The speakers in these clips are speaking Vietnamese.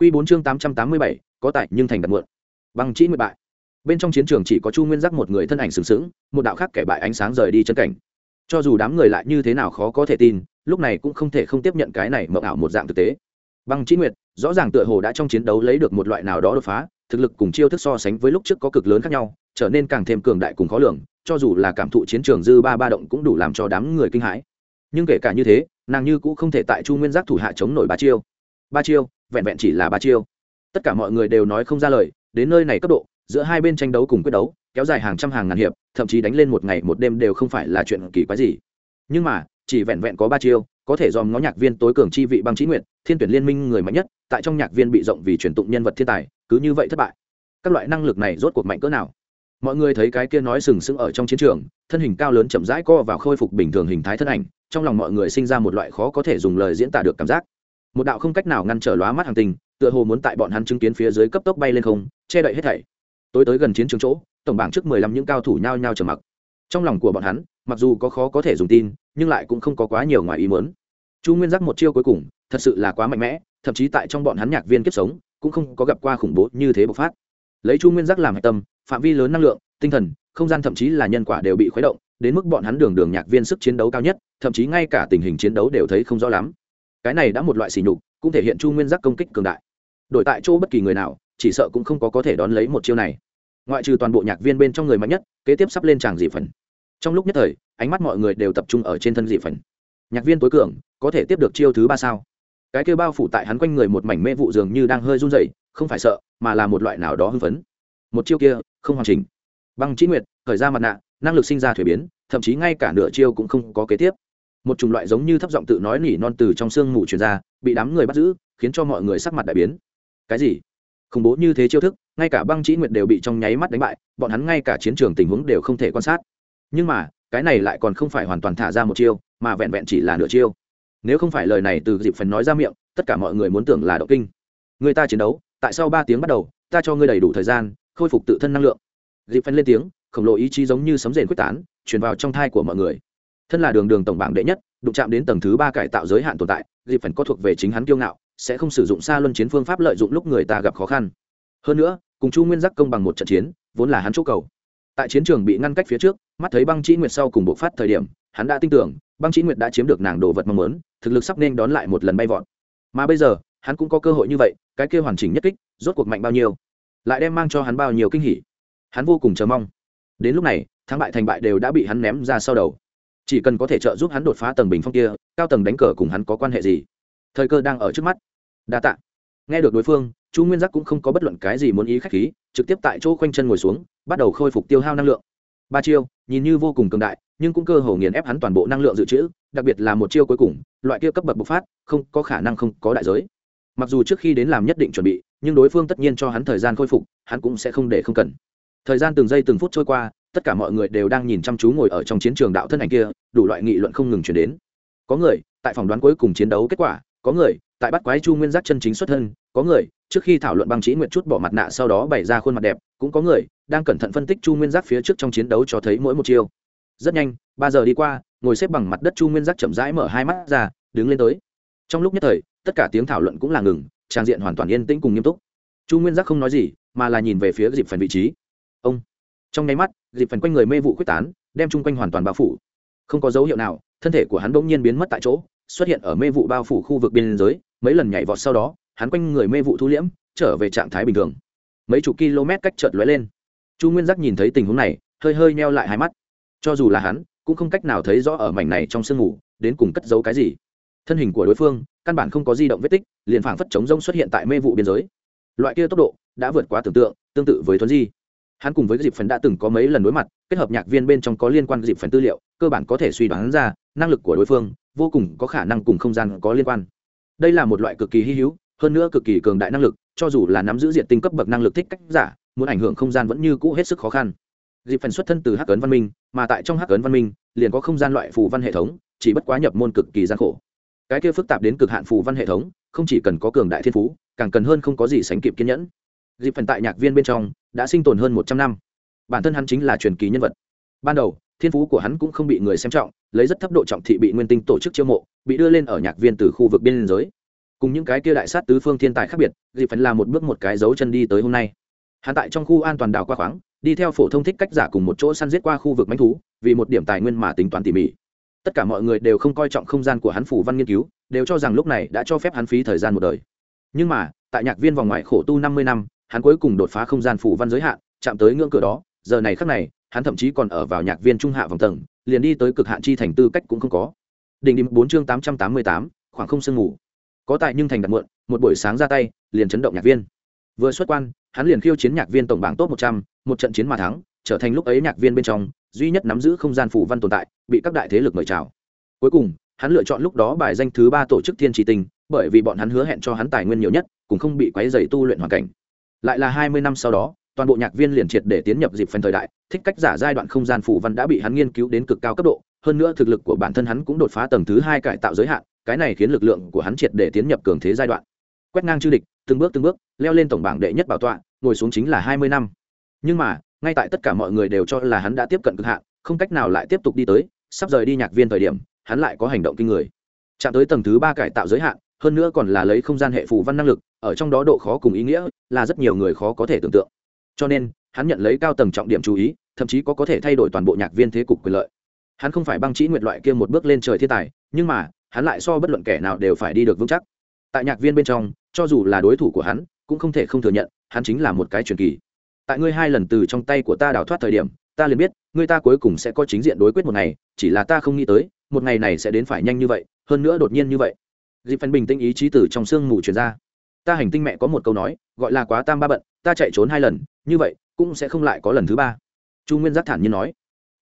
Quy 4 chương 887, có tại nhưng thành đặt muộn. Băng chỉ nguyệt bại. Bên trong chiến trường chỉ có Chu Nguyên Giác một người thân ảnh sừng sững, một đạo khác kẻ bại ánh sáng rời đi chân cảnh. Cho dù đám người lại như thế nào khó có thể tin, lúc này cũng không thể không tiếp nhận cái này mộng ảo một dạng thực tế. Băng chỉ nguyệt, rõ ràng tựa hồ đã trong chiến đấu lấy được một loại nào đó đột phá, thực lực cùng chiêu thức so sánh với lúc trước có cực lớn khác nhau, trở nên càng thêm cường đại cùng khó lường, cho dù là cảm thụ chiến trường dư ba ba động cũng đủ làm cho đám người kinh hãi. Nhưng kể cả như thế, nàng như cũng không thể tại Chu Nguyên Giác thủ hạ chống nổi ba chiêu. Ba chiêu, vẹn vẹn chỉ là ba chiêu. Tất cả mọi người đều nói không ra lời, đến nơi này cấp độ, giữa hai bên tranh đấu cùng quyết đấu, kéo dài hàng trăm hàng ngàn hiệp, thậm chí đánh lên một ngày một đêm đều không phải là chuyện kỳ quái gì. Nhưng mà, chỉ vẹn vẹn có ba chiêu, có thể dòm ngó nhạc viên tối cường chi vị băng trí nguyện thiên tuyển liên minh người mạnh nhất, tại trong nhạc viên bị rộng vì truyền tụng nhân vật thiên tài, cứ như vậy thất bại. Các loại năng lực này rốt cuộc mạnh cỡ nào? Mọi người thấy cái kia nói sừng sững ở trong chiến trường, thân hình cao lớn chậm rãi co vào khôi phục bình thường hình thái thân ảnh, trong lòng mọi người sinh ra một loại khó có thể dùng lời diễn tả được cảm giác một đạo không cách nào ngăn trở lóa mắt hàng tình, tựa hồ muốn tại bọn hắn chứng kiến phía dưới cấp tốc bay lên không, che đậy hết thảy. Tối tới gần chiến trường chỗ, tổng bảng trước mười lăm những cao thủ nhao nhao trầm mặc. Trong lòng của bọn hắn, mặc dù có khó có thể dùng tin, nhưng lại cũng không có quá nhiều ngoài ý muốn. Chu nguyên giác một chiêu cuối cùng, thật sự là quá mạnh mẽ, thậm chí tại trong bọn hắn nhạc viên kiếp sống, cũng không có gặp qua khủng bố như thế bộc phát. Lấy chu nguyên giác làm hạch tâm, phạm vi lớn năng lượng, tinh thần, không gian thậm chí là nhân quả đều bị khuấy động, đến mức bọn hắn đường đường nhạc viên sức chiến đấu cao nhất, thậm chí ngay cả tình hình chiến đấu đều thấy không rõ lắm cái này đã một loại sỉ nhục, cũng thể hiện chu nguyên giác công kích cường đại. Đổi tại chỗ bất kỳ người nào, chỉ sợ cũng không có có thể đón lấy một chiêu này. Ngoại trừ toàn bộ nhạc viên bên trong người mạnh nhất, kế tiếp sắp lên tràng dị phần. Trong lúc nhất thời, ánh mắt mọi người đều tập trung ở trên thân dị phần. Nhạc viên tối cường, có thể tiếp được chiêu thứ ba sao? Cái kêu bao phủ tại hắn quanh người một mảnh mê vụ dường như đang hơi run rẩy, không phải sợ, mà là một loại nào đó hưng phấn. Một chiêu kia, không hoàn chỉnh. Băng trí nguyệt, thời ra mặt nạ, năng lực sinh ra thuế biến, thậm chí ngay cả nửa chiêu cũng không có kế tiếp một chủng loại giống như thấp giọng tự nói nỉ non từ trong sương mù truyền ra, bị đám người bắt giữ, khiến cho mọi người sắc mặt đại biến. Cái gì? Khủng bố như thế chiêu thức, ngay cả băng chỉ nguyệt đều bị trong nháy mắt đánh bại, bọn hắn ngay cả chiến trường tình huống đều không thể quan sát. Nhưng mà, cái này lại còn không phải hoàn toàn thả ra một chiêu, mà vẹn vẹn chỉ là nửa chiêu. Nếu không phải lời này từ dịp phần nói ra miệng, tất cả mọi người muốn tưởng là động kinh. Người ta chiến đấu, tại sau ba tiếng bắt đầu, ta cho ngươi đầy đủ thời gian, khôi phục tự thân năng lượng. Dịp phần lên tiếng, khổng lồ ý chí giống như sấm rền quyết tán, truyền vào trong thai của mọi người thân là đường đường tổng bảng đệ nhất, đụng chạm đến tầng thứ ba cải tạo giới hạn tồn tại dịp phần có thuộc về chính hắn kiêu ngạo, sẽ không sử dụng xa luân chiến phương pháp lợi dụng lúc người ta gặp khó khăn. Hơn nữa, cùng chu nguyên giác công bằng một trận chiến, vốn là hắn chỗ cầu. Tại chiến trường bị ngăn cách phía trước, mắt thấy băng chỉ nguyệt sau cùng bộc phát thời điểm, hắn đã tin tưởng, băng chỉ nguyệt đã chiếm được nàng đồ vật mong muốn, thực lực sắp nên đón lại một lần bay vọt. Mà bây giờ, hắn cũng có cơ hội như vậy, cái kia hoàn chỉnh nhất kích, rốt cuộc mạnh bao nhiêu? Lại đem mang cho hắn bao nhiêu kinh hỉ? Hắn vô cùng chờ mong. Đến lúc này, thắng bại thành bại đều đã bị hắn ném ra sau đầu chỉ cần có thể trợ giúp hắn đột phá tầng bình phong kia, cao tầng đánh cờ cùng hắn có quan hệ gì? Thời cơ đang ở trước mắt. Đa tạ. Nghe được đối phương, chu nguyên giác cũng không có bất luận cái gì muốn ý khách khí, trực tiếp tại chỗ khoanh chân ngồi xuống, bắt đầu khôi phục tiêu hao năng lượng. Ba chiêu, nhìn như vô cùng cường đại, nhưng cũng cơ hồ nghiền ép hắn toàn bộ năng lượng dự trữ, đặc biệt là một chiêu cuối cùng, loại kia cấp bậc bộc phát, không có khả năng không có đại giới. Mặc dù trước khi đến làm nhất định chuẩn bị, nhưng đối phương tất nhiên cho hắn thời gian khôi phục, hắn cũng sẽ không để không cần thời gian từng giây từng phút trôi qua, tất cả mọi người đều đang nhìn chăm chú ngồi ở trong chiến trường đạo thân ảnh kia, đủ loại nghị luận không ngừng chuyển đến. Có người, tại phòng đoán cuối cùng chiến đấu kết quả, có người, tại bắt quái chu nguyên giác chân chính xuất thân, có người, trước khi thảo luận băng chỉ nguyện chút bỏ mặt nạ sau đó bày ra khuôn mặt đẹp, cũng có người, đang cẩn thận phân tích chu nguyên giác phía trước trong chiến đấu cho thấy mỗi một chiêu. Rất nhanh, ba giờ đi qua, ngồi xếp bằng mặt đất chu nguyên giác chậm rãi mở hai mắt ra, đứng lên tới. Trong lúc nhất thời, tất cả tiếng thảo luận cũng là ngừng, trang diện hoàn toàn yên tĩnh cùng nghiêm túc. Chu nguyên giác không nói gì, mà là nhìn về phía dịp phần vị trí ông. Trong nháy mắt, dịp phần quanh người mê vụ quyết tán, đem chung quanh hoàn toàn bao phủ. Không có dấu hiệu nào, thân thể của hắn bỗng nhiên biến mất tại chỗ, xuất hiện ở mê vụ bao phủ khu vực biên giới, mấy lần nhảy vọt sau đó, hắn quanh người mê vụ thu liễm, trở về trạng thái bình thường. Mấy chục km cách chợt lóe lên. Chu nguyên giác nhìn thấy tình huống này, hơi hơi neo lại hai mắt. Cho dù là hắn, cũng không cách nào thấy rõ ở mảnh này trong sương ngủ đến cùng cất giấu cái gì. Thân hình của đối phương, căn bản không có di động vết tích, liền phảng phất chống rông xuất hiện tại mê vụ biên giới. Loại kia tốc độ, đã vượt quá tưởng tượng, tương tự với thuấn di hắn cùng với dịp phần đã từng có mấy lần đối mặt, kết hợp nhạc viên bên trong có liên quan dịp phần tư liệu, cơ bản có thể suy đoán ra, năng lực của đối phương vô cùng có khả năng cùng không gian có liên quan. Đây là một loại cực kỳ hy hữu, hơn nữa cực kỳ cường đại năng lực, cho dù là nắm giữ diện tinh cấp bậc năng lực thích cách giả, muốn ảnh hưởng không gian vẫn như cũ hết sức khó khăn. Dịp phần xuất thân từ hắc ấn văn minh, mà tại trong hắc ấn văn minh, liền có không gian loại phù văn hệ thống, chỉ bất quá nhập môn cực kỳ gian khổ. Cái kia phức tạp đến cực hạn phù văn hệ thống, không chỉ cần có cường đại thiên phú, càng cần hơn không có gì sánh kịp kiên nhẫn. Dịp phần tại nhạc viên bên trong đã sinh tồn hơn một trăm năm. Bản thân hắn chính là truyền kỳ nhân vật. Ban đầu, thiên phú của hắn cũng không bị người xem trọng, lấy rất thấp độ trọng thị bị nguyên tinh tổ chức chiêu mộ, bị đưa lên ở nhạc viên từ khu vực biên giới. Cùng những cái kia đại sát tứ phương thiên tài khác biệt dịp phần là một bước một cái dấu chân đi tới hôm nay. Hắn tại trong khu an toàn đào qua khoáng, đi theo phổ thông thích cách giả cùng một chỗ săn giết qua khu vực manh thú, vì một điểm tài nguyên mà tính toán tỉ mỉ. Tất cả mọi người đều không coi trọng không gian của hắn phủ văn nghiên cứu, đều cho rằng lúc này đã cho phép hắn phí thời gian một đời. Nhưng mà, tại nhạc viên vòng ngoài khổ tu năm mươi năm hắn cuối cùng đột phá không gian phủ văn giới hạn, chạm tới ngưỡng cửa đó, giờ này khắc này, hắn thậm chí còn ở vào nhạc viên trung hạ vòng tầng, liền đi tới cực hạn chi thành tư cách cũng không có. Đỉnh điểm bốn chương tám trăm tám mươi tám, khoảng không sương ngủ. Có tại nhưng thành đặt muộn, một buổi sáng ra tay, liền chấn động nhạc viên. Vừa xuất quan, hắn liền khiêu chiến nhạc viên tổng bảng top một trăm, một trận chiến mà thắng, trở thành lúc ấy nhạc viên bên trong, duy nhất nắm giữ không gian phủ văn tồn tại, bị các đại thế lực mời chào. Cuối cùng, hắn lựa chọn lúc đó bài danh thứ ba tổ chức thiên tri tinh, bởi vì bọn hắn hứa hẹn cho hắn tài nguyên nhiều nhất, cũng không bị quấy dày tu luyện hoàn cảnh lại là hai mươi năm sau đó, toàn bộ nhạc viên liền triệt để tiến nhập dịp phần thời đại, thích cách giả giai đoạn không gian phủ văn đã bị hắn nghiên cứu đến cực cao cấp độ, hơn nữa thực lực của bản thân hắn cũng đột phá tầng thứ hai cải tạo giới hạn, cái này khiến lực lượng của hắn triệt để tiến nhập cường thế giai đoạn. Quét ngang chư địch, từng bước từng bước, leo lên tổng bảng đệ nhất bảo tọa, ngồi xuống chính là hai mươi năm. Nhưng mà, ngay tại tất cả mọi người đều cho là hắn đã tiếp cận cực hạn, không cách nào lại tiếp tục đi tới, sắp rời đi nhạc viên thời điểm, hắn lại có hành động kinh người. Chạm tới tầng thứ ba cải tạo giới hạn hơn nữa còn là lấy không gian hệ phù văn năng lực, ở trong đó độ khó cùng ý nghĩa là rất nhiều người khó có thể tưởng tượng. Cho nên, hắn nhận lấy cao tầng trọng điểm chú ý, thậm chí có có thể thay đổi toàn bộ nhạc viên thế cục quyền lợi. Hắn không phải băng chỉ nguyệt loại kia một bước lên trời thiên tài, nhưng mà, hắn lại so bất luận kẻ nào đều phải đi được vững chắc. Tại nhạc viên bên trong, cho dù là đối thủ của hắn, cũng không thể không thừa nhận, hắn chính là một cái truyền kỳ. Tại ngươi hai lần từ trong tay của ta đào thoát thời điểm, ta liền biết, ngươi ta cuối cùng sẽ có chính diện đối quyết một ngày, chỉ là ta không nghĩ tới, một ngày này sẽ đến phải nhanh như vậy, hơn nữa đột nhiên như vậy dịp phần bình tĩnh ý chí từ trong sương mù truyền ra. Ta hành tinh mẹ có một câu nói, gọi là quá tam ba bận, ta chạy trốn hai lần, như vậy, cũng sẽ không lại có lần thứ ba. Chu nguyên giác thản nhiên nói,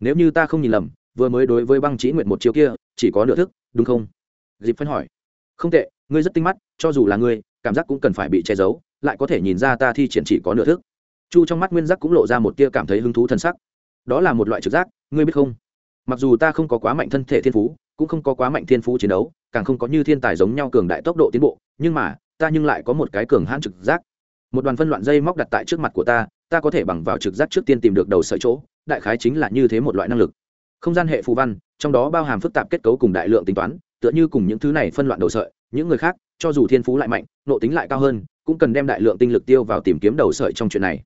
nếu như ta không nhìn lầm, vừa mới đối với băng chỉ nguyện một chiều kia, chỉ có nửa thức, đúng không? Dịp phân hỏi, không tệ, ngươi rất tinh mắt, cho dù là ngươi, cảm giác cũng cần phải bị che giấu, lại có thể nhìn ra ta thi triển chỉ có nửa thức. Chu trong mắt nguyên giác cũng lộ ra một tia cảm thấy hứng thú thân sắc. Đó là một loại trực giác, ngươi biết không? Mặc dù ta không có quá mạnh thân thể thiên phú, cũng không có quá mạnh thiên phú chiến đấu càng không có như thiên tài giống nhau cường đại tốc độ tiến bộ, nhưng mà, ta nhưng lại có một cái cường hãn trực giác. Một đoàn phân loạn dây móc đặt tại trước mặt của ta ta có thể bằng vào trực giác trước tiên tìm được đầu sợi chỗ, đại khái chính là như thế một loại năng lực. Không gian hệ phù văn, trong đó bao hàm phức tạp kết cấu cùng đại lượng tính toán, tựa như cùng những thứ này phân loạn đầu sợi, những người khác, cho dù thiên phú lại mạnh nộ tính lại cao hơn, cũng cần đem đại lượng tinh lực tiêu vào tìm kiếm đầu sợi trong chuyện này.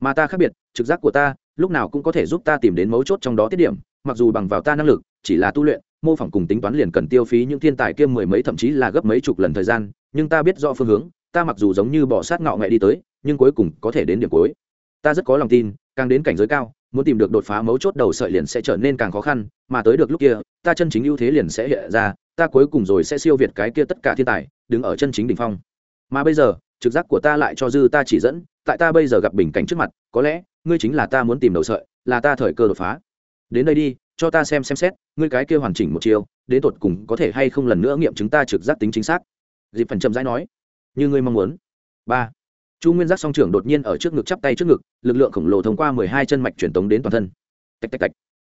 Mà ta khác biệt, trực giác của ta, lúc nào cũng có thể giúp ta tìm đến mấu chốt trong đó tiết điểm, mặc dù bằng vào ta năng lực, chỉ là tu luyện mô phỏng cùng tính toán liền cần tiêu phí những thiên tài kia mười mấy, thậm chí là gấp mấy chục lần thời gian, nhưng ta biết rõ phương hướng, ta mặc dù giống như bỏ sát ngạo nghệ đi tới, nhưng cuối cùng có thể đến điểm cuối. Ta rất có lòng tin, càng đến cảnh giới cao, muốn tìm được đột phá mấu chốt đầu sợi liền sẽ trở nên càng khó khăn, mà tới được lúc kia, ta chân chính ưu thế liền sẽ hiện ra, ta cuối cùng rồi sẽ siêu việt cái kia tất cả thiên tài, đứng ở chân chính đỉnh phong. Mà bây giờ, trực giác của ta lại cho dư ta chỉ dẫn, tại ta bây giờ gặp bình cảnh trước mặt, có lẽ, ngươi chính là ta muốn tìm đầu sợi, là ta thời cơ đột phá. Đến đây đi cho ta xem xem xét, ngươi cái kia hoàn chỉnh một chiều đến tột cùng có thể hay không lần nữa nghiệm chứng ta trực giác tính chính xác. Dịp phần chậm rãi nói. Như ngươi mong muốn. Ba. Chu nguyên giác song trưởng đột nhiên ở trước ngực chắp tay trước ngực, lực lượng khổng lồ thông qua mười hai chân mạch truyền tống đến toàn thân. Tạch tạch tạch.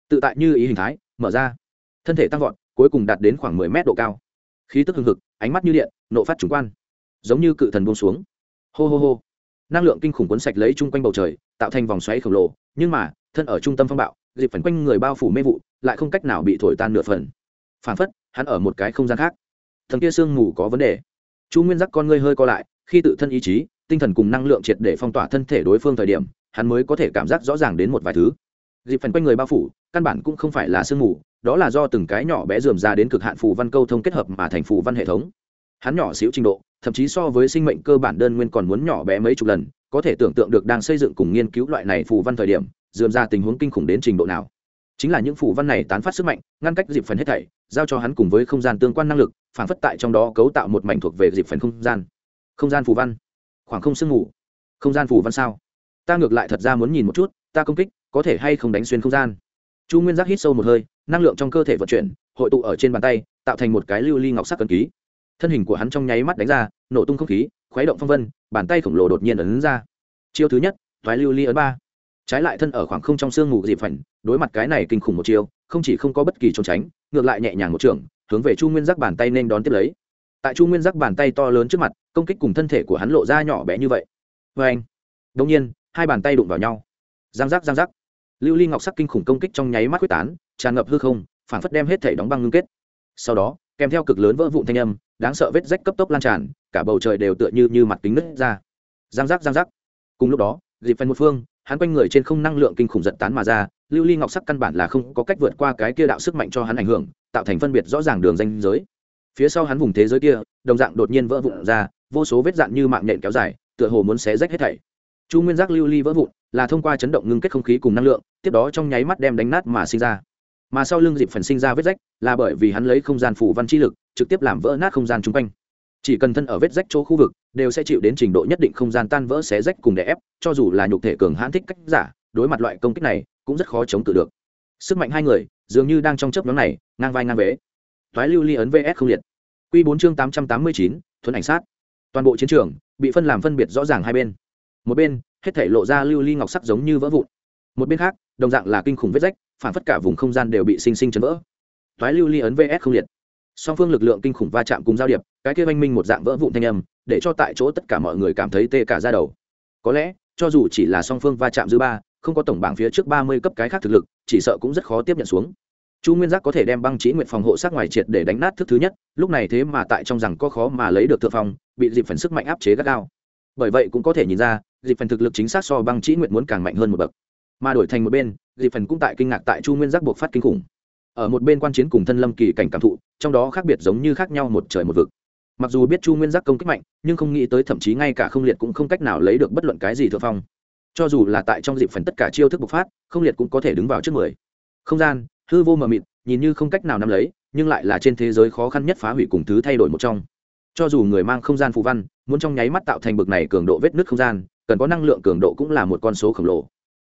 Tự tại như ý hình thái, mở ra. Thân thể tăng vọt, cuối cùng đạt đến khoảng mười mét độ cao. Khí tức hưng hực, ánh mắt như điện, nộ phát chủ quan. Giống như cự thần buông xuống. Hô hô hô. Năng lượng kinh khủng cuốn sạch lấy chung quanh bầu trời, tạo thành vòng xoáy khổng lồ, nhưng mà, thân ở trung tâm phong bạo dịp phần quanh người bao phủ mê vụ, lại không cách nào bị thổi tan nửa phần. Phản phất, hắn ở một cái không gian khác. Thần kia sương mù có vấn đề. Chu nguyên giác con ngươi hơi co lại, khi tự thân ý chí, tinh thần cùng năng lượng triệt để phong tỏa thân thể đối phương thời điểm, hắn mới có thể cảm giác rõ ràng đến một vài thứ. Dịp phần quanh người bao phủ, căn bản cũng không phải là sương mù, đó là do từng cái nhỏ bé dườm ra đến cực hạn phù văn câu thông kết hợp mà thành phù văn hệ thống. Hắn nhỏ xíu trình độ, thậm chí so với sinh mệnh cơ bản đơn nguyên còn muốn nhỏ bé mấy chục lần, có thể tưởng tượng được đang xây dựng cùng nghiên cứu loại này phù văn thời điểm dườm ra tình huống kinh khủng đến trình độ nào. Chính là những phù văn này tán phát sức mạnh, ngăn cách dịp phần hết thảy, giao cho hắn cùng với không gian tương quan năng lực, phản phất tại trong đó cấu tạo một mảnh thuộc về dịp phần không gian. Không gian phù văn. Khoảng không sương ngủ không gian phù văn sao? Ta ngược lại thật ra muốn nhìn một chút, ta công kích, có thể hay không đánh xuyên không gian? Chu nguyên giác hít sâu một hơi, năng lượng trong cơ thể vận chuyển, hội tụ ở trên bàn tay, tạo thành một cái lưu ly ngọc sắc cần ký. Thân hình của hắn trong nháy mắt đánh ra, nổ tung không khí, khuấy động phong vân, bàn tay khổng lồ đột nhiên ấn ra. Chiêu thứ nhất, thoái lưu ly ấn ba trái lại thân ở khoảng không trong sương mù dịp phảnh, đối mặt cái này kinh khủng một chiêu, không chỉ không có bất kỳ trốn tránh, ngược lại nhẹ nhàng một trường, hướng về chu nguyên giác bàn tay nên đón tiếp lấy. Tại chu nguyên giác bàn tay to lớn trước mặt, công kích cùng thân thể của hắn lộ ra nhỏ bé như vậy. Vê anh đông nhiên, hai bàn tay đụng vào nhau. Giang giác giang giác. Lưu ly ngọc sắc kinh khủng công kích trong nháy mắt quyết tán, tràn ngập hư không phản phất đem hết thể đóng băng ngưng kết. Sau đó, kèm theo cực lớn vỡ vụn thanh âm, đáng sợ vết rách cấp tốc lan tràn, cả bầu trời đều tựa như như mặt kính nứt ra. Giang giác giang giác. Cùng lúc đó dịp phần một phương hắn quanh người trên không năng lượng kinh khủng giật tán mà ra, lưu ly ngọc sắc căn bản là không có cách vượt qua cái kia đạo sức mạnh cho hắn ảnh hưởng, tạo thành phân biệt rõ ràng đường danh giới. Phía sau hắn vùng thế giới kia, đồng dạng đột nhiên vỡ vụn ra, vô số vết dạn như mạng nhện kéo dài, tựa hồ muốn xé rách hết thảy. Chu nguyên giác lưu ly vỡ vụn, là thông qua chấn động ngưng kết không khí cùng năng lượng, tiếp đó trong nháy mắt đem đánh nát mà sinh ra. Mà sau lưng dịp phần sinh ra vết rách, là bởi vì hắn lấy không gian phủ văn chi lực, trực tiếp làm vỡ nát không gian chung quanh chỉ cần thân ở vết rách chỗ khu vực, đều sẽ chịu đến trình độ nhất định không gian tan vỡ xé rách cùng đè ép, cho dù là nhục thể cường hãn thích cách giả, đối mặt loại công kích này, cũng rất khó chống cự được. Sức mạnh hai người, dường như đang trong chớp nhóm này, ngang vai ngang vế. Toái lưu ly ấn vs không liệt. Q bốn chương tám trăm tám mươi chín thuấn ảnh sát. Toàn bộ chiến trường, bị phân làm phân biệt rõ ràng hai bên. Một bên, hết thể lộ ra lưu ly ngọc sắc giống như vỡ vụn. Một bên khác, đồng dạng là kinh khủng vết rách, phản phất cả vùng không gian đều bị sinh sinh chấn vỡ. Toái lưu ly ấn vs không liệt song phương lực lượng kinh khủng va chạm cùng giao điệp, cái kia oanh minh một dạng vỡ vụn thanh âm, để cho tại chỗ tất cả mọi người cảm thấy tê cả ra đầu. Có lẽ, cho dù chỉ là song phương va chạm dư ba, không có tổng bảng phía trước ba mươi cấp cái khác thực lực, chỉ sợ cũng rất khó tiếp nhận xuống. Chu nguyên giác có thể đem băng chỉ nguyện phòng hộ sát ngoài triệt để đánh nát thức thứ nhất, lúc này thế mà tại trong rằng có khó mà lấy được thượng phòng bị dịp phần sức mạnh áp chế gắt gao. Bởi vậy cũng có thể nhìn ra dịp phần thực lực chính xác so băng chỉ nguyện muốn càng mạnh hơn một bậc. Mà đổi thành một bên dịp phần cũng tại kinh ngạc tại chu nguyên giác buộc phát kinh khủng ở một bên quan chiến cùng thân lâm kỳ cảnh cảm thụ, trong đó khác biệt giống như khác nhau một trời một vực. Mặc dù biết chu nguyên giác công kích mạnh, nhưng không nghĩ tới thậm chí ngay cả không liệt cũng không cách nào lấy được bất luận cái gì thượng phong. Cho dù là tại trong dịp phần tất cả chiêu thức bộc phát, không liệt cũng có thể đứng vào trước mười. Không gian, hư vô mờ mịt, nhìn như không cách nào nắm lấy, nhưng lại là trên thế giới khó khăn nhất phá hủy cùng thứ thay đổi một trong. Cho dù người mang không gian phù văn, muốn trong nháy mắt tạo thành bực này cường độ vết nứt không gian, cần có năng lượng cường độ cũng là một con số khổng lồ.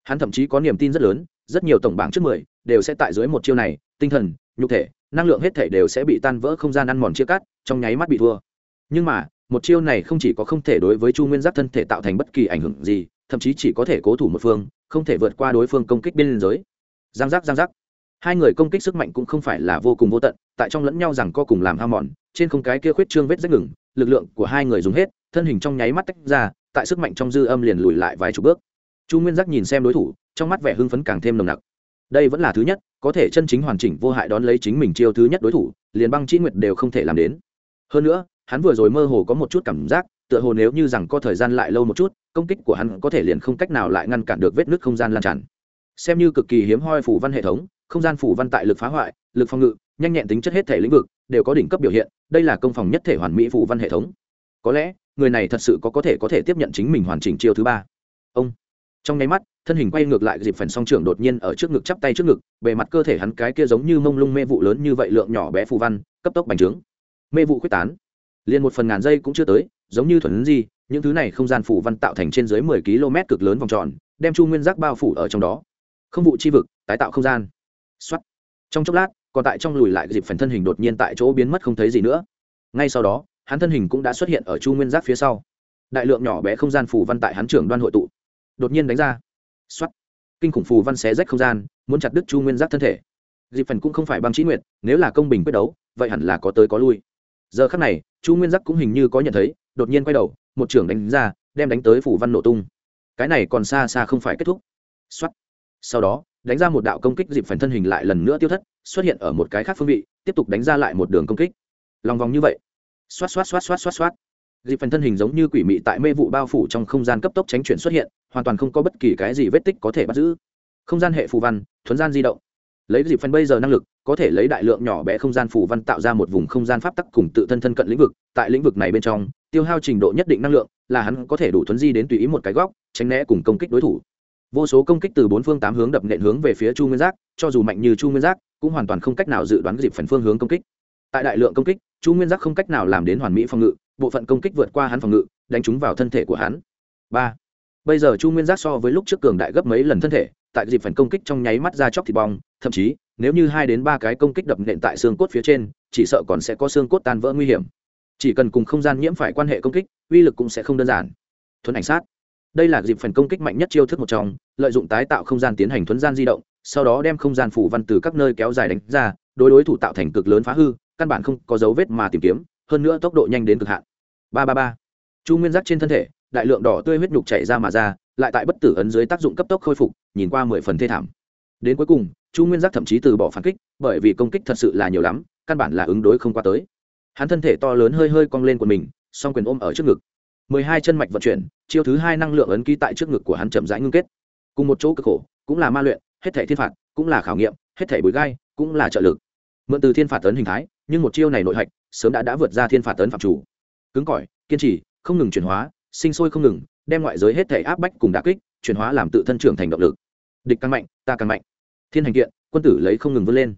Hắn thậm chí có niềm tin rất lớn rất nhiều tổng bảng trước mười đều sẽ tại dưới một chiêu này, tinh thần, nhục thể, năng lượng hết thể đều sẽ bị tan vỡ không gian ăn mòn chia cắt, trong nháy mắt bị thua. Nhưng mà, một chiêu này không chỉ có không thể đối với chu nguyên giác thân thể tạo thành bất kỳ ảnh hưởng gì, thậm chí chỉ có thể cố thủ một phương, không thể vượt qua đối phương công kích biên giới. Giang giác giang giác. Hai người công kích sức mạnh cũng không phải là vô cùng vô tận, tại trong lẫn nhau rằng co cùng làm ham mòn, trên không cái kia khuyết trương vết rách ngừng, lực lượng của hai người dùng hết, thân hình trong nháy mắt tách ra, tại sức mạnh trong dư âm liền lùi lại vài chục bước. Chu nguyên giác nhìn xem đối thủ trong mắt vẻ hưng phấn càng thêm nồng nặc. Đây vẫn là thứ nhất, có thể chân chính hoàn chỉnh vô hại đón lấy chính mình chiêu thứ nhất đối thủ, liền băng chi nguyệt đều không thể làm đến. Hơn nữa, hắn vừa rồi mơ hồ có một chút cảm giác, tựa hồ nếu như rằng có thời gian lại lâu một chút, công kích của hắn có thể liền không cách nào lại ngăn cản được vết nứt không gian lan tràn. Xem như cực kỳ hiếm hoi phủ văn hệ thống, không gian phủ văn tại lực phá hoại, lực phòng ngự, nhanh nhẹn tính chất hết thể lĩnh vực, đều có đỉnh cấp biểu hiện, đây là công phòng nhất thể hoàn mỹ phủ văn hệ thống. Có lẽ, người này thật sự có có thể có thể tiếp nhận chính mình hoàn chỉnh chiêu thứ ba. Ông, trong nháy mắt thân hình quay ngược lại dịp phần song trưởng đột nhiên ở trước ngực chắp tay trước ngực, bề mặt cơ thể hắn cái kia giống như mông lung mê vụ lớn như vậy lượng nhỏ bé phù văn, cấp tốc bành trướng. Mê vụ quyết tán. Liền một phần ngàn giây cũng chưa tới, giống như thuần gì những thứ này không gian phủ văn tạo thành trên dưới mười km cực lớn vòng tròn, đem chu nguyên giác bao phủ ở trong đó. Không vụ chi vực, tái tạo không gian. Xuất trong chốc lát, còn tại trong lùi lại dịp phần thân hình đột nhiên tại chỗ biến mất không thấy gì nữa. Ngay sau đó, hắn thân hình cũng đã xuất hiện ở chu nguyên giác phía sau. Đại lượng nhỏ bé không gian phủ văn tại hắn trưởng đoan hội tụ, đột nhiên đánh ra xuất kinh khủng phù văn xé rách không gian, muốn chặt đứt chu nguyên giác thân thể. Dịp phần cũng không phải băng chí nguyệt, nếu là công bình quyết đấu, vậy hẳn là có tới có lui. Giờ khắc này, chu nguyên giác cũng hình như có nhận thấy, đột nhiên quay đầu, một trưởng đánh ra, đem đánh tới phủ văn nổ tung. Cái này còn xa xa không phải kết thúc. Xuất sau đó, đánh ra một đạo công kích, dịp phần thân hình lại lần nữa tiêu thất, xuất hiện ở một cái khác phương vị, tiếp tục đánh ra lại một đường công kích. Lòng vòng như vậy. Xoát xoát xoát xoát xoát xoát dịp phần thân hình giống như quỷ mị tại mê vụ bao phủ trong không gian cấp tốc tránh chuyển xuất hiện, hoàn toàn không có bất kỳ cái gì vết tích có thể bắt giữ. Không gian hệ phù văn, thuấn gian di động. Lấy dịp phần bây giờ năng lực, có thể lấy đại lượng nhỏ bé không gian phù văn tạo ra một vùng không gian pháp tắc cùng tự thân thân cận lĩnh vực. Tại lĩnh vực này bên trong, tiêu hao trình độ nhất định năng lượng, là hắn có thể đủ thuấn di đến tùy ý một cái góc, tránh né cùng công kích đối thủ. Vô số công kích từ bốn phương tám hướng đập nện hướng về phía chu nguyên giác, cho dù mạnh như chu nguyên giác, cũng hoàn toàn không cách nào dự đoán dịp phần phương hướng công kích. Tại đại lượng công kích, chu nguyên giác không cách nào làm đến hoàn mỹ phòng ngự bộ phận công kích vượt qua hắn phòng ngự, đánh trúng vào thân thể của hắn. Ba. Bây giờ chu nguyên giác so với lúc trước cường đại gấp mấy lần thân thể, tại dịp phần công kích trong nháy mắt ra chóc thịt bong, thậm chí, nếu như hai đến ba cái công kích đập nện tại xương cốt phía trên, chỉ sợ còn sẽ có xương cốt tan vỡ nguy hiểm. Chỉ cần cùng không gian nhiễm phải quan hệ công kích, uy lực cũng sẽ không đơn giản. Thuấn ảnh sát. Đây là dịp phần công kích mạnh nhất chiêu thức một trong, lợi dụng tái tạo không gian tiến hành thuấn gian di động, sau đó đem không gian phủ văn từ các nơi kéo dài đánh ra, đối đối thủ tạo thành cực lớn phá hư, căn bản không có dấu vết mà tìm kiếm hơn nữa tốc độ nhanh đến cực hạn. Ba ba ba. Chu nguyên giác trên thân thể, đại lượng đỏ tươi huyết nhục chảy ra mà ra, lại tại bất tử ấn dưới tác dụng cấp tốc khôi phục, nhìn qua mười phần thê thảm. Đến cuối cùng, chu nguyên giác thậm chí từ bỏ phản kích, bởi vì công kích thật sự là nhiều lắm, căn bản là ứng đối không qua tới. Hắn thân thể to lớn hơi hơi cong lên của mình, song quyền ôm ở trước ngực. Mười hai chân mạch vận chuyển, chiêu thứ hai năng lượng ấn ký tại trước ngực của hắn chậm rãi ngưng kết. Cùng một chỗ cực khổ, cũng là ma luyện, hết thể thiên phạt, cũng là khảo nghiệm, hết thể bùi gai, cũng là trợ lực. Mượn từ thiên phạt tấn hình thái nhưng một chiêu này nội hạch sớm đã đã vượt ra thiên phạt tấn phạm chủ. Cứng cỏi, kiên trì, không ngừng chuyển hóa, sinh sôi không ngừng, đem ngoại giới hết thể áp bách cùng đà kích, chuyển hóa làm tự thân trưởng thành động lực. Địch càng mạnh, ta càng mạnh. Thiên hành kiện, quân tử lấy không ngừng vươn lên.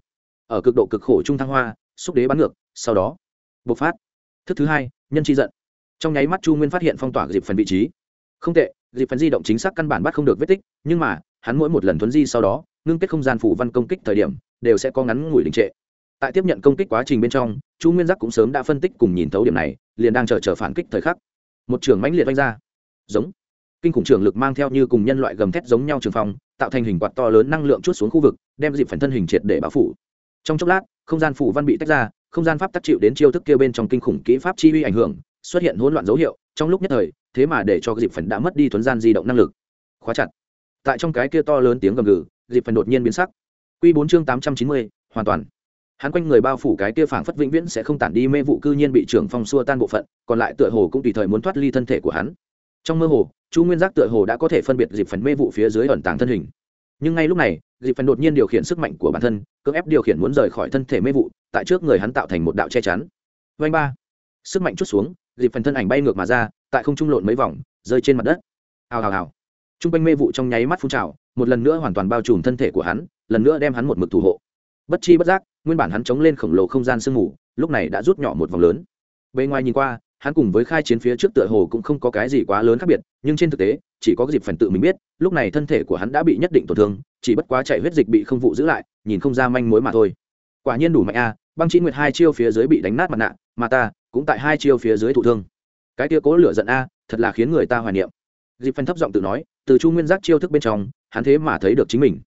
Ở cực độ cực khổ trung thăng hoa, xúc đế bắn ngược, sau đó, bộc phát. Thức thứ hai, nhân chi giận. Trong nháy mắt chu nguyên phát hiện phong tỏa dịp phần vị trí. Không tệ dịp phần di động chính xác căn bản bắt không được vết tích, nhưng mà, hắn mỗi một lần thuấn di sau đó, ngưng kết không gian phủ văn công kích thời điểm, đều sẽ có ngắn ngủi đình trệ tại tiếp nhận công kích quá trình bên trong, chu nguyên giác cũng sớm đã phân tích cùng nhìn thấu điểm này, liền đang chờ chờ phản kích thời khắc. Một trường mãnh liệt oanh ra. Giống. Kinh khủng trường lực mang theo như cùng nhân loại gầm thét giống nhau trường phòng tạo thành hình quạt to lớn năng lượng chút xuống khu vực, đem dịp phần thân hình triệt để báo phủ. Trong chốc lát, không gian phủ văn bị tách ra, không gian pháp tác chịu đến chiêu thức kia bên trong kinh khủng kỹ pháp chi uy ảnh hưởng, xuất hiện hỗn loạn dấu hiệu, trong lúc nhất thời, thế mà để cho dịp phần đã mất đi thuấn gian di động năng lực. Khóa chặt. Tại trong cái kia to lớn tiếng gầm gừ dịp phần đột nhiên biến sắc. Q bốn chương tám trăm chín mươi, hoàn toàn hắn quanh người bao phủ cái kia phảng phất vĩnh viễn sẽ không tản đi mê vụ cư nhiên bị trưởng phong xua tan bộ phận, còn lại tựa hồ cũng tùy thời muốn thoát ly thân thể của hắn. Trong mơ hồ, chu nguyên giác tựa hồ đã có thể phân biệt dịp phần mê vụ phía dưới ẩn tàng thân hình. Nhưng ngay lúc này, dịp phần đột nhiên điều khiển sức mạnh của bản thân, cưỡng ép điều khiển muốn rời khỏi thân thể mê vụ, tại trước người hắn tạo thành một đạo che chắn. Vanh ba. Sức mạnh chút xuống, dịp phần thân ảnh bay ngược mà ra, tại không trung lộn mấy vòng, rơi trên mặt đất. Hào hào hào. T r u n g quanh mê vụ trong nháy mắt phun trào, một lần nữa hoàn toàn bao trùm thân thể của hắn, lần nữa đem hắn một mực thủ hộ. Bất chi bất giác nguyên bản hắn chống lên khổng lồ không gian sương mù, lúc này đã rút nhỏ một vòng lớn. Bề ngoài nhìn qua, hắn cùng với khai chiến phía trước tựa hồ cũng không có cái gì quá lớn khác biệt, nhưng trên thực tế, chỉ có dịp phần tự mình biết, lúc này thân thể của hắn đã bị nhất định tổn thương, chỉ bất quá chạy huyết dịch bị không vụ giữ lại, nhìn không ra manh mối mà thôi. Quả nhiên đủ mạnh a, băng chi nguyệt hai chiêu phía dưới bị đánh nát mặt nạ, mà ta cũng tại hai chiêu phía dưới thụ thương. Cái tia cố lửa giận a, thật là khiến người ta hoài niệm. Dịp phần thấp giọng tự nói, từ chu nguyên giác chiêu thức bên trong, hắn thế mà thấy được chính mình.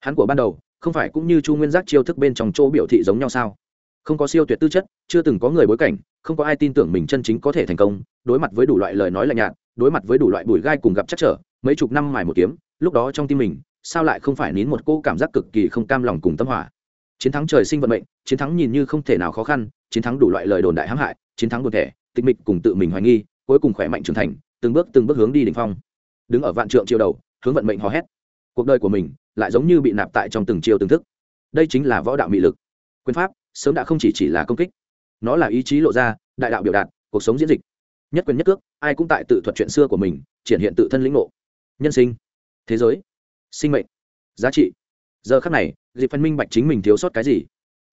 Hắn của ban đầu không phải cũng như chu nguyên giác chiêu thức bên trong chỗ biểu thị giống nhau sao? Không có siêu tuyệt tư chất chưa từng có người bối cảnh không có ai tin tưởng mình chân chính có thể thành công đối mặt với đủ loại lời nói lạnh nhạt đối mặt với đủ loại bụi gai cùng gặp chắc trở mấy chục năm mài một kiếm lúc đó trong tim mình sao lại không phải nín một cô cảm giác cực kỳ không cam lòng cùng tâm hỏa? Chiến thắng trời sinh vận mệnh chiến thắng nhìn như không thể nào khó khăn chiến thắng đủ loại lời đồn đại hãm hại chiến thắng buồn thể, tịch mịch cùng tự mình hoài nghi cuối cùng khỏe mạnh trưởng thành từng bước từng bước hướng đi đỉnh phong. Đứng ở vạn trượng chiều đầu hướng vận mệnh hò hét cuộc đời của mình lại giống như bị nạp tại trong từng chiều từng thức. Đây chính là võ đạo mị lực. Quyền pháp sớm đã không chỉ chỉ là công kích, nó là ý chí lộ ra, đại đạo biểu đạt, cuộc sống diễn dịch. Nhất quyền nhất cước, ai cũng tại tự thuật chuyện xưa của mình, triển hiện tự thân lĩnh ngộ. Nhân sinh, thế giới, sinh mệnh, giá trị. Giờ khắc này dịp phân minh bạch chính mình thiếu sót cái gì?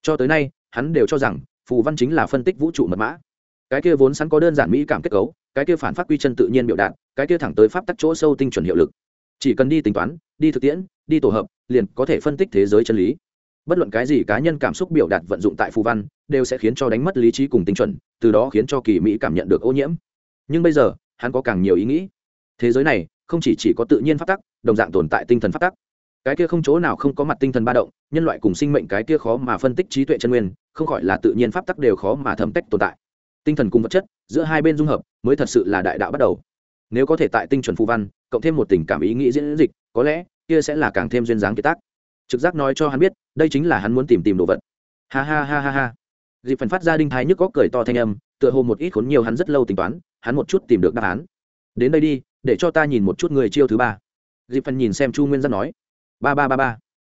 Cho tới nay, hắn đều cho rằng, phù văn chính là phân tích vũ trụ mật mã. Cái kia vốn sẵn có đơn giản mỹ cảm kết cấu, cái kia phản phát quy chân tự nhiên biểu đạt, cái kia thẳng tới pháp tắc chỗ sâu tinh chuẩn hiệu lực chỉ cần đi tính toán đi thực tiễn đi tổ hợp liền có thể phân tích thế giới chân lý. Bất luận cái gì cá nhân cảm xúc biểu đạt vận dụng tại phù văn đều sẽ khiến cho đánh mất lý trí cùng tinh chuẩn từ đó khiến cho kỳ mỹ cảm nhận được ô nhiễm. Nhưng bây giờ hắn có càng nhiều ý nghĩ. Thế giới này không chỉ, chỉ có tự nhiên phát tắc đồng dạng tồn tại tinh thần phát tắc. Cái kia không chỗ nào không có mặt tinh thần ba động nhân loại cùng sinh mệnh cái kia khó mà phân tích trí tuệ chân nguyên không gọi là tự nhiên pháp tắc đều khó mà thẩm tách tồn tại. Tinh thần cùng vật chất giữa hai bên dung hợp mới thật sự là đại đạo bắt đầu. Nếu có thể tại tinh chuẩn phù văn cộng thêm một tình cảm ý nghĩ diễn dịch, có lẽ kia sẽ là càng thêm duyên dáng kiệt tác. Trực giác nói cho hắn biết, đây chính là hắn muốn tìm tìm đồ vật. Ha ha ha ha ha. Dịp phần phát ra đinh thái nhức có cười to thanh âm, tựa hồ một ít khốn nhiều hắn rất lâu tính toán, hắn một chút tìm được đáp án. Đến đây đi, để cho ta nhìn một chút người chiêu thứ ba. Dịp phần nhìn xem chu nguyên giác nói. Ba ba ba ba.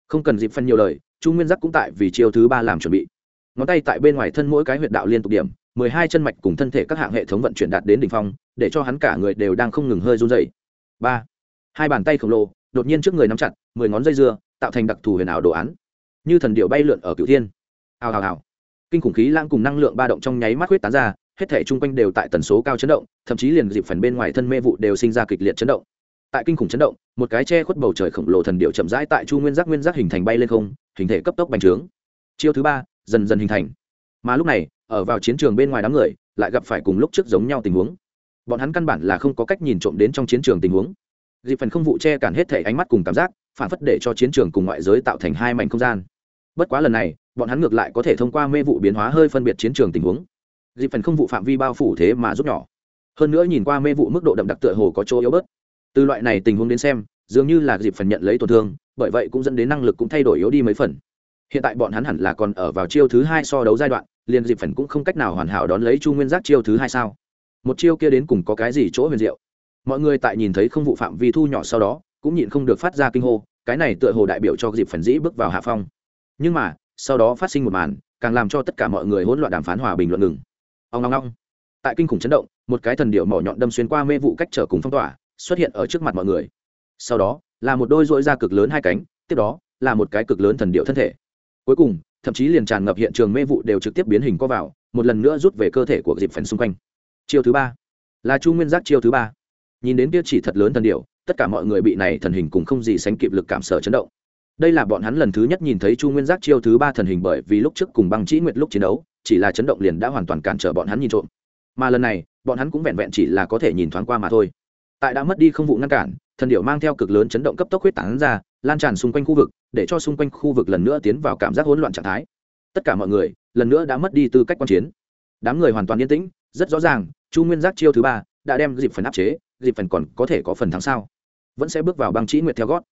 Không cần dịp phần nhiều lời, chu nguyên giác cũng tại vì chiêu thứ ba làm chuẩn bị. Ngón tay tại bên ngoài thân mỗi cái huyệt đạo liên tục điểm, mười hai chân mạch cùng thân thể các hạng hệ thống vận chuyển đạt đến đ ỉ n h phong, để cho hắn cả người đều đang không ngừng hơi run dày ba hai bàn tay khổng lồ đột nhiên trước người nắm chặt mười ngón dây dưa tạo thành đặc thù huyền ảo đồ án như thần điệu bay lượn ở cửu thiên hào hào hào kinh khủng khí lãng cùng năng lượng ba động trong nháy mắt huyết tán ra hết thể chung quanh đều tại tần số cao chấn động thậm chí liền dịp phần bên ngoài thân mê vụ đều sinh ra kịch liệt chấn động tại kinh khủng chấn động một cái che khuất bầu trời khổng lồ thần điệu chậm rãi tại chu nguyên giác nguyên giác hình thành bay lên không hình thể cấp tốc bành trướng chiêu thứ ba dần dần hình thành mà lúc này ở vào chiến trường bên ngoài đám người lại gặp phải cùng lúc trước giống nhau tình huống bọn hắn căn bản là không có cách nhìn trộm đến trong chiến trường tình huống. Dịp phần không vụ che cản hết thể ánh mắt cùng cảm giác, phản phất để cho chiến trường cùng ngoại giới tạo thành hai mảnh không gian. Bất quá lần này, bọn hắn ngược lại có thể thông qua mê vụ biến hóa hơi phân biệt chiến trường tình huống. Dịp phần không vụ phạm vi bao phủ thế mà rút nhỏ. Hơn nữa nhìn qua mê vụ mức độ đậm đặc tựa hồ có chỗ yếu bớt. Từ loại này tình huống đến xem, dường như là dịp phần nhận lấy tổn thương, bởi vậy cũng dẫn đến năng lực cũng thay đổi yếu đi mấy phần. Hiện tại bọn hắn hẳn là còn ở vào chiêu thứ hai so đấu giai đoạn, liền dịp phần cũng không cách nào hoàn hảo đón lấy chu nguyên giác chiêu thứ hai sao? Một chiêu kia đến cùng có cái gì chỗ huyền diệu? Mọi người tại nhìn thấy không vụ phạm vi thu nhỏ sau đó, cũng nhịn không được phát ra kinh hô, cái này tựa hồ đại biểu cho dịp phần dĩ bước vào hạ phong. Nhưng mà, sau đó phát sinh một màn, càng làm cho tất cả mọi người hỗn loạn đàm phán hòa bình luận ngừng. Ông ngong ngong tại kinh khủng chấn động, một cái thần điệu mỏ nhọn đâm xuyên qua mê vụ cách trở cùng phong tỏa, xuất hiện ở trước mặt mọi người. Sau đó, là một đôi dội da cực lớn hai cánh, tiếp đó, là một cái cực lớn thần điệu thân thể. Cuối cùng, thậm chí liền tràn ngập hiện trường mê vụ đều trực tiếp biến hình co vào, một lần nữa rút về cơ thể của dịp phần xung quanh chiêu thứ ba. Là chu nguyên giác chiêu thứ ba. Nhìn đến kia chỉ thật lớn thần điệu tất cả mọi người bị này thần hình cùng không gì sánh kịp lực cảm sở chấn động. Đây là bọn hắn lần thứ nhất nhìn thấy chu nguyên giác chiêu thứ ba thần hình bởi vì lúc trước cùng băng chỉ nguyệt lúc chiến đấu, chỉ là chấn động liền đã hoàn toàn cản trở bọn hắn nhìn trộm. Mà lần này, bọn hắn cũng vẹn vẹn chỉ là có thể nhìn thoáng qua mà thôi. Tại đã mất đi không vụ ngăn cản, thần điệu mang theo cực lớn chấn động cấp tốc huyết tán ra, lan tràn xung quanh khu vực, để cho xung quanh khu vực lần nữa tiến vào cảm giác hỗn loạn trạng thái. Tất cả mọi người, lần nữa đã mất đi tư cách quan chiến. Đám người hoàn toàn yên tĩnh rất rõ ràng, chu nguyên giác chiêu thứ ba đã đem dịp phần áp chế, dịp phần còn có thể có phần thắng sao? Vẫn sẽ bước vào băng trí nguyệt theo gót.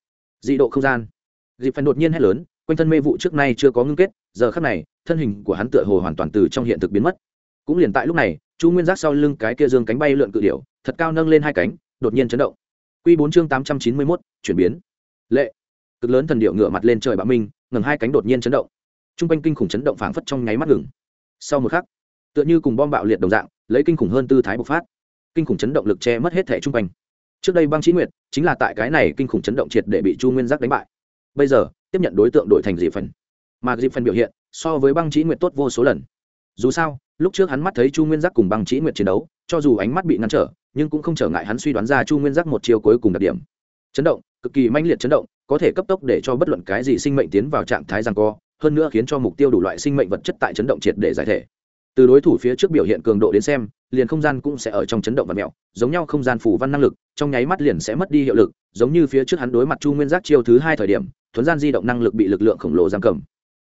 Dị độ không gian. Dịp phần đột nhiên hét lớn, quanh thân mê vụ trước nay chưa có ngưng kết, giờ khắc này, thân hình của hắn tựa hồ hoàn toàn từ trong hiện thực biến mất. Cũng liền tại lúc này, chu nguyên giác sau lưng cái kia dương cánh bay lượn cự điểu, thật cao nâng lên hai cánh, đột nhiên chấn động. Q bốn chương tám trăm chín mươi mốt, chuyển biến. Lệ. Cực lớn thần điệu ngựa mặt lên trời bạo minh ngừng hai cánh đột nhiên chấn động. T r u n g quanh kinh khủng chấn động phảng phất trong nháy mắt ngừng. Sau một khắc, tựa như cùng bom bạo liệt đồng dạng lấy kinh khủng hơn tư thái bộc phát. Kinh khủng chấn động lực che mất hết thẻ trung quanh. Trước đây băng trí nguyệt chính là tại cái này kinh khủng chấn động triệt để bị chu nguyên giác đánh bại. Bây giờ, tiếp nhận đối tượng đổi thành dị phần. Mà dị phần biểu hiện, so với băng trí nguyệt tốt vô số lần. Dù sao, lúc trước hắn mắt thấy chu nguyên giác cùng băng trí nguyệt chiến đấu, cho dù ánh mắt bị ngăn trở, nhưng cũng không trở ngại hắn suy đoán ra chu nguyên giác một chiều cuối cùng đặc điểm. Chấn động, cực kỳ manh liệt chấn động, có thể cấp tốc để cho bất luận cái gì sinh mệnh tiến vào trạng thái rằng co, hơn nữa khiến cho mục tiêu đủ loại sinh mệnh vật chất tại chấn động triệt để giải thể từ đối thủ phía trước biểu hiện cường độ đến xem, liền không gian cũng sẽ ở trong chấn động và mẹo giống nhau không gian phủ văn năng lực, trong nháy mắt liền sẽ mất đi hiệu lực, giống như phía trước hắn đối mặt chu nguyên giác chiêu thứ hai thời điểm, thuấn gian di động năng lực bị lực lượng khổng lồ giam cầm.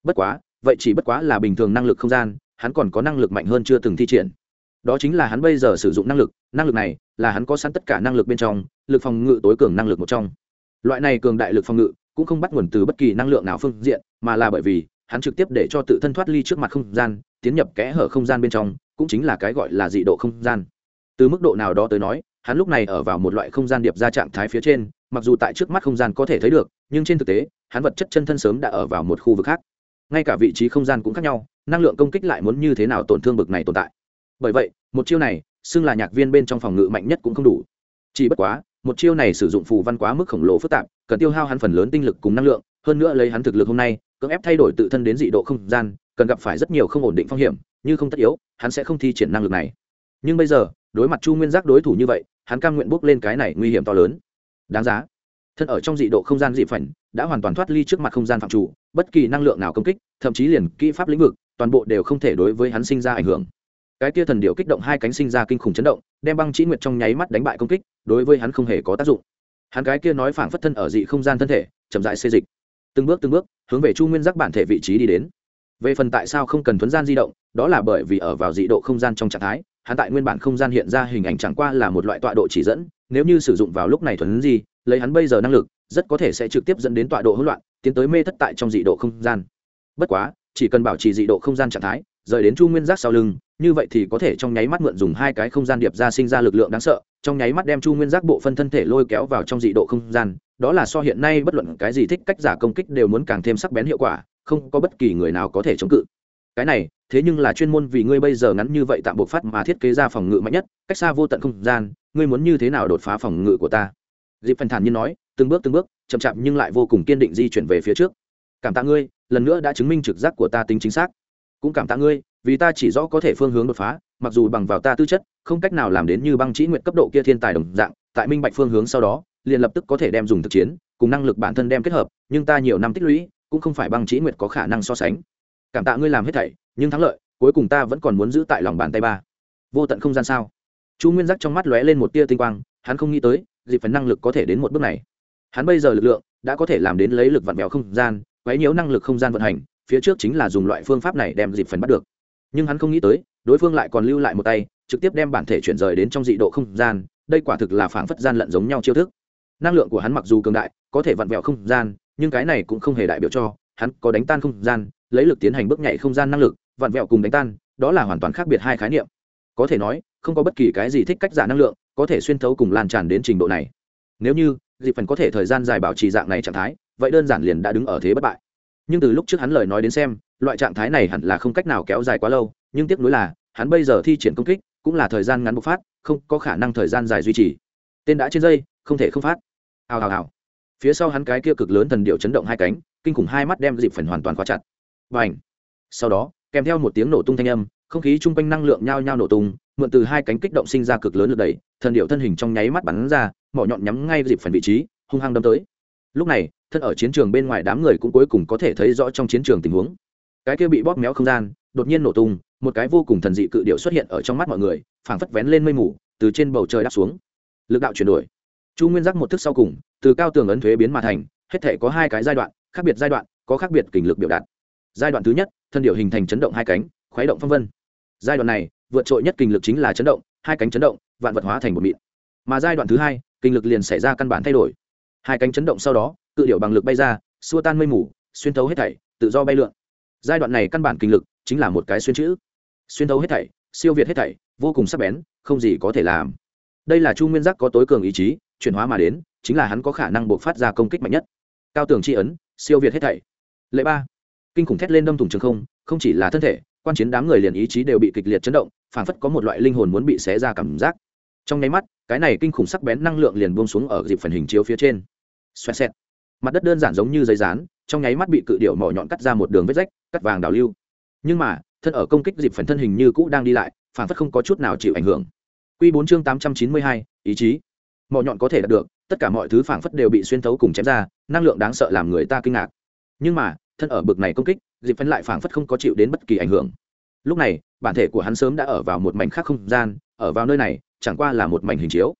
Bất quá, vậy chỉ bất quá là bình thường năng lực không gian, hắn còn có năng lực mạnh hơn chưa từng thi triển. Đó chính là hắn bây giờ sử dụng năng lực năng lực này là hắn có sẵn tất cả năng lực bên trong, lực phòng ngự tối cường năng lực một trong. Loại này cường đại lực phòng ngự cũng không bắt nguồn từ bất kỳ năng lượng nào phương diện, mà là bởi vì hắn trực tiếp để cho tự thân thoát ly trước mặt không gian tiến nhập kẽ hở không gian bên trong, cũng chính là cái gọi là dị độ không gian. Từ mức độ nào đó tới nói, hắn lúc này ở vào một loại không gian điệp ra trạng thái phía trên, mặc dù tại trước mắt không gian có thể thấy được, nhưng trên thực tế, hắn vật chất chân thân sớm đã ở vào một khu vực khác. Ngay cả vị trí không gian cũng khác nhau, năng lượng công kích lại muốn như thế nào tổn thương bực này tồn tại. Bởi vậy, một chiêu này, xưng là nhạc viên bên trong phòng ngự mạnh nhất cũng không đủ. Chỉ bất quá, một chiêu này sử dụng phù văn quá mức khổng lồ phức tạp, cần tiêu hao hắn phần lớn tinh lực cùng năng lượng, hơn nữa lấy hắn thực lực hôm nay cưỡng ép thay đổi tự thân đến dị độ không gian, cần gặp phải rất nhiều không ổn định phong hiểm, như không tất yếu, hắn sẽ không thi triển năng lực này. Nhưng bây giờ, đối mặt chu nguyên giác đối thủ như vậy, hắn cam nguyện bước lên cái này nguy hiểm to lớn. Đáng giá. Thân ở trong dị độ không gian dị phảnh, đã hoàn toàn thoát ly trước mặt không gian phạm chủ, bất kỳ năng lượng nào công kích, thậm chí liền kỹ pháp lĩnh vực, toàn bộ đều không thể đối với hắn sinh ra ảnh hưởng. Cái tia thần điệu kích động hai cánh sinh ra kinh khủng chấn động, đem băng chỉ nguyệt trong nháy mắt đánh bại công kích, đối với hắn không hề có tác dụng. Hắn cái kia nói phảng phất thân ở dị không gian thân thể, chậm dại xê dịch từng bước từng bước, hướng về chu nguyên giác bản thể vị trí đi đến. Về phần tại sao không cần thuấn gian di động, đó là bởi vì ở vào dị độ không gian trong trạng thái, hắn tại nguyên bản không gian hiện ra hình ảnh chẳng qua là một loại tọa độ chỉ dẫn, nếu như sử dụng vào lúc này thuấn di, lấy hắn bây giờ năng lực, rất có thể sẽ trực tiếp dẫn đến tọa độ hỗn loạn, tiến tới mê thất tại trong dị độ không gian. Bất quá, chỉ cần bảo trì dị độ không gian trạng thái, rời đến chu nguyên giác sau lưng, như vậy thì có thể trong nháy mắt mượn dùng hai cái không gian điệp ra sinh ra lực lượng đáng sợ, trong nháy mắt đem chu nguyên giác bộ phân thân thể lôi kéo vào trong dị độ không gian đó là so hiện nay bất luận cái gì thích cách giả công kích đều muốn càng thêm sắc bén hiệu quả, không có bất kỳ người nào có thể chống cự. Cái này, thế nhưng là chuyên môn vì ngươi bây giờ ngắn như vậy tạm buộc phát mà thiết kế ra phòng ngự mạnh nhất, cách xa vô tận không gian, ngươi muốn như thế nào đột phá phòng ngự của ta? Dịp phần thản nhiên nói, từng bước từng bước, chậm chạp nhưng lại vô cùng kiên định di chuyển về phía trước. Cảm tạ ngươi, lần nữa đã chứng minh trực giác của ta tính chính xác. Cũng cảm tạ ngươi, vì ta chỉ rõ có thể phương hướng đột phá, mặc dù bằng vào ta tư chất, không cách nào làm đến như băng chỉ nguyện cấp độ kia thiên tài đồng dạng, tại minh bạch phương hướng sau đó liền lập tức có thể đem dùng thực chiến, cùng năng lực bản thân đem kết hợp, nhưng ta nhiều năm tích lũy, cũng không phải băng chỉ nguyệt có khả năng so sánh. Cảm tạ ngươi làm hết thảy, nhưng thắng lợi, cuối cùng ta vẫn còn muốn giữ tại lòng bàn tay ba. Vô tận không gian sao? Chu nguyên giác trong mắt lóe lên một tia tinh quang, hắn không nghĩ tới dịp phần năng lực có thể đến một bước này. Hắn bây giờ lực lượng, đã có thể làm đến lấy lực vặn vẹo không gian, quấy nhiễu năng lực không gian vận hành, phía trước chính là dùng loại phương pháp này đem dịp phần bắt được. Nhưng hắn không nghĩ tới, đối phương lại còn lưu lại một tay, trực tiếp đem bản thể chuyển rời đến trong dị độ không gian, đây quả thực là phảng phất gian lận giống nhau chiêu thức năng lượng của hắn mặc dù cường đại, có thể vặn vẹo không gian, nhưng cái này cũng không hề đại biểu cho hắn có đánh tan không gian, lấy lực tiến hành bước nhảy không gian năng lực, vặn vẹo cùng đánh tan, đó là hoàn toàn khác biệt hai khái niệm. Có thể nói, không có bất kỳ cái gì thích cách giả năng lượng, có thể xuyên thấu cùng lan tràn đến trình độ này. Nếu như dịp phần có thể thời gian dài bảo trì dạng này trạng thái, vậy đơn giản liền đã đứng ở thế bất bại. Nhưng từ lúc trước hắn lời nói đến xem, loại trạng thái này hẳn là không cách nào kéo dài quá lâu, nhưng tiếc nuối là, hắn bây giờ thi triển công kích, cũng là thời gian ngắn bộc phát, không có khả năng thời gian dài duy trì. Tên đã trên dây, không thể không phát hào hào hào. Phía sau hắn cái kia cực lớn thần điệu chấn động hai cánh, kinh khủng hai mắt đem dịp phần hoàn toàn khóa chặt. Và ảnh sau đó, kèm theo một tiếng nổ tung thanh âm, không khí chung quanh năng lượng nhao nhao nổ tung, mượn từ hai cánh kích động sinh ra cực lớn lực đẩy, thần điệu thân hình trong nháy mắt bắn ra, mỏ nhọn nhắm ngay dịp phần vị trí, hung hăng đâm tới. Lúc này, thân ở chiến trường bên ngoài đám người cũng cuối cùng có thể thấy rõ trong chiến trường tình huống. Cái kia bị bóp méo không gian, đột nhiên nổ tung, một cái vô cùng thần dị cự điệu xuất hiện ở trong mắt mọi người, phảng phất vén lên mây mù, từ trên bầu trời đáp xuống. Lực đạo chuyển đổi chu nguyên giác một thức sau cùng, từ cao tường ấn thuế biến mà thành, hết thể có hai cái giai đoạn, khác biệt giai đoạn, có khác biệt kình lực biểu đạt. Giai đoạn thứ nhất, thân điệu hình thành chấn động hai cánh, khuấy động phong vân. Giai đoạn này, vượt trội nhất kình lực chính là chấn động, hai cánh chấn động, vạn vật hóa thành một mịn. Mà giai đoạn thứ hai, kình lực liền xảy ra căn bản thay đổi. Hai cánh chấn động sau đó, cự điệu bằng lực bay ra, xua tan mây mù, xuyên thấu hết thảy, tự do bay lượn. Giai đoạn này căn bản kinh lực chính là một cái xuyên chữ. Xuyên thấu hết thảy, siêu việt hết thảy, vô cùng sắc bén, không gì có thể làm. Đây là chu nguyên giác có tối cường ý chí chuyển hóa mà đến chính là hắn có khả năng buộc phát ra công kích mạnh nhất. Cao tường tri ấn siêu việt hết thảy. Lệ ba. Kinh khủng thét lên đâm thủng trường không không chỉ là thân thể quan chiến đám người liền ý chí đều bị kịch liệt chấn động phảng phất có một loại linh hồn muốn bị xé ra cảm giác. Trong nháy mắt cái này kinh khủng sắc bén năng lượng liền buông xuống ở dịp phần hình chiếu phía trên. Xoẹt xẹt. Mặt đất đơn giản giống như giấy rán trong nháy mắt bị cự điệu mỏ nhọn cắt ra một đường vết rách cắt vàng đào lưu. Nhưng mà thân ở công kích dịp phần thân hình như cũ đang đi lại phản phất không có chút nào chịu ảnh hưởng. Quy 4 chương 892, ý chí. Mỏ nhọn có thể đạt được, tất cả mọi thứ phảng phất đều bị xuyên thấu cùng chém ra, năng lượng đáng sợ làm người ta kinh ngạc. Nhưng mà, thân ở bực này công kích, dịp phân lại phảng phất không có chịu đến bất kỳ ảnh hưởng. Lúc này, bản thể của hắn sớm đã ở vào một mảnh khác không gian, ở vào nơi này, chẳng qua là một mảnh hình chiếu.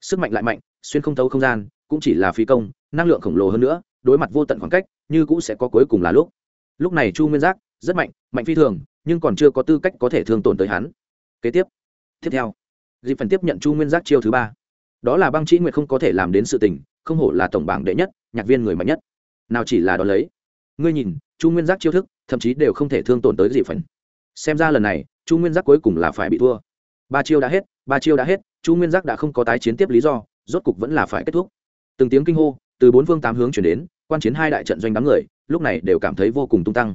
Sức mạnh lại mạnh, xuyên không thấu không gian, cũng chỉ là phí công, năng lượng khổng lồ hơn nữa, đối mặt vô tận khoảng cách, như cũng sẽ có cuối cùng là lúc. Lúc này Chu Nguyên Giác rất mạnh, mạnh phi thường, nhưng còn chưa có tư cách có thể thương tổn tới hắn. Kế tiếp, tiếp theo, dịp phần tiếp nhận chu nguyên giác chiêu thứ ba đó là băng trí nguyệt không có thể làm đến sự tình, không hổ là tổng bảng đệ nhất, nhạc viên người mạnh nhất. Nào chỉ là đón lấy. Ngươi nhìn, chu nguyên giác chiêu thức, thậm chí đều không thể thương tổn tới gì phần. Xem ra lần này, chu nguyên giác cuối cùng là phải bị thua. Ba chiêu đã hết, ba chiêu đã hết, chu nguyên giác đã không có tái chiến tiếp lý do, rốt cục vẫn là phải kết thúc. Từng tiếng kinh hô, từ bốn phương tám hướng chuyển đến, quan chiến hai đại trận doanh đám người, lúc này đều cảm thấy vô cùng tung tăng.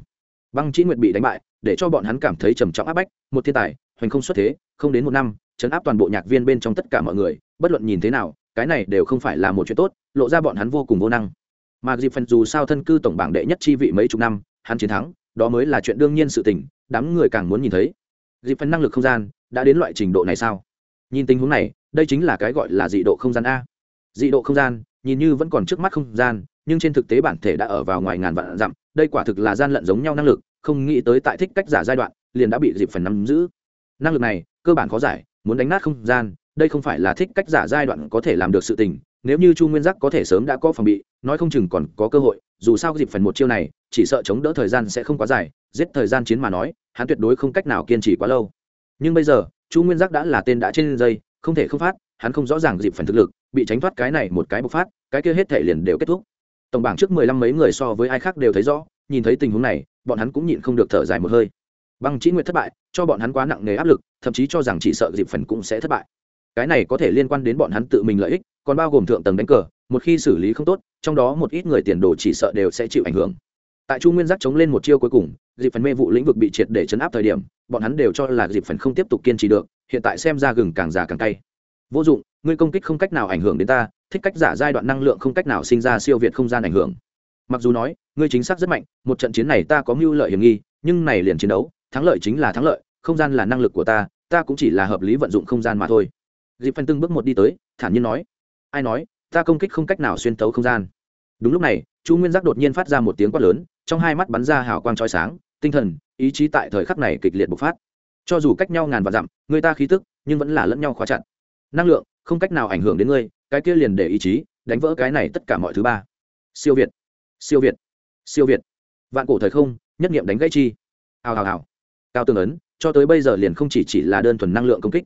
Băng trí nguyệt bị đánh bại, để cho bọn hắn cảm thấy trầm trọng áp bách, một thiên tài, hoành không xuất thế, không đến một năm chấn áp toàn bộ nhạc viên bên trong tất cả mọi người, bất luận nhìn thế nào, cái này đều không phải là một chuyện tốt, lộ ra bọn hắn vô cùng vô năng. Mà dịp phần dù sao thân cư tổng bảng đệ nhất chi vị mấy chục năm, hắn chiến thắng, đó mới là chuyện đương nhiên sự tình, đám người càng muốn nhìn thấy. Dịp phần năng lực không gian, đã đến loại trình độ này sao? Nhìn tình huống này, đây chính là cái gọi là dị độ không gian a. Dị độ không gian, nhìn như vẫn còn trước mắt không gian, nhưng trên thực tế bản thể đã ở vào ngoài ngàn vạn dặm, đây quả thực là gian lận giống nhau năng lực, không nghĩ tới tại thích cách giả giai đoạn, liền đã bị dịp phần nắm giữ. Năng lực này, cơ bản khó giải muốn đánh nát không gian, đây không phải là thích cách giả giai đoạn có thể làm được sự tình, nếu như chu nguyên giác có thể sớm đã có phòng bị, nói không chừng còn có cơ hội, dù sao dịp phần một chiêu này, chỉ sợ chống đỡ thời gian sẽ không quá dài, giết thời gian chiến mà nói, hắn tuyệt đối không cách nào kiên trì quá lâu. Nhưng bây giờ, chu nguyên giác đã là tên đã trên dây, không thể không phát, hắn không rõ ràng dịp phần thực lực, bị tránh thoát cái này một cái bộc phát, cái kia hết thể liền đều kết thúc. Tổng bảng trước mười lăm mấy người so với ai khác đều thấy rõ, nhìn thấy tình huống này, bọn hắn cũng nhịn không được thở dài một hơi băng chỉ nguyệt thất bại, cho bọn hắn quá nặng nề áp lực, thậm chí cho rằng chỉ sợ dịp phần cũng sẽ thất bại. Cái này có thể liên quan đến bọn hắn tự mình lợi ích, còn bao gồm thượng tầng đánh cờ, một khi xử lý không tốt, trong đó một ít người tiền đồ chỉ sợ đều sẽ chịu ảnh hưởng. Tại chu nguyên giác chống lên một chiêu cuối cùng, dịp phần mê vụ lĩnh vực bị triệt để chấn áp thời điểm, bọn hắn đều cho là dịp phần không tiếp tục kiên trì được, hiện tại xem ra gừng càng già càng cay. Vô dụng, ngươi công kích không cách nào ảnh hưởng đến ta, thích cách giả giai đoạn năng lượng không cách nào sinh ra siêu việt không gian ảnh hưởng. Mặc dù nói, ngươi chính xác rất mạnh, một trận chiến này ta có mưu lợi hiểm nghi, nhưng này liền chiến đấu thắng lợi chính là thắng lợi, không gian là năng lực của ta ta cũng chỉ là hợp lý vận dụng không gian mà thôi. Dịp phân từng bước một đi tới, thản nhiên nói. Ai nói, ta công kích không cách nào xuyên tấu không gian. Đúng lúc này, chu nguyên giác đột nhiên phát ra một tiếng quát lớn, trong hai mắt bắn ra hào quang trói sáng, tinh thần, ý chí tại thời khắc này kịch liệt bộc phát. Cho dù cách nhau ngàn và dặm, người ta khí tức, nhưng vẫn là lẫn nhau khóa chặt. Năng lượng, không cách nào ảnh hưởng đến ngươi, cái kia liền để ý chí, đánh vỡ cái này tất cả mọi thứ ba. Siêu việt siêu việt siêu việt. Vạn cổ thời không, nhất nghiệm đánh gãy chi. Hào hào hào cao tương ấn, cho tới bây giờ liền không chỉ chỉ là đơn thuần năng lượng công kích.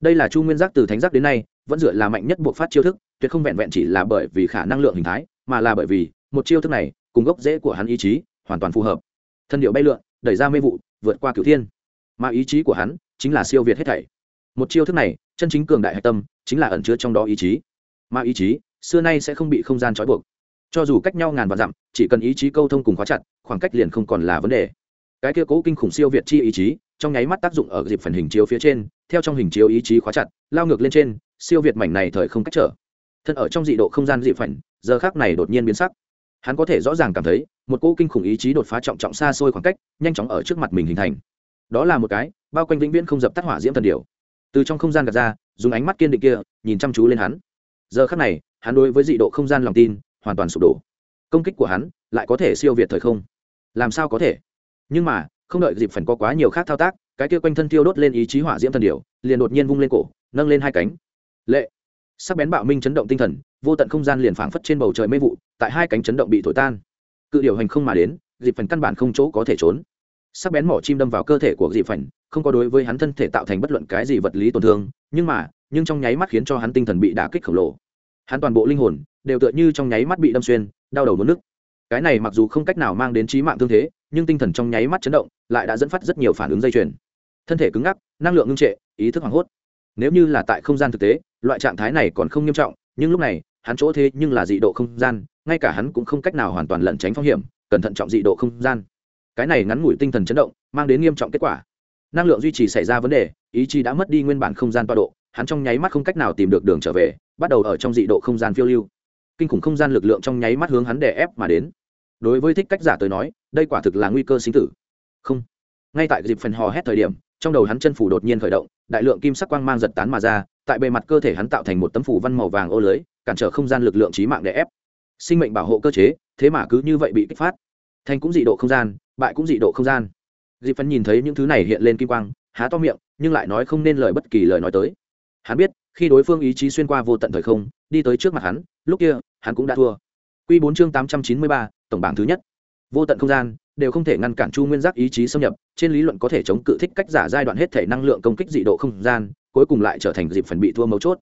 Đây là chu nguyên giác từ thánh giác đến nay, vẫn dựa là mạnh nhất buộc phát chiêu thức, tuyệt không vẹn vẹn chỉ là bởi vì khả năng lượng hình thái, mà là bởi vì một chiêu thức này, cùng gốc rễ của hắn ý chí hoàn toàn phù hợp. Thân điệu bay lượn, đẩy ra mê vụ, vượt qua cửu thiên. Mà ý chí của hắn chính là siêu việt hết thảy. Một chiêu thức này, chân chính cường đại hạch tâm, chính là ẩn chứa trong đó ý chí. Mà ý chí, xưa nay sẽ không bị không gian trói buộc. Cho dù cách nhau ngàn vạn dặm, chỉ cần ý chí câu thông cùng khóa chặt, khoảng cách liền không còn là vấn đề cái kia cố kinh khủng siêu việt chi ý chí, trong nháy mắt tác dụng ở dịp phần hình chiếu phía trên, theo trong hình chiếu ý chí khóa chặt, lao ngược lên trên, siêu việt mảnh này thời không cách trở. Thân ở trong dị độ không gian dị phảnh giờ khác này đột nhiên biến sắc. Hắn có thể rõ ràng cảm thấy, một cỗ kinh khủng ý chí đột phá trọng trọng xa xôi khoảng cách, nhanh chóng ở trước mặt mình hình thành. Đó là một cái, bao quanh vĩnh viễn không dập tắt hỏa diễm thần điều từ trong không gian gạt ra, dùng ánh mắt kiên định kia, nhìn chăm chú lên hắn. Giờ khác này, hắn đối với dị độ không gian lòng tin, hoàn toàn sụp đổ. Công kích của hắn, lại có thể siêu việt thời không. Làm sao có thể? Nhưng mà, không đợi dịp phần có quá nhiều khác thao tác, cái kia quanh thân tiêu đốt lên ý chí hỏa diễm thần điều liền đột nhiên vung lên cổ, nâng lên hai cánh. Lệ. Sắc bén bạo minh chấn động tinh thần, vô tận không gian liền phảng phất trên bầu trời mê vụ, tại hai cánh chấn động bị thổi tan. Cự điều hành không mà đến dịp phần căn bản không chỗ có thể trốn. Sắc bén mỏ chim đâm vào cơ thể của dịp phần không có đối với hắn thân thể tạo thành bất luận cái gì vật lý tổn thương, nhưng mà, nhưng trong nháy mắt khiến cho hắn tinh thần bị đả kích khổng lồ. Hắn toàn bộ linh hồn, đều tựa như trong nháy mắt bị đâm xuyên, đau đầu muốn nức cái này mặc dù không cách nào mang đến trí mạng thương thế nhưng tinh thần trong nháy mắt chấn động, lại đã dẫn phát rất nhiều phản ứng dây chuyền. Thân thể cứng ngắc, năng lượng ngưng trệ, ý thức hoảng hốt. Nếu như là tại không gian thực tế, loại trạng thái này còn không nghiêm trọng, nhưng lúc này, hắn chỗ thế nhưng là dị độ không gian, ngay cả hắn cũng không cách nào hoàn toàn lẩn tránh phong hiểm, cẩn thận trọng dị độ không gian. Cái này ngắn ngủi tinh thần chấn động, mang đến nghiêm trọng kết quả. Năng lượng duy trì xảy ra vấn đề, ý chí đã mất đi nguyên bản không gian toa độ, hắn trong nháy mắt không cách nào tìm được đường trở về, bắt đầu ở trong dị độ không gian phiêu lưu. Kinh khủng không gian lực lượng trong nháy mắt hướng hắn đè ép mà đến đối với thích cách giả tới nói, đây quả thực là nguy cơ sinh tử. Không. Ngay tại dịp phần hò hét thời điểm, trong đầu hắn chân phủ đột nhiên khởi động, đại lượng kim sắc quang mang giật tán mà ra, tại bề mặt cơ thể hắn tạo thành một tấm phủ văn màu vàng ô lưới, cản trở không gian lực lượng trí mạng để ép. Sinh mệnh bảo hộ cơ chế, thế mà cứ như vậy bị kích phát. Thành cũng dị độ không gian, bại cũng dị độ không gian. Dịp phần nhìn thấy những thứ này hiện lên kim quang, há to miệng, nhưng lại nói không nên lời bất kỳ lời nói tới. Hắn biết, khi đối phương ý chí xuyên qua vô tận thời không, đi tới trước mặt hắn, lúc kia, hắn cũng đã thua. Q bốn chương tám trăm chín mươi ba tổng bảng thứ nhất. Vô tận không gian đều không thể ngăn cản chu nguyên giác ý chí xâm nhập, trên lý luận có thể chống cự thích cách giả giai đoạn hết thể năng lượng công kích dị độ không gian, cuối cùng lại trở thành dịp phần bị thua mấu chốt.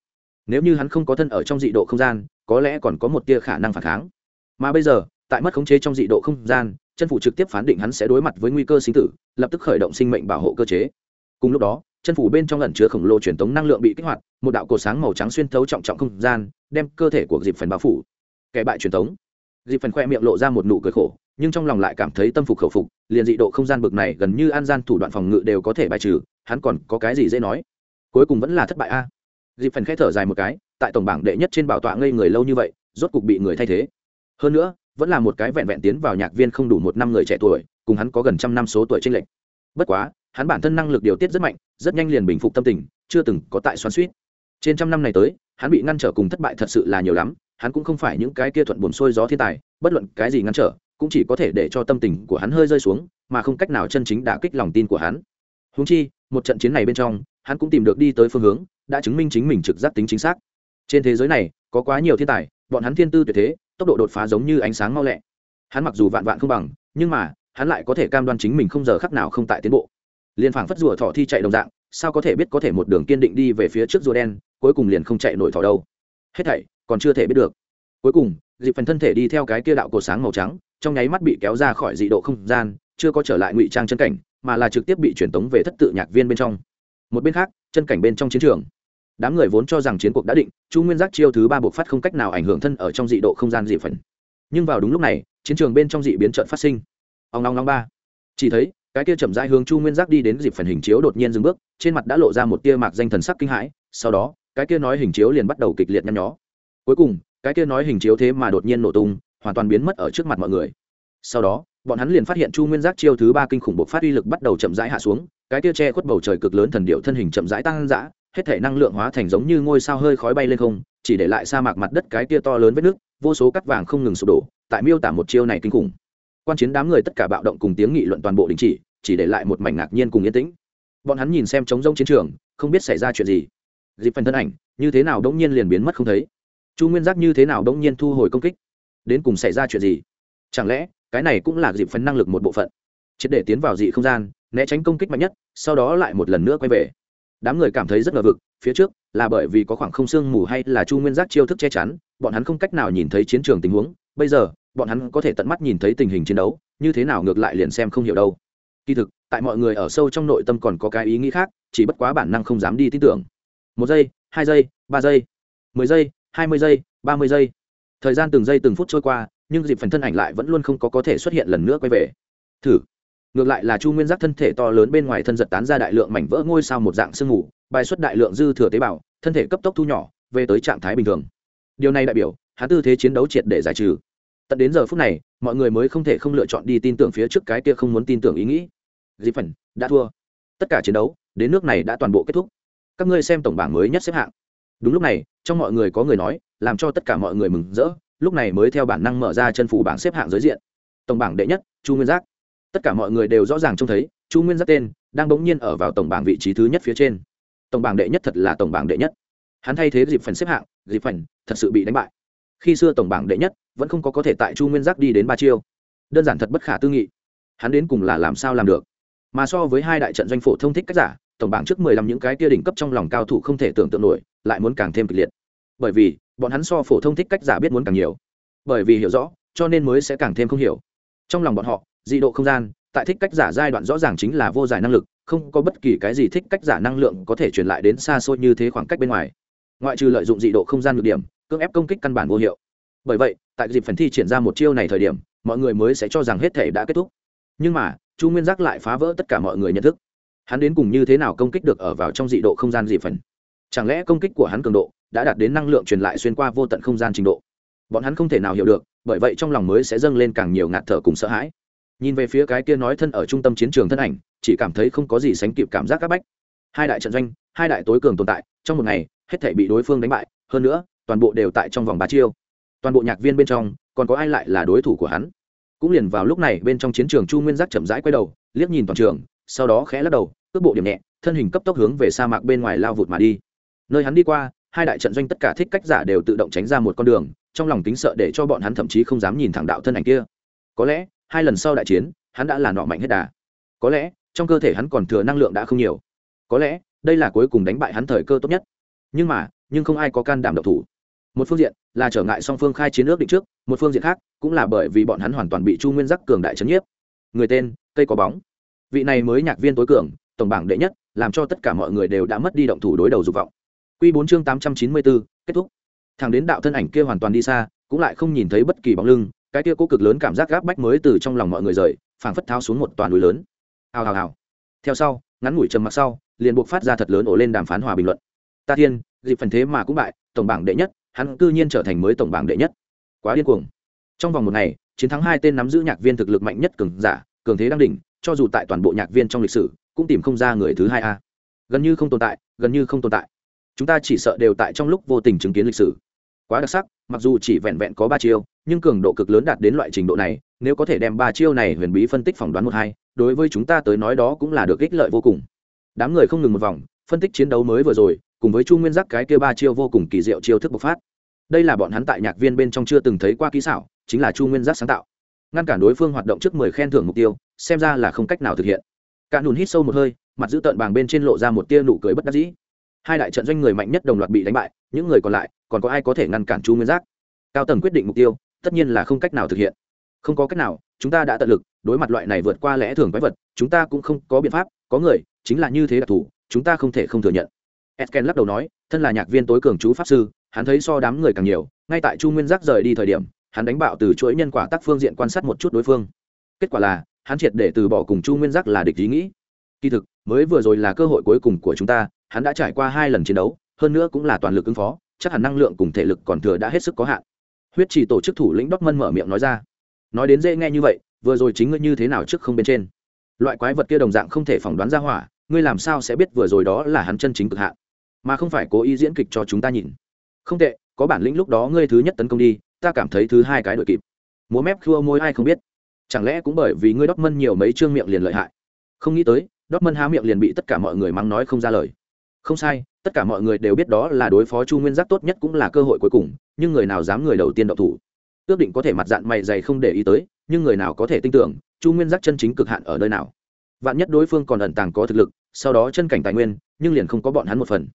Nếu như hắn không có thân ở trong dị độ không gian, có lẽ còn có một tia khả năng phản kháng. Mà bây giờ, tại mất khống chế trong dị độ không gian, chân phủ trực tiếp phán định hắn sẽ đối mặt với nguy cơ sinh tử, lập tức khởi động sinh mệnh bảo hộ cơ chế. Cùng lúc đó, chân phủ bên trong lẩn chứa khổng lồ truyền tống năng lượng bị kích hoạt, một đạo cổ sáng màu trắng xuyên thấu trọng trọng không gian, đem cơ thể của dịp phần bao phủ. Kẻ bại truyền tống dịp phần khoe miệng lộ ra một nụ cười khổ, nhưng trong lòng lại cảm thấy tâm phục khẩu phục, liền dị độ không gian bực này gần như an gian thủ đoạn phòng ngự đều có thể bài trừ, hắn còn có cái gì dễ nói? Cuối cùng vẫn là thất bại a. À. dịp phần khẽ thở dài một cái, tại tổng bảng đệ nhất trên bảo tọa ngây người lâu như vậy, rốt cục bị người thay thế. Hơn nữa, vẫn là một cái vẹn vẹn tiến vào nhạc viên không đủ một năm người trẻ tuổi, cùng hắn có gần trăm năm số tuổi trên lệch. Bất quá, hắn bản thân năng lực điều tiết rất mạnh, rất nhanh liền bình phục tâm tình, chưa từng có tại xoắn suýt trên trăm năm này tới, hắn bị ngăn trở cùng thất bại thật sự là nhiều lắm hắn cũng không phải những cái kia thuận buồn xuôi gió thiên tài, bất luận cái gì ngăn trở, cũng chỉ có thể để cho tâm tình của hắn hơi rơi xuống, mà không cách nào chân chính đả kích lòng tin của hắn. Húng chi, một trận chiến này bên trong, hắn cũng tìm được đi tới phương hướng, đã chứng minh chính mình trực giác tính chính xác. Trên thế giới này, có quá nhiều thiên tài, bọn hắn thiên tư tuyệt thế, tốc độ đột phá giống như ánh sáng mau lẹ. Hắn mặc dù vạn vạn không bằng, nhưng mà, hắn lại có thể cam đoan chính mình không giờ khắc nào không tại tiến bộ. Liền phảng phất rùa thọ thi chạy đồng dạng, sao có thể biết có thể một đường kiên định đi về phía trước rùa đen, cuối cùng liền không chạy nổi thỏ đâu. Hết thảy còn chưa thể biết được. Cuối cùng, dịp phần thân thể đi theo cái kia đạo cổ sáng màu trắng, trong nháy mắt bị kéo ra khỏi dị độ không gian, chưa có trở lại ngụy trang chân cảnh, mà là trực tiếp bị truyền tống về thất tự nhạc viên bên trong. Một bên khác, chân cảnh bên trong chiến trường. Đám người vốn cho rằng chiến cuộc đã định, chu nguyên giác chiêu thứ ba buộc phát không cách nào ảnh hưởng thân ở trong dị độ không gian dị phần. Nhưng vào đúng lúc này, chiến trường bên trong dị biến trận phát sinh. Ông long long ba. Chỉ thấy, cái kia chậm rãi hướng chu nguyên giác đi đến dịp phần hình chiếu đột nhiên dừng bước, trên mặt đã lộ ra một tia mạc danh thần sắc kinh hãi, sau đó, cái kia nói hình chiếu liền bắt đầu kịch liệt nhăn nhó cuối cùng, cái kia nói hình chiếu thế mà đột nhiên nổ tung, hoàn toàn biến mất ở trước mặt mọi người. Sau đó, bọn hắn liền phát hiện chu nguyên giác chiêu thứ ba kinh khủng bộc phát uy lực bắt đầu chậm rãi hạ xuống, cái kia che khuất bầu trời cực lớn thần điệu thân hình chậm rãi tăng dã, hết thể năng lượng hóa thành giống như ngôi sao hơi khói bay lên không, chỉ để lại sa mạc mặt đất cái kia to lớn vết nước, vô số cắt vàng không ngừng sụp đổ, tại miêu tả một chiêu này kinh khủng. Quan chiến đám người tất cả bạo động cùng tiếng nghị luận toàn bộ đình chỉ chỉ để lại một mảnh ngạc nhiên cùng yên tĩnh. Bọn hắn nhìn xem trống rông chiến trường, không biết xảy ra chuyện gì. Dịp phần thân ảnh, như thế nào đống nhiên liền biến mất không thấy chu nguyên giác như thế nào đống nhiên thu hồi công kích? Đến cùng xảy ra chuyện gì? Chẳng lẽ, cái này cũng là dịp phần năng lực một bộ phận? Triệt để tiến vào dị không gian, né tránh công kích mạnh nhất, sau đó lại một lần nữa quay về. Đám người cảm thấy rất ngờ vực, phía trước là bởi vì có khoảng không sương mù hay là chu nguyên giác chiêu thức che chắn, bọn hắn không cách nào nhìn thấy chiến trường tình huống, bây giờ, bọn hắn có thể tận mắt nhìn thấy tình hình chiến đấu, như thế nào ngược lại liền xem không hiểu đâu. Kỳ thực, tại mọi người ở sâu trong nội tâm còn có cái ý nghĩ khác, chỉ bất quá bản năng không dám đi tin tưởng. Một giây, hai giây, ba giây, mười giây hai mươi giây, ba mươi giây. Thời gian từng giây từng phút trôi qua, nhưng dịp phần thân ảnh lại vẫn luôn không có có thể xuất hiện lần nữa quay về. Thử. Ngược lại là chu nguyên giác thân thể to lớn bên ngoài thân giật tán ra đại lượng mảnh vỡ ngôi sao một dạng sương mù, bài xuất đại lượng dư thừa tế bào, thân thể cấp tốc thu nhỏ, về tới trạng thái bình thường. Điều này đại biểu, hắn tư thế chiến đấu triệt để giải trừ. Tận đến giờ phút này, mọi người mới không thể không lựa chọn đi tin tưởng phía trước cái kia không muốn tin tưởng ý nghĩ. Dịp phần, đã thua. Tất cả chiến đấu, đến nước này đã toàn bộ kết thúc. Các ngươi xem tổng bảng mới nhất xếp hạng. Đúng lúc này trong mọi người có người nói, làm cho tất cả mọi người mừng rỡ, lúc này mới theo bản năng mở ra chân phủ bảng xếp hạng giới diện. Tổng bảng đệ nhất, chu nguyên giác. Tất cả mọi người đều rõ ràng trông thấy, chu nguyên giác tên, đang bỗng nhiên ở vào tổng bảng vị trí thứ nhất phía trên. Tổng bảng đệ nhất thật là tổng bảng đệ nhất. Hắn thay thế dịp phần xếp hạng dịp phần thật sự bị đánh bại. Khi xưa tổng bảng đệ nhất, vẫn không có có thể tại chu nguyên giác đi đến ba chiêu. Đơn giản thật bất khả tư nghị. Hắn đến cùng là làm sao làm được? Mà so với hai đại trận doanh phổ thông thích cách giả, tổng bảng trước mười lăm những cái kia đỉnh cấp trong lòng cao thủ không thể tưởng tượng nổi, lại muốn càng thêm kịch liệt bởi vì bọn hắn so phổ thông thích cách giả biết muốn càng nhiều. Bởi vì hiểu rõ, cho nên mới sẽ càng thêm không hiểu. Trong lòng bọn họ, dị độ không gian, tại thích cách giả giai đoạn rõ ràng chính là vô giải năng lực, không có bất kỳ cái gì thích cách giả năng lượng có thể truyền lại đến xa xôi như thế khoảng cách bên ngoài. Ngoại trừ lợi dụng dị độ không gian nhược điểm, cưỡng ép công kích căn bản vô hiệu. Bởi vậy, tại dịp phần thi triển ra một chiêu này thời điểm, mọi người mới sẽ cho rằng hết thể đã kết thúc. Nhưng mà, chu nguyên giác lại phá vỡ tất cả mọi người nhận thức. Hắn đến cùng như thế nào công kích được ở vào trong dị độ không gian dị phần? Chẳng lẽ công kích của hắn cường độ đã đạt đến năng lượng truyền lại xuyên qua vô tận không gian trình độ. Bọn hắn không thể nào hiểu được, bởi vậy trong lòng mới sẽ dâng lên càng nhiều ngạt thở cùng sợ hãi. Nhìn về phía cái kia nói thân ở trung tâm chiến trường thân ảnh, chỉ cảm thấy không có gì sánh kịp cảm giác các bách. Hai đại trận doanh, hai đại tối cường tồn tại, trong một ngày, hết thể bị đối phương đánh bại, hơn nữa, toàn bộ đều tại trong vòng ba chiêu. Toàn bộ nhạc viên bên trong, còn có ai lại là đối thủ của hắn? Cũng liền vào lúc này, bên trong chiến trường chu nguyên giác chậm rãi quay đầu, liếc nhìn toàn trường, sau đó khẽ lắc đầu, cước bộ điểm nhẹ, thân hình cấp tốc hướng về sa mạc bên ngoài lao vụt mà đi. Nơi hắn đi qua hai đại trận doanh tất cả thích cách giả đều tự động tránh ra một con đường, trong lòng tính sợ để cho bọn hắn thậm chí không dám nhìn thẳng đạo thân ảnh kia. Có lẽ, hai lần sau đại chiến, hắn đã là nọ mạnh hết đà. Có lẽ, trong cơ thể hắn còn thừa năng lượng đã không nhiều. Có lẽ, đây là cuối cùng đánh bại hắn thời cơ tốt nhất. Nhưng mà, nhưng không ai có can đảm độc thủ. Một phương diện là trở ngại song phương khai chiến ước định trước, một phương diện khác cũng là bởi vì bọn hắn hoàn toàn bị chu nguyên giác cường đại trấn nhiếp. Người tên, cây có bóng. Vị này mới nhạc viên tối cường, tổng bảng đệ nhất, làm cho tất cả mọi người đều đã mất đi động thủ đối đầu dục vọng. Quy bốn chương tám trăm chín mươi bốn, kết thúc. Thằng đến đạo thân ảnh kia hoàn toàn đi xa, cũng lại không nhìn thấy bất kỳ bóng lưng, cái kia cố cực lớn cảm giác gáp bách mới từ trong lòng mọi người rời, phảng phất tháo xuống một toàn núi lớn. Hào hào hào. Theo sau, ngắn ngủi trầm mặc sau, liền buộc phát ra thật lớn ổ lên đàm phán hòa bình luận. Ta thiên, dịp phần thế mà cũng bại, tổng bảng đệ nhất, hắn cư nhiên trở thành mới tổng bảng đệ nhất. Quá điên cuồng. Trong vòng một ngày, chiến thắng hai tên nắm giữ nhạc viên thực lực mạnh nhất cường giả, cường thế đang đỉnh, cho dù tại toàn bộ nhạc viên trong lịch sử, cũng tìm không ra người thứ hai a. Gần như không tồn tại, gần như không tồn tại chúng ta chỉ sợ đều tại trong lúc vô tình chứng kiến lịch sử. Quá đặc sắc, mặc dù chỉ vẹn vẹn có ba chiêu, nhưng cường độ cực lớn đạt đến loại trình độ này, nếu có thể đem ba chiêu này huyền bí phân tích phỏng đoán một hai, đối với chúng ta tới nói đó cũng là được ích lợi vô cùng. Đám người không ngừng một vòng, phân tích chiến đấu mới vừa rồi, cùng với chu nguyên giác cái kia ba chiêu vô cùng kỳ diệu chiêu thức bộc phát. Đây là bọn hắn tại nhạc viên bên trong chưa từng thấy qua kỹ xảo, chính là chu nguyên giác sáng tạo. Ngăn cản đối phương hoạt động trước mười khen thưởng mục tiêu, xem ra là không cách nào thực hiện. Cạn đùn hít sâu một hơi, mặt giữ tợn bàng bên trên lộ ra một tia nụ cười bất đắc dĩ hai đại trận doanh người mạnh nhất đồng loạt bị đánh bại những người còn lại còn có ai có thể ngăn cản chu nguyên giác cao tầng quyết định mục tiêu tất nhiên là không cách nào thực hiện không có cách nào chúng ta đã tận lực đối mặt loại này vượt qua lẽ thường quái vật chúng ta cũng không có biện pháp có người chính là như thế đặc thù chúng ta không thể không thừa nhận Etken lắc đầu nói, thân là nhạc viên tối cường chú pháp sư, hắn thấy so đám người càng nhiều, ngay tại Chu Nguyên Giác rời đi thời điểm, hắn đánh bạo từ chuỗi nhân quả tác phương diện quan sát một chút đối phương. Kết quả là, hắn triệt để từ bỏ cùng Chu Nguyên Giác là địch ý nghĩ. Kỳ thực, mới vừa rồi là cơ hội cuối cùng của chúng ta, hắn đã trải qua hai lần chiến đấu, hơn nữa cũng là toàn lực ứng phó, chắc hẳn năng lượng cùng thể lực còn thừa đã hết sức có hạn. Huyết chỉ tổ chức thủ lĩnh Đốc Mân mở miệng nói ra. Nói đến dễ nghe như vậy, vừa rồi chính ngươi như thế nào trước không bên trên. Loại quái vật kia đồng dạng không thể phỏng đoán ra hỏa, ngươi làm sao sẽ biết vừa rồi đó là hắn chân chính cực hạn mà không phải cố ý diễn kịch cho chúng ta nhìn không tệ có bản lĩnh lúc đó ngươi thứ nhất tấn công đi ta cảm thấy thứ hai cái đội kịp múa mép khua môi ai không biết chẳng lẽ cũng bởi vì ngươi đốc mân nhiều mấy chương miệng liền lợi hại không nghĩ tới đốc mân há miệng liền bị tất cả mọi người mắng nói không ra lời không sai, tất cả mọi người đều biết đó là đối phó chu nguyên giác tốt nhất cũng là cơ hội cuối cùng, nhưng người nào dám người đầu tiên đậu thủ? Ước định có thể mặt dạng mày dày không để ý tới, nhưng người nào có thể tin tưởng, chu nguyên giác chân chính cực hạn ở nơi nào? Vạn nhất đối phương còn ẩn tàng có thực lực, sau đó chân cảnh tài nguyên, nhưng liền không có bọn hắn một phần.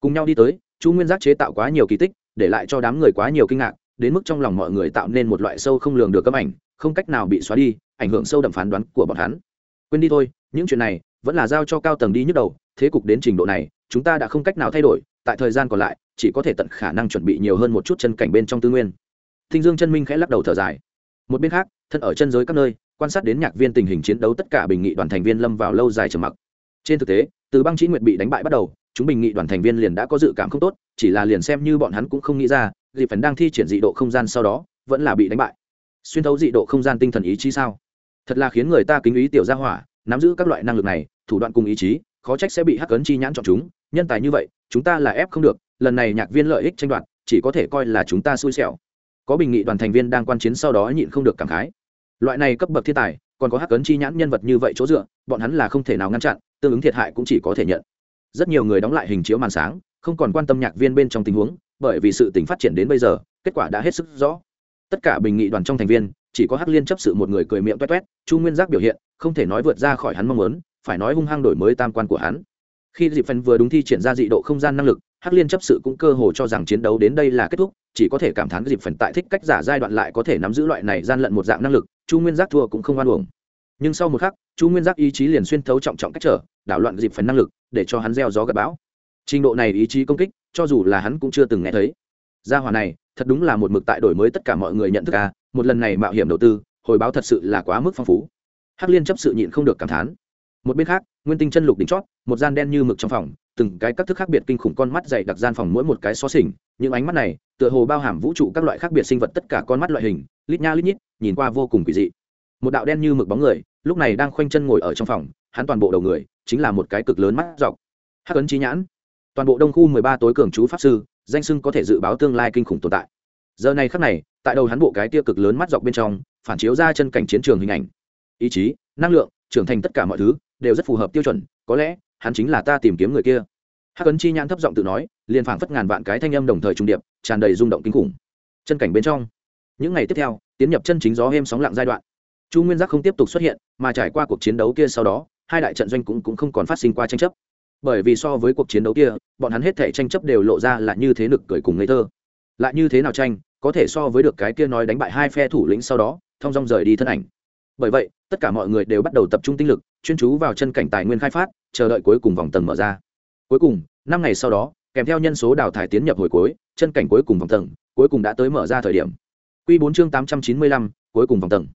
Cùng nhau đi tới, chu nguyên giác chế tạo quá nhiều kỳ tích, để lại cho đám người quá nhiều kinh ngạc, đến mức trong lòng mọi người tạo nên một loại sâu không lường được cấm ảnh, không cách nào bị xóa đi, ảnh hưởng sâu đậm phán đoán của bọn hắn. Quên đi thôi, những chuyện này vẫn là giao cho cao tầng đi nhức đầu, thế cục đến trình độ này chúng ta đã không cách nào thay đổi, tại thời gian còn lại, chỉ có thể tận khả năng chuẩn bị nhiều hơn một chút chân cảnh bên trong tư nguyên. Thinh dương chân minh khẽ lắc đầu thở dài. Một bên khác, thân ở chân giới các nơi, quan sát đến nhạc viên tình hình chiến đấu tất cả bình nghị đoàn thành viên lâm vào lâu dài trầm mặc. Trên thực tế, từ băng chỉ nguyệt bị đánh bại bắt đầu, chúng bình nghị đoàn thành viên liền đã có dự cảm không tốt, chỉ là liền xem như bọn hắn cũng không nghĩ ra dịp phần đang thi triển dị độ không gian sau đó, vẫn là bị đánh bại. Xuyên thấu dị độ không gian tinh thần ý chí sao? Thật là khiến người ta kính ý tiểu gia hỏa, nắm giữ các loại năng lực này, thủ đoạn cùng ý chí, khó trách sẽ bị hắc ấn chi nhãn chọn chúng nhân tài như vậy, chúng ta là ép không được, lần này nhạc viên lợi ích tranh đoạt, chỉ có thể coi là chúng ta xui xẻo. Có bình nghị đoàn thành viên đang quan chiến sau đó nhịn không được cảm khái. Loại này cấp bậc thiên tài, còn có hắc cấn chi nhãn nhân vật như vậy chỗ dựa, bọn hắn là không thể nào ngăn chặn, tương ứng thiệt hại cũng chỉ có thể nhận. Rất nhiều người đóng lại hình chiếu màn sáng, không còn quan tâm nhạc viên bên trong tình huống, bởi vì sự tình phát triển đến bây giờ, kết quả đã hết sức rõ. Tất cả bình nghị đoàn trong thành viên, chỉ có hắc liên chấp sự một người cười miệng toét toét chu nguyên giác biểu hiện, không thể nói vượt ra khỏi hắn mong muốn, phải nói hung hăng đổi mới tam quan của hắn khi dịp phần vừa đúng thi triển ra dị độ không gian năng lực, hắc liên chấp sự cũng cơ hồ cho rằng chiến đấu đến đây là kết thúc, chỉ có thể cảm thán dịp phần tại thích cách giả giai đoạn lại có thể nắm giữ loại này gian lận một dạng năng lực, chu nguyên giác thua cũng không oan uổng. Nhưng sau một khắc, chu nguyên giác ý chí liền xuyên thấu trọng trọng cách trở, đảo loạn dịp phần năng lực, để cho hắn gieo gió gặp bão. Trình độ này ý chí công kích, cho dù là hắn cũng chưa từng nghe thấy. Gia hòa này, thật đúng là một mực tại đổi mới tất cả mọi người nhận thức à một lần này mạo hiểm đầu tư, hồi báo thật sự là quá mức phong phú. Hắc liên chấp sự nhịn không được cảm thán một bên khác, nguyên tinh chân lục đỉnh chót, một gian đen như mực trong phòng, từng cái các thức khác biệt kinh khủng con mắt dày đặc gian phòng mỗi một cái xó xỉnh, những ánh mắt này, tựa hồ bao hàm vũ trụ các loại khác biệt sinh vật tất cả con mắt loại hình, lít nha lít nhít, nhìn qua vô cùng kỳ dị. Một đạo đen như mực bóng người, lúc này đang khoanh chân ngồi ở trong phòng, hắn toàn bộ đầu người, chính là một cái cực lớn mắt dọc. Hắc ấn trí nhãn. Toàn bộ đông khu mười ba tối cường chú pháp sư, danh sưng có thể dự báo tương lai kinh khủng tồn tại. Giờ này khắc này, tại đầu hắn bộ cái tia cực lớn mắt dọc bên trong, phản chiếu ra chân cảnh chiến trường hình ảnh. Ý chí, năng lượng, trưởng thành tất cả mọi thứ đều rất phù hợp tiêu chuẩn có lẽ hắn chính là ta tìm kiếm người kia. Hắc ấn chi nhãn thấp giọng tự nói liền phảng phất ngàn vạn cái thanh âm đồng thời trung điệp tràn đầy rung động kinh khủng. Chân cảnh bên trong những ngày tiếp theo tiến nhập chân chính gió êm sóng lặng giai đoạn. Chu nguyên giác không tiếp tục xuất hiện mà trải qua cuộc chiến đấu kia sau đó hai đại trận doanh cũng, cũng không còn phát sinh qua tranh chấp. Bởi vì so với cuộc chiến đấu kia bọn hắn hết thể tranh chấp đều lộ ra là như thế nực cười cùng ngây thơ. Lại như thế nào tranh có thể so với được cái kia nói đánh bại hai phe thủ lĩnh sau đó thong dong rời đi thân ảnh bởi vậy, tất cả mọi người đều bắt đầu tập trung tinh lực, chuyên chú vào chân cảnh tài nguyên khai phát, chờ đợi cuối cùng vòng tầng mở ra. Cuối cùng, năm ngày sau đó, kèm theo nhân số đào thải tiến nhập hồi cuối, chân cảnh cuối cùng vòng tầng, cuối cùng đã tới mở ra thời điểm. Q bốn chương tám trăm chín mươi lăm, cuối cùng vòng tầng.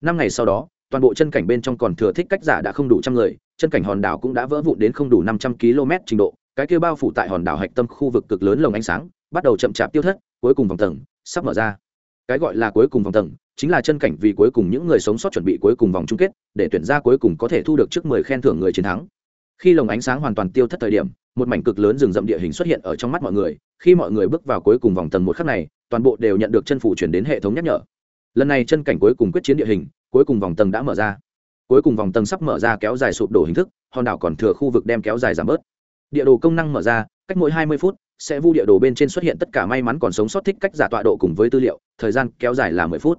Năm ngày sau đó, toàn bộ chân cảnh bên trong còn thừa thích cách giả đã không đủ trăm người, chân cảnh hòn đảo cũng đã vỡ vụn đến không đủ năm trăm km trình độ, cái kia bao phủ tại hòn đảo hạch tâm khu vực cực lớn lồng ánh sáng, bắt đầu chậm chạp tiêu thất, cuối cùng vòng tầng sắp mở ra. Cái gọi là cuối cùng vòng tầng chính là chân cảnh vì cuối cùng những người sống sót chuẩn bị cuối cùng vòng chung kết, để tuyển ra cuối cùng có thể thu được trước mười khen thưởng người chiến thắng. Khi lồng ánh sáng hoàn toàn tiêu thất thời điểm, một mảnh cực lớn rừng rậm địa hình xuất hiện ở trong mắt mọi người. Khi mọi người bước vào cuối cùng vòng tầng một khắc này, toàn bộ đều nhận được chân phủ chuyển đến hệ thống nhắc nhở. Lần này chân cảnh cuối cùng quyết chiến địa hình, cuối cùng vòng tầng đã mở ra. Cuối cùng vòng tầng sắp mở ra kéo dài sụp đổ hình thức, hòn đảo còn thừa khu vực đem kéo dài giảm bớt. Địa đồ công năng mở ra, cách mỗi hai mươi phút, sẽ vu địa đồ bên trên xuất hiện tất cả may mắn còn sống sót thích cách giả tọa độ cùng với tư liệu, thời gian kéo dài là mười phút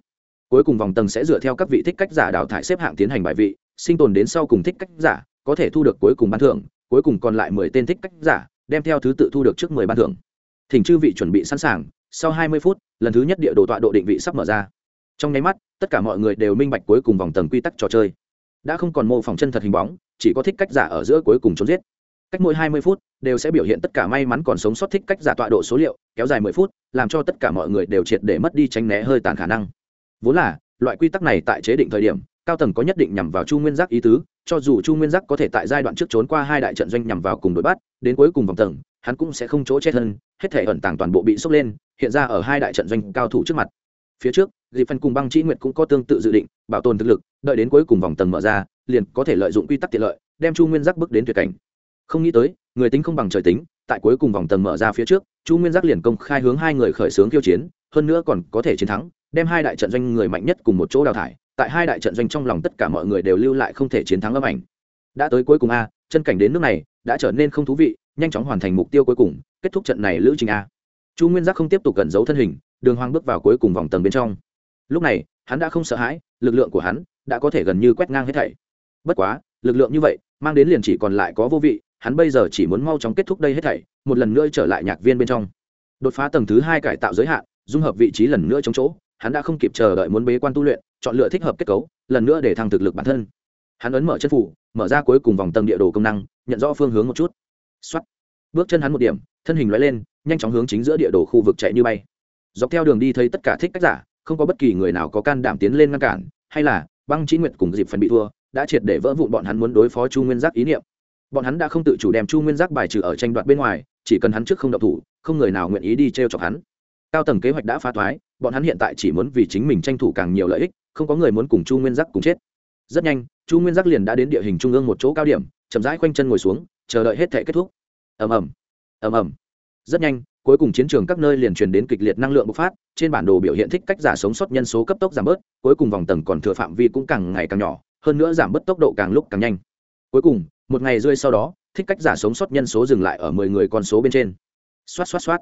cuối cùng vòng tầng sẽ dựa theo các vị thích cách giả đào thải xếp hạng tiến hành bài vị, sinh tồn đến sau cùng thích cách giả, có thể thu được cuối cùng ban thưởng, cuối cùng còn lại mười tên thích cách giả, đem theo thứ tự thu được trước mười ban thưởng. Thỉnh chư vị chuẩn bị sẵn sàng, sau hai mươi phút, lần thứ nhất địa đồ tọa độ định vị sắp mở ra. Trong nháy mắt, tất cả mọi người đều minh bạch cuối cùng vòng tầng quy tắc trò chơi. Đã không còn mô phỏng chân thật hình bóng, chỉ có thích cách giả ở giữa cuối cùng trốn giết. Cách mỗi hai mươi phút, đều sẽ biểu hiện tất cả may mắn còn sống sót thích cách giả tọa độ số liệu, kéo dài mười phút, làm cho tất cả mọi người đều triệt để mất đi tránh né hơi tàn khả năng vốn là, loại quy tắc này tại chế định thời điểm, cao tầng có nhất định nhằm vào chu nguyên giác ý tứ, cho dù chu nguyên giác có thể tại giai đoạn trước trốn qua hai đại trận doanh nhằm vào cùng đội bắt, đến cuối cùng vòng tầng, hắn cũng sẽ không chỗ chết hơn hết thể ẩn tàng toàn bộ bị sốc lên, hiện ra ở hai đại trận doanh cao thủ trước mặt. Phía trước dịp phân cùng băng trí nguyệt cũng có tương tự dự định, bảo tồn thực lực, đợi đến cuối cùng vòng tầng mở ra, liền có thể lợi dụng quy tắc tiện lợi, đem chu nguyên giác bước đến tuyệt cảnh. Không nghĩ tới, người tính không bằng trời tính, tại cuối cùng vòng tầng mở ra phía trước, chu nguyên giác liền công khai hướng hai người khởi xướng khiêu chiến, hơn nữa còn có thể chiến thắng đem hai đại trận doanh người mạnh nhất cùng một chỗ đào thải, tại hai đại trận doanh trong lòng tất cả mọi người đều lưu lại không thể chiến thắng âm ảnh. Đã tới cuối cùng a, chân cảnh đến nước này, đã trở nên không thú vị, nhanh chóng hoàn thành mục tiêu cuối cùng, kết thúc trận này lữ trình a. Chu nguyên giác không tiếp tục cẩn giấu thân hình, đường hoàng bước vào cuối cùng vòng tầng bên trong. Lúc này, hắn đã không sợ hãi, lực lượng của hắn đã có thể gần như quét ngang hết thảy. Bất quá, lực lượng như vậy, mang đến liền chỉ còn lại có vô vị, hắn bây giờ chỉ muốn mau chóng kết thúc đây hết thảy, một lần nữa trở lại nhạc viên bên trong. Đột phá tầng thứ hai cải tạo giới hạn, dung hợp vị trí lần nữa chống chỗ hắn đã không kịp chờ đợi muốn bế quan tu luyện, chọn lựa thích hợp kết cấu, lần nữa để thăng thực lực bản thân. Hắn ấn mở chân phủ, mở ra cuối cùng vòng tầng địa đồ công năng, nhận rõ phương hướng một chút. Xuất bước chân hắn một điểm, thân hình loại lên, nhanh chóng hướng chính giữa địa đồ khu vực chạy như bay. Dọc theo đường đi thấy tất cả thích cách giả, không có bất kỳ người nào có can đảm tiến lên ngăn cản, hay là, băng trí nguyện cùng dịp phần bị thua, đã triệt để vỡ vụn bọn hắn muốn đối phó chu nguyên giác ý niệm. Bọn hắn đã không tự chủ đem chu nguyên giác bài trừ ở tranh đoạt bên ngoài, chỉ cần hắn trước không độc thủ, không người nào nguyện ý đi t r e o chọc hắn cao tầng kế hoạch đã phá toái bọn hắn hiện tại chỉ muốn vì chính mình tranh thủ càng nhiều lợi ích, không có người muốn cùng chu nguyên giác cùng chết. Rất nhanh, chu nguyên giác liền đã đến địa hình trung ương một chỗ cao điểm, chậm rãi khoanh chân ngồi xuống, chờ đợi hết thể kết thúc. Ầm ầm ầm ầm. Rất nhanh, cuối cùng chiến trường các nơi liền truyền đến kịch liệt năng lượng bộc phát, trên bản đồ biểu hiện thích cách giả sống sót nhân số cấp tốc giảm bớt, cuối cùng vòng tầng còn thừa phạm vi cũng càng ngày càng nhỏ, hơn nữa giảm bớt tốc độ càng lúc càng nhanh. Cuối cùng, một ngày rơi sau đó, thích cách giả sống sót nhân số dừng lại ở mười người con số bên trên. Xoát xoát xoát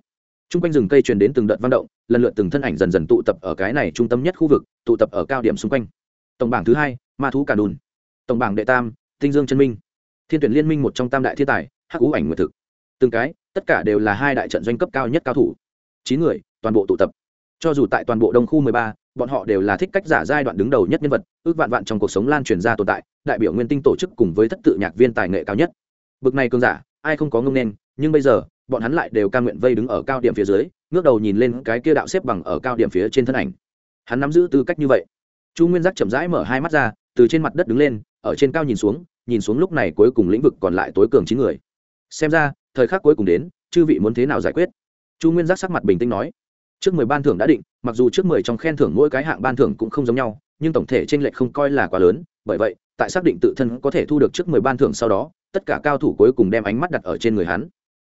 t r u n g quanh rừng cây truyền đến từng đợt văn động, lần lượt từng thân ảnh dần dần tụ tập ở cái này trung tâm nhất khu vực, tụ tập ở cao điểm xung quanh. Tổng bảng thứ hai, ma thú cà đùn tổng bảng đệ tam, tinh dương chân minh. Thiên tuyển liên minh một trong tam đại thiên tài, hắc ú ảnh nguyệt thực. Từng cái, tất cả đều là hai đại trận doanh cấp cao nhất cao thủ. Chín người, toàn bộ tụ tập. Cho dù tại toàn bộ đông khu mười ba, bọn họ đều là thích cách giả giai đoạn đứng đầu nhất nhân vật, ước vạn vạn trong cuộc sống lan truyền ra tồn tại, đại biểu nguyên tinh tổ chức cùng với thất tự nhạc viên tài nghệ cao nhất. Bực này cơn giả, ai không có ngông nên, nhưng bây giờ bọn hắn lại đều ca nguyện vây đứng ở cao điểm phía dưới, ngước đầu nhìn lên cái kia đạo xếp bằng ở cao điểm phía trên thân ảnh. Hắn nắm giữ tư cách như vậy. Chu nguyên giác chậm rãi mở hai mắt ra, từ trên mặt đất đứng lên, ở trên cao nhìn xuống nhìn xuống lúc này cuối cùng lĩnh vực còn lại tối cường chín người. Xem ra, thời khắc cuối cùng đến, chư vị muốn thế nào giải quyết? Chu nguyên giác sắc mặt bình tĩnh nói. Trước mười ban thưởng đã định, mặc dù trước mười trong khen thưởng mỗi cái hạng ban thưởng cũng không giống nhau, nhưng tổng thể tranh lệch không coi là quá lớn, bởi vậy, tại xác định tự thân có thể thu được trước mười ban thưởng sau đó, tất cả cao thủ cuối cùng đem ánh mắt đặt ở trên người hắn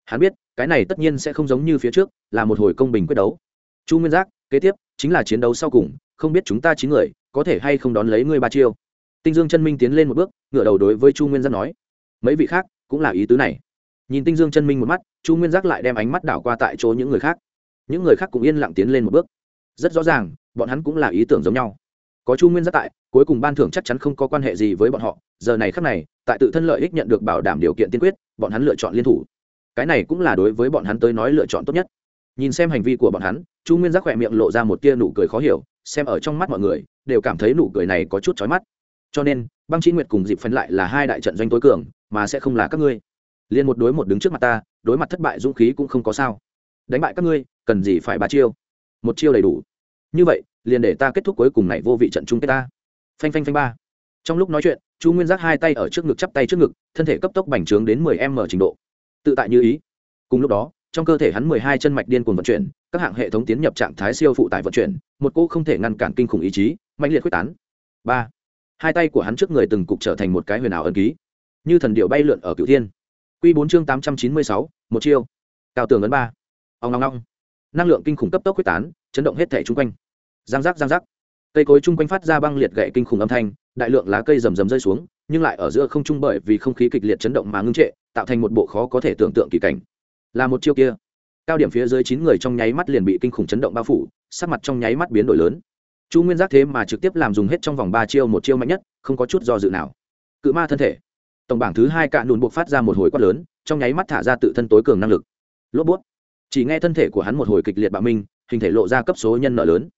hắn biết, cái này tất nhiên sẽ không giống như phía trước, là một hồi công bình quyết đấu. Chu nguyên giác, kế tiếp, chính là chiến đấu sau cùng, không biết chúng ta chín người, có thể hay không đón lấy ngươi ba chiêu. Tinh dương chân minh tiến lên một bước, ngửa đầu đối với chu nguyên giác nói, mấy vị khác, cũng là ý tứ này. Nhìn tinh dương chân minh một mắt, chu nguyên giác lại đem ánh mắt đảo qua tại chỗ những người khác. Những người khác cũng yên lặng tiến lên một bước. Rất rõ ràng, bọn hắn cũng là ý tưởng giống nhau. Có chu nguyên giác tại, cuối cùng ban thưởng chắc chắn không có quan hệ gì với bọn họ. Giờ này khác này, tại tự thân lợi ích nhận được bảo đảm điều kiện tiên quyết, bọn hắn lựa chọn liên thủ cái này cũng là đối với bọn hắn tới nói lựa chọn tốt nhất. Nhìn xem hành vi của bọn hắn, chu nguyên giác khỏe miệng lộ ra một tia nụ cười khó hiểu, xem ở trong mắt mọi người, đều cảm thấy nụ cười này có chút chói mắt. Cho nên, băng trí nguyệt cùng dịp phấn lại là hai đại trận doanh tối cường, mà sẽ không là các ngươi. Liền một đối một đứng trước mặt ta, đối mặt thất bại dũng khí cũng không có sao. Đánh bại các ngươi, cần gì phải ba chiêu? Một chiêu đầy đủ. Như vậy, liền để ta kết thúc cuối cùng này vô vị trận chung kết ta. Phanh phanh phanh ba. Trong lúc nói chuyện, chu nguyên giác hai tay ở trước ngực chắp tay trước ngực, thân thể cấp tốc bành trướng đến mười m trình độ tự tại như ý. Cùng lúc đó, trong cơ thể hắn mười hai chân mạch điên cuồng vận chuyển, các hạng hệ thống tiến nhập trạng thái siêu phụ tải vận chuyển, một cô không thể ngăn cản kinh khủng ý chí mạnh liệt quyết tán. Ba, hai tay của hắn trước người từng cục trở thành một cái huyền ảo ân ký, như thần điệu bay lượn ở cửu thiên. Q bốn chương tám trăm chín mươi sáu, một chiêu. Cao tường ấn ba. Ông long long năng lượng kinh khủng cấp tốc quyết tán, chấn động hết thể chung quanh. Giang giác giang giác. Cây cối chung quanh phát ra băng liệt gậy kinh khủng âm thanh, đại lượng lá cây rầm rầm rơi xuống, nhưng lại ở giữa không trung bởi vì không khí kịch liệt chấn động mà ngưng trệ tạo thành một bộ khó có thể tưởng tượng kỳ cảnh. Là một chiêu kia. Cao điểm phía dưới chín người trong nháy mắt liền bị kinh khủng chấn động bao phủ, sắc mặt trong nháy mắt biến đổi lớn. Chu nguyên giác thế mà trực tiếp làm dùng hết trong vòng ba chiêu một chiêu mạnh nhất, không có chút do dự nào. Cự ma thân thể. Tổng bảng thứ hai cạn đùn buộc phát ra một hồi quát lớn, trong nháy mắt thả ra tự thân tối cường năng lực. Lốp bút. Chỉ nghe thân thể của hắn một hồi kịch liệt bạo minh, hình thể lộ ra cấp số nhân nợ lớn.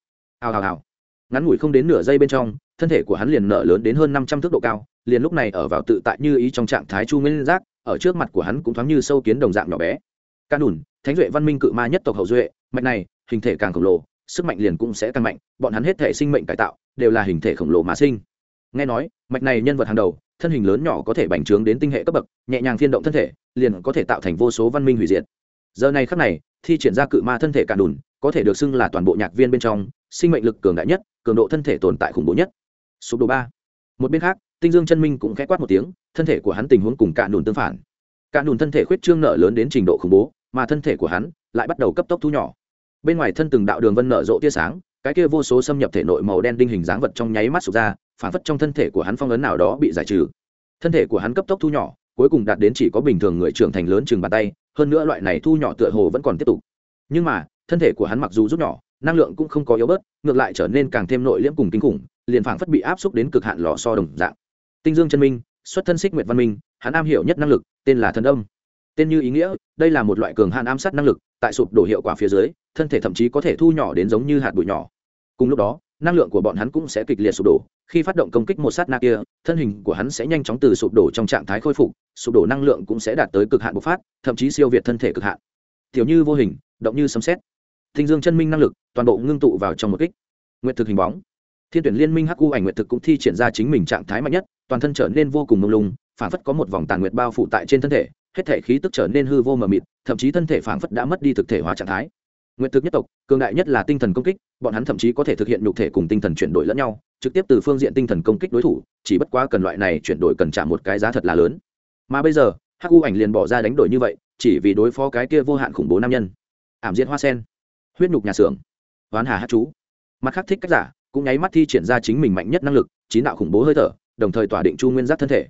Hào hào hào. Ngắn ngủi không đến nửa giây bên trong, thân thể của hắn liền nợ lớn đến hơn năm trăm thước độ cao, liền lúc này ở vào tự tại như ý trong trạng thái chu nguyên giác ở trước mặt của hắn cũng thoáng như sâu kiến đồng dạng nhỏ bé. Ca đùn, thánh duệ văn minh cự ma nhất tộc hậu duệ, mạch này, hình thể càng khổng lồ, sức mạnh liền cũng sẽ càng mạnh, bọn hắn hết thể sinh mệnh cải tạo, đều là hình thể khổng lồ mà sinh. Nghe nói, mạch này nhân vật hàng đầu, thân hình lớn nhỏ có thể bành trướng đến tinh hệ cấp bậc, nhẹ nhàng phiên động thân thể, liền có thể tạo thành vô số văn minh hủy diệt. Giờ này khắc này, thi triển ra cự ma thân thể cạn đùn, có thể được xưng là toàn bộ nhạc viên bên trong, sinh mệnh lực cường đại nhất, cường độ thân thể tồn tại khủng bố nhất. Sụp độ ba. Một bên khác, tinh dương chân minh cũng khẽ quát một tiếng thân thể của hắn tình huống cùng cạn nùn tương phản. Cạn nùn thân thể khuyết trương nở lớn đến trình độ khủng bố, mà thân thể của hắn lại bắt đầu cấp tốc thu nhỏ. Bên ngoài thân từng đạo đường vân nở rộ tia sáng, cái kia vô số xâm nhập thể nội màu đen đinh hình dáng vật trong nháy mắt sụp ra, phản phất trong thân thể của hắn phong ấn nào đó bị giải trừ. Thân thể của hắn cấp tốc thu nhỏ, cuối cùng đạt đến chỉ có bình thường người trưởng thành lớn chừng bàn tay, hơn nữa loại này thu nhỏ tựa hồ vẫn còn tiếp tục. Nhưng mà, thân thể của hắn mặc dù rút nhỏ, năng lượng cũng không có yếu bớt, ngược lại trở nên càng thêm nội liễm cùng kinh khủng, liền phảng phất bị áp xúc đến cực hạn lò so đồng dạng. Tinh dương chân minh xuất thân xích nguyệt văn minh, hắn am hiểu nhất năng lực, tên là thần âm. tên như ý nghĩa, đây là một loại cường hạn ám sát năng lực, tại sụp đổ hiệu quả phía dưới, thân thể thậm chí có thể thu nhỏ đến giống như hạt bụi nhỏ. Cùng lúc đó, năng lượng của bọn hắn cũng sẽ kịch liệt sụp đổ, khi phát động công kích một sát na kia, thân hình của hắn sẽ nhanh chóng từ sụp đổ trong trạng thái khôi phục, sụp đổ năng lượng cũng sẽ đạt tới cực hạn bộc phát, thậm chí siêu việt thân thể cực hạn. Tiểu như vô hình, động như sấm xét thinh dương chân minh năng lực, toàn bộ ngưng tụ vào trong một kích. Nguyện thực hình bóng thiên tuyển liên minh hắc u ảnh nguyện thực cũng thi triển ra chính mình trạng thái mạnh nhất, toàn thân trở nên vô cùng mông lung phản phất có một vòng tàn nguyệt bao phủ tại trên thân thể, hết thể khí tức trở nên hư vô mờ mịt, thậm chí thân thể phản phất đã mất đi thực thể hóa trạng thái. Nguyện thực nhất tộc, cường đại nhất là tinh thần công kích, bọn hắn thậm chí có thể thực hiện nhục thể cùng tinh thần chuyển đổi lẫn nhau, trực tiếp từ phương diện tinh thần công kích đối thủ, chỉ bất quá cần loại này chuyển đổi cần trả một cái giá thật là lớn. Mà bây giờ, hắc u ảnh liền bỏ ra đánh đổi như vậy, chỉ vì đối phó cái kia vô hạn khủng bố nam nhân. Ảm diễn hoa sen. Huyết nhục nhà xưởng. Oán hà hát chú. Mặt khác thích cách giả cũng nháy mắt thi triển ra chính mình mạnh nhất năng lực trí đạo khủng bố hơi thở, đồng thời tỏa định chu nguyên giác thân thể.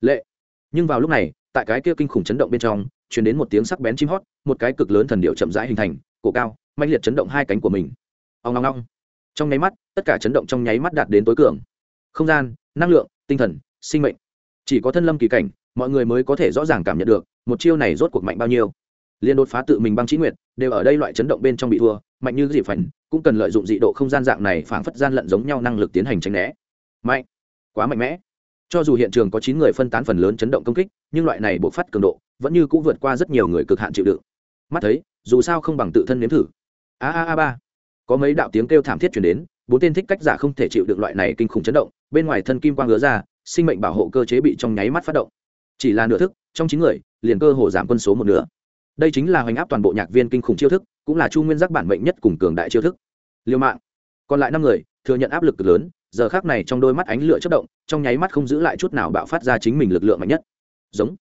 Lệ. Nhưng vào lúc này, tại cái kia kinh khủng chấn động bên trong chuyển đến một tiếng sắc bén chim hót, một cái cực lớn thần điệu chậm rãi hình thành, cổ cao mạnh liệt chấn động hai cánh của mình. Ông ngong ngong trong nháy mắt, tất cả chấn động trong nháy mắt đạt đến tối cường. Không gian, năng lượng, tinh thần, sinh mệnh. Chỉ có thân lâm kỳ cảnh, mọi người mới có thể rõ ràng cảm nhận được, một chiêu này rốt cuộc mạnh bao nhiêu liên đột phá tự mình băng trí nguyệt, đều ở đây loại chấn động bên trong bị thua, mạnh như dị phảnh, cũng cần lợi dụng dị độ không gian dạng này phảng phất gian lận giống nhau năng lực tiến hành tránh né. Mạnh! Quá mạnh mẽ! Cho dù hiện trường có chín người phân tán phần lớn chấn động công kích, nhưng loại này bộc phát cường độ, vẫn như cũng vượt qua rất nhiều người cực hạn chịu đựng. Mắt thấy, dù sao không bằng tự thân nếm thử. A a a ba! Có mấy đạo tiếng kêu thảm thiết chuyển đến, bốn tên thích cách giả không thể chịu được loại này kinh khủng chấn động, bên ngoài thân kim quang ngứa ra, sinh mệnh bảo hộ cơ chế bị trong nháy mắt phát động. Chỉ là nửa thức, trong chín người, liền cơ hồ giảm quân số một nửa đây chính là hoành áp toàn bộ nhạc viên kinh khủng chiêu thức, cũng là chu nguyên giác bản mệnh nhất cùng cường đại chiêu thức. Liêu mạng. Còn lại năm người, thừa nhận áp lực cực lớn, giờ khác này trong đôi mắt ánh lửa chất động, trong nháy mắt không giữ lại chút nào bạo phát ra chính mình lực lượng mạnh nhất. Giống.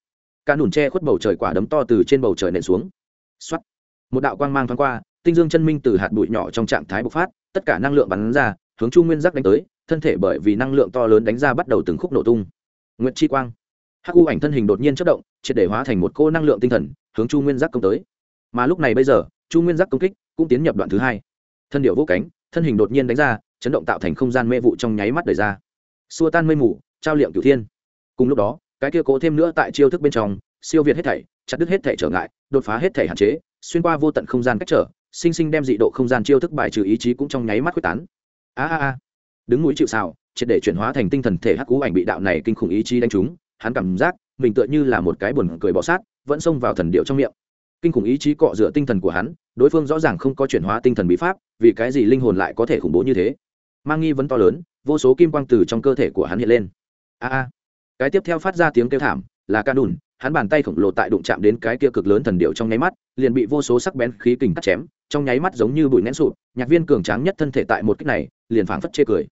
Ca nùn tre khuất bầu trời quả đấm to từ trên bầu trời nện xuống. X một đạo quang mang thoáng qua, tinh dương chân minh từ hạt bụi nhỏ trong trạng thái bộc phát, tất cả năng lượng bắn ra, hướng chu nguyên giác đánh tới, thân thể bởi vì năng lượng to lớn đánh ra bắt đầu từng khúc nổ tung. Nguyệt chi quang. Hắc u ảnh thân hình đột nhiên chất động, triệt để hóa thành một cô năng lượng tinh thần hướng chu nguyên giác công tới. Mà lúc này bây giờ, chu nguyên giác công kích cũng tiến nhập đoạn thứ hai. Thân điệu vô cánh, thân hình đột nhiên đánh ra, chấn động tạo thành không gian mê vụ trong nháy mắt đời ra. Xua tan mây mù, trao liệm cửu thiên. Cùng lúc đó, cái kia cố thêm nữa tại chiêu thức bên trong, siêu việt hết thảy, chặt đứt hết thảy trở ngại, đột phá hết thảy hạn chế, xuyên qua vô tận không gian cách trở, sinh sinh đem dị độ không gian chiêu thức bài trừ ý chí cũng trong nháy mắt quyết tán. A a a. Đứng núi chịu xào triệt để chuyển hóa thành tinh thần thể hắc cú ảnh bị đạo này kinh khủng ý chí đánh trúng, hắn cảm giác mình tựa như là một cái buồn cười bọ sát vẫn xông vào thần điệu trong miệng. Kinh khủng ý chí cọ rửa tinh thần của hắn, đối phương rõ ràng không có chuyển hóa tinh thần bí pháp, vì cái gì linh hồn lại có thể khủng bố như thế? Mang nghi vấn to lớn, vô số kim quang từ trong cơ thể của hắn hiện lên. A a. Cái tiếp theo phát ra tiếng kêu thảm, là ca đùn, hắn bàn tay khổng lồ tại đụng chạm đến cái kia cực lớn thần điệu trong nháy mắt, liền bị vô số sắc bén khí kình cắt chém, trong nháy mắt giống như bụi nén sụp, nhạc viên cường tráng nhất thân thể tại một cách này, liền phảng phất chê cười.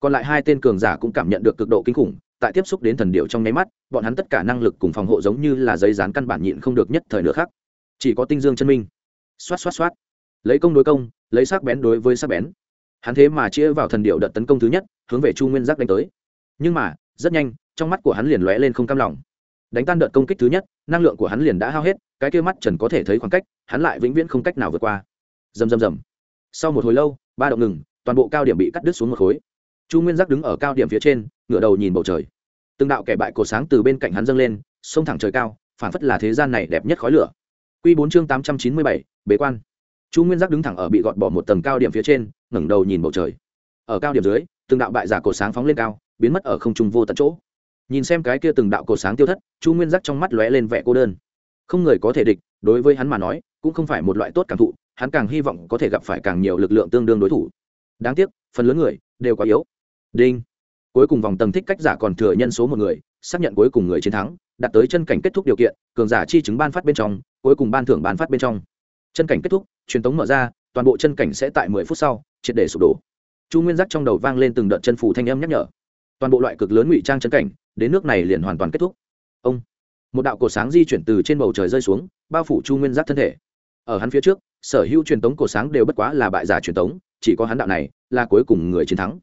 Còn lại hai tên cường giả cũng cảm nhận được cực độ kinh khủng tại tiếp xúc đến thần điệu trong nháy mắt, bọn hắn tất cả năng lực cùng phòng hộ giống như là giấy dán căn bản nhịn không được nhất thời nữa khác chỉ có tinh dương chân minh. Xoát xoát xoát. Lấy công đối công, lấy sắc bén đối với sắc bén. Hắn thế mà chia vào thần điệu đợt tấn công thứ nhất, hướng về chu nguyên giác đánh tới. Nhưng mà, rất nhanh, trong mắt của hắn liền lóe lên không cam lòng. Đánh tan đợt công kích thứ nhất, năng lượng của hắn liền đã hao hết, cái kia mắt trần có thể thấy khoảng cách, hắn lại vĩnh viễn không cách nào vượt qua. Rầm rầm rầm. Sau một hồi lâu, ba động ngừng, toàn bộ cao điểm bị cắt đứt xuống một khối chu nguyên giác đứng ở cao điểm phía trên, ngửa đầu nhìn bầu trời. Từng đạo kẻ bại cổ sáng từ bên cạnh hắn dâng lên, sông thẳng trời cao phản phất là thế gian này đẹp nhất khói lửa. Q bốn chương tám trăm chín mươi bảy, bế quan. Chu nguyên giác đứng thẳng ở bị gọt bỏ một tầng cao điểm phía trên, ngẩng đầu nhìn bầu trời. Ở cao điểm dưới, từng đạo bại giả cổ sáng phóng lên cao, biến mất ở không trung vô tận chỗ. Nhìn xem cái kia từng đạo cổ sáng tiêu thất, chu nguyên giác trong mắt lóe lên vẻ cô đơn. Không người có thể địch, đối với hắn mà nói, cũng không phải một loại tốt cảm thụ, hắn càng hy vọng có thể gặp phải càng nhiều lực lượng tương đương đối thủ. Đáng tiếc, phần lớn người đều quá yếu đinh. Cuối cùng vòng tầng thích cách giả còn thừa nhân số một người, xác nhận cuối cùng người chiến thắng, đạt tới chân cảnh kết thúc điều kiện, cường giả chi chứng ban phát bên trong, cuối cùng ban thưởng ban phát bên trong. Chân cảnh kết thúc, truyền tống mở ra, toàn bộ chân cảnh sẽ tại mười phút sau, triệt để sụp đổ. Chu nguyên giác trong đầu vang lên từng đợt chân phủ thanh âm nhắc nhở. Toàn bộ loại cực lớn ngụy trang chân cảnh, đến nước này liền hoàn toàn kết thúc. Ông. Một đạo cột sáng di chuyển từ trên bầu trời rơi xuống, bao phủ chu nguyên giác thân thể. Ở hắn phía trước, sở hữu truyền tống cổ sáng đều bất quá là bại giả truyền tống, chỉ có hắn đạo này là cuối cùng người chiến thắng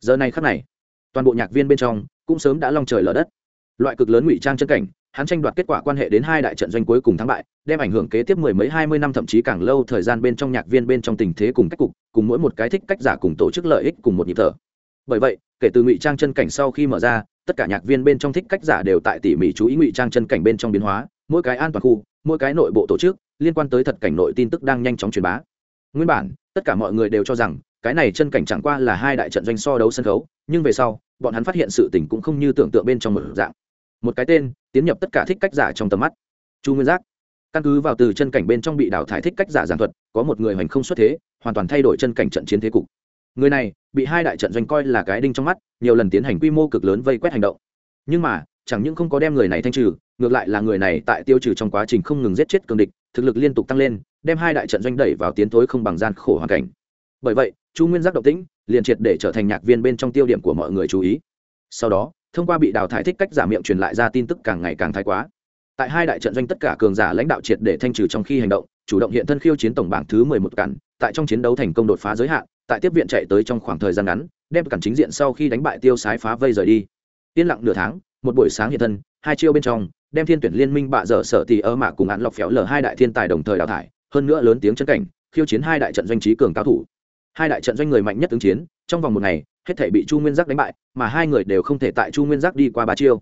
giờ này khắc này, toàn bộ nhạc viên bên trong cũng sớm đã long trời lở đất. Loại cực lớn ngụy trang chân cảnh, hắn tranh đoạt kết quả quan hệ đến hai đại trận doanh cuối cùng thắng bại, đem ảnh hưởng kế tiếp mười mấy hai mươi năm thậm chí càng lâu thời gian bên trong nhạc viên bên trong tình thế cùng cách cục, cùng mỗi một cái thích cách giả cùng tổ chức lợi ích cùng một nhịp thở. Bởi vậy, kể từ ngụy trang chân cảnh sau khi mở ra, tất cả nhạc viên bên trong thích cách giả đều tại tỉ mỉ chú ý ngụy trang chân cảnh bên trong biến hóa, mỗi cái an toàn khu, mỗi cái nội bộ tổ chức, liên quan tới thật cảnh nội tin tức đang nhanh chóng truyền bá. Nguyên bản, tất cả mọi người đều cho rằng cái này chân cảnh chẳng qua là hai đại trận doanh so đấu sân khấu, nhưng về sau, bọn hắn phát hiện sự tình cũng không như tưởng tượng bên trong một dạng. Một cái tên, tiến nhập tất cả thích cách giả trong tầm mắt. Chu nguyên giác. Căn cứ vào từ chân cảnh bên trong bị đào thải thích cách giả giảng thuật, có một người hoành không xuất thế, hoàn toàn thay đổi chân cảnh trận chiến thế cục. Người này, bị hai đại trận doanh coi là cái đinh trong mắt, nhiều lần tiến hành quy mô cực lớn vây quét hành động. Nhưng mà, chẳng những không có đem người này thanh trừ, ngược lại là người này tại tiêu trừ trong quá trình không ngừng giết chết cường địch, thực lực liên tục tăng lên, đem hai đại trận doanh đẩy vào tiến thối không bằng gian khổ hoàn cảnh. Bởi vậy chu nguyên giác động tĩnh, liền triệt để trở thành nhạc viên bên trong tiêu điểm của mọi người chú ý. Sau đó, thông qua bị đào thải thích cách giả miệng truyền lại ra tin tức càng ngày càng thái quá. Tại hai đại trận doanh tất cả cường giả lãnh đạo triệt để thanh trừ trong khi hành động, chủ động hiện thân khiêu chiến tổng bảng thứ mười một cản, tại trong chiến đấu thành công đột phá giới hạn, tại tiếp viện chạy tới trong khoảng thời gian ngắn, đem cản chính diện sau khi đánh bại tiêu sái phá vây rời đi. Yên lặng nửa tháng, một buổi sáng hiện thân, hai chiêu bên trong, đem thiên tuyển liên minh bạ dở sở tỷ ơ mạ cùng án lọc phéo lờ hai đại thiên tài đồng thời đào thải, hơn nữa lớn tiếng chân cảnh, khiêu chiến hai đại trận doanh trí cường cao thủ hai đại trận doanh người mạnh nhất ứng chiến, trong vòng một ngày, hết thể bị chu nguyên giác đánh bại, mà hai người đều không thể tại chu nguyên giác đi qua ba chiêu.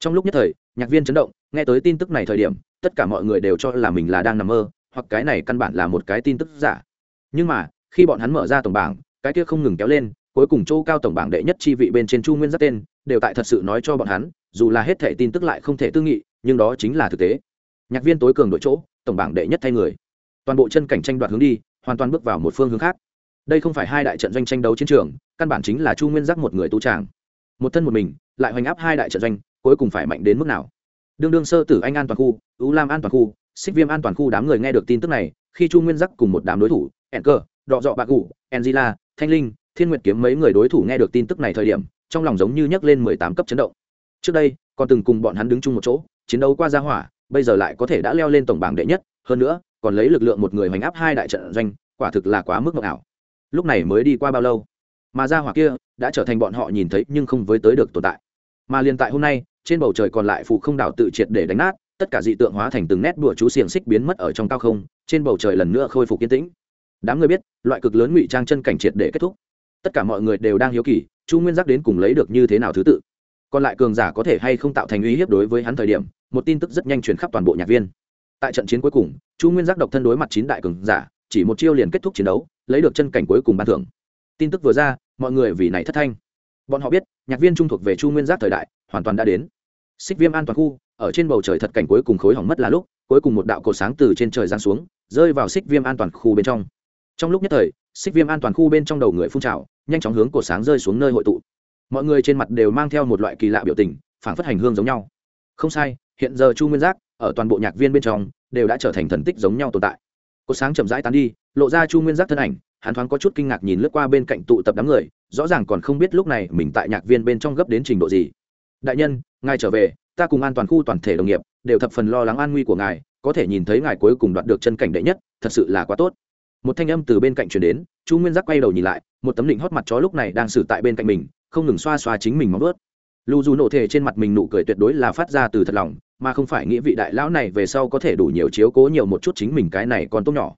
Trong lúc nhất thời, nhạc viên chấn động, nghe tới tin tức này thời điểm, tất cả mọi người đều cho là mình là đang nằm mơ, hoặc cái này căn bản là một cái tin tức giả. Nhưng mà, khi bọn hắn mở ra tổng bảng, cái kia không ngừng kéo lên, cuối cùng châu cao tổng bảng đệ nhất chi vị bên trên chu nguyên giác tên, đều tại thật sự nói cho bọn hắn, dù là hết thể tin tức lại không thể tư nghị, nhưng đó chính là thực tế. Nhạc viên tối cường đội chỗ, tổng bảng đệ nhất thay người. Toàn bộ chân cảnh tranh đoạt hướng đi, hoàn toàn bước vào một phương hướng khác đây không phải hai đại trận doanh tranh đấu chiến trường, căn bản chính là chu nguyên giác một người tu tràng một thân một mình, lại hoành áp hai đại trận doanh, cuối cùng phải mạnh đến mức nào? Đương đương sơ tử anh an toàn khu ú lam an toàn khu, xích viêm an toàn khu đám người nghe được tin tức này, khi chu nguyên giác cùng một đám đối thủ ẹn cơ đọ dọ bạc cụ angela, thanh linh, thiên nguyệt kiếm mấy người đối thủ nghe được tin tức này thời điểm, trong lòng giống như nhấc lên mười tám cấp chấn động. Trước đây, còn từng cùng bọn hắn đứng chung một chỗ, chiến đấu qua gia hỏa, bây giờ lại có thể đã leo lên tổng bảng đệ nhất, hơn nữa, còn lấy lực lượng một người hoành áp hai đại trận doanh, quả thực là quá mức mộng ảo lúc này mới đi qua bao lâu? Mà gia hỏa kia đã trở thành bọn họ nhìn thấy nhưng không với tới được tồn tại. Mà liền tại hôm nay, trên bầu trời còn lại phụ không đảo tự triệt để đánh nát, tất cả dị tượng hóa thành từng nét đùa chú xiềng xích biến mất ở trong cao không, trên bầu trời lần nữa khôi phục yên tĩnh. Đám người biết, loại cực lớn ngụy trang chân cảnh triệt để kết thúc. Tất cả mọi người đều đang hiếu kỳ, chu nguyên giác đến cùng lấy được như thế nào thứ tự. Còn lại cường giả có thể hay không tạo thành uy hiếp đối với hắn thời điểm, một tin tức rất nhanh truyền khắp toàn bộ nhạc viên. Tại trận chiến cuối cùng, chu nguyên giác độc thân đối mặt chín đại cường giả, chỉ một chiêu liền kết thúc chiến đấu lấy được chân cảnh cuối cùng ban thưởng. Tin tức vừa ra, mọi người vì này thất thanh. Bọn họ biết, nhạc viên trung thuộc về chu nguyên giác thời đại, hoàn toàn đã đến. Xích viêm an toàn khu, ở trên bầu trời thật cảnh cuối cùng khối hỏng mất là lúc, cuối cùng một đạo cột sáng từ trên trời giáng xuống, rơi vào xích viêm an toàn khu bên trong. Trong lúc nhất thời, xích viêm an toàn khu bên trong đầu người phun trào, nhanh chóng hướng cột sáng rơi xuống nơi hội tụ. Mọi người trên mặt đều mang theo một loại kỳ lạ biểu tình phản phất hành hương giống nhau. Không sai, hiện giờ chu nguyên giác, ở toàn bộ nhạc viên bên trong, đều đã trở thành thần tích giống nhau tồn tại cột sáng chậm rãi tán đi, lộ ra chu nguyên giác thân ảnh, hắn thoáng có chút kinh ngạc nhìn lướt qua bên cạnh tụ tập đám người, rõ ràng còn không biết lúc này mình tại nhạc viên bên trong gấp đến trình độ gì. Đại nhân, ngài trở về, ta cùng an toàn khu toàn thể đồng nghiệp đều thập phần lo lắng an nguy của ngài, có thể nhìn thấy ngài cuối cùng đoạt được chân cảnh đệ nhất, thật sự là quá tốt. Một thanh âm từ bên cạnh truyền đến, chu nguyên giác quay đầu nhìn lại, một tấm đỉnh hót mặt chó lúc này đang xử tại bên cạnh mình, không ngừng xoa xoa chính mình móng ướt lưu dù nổ thể trên mặt mình nụ cười tuyệt đối là phát ra từ thật lòng mà không phải nghĩ vị đại lão này về sau có thể đủ nhiều chiếu cố nhiều một chút chính mình cái này còn tốt nhỏ.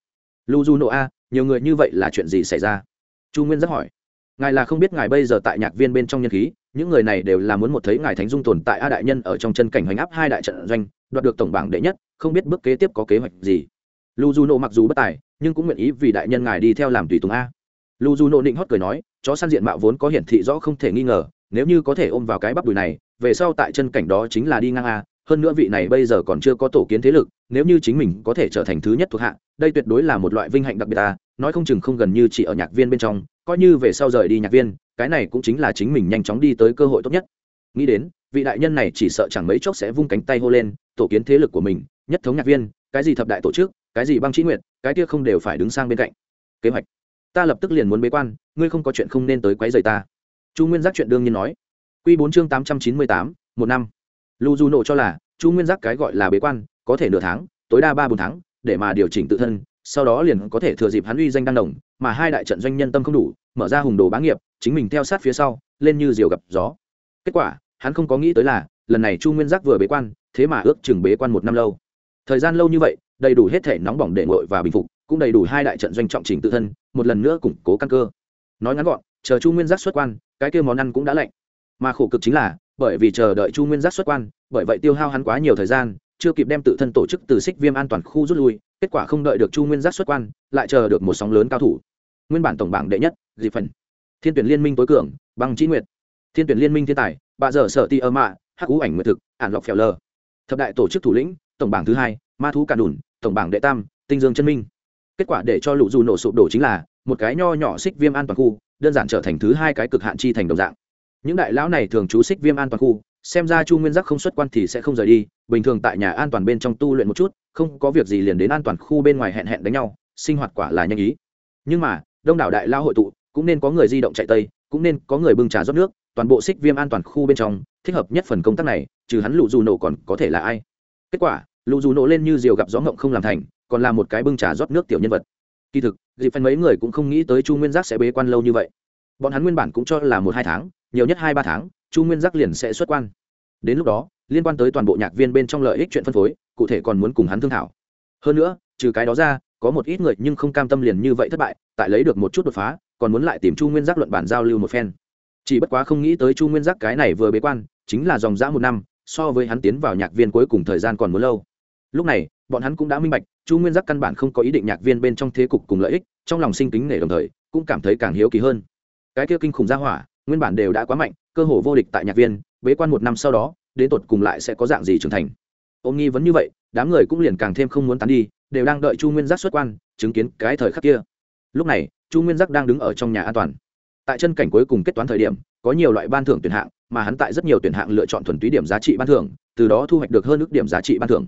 Lưu du nộ a, nhiều người như vậy là chuyện gì xảy ra? Chu nguyên rất hỏi. Ngài là không biết ngài bây giờ tại nhạc viên bên trong nhân khí, những người này đều là muốn một thấy ngài thánh dung tồn tại a đại nhân ở trong chân cảnh hoành áp hai đại trận doanh, đoạt được tổng bảng đệ nhất, không biết bước kế tiếp có kế hoạch gì. Lưu du nộ mặc dù bất tài, nhưng cũng nguyện ý vì đại nhân ngài đi theo làm tùy tùng a. Lưu du nộ định hót cười nói, chó săn diện mạo vốn có hiển thị rõ không thể nghi ngờ, nếu như có thể ôm vào cái bắp đùi này, về sau tại chân cảnh đó chính là đi ngang a hơn nữa vị này bây giờ còn chưa có tổ kiến thế lực, nếu như chính mình có thể trở thành thứ nhất thuộc hạ, đây tuyệt đối là một loại vinh hạnh đặc biệt ta, nói không chừng không gần như chỉ ở nhạc viên bên trong, coi như về sau rời đi nhạc viên, cái này cũng chính là chính mình nhanh chóng đi tới cơ hội tốt nhất. Nghĩ đến, vị đại nhân này chỉ sợ chẳng mấy chốc sẽ vung cánh tay hô lên, tổ kiến thế lực của mình, nhất thống nhạc viên, cái gì thập đại tổ chức, cái gì băng trí nguyện cái kia không đều phải đứng sang bên cạnh. Kế hoạch. Ta lập tức liền muốn bế quan, ngươi không có chuyện không nên tới quấy rầy ta. Chu nguyên giác chuyện đương nhiên nói. Q bốn chương tám trăm chín mươi tám, một năm lưu du nộ cho là, chu nguyên giác cái gọi là bế quan, có thể nửa tháng, tối đa ba bốn tháng, để mà điều chỉnh tự thân, sau đó liền có thể thừa dịp hắn uy danh đăng đồng, mà hai đại trận doanh nhân tâm không đủ, mở ra hùng đồ bá nghiệp, chính mình theo sát phía sau, lên như diều gặp gió. Kết quả, hắn không có nghĩ tới là, lần này chu nguyên giác vừa bế quan, thế mà ước chừng bế quan một năm lâu. Thời gian lâu như vậy, đầy đủ hết thể nóng bỏng để ngội và bình phục, cũng đầy đủ hai đại trận doanh trọng trình tự thân, một lần nữa củng cố căn cơ. Nói ngắn gọn, chờ chu nguyên giác xuất quan, cái kêu món ăn cũng đã lạnh. Mà khổ cực chính là bởi vì chờ đợi chu nguyên giác xuất quan, bởi vậy tiêu hao hắn quá nhiều thời gian, chưa kịp đem tự thân tổ chức từ xích viêm an toàn khu rút lui, kết quả không đợi được chu nguyên giác xuất quan, lại chờ được một sóng lớn cao thủ. Nguyên bản tổng bảng đệ nhất, dị phần. Thiên tuyển liên minh tối cường, băng trí nguyệt. Thiên tuyển liên minh thiên tài, bạ dở sở ti ơ mạ, hắc ú ảnh nguyệt thực, ản lọc phèo lờ. Thập đại tổ chức thủ lĩnh, tổng bảng thứ hai, ma thú càn đùn, tổng bảng đệ tam, tinh dương chân minh. Kết quả để cho lũ dù nổ sụp đổ chính là, một cái nho nhỏ xích viêm an toàn khu, đơn giản trở thành thứ hai cái cực hạn chi thành đồng dạng những đại lão này thường trú xích viêm an toàn khu, xem ra chu nguyên giác không xuất quan thì sẽ không rời đi, bình thường tại nhà an toàn bên trong tu luyện một chút, không có việc gì liền đến an toàn khu bên ngoài hẹn hẹn đánh nhau, sinh hoạt quả là nhanh ý. Nhưng mà, đông đảo đại lao hội tụ, cũng nên có người di động chạy tây, cũng nên có người bưng trà rót nước, toàn bộ xích viêm an toàn khu bên trong, thích hợp nhất phần công tác này, trừ hắn lụ dù nổ còn có thể là ai. Kết quả lụ dù nổ lên như diều gặp gió ngộng không làm thành, còn là một cái bưng trà rót nước tiểu nhân vật. Kỳ thực, dịp phần mấy người cũng không nghĩ tới chu nguyên giác sẽ bế quan lâu như vậy. Bọn hắn nguyên bản cũng cho là một hai tháng nhiều nhất hai ba tháng, chu nguyên giác liền sẽ xuất quan. Đến lúc đó, liên quan tới toàn bộ nhạc viên bên trong lợi ích chuyện phân phối, cụ thể còn muốn cùng hắn thương thảo. Hơn nữa, trừ cái đó ra, có một ít người nhưng không cam tâm liền như vậy thất bại, tại lấy được một chút đột phá, còn muốn lại tìm chu nguyên giác luận bản giao lưu một phen. Chỉ bất quá không nghĩ tới chu nguyên giác cái này vừa bế quan, chính là dòng dã một năm, so với hắn tiến vào nhạc viên cuối cùng thời gian còn muốn lâu. Lúc này, bọn hắn cũng đã minh bạch, chu nguyên giác căn bản không có ý định nhạc viên bên trong thế cục cùng lợi ích, trong lòng sinh kính nể đồng thời, cũng cảm thấy càng hiếu kỳ hơn. Cái kia kinh khủng gia hỏa nguyên bản đều đã quá mạnh, cơ hồ vô địch tại nhạc viên, bế quan một năm sau đó, đến tột cùng lại sẽ có dạng gì trưởng thành. Ôm nghi vấn như vậy, đám người cũng liền càng thêm không muốn tán đi, đều đang đợi chu nguyên giác xuất quan, chứng kiến cái thời khắc kia. Lúc này, chu nguyên giác đang đứng ở trong nhà an toàn. Tại chân cảnh cuối cùng kết toán thời điểm, có nhiều loại ban thưởng tuyển hạng, mà hắn tại rất nhiều tuyển hạng lựa chọn thuần túy điểm giá trị ban thưởng, từ đó thu hoạch được hơn ước điểm giá trị ban thưởng.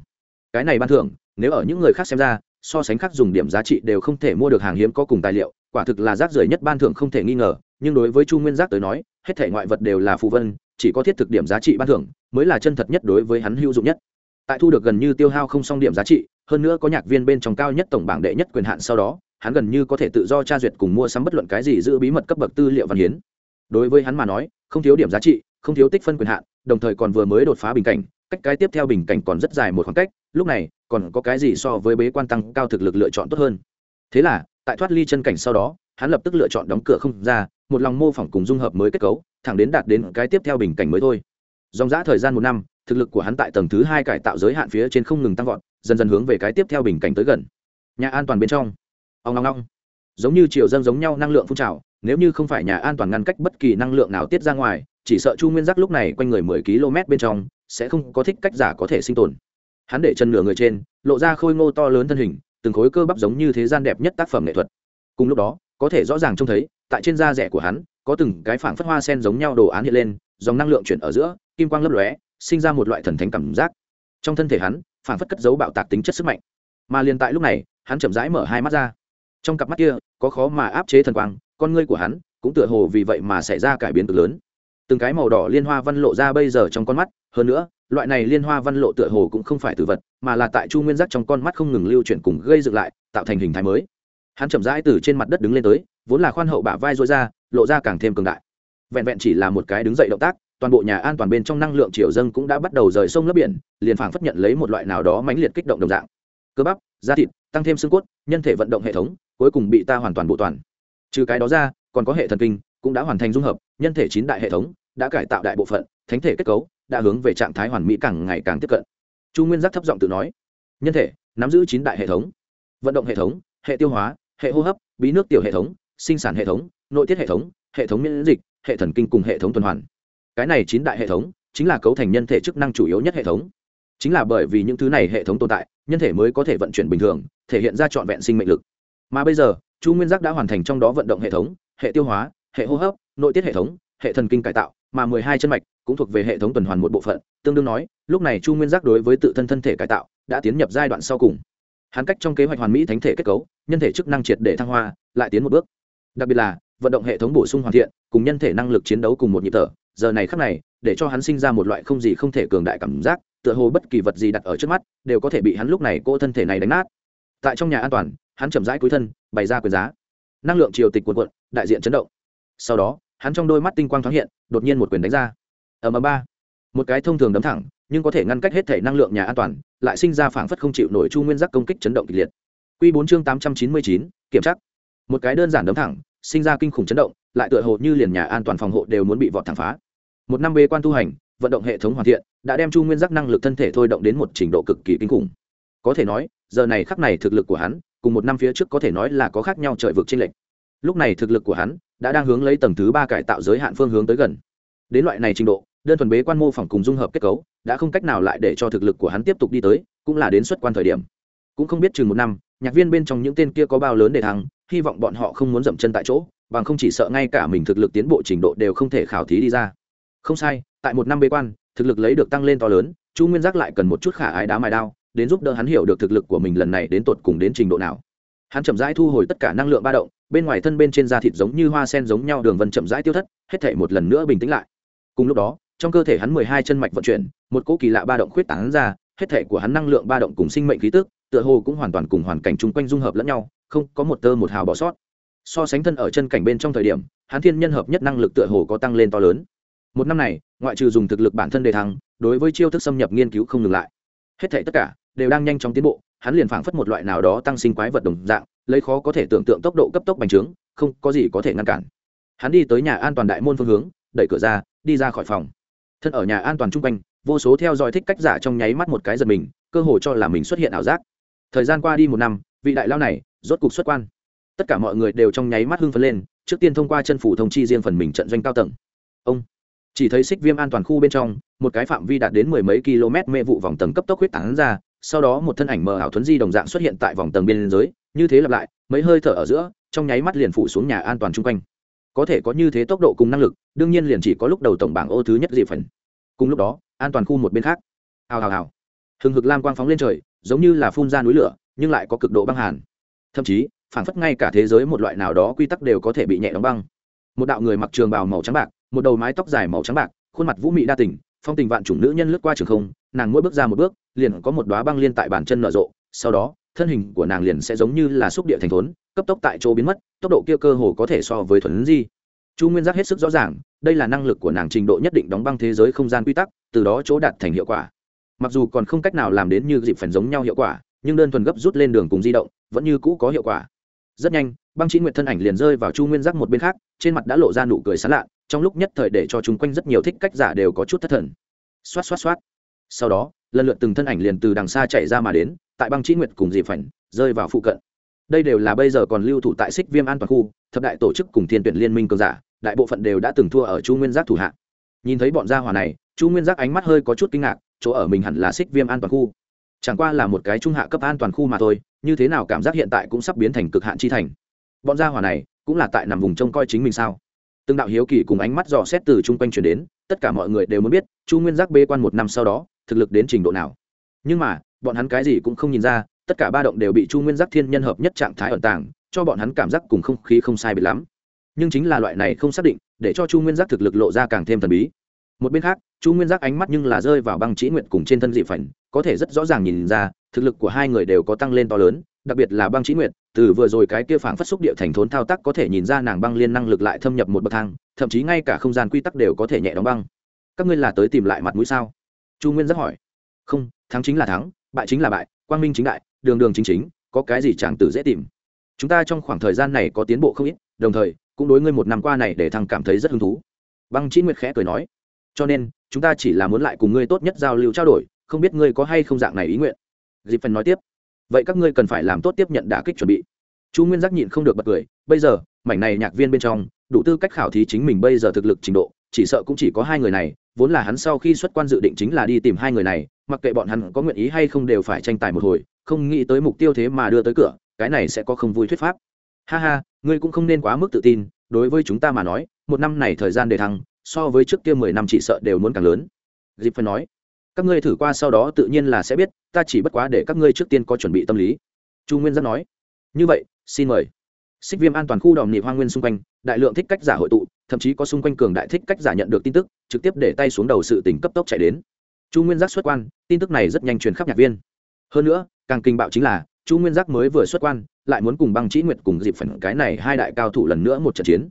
Cái này ban thưởng, nếu ở những người khác xem ra, so sánh khác dùng điểm giá trị đều không thể mua được hàng hiếm có cùng tài liệu, quả thực là rác rưởi nhất ban thưởng không thể nghi ngờ nhưng đối với chu nguyên giác tới nói, hết thể ngoại vật đều là phù vân, chỉ có thiết thực điểm giá trị ban thưởng mới là chân thật nhất đối với hắn hữu dụng nhất. Tại thu được gần như tiêu hao không xong điểm giá trị, hơn nữa có nhạc viên bên trong cao nhất tổng bảng đệ nhất quyền hạn sau đó, hắn gần như có thể tự do tra duyệt cùng mua sắm bất luận cái gì giữ bí mật cấp bậc tư liệu văn hiến. Đối với hắn mà nói, không thiếu điểm giá trị, không thiếu tích phân quyền hạn, đồng thời còn vừa mới đột phá bình cảnh, cách cái tiếp theo bình cảnh còn rất dài một khoảng cách, lúc này, còn có cái gì so với bế quan tăng cao thực lực lựa chọn tốt hơn? Thế là, tại thoát ly chân cảnh sau đó, hắn lập tức lựa chọn đóng cửa không ra một lòng mô phỏng cùng dung hợp mới kết cấu, thẳng đến đạt đến cái tiếp theo bình cảnh mới thôi. Dòng giã thời gian một năm, thực lực của hắn tại tầng thứ hai cải tạo giới hạn phía trên không ngừng tăng vọt, dần dần hướng về cái tiếp theo bình cảnh tới gần. Nhà an toàn bên trong. Ông long long giống như chiều dân giống nhau năng lượng phun trào, nếu như không phải nhà an toàn ngăn cách bất kỳ năng lượng nào tiết ra ngoài, chỉ sợ chu nguyên giác lúc này quanh người mười km bên trong, sẽ không có thích cách giả có thể sinh tồn. Hắn để chân nửa người trên, lộ ra khôi ngô to lớn thân hình, từng khối cơ bắp giống như thế gian đẹp nhất tác phẩm nghệ thuật. Cùng lúc đó, có thể rõ ràng trông thấy tại trên da rẻ của hắn, có từng cái phảng phất hoa sen giống nhau đồ án hiện lên, dòng năng lượng chuyển ở giữa, kim quang lấp lóe, sinh ra một loại thần thánh cảm giác. Trong thân thể hắn, phảng phất cất dấu bạo tạc tính chất sức mạnh. Mà liền tại lúc này, hắn chậm rãi mở hai mắt ra. Trong cặp mắt kia, có khó mà áp chế thần quang, con ngươi của hắn cũng tựa hồ vì vậy mà xảy ra cải biến cực lớn. Từng cái màu đỏ liên hoa văn lộ ra bây giờ trong con mắt, hơn nữa, loại này liên hoa văn lộ tựa hồ cũng không phải từ vật, mà là tại chu nguyên giác trong con mắt không ngừng lưu chuyển cùng gây dựng lại, tạo thành hình thái mới. Hắn chậm rãi từ trên mặt đất đứng lên tới vốn là khoan hậu bả vai rối ra, lộ ra càng thêm cường đại. Vẹn vẹn chỉ là một cái đứng dậy động tác, toàn bộ nhà an toàn bên trong năng lượng triều dâng cũng đã bắt đầu rời sông lấp biển, liền phảng phất nhận lấy một loại nào đó mãnh liệt kích động đồng dạng. Cơ bắp, da thịt, tăng thêm xương cốt, nhân thể vận động hệ thống, cuối cùng bị ta hoàn toàn bộ toàn. Trừ cái đó ra, còn có hệ thần kinh, cũng đã hoàn thành dung hợp, nhân thể chín đại hệ thống, đã cải tạo đại bộ phận, thánh thể kết cấu, đã hướng về trạng thái hoàn mỹ càng ngày càng tiếp cận. Chu nguyên giác thấp giọng tự nói, nhân thể, nắm giữ chín đại hệ thống. Vận động hệ thống, hệ tiêu hóa, hệ hô hấp, bí nước tiểu hệ thống sinh sản hệ thống, nội tiết hệ thống hệ thống miễn dịch, hệ thần kinh cùng hệ thống tuần hoàn. Cái này chín đại hệ thống chính là cấu thành nhân thể chức năng chủ yếu nhất hệ thống. Chính là bởi vì những thứ này hệ thống tồn tại, nhân thể mới có thể vận chuyển bình thường, thể hiện ra trọn vẹn sinh mệnh lực. Mà bây giờ, chu nguyên giác đã hoàn thành trong đó vận động hệ thống, hệ tiêu hóa, hệ hô hấp, nội tiết hệ thống, hệ thần kinh cải tạo, mà mười hai chân mạch cũng thuộc về hệ thống tuần hoàn một bộ phận, tương đương nói, lúc này chu nguyên giác đối với tự thân thân thể cải tạo đã tiến nhập giai đoạn sau cùng. Hắn cách trong kế hoạch hoàn mỹ thánh thể kết cấu, nhân thể chức năng triệt để thăng hoa, lại tiến một bước đặc biệt là, vận động hệ thống bổ sung hoàn thiện, cùng nhân thể năng lực chiến đấu cùng một nhịp thở, giờ này khắc này, để cho hắn sinh ra một loại không gì không thể cường đại cảm giác, tựa hồ bất kỳ vật gì đặt ở trước mắt, đều có thể bị hắn lúc này cô thân thể này đánh nát. Tại trong nhà an toàn, hắn chậm rãi cuối thân, bày ra quyền giá. Năng lượng triều tịch quần quận đại diện chấn động. Sau đó, hắn trong đôi mắt tinh quang thoáng hiện, đột nhiên một quyền đánh ra. Ở m ba. Một cái thông thường đấm thẳng, nhưng có thể ngăn cách hết thể năng lượng nhà an toàn, lại sinh ra phảng phất không chịu nổi chu nguyên giác công kích chấn động kịch liệt. Quy bốn chương tám trăm chín mươi chín, kiểm tra một cái đơn giản đấm thẳng, sinh ra kinh khủng chấn động, lại tựa hồ như liền nhà an toàn phòng hộ đều muốn bị vọt thẳng phá. Một năm bê quan tu hành, vận động hệ thống hoàn thiện, đã đem chu nguyên giác năng lực thân thể thôi động đến một trình độ cực kỳ kinh khủng. Có thể nói, giờ này khắc này thực lực của hắn, cùng một năm phía trước có thể nói là có khác nhau trời vực trên lệch. Lúc này thực lực của hắn, đã đang hướng lấy tầng thứ ba cải tạo giới hạn phương hướng tới gần. Đến loại này trình độ, đơn thuần bế quan mô phỏng cùng dung hợp kết cấu, đã không cách nào lại để cho thực lực của hắn tiếp tục đi tới, cũng là đến xuất quan thời điểm. Cũng không biết chừng một năm nhạc viên bên trong những tên kia có bao lớn để thắng, hy vọng bọn họ không muốn dậm chân tại chỗ, bằng không chỉ sợ ngay cả mình thực lực tiến bộ trình độ đều không thể khảo thí đi ra. Không sai, tại một năm bế quan, thực lực lấy được tăng lên to lớn, chu nguyên giác lại cần một chút khả ái đá mài đao, đến giúp đỡ hắn hiểu được thực lực của mình lần này đến tột cùng đến trình độ nào. Hắn chậm rãi thu hồi tất cả năng lượng ba động, bên ngoài thân bên trên da thịt giống như hoa sen giống nhau đường vân chậm rãi tiêu thất, hết thể một lần nữa bình tĩnh lại. Cùng lúc đó, trong cơ thể hắn mười hai chân mạch vận chuyển, một cỗ kỳ lạ ba động khuyết tán ra, hết thể của hắn năng lượng ba động cùng sinh mệnh khí tức tựa hồ cũng hoàn toàn cùng hoàn cảnh chung quanh dung hợp lẫn nhau, không có một tơ một hào bỏ sót. So sánh thân ở chân cảnh bên trong thời điểm Hán thiên nhân hợp nhất năng lực tựa hồ có tăng lên to lớn. Một năm này, ngoại trừ dùng thực lực bản thân đề thăng, đối với chiêu thức xâm nhập nghiên cứu không ngừng lại. Hết thể tất cả đều đang nhanh chóng tiến bộ, hắn liền phảng phất một loại nào đó tăng sinh quái vật đồng dạng, lấy khó có thể tưởng tượng tốc độ cấp tốc bành trướng, không có gì có thể ngăn cản. Hắn đi tới nhà an toàn đại môn phương hướng, đẩy cửa ra, đi ra khỏi phòng. Thân ở nhà an toàn chung quanh, vô số theo dõi thích cách giả trong nháy mắt một cái giật mình, cơ hồ cho là mình xuất hiện ảo giác thời gian qua đi một năm, vị đại lao này rốt cục xuất quan. Tất cả mọi người đều trong nháy mắt hưng phấn lên, trước tiên thông qua chân phủ thông chi riêng phần mình trận doanh cao tầng. Ông, chỉ thấy xích viêm an toàn khu bên trong, một cái phạm vi đạt đến mười mấy km mê vụ vòng tầng cấp tốc huyết tán ra, sau đó một thân ảnh mờ ảo thuấn di đồng dạng xuất hiện tại vòng tầng biên giới như thế lặp lại, mấy hơi thở ở giữa, trong nháy mắt liền phủ xuống nhà an toàn chung quanh. Có thể có như thế tốc độ cùng năng lực, đương nhiên liền chỉ có lúc đầu tổng bảng ô thứ nhất dị phần. Cùng lúc đó, an toàn khu một bên khác. Hào hào hào. Hừng hực lam quang phóng lên trời giống như là phun ra núi lửa, nhưng lại có cực độ băng hàn. Thậm chí, phảng phất ngay cả thế giới một loại nào đó quy tắc đều có thể bị nhẹ đóng băng. Một đạo người mặc trường bào màu trắng bạc, một đầu mái tóc dài màu trắng bạc, khuôn mặt vũ mị đa tình, phong tình vạn chủng nữ nhân lướt qua trường không, nàng mỗi bước ra một bước, liền có một đoá băng liên tại bàn chân nở rộ, sau đó, thân hình của nàng liền sẽ giống như là xúc địa thành thốn, cấp tốc tại chỗ biến mất, tốc độ kia cơ hồ có thể so với thuần di. Chu nguyên giác hết sức rõ ràng, đây là năng lực của nàng trình độ nhất định đóng băng thế giới không gian quy tắc, từ đó chỗ đạt thành hiệu quả mặc dù còn không cách nào làm đến như dịp phèn giống nhau hiệu quả, nhưng đơn thuần gấp rút lên đường cùng di động vẫn như cũ có hiệu quả. Rất nhanh, băng chí nguyệt thân ảnh liền rơi vào chu nguyên giác một bên khác, trên mặt đã lộ ra nụ cười sán lạ trong lúc nhất thời để cho chúng quanh rất nhiều thích cách giả đều có chút thất thần. Xoát xoát xoát. Sau đó, lần lượt từng thân ảnh liền từ đằng xa chạy ra mà đến, tại băng chí nguyệt cùng dịp phèn rơi vào phụ cận. Đây đều là bây giờ còn lưu thủ tại xích viêm an toàn khu, thập đại tổ chức cùng thiên tuyển liên minh cường giả, đại bộ phận đều đã từng thua ở chu nguyên giác thủ hạ. Nhìn thấy bọn gia hòa này, chu nguyên giác ánh mắt hơi có chút kinh ngạc chỗ ở mình hẳn là xích viêm an toàn khu. Chẳng qua là một cái trung hạ cấp an toàn khu mà thôi, như thế nào cảm giác hiện tại cũng sắp biến thành cực hạn chi thành. Bọn gia hỏa này cũng là tại nằm vùng trông coi chính mình sao? Từng đạo hiếu kỳ cùng ánh mắt dò xét từ chung quanh chuyển đến, tất cả mọi người đều muốn biết, chu nguyên giác bê quan một năm sau đó, thực lực đến trình độ nào. Nhưng mà, bọn hắn cái gì cũng không nhìn ra, tất cả ba động đều bị chu nguyên giác thiên nhân hợp nhất trạng thái ẩn tàng, cho bọn hắn cảm giác cùng không khí không sai bị lắm. Nhưng chính là loại này không xác định, để cho chu nguyên giác thực lực lộ ra càng thêm thần bí một bên khác, chu nguyên giác ánh mắt nhưng là rơi vào băng trí nguyện cùng trên thân dị phảnh, có thể rất rõ ràng nhìn ra, thực lực của hai người đều có tăng lên to lớn, đặc biệt là băng trí nguyện từ vừa rồi cái kia phảng phất xúc địa thành thốn thao tác có thể nhìn ra nàng băng liên năng lực lại thâm nhập một bậc thang, thậm chí ngay cả không gian quy tắc đều có thể nhẹ đóng băng. Các ngươi là tới tìm lại mặt mũi sao? Chu nguyên giác hỏi. Không, thắng chính là thắng, bại chính là bại, quang minh chính đại, đường đường chính chính, có cái gì chẳng tử dễ tìm. Chúng ta trong khoảng thời gian này có tiến bộ không ít, đồng thời, cũng đối ngươi một năm qua này để thằng cảm thấy rất hứng thú. Băng trí nguyệt khẽ cười nói cho nên, chúng ta chỉ là muốn lại cùng ngươi tốt nhất giao lưu trao đổi, không biết ngươi có hay không dạng này ý nguyện. Dịp phần nói tiếp. Vậy các ngươi cần phải làm tốt tiếp nhận đả kích chuẩn bị. Chu nguyên giác nhịn không được bật cười, bây giờ, mảnh này nhạc viên bên trong, đủ tư cách khảo thí chính mình bây giờ thực lực trình độ, chỉ sợ cũng chỉ có hai người này, vốn là hắn sau khi xuất quan dự định chính là đi tìm hai người này, mặc kệ bọn hắn có nguyện ý hay không đều phải tranh tài một hồi, không nghĩ tới mục tiêu thế mà đưa tới cửa, cái này sẽ có không vui thuyết pháp. Ha ha, ngươi cũng không nên quá mức tự tin, đối với chúng ta mà nói, một năm này thời gian để thăng so với trước kia mười năm chỉ sợ đều muốn càng lớn. Dịp phân nói, các ngươi thử qua sau đó tự nhiên là sẽ biết, ta chỉ bất quá để các ngươi trước tiên có chuẩn bị tâm lý. Chu nguyên giác nói, như vậy, xin mời. Xích viêm an toàn khu đòm nị hoa nguyên xung quanh, đại lượng thích cách giả hội tụ, thậm chí có xung quanh cường đại thích cách giả nhận được tin tức, trực tiếp để tay xuống đầu sự tỉnh cấp tốc chạy đến. Chu nguyên giác xuất quan, tin tức này rất nhanh truyền khắp nhạc viên. Hơn nữa, càng kinh bạo chính là, chu nguyên giác mới vừa xuất quan, lại muốn cùng băng chỉ nguyệt cùng dịp phần cái này hai đại cao thủ lần nữa một trận chiến.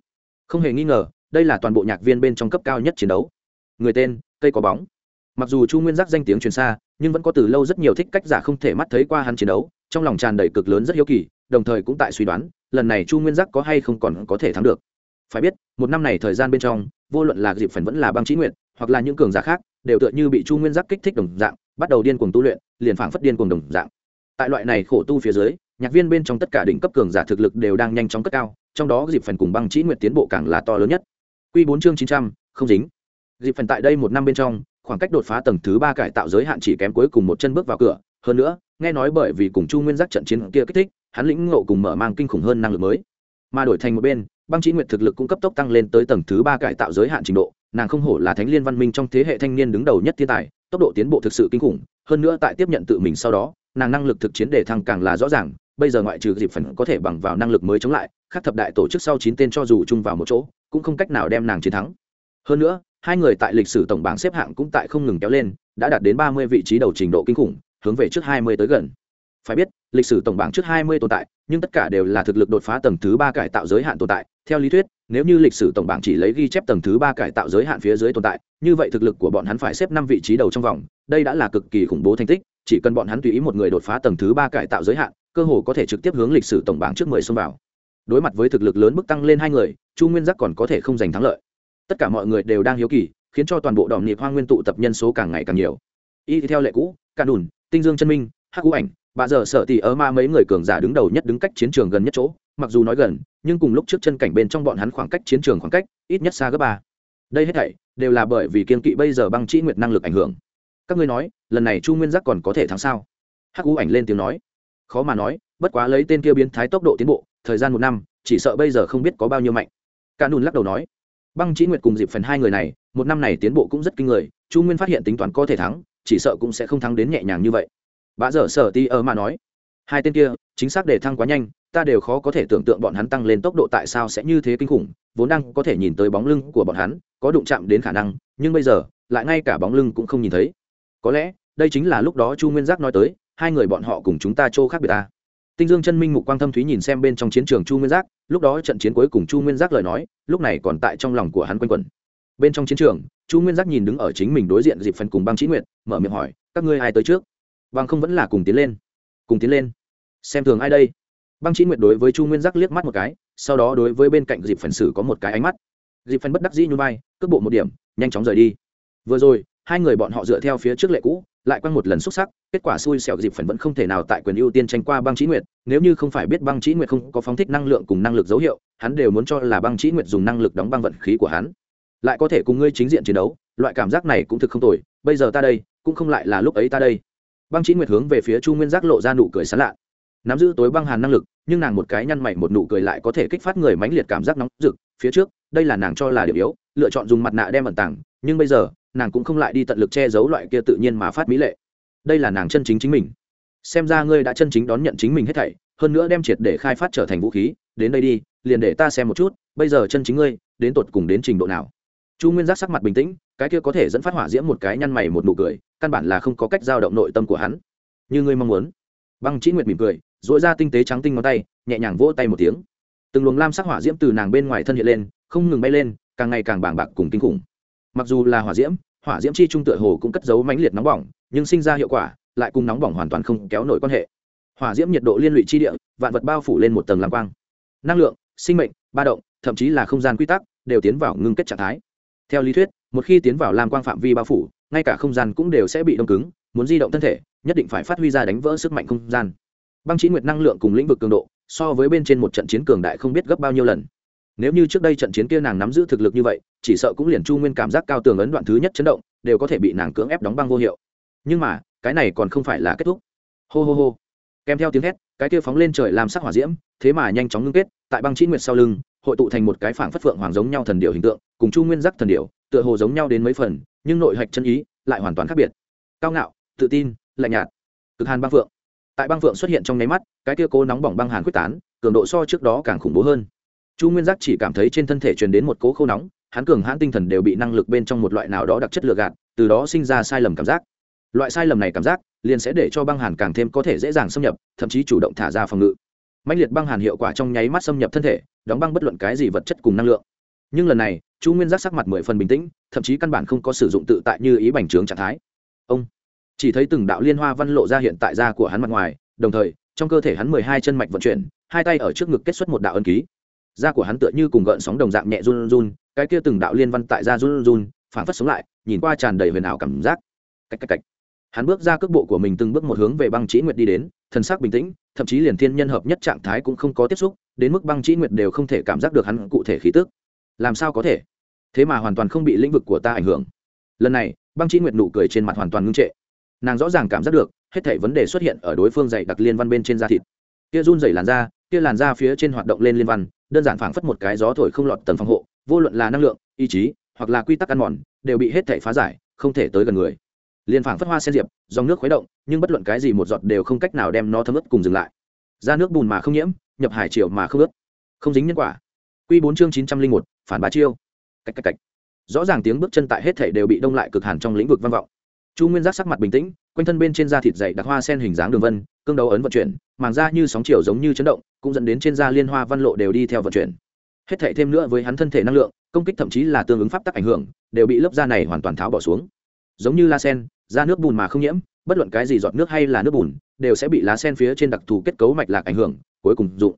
Không hề nghi ngờ đây là toàn bộ nhạc viên bên trong cấp cao nhất chiến đấu. Người tên, cây có bóng. Mặc dù chu nguyên giác danh tiếng truyền xa, nhưng vẫn có từ lâu rất nhiều thích cách giả không thể mắt thấy qua hắn chiến đấu, trong lòng tràn đầy cực lớn rất hiếu kỳ, đồng thời cũng tại suy đoán, lần này chu nguyên giác có hay không còn có thể thắng được. Phải biết, một năm này thời gian bên trong, vô luận là dịp phần vẫn là băng trí nguyện hoặc là những cường giả khác, đều tựa như bị chu nguyên giác kích thích đồng dạng, bắt đầu điên cuồng tu luyện, liền phảng phất điên cuồng đồng dạng. Tại loại này khổ tu phía dưới, nhạc viên bên trong tất cả đỉnh cấp cường giả thực lực đều đang nhanh chóng cất cao, trong đó dịp phần cùng băng chỉ nguyện tiến bộ càng là to lớn nhất. Quy bốn chương chín trăm, không dính. Dịp phần tại đây một năm bên trong, khoảng cách đột phá tầng thứ ba cải tạo giới hạn chỉ kém cuối cùng một chân bước vào cửa. Hơn nữa, nghe nói bởi vì cùng chu nguyên giác trận chiến kia kích thích, hắn lĩnh ngộ cùng mở mang kinh khủng hơn năng lực mới. Mà đổi thành một bên, băng chỉ nguyệt thực lực cũng cấp tốc tăng lên tới tầng thứ ba cải tạo giới hạn trình độ. Nàng không hổ là thánh liên văn minh trong thế hệ thanh niên đứng đầu nhất thiên tài, tốc độ tiến bộ thực sự kinh khủng. Hơn nữa tại tiếp nhận tự mình sau đó, nàng năng lực thực chiến đề thăng càng là rõ ràng. Bây giờ ngoại trừ dịp phần có thể bằng vào năng lực mới chống lại khác thập đại tổ chức sau chín tên cho dù chung vào một chỗ, cũng không cách nào đem nàng chiến thắng. Hơn nữa, hai người tại lịch sử tổng bảng xếp hạng cũng tại không ngừng kéo lên, đã đạt đến ba mươi vị trí đầu trình độ kinh khủng, hướng về trước hai mươi tới gần. Phải biết, lịch sử tổng bảng trước hai mươi tồn tại, nhưng tất cả đều là thực lực đột phá tầng thứ ba cải tạo giới hạn tồn tại. Theo lý thuyết, nếu như lịch sử tổng bảng chỉ lấy ghi chép tầng thứ ba cải tạo giới hạn phía dưới tồn tại, như vậy thực lực của bọn hắn phải xếp năm vị trí đầu trong vòng, đây đã là cực kỳ khủng bố thành tích, chỉ cần bọn hắn tùy ý một người đột phá tầng thứ ba cải tạo giới hạn, cơ hồ có thể trực tiếp hướng lịch sử tổng bảng trước mười xông vào đối mặt với thực lực lớn mức tăng lên hai người, chu nguyên giác còn có thể không giành thắng lợi. Tất cả mọi người đều đang hiếu kỳ, khiến cho toàn bộ đòn nhịp hoa nguyên tụ tập nhân số càng ngày càng nhiều. Y theo lệ cũ cạn đùn, tinh dương chân minh, hắc cú ảnh bà giờ sợ tỉ ở ma mấy người cường giả đứng đầu nhất đứng cách chiến trường gần nhất chỗ, mặc dù nói gần, nhưng cùng lúc trước chân cảnh bên trong bọn hắn khoảng cách chiến trường khoảng cách ít nhất xa gấp ba. Đây hết thảy đều là bởi vì kiên kỵ bây giờ băng trĩ nguyệt năng lực ảnh hưởng. Các ngươi nói, lần này chu nguyên giác còn có thể thắng sao? Hắc cú ảnh lên tiếng nói. Khó mà nói, bất quá lấy tên kia biến thái tốc độ tiến bộ thời gian một năm, chỉ sợ bây giờ không biết có bao nhiêu mạnh. Cả nùn lắc đầu nói, băng chỉ nguyệt cùng dịp phần hai người này, một năm này tiến bộ cũng rất kinh người, chu nguyên phát hiện tính toán có thể thắng, chỉ sợ cũng sẽ không thắng đến nhẹ nhàng như vậy. Bà dở sở ti ở mà nói, hai tên kia, chính xác để thăng quá nhanh, ta đều khó có thể tưởng tượng bọn hắn tăng lên tốc độ tại sao sẽ như thế kinh khủng, vốn đang có thể nhìn tới bóng lưng của bọn hắn, có đụng chạm đến khả năng, nhưng bây giờ, lại ngay cả bóng lưng cũng không nhìn thấy. Có lẽ, đây chính là lúc đó chu nguyên giác nói tới, hai người bọn họ cùng chúng ta chỗ khác biệt ta tinh dương chân minh mục quang thâm thúy nhìn xem bên trong chiến trường chu nguyên giác, lúc đó trận chiến cuối cùng chu nguyên giác lời nói, lúc này còn tại trong lòng của hắn quanh quẩn. Bên trong chiến trường, chu nguyên giác nhìn đứng ở chính mình đối diện dịp phần cùng băng trí nguyện mở miệng hỏi, các ngươi ai tới trước? Băng không, vẫn là cùng tiến lên. Cùng tiến lên. Xem thường ai đây? Băng trí nguyện đối với chu nguyên giác liếc mắt một cái, sau đó đối với bên cạnh dịp phần sử có một cái ánh mắt. Dịp phần bất đắc dĩ như bay cước bộ một điểm, nhanh chóng rời đi. Vừa rồi hai người bọn họ dựa theo phía trước lệ cũ, lại quăng một lần xuất sắc, kết quả xui xẻo dịp phần vẫn không thể nào tại quyền ưu tiên tranh qua băng trí nguyệt, nếu như không phải biết băng trí nguyệt không có phóng thích năng lượng cùng năng lực dấu hiệu, hắn đều muốn cho là băng trí nguyệt dùng năng lực đóng băng vận khí của hắn. Lại có thể cùng ngươi chính diện chiến đấu, loại cảm giác này cũng thực không tồi, bây giờ ta đây, cũng không lại là lúc ấy ta đây. Băng trí nguyệt hướng về phía chu nguyên giác lộ ra nụ cười sán lạ. Nắm giữ tối băng hàn năng lực, nhưng nàng một cái nhăn mày một nụ cười lại có thể kích phát người mãnh liệt cảm giác nóng rực. Phía trước, đây là nàng cho là điểm yếu, lựa chọn dùng mặt nạ đem ẩn tàng, nhưng bây giờ nàng cũng không lại đi tận lực che giấu loại kia tự nhiên mà phát mỹ lệ. Đây là nàng chân chính chính mình. Xem ra ngươi đã chân chính đón nhận chính mình hết thảy, hơn nữa đem triệt để khai phát trở thành vũ khí, đến đây đi, liền để ta xem một chút, bây giờ chân chính ngươi, đến tột cùng đến trình độ nào. Chu nguyên giác sắc mặt bình tĩnh, cái kia có thể dẫn phát hỏa diễm một cái nhăn mày một nụ cười, căn bản là không có cách giao động nội tâm của hắn. Như ngươi mong muốn. Băng chỉ nguyệt mỉm cười dội ra tinh tế trắng tinh ngón tay, nhẹ nhàng vỗ tay một tiếng. Từng luồng lam sắc hỏa diễm từ nàng bên ngoài thân hiện lên, không ngừng bay lên, càng ngày càng bàng bạc cùng kinh khủng mặc dù là hỏa diễm hỏa diễm chi trung tựa hồ cũng cất giấu mãnh liệt nóng bỏng, nhưng sinh ra hiệu quả, lại cùng nóng bỏng hoàn toàn không kéo nổi quan hệ. Hỏa diễm nhiệt độ liên lụy chi địa, vạn vật bao phủ lên một tầng làm quang. Năng lượng, sinh mệnh, ba động, thậm chí là không gian quy tắc, đều tiến vào ngưng kết trạng thái. Theo lý thuyết, một khi tiến vào làm quang phạm vi bao phủ, ngay cả không gian cũng đều sẽ bị đông cứng, muốn di động thân thể, nhất định phải phát huy ra đánh vỡ sức mạnh không gian. Băng chí nguyệt năng lượng cùng lĩnh vực cường độ, so với bên trên một trận chiến cường đại không biết gấp bao nhiêu lần nếu như trước đây trận chiến kia nàng nắm giữ thực lực như vậy, chỉ sợ cũng liền chu nguyên cảm giác cao tường ấn đoạn thứ nhất chấn động, đều có thể bị nàng cưỡng ép đóng băng vô hiệu. Nhưng mà, cái này còn không phải là kết thúc. Hô hô hô. Kèm theo tiếng hét, cái kia phóng lên trời làm sắc hỏa diễm, thế mà nhanh chóng ngưng kết, tại băng chí nguyệt sau lưng, hội tụ thành một cái phảng phất phượng hoàng giống nhau thần điệu hình tượng, cùng chu nguyên giác thần điệu tựa hồ giống nhau đến mấy phần, nhưng nội hạch chân ý lại hoàn toàn khác biệt. Cao ngạo, tự tin, lạnh nhạt. Cực hàn băng phượng. Tại băng phượng xuất hiện trong nháy mắt, cái kia cố nóng bỏng băng hàn quyết tán, cường độ so trước đó càng khủng bố hơn chu nguyên giác chỉ cảm thấy trên thân thể truyền đến một cố khô nóng, hắn cường hãn tinh thần đều bị năng lực bên trong một loại nào đó đặc chất lừa gạt, từ đó sinh ra sai lầm cảm giác. Loại sai lầm này cảm giác, liền sẽ để cho băng hàn càng thêm có thể dễ dàng xâm nhập, thậm chí chủ động thả ra phòng ngự. Mạnh liệt băng hàn hiệu quả trong nháy mắt xâm nhập thân thể, đóng băng bất luận cái gì vật chất cùng năng lượng. Nhưng lần này, chu nguyên giác sắc mặt mười phần bình tĩnh, thậm chí căn bản không có sử dụng tự tại như ý bành trướng trạng thái. Ông, chỉ thấy từng đạo liên hoa văn lộ ra hiện tại da của hắn mặt ngoài, đồng thời, trong cơ thể hắn mười hai chân mạch vận chuyển, hai tay ở trước ngực kết xuất một đạo ân ký da của hắn tựa như cùng gợn sóng đồng dạng nhẹ run run, cái kia từng đạo liên văn tại da run run, phản phất sống lại, nhìn qua tràn đầy huyền ảo cảm giác. Cách cách cách. Hắn bước ra cước bộ của mình từng bước một hướng về băng chỉ nguyệt đi đến, thần sắc bình tĩnh, thậm chí liền thiên nhân hợp nhất trạng thái cũng không có tiếp xúc, đến mức băng chỉ nguyệt đều không thể cảm giác được hắn cụ thể khí tức. Làm sao có thể? Thế mà hoàn toàn không bị lĩnh vực của ta ảnh hưởng. Lần này, băng chỉ nguyệt nụ cười trên mặt hoàn toàn ngưng trệ. Nàng rõ ràng cảm giác được, hết thảy vấn đề xuất hiện ở đối phương dày đặc liên văn bên trên da thịt. Kia run dày làn da, kia làn da phía trên hoạt động lên liên văn đơn giản phảng phất một cái gió thổi không lọt tầng phòng hộ, vô luận là năng lượng, ý chí, hoặc là quy tắc ăn mòn, đều bị hết thảy phá giải, không thể tới gần người. Liên phảng phất hoa sen diệp, dòng nước khuấy động, nhưng bất luận cái gì một giọt đều không cách nào đem nó thấm ướt cùng dừng lại. Ra nước bùn mà không nhiễm, nhập hải triều mà không ướt. Không dính nhân quả. Quy bốn chương chín trăm linh một, phản bá chiêu. Cách cách cách. Rõ ràng tiếng bước chân tại hết thảy đều bị đông lại cực hàn trong lĩnh vực văn vọng. Chu nguyên giác sắc mặt bình tĩnh, quanh thân bên trên da thịt dày đặc hoa sen hình dáng đường vân cương đấu ấn vận chuyển, màng da như sóng chiều giống như chấn động, cũng dẫn đến trên da liên hoa văn lộ đều đi theo vận chuyển. Hết thảy thêm nữa với hắn thân thể năng lượng, công kích thậm chí là tương ứng pháp tắc ảnh hưởng, đều bị lớp da này hoàn toàn tháo bỏ xuống. Giống như la sen, da nước bùn mà không nhiễm, bất luận cái gì giọt nước hay là nước bùn, đều sẽ bị lá sen phía trên đặc thù kết cấu mạch lạc ảnh hưởng, cuối cùng dụng.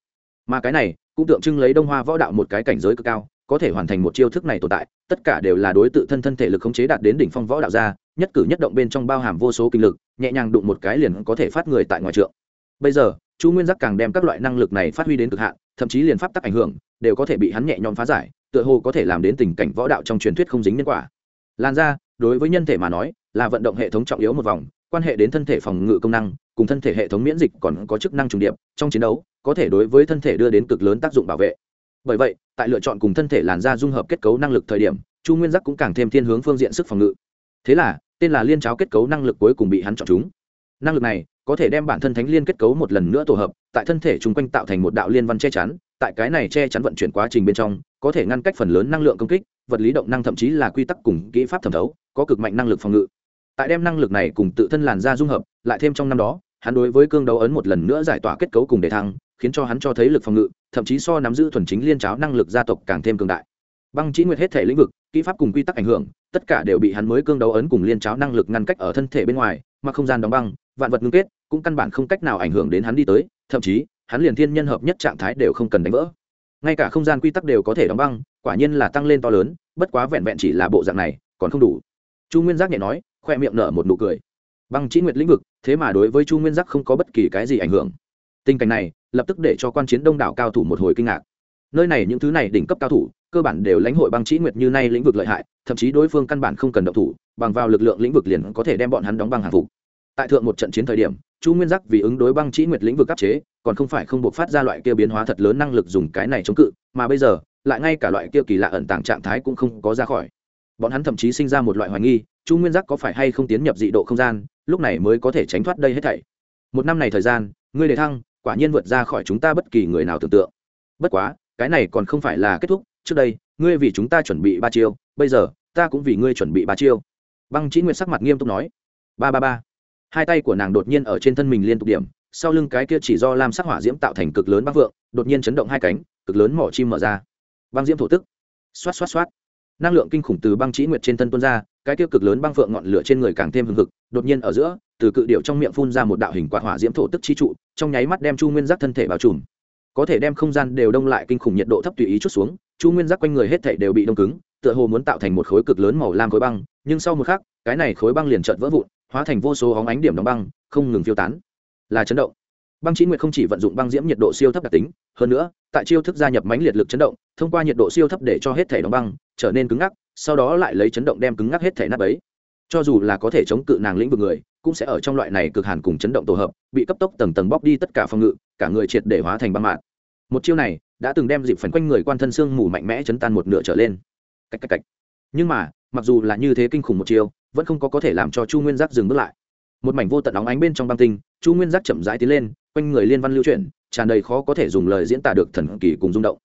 Mà cái này, cũng tượng trưng lấy đông hoa võ đạo một cái cảnh giới cực cao có thể hoàn thành một chiêu thức này tồn tại, tất cả đều là đối tự thân thân thể lực khống chế đạt đến đỉnh phong võ đạo gia, nhất cử nhất động bên trong bao hàm vô số kinh lực, nhẹ nhàng đụng một cái liền có thể phát người tại ngoài trượng. Bây giờ, chu nguyên giác càng đem các loại năng lực này phát huy đến cực hạn, thậm chí liền pháp tắc ảnh hưởng, đều có thể bị hắn nhẹ nhõm phá giải, tựa hồ có thể làm đến tình cảnh võ đạo trong truyền thuyết không dính nhân quả. Lan ra đối với nhân thể mà nói, là vận động hệ thống trọng yếu một vòng, quan hệ đến thân thể phòng ngự công năng, cùng thân thể hệ thống miễn dịch còn có chức năng trùng điệp, trong chiến đấu, có thể đối với thân thể đưa đến cực lớn tác dụng bảo vệ bởi vậy, tại lựa chọn cùng thân thể làn da dung hợp kết cấu năng lực thời điểm, chu nguyên giác cũng càng thêm thiên hướng phương diện sức phòng ngự. Thế là, tên là liên cháo kết cấu năng lực cuối cùng bị hắn chọn chúng. Năng lực này có thể đem bản thân thánh liên kết cấu một lần nữa tổ hợp, tại thân thể chung quanh tạo thành một đạo liên văn che chắn, tại cái này che chắn vận chuyển quá trình bên trong, có thể ngăn cách phần lớn năng lượng công kích, vật lý động năng thậm chí là quy tắc cùng kỹ pháp thẩm thấu, có cực mạnh năng lực phòng ngự. Tại đem năng lực này cùng tự thân làn da dung hợp, lại thêm trong năm đó hắn đối với cương đấu ấn một lần nữa giải tỏa kết cấu cùng đề thăng, khiến cho hắn cho thấy lực phòng ngự, thậm chí so nắm giữ thuần chính liên cháo năng lực gia tộc càng thêm cường đại. Băng chỉ nguyệt hết thể lĩnh vực, kỹ pháp cùng quy tắc ảnh hưởng, tất cả đều bị hắn mới cương đấu ấn cùng liên cháo năng lực ngăn cách ở thân thể bên ngoài, mà không gian đóng băng, vạn vật ngưng kết, cũng căn bản không cách nào ảnh hưởng đến hắn đi tới, thậm chí, hắn liền thiên nhân hợp nhất trạng thái đều không cần đánh vỡ. Ngay cả không gian quy tắc đều có thể đóng băng, quả nhiên là tăng lên to lớn, bất quá vẹn vẹn chỉ là bộ dạng này, còn không đủ. Chu nguyên giác nhẹ nói, khoe miệng nở một nụ cười băng chỉ nguyệt lĩnh vực, thế mà đối với chu nguyên giác không có bất kỳ cái gì ảnh hưởng. Tình cảnh này, lập tức để cho quan chiến đông đảo cao thủ một hồi kinh ngạc. Nơi này những thứ này đỉnh cấp cao thủ, cơ bản đều lãnh hội băng chỉ nguyệt như nay lĩnh vực lợi hại, thậm chí đối phương căn bản không cần động thủ, bằng vào lực lượng lĩnh vực liền có thể đem bọn hắn đóng băng hàng phục. Tại thượng một trận chiến thời điểm, chu nguyên giác vì ứng đối băng chỉ nguyệt lĩnh vực áp chế, còn không phải không buộc phát ra loại kia biến hóa thật lớn năng lực dùng cái này chống cự, mà bây giờ, lại ngay cả loại kia kỳ lạ ẩn tàng trạng thái cũng không có ra khỏi. Bọn hắn thậm chí sinh ra một loại hoài nghi, chu nguyên giác có phải hay không tiến nhập dị độ không gian lúc này mới có thể tránh thoát đây hết thảy. Một năm này thời gian, ngươi đề thăng, quả nhiên vượt ra khỏi chúng ta bất kỳ người nào tưởng tượng. Bất quá, cái này còn không phải là kết thúc, trước đây, ngươi vì chúng ta chuẩn bị ba chiêu, bây giờ, ta cũng vì ngươi chuẩn bị ba chiêu. Băng chỉ nguyệt sắc mặt nghiêm túc nói. Ba ba ba. Hai tay của nàng đột nhiên ở trên thân mình liên tục điểm, sau lưng cái kia chỉ do lam sắc hỏa diễm tạo thành cực lớn băng vượng, đột nhiên chấn động hai cánh, cực lớn mỏ chim mở ra. Băng diễm thổ tức. Xoát xoát xoát năng lượng kinh khủng từ băng chỉ nguyệt trên thân tuôn ra, cái tiêu cực lớn băng phượng ngọn lửa trên người càng thêm hừng hực, đột nhiên ở giữa, từ cự điệu trong miệng phun ra một đạo hình quạt hỏa diễm thổ tức chi trụ, trong nháy mắt đem chu nguyên giác thân thể bao trùm. Có thể đem không gian đều đông lại kinh khủng nhiệt độ thấp tùy ý chút xuống, chu nguyên giác quanh người hết thể đều bị đông cứng, tựa hồ muốn tạo thành một khối cực lớn màu lam khối băng, nhưng sau một khắc, cái này khối băng liền trợn vỡ vụn, hóa thành vô số hóng ánh điểm đóng băng, không ngừng phiêu tán. Là chấn động băng chỉ nguyệt không chỉ vận dụng băng diễm nhiệt độ siêu thấp đặc tính, hơn nữa, tại chiêu thức gia nhập mãnh liệt lực chấn động, thông qua nhiệt độ siêu thấp để cho hết thể đóng băng, trở nên cứng ngắc, sau đó lại lấy chấn động đem cứng ngắc hết thể nắp ấy. Cho dù là có thể chống cự nàng lĩnh vực người, cũng sẽ ở trong loại này cực hàn cùng chấn động tổ hợp, bị cấp tốc tầng tầng bóc đi tất cả phòng ngự, cả người triệt để hóa thành băng mạng một chiêu này, đã từng đem dịp phần quanh người quan thân xương mù mạnh mẽ chấn tan một nửa trở lên. Cách cách cách. Nhưng mà, mặc dù là như thế kinh khủng một chiêu, vẫn không có có thể làm cho chu nguyên giác dừng bước lại. Một mảnh vô tận óng ánh bên trong băng tinh, chu nguyên giác chậm rãi tiến lên quanh người liên văn lưu chuyển, tràn đầy khó có thể dùng lời diễn tả được thần kỳ cùng rung động.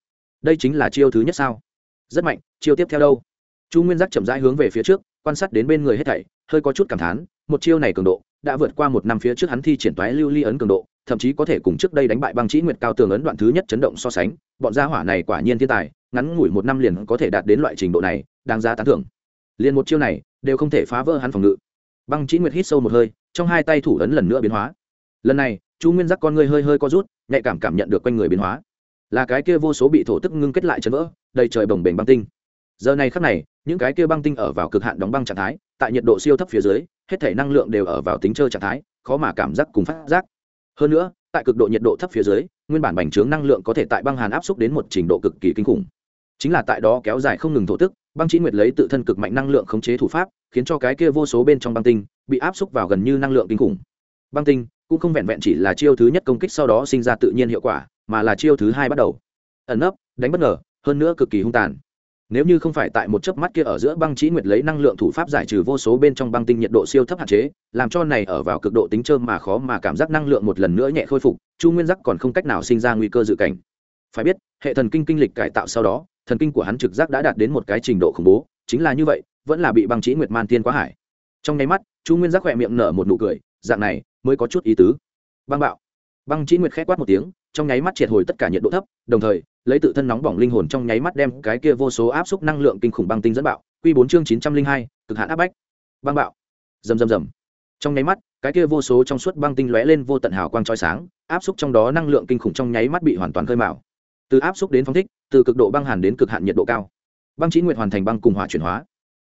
Đây chính là chiêu thứ nhất sao? Rất mạnh, chiêu tiếp theo đâu? Chu nguyên giác chậm rãi hướng về phía trước, quan sát đến bên người hết thảy, hơi có chút cảm thán, một chiêu này cường độ, đã vượt qua một năm phía trước hắn thi triển toái lưu ly ấn cường độ, thậm chí có thể cùng trước đây đánh bại băng chỉ nguyệt cao tường ấn đoạn thứ nhất chấn động so sánh, bọn gia hỏa này quả nhiên thiên tài, ngắn ngủi một năm liền có thể đạt đến loại trình độ này, đáng giá tán thưởng. Liền một chiêu này, đều không thể phá vỡ hắn phòng ngự. Băng chỉ nguyệt hít sâu một hơi, trong hai tay thủ ấn lần nữa biến hóa. Lần này chu nguyên giác con người hơi hơi co rút, nhạy cảm cảm nhận được quanh người biến hóa. Là cái kia vô số bị thổ tức ngưng kết lại chấn vỡ, đầy trời bồng bềnh băng tinh. Giờ này khắc này, những cái kia băng tinh ở vào cực hạn đóng băng trạng thái, tại nhiệt độ siêu thấp phía dưới, hết thể năng lượng đều ở vào tính chơi trạng thái, khó mà cảm giác cùng phát giác. Hơn nữa, tại cực độ nhiệt độ thấp phía dưới, nguyên bản bành trướng năng lượng có thể tại băng hàn áp xúc đến một trình độ cực kỳ kinh khủng. Chính là tại đó kéo dài không ngừng thổ tức, băng chỉ nguyệt lấy tự thân cực mạnh năng lượng khống chế thủ pháp, khiến cho cái kia vô số bên trong băng tinh bị áp xúc vào gần như năng lượng kinh khủng. Băng tinh cũng không vẹn vẹn chỉ là chiêu thứ nhất công kích sau đó sinh ra tự nhiên hiệu quả, mà là chiêu thứ hai bắt đầu. Ẩn nấp, đánh bất ngờ, hơn nữa cực kỳ hung tàn. Nếu như không phải tại một chớp mắt kia ở giữa băng chỉ nguyệt lấy năng lượng thủ pháp giải trừ vô số bên trong băng tinh nhiệt độ siêu thấp hạn chế, làm cho này ở vào cực độ tính trơm mà khó mà cảm giác năng lượng một lần nữa nhẹ khôi phục, chu nguyên giác còn không cách nào sinh ra nguy cơ dự cảnh. Phải biết, hệ thần kinh kinh lịch cải tạo sau đó, thần kinh của hắn trực giác đã đạt đến một cái trình độ khủng bố, chính là như vậy, vẫn là bị băng chỉ nguyệt man tiên quá hải trong nháy mắt, chu nguyên giác khỏe miệng nở một nụ cười, dạng này mới có chút ý tứ. Băng bạo. Băng chỉ nguyệt khẽ quát một tiếng, trong nháy mắt triệt hồi tất cả nhiệt độ thấp, đồng thời, lấy tự thân nóng bỏng linh hồn trong nháy mắt đem cái kia vô số áp suất năng lượng kinh khủng băng tinh dẫn bạo. Quy bốn chương chín trăm linh hai, cực hạn áp bách. Băng bạo. Rầm rầm rầm. Trong nháy mắt, cái kia vô số trong suốt băng tinh lóe lên vô tận hào quang chói sáng, áp suất trong đó năng lượng kinh khủng trong nháy mắt bị hoàn toàn khơi mào. Từ áp suất đến phóng thích, từ cực độ băng hàn đến cực hạn nhiệt độ cao. Băng chí nguyệt hoàn thành băng cùng hỏa chuyển hóa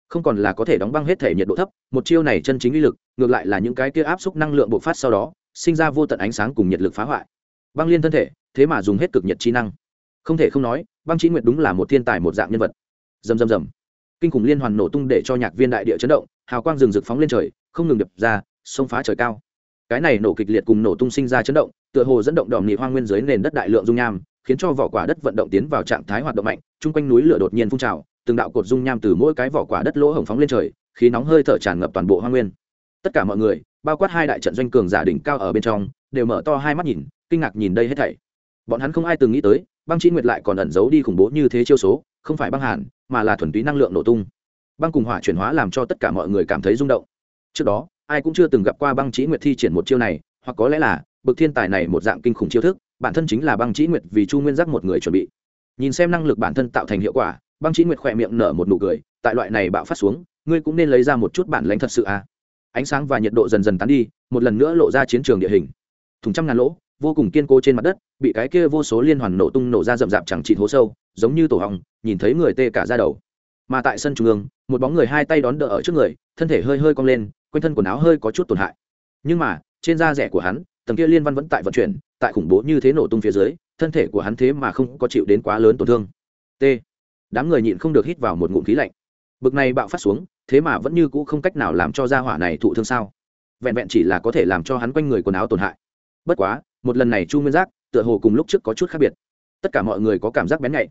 không còn là có thể đóng băng hết thể nhiệt độ thấp, một chiêu này chân chính uy lực, ngược lại là những cái kia áp suất năng lượng bộc phát sau đó, sinh ra vô tận ánh sáng cùng nhiệt lực phá hoại. Băng liên thân thể, thế mà dùng hết cực nhiệt chi năng. Không thể không nói, băng trí nguyệt đúng là một thiên tài một dạng nhân vật. Dầm dầm dầm kinh khủng liên hoàn nổ tung để cho nhạc viên đại địa chấn động, hào quang rừng rực phóng lên trời, không ngừng đập ra, xông phá trời cao. Cái này nổ kịch liệt cùng nổ tung sinh ra chấn động, tựa hồ dẫn động đòn nị hoang nguyên dưới nền đất đại lượng dung nham, khiến cho vỏ quả đất vận động tiến vào trạng thái hoạt động mạnh, chung quanh núi lửa đột nhiên phun trào từng đạo cột dung nham từ mỗi cái vỏ quả đất lỗ hồng phóng lên trời, khí nóng hơi thở tràn ngập toàn bộ Hoa nguyên. Tất cả mọi người, bao quát hai đại trận doanh cường giả đỉnh cao ở bên trong, đều mở to hai mắt nhìn, kinh ngạc nhìn đây hết thảy. Bọn hắn không ai từng nghĩ tới, băng chi nguyệt lại còn ẩn giấu đi khủng bố như thế chiêu số, không phải băng hàn, mà là thuần túy năng lượng nổ tung. Băng cùng hỏa chuyển hóa làm cho tất cả mọi người cảm thấy rung động. Trước đó, ai cũng chưa từng gặp qua băng trí nguyệt thi triển một chiêu này, hoặc có lẽ là bậc thiên tài này một dạng kinh khủng chiêu thức, bản thân chính là băng trí nguyệt vì chu nguyên giác một người chuẩn bị. Nhìn xem năng lực bản thân tạo thành hiệu quả băng trí nguyệt khỏe miệng nở một nụ cười, tại loại này bạo phát xuống, ngươi cũng nên lấy ra một chút bản lãnh thật sự à. Ánh sáng và nhiệt độ dần dần tán đi, một lần nữa lộ ra chiến trường địa hình. Thùng trăm ngàn lỗ, vô cùng kiên cố trên mặt đất, bị cái kia vô số liên hoàn nổ tung nổ ra rậm rạp chẳng trị hố sâu, giống như tổ hỏng nhìn thấy người tê cả ra đầu. Mà tại sân trung ương, một bóng người hai tay đón đỡ ở trước người, thân thể hơi hơi cong lên, quanh thân quần áo hơi có chút tổn hại. Nhưng mà, trên da rẻ của hắn, tầng kia liên văn vẫn tại vận chuyển, tại khủng bố như thế nổ tung phía dưới, thân thể của hắn thế mà không có chịu đến quá lớn tổn thương. T đám người nhịn không được hít vào một ngụm khí lạnh. Bực này bạo phát xuống, thế mà vẫn như cũ không cách nào làm cho gia hỏa này thụ thương sao? Vẹn vẹn chỉ là có thể làm cho hắn quanh người quần áo tổn hại. Bất quá, một lần này chu nguyên giác, tựa hồ cùng lúc trước có chút khác biệt. Tất cả mọi người có cảm giác bén nhạy.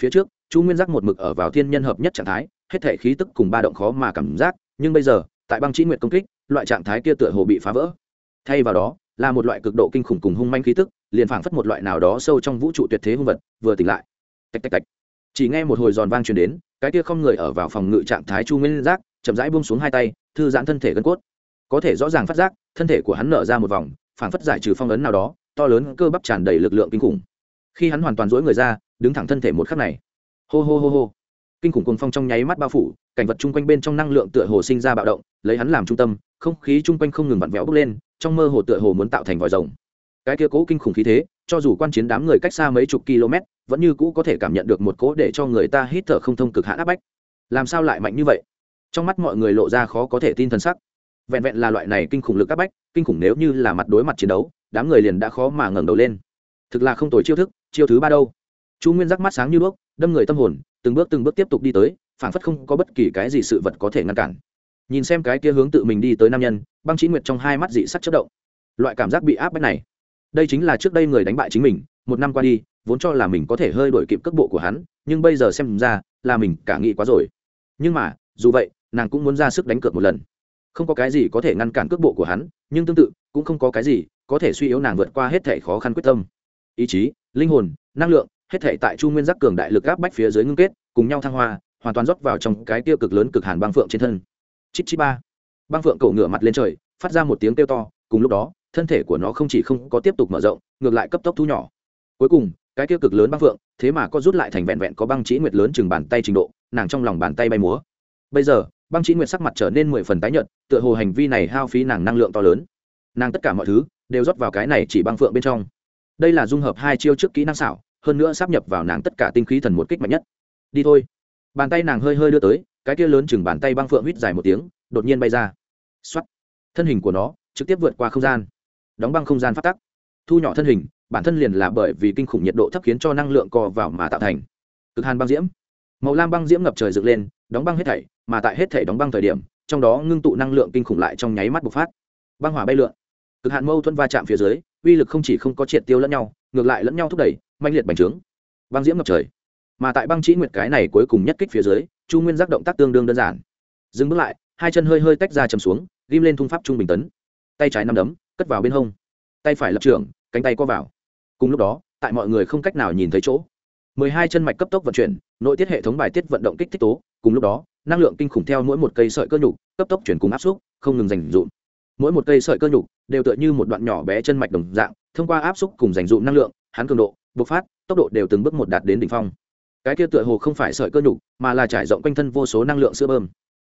Phía trước, chu nguyên giác một mực ở vào thiên nhân hợp nhất trạng thái, hết thể khí tức cùng ba động khó mà cảm giác, nhưng bây giờ, tại băng trí nguyệt công kích, loại trạng thái kia tựa hồ bị phá vỡ. Thay vào đó, là một loại cực độ kinh khủng cùng hung manh khí tức, liền phảng phất một loại nào đó sâu trong vũ trụ tuyệt thế hung vật, vừa tỉnh lại. Tạch tạch tạch chỉ nghe một hồi giòn vang truyền đến, cái kia không người ở vào phòng ngự trạng thái chu nguyên giác, chậm rãi buông xuống hai tay, thư giãn thân thể gân cốt. Có thể rõ ràng phát giác, thân thể của hắn nở ra một vòng phản phất giải trừ phong ấn nào đó, to lớn cơ bắp tràn đầy lực lượng kinh khủng. Khi hắn hoàn toàn dỗi người ra, đứng thẳng thân thể một khắc này. Hô hô hô hô. Kinh khủng cuồng phong trong nháy mắt bao phủ, cảnh vật chung quanh bên trong năng lượng tựa hồ sinh ra bạo động, lấy hắn làm trung tâm, không khí chung quanh không ngừng vặn vẹo bốc lên, trong mơ hồ tựa hồ muốn tạo thành vòi rồng. Cái kia cố kinh khủng khí thế cho dù quan chiến đám người cách xa mấy chục km, vẫn như cũ có thể cảm nhận được một cố để cho người ta hít thở không thông cực hạn áp bách. Làm sao lại mạnh như vậy? Trong mắt mọi người lộ ra khó có thể tin t sắc. Vẹn vẹn là loại này kinh khủng lực áp bách, kinh khủng nếu như là mặt đối mặt chiến đấu, đám người liền đã khó mà ngẩng đầu lên. Thực là không tồi chiêu thức, chiêu thứ ba đâu. Chu nguyên giác mắt sáng như đuốc, đâm người tâm hồn, từng bước từng bước tiếp tục đi tới phản phất không có bất kỳ cái gì sự vật có thể ngăn cản. Nhìn xem cái kia hướng tự mình đi tới nam nhân, băng trí nguyệt trong hai mắt dị sắc chất động. Loại cảm giác bị áp bách này đây chính là trước đây người đánh bại chính mình, một năm qua đi, vốn cho là mình có thể hơi đổi kịp cước bộ của hắn, nhưng bây giờ xem ra, là mình cả nghĩ quá rồi. Nhưng mà, dù vậy, nàng cũng muốn ra sức đánh cược một lần. Không có cái gì có thể ngăn cản cước bộ của hắn, nhưng tương tự, cũng không có cái gì có thể suy yếu nàng vượt qua hết thể khó khăn quyết tâm. Ý chí, linh hồn, năng lượng, hết thể tại chu nguyên giác cường đại lực gáp bách phía dưới ngưng kết, cùng nhau thăng hoa, hoàn toàn rót vào trong cái tiêu cực lớn cực hàn băng phượng trên thân. Chít chít ba. Băng phượng cổ ngửa mặt lên trời, phát ra một tiếng kêu to cùng lúc đó, thân thể của nó không chỉ không có tiếp tục mở rộng, ngược lại cấp tốc thu nhỏ. Cuối cùng, cái tiêu cực lớn băng phượng, thế mà có rút lại thành vẹn vẹn có băng chỉ nguyệt lớn chừng bàn tay trình độ, nàng trong lòng bàn tay bay múa. Bây giờ, băng chỉ nguyệt sắc mặt trở nên mười phần tái nhợt, tựa hồ hành vi này hao phí nàng năng lượng to lớn. Nàng tất cả mọi thứ đều rót vào cái này chỉ băng phượng bên trong. Đây là dung hợp hai chiêu trước kỹ năng xảo, hơn nữa sắp nhập vào nàng tất cả tinh khí thần một kích mạnh nhất. Đi thôi. Bàn tay nàng hơi hơi đưa tới, cái kia lớn chừng bàn tay băng phượng huýt dài một tiếng, đột nhiên bay ra. Xuất thân hình của nó trực tiếp vượt qua không gian. Đóng băng không gian phát tắc. Thu nhỏ thân hình, bản thân liền là bởi vì kinh khủng nhiệt độ thấp khiến cho năng lượng co vào mà tạo thành. Cực hàn băng diễm. Màu lam băng diễm ngập trời dựng lên, đóng băng hết thảy, mà tại hết thảy đóng băng thời điểm, trong đó ngưng tụ năng lượng kinh khủng lại trong nháy mắt bộc phát. Băng hỏa bay lượn. Cực hạn mâu thuẫn va chạm phía dưới, uy lực không chỉ không có triệt tiêu lẫn nhau, ngược lại lẫn nhau thúc đẩy manh liệt bành trướng. Băng diễm ngập trời. Mà tại băng chỉ nguyệt cái này cuối cùng nhất kích phía dưới, chu nguyên giác động tác tương đương đơn giản. Dừng bước lại, hai chân hơi hơi tách ra chầm xuống, ghim lên thung pháp trung bình tấn tay trái nắm đấm, cất vào bên hông. Tay phải lập trường, cánh tay co vào. Cùng lúc đó, tại mọi người không cách nào nhìn thấy chỗ. mười hai chân mạch cấp tốc vận chuyển, nội tiết hệ thống bài tiết vận động kích thích tố. Cùng lúc đó, năng lượng kinh khủng theo mỗi một cây sợi cơ nhục, cấp tốc chuyển cùng áp xúc không ngừng dành dụm mỗi một cây sợi cơ nhục đều tựa như một đoạn nhỏ bé chân mạch đồng dạng, thông qua áp xúc cùng dành dụm năng lượng, hắn cường độ, bộc phát, tốc độ đều từng bước một đạt đến đỉnh phong. Cái kia tựa hồ không phải sợi cơ nhục, mà là trải rộng quanh thân vô số năng lượng sữa bơm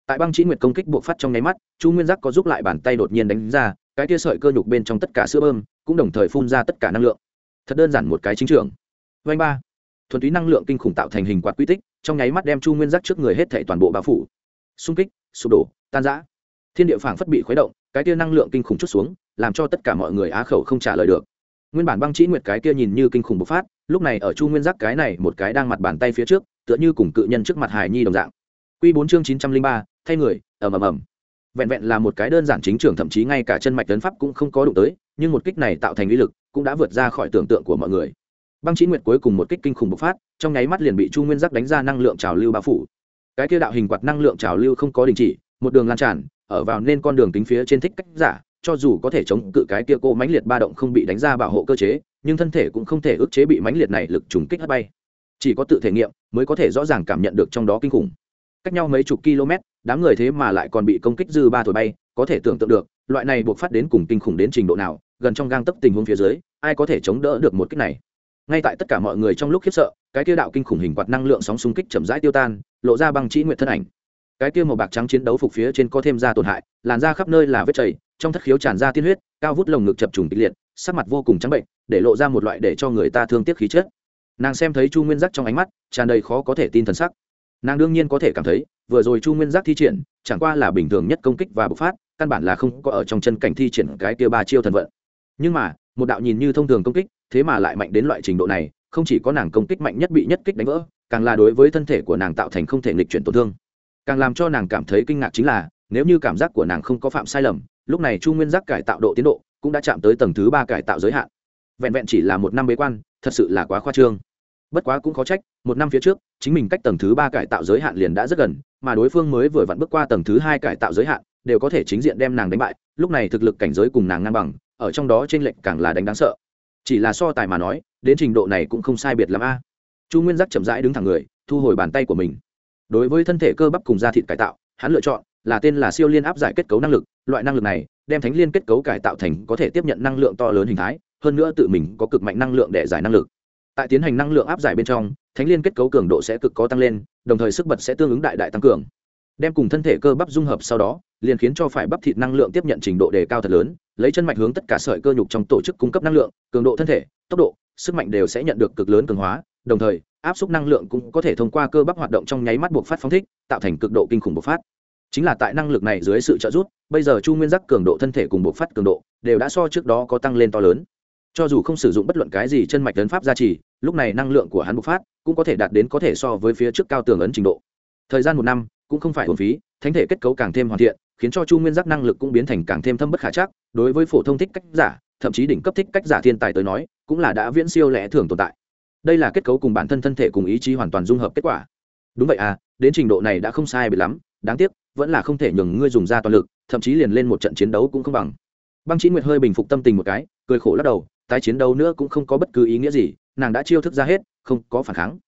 tại băng chỉ nguyệt công kích bộc phát trong nháy mắt, chu nguyên giác có giúp lại bàn tay đột nhiên đánh ra, cái kia sợi cơ nhục bên trong tất cả sữa bơm cũng đồng thời phun ra tất cả năng lượng. Thật đơn giản một cái chính trường. Vanh ba. Thuần túy năng lượng kinh khủng tạo thành hình quạt quy tích, trong nháy mắt đem chu nguyên giác trước người hết thể toàn bộ bao phủ. Xung kích, sụp đổ, tan giã thiên địa phảng phất bị khuấy động, cái kia năng lượng kinh khủng chút xuống, làm cho tất cả mọi người á khẩu không trả lời được. Nguyên bản băng chỉ nguyệt cái kia nhìn như kinh khủng bộc phát, lúc này ở chu nguyên giác cái này một cái đang mặt bàn tay phía trước, tựa như cùng cự nhân trước mặt hải nhi đồng dạng. Q bốn chương chín trăm linh ba thay người, ầm ầm ầm. Vẹn vẹn là một cái đơn giản chính trường, thậm chí ngay cả chân mạch tấn pháp cũng không có đụng tới, nhưng một kích này tạo thành uy lực cũng đã vượt ra khỏi tưởng tượng của mọi người. Băng chí nguyệt cuối cùng một kích kinh khủng bộc phát, trong nháy mắt liền bị chu nguyên giác đánh ra năng lượng trào lưu bao phủ. Cái kia đạo hình quạt năng lượng trào lưu không có đình chỉ, một đường lan tràn, ở vào nên con đường tính phía trên thích cách giả, cho dù có thể chống cự cái kia cô mãnh liệt ba động không bị đánh ra bảo hộ cơ chế, nhưng thân thể cũng không thể ức chế bị mãnh liệt này lực trùng kích hất bay. Chỉ có tự thể nghiệm mới có thể rõ ràng cảm nhận được trong đó kinh khủng cách nhau mấy chục km, đám người thế mà lại còn bị công kích dư ba thổi bay, có thể tưởng tượng được, loại này buộc phát đến cùng kinh khủng đến trình độ nào, gần trong gang tấp tình huống phía dưới, ai có thể chống đỡ được một kích này? Ngay tại tất cả mọi người trong lúc khiếp sợ, cái kia đạo kinh khủng hình quạt năng lượng sóng xung kích chậm rãi tiêu tan, lộ ra băng chỉ nguyện thân ảnh. Cái kia màu bạc trắng chiến đấu phục phía trên có thêm ra tổn hại, làn da khắp nơi là vết chảy, trong thất khiếu tràn ra tiên huyết, cao vút lồng ngực chập trùng kịch liệt, sắc mặt vô cùng trắng bệnh, để lộ ra một loại để cho người ta thương tiếc khí chất. Nàng xem thấy chu nguyên giác trong ánh mắt, tràn đầy khó có thể tin thần sắc nàng đương nhiên có thể cảm thấy, vừa rồi chu nguyên giác thi triển, chẳng qua là bình thường nhất công kích và bộc phát, căn bản là không có ở trong chân cảnh thi triển cái kia ba chiêu thần vận. Nhưng mà, một đạo nhìn như thông thường công kích, thế mà lại mạnh đến loại trình độ này, không chỉ có nàng công kích mạnh nhất bị nhất kích đánh vỡ, càng là đối với thân thể của nàng tạo thành không thể nghịch chuyển tổn thương. Càng làm cho nàng cảm thấy kinh ngạc chính là, nếu như cảm giác của nàng không có phạm sai lầm, lúc này chu nguyên giác cải tạo độ tiến độ cũng đã chạm tới tầng thứ ba cải tạo giới hạn. Vẹn vẹn chỉ là một năm bế quan, thật sự là quá khoa trương bất quá cũng khó trách, một năm phía trước, chính mình cách tầng thứ ba cải tạo giới hạn liền đã rất gần, mà đối phương mới vừa vặn bước qua tầng thứ hai cải tạo giới hạn, đều có thể chính diện đem nàng đánh bại, lúc này thực lực cảnh giới cùng nàng ngang bằng, ở trong đó t r ê n lệch càng là đánh đáng sợ. Chỉ là so tài mà nói, đến trình độ này cũng không sai biệt l a. Chu nguyên giác chậm rãi đứng thẳng người, thu hồi bàn tay của mình. Đối với thân thể cơ bắp cùng da thịt cải tạo, hắn lựa chọn là tên là siêu liên áp giải kết cấu năng lực, loại năng lực này đem thánh liên kết cấu cải tạo thành có thể tiếp nhận năng lượng to lớn hình thái, hơn nữa tự mình có cực mạnh năng lượng để giải năng lực tại tiến hành năng lượng áp giải bên trong, thánh liên kết cấu cường độ sẽ cực có tăng lên, đồng thời sức bật sẽ tương ứng đại đại tăng cường. Đem cùng thân thể cơ bắp dung hợp sau đó, liền khiến cho phải bắp thịt năng lượng tiếp nhận trình độ đề cao thật lớn, lấy chân mạch hướng tất cả sợi cơ nhục trong tổ chức cung cấp năng lượng, cường độ thân thể, tốc độ, sức mạnh đều sẽ nhận được cực lớn cường hóa, đồng thời, áp suất năng lượng cũng có thể thông qua cơ bắp hoạt động trong nháy mắt buộc phát phóng thích, tạo thành cực độ kinh khủng bộc phát. Chính là tại năng lực này dưới sự trợ giúp, bây giờ chu nguyên giác cường độ thân thể cùng bộc phát cường độ, đều đã so trước đó có tăng lên to lớn cho dù không sử dụng bất luận cái gì chân mạch tấn pháp gia trì, lúc này năng lượng của hắn bộc phát cũng có thể đạt đến có thể so với phía trước cao tường ấn trình độ. Thời gian một năm cũng không phải hồn phí, thánh thể kết cấu càng thêm hoàn thiện, khiến cho chu nguyên giác năng lực cũng biến thành càng thêm thâm bất khả chắc. Đối với phổ thông thích cách giả, thậm chí đỉnh cấp thích cách giả thiên tài tới nói, cũng là đã viễn siêu lẽ thường tồn tại. Đây là kết cấu cùng bản thân thân thể cùng ý chí hoàn toàn dung hợp kết quả. Đúng vậy à đến trình độ này đã không sai bị lắm, đáng tiếc, vẫn là không thể nhường ngươi dùng ra toàn lực, thậm chí liền lên một trận chiến đấu cũng không bằng. Băng chí nguyệt hơi bình phục tâm tình một cái, cười khổ lắc đầu tái chiến đấu nữa cũng không có bất cứ ý nghĩa gì, nàng đã chiêu thức ra hết, không có phản kháng.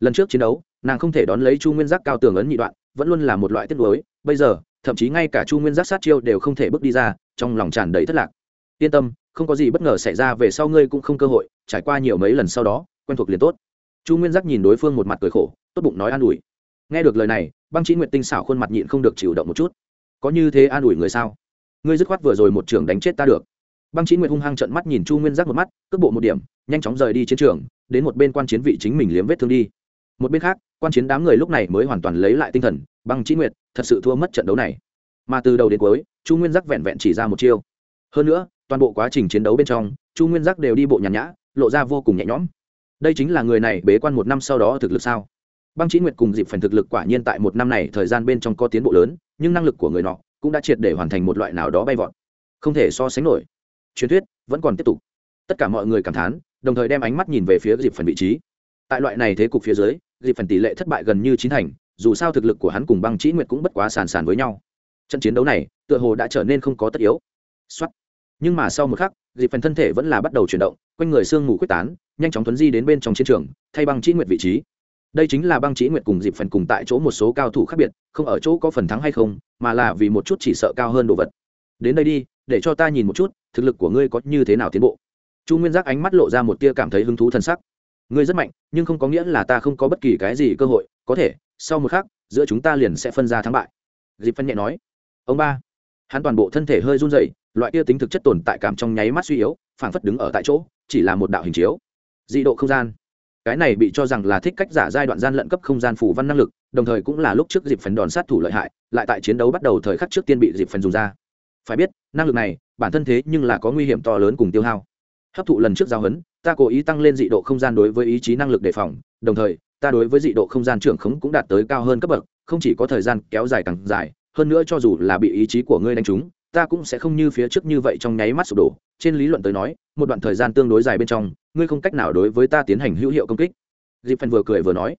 Lần trước chiến đấu, nàng không thể đón lấy chu nguyên giác cao tường ấn nhị đoạn, vẫn luôn là một loại tiết lối bây giờ, thậm chí ngay cả chu nguyên giác sát chiêu đều không thể bước đi ra, trong lòng tràn đầy thất lạc. Yên tâm, không có gì bất ngờ xảy ra về sau ngươi cũng không cơ hội, trải qua nhiều mấy lần sau đó, quen thuộc liền tốt. Chu nguyên giác nhìn đối phương một mặt cười khổ, tốt bụng nói an ủi. Nghe được lời này, băng chí nguyện tinh xảo khuôn mặt nhịn không được chịu động một chút. Có như thế an ủi người sao? Ngươi dứt khoát vừa rồi một trường đánh chết ta được băng chí nguyệt hung hăng trận mắt nhìn chu nguyên giác một mắt, cước bộ một điểm, nhanh chóng rời đi chiến trường, đến một bên quan chiến vị chính mình liếm vết thương đi. Một bên khác, quan chiến đám người lúc này mới hoàn toàn lấy lại tinh thần, băng chí nguyệt, thật sự thua mất trận đấu này. Mà từ đầu đến cuối, chu nguyên giác vẹn vẹn chỉ ra một chiêu. Hơn nữa, toàn bộ quá trình chiến đấu bên trong, chu nguyên giác đều đi bộ nhàn nhã, lộ ra vô cùng nhẹ nhõm. Đây chính là người này bế quan một năm sau đó thực lực sao? Băng chí nguyệt cùng dịp phần thực lực quả nhiên tại một năm này thời gian bên trong có tiến bộ lớn, nhưng năng lực của người nọ cũng đã triệt để hoàn thành một loại nào đó bay vọt. Không thể so sánh nổi truyền thuyết vẫn còn tiếp tục. Tất cả mọi người cảm thán, đồng thời đem ánh mắt nhìn về phía dịp phần vị trí. Tại loại này thế cục phía dưới dịp phần tỷ lệ thất bại gần như chín thành, dù sao thực lực của hắn cùng băng chỉ nguyệt cũng bất quá sàn sàn với nhau. Trận chiến đấu này, tựa hồ đã trở nên không có tất yếu. Xuất nhưng mà sau một khắc dịp phần thân thể vẫn là bắt đầu chuyển động, quanh người sương mù quyết tán, nhanh chóng tuấn di đến bên trong chiến trường, thay băng chỉ nguyệt vị trí. Đây chính là băng chỉ nguyệt cùng dịp phần cùng tại chỗ một số cao thủ khác biệt, không ở chỗ có phần thắng hay không, mà là vì một chút chỉ sợ cao hơn đồ vật. Đến đây đi để cho ta nhìn một chút, thực lực của ngươi có như thế nào tiến bộ. Chu nguyên giác ánh mắt lộ ra một tia cảm thấy hứng thú t h ầ n sắc. Ngươi rất mạnh, nhưng không có nghĩa là ta không có bất kỳ cái gì cơ hội, có thể, sau một khắc, giữa chúng ta liền sẽ phân ra thắng bại. Dịp phân nhẹ nói. Ông ba. Hắn toàn bộ thân thể hơi run dày loại kia tính thực chất tồn tại cảm trong nháy mắt suy yếu, phảng phất đứng ở tại chỗ, chỉ là một đạo hình chiếu. Dị độ không gian. Cái này bị cho rằng là thích cách giả giai đoạn gian lận cấp không gian phủ văn năng lực, đồng thời cũng là lúc trước dịp phần đòn sát thủ lợi hại, lại tại chiến đấu bắt đầu thời khắc trước tiên bị dịp phần dùng ra phải biết, năng lực này, bản thân thế nhưng là có nguy hiểm to lớn cùng tiêu hao. Hấp thụ lần trước giao hấn ta cố ý tăng lên dị độ không gian đối với ý chí năng lực đề phòng, đồng thời, ta đối với dị độ không gian trưởng khống cũng đạt tới cao hơn cấp bậc, không chỉ có thời gian kéo dài càng dài, hơn nữa cho dù là bị ý chí của ngươi đánh trúng, ta cũng sẽ không như phía trước như vậy trong nháy mắt sụp đổ. Trên lý luận tới nói, một đoạn thời gian tương đối dài bên trong, ngươi không cách nào đối với ta tiến hành hữu hiệu công kích. Dịp phần vừa cười vừa nói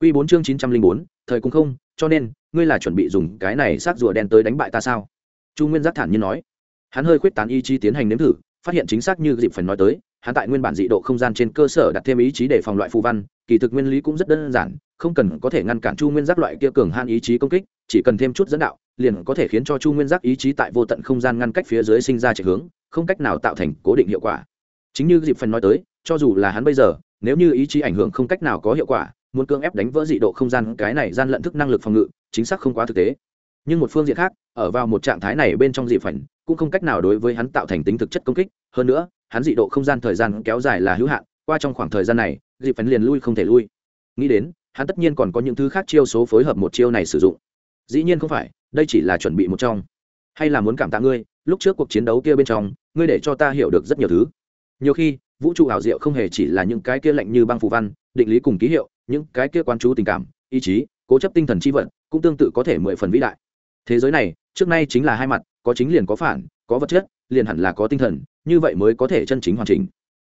q bốn chương chín trăm linh bốn, thời cũng không, cho nên, ngươi là chuẩn bị dùng cái này xác rùa đen tới đánh bại ta sao? Chu nguyên giác thản nhiên nói. Hắn hơi khuyết tán ý chí tiến hành nếm thử, phát hiện chính xác như dịp phần nói tới, hắn tại nguyên bản dị độ không gian trên cơ sở đặt thêm ý chí để phòng loại phù văn, kỳ thực nguyên lý cũng rất đơn giản, không cần có thể ngăn cản chu nguyên giác loại kia cường han ý chí công kích, chỉ cần thêm chút dẫn đạo, liền có thể khiến cho chu nguyên giác ý chí tại vô tận không gian ngăn cách phía dưới sinh ra chạy hướng, không cách nào tạo thành cố định hiệu quả. Chính như dịp phần nói tới, cho dù là hắn bây giờ, nếu như ý chí ảnh hưởng không cách nào có hiệu quả, muốn cưỡng ép đánh vỡ dị độ không gian, cái này gian lận thức năng lực phòng ngự, chính xác không quá thực tế. Nhưng một phương diện khác ở vào một trạng thái này bên trong dị phảnh, cũng không cách nào đối với hắn tạo thành tính thực chất công kích. Hơn nữa, hắn dị độ không gian thời gian kéo dài là hữu hạn, qua trong khoảng thời gian này, dị phảnh liền lui không thể lui. Nghĩ đến, hắn tất nhiên còn có những thứ khác chiêu số phối hợp một chiêu này sử dụng. Dĩ nhiên không phải, đây chỉ là chuẩn bị một trong. Hay là muốn cảm tạ ngươi, lúc trước cuộc chiến đấu kia bên trong, ngươi để cho ta hiểu được rất nhiều thứ. Nhiều khi, vũ trụ ảo diệu không hề chỉ là những cái kia lạnh như băng phù văn, định lý cùng ký hiệu, những cái kia quan chú tình cảm, ý chí, cố chấp tinh thần c h i vận, cũng tương tự có thể mười phần vĩ đại. Thế giới này trước nay chính là hai mặt, có chính liền có phản, có vật chất, liền hẳn là có tinh thần, như vậy mới có thể chân chính hoàn chỉnh.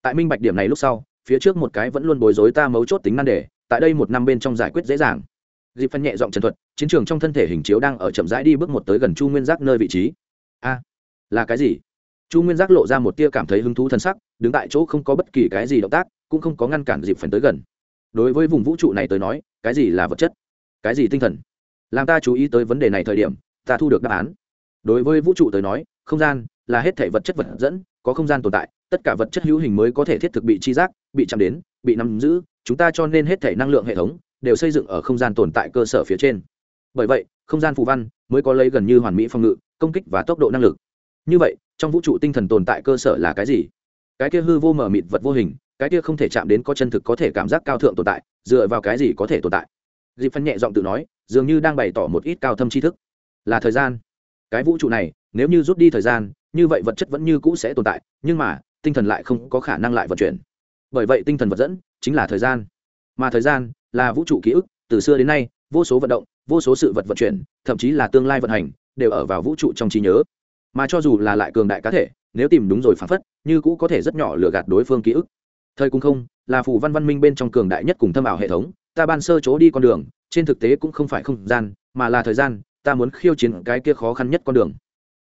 Tại minh bạch điểm này lúc sau, phía trước một cái vẫn luôn bối rối ta mấu chốt tính nan đề, tại đây một năm bên trong giải quyết dễ dàng. Dịp phân nhẹ giọng trần thuật, chiến trường trong thân thể hình chiếu đang ở chậm rãi đi bước một tới gần chu nguyên giác nơi vị trí. A, là cái gì? Chu nguyên giác lộ ra một tia cảm thấy hứng thú t sắc, đứng tại chỗ không có bất kỳ cái gì động tác, cũng không có ngăn cản dịp phần tới gần. Đối với vùng vũ trụ này tới nói, cái gì là vật chất? Cái gì tinh thần? Làm ta chú ý tới vấn đề này thời điểm ta thu được đáp án. Đối với vũ trụ tới nói, không gian là hết thể vật chất vật dẫn, có không gian tồn tại, tất cả vật chất hữu hình mới có thể thiết thực bị chi giác, bị chạm đến, bị nắm giữ, chúng ta cho nên hết thể năng lượng hệ thống đều xây dựng ở không gian tồn tại cơ sở phía trên. Bởi vậy, không gian phù văn mới có lấy gần như hoàn mỹ phòng ngự, công kích và tốc độ năng lực. Như vậy, trong vũ trụ tinh thần tồn tại cơ sở là cái gì? Cái kia hư vô mờ mịt vật vô hình, cái kia không thể chạm đến có chân thực có thể cảm giác cao thượng tồn tại, dựa vào cái gì có thể tồn tại? Dịp phân nhẹ giọng tự nói, dường như đang bày tỏ một ít cao thâm tri thức là thời gian. Cái vũ trụ này, nếu như rút đi thời gian, như vậy vật chất vẫn như cũ sẽ tồn tại, nhưng mà, tinh thần lại không có khả năng lại vận chuyển. Bởi vậy tinh thần vật dẫn chính là thời gian. Mà thời gian là vũ trụ ký ức, từ xưa đến nay, vô số vận động, vô số sự vật vận chuyển, thậm chí là tương lai vận hành, đều ở vào vũ trụ trong trí nhớ. Mà cho dù là lại cường đại cá thể, nếu tìm đúng rồi phản phất, như cũ có thể rất nhỏ lừa gạt đối phương ký ức. Thời cung không, là phù văn văn minh bên trong cường đại nhất cùng thâm ảo hệ thống, ta ban sơ chỗ đi con đường, trên thực tế cũng không phải không gian, mà là thời gian ta muốn khiêu chiến cái kia khó khăn nhất con đường.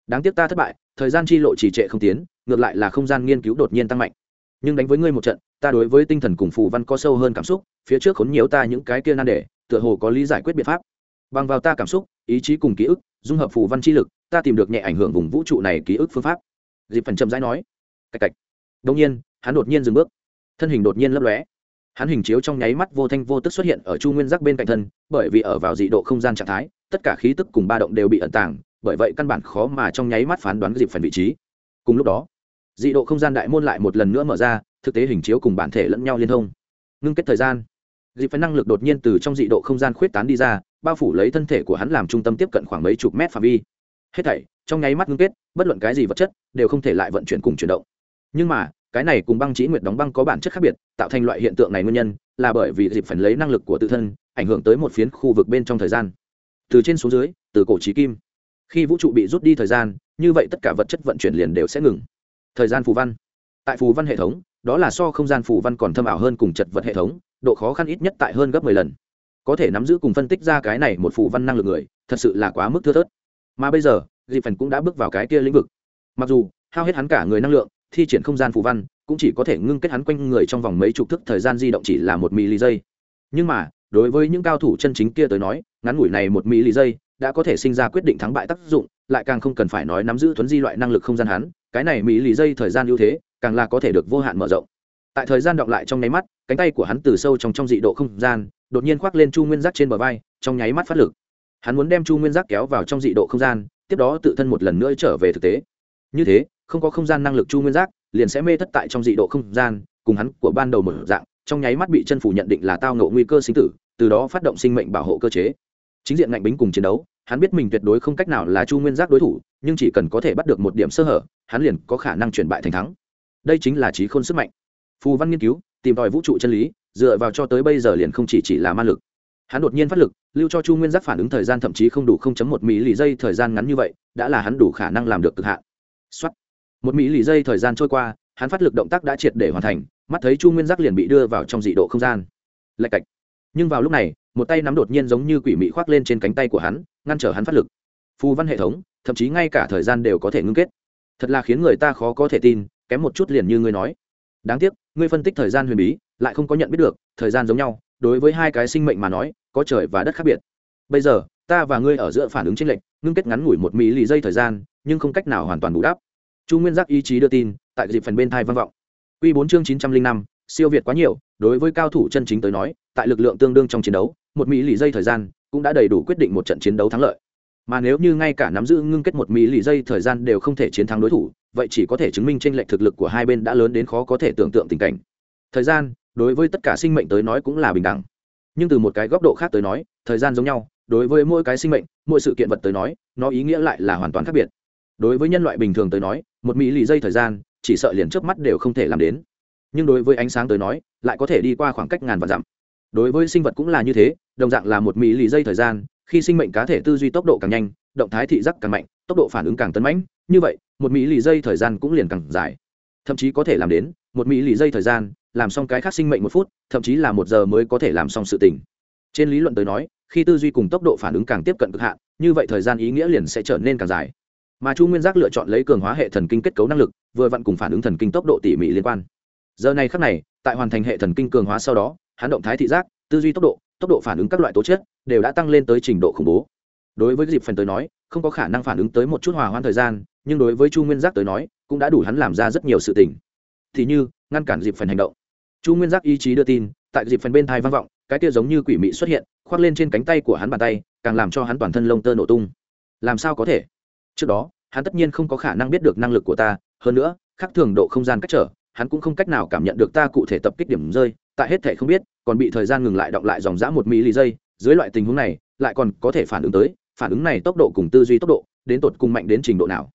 Đáng tiếc ta thất bại, thời gian chi lộ trì trệ không tiến, ngược lại là không gian nghiên cứu đột nhiên tăng mạnh. Nhưng đánh với ngươi một trận, ta đối với tinh thần cùng phù văn có sâu hơn cảm xúc, phía trước khốn nhiều ta những cái kia nan đề, tựa hồ có lý giải quyết biện pháp. Bằng vào ta cảm xúc, ý chí cùng ký ức, dung hợp phù văn chi lực, ta tìm được nhẹ ảnh hưởng vùng vũ trụ này ký ức phương pháp. Dịp phần chậm rãi nói. Cạch cạch. Đông nhiên, hắn đột nhiên dừng bước. Thân hình đột nhiên lấp lóe. Hắn hình chiếu trong nháy mắt vô thanh vô tức xuất hiện ở chu nguyên giác bên cạnh thân, bởi vì ở vào dị độ không gian trạng thái tất cả khí tức cùng ba động đều bị ẩn tàng, bởi vậy căn bản khó mà trong nháy mắt phán đoán dịp phần vị trí. Cùng lúc đó, dị độ không gian đại môn lại một lần nữa mở ra, thực tế hình chiếu cùng bản thể lẫn nhau liên thông. Ngưng kết thời gian, dịp phần năng lực đột nhiên từ trong dị độ không gian khuyết tán đi ra, bao phủ lấy thân thể của hắn làm trung tâm tiếp cận khoảng mấy chục mét phạm vi. Hết thảy, trong nháy mắt ngưng kết, bất luận cái gì vật chất đều không thể lại vận chuyển cùng chuyển động. Nhưng mà, cái này cùng băng chỉ nguyệt đóng băng có bản chất khác biệt, tạo thành loại hiện tượng này nguyên nhân là bởi vì dịp phần lấy năng lực của tự thân, ảnh hưởng tới một phiến khu vực bên trong thời gian từ trên xuống dưới, từ cổ trí kim. Khi vũ trụ bị rút đi thời gian, như vậy tất cả vật chất vận chuyển liền đều sẽ ngừng. Thời gian phù văn. Tại phù văn hệ thống, đó là so không gian phù văn còn thâm ảo hơn cùng chật vật hệ thống, độ khó khăn ít nhất tại hơn gấp mười lần. Có thể nắm giữ cùng phân tích ra cái này một phù văn năng lực người, thật sự là quá mức thưa thớt. Mà bây giờ dịp phần cũng đã bước vào cái kia lĩnh vực. Mặc dù, hao hết hắn cả người năng lượng, thi triển không gian phù văn, cũng chỉ có thể ngưng kết hắn quanh người trong vòng mấy chục thức thời gian di động chỉ là một mili giây. Nhưng mà đối với những cao thủ chân chính kia tới nói, ngắn ngủi này một mỹ lì giây đã có thể sinh ra quyết định thắng bại tác dụng, lại càng không cần phải nói nắm giữ thuấn di loại năng lực không gian hắn, cái này mỹ lì dây thời gian ưu thế, càng là có thể được vô hạn mở rộng. Tại thời gian đọng lại trong nháy mắt, cánh tay của hắn từ sâu trong trong dị độ không gian, đột nhiên khoác lên chu nguyên giác trên bờ vai, trong nháy mắt phát lực. Hắn muốn đem chu nguyên giác kéo vào trong dị độ không gian, tiếp đó tự thân một lần nữa trở về thực tế. Như thế, không có không gian năng lực chu nguyên giác, liền sẽ mê thất tại trong dị độ không gian, cùng hắn của ban đầu một dạng trong nháy mắt bị chân phủ nhận định là tao ngộ nguy cơ sinh tử, từ đó phát động sinh mệnh bảo hộ cơ chế. Chính diện ngạnh bính cùng chiến đấu, hắn biết mình tuyệt đối không cách nào là chu nguyên giác đối thủ, nhưng chỉ cần có thể bắt được một điểm sơ hở, hắn liền có khả năng chuyển bại thành thắng. Đây chính là trí khôn sức mạnh. Phù văn nghiên cứu, tìm tòi vũ trụ chân lý, dựa vào cho tới bây giờ liền không chỉ chỉ là ma lực. Hắn đột nhiên phát lực, lưu cho chu nguyên giác phản ứng thời gian thậm chí không đủ một mỹ lì giây thời gian ngắn như vậy, đã là hắn đủ khả năng làm được cực hạn. Xuất một mỹ lì giây thời gian trôi qua, hắn phát lực động tác đã triệt để hoàn thành mắt thấy chu nguyên giác liền bị đưa vào trong dị độ không gian lạch cạch nhưng vào lúc này một tay nắm đột nhiên giống như quỷ mị khoác lên trên cánh tay của hắn ngăn trở hắn phát lực phù văn hệ thống thậm chí ngay cả thời gian đều có thể ngưng kết thật là khiến người ta khó có thể tin kém một chút liền như ngươi nói đáng tiếc ngươi phân tích thời gian huyền bí lại không có nhận biết được thời gian giống nhau đối với hai cái sinh mệnh mà nói có trời và đất khác biệt bây giờ ta và ngươi ở giữa phản ứng chênh lệch ngưng kết ngắn ngủi một mỹ lì dây thời gian nhưng không cách nào hoàn toàn bù đắp chu nguyên giác ý chí đưa tin tại dịp phần bên thai vang vọng Quy bốn chương chín trăm linh năm, siêu việt quá nhiều, đối với cao thủ chân chính tới nói, tại lực lượng tương đương trong chiến đấu, một mỹ lì dây thời gian cũng đã đầy đủ quyết định một trận chiến đấu thắng lợi. Mà nếu như ngay cả nắm giữ ngưng kết một mỹ lì dây thời gian đều không thể chiến thắng đối thủ, vậy chỉ có thể chứng minh chênh lệch thực lực của hai bên đã lớn đến khó có thể tưởng tượng tình cảnh. Thời gian, đối với tất cả sinh mệnh tới nói cũng là bình đẳng. Nhưng từ một cái góc độ khác tới nói, thời gian giống nhau, đối với mỗi cái sinh mệnh, mỗi sự kiện vật tới nói, nó ý nghĩa lại là hoàn toàn khác biệt. Đối với nhân loại bình thường tới nói, một mỹ lì dây thời gian chỉ sợ liền trước mắt đều không thể làm đến. Nhưng đối với ánh sáng tới nói, lại có thể đi qua khoảng cách ngàn vạn dặm. Đối với sinh vật cũng là như thế, đồng dạng là một mỹ lì dây thời gian, khi sinh mệnh cá thể tư duy tốc độ càng nhanh, động thái thị giác càng mạnh, tốc độ phản ứng càng tấn mãnh, như vậy, một mỹ lì dây thời gian cũng liền càng dài. Thậm chí có thể làm đến, một mỹ lì dây thời gian, làm xong cái khác sinh mệnh một phút, thậm chí là một giờ mới có thể làm xong sự tình. Trên lý luận tới nói, khi tư duy cùng tốc độ phản ứng càng tiếp cận cực hạn, như vậy thời gian ý nghĩa liền sẽ trở nên càng dài mà chu nguyên giác lựa chọn lấy cường hóa hệ thần kinh kết cấu năng lực, vừa vặn cùng phản ứng thần kinh tốc độ tỉ mỉ liên quan. Giờ này khắc này, tại hoàn thành hệ thần kinh cường hóa sau đó, hắn động thái thị giác, tư duy tốc độ tốc độ phản ứng các loại tố chất, đều đã tăng lên tới trình độ khủng bố. Đối với dịp phần tới nói, không có khả năng phản ứng tới một chút hòa hoãn thời gian, nhưng đối với chu nguyên giác tới nói, cũng đã đủ hắn làm ra rất nhiều sự tình. Thì như, ngăn cản dịp phần hành động. Chu nguyên giác ý chí đưa tin, tại dịp phần bên thai vang vọng, cái kia giống như quỷ mị xuất hiện, khoác lên trên cánh tay của hắn bàn tay, càng làm cho hắn toàn thân lông tơ nổ tung. Làm sao có thể? Trước đó, hắn tất nhiên không có khả năng biết được năng lực của ta, hơn nữa, khác thường độ không gian cách trở, hắn cũng không cách nào cảm nhận được ta cụ thể tập kích điểm rơi, tại hết thể không biết, còn bị thời gian ngừng lại động lại dòng dã một mỹ giây, dưới loại tình huống này, lại còn có thể phản ứng tới, phản ứng này tốc độ cùng tư duy tốc độ, đến tột cùng mạnh đến trình độ nào.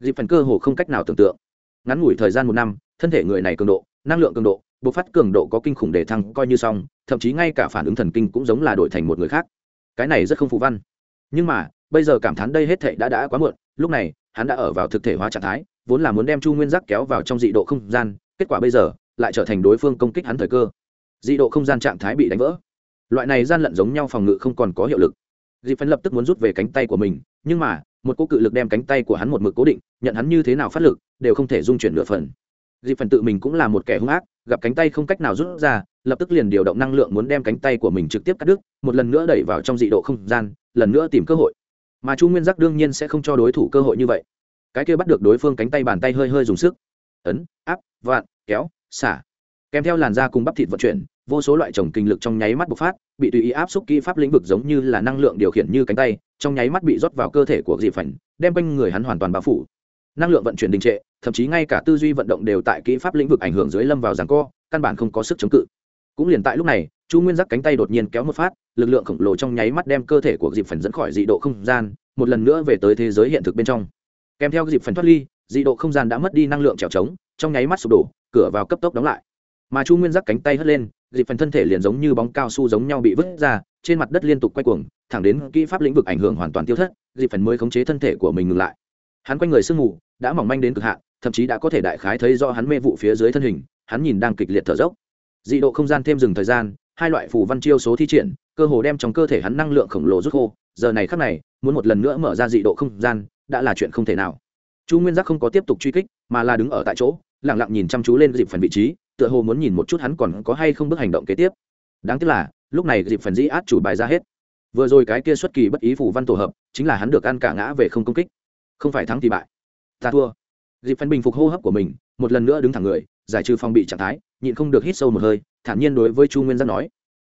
Dịp phần cơ hồ không cách nào tưởng tượng. Ngắn ngủi thời gian một năm, thân thể người này cường độ, năng lượng cường độ, bộc phát cường độ có kinh khủng để thăng coi như xong, thậm chí ngay cả phản ứng thần kinh cũng giống là đổi thành một người khác. Cái này rất không phù văn. Nhưng mà, bây giờ cảm thán đây hết thệ đã đã quá muộn lúc này, hắn đã ở vào thực thể hóa trạng thái, vốn là muốn đem chu nguyên giác kéo vào trong dị độ không gian, kết quả bây giờ, lại trở thành đối phương công kích hắn thời cơ. Dị độ không gian trạng thái bị đánh vỡ. Loại này gian lận giống nhau phòng ngự không còn có hiệu lực. Dị phấn lập tức muốn rút về cánh tay của mình, nhưng mà, một cô cự lực đem cánh tay của hắn một mực cố định, nhận hắn như thế nào phát lực, đều không thể dung chuyển nửa phần. Dị phần tự mình cũng là một kẻ hung ác, gặp cánh tay không cách nào rút ra, lập tức liền điều động năng lượng muốn đem cánh tay của mình trực tiếp cắt đứt, một lần nữa đẩy vào trong dị độ không gian, lần nữa tìm cơ hội mà chu nguyên giác đương nhiên sẽ không cho đối thủ cơ hội như vậy cái kia bắt được đối phương cánh tay bàn tay hơi hơi dùng sức ấn áp vạn kéo xả kèm theo làn da cùng bắp thịt vận chuyển vô số loại trồng kinh lực trong nháy mắt bộc phát bị tùy ý áp xúc kỹ pháp lĩnh vực giống như là năng lượng điều khiển như cánh tay trong nháy mắt bị rót vào cơ thể của dị phảnh đem quanh người hắn hoàn toàn bao phủ năng lượng vận chuyển đình trệ thậm chí ngay cả tư duy vận động đều tại kỹ pháp lĩnh vực ảnh hưởng dưới lâm vào ràng co căn bản không có sức chống cự cũng liền tại lúc này chu nguyên giác cánh tay đột nhiên kéo một phát, lực lượng khổng lồ trong nháy mắt đem cơ thể của dịp phần dẫn khỏi dị độ không gian, một lần nữa về tới thế giới hiện thực bên trong. Kèm theo dịp phần thoát ly, dị độ không gian đã mất đi năng lượng trèo trống, trong nháy mắt sụp đổ, cửa vào cấp tốc đóng lại. Mà chu nguyên giác cánh tay hất lên dịp phần thân thể liền giống như bóng cao su giống nhau bị vứt ra, trên mặt đất liên tục quay cuồng, thẳng đến kỹ pháp lĩnh vực ảnh hưởng hoàn toàn tiêu thất dịp phần mới khống chế thân thể của mình ngừng lại. Hắn quanh người sương mù, đã mỏng manh đến cực hạn, thậm chí đã có thể đại khái thấy do hắn mê vụ phía dưới thân hình, hắn nhìn đang kịch liệt thở dốc. Dị độ không gian thêm dừng thời gian hai loại phù văn chiêu số thi triển, cơ hồ đem trong cơ thể hắn năng lượng khổng lồ rút khô. Giờ này khắc này, muốn một lần nữa mở ra dị độ không gian, đã là chuyện không thể nào. Chu nguyên giác không có tiếp tục truy kích, mà là đứng ở tại chỗ lẳng lặng nhìn chăm chú lên dịp phần vị trí, tựa hồ muốn nhìn một chút hắn còn có hay không bước hành động kế tiếp. Đáng tiếc là, lúc này dịp phần dĩ át chủ bài ra hết. Vừa rồi cái kia xuất kỳ bất ý phủ văn tổ hợp, chính là hắn được ăn cả ngã về không công kích. Không phải thắng thì bại. Ta thua. Dịp phần bình phục hô hấp của mình, một lần nữa đứng thẳng người, giải trừ phong bị trạng thái, nhịn không được hít sâu một hơi thản nhiên đối với chu nguyên giác nói,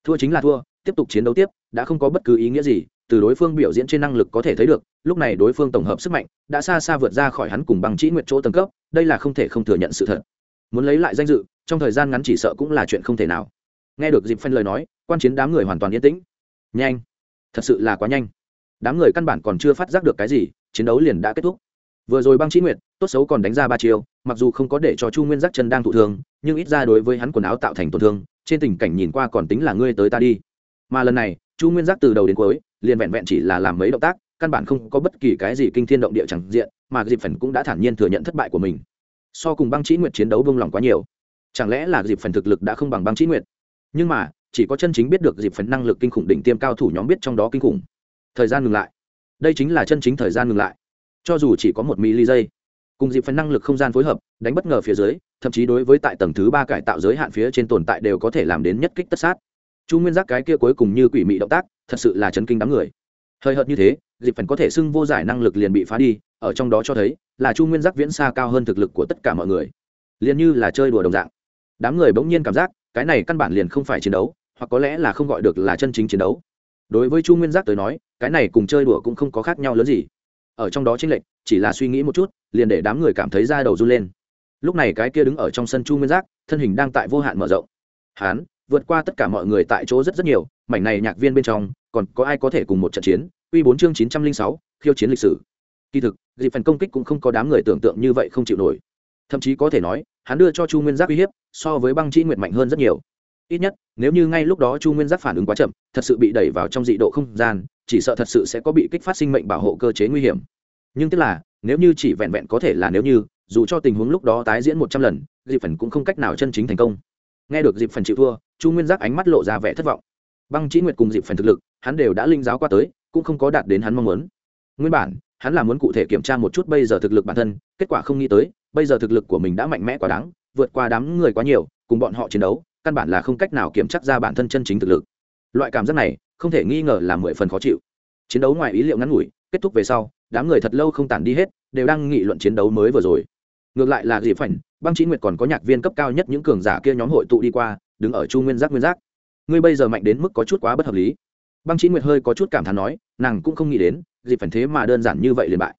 thua chính là thua, tiếp tục chiến đấu tiếp, đã không có bất cứ ý nghĩa gì, từ đối phương biểu diễn trên năng lực có thể thấy được, lúc này đối phương tổng hợp sức mạnh đã xa xa vượt ra khỏi hắn cùng bằng chỉ nguyện chỗ tầng cấp, đây là không thể không thừa nhận sự thật. Muốn lấy lại danh dự, trong thời gian ngắn chỉ sợ cũng là chuyện không thể nào. Nghe được dịp phân lời nói, quan chiến đám người hoàn toàn yên tĩnh. Nhanh, thật sự là quá nhanh. Đám người căn bản còn chưa phát giác được cái gì, chiến đấu liền đã kết thúc. Vừa rồi băng trí nguyệt tốt xấu còn đánh ra ba chiêu mặc dù không có để cho chu nguyên giác chân đang thụ thương, nhưng ít ra đối với hắn quần áo tạo thành tổn thương, trên tình cảnh nhìn qua còn tính là ngươi tới ta đi. Mà lần này, chu nguyên giác từ đầu đến cuối, liền vẹn vẹn chỉ là làm mấy động tác, căn bản không có bất kỳ cái gì kinh thiên động địa chẳng diện, mà dịp phần cũng đã thản nhiên thừa nhận thất bại của mình. So cùng băng chỉ nguyệt chiến đấu bông lòng quá nhiều. Chẳng lẽ là dịp phần thực lực đã không bằng băng chỉ nguyệt? Nhưng mà, chỉ có chân chính biết được dịp phần năng lực kinh khủng đỉnh tiêm cao thủ nhóm biết trong đó kinh khủng. Thời gian ngừng lại. Đây chính là chân chính thời gian ngừng lại. Cho dù chỉ có một mili giây cùng dịp phần năng lực không gian phối hợp, đánh bất ngờ phía dưới, thậm chí đối với tại tầng thứ ba cải tạo giới hạn phía trên tồn tại đều có thể làm đến nhất kích tất sát. Chu nguyên giác cái kia cuối cùng như quỷ mị động tác, thật sự là chấn kinh đám người. Hơi hợt như thế, dịp phần có thể xưng vô giải năng lực liền bị phá đi, ở trong đó cho thấy là chu nguyên giác viễn xa cao hơn thực lực của tất cả mọi người. Liền như là chơi đùa đồng dạng. Đám người bỗng nhiên cảm giác, cái này căn bản liền không phải chiến đấu, hoặc có lẽ là không gọi được là chân chính chiến đấu. Đối với chu nguyên giác tới nói, cái này cùng chơi đùa cũng không có khác nhau lớn gì. Ở trong đó chính lệnh chỉ là suy nghĩ một chút, liền để đám người cảm thấy da đầu run lên. Lúc này cái kia đứng ở trong sân chu nguyên giác, thân hình đang tại vô hạn mở rộng. Hán, vượt qua tất cả mọi người tại chỗ rất rất nhiều, mảnh này nhạc viên bên trong, còn có ai có thể cùng một trận chiến? Quy bốn chương chín trăm linh sáu, khiêu chiến lịch sử. Kỳ thực, dịp phần công kích cũng không có đám người tưởng tượng như vậy không chịu nổi. Thậm chí có thể nói, hắn đưa cho chu nguyên giác uy hiếp, so với băng chi nguyệt mạnh hơn rất nhiều. Ít nhất, nếu như ngay lúc đó chu nguyên giác phản ứng quá chậm, thật sự bị đẩy vào trong dị độ không gian, chỉ sợ thật sự sẽ có bị kích phát sinh mệnh bảo hộ cơ chế nguy hiểm nhưng tức là, nếu như chỉ vẹn vẹn có thể là nếu như, dù cho tình huống lúc đó tái diễn một trăm lần dịp phần cũng không cách nào chân chính thành công. Nghe được dịp phần chịu thua, chu nguyên giác ánh mắt lộ ra vẻ thất vọng. Băng chỉ nguyệt cùng dịp phần thực lực, hắn đều đã linh giáo qua tới, cũng không có đạt đến hắn mong muốn. Nguyên bản, hắn là muốn cụ thể kiểm tra một chút bây giờ thực lực bản thân, kết quả không nghĩ tới, bây giờ thực lực của mình đã mạnh mẽ quá đáng, vượt qua đám người quá nhiều, cùng bọn họ chiến đấu, căn bản là không cách nào kiểm chắc ra bản thân chân chính thực lực. Loại cảm giác này, không thể nghi ngờ là mười phần khó chịu. Chiến đấu ngoài ý liệu ngắn ngủi, kết thúc về sau đám người thật lâu không tản đi hết, đều đang nghị luận chiến đấu mới vừa rồi. Ngược lại là dịp phảnh, băng trí nguyệt còn có nhạc viên cấp cao nhất những cường giả kia nhóm hội tụ đi qua, đứng ở chu nguyên giác nguyên giác. Ngươi bây giờ mạnh đến mức có chút quá bất hợp lý. Băng trí nguyệt hơi có chút cảm thán nói, nàng cũng không nghĩ đến dịp phần thế mà đơn giản như vậy liền bại.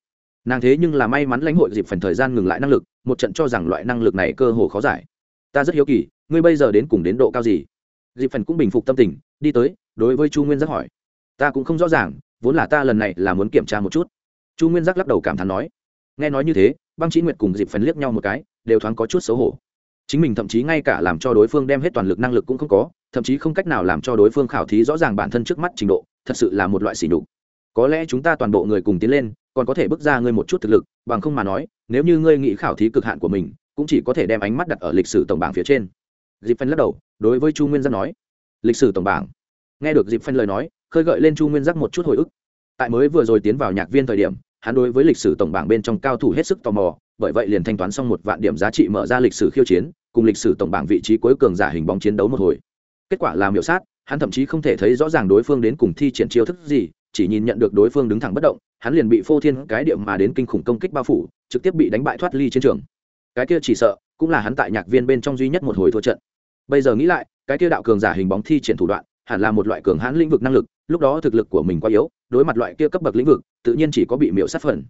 Nàng thế nhưng là may mắn lãnh hội dịp phần thời gian ngừng lại năng lực, một trận cho rằng loại năng lực này cơ hồ khó giải. Ta rất hiếu kỳ, ngươi bây giờ đến cùng đến độ cao gì? Dịp phần cũng bình phục tâm tình, đi tới, đối với chu nguyên giác hỏi. Ta cũng không rõ ràng, vốn là ta lần này là muốn kiểm tra một chút chu nguyên giác lắc đầu cảm thán nói, nghe nói như thế, băng chí nguyệt cùng dịp phần liếc nhau một cái, đều thoáng có chút xấu hổ. Chính mình thậm chí ngay cả làm cho đối phương đem hết toàn lực năng lực cũng không có, thậm chí không cách nào làm cho đối phương khảo thí rõ ràng bản thân trước mắt trình độ, thật sự là một loại xỉ đục có lẽ chúng ta toàn bộ người cùng tiến lên, còn có thể bước ra ngươi một chút thực lực, bằng không mà nói, nếu như ngươi nghĩ khảo thí cực hạn của mình, cũng chỉ có thể đem ánh mắt đặt ở lịch sử tổng bảng phía trên. Dịp phân lắc đầu, đối với chu nguyên giác nói, lịch sử tổng bảng. Nghe được dịp phân lời nói, khơi gợi lên chu nguyên giác một chút hồi ức. Tại mới vừa rồi tiến vào nhạc viên thời điểm hắn đối với lịch sử tổng bảng bên trong cao thủ hết sức tò mò, bởi vậy liền thanh toán xong một vạn điểm giá trị mở ra lịch sử khiêu chiến, cùng lịch sử tổng bảng vị trí cuối cường giả hình bóng chiến đấu một hồi. Kết quả là miểu sát, hắn thậm chí không thể thấy rõ ràng đối phương đến cùng thi triển chiêu thức gì, chỉ nhìn nhận được đối phương đứng thẳng bất động, hắn liền bị phô thiên cái điệm mà đến kinh khủng công kích bao phủ, trực tiếp bị đánh bại thoát ly chiến trường. Cái kia chỉ sợ, cũng là hắn tại nhạc viên bên trong duy nhất một hồi thua trận. Bây giờ nghĩ lại, cái kia đạo cường giả hình bóng thi triển thủ đoạn, hẳn là một loại cường hãn lĩnh vực năng lực, lúc đó thực lực của mình quá yếu đối mặt loại kia cấp bậc lĩnh vực, tự nhiên chỉ có bị miễu sát phần.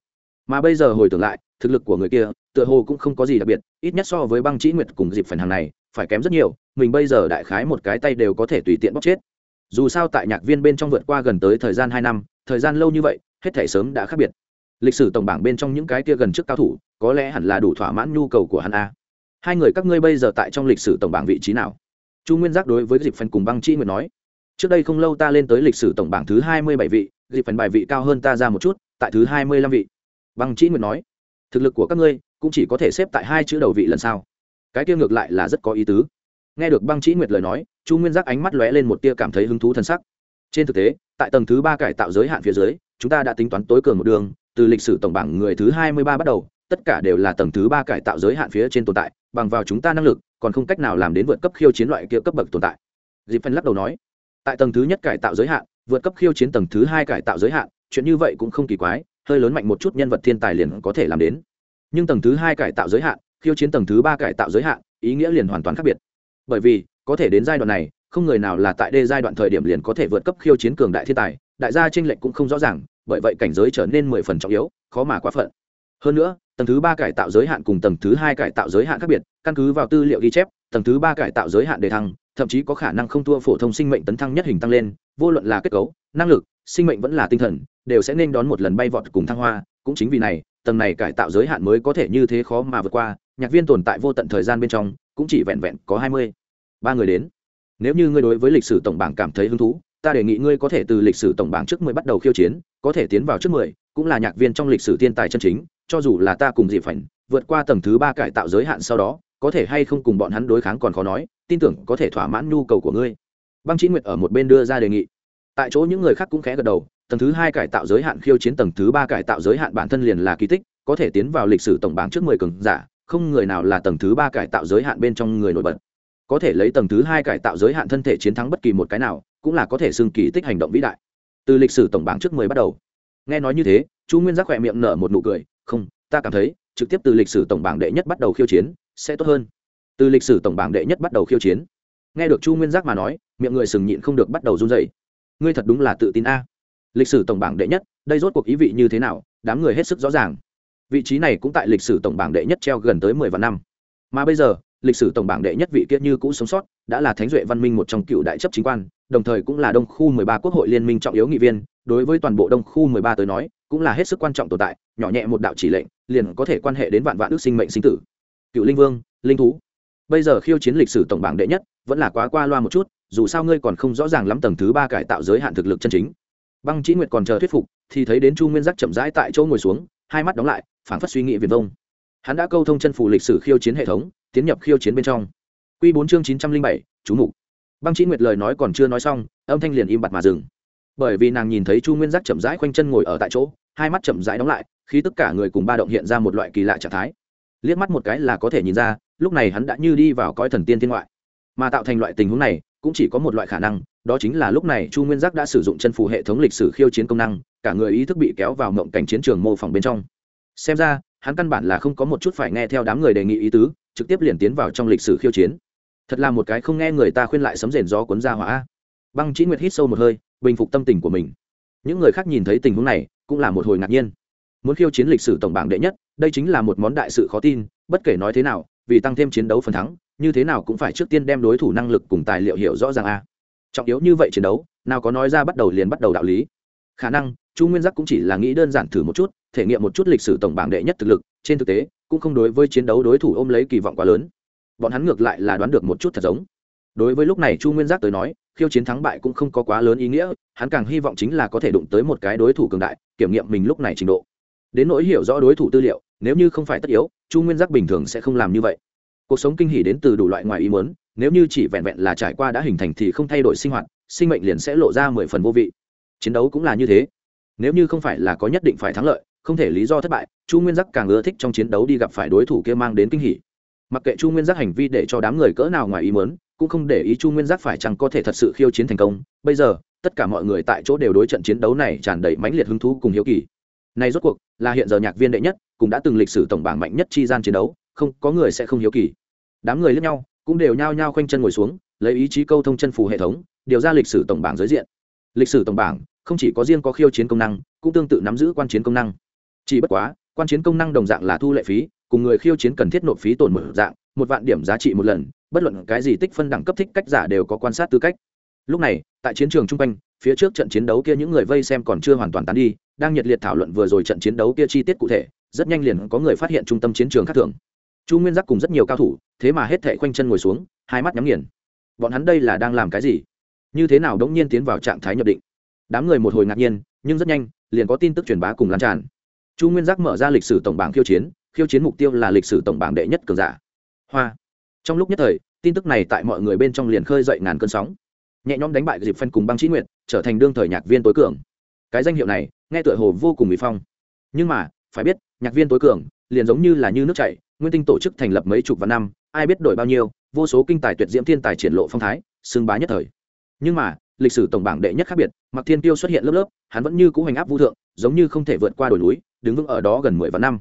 Mà bây giờ hồi tưởng lại, thực lực của người kia, tựa hồ cũng không có gì đặc biệt, ít nhất so với băng chỉ nguyệt cùng dịp phần hàng này, phải kém rất nhiều, mình bây giờ đại khái một cái tay đều có thể tùy tiện bóc chết. Dù sao tại nhạc viên bên trong vượt qua gần tới thời gian hai năm, thời gian lâu như vậy, hết thể sớm đã khác biệt. Lịch sử tổng bảng bên trong những cái kia gần trước cao thủ, có lẽ hẳn là đủ thỏa mãn nhu cầu của hắn a. Hai người các ngươi bây giờ tại trong lịch sử tổng bảng vị trí nào? Chu nguyên giác đối với dịp phần cùng băng chi nguyệt nói, trước đây không lâu ta lên tới lịch sử tổng bảng thứ hai mươi bảy vị dịp phần bài vị cao hơn ta ra một chút, tại thứ hai mươi lăm vị. Băng Chỉ nguyệt nói, thực lực của các ngươi cũng chỉ có thể xếp tại hai chữ đầu vị lần sau. Cái kia ngược lại là rất có ý tứ. Nghe được băng Chỉ nguyệt lời nói, chu nguyên giác ánh mắt lóe lên một tia cảm thấy hứng thú t sắc. Trên thực tế, tại tầng thứ ba cải tạo giới hạn phía dưới, chúng ta đã tính toán tối cường một đường, từ lịch sử tổng bảng người thứ hai mươi ba bắt đầu, tất cả đều là tầng thứ ba cải tạo giới hạn phía trên tồn tại, bằng vào chúng ta năng lực, còn không cách nào làm đến vượt cấp khiêu chiến loại kia cấp bậc tồn tại. Dịp phân lắc đầu nói, tại tầng thứ nhất cải tạo giới hạn vượt cấp khiêu chiến tầng thứ hai cải tạo giới hạn, chuyện như vậy cũng không kỳ quái, hơi lớn mạnh một chút nhân vật thiên tài liền có thể làm đến. Nhưng tầng thứ hai cải tạo giới hạn, khiêu chiến tầng thứ ba cải tạo giới hạn, ý nghĩa liền hoàn toàn khác biệt. Bởi vì, có thể đến giai đoạn này, không người nào là tại đây giai đoạn thời điểm liền có thể vượt cấp khiêu chiến cường đại thiên tài, đại gia tranh lệch cũng không rõ ràng, bởi vậy cảnh giới trở nên mười phần trọng yếu, khó mà quá phận. Hơn nữa, tầng thứ ba cải tạo giới hạn cùng tầng thứ hai cải tạo giới hạn khác biệt, căn cứ vào tư liệu ghi chép, tầng thứ ba cải tạo giới hạn đề thăng, thậm chí có khả năng không thua phổ thông sinh mệnh tấn thăng nhất hình tăng lên vô luận là kết cấu, năng lực, sinh mệnh vẫn là tinh thần, đều sẽ nên đón một lần bay vọt cùng thăng hoa. Cũng chính vì này, tầng này cải tạo giới hạn mới có thể như thế khó mà vượt qua. Nhạc viên tồn tại vô tận thời gian bên trong, cũng chỉ vẹn vẹn có hai mươi. Ba người đến. Nếu như ngươi đối với lịch sử tổng bảng cảm thấy hứng thú, ta đề nghị ngươi có thể từ lịch sử tổng bảng trước mười bắt đầu khiêu chiến, có thể tiến vào trước mười, cũng là nhạc viên trong lịch sử thiên tài chân chính, cho dù là ta cùng dị phảnh, vượt qua tầng thứ ba cải tạo giới hạn sau đó, có thể hay không cùng bọn hắn đối kháng còn khó nói, tin tưởng có thể thỏa mãn nhu cầu của ngươi băng chí nguyệt ở một bên đưa ra đề nghị. Tại chỗ những người khác cũng khẽ gật đầu, tầng thứ hai cải tạo giới hạn khiêu chiến tầng thứ ba cải tạo giới hạn bản thân liền là kỳ tích, có thể tiến vào lịch sử tổng bảng trước mười cường giả, không người nào là tầng thứ ba cải tạo giới hạn bên trong người nổi bật. Có thể lấy tầng thứ hai cải tạo giới hạn thân thể chiến thắng bất kỳ một cái nào, cũng là có thể xưng kỳ tích hành động vĩ đại. Từ lịch sử tổng bảng trước mười bắt đầu. Nghe nói như thế, chu nguyên giác khỏe miệng nở một nụ cười, không, ta cảm thấy, trực tiếp từ lịch sử tổng bảng đệ nhất bắt đầu khiêu chiến, sẽ tốt hơn. Từ lịch sử tổng bảng đệ nhất bắt đầu khiêu chiến nghe được chu nguyên giác mà nói, miệng người sừng nhịn không được bắt đầu run dậy ngươi thật đúng là tự tin a. Lịch sử tổng bảng đệ nhất, đây rốt cuộc ý vị như thế nào, đám người hết sức rõ ràng. Vị trí này cũng tại lịch sử tổng bảng đệ nhất treo gần tới mười vạn năm. Mà bây giờ, lịch sử tổng bảng đệ nhất vị kiết như cũ sống sót, đã là thánh duệ văn minh một trong cựu đại chấp chính quan, đồng thời cũng là đông khu mười ba quốc hội liên minh trọng yếu nghị viên, đối với toàn bộ đông khu mười ba tới nói, cũng là hết sức quan trọng tồn tại, nhỏ nhẹ một đạo chỉ lệnh, liền có thể quan hệ đến vạn vạn ước sinh mệnh sinh tử. Cựu linh vương, linh thú bây giờ khiêu chiến lịch sử tổng bảng đệ nhất, vẫn là quá qua loa một chút, dù sao ngươi còn không rõ ràng lắm tầng thứ ba cải tạo giới hạn thực lực chân chính. Băng chỉ nguyệt còn chờ thuyết phục, thì thấy đến chu nguyên giác chậm rãi tại chỗ ngồi xuống, hai mắt đóng lại, phảng phất suy nghĩ viền vông. Hắn đã câu thông chân phủ lịch sử khiêu chiến hệ thống, tiến nhập khiêu chiến bên trong. Q bốn chương chín trăm linh bảy, chú mục. Băng chỉ nguyệt lời nói còn chưa nói xong, âm thanh liền im bặt mà dừng. Bởi vì nàng nhìn thấy chu nguyên giác chậm rãi khoanh chân ngồi ở tại chỗ, hai mắt chậm rãi đóng lại khi tất cả người cùng ba động hiện ra một loại kỳ lạ trạng thái. Liếc mắt một cái là có thể nhìn ra lúc này hắn đã như đi vào cõi thần tiên thiên ngoại. Mà tạo thành loại tình huống này, cũng chỉ có một loại khả năng, đó chính là lúc này chu nguyên giác đã sử dụng chân phù hệ thống lịch sử khiêu chiến công năng, cả người ý thức bị kéo vào mộng cảnh chiến trường mô phỏng bên trong. Xem ra, hắn căn bản là không có một chút phải nghe theo đám người đề nghị ý tứ, trực tiếp liền tiến vào trong lịch sử khiêu chiến. Thật là một cái không nghe người ta khuyên lại sấm rền gió cuốn ra hỏa. Băng chỉ nguyệt hít sâu một hơi, bình phục tâm tình của mình. Những người khác nhìn thấy tình huống này, cũng là một hồi ngạc nhiên. Muốn khiêu chiến lịch sử tổng bảng đệ nhất, đây chính là một món đại sự khó tin, bất kể nói thế nào vì tăng thêm chiến đấu phần thắng, như thế nào cũng phải trước tiên đem đối thủ năng lực cùng tài liệu hiểu rõ ràng a. Trọng yếu như vậy chiến đấu, nào có nói ra bắt đầu liền bắt đầu đạo lý. Khả năng, chu nguyên giác cũng chỉ là nghĩ đơn giản thử một chút, thể nghiệm một chút lịch sử tổng bảng đệ nhất thực lực, trên thực tế, cũng không đối với chiến đấu đối thủ ôm lấy kỳ vọng quá lớn. Bọn hắn ngược lại là đoán được một chút thật giống. Đối với lúc này chu nguyên giác tới nói, khiêu chiến thắng bại cũng không có quá lớn ý nghĩa, hắn càng hy vọng chính là có thể đụng tới một cái đối thủ cường đại, kiểm nghiệm mình lúc này trình độ. Đến nỗi hiểu rõ đối thủ tư liệu, nếu như không phải tất yếu chu nguyên giác bình thường sẽ không làm như vậy. Cuộc sống kinh hỉ đến từ đủ loại ngoài ý muốn, nếu như chỉ vẹn vẹn là trải qua đã hình thành thì không thay đổi sinh hoạt, sinh mệnh liền sẽ lộ ra mười phần vô vị. Chiến đấu cũng là như thế. Nếu như không phải là có nhất định phải thắng lợi, không thể lý do thất bại, chu nguyên giác càng ưa thích trong chiến đấu đi gặp phải đối thủ kia mang đến kinh hỉ. Mặc kệ chu nguyên giác hành vi để cho đám người cỡ nào ngoài ý muốn, cũng không để ý chu nguyên giác phải chăng có thể thật sự khiêu chiến thành công. Bây giờ, tất cả mọi người tại chỗ đều đối trận chiến đấu này tràn đầy mãnh liệt hứng thú cùng hiếu kỳ này rốt cuộc, là hiện giờ nhạc viên đệ nhất, cũng đã từng lịch sử tổng bảng mạnh nhất chi gian chiến đấu, không, có người sẽ không hiếu kỳ. Đám người lẫn nhau, cũng đều nhao nhao khoanh chân ngồi xuống, lấy ý chí câu thông chân phù hệ thống, điều ra lịch sử tổng bảng giới diện. Lịch sử tổng bảng, không chỉ có riêng có khiêu chiến công năng, cũng tương tự nắm giữ quan chiến công năng. Chỉ bất quá, quan chiến công năng đồng dạng là thu lệ phí, cùng người khiêu chiến cần thiết nộp phí tổn một dạng, một vạn điểm giá trị một lần, bất luận cái gì tích phân đẳng cấp thích cách giả đều có quan sát tư cách. Lúc này, tại chiến trường trung quanh phía trước trận chiến đấu kia những người vây xem còn chưa hoàn toàn tán đi, đang nhiệt liệt thảo luận vừa rồi trận chiến đấu kia chi tiết cụ thể, rất nhanh liền có người phát hiện trung tâm chiến trường khác thường. Chu nguyên giác cùng rất nhiều cao thủ, thế mà hết thệ khoanh chân ngồi xuống, hai mắt nhắm nghiền. Bọn hắn đây là đang làm cái gì? Như thế nào đống nhiên tiến vào trạng thái nhập định? Đám người một hồi ngạc nhiên, nhưng rất nhanh, liền có tin tức truyền bá cùng lan tràn. Chu nguyên giác mở ra lịch sử tổng bảng khiêu chiến khiêu chiến mục tiêu là lịch sử tổng bảng đệ nhất cường giả. Hoa. Trong lúc nhất thời, tin tức này tại mọi người bên trong liền khơi dậy ngàn cơn sóng. Nhẹ nhõm đánh bại dịp phân cùng băng trí nguyện trở thành đương thời nhạc viên tối cường. Cái danh hiệu này, nghe tựa hồ vô cùng bị phong. Nhưng mà, phải biết, nhạc viên tối cường, liền giống như là như nước chảy, nguyên tinh tổ chức thành lập mấy chục vạn năm, ai biết đổi bao nhiêu, vô số kinh tài tuyệt diễm thiên tài triển lộ phong thái, xưng bá nhất thời. Nhưng mà, lịch sử tổng bảng đệ nhất khác biệt mặc thiên tiêu xuất hiện lớp lớp, hắn vẫn như cũ hành áp vũ thượng, giống như không thể vượt qua đồi núi, đứng vững ở đó gần mười vạn năm.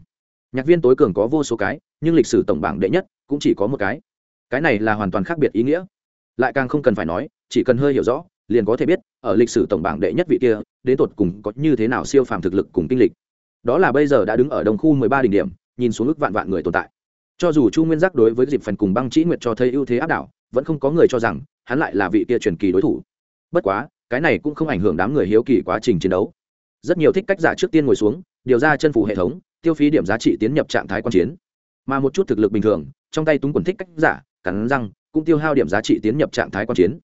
Nhạc viên tối cường có vô số cái, nhưng lịch sử tổng bảng đệ nhất cũng chỉ có một cái. Cái này là hoàn toàn khác biệt ý nghĩa. Lại càng không cần phải nói, chỉ cần hơi hiểu rõ liền có thể biết, ở lịch sử tổng bảng đệ nhất vị kia, đến tột cùng có như thế nào siêu phàm thực lực cùng kinh lịch. Đó là bây giờ đã đứng ở đồng khu mười ba đỉnh điểm, nhìn xuống ước vạn vạn người tồn tại. Cho dù chu nguyên giác đối với dịp phần cùng băng trĩ nguyệt cho thấy ưu thế áp đảo, vẫn không có người cho rằng, hắn lại là vị kia truyền kỳ đối thủ. Bất quá, cái này cũng không ảnh hưởng đám người hiếu kỳ quá trình chiến đấu. Rất nhiều thích cách giả trước tiên ngồi xuống, điều ra chân phủ hệ thống, tiêu phí điểm giá trị tiến nhập trạng thái quan chiến. Mà một chút thực lực bình thường, trong tay túng quần thích cách giả, cắn răng, cũng tiêu hao điểm giá trị tiến nhập trạng thái quan chiến.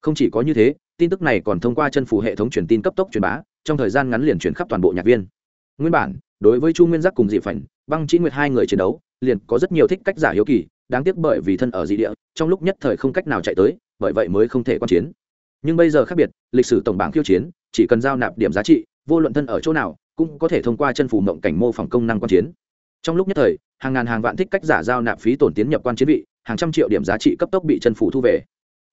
Không chỉ có như thế tin tức này còn thông qua chân phủ hệ thống truyền tin cấp tốc truyền bá, trong thời gian ngắn liền chuyển khắp toàn bộ nhạc viên. Nguyên bản, đối với chu nguyên giác cùng dị phảnh, băng chỉ nguyệt hai người chiến đấu, liền có rất nhiều thích cách giả hiếu kỳ, đáng tiếc bởi vì thân ở dị địa, trong lúc nhất thời không cách nào chạy tới, bởi vậy mới không thể quan chiến. Nhưng bây giờ khác biệt, lịch sử tổng bảng khiêu chiến, chỉ cần giao nạp điểm giá trị, vô luận thân ở chỗ nào, cũng có thể thông qua chân phủ mộng cảnh mô phỏng công năng quan chiến. Trong lúc nhất thời, hàng ngàn hàng vạn thích cách giả giao nạp phí tổn tiến nhập quan chiến vị, hàng trăm triệu điểm giá trị cấp tốc bị chân phủ thu về.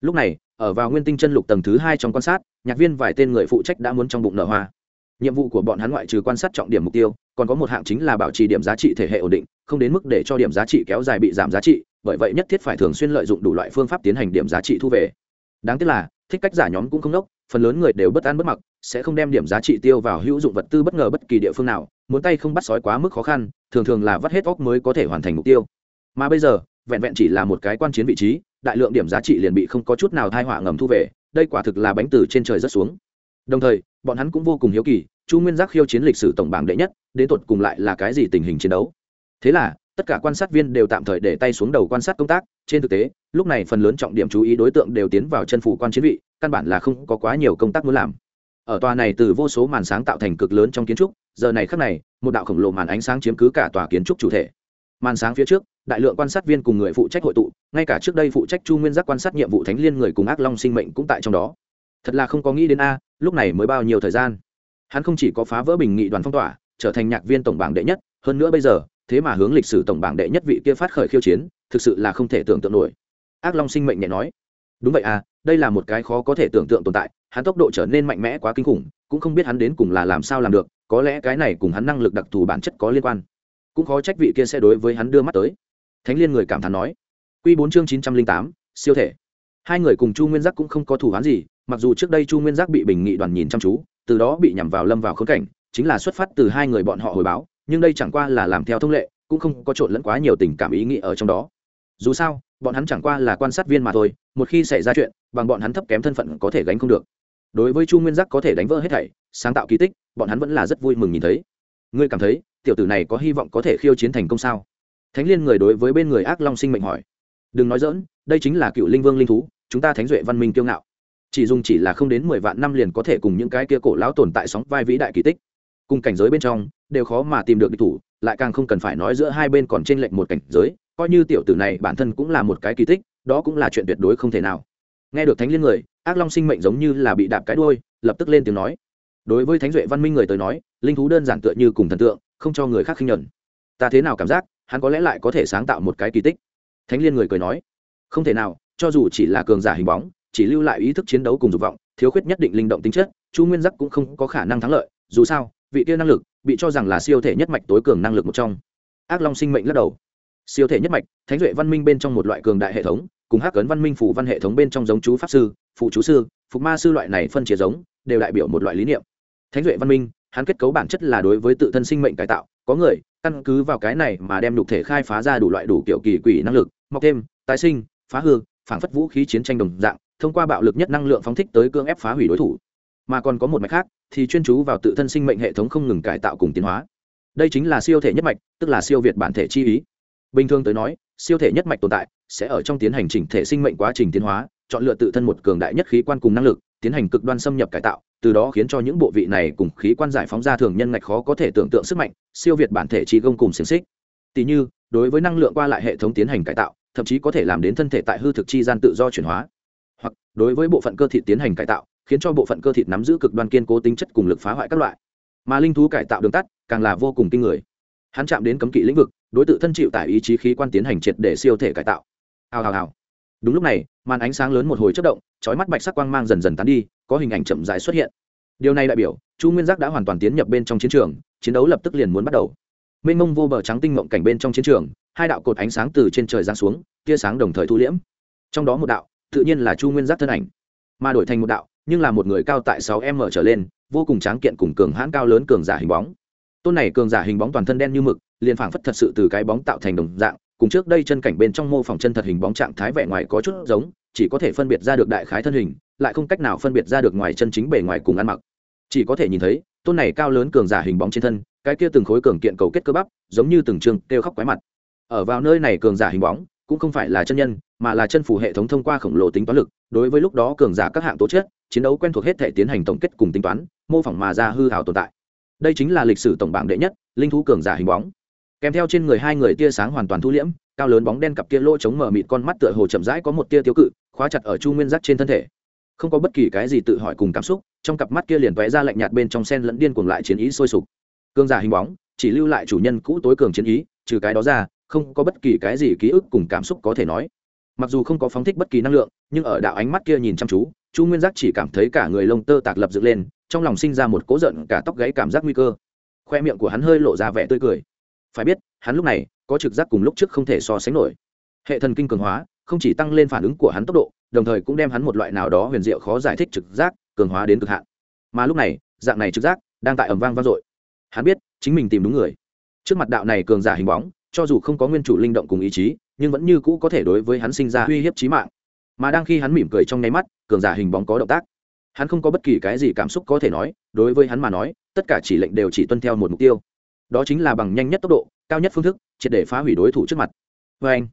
Lúc này ở vào nguyên tinh chân lục tầng thứ hai trong quan sát, nhạc viên vài tên người phụ trách đã muốn trong bụng nở hoa. Nhiệm vụ của bọn hắn ngoại trừ quan sát trọng điểm mục tiêu, còn có một hạng chính là bảo trì điểm giá trị thể hệ ổn định, không đến mức để cho điểm giá trị kéo dài bị giảm giá trị, bởi vậy nhất thiết phải thường xuyên lợi dụng đủ loại phương pháp tiến hành điểm giá trị thu về. Đáng tiếc là, thích cách giả nhóm cũng không đốc, phần lớn người đều bất an bất mặc, sẽ không đem điểm giá trị tiêu vào hữu dụng vật tư bất ngờ bất kỳ địa phương nào, muốn tay không bắt sói quá mức khó khăn, thường thường là vắt hết óc mới có thể hoàn thành mục tiêu. Mà bây giờ vẹn vẹn chỉ là một cái quan chiến vị trí, đại lượng điểm giá trị liền bị không có chút nào thai họa ngầm thu về, đây quả thực là bánh từ trên trời rất xuống. Đồng thời, bọn hắn cũng vô cùng hiếu kỳ, chu nguyên giác khiêu chiến lịch sử tổng bảng đệ nhất, đến tột cùng lại là cái gì tình hình chiến đấu. Thế là, tất cả quan sát viên đều tạm thời để tay xuống đầu quan sát công tác, trên thực tế, lúc này phần lớn trọng điểm chú ý đối tượng đều tiến vào chân phủ quan chiến vị, căn bản là không có quá nhiều công tác muốn làm. Ở tòa này từ vô số màn sáng tạo thành cực lớn trong kiến trúc, giờ này khắc này, một đạo khổng lồ màn ánh sáng chiếm cứ cả tòa kiến trúc chủ thể. Màn sáng phía trước đại lượng quan sát viên cùng người phụ trách hội tụ, ngay cả trước đây phụ trách chu nguyên giác quan sát nhiệm vụ thánh liên người cùng ác long sinh mệnh cũng tại trong đó. Thật là không có nghĩ đến a, lúc này mới bao nhiêu thời gian. Hắn không chỉ có phá vỡ bình nghị đoàn phong tỏa, trở thành nhạc viên tổng bảng đệ nhất, hơn nữa bây giờ, thế mà hướng lịch sử tổng bảng đệ nhất vị kia phát khởi khiêu chiến, thực sự là không thể tưởng tượng nổi. Ác long sinh mệnh nhẹ nói. Đúng vậy à đây là một cái khó có thể tưởng tượng tồn tại, hắn tốc độ trở nên mạnh mẽ quá kinh khủng, cũng không biết hắn đến cùng là làm sao làm được, có lẽ cái này cùng hắn năng lực đặc thù bản chất có liên quan. Cũng khó trách vị kia sẽ đối với hắn đưa mắt tới thánh liên người cảm thán nói. Q bốn chương chín trăm linh tám, siêu thể. Hai người cùng chu nguyên giác cũng không có thủ hoán gì, mặc dù trước đây chu nguyên giác bị bình nghị đoàn nhìn chăm chú, từ đó bị nhằm vào lâm vào khớp cảnh, chính là xuất phát từ hai người bọn họ hồi báo, nhưng đây chẳng qua là làm theo thông lệ, cũng không có trộn lẫn quá nhiều tình cảm ý nghĩ ở trong đó. Dù sao, bọn hắn chẳng qua là quan sát viên mà thôi, một khi xảy ra chuyện, bằng bọn hắn thấp kém thân phận có thể gánh không được. Đối với chu nguyên giác có thể đánh vỡ hết thảy, sáng tạo kỳ tích, bọn hắn vẫn là rất vui mừng nhìn thấy. Ngươi cảm thấy, tiểu tử này có hy vọng có thể khiêu chiến thành công sao? Thánh liên người đối với bên người ác long sinh mệnh hỏi. Đừng nói dỡn đây chính là cựu linh vương linh thú, chúng ta thánh duệ văn minh kiêu ngạo. Chỉ dùng chỉ là không đến mười vạn năm liền có thể cùng những cái kia cổ lão tồn tại sóng vai vĩ đại kỳ tích. Cùng cảnh giới bên trong, đều khó mà tìm được địch thủ, lại càng không cần phải nói giữa hai bên còn trên lệnh một cảnh giới, coi như tiểu tử này bản thân cũng là một cái kỳ tích, đó cũng là chuyện tuyệt đối không thể nào. Nghe được thánh liên người, ác long sinh mệnh giống như là bị đạp cái đuôi, lập tức lên tiếng nói. Đối với thánh duệ văn minh người tới nói, linh thú đơn giản tựa như cùng thần tượng, không cho người khác khinh nhuận ta thế nào cảm giác hắn có lẽ lại có thể sáng tạo một cái kỳ tích. Thánh liên người cười nói, không thể nào, cho dù chỉ là cường giả hình bóng, chỉ lưu lại ý thức chiến đấu cùng dục vọng, thiếu khuyết nhất định linh động tính chất, chu nguyên giác cũng không có khả năng thắng lợi, dù sao, vị kia năng lực bị cho rằng là siêu thể nhất mạch tối cường năng lực một trong. Ác long sinh mệnh lắc đầu. Siêu thể nhất mạch, thánh duệ văn minh bên trong một loại cường đại hệ thống, cùng hắc ấn văn minh phủ văn hệ thống bên trong giống chú pháp sư, phụ chú sư, phục ma sư loại này phân chia giống, đều đại biểu một loại lý niệm. Thánh duệ văn minh, hắn kết cấu bản chất là đối với tự thân sinh mệnh cải tạo có người, căn cứ vào cái này mà đem nhục thể khai phá ra đủ loại đủ kiểu kỳ quỷ năng lực, mọc thêm, tái sinh, phá hư phản phất vũ khí chiến tranh đồng dạng, thông qua bạo lực nhất năng lượng phóng thích tới cương ép phá hủy đối thủ. Mà còn có một mạch khác, thì chuyên chú vào tự thân sinh mệnh hệ thống không ngừng cải tạo cùng tiến hóa. Đây chính là siêu thể nhất mạch, tức là siêu việt bản thể chi ý. Bình thường tới nói, siêu thể nhất mạch tồn tại, sẽ ở trong tiến hành chỉnh thể sinh mệnh quá trình tiến hóa, chọn lựa tự thân một cường đại nhất khí quan cùng năng lực, tiến hành cực đoan xâm nhập cải tạo từ đó khiến cho những bộ vị này cùng khí quan giải phóng ra thường nhân ngạch khó có thể tưởng tượng sức mạnh, siêu việt bản thể chi gông cùng xiềng xích. Tỷ như, đối với năng lượng qua lại hệ thống tiến hành cải tạo, thậm chí có thể làm đến thân thể tại hư thực chi gian tự do chuyển hóa. Hoặc, đối với bộ phận cơ thịt tiến hành cải tạo, khiến cho bộ phận cơ thịt nắm giữ cực đoan kiên cố tính chất cùng lực phá hoại các loại. Mà linh thú cải tạo đường tắt, càng là vô cùng kinh người. Hắn chạm đến cấm kỵ lĩnh vực, đối tượng thân chịu tại ý chí khí quan tiến hành triệt để siêu thể cải tạo. Hào hào hào đúng lúc này, màn ánh sáng lớn một hồi chất động trói mắt bạch sắc quang mang dần dần tán đi, có hình ảnh chậm rãi xuất hiện. Điều này đại biểu, chu nguyên giác đã hoàn toàn tiến nhập bên trong chiến trường, chiến đấu lập tức liền muốn bắt đầu. Mênh mông vô bờ trắng tinh mộng cảnh bên trong chiến trường, hai đạo cột ánh sáng từ trên trời giáng xuống, tia sáng đồng thời thu liễm. Trong đó một đạo, tự nhiên là chu nguyên giác thân ảnh. Mà đổi thành một đạo, nhưng là một người cao tại sáu m trở lên, vô cùng tráng kiện cùng cường hãn cao lớn cường giả hình bóng. Tôn này cường giả hình bóng toàn thân đen như mực, liền phảng phất thật sự từ cái bóng tạo thành đồng dạng cùng trước đây chân cảnh bên trong mô phỏng chân thật hình bóng trạng thái vẻ ngoài có chút giống, chỉ có thể phân biệt ra được đại khái thân hình, lại không cách nào phân biệt ra được ngoài chân chính bề ngoài cùng ăn mặc. Chỉ có thể nhìn thấy, tôn này cao lớn cường giả hình bóng trên thân, cái kia từng khối cường kiện cầu kết cơ bắp, giống như từng trường kêu khóc quái mặt. Ở vào nơi này cường giả hình bóng, cũng không phải là chân nhân, mà là chân phủ hệ thống thông qua khổng lồ tính toán lực, đối với lúc đó cường giả các hạng tố chất, chiến đấu quen thuộc hết thể tiến hành tổng kết cùng tính toán, mô phỏng mà ra hư hào tồn tại. Đây chính là lịch sử tổng bảng đệ nhất, linh thú cường giả hình bóng kèm theo trên người hai người tia sáng hoàn toàn thu liễm, cao lớn bóng đen cặp kia lỗ chống mở mịt con mắt tựa hồ chậm rãi có một tia tiêu cự, khóa chặt ở chu nguyên giác trên thân thể. Không có bất kỳ cái gì tự hỏi cùng cảm xúc, trong cặp mắt kia liền vẽ ra lạnh nhạt bên trong sen lẫn điên cuồng lại chiến ý sôi sục. Cương giả hình bóng, chỉ lưu lại chủ nhân cũ tối cường chiến ý, trừ cái đó ra, không có bất kỳ cái gì ký ức cùng cảm xúc có thể nói. Mặc dù không có phóng thích bất kỳ năng lượng, nhưng ở đạo ánh mắt kia nhìn chăm chú, chu nguyên giác chỉ cảm thấy cả người lông tơ tạc lập dựng lên, trong lòng sinh ra một cố giận, cả tóc gáy cảm giác nguy cơ. Khoe miệng của hắn hơi lộ ra vẻ tươi cười phải biết, hắn lúc này có trực giác cùng lúc trước không thể so sánh nổi. Hệ thần kinh cường hóa, không chỉ tăng lên phản ứng của hắn tốc độ, đồng thời cũng đem hắn một loại nào đó huyền diệu khó giải thích trực giác cường hóa đến cực hạn. Mà lúc này, dạng này trực giác đang tại ẩm vang vang dội. Hắn biết, chính mình tìm đúng người. Trước mặt đạo này cường giả hình bóng, cho dù không có nguyên chủ linh động cùng ý chí, nhưng vẫn như cũ có thể đối với hắn sinh ra uy hiếp trí mạng. Mà đang khi hắn mỉm cười trong nháy mắt, cường giả hình bóng có động tác. Hắn không có bất kỳ cái gì cảm xúc có thể nói, đối với hắn mà nói, tất cả chỉ lệnh đều chỉ tuân theo một mục tiêu đó chính là bằng nhanh nhất tốc độ, cao nhất phương thức, triệt để phá hủy đối thủ trước mặt. Vê anh,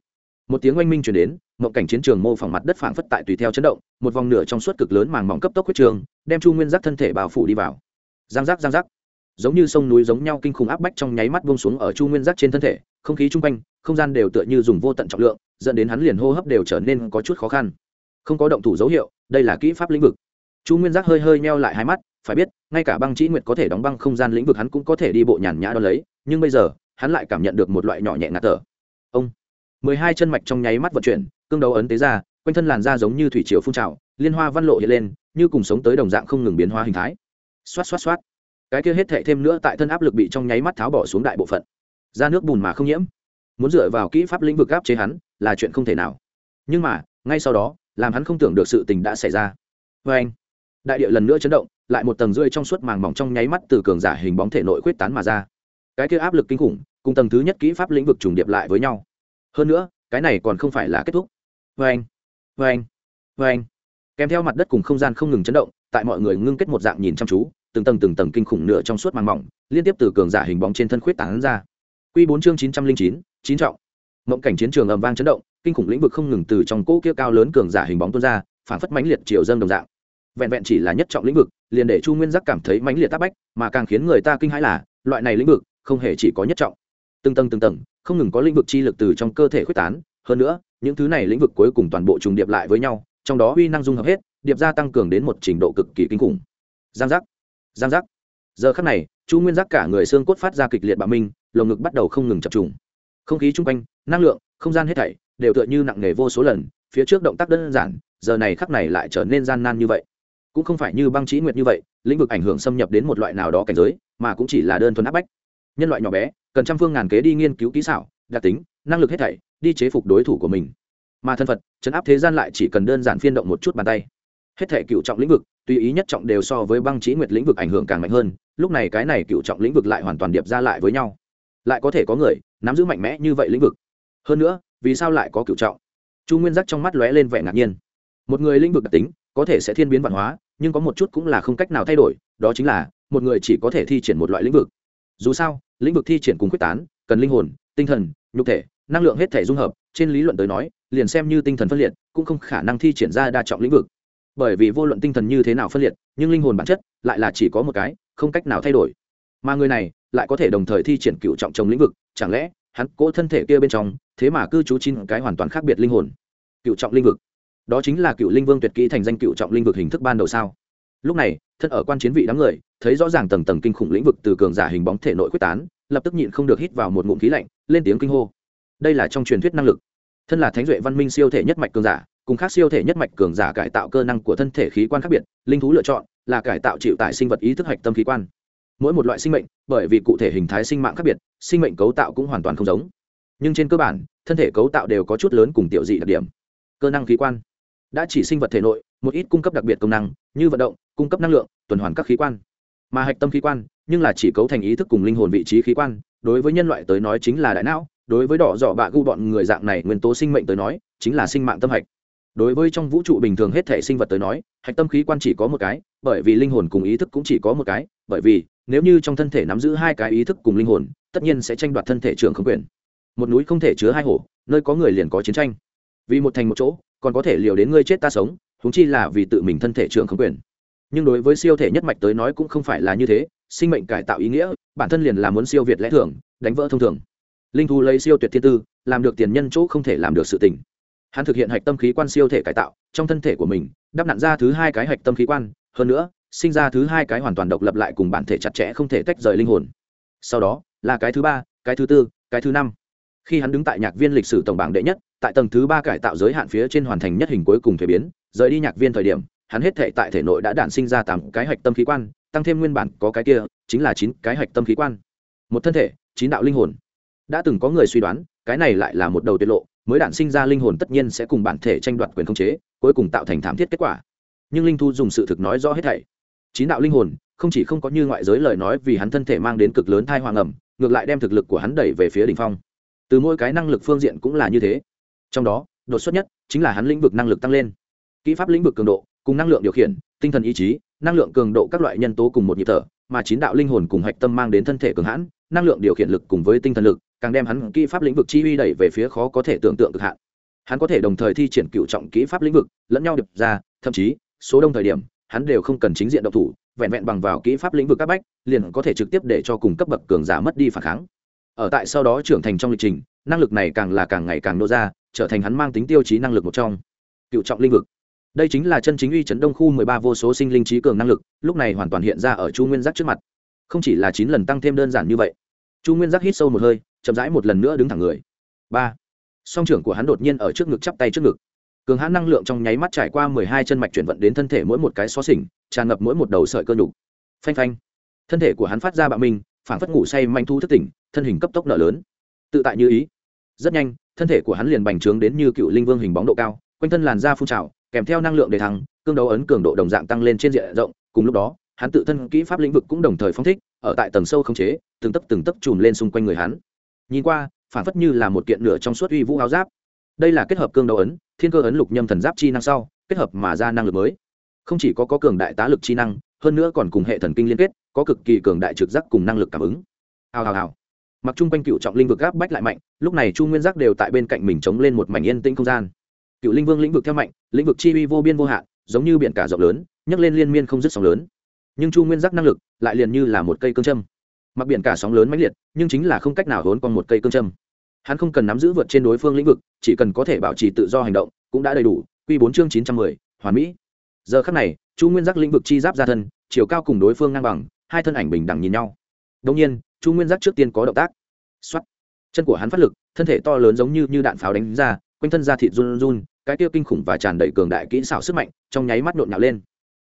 một tiếng oanh minh chuyển đến, mộng cảnh chiến trường mô phỏng mặt đất phảng phất tại tùy theo chấn động, một vòng nửa trong suốt cực lớn màng mỏng cấp tốc huyết trường, đem chu nguyên giác thân thể bao phủ đi vào. Giang giác giang giác. Giống như sông núi giống nhau kinh khủng áp bách trong nháy mắt buông xuống ở chu nguyên giác trên thân thể, không khí chung quanh, không gian đều tựa như dùng vô tận trọng lượng, dẫn đến hắn liền hô hấp đều trở nên có chút khó khăn. Không có động thủ dấu hiệu, đây là kỹ pháp lĩnh vực. Chu nguyên giác hơi hơi meo lại hai mắt phải biết, ngay cả băng chỉ nguyệt có thể đóng băng không gian lĩnh vực hắn cũng có thể đi bộ nhàn nhã đo lấy, nhưng bây giờ, hắn lại cảm nhận được một loại nhỏ nhẹ ngạt thở. Ông, mười hai chân mạch trong nháy mắt vận chuyển, cương đấu ấn tế ra, quanh thân làn da giống như thủy chiều phun trào, liên hoa văn lộ hiện lên, như cùng sống tới đồng dạng không ngừng biến hóa hình thái. Xoát xoát xoát. Cái kia hết thệ thêm nữa tại thân áp lực bị trong nháy mắt tháo bỏ xuống đại bộ phận. Ra nước bùn mà không nhiễm. Muốn dựa vào kỹ pháp lĩnh vực áp chế hắn, là chuyện không thể nào. Nhưng mà, ngay sau đó, làm hắn không tưởng được sự tình đã xảy ra. Vê anh. Đại địa lần nữa chấn động lại một tầng rơi trong suốt màng mỏng trong nháy mắt từ cường giả hình bóng thể nội khuyết tán mà ra. Cái kia áp lực kinh khủng, cùng tầng thứ nhất kỹ pháp lĩnh vực trùng điệp lại với nhau. Hơn nữa, cái này còn không phải là kết thúc. Vê anh vê anh vê anh kèm theo mặt đất cùng không gian không ngừng chấn động, tại mọi người ngưng kết một dạng nhìn chăm chú, từng tầng từng tầng kinh khủng nửa trong suốt màng mỏng, liên tiếp từ cường giả hình bóng trên thân khuyết tán ra. Quy bốn chương chín trăm linh chín chín trọng. Mộng cảnh chiến trường ầm vang chấn động, kinh khủng lĩnh vực không ngừng từ trong cỗ kia cao lớn cường giả hình bóng tuôn ra, phản phất mãnh liệt chiều dâng đồng dạng. Vẹn vẹn chỉ là nhất trọng lĩnh vực liền để chu nguyên giác cảm thấy mãnh liệt tác bách, mà càng khiến người ta kinh hãi là, loại này lĩnh vực không hề chỉ có nhất trọng. Từng tầng từng tầng, không ngừng có lĩnh vực chi lực từ trong cơ thể khuếch tán, hơn nữa, những thứ này lĩnh vực cuối cùng toàn bộ trùng điệp lại với nhau, trong đó uy năng dung hợp hết, điệp gia tăng cường đến một trình độ cực kỳ kinh khủng. Giang giác giang giác. Giờ khắc này, chu nguyên giác cả người xương cốt phát ra kịch liệt bạo minh, lồng ngực bắt đầu không ngừng chập trùng. Không khí chung quanh, năng lượng, không gian hết thảy đều tựa như nặng nề vô số lần, phía trước động tác đơn giản, giờ này khắc này lại trở nên gian nan như vậy cũng không phải như băng trí nguyệt như vậy, lĩnh vực ảnh hưởng xâm nhập đến một loại nào đó cảnh giới, mà cũng chỉ là đơn thuần áp bách. Nhân loại nhỏ bé, cần trăm phương ngàn kế đi nghiên cứu kỹ xảo, đặc tính, năng lực hết thảy, đi chế phục đối thủ của mình. Mà thân phật chấn áp thế gian lại chỉ cần đơn giản phiên động một chút bàn tay. Hết thể cựu trọng lĩnh vực, tùy ý nhất trọng đều so với băng trí nguyệt lĩnh vực ảnh hưởng càng mạnh hơn, lúc này cái này cựu trọng lĩnh vực lại hoàn toàn điệp ra lại với nhau. Lại có thể có người, nắm giữ mạnh mẽ như vậy lĩnh vực. Hơn nữa, vì sao lại có cựu trọng? Chu nguyên giác trong mắt lóe lên vẻ ngạc nhiên. Một người lĩnh vực đặc tính có thể sẽ thiên biến văn hóa, nhưng có một chút cũng là không cách nào thay đổi, đó chính là, một người chỉ có thể thi triển một loại lĩnh vực. Dù sao, lĩnh vực thi triển cùng quyết tán, cần linh hồn, tinh thần, nhục thể, năng lượng hết thể dung hợp, trên lý luận tới nói, liền xem như tinh thần phân liệt, cũng không khả năng thi triển ra đa trọng lĩnh vực. Bởi vì vô luận tinh thần như thế nào phân liệt, nhưng linh hồn bản chất lại là chỉ có một cái, không cách nào thay đổi. Mà người này lại có thể đồng thời thi triển cựu trọng trồng lĩnh vực, chẳng lẽ hắn cố thân thể kia bên trong, thế mà cư trú chín cái hoàn toàn khác biệt linh hồn? Cựu trọng lĩnh vực đó chính là cựu linh vương tuyệt kỹ thành danh cựu trọng linh vực hình thức ban đầu sao? Lúc này, thân ở quan chiến vị đám người, thấy rõ ràng tầng tầng kinh khủng lĩnh vực từ cường giả hình bóng thể nội quyết tán, lập tức nhịn không được hít vào một ngụm khí lạnh, lên tiếng kinh hô. Đây là trong truyền thuyết năng lực. Thân là thánh duệ văn minh siêu thể nhất mạch cường giả, cùng khác siêu thể nhất mạch cường giả cải tạo cơ năng của thân thể khí quan khác biệt, linh thú lựa chọn là cải tạo chịu tại sinh vật ý thức hạch tâm khí quan. Mỗi một loại sinh mệnh, bởi vì cụ thể hình thái sinh mạng khác biệt, sinh mệnh cấu tạo cũng hoàn toàn không giống. Nhưng trên cơ bản, thân thể cấu tạo đều có chút lớn cùng tiểu dị đặc điểm. Cơ năng khí quan đã chỉ sinh vật thể nội, một ít cung cấp đặc biệt công năng như vận động, cung cấp năng lượng, tuần hoàn các khí quan. Mà hạch tâm khí quan, nhưng là chỉ cấu thành ý thức cùng linh hồn vị trí khí quan, đối với nhân loại tới nói chính là đại não, đối với đỏ dọ bạ gu bọn người dạng này nguyên tố sinh mệnh tới nói, chính là sinh mạng tâm hạch. Đối với trong vũ trụ bình thường hết thể sinh vật tới nói, hạch tâm khí quan chỉ có một cái, bởi vì linh hồn cùng ý thức cũng chỉ có một cái, bởi vì nếu như trong thân thể nắm giữ hai cái ý thức cùng linh hồn, tất nhiên sẽ tranh đoạt thân thể trường không quyền. Một núi không thể chứa hai hổ, nơi có người liền có chiến tranh. Vì một thành một chỗ còn có thể liều đến ngươi chết ta sống húng chi là vì tự mình thân thể trưởng không quyền. Nhưng đối với siêu thể nhất mạch tới nói cũng không phải là như thế, sinh mệnh cải tạo ý nghĩa, bản thân liền là muốn siêu việt lẽ thường, đánh vỡ thông thường. Linh thu lấy siêu tuyệt thiên tư, làm được tiền nhân chỗ không thể làm được sự tình. Hắn thực hiện hạch tâm khí quan siêu thể cải tạo, trong thân thể của mình, đắp nặn ra thứ hai cái hạch tâm khí quan, hơn nữa, sinh ra thứ hai cái hoàn toàn độc lập lại cùng bản thể chặt chẽ không thể tách rời linh hồn. Sau đó, là cái thứ ba, cái thứ tư, cái thứ năm. Khi hắn đứng tại nhạc viên lịch sử tổng bảng đệ nhất tại tầng thứ ba cải tạo giới hạn phía trên hoàn thành nhất hình cuối cùng thể biến, rời đi nhạc viên thời điểm, hắn hết thể tại thể nội đã đản sinh ra tám cái hạch tâm khí quan, tăng thêm nguyên bản có cái kia, chính là chín cái hạch tâm khí quan. Một thân thể, chín đạo linh hồn. Đã từng có người suy đoán, cái này lại là một đầu tiết lộ, mới đản sinh ra linh hồn tất nhiên sẽ cùng bản thể tranh đoạt quyền khống chế, cuối cùng tạo thành thảm thiết kết quả. Nhưng linh thu dùng sự thực nói rõ hết thảy. Chín đạo linh hồn, không chỉ không có như ngoại giới lời nói vì hắn thân thể mang đến cực lớn thai hoàng ẩm, ngược lại đem thực lực của hắn đẩy về phía đ ỉ n h phong. Từ mỗi cái năng lực phương diện cũng là như thế trong đó, đột xuất nhất chính là hắn lĩnh vực năng lực tăng lên. Kỹ pháp lĩnh vực cường độ, cùng năng lượng điều khiển, tinh thần ý chí, năng lượng cường độ các loại nhân tố cùng một nhịp thở, mà chín đạo linh hồn cùng hạch tâm mang đến thân thể cường hãn, năng lượng điều khiển lực cùng với tinh thần lực, càng đem hắn kỹ pháp lĩnh vực chi uy đẩy về phía khó có thể tưởng tượng cực hạn. Hắn có thể đồng thời thi triển cựu trọng kỹ pháp lĩnh vực, lẫn nhau điệp ra, thậm chí, số đông thời điểm, hắn đều không cần chính diện độc thủ, vẹn vẹn bằng vào kỹ pháp lĩnh vực các bách, liền có thể trực tiếp để cho cùng cấp bậc cường giả mất đi phản kháng. Ở tại sau đó trưởng thành trong lịch trình, năng lực này càng là càng ngày càng nô ra trở thành hắn mang tính tiêu chí năng lực một trong. Cựu trọng linh vực. Đây chính là chân chính uy chấn đông khu mười ba vô số sinh linh trí cường năng lực, lúc này hoàn toàn hiện ra ở chu nguyên giác trước mặt. Không chỉ là chín lần tăng thêm đơn giản như vậy. Chu nguyên giác hít sâu một hơi, chậm rãi một lần nữa đứng thẳng người. Ba. Song trưởng của hắn đột nhiên ở trước ngực chắp tay trước ngực. Cường hãn năng lượng trong nháy mắt trải qua mười hai chân mạch chuyển vận đến thân thể mỗi một cái xó xỉnh, tràn ngập mỗi một đầu sợi cơ nhục. Phanh phanh. Thân thể của hắn phát ra bạo minh phản phất ngủ say manh thu thức tỉnh, thân hình cấp tốc nở lớn. Tự tại như ý. Rất nhanh thân thể của hắn liền bành trướng đến như cựu linh vương hình bóng độ cao quanh thân làn da phun trào kèm theo năng lượng đề thăng cương đấu ấn cường độ đồng dạng tăng lên trên diện rộng cùng lúc đó hắn tự thân kỹ pháp lĩnh vực cũng đồng thời phong thích ở tại tầng sâu không chế từng tấc từng tấc chùm lên xung quanh người hắn. Nhìn qua phản phất như là một kiện nửa trong suốt uy vũ áo giáp. Đây là kết hợp cương đấu ấn thiên cơ ấn lục nhâm thần giáp chi năng sau kết hợp mà ra năng lực mới. Không chỉ có, có cường đại tá lực chi năng hơn nữa còn cùng hệ thần kinh liên kết có cực kỳ cường đại trực giác cùng năng lực cảm ứng. Hào hào hào mặc chung quanh cựu trọng linh vực gáp bách lại mạnh, lúc này chu nguyên giác đều tại bên cạnh mình chống lên một mảnh yên tĩnh không gian. Cựu linh vương lĩnh vực theo mạnh, lĩnh vực chi uy vô biên vô hạn, giống như biển cả rộng lớn, nhấc lên liên miên không dứt sóng lớn. Nhưng chu nguyên giác năng lực lại liền như là một cây cương châm. Mặc biển cả sóng lớn mãnh liệt, nhưng chính là không cách nào hốn con một cây cương châm. Hắn không cần nắm giữ vượt trên đối phương lĩnh vực, chỉ cần có thể bảo trì tự do hành động, cũng đã đầy đủ. Q bốn chương chín trăm mười, hoàn mỹ. Giờ khắc này, chu nguyên giác lĩnh vực chi giáp ra thân, chiều cao cùng đối phương ngang bằng, hai thân ảnh bình đẳng nhìn nhau. Đông nhiên chu nguyên giác trước tiên có động tác. X chân của hắn phát lực thân thể to lớn giống như, như đạn pháo đánh ra quanh thân da thịt run run cái kia kinh khủng và tràn đầy cường đại kỹ xảo sức mạnh trong nháy mắt nhộn nhạo lên.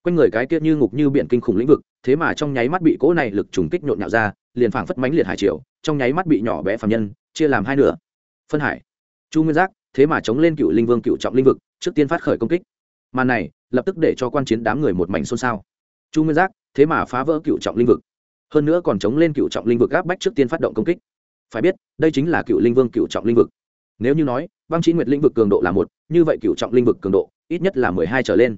Quanh người cái kia như ngục như biển kinh khủng lĩnh vực thế mà trong nháy mắt bị cỗ này lực trùng kích nhộn nhạo ra liền phảng phất mánh liệt hải triều trong nháy mắt bị nhỏ bé phạm nhân chia làm hai nửa. Phân hải. Chu nguyên giác thế mà chống lên cựu linh vương cựu trọng linh vực trước tiên phát khởi công kích. Màn này lập tức để cho quan chiến đám người một mảnh xôn xao. Chu nguyên giác thế mà phá vỡ cựu trọng linh vực hơn nữa còn chống lên cựu trọng linh vực áp bách trước tiên phát động công kích. Phải biết, đây chính là cựu linh vương cựu trọng linh vực. Nếu như nói, băng trí nguyệt linh vực cường độ là một, như vậy cựu trọng linh vực cường độ, ít nhất là mười hai trở lên.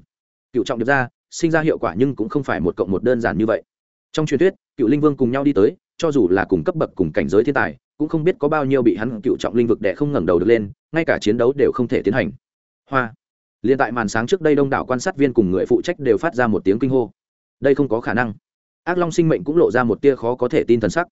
Cựu trọng được ra, sinh ra hiệu quả nhưng cũng không phải một cộng một đơn giản như vậy. Trong truyền thuyết, cựu linh vương cùng nhau đi tới, cho dù là cùng cấp bậc cùng cảnh giới thiên tài, cũng không biết có bao nhiêu bị hắn cựu trọng linh vực đệ không ngẩng đầu được lên, ngay cả chiến đấu đều không thể tiến hành. Hoa. Liền tại màn sáng trước đây đông đảo quan sát viên cùng người phụ trách đều phát ra một tiếng kinh hô. Đây không có khả năng ác long sinh mệnh cũng lộ ra một tia khó có thể tin thần sắc.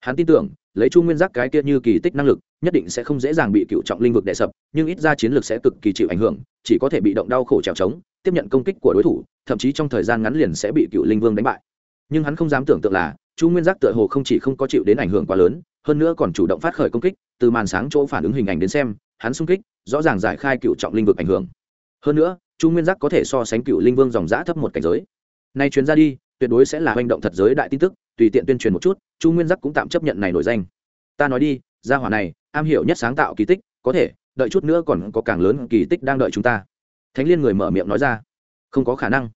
Hắn tin tưởng, lấy chu nguyên giác cái kia như kỳ tích năng lực, nhất định sẽ không dễ dàng bị cựu trọng linh vực đè sập, nhưng ít ra chiến lược sẽ cực kỳ chịu ảnh hưởng, chỉ có thể bị động đau khổ trèo trống, tiếp nhận công kích của đối thủ, thậm chí trong thời gian ngắn liền sẽ bị cựu linh vương đánh bại. Nhưng hắn không dám tưởng tượng là, chu nguyên giác tựa hồ không chỉ không có chịu đến ảnh hưởng quá lớn, hơn nữa còn chủ động phát khởi công kích, từ màn sáng chỗ phản ứng hình ảnh đến xem, hắn xung kích, rõ ràng giải khai cựu trọng linh vực ảnh hưởng. Hơn nữa, chu nguyên giác có thể so sánh cựu linh vương dòng giã thấp một cảnh giới. Nay chuyến ra đi tuyệt đối sẽ là hành động thật giới đại tin tức, tùy tiện tuyên truyền một chút, chu nguyên giác cũng tạm chấp nhận này nổi danh. Ta nói đi, gia hỏa này, am hiểu nhất sáng tạo kỳ tích, có thể, đợi chút nữa còn có càng lớn kỳ tích đang đợi chúng ta. Thánh liên người mở miệng nói ra. Không có khả năng.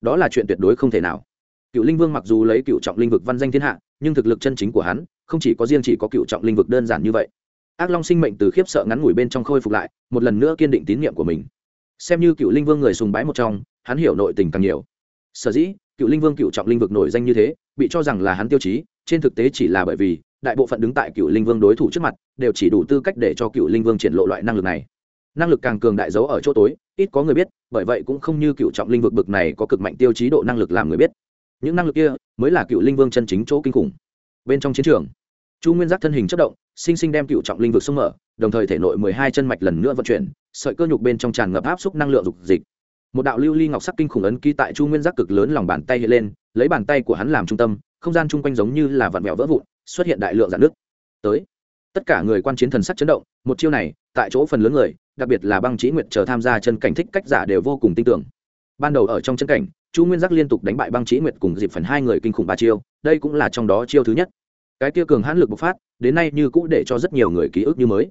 Đó là chuyện tuyệt đối không thể nào. Cựu linh vương mặc dù lấy cựu trọng linh vực văn danh thiên hạ, nhưng thực lực chân chính của hắn, không chỉ có riêng chỉ có cựu trọng linh vực đơn giản như vậy. Ác long sinh mệnh từ khiếp sợ ngắn ngủi bên trong khôi phục lại, một lần nữa kiên định tín nhiệm của mình. Xem như cựu linh vương người sùng bái một trong, hắn hiểu nội tình càng nhiều. Sở dĩ cựu linh vương cựu trọng linh vực nổi danh như thế, bị cho rằng là hắn tiêu chí, trên thực tế chỉ là bởi vì, đại bộ phận đứng tại cựu linh vương đối thủ trước mặt, đều chỉ đủ tư cách để cho cựu linh vương triển lộ loại năng lực này. Năng lực càng cường đại giấu ở chỗ tối, ít có người biết, bởi vậy cũng không như cựu trọng linh vực bực này có cực mạnh tiêu chí độ năng lực làm người biết. Những năng lực kia, mới là cựu linh vương chân chính chỗ kinh khủng. Bên trong chiến trường, chu nguyên giác thân hình chất động, sinh sinh đem cựu trọng linh vực xông mở, đồng thời thể nội mười hai chân mạch lần nữa vận chuyển, sợi cơ nhục bên trong tràn ngập áp xúc năng lượng dục dịch một đạo lưu ly ngọc sắc kinh khủng ấn ký tại chu nguyên giác cực lớn lòng bàn tay hiện lên, lấy bàn tay của hắn làm trung tâm, không gian chung quanh giống như là vặn vẹo vỡ vụn, xuất hiện đại lượng dạn nước tới, tất cả người quan chiến thần sắc chấn động, một chiêu này, tại chỗ phần lớn người, đặc biệt là băng trí nguyệt chờ tham gia chân cảnh thích cách giả đều vô cùng tin tưởng. Ban đầu ở trong chân cảnh, chu nguyên giác liên tục đánh bại băng trí nguyệt cùng dịp phần hai người kinh khủng ba chiêu, đây cũng là trong đó chiêu thứ nhất. Cái tiêu cường hãn lực bộc phát, đến nay như cũ để cho rất nhiều người ký ức như mới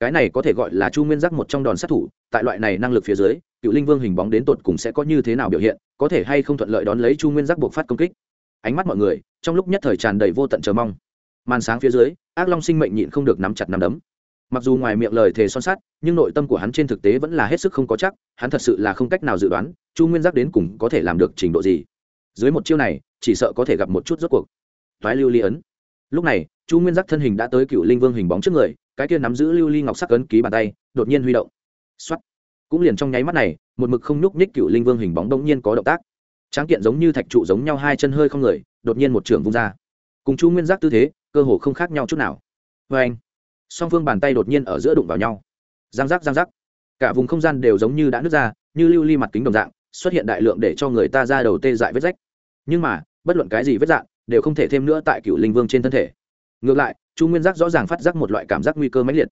cái này có thể gọi là chu nguyên giác một trong đòn sát thủ, tại loại này năng lực phía dưới, cựu linh vương hình bóng đến tột cùng sẽ có như thế nào biểu hiện, có thể hay không thuận lợi đón lấy chu nguyên giác buộc phát công kích. Ánh mắt mọi người, trong lúc nhất thời tràn đầy vô tận chờ mong. Màn sáng phía dưới, ác long sinh mệnh nhịn không được nắm chặt nắm đấm. Mặc dù ngoài miệng lời thề son sắt, nhưng nội tâm của hắn trên thực tế vẫn là hết sức không có chắc, hắn thật sự là không cách nào dự đoán, chu nguyên giác đến cùng có thể làm được trình độ gì. Dưới một chiêu này, chỉ sợ có thể gặp một chút rốt cuộc. Thoái lưu ly ấn. Lúc này, chu nguyên giác thân hình đã tới cựu linh vương hình bóng trước người cái kia nắm giữ lưu ly ngọc sắc ấn ký bàn tay, đột nhiên huy động. Xuất cũng liền trong nháy mắt này, một mực không nhúc nhích cựu linh vương hình bóng đông nhiên có động tác. Tráng kiện giống như thạch trụ giống nhau hai chân hơi không người, đột nhiên một trường vung ra. Cùng chu nguyên giác tư thế, cơ hồ không khác nhau chút nào. Vê anh, song phương bàn tay đột nhiên ở giữa đụng vào nhau. Giang giác giang giác. Cả vùng không gian đều giống như đã nứt ra, như lưu ly mặt kính đồng dạng, xuất hiện đại lượng để cho người ta ra đầu tê dại vết rách. Nhưng mà, bất luận cái gì vết dạng đều không thể thêm nữa tại cựu linh vương trên thân thể ngược lại, chu nguyên giác rõ ràng phát giác một loại cảm giác nguy cơ mãnh liệt.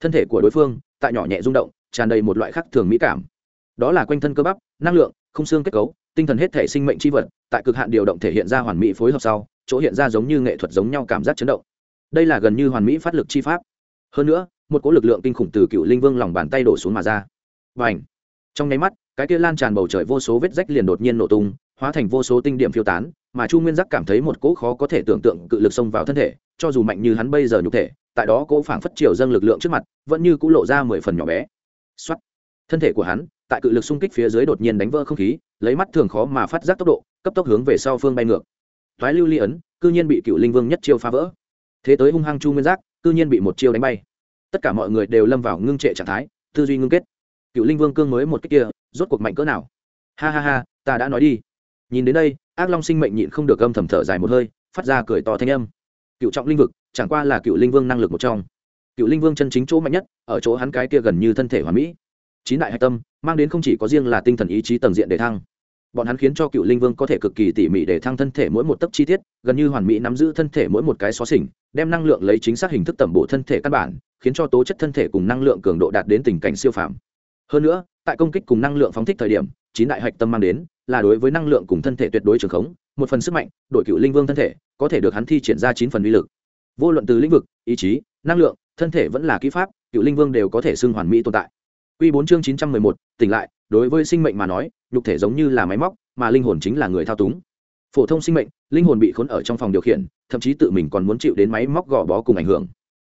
Thân thể của đối phương, tại nhỏ nhẹ rung động, tràn đầy một loại khắc thường mỹ cảm. Đó là quanh thân cơ bắp, năng lượng, không xương kết cấu, tinh thần hết thể sinh mệnh chi vật, tại cực hạn điều động thể hiện ra hoàn mỹ phối hợp sau, chỗ hiện ra giống như nghệ thuật giống nhau cảm giác chấn động. Đây là gần như hoàn mỹ phát lực chi pháp. Hơn nữa, một cỗ lực lượng kinh khủng từ cựu linh vương lòng bàn tay đổ xuống mà ra. Và ảnh trong nháy mắt, cái kia lan tràn bầu trời vô số vết rách liền đột nhiên nổ tung hóa thành vô số tinh điểm phiêu tán, mà chu nguyên giác cảm thấy một cỗ khó có thể tưởng tượng cự lực xông vào thân thể, cho dù mạnh như hắn bây giờ nhục thể, tại đó cỗ phảng phất triều dâng lực lượng trước mặt, vẫn như cũ lộ ra mười phần nhỏ bé. Xuất thân thể của hắn, tại cự lực xung kích phía dưới đột nhiên đánh vỡ không khí, lấy mắt thường khó mà phát giác tốc độ, cấp tốc hướng về sau phương bay ngược. Thoái lưu ly ấn, cư nhiên bị cựu linh vương nhất chiêu phá vỡ. Thế tới hung hăng chu nguyên giác, cư nhiên bị một chiêu đánh bay. Tất cả mọi người đều lâm vào ngưng trệ trạng thái, tư duy ngưng kết. Cựu linh vương cương mới một cách kia, rốt cuộc mạnh cỡ nào? Ha ha ha, ta đã nói đi nhìn đến đây, ác long sinh mệnh nhịn không được âm thầm thở dài một hơi, phát ra cười to thanh âm. Cựu trọng linh vực, chẳng qua là cựu linh vương năng lực một trong. Cựu linh vương chân chính chỗ mạnh nhất, ở chỗ hắn cái kia gần như thân thể hoàn mỹ. Chín đại hạch tâm, mang đến không chỉ có riêng là tinh thần ý chí tầng diện để thăng. Bọn hắn khiến cho cựu linh vương có thể cực kỳ tỉ mỉ để thăng thân thể mỗi một tấc chi tiết, gần như hoàn mỹ nắm giữ thân thể mỗi một cái xó xỉnh, đem năng lượng lấy chính xác hình thức tẩm bổ thân thể căn bản, khiến cho tố chất thân thể cùng năng lượng cường độ đạt đến tình cảnh siêu phàm. Hơn nữa, tại công kích cùng năng lượng phóng thích thời điểm chín đại hạch tâm mang đến là đối với năng lượng cùng thân thể tuyệt đối trường khống một phần sức mạnh đội cựu linh vương thân thể có thể được hắn thi triển ra chín phần uy lực vô luận từ lĩnh vực ý chí năng lượng thân thể vẫn là kỹ pháp cựu linh vương đều có thể xưng hoàn mỹ tồn tại q bốn chương 911, tỉnh lại, đối với sinh mệnh mà nói, nhục thể giống như là máy móc, mà linh hồn chính là người thao túng. Phổ thông sinh mệnh, linh hồn bị khốn ở trong phòng điều khiển, thậm chí tự mình còn muốn chịu đến máy móc gò bó cùng ảnh hưởng.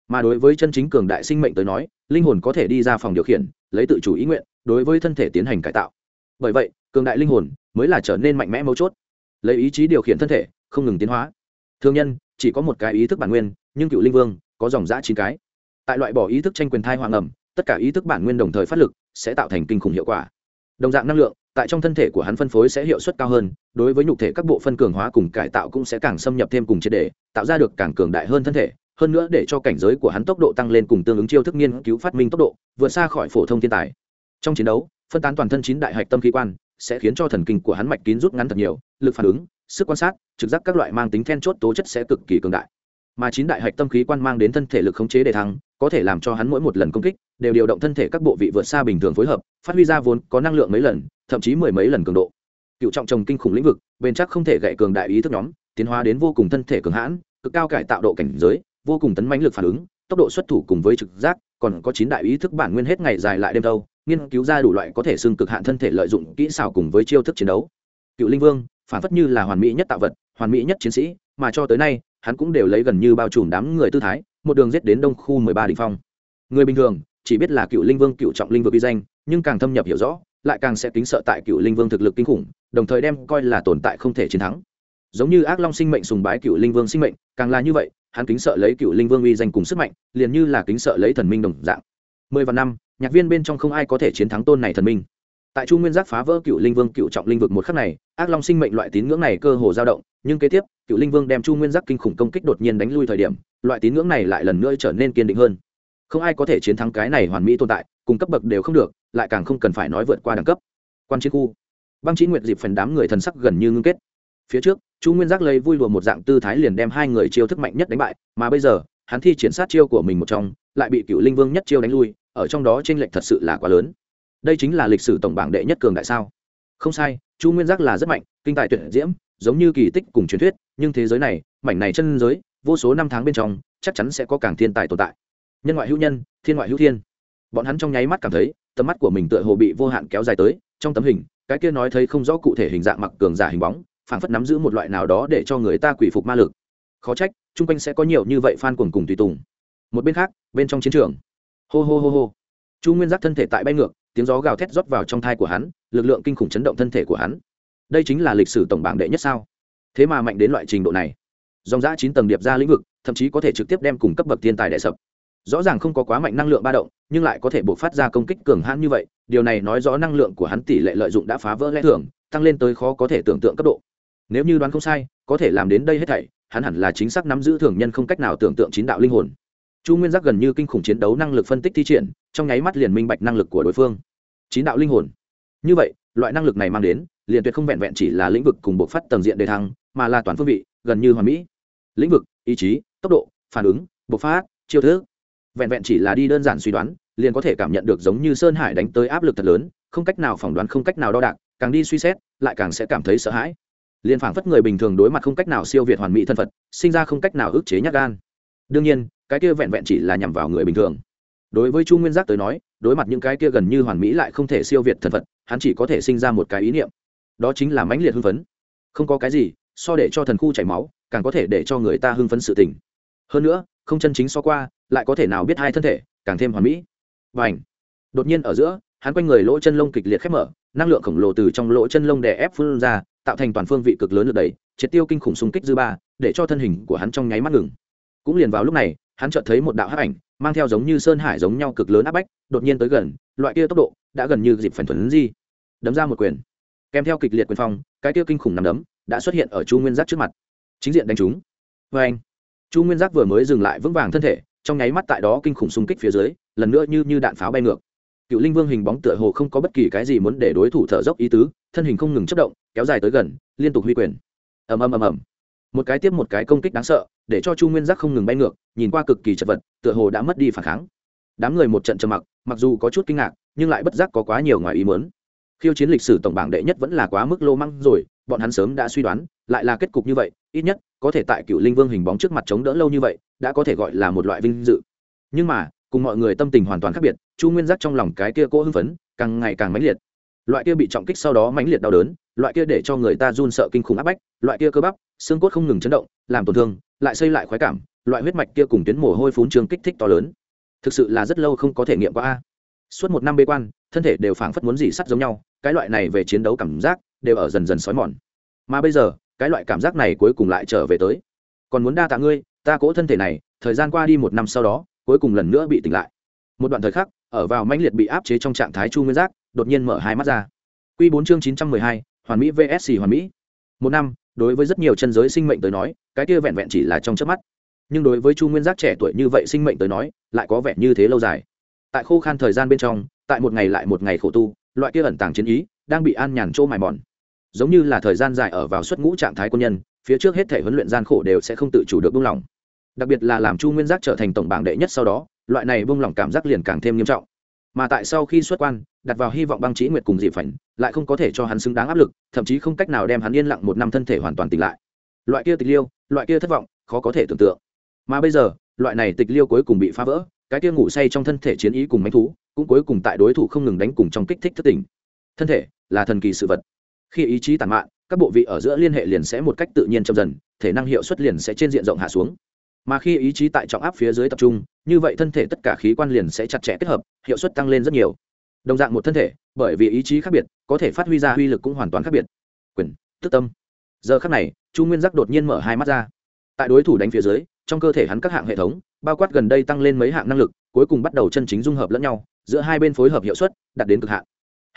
Mà đối với chân chính cường đại sinh mệnh tới nói, linh hồn có thể đi ra phòng điều khiển, lấy tự chủ ý nguyện, đối với thân thể tiến hành cải tạo. Bởi vậy, cường đại linh hồn mới là trở nên mạnh mẽ mấu chốt. Lấy ý chí điều khiển thân thể không ngừng tiến hóa. Thương nhân chỉ có một cái ý thức bản nguyên nhưng cựu linh vương có dòng giã chín cái. Tại loại bỏ ý thức tranh quyền thai hoàng ẩm tất cả ý thức bản nguyên đồng thời phát lực sẽ tạo thành kinh khủng hiệu quả. Đồng dạng năng lượng tại trong thân thể của hắn phân phối sẽ hiệu suất cao hơn đối với nhục thể các bộ phân cường hóa cùng cải tạo cũng sẽ càng xâm nhập thêm cùng triệt đề tạo ra được càng cường đại hơn thân thể. Hơn nữa để cho cảnh giới của hắn tốc độ tăng lên cùng tương ứng chiêu thức nghiên cứu phát minh tốc độ vượt xa khỏi phổ thông thiên tài. Trong chiến đấu phân tán toàn thân chín đại hạch tâm khí quan, sẽ khiến cho thần kinh của hắn mạch kín rút ngắn thật nhiều, lực phản ứng, sức quan sát, trực giác các loại mang tính then chốt tố chất sẽ cực kỳ cường đại. Mà chín đại hạch tâm khí quan mang đến thân thể lực khống chế đề thăng, có thể làm cho hắn mỗi một lần công kích đều điều động thân thể các bộ vị vượt xa bình thường phối hợp, phát huy ra vốn có năng lượng mấy lần, thậm chí mười mấy lần cường độ. Cựu trọng trồng kinh khủng lĩnh vực, bền chắc không thể gậy cường đại ý thức nhóm, tiến hóa đến vô cùng thân thể cường hãn, cực cao cải tạo độ cảnh giới, vô cùng tấn mãnh lực phản ứng, tốc độ xuất thủ cùng với trực giác, còn có chín đại ý thức bản nguyên hết ngày dài lại đêm đâu nghiên cứu ra đủ loại có thể xưng cực hạn thân thể lợi dụng kỹ xảo cùng với chiêu thức chiến đấu. Cựu linh vương, phản phất như là hoàn mỹ nhất tạo vật, hoàn mỹ nhất chiến sĩ, mà cho tới nay, hắn cũng đều lấy gần như bao trùm đám người tư thái, một đường giết đến đông khu mười ba đình phong. Người bình thường, chỉ biết là cựu linh vương cựu trọng linh vực uy danh, nhưng càng thâm nhập hiểu rõ, lại càng sẽ kính sợ tại cựu linh vương thực lực kinh khủng, đồng thời đem coi là tồn tại không thể chiến thắng. Giống như ác long sinh mệnh sùng bái cựu linh vương sinh mệnh, càng là như vậy, hắn kính sợ lấy cựu linh vương uy danh cùng sức mạnh, liền như là kính sợ lấy thần minh đồng dạng. Mười vạn năm nhạc viên bên trong không ai có thể chiến thắng tôn này thần minh. Tại chu nguyên giác phá vỡ cựu linh vương cựu trọng linh vực một khắc này, ác long sinh mệnh loại tín ngưỡng này cơ hồ dao động, nhưng kế tiếp, cựu linh vương đem chu nguyên giác kinh khủng công kích đột nhiên đánh lui thời điểm, loại tín ngưỡng này lại lần nữa trở nên kiên định hơn. Không ai có thể chiến thắng cái này hoàn mỹ tồn tại, cùng cấp bậc đều không được, lại càng không cần phải nói vượt qua đẳng cấp. Quan chiến khu, băng chí nguyệt dịp phần đám người thần sắc gần như ngưng kết. Phía trước, chu nguyên giác lấy vui lùa một dạng tư thái liền đem hai người chiêu thức mạnh nhất đánh bại, mà bây giờ, hắn thi triển sát chiêu của mình một trong, lại bị cựu linh vương nhất chiêu đánh lui ở trong đó t lệch thật sự là quá lớn. Đây chính là lịch sử tổng bảng đệ nhất cường đại sao? Không sai, chu nguyên giác là rất mạnh, kinh tài tuyệt diễm, giống như kỳ tích cùng truyền thuyết, nhưng thế giới này, mảnh này chân giới, vô số năm tháng bên trong, chắc chắn sẽ có càng thiên tài tồn tại. Nhân ngoại hữu nhân, thiên ngoại hữu thiên. Bọn hắn trong nháy mắt cảm thấy, tầm mắt của mình tựa hồ bị vô hạn kéo dài tới, trong tấm hình, cái kia nói thấy không rõ cụ thể hình dạng mặc cường giả hình bóng, phảng phất nắm giữ một loại nào đó để cho người ta quỷ phục ma lực. Khó trách, chung quanh sẽ có nhiều như vậy fan cuồng cùng tùy tùng. Một bên khác, bên trong chiến trường hô hô hô hô. Chu nguyên giác thân thể tại bay ngược, tiếng gió gào thét rót vào trong thai của hắn, lực lượng kinh khủng chấn động thân thể của hắn. Đây chính là lịch sử tổng bảng đệ nhất sao? Thế mà mạnh đến loại trình độ này. Dòng giã chín tầng điệp ra lĩnh vực, thậm chí có thể trực tiếp đem cùng cấp bậc thiên tài đệ sập. Rõ ràng không có quá mạnh năng lượng ba động, nhưng lại có thể buộc phát ra công kích cường hãn như vậy, điều này nói rõ năng lượng của hắn tỷ lệ lợi dụng đã phá vỡ lẽ thường, tăng lên tới khó có thể tưởng tượng cấp độ. Nếu như đoán không sai, có thể làm đến đây hết thảy, hắn hẳn là chính xác nắm giữ thường nhân không cách nào tưởng tượng chín đạo linh hồn chu nguyên giác gần như kinh khủng chiến đấu năng lực phân tích thi triển, trong nháy mắt liền minh bạch năng lực của đối phương. Chín đạo linh hồn. Như vậy, loại năng lực này mang đến, liền tuyệt không vẹn vẹn chỉ là lĩnh vực cùng bộc phát tầng diện đề thăng, mà là toàn phương vị, gần như hoàn mỹ. Lĩnh vực, ý chí, tốc độ, phản ứng, bộc phát, chiêu thức. Vẹn vẹn chỉ là đi đơn giản suy đoán, liền có thể cảm nhận được giống như sơn hải đánh tới áp lực thật lớn, không cách nào phỏng đoán, không cách nào đo đạc, càng đi suy xét, lại càng sẽ cảm thấy sợ hãi. Liền phảng phất người bình thường đối mặt không cách nào siêu việt hoàn mỹ thân phật sinh ra không cách nào ức chế nhát gan đương nhiên, cái kia vẹn vẹn chỉ là nhằm vào người bình thường. Đối với chu nguyên giác tới nói, đối mặt những cái kia gần như hoàn mỹ lại không thể siêu việt thần phật, hắn chỉ có thể sinh ra một cái ý niệm. Đó chính là mãnh liệt hưng phấn. Không có cái gì, so để cho thần khu chảy máu, càng có thể để cho người ta hưng phấn sự tình. Hơn nữa, không chân chính so qua, lại có thể nào biết hai thân thể, càng thêm hoàn mỹ. Và ảnh đột nhiên ở giữa, hắn quanh người lỗ chân lông kịch liệt khép mở, năng lượng khổng lồ từ trong lỗ chân lông đè ép phun ra, tạo thành toàn phương vị cực lớn lực đẩy, triệt tiêu kinh khủng xung kích dư ba, để cho thân hình của hắn trong nháy mắt ngừng cũng liền vào lúc này, hắn chợt thấy một đạo hắc ảnh, mang theo giống như sơn hải giống nhau cực lớn áp bách, đột nhiên tới gần, loại kia tốc độ đã gần như dịp phần thuần di. Đấm ra một quyền. Kèm theo kịch liệt quyền phong, cái kia kinh khủng nằm đấm đã xuất hiện ở chu nguyên giác trước mặt. Chính diện đánh chúng. vê anh, chu nguyên giác vừa mới dừng lại vững vàng thân thể, trong nháy mắt tại đó kinh khủng xung kích phía dưới, lần nữa như như đạn pháo bay ngược. Cựu linh vương hình bóng tựa hồ không có bất kỳ cái gì muốn để đối thủ thở dốc ý tứ, thân hình không ngừng chất động, kéo dài tới gần, liên tục huy quyền. Ầm ầm ầm ầm một cái tiếp một cái công kích đáng sợ, để cho chu nguyên giác không ngừng bay ngược, nhìn qua cực kỳ chật vật, tựa hồ đã mất đi phản kháng. Đám người một trận trầm mặc mặc dù có chút kinh ngạc, nhưng lại bất giác có quá nhiều ngoài ý mớn khiêu chiến lịch sử tổng bảng đệ nhất vẫn là quá mức lô măng rồi, bọn hắn sớm đã suy đoán, lại là kết cục như vậy, ít nhất, có thể tại cựu linh vương hình bóng trước mặt chống đỡ lâu như vậy, đã có thể gọi là một loại vinh dự. Nhưng mà, cùng mọi người tâm tình hoàn toàn khác biệt, chu nguyên giác trong lòng cái kia cỗ hưng phấn, càng ngày càng mãnh liệt. Loại kia bị trọng kích sau đó mãnh liệt đau đớn, loại kia để cho người ta run sợ kinh khủng áp bách, loại kia cơ bắp xương cốt không ngừng chấn động, làm tổn thương, lại xây lại khoái cảm, loại huyết mạch kia cùng tuyến mồ hôi phún trường kích thích to lớn. Thực sự là rất lâu không có thể nghiệm qua a. Suốt một năm bế quan, thân thể đều phảng phất muốn gì sắt giống nhau, cái loại này về chiến đấu cảm giác đều ở dần dần xói mòn. Mà bây giờ, cái loại cảm giác này cuối cùng lại trở về tới. Còn muốn đa tạ ngươi, ta cỗ thân thể này, thời gian qua đi một năm sau đó, cuối cùng lần nữa bị tỉnh lại. Một đoạn thời khắc, ở vào mãnh liệt bị áp chế trong trạng thái chu nguyên giác, đột nhiên mở hai mắt ra. Q bốn chương chín trăm mười hai, hoàn mỹ vsc hoàn mỹ. Một năm đối với rất nhiều chân giới sinh mệnh tới nói, cái kia vẹn vẹn chỉ là trong chớp mắt. Nhưng đối với chu nguyên giác trẻ tuổi như vậy sinh mệnh tới nói, lại có vẻ như thế lâu dài. Tại khô khan thời gian bên trong, tại một ngày lại một ngày khổ tu, loại kia ẩn tàng chiến ý đang bị an nhàn trô mài mòn. Giống như là thời gian dài ở vào xuất ngũ trạng thái quân nhân, phía trước hết thể huấn luyện gian khổ đều sẽ không tự chủ được buông lỏng. Đặc biệt là làm chu nguyên giác trở thành tổng bảng đệ nhất sau đó, loại này buông lỏng cảm giác liền càng thêm nghiêm trọng. Mà tại sau khi xuất quan đặt vào hy vọng băng trí nguyệt cùng dị phảnh, lại không có thể cho hắn xứng đáng áp lực, thậm chí không cách nào đem hắn yên lặng một năm thân thể hoàn toàn tỉnh lại. Loại kia tịch liêu, loại kia thất vọng, khó có thể tưởng tượng. Mà bây giờ, loại này tịch liêu cuối cùng bị phá vỡ, cái kia ngủ say trong thân thể chiến ý cùng mánh thú, cũng cuối cùng tại đối thủ không ngừng đánh cùng trong kích thích thất tình. Thân thể là thần kỳ sự vật. Khi ý chí tàn mạn, các bộ vị ở giữa liên hệ liền sẽ một cách tự nhiên chậm dần, thể năng hiệu suất liền sẽ trên diện rộng hạ xuống. Mà khi ý chí tại trọng áp phía dưới tập trung, như vậy thân thể tất cả khí quan liền sẽ chặt chẽ kết hợp, hiệu suất tăng lên rất nhiều đồng dạng một thân thể, bởi vì ý chí khác biệt, có thể phát huy ra uy lực cũng hoàn toàn khác biệt. Quyền, tức tâm. Giờ khác này, chu nguyên giác đột nhiên mở hai mắt ra. Tại đối thủ đánh phía dưới, trong cơ thể hắn các hạng hệ thống, bao quát gần đây tăng lên mấy hạng năng lực, cuối cùng bắt đầu chân chính dung hợp lẫn nhau, giữa hai bên phối hợp hiệu suất, đạt đến cực hạn.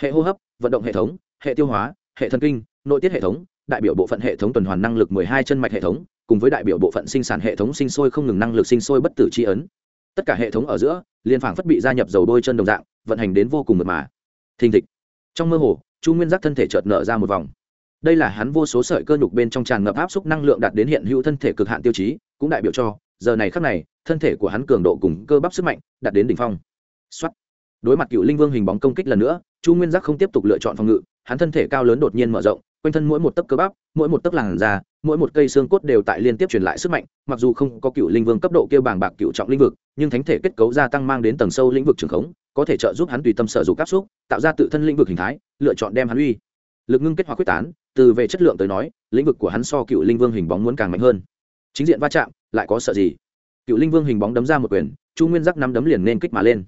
Hệ hô hấp, vận động hệ thống, hệ tiêu hóa, hệ thần kinh, nội tiết hệ thống, đại biểu bộ phận hệ thống tuần hoàn năng lực 12 chân mạch hệ thống, cùng với đại biểu bộ phận sinh sản hệ thống sinh sôi không ngừng năng lực sinh sôi bất tử tri ấn tất cả hệ thống ở giữa, liên phảng phất bị gia nhập dầu đôi chân đồng dạng, vận hành đến vô cùng mượt mà. Thình thịch. Trong mơ hồ, chu nguyên giác thân thể chợt nở ra một vòng. Đây là hắn vô số sợi cơ nhục bên trong tràn ngập áp xúc năng lượng đạt đến hiện hữu thân thể cực hạn tiêu chí, cũng đại biểu cho, giờ này khắc này, thân thể của hắn cường độ cùng cơ bắp sức mạnh đạt đến đỉnh phong. Xuất đối mặt cựu linh vương hình bóng công kích lần nữa, chu nguyên giác không tiếp tục lựa chọn phòng ngự, hắn thân thể cao lớn đột nhiên mở rộng quanh thân mỗi một tấc cơ bắp, mỗi một tấc làn da, mỗi một cây xương cốt đều tại liên tiếp truyền lại sức mạnh, mặc dù không có cựu linh vương cấp độ kêu bảng bạc cựu trọng lĩnh vực, nhưng thánh thể kết cấu gia tăng mang đến tầng sâu lĩnh vực trường khống, có thể trợ giúp hắn tùy tâm sở dụng áp xúc, tạo ra tự thân lĩnh vực hình thái, lựa chọn đem hắn uy. Lực ngưng kết hóa quyết tán, từ về chất lượng tới nói, lĩnh vực của hắn so cựu linh vương hình bóng muốn càng mạnh hơn. Chính diện va chạm, lại có sợ gì? Cựu linh vương hình bóng đấm ra một quyền, chu nguyên giác nắm đấm liền nên kích mà lên.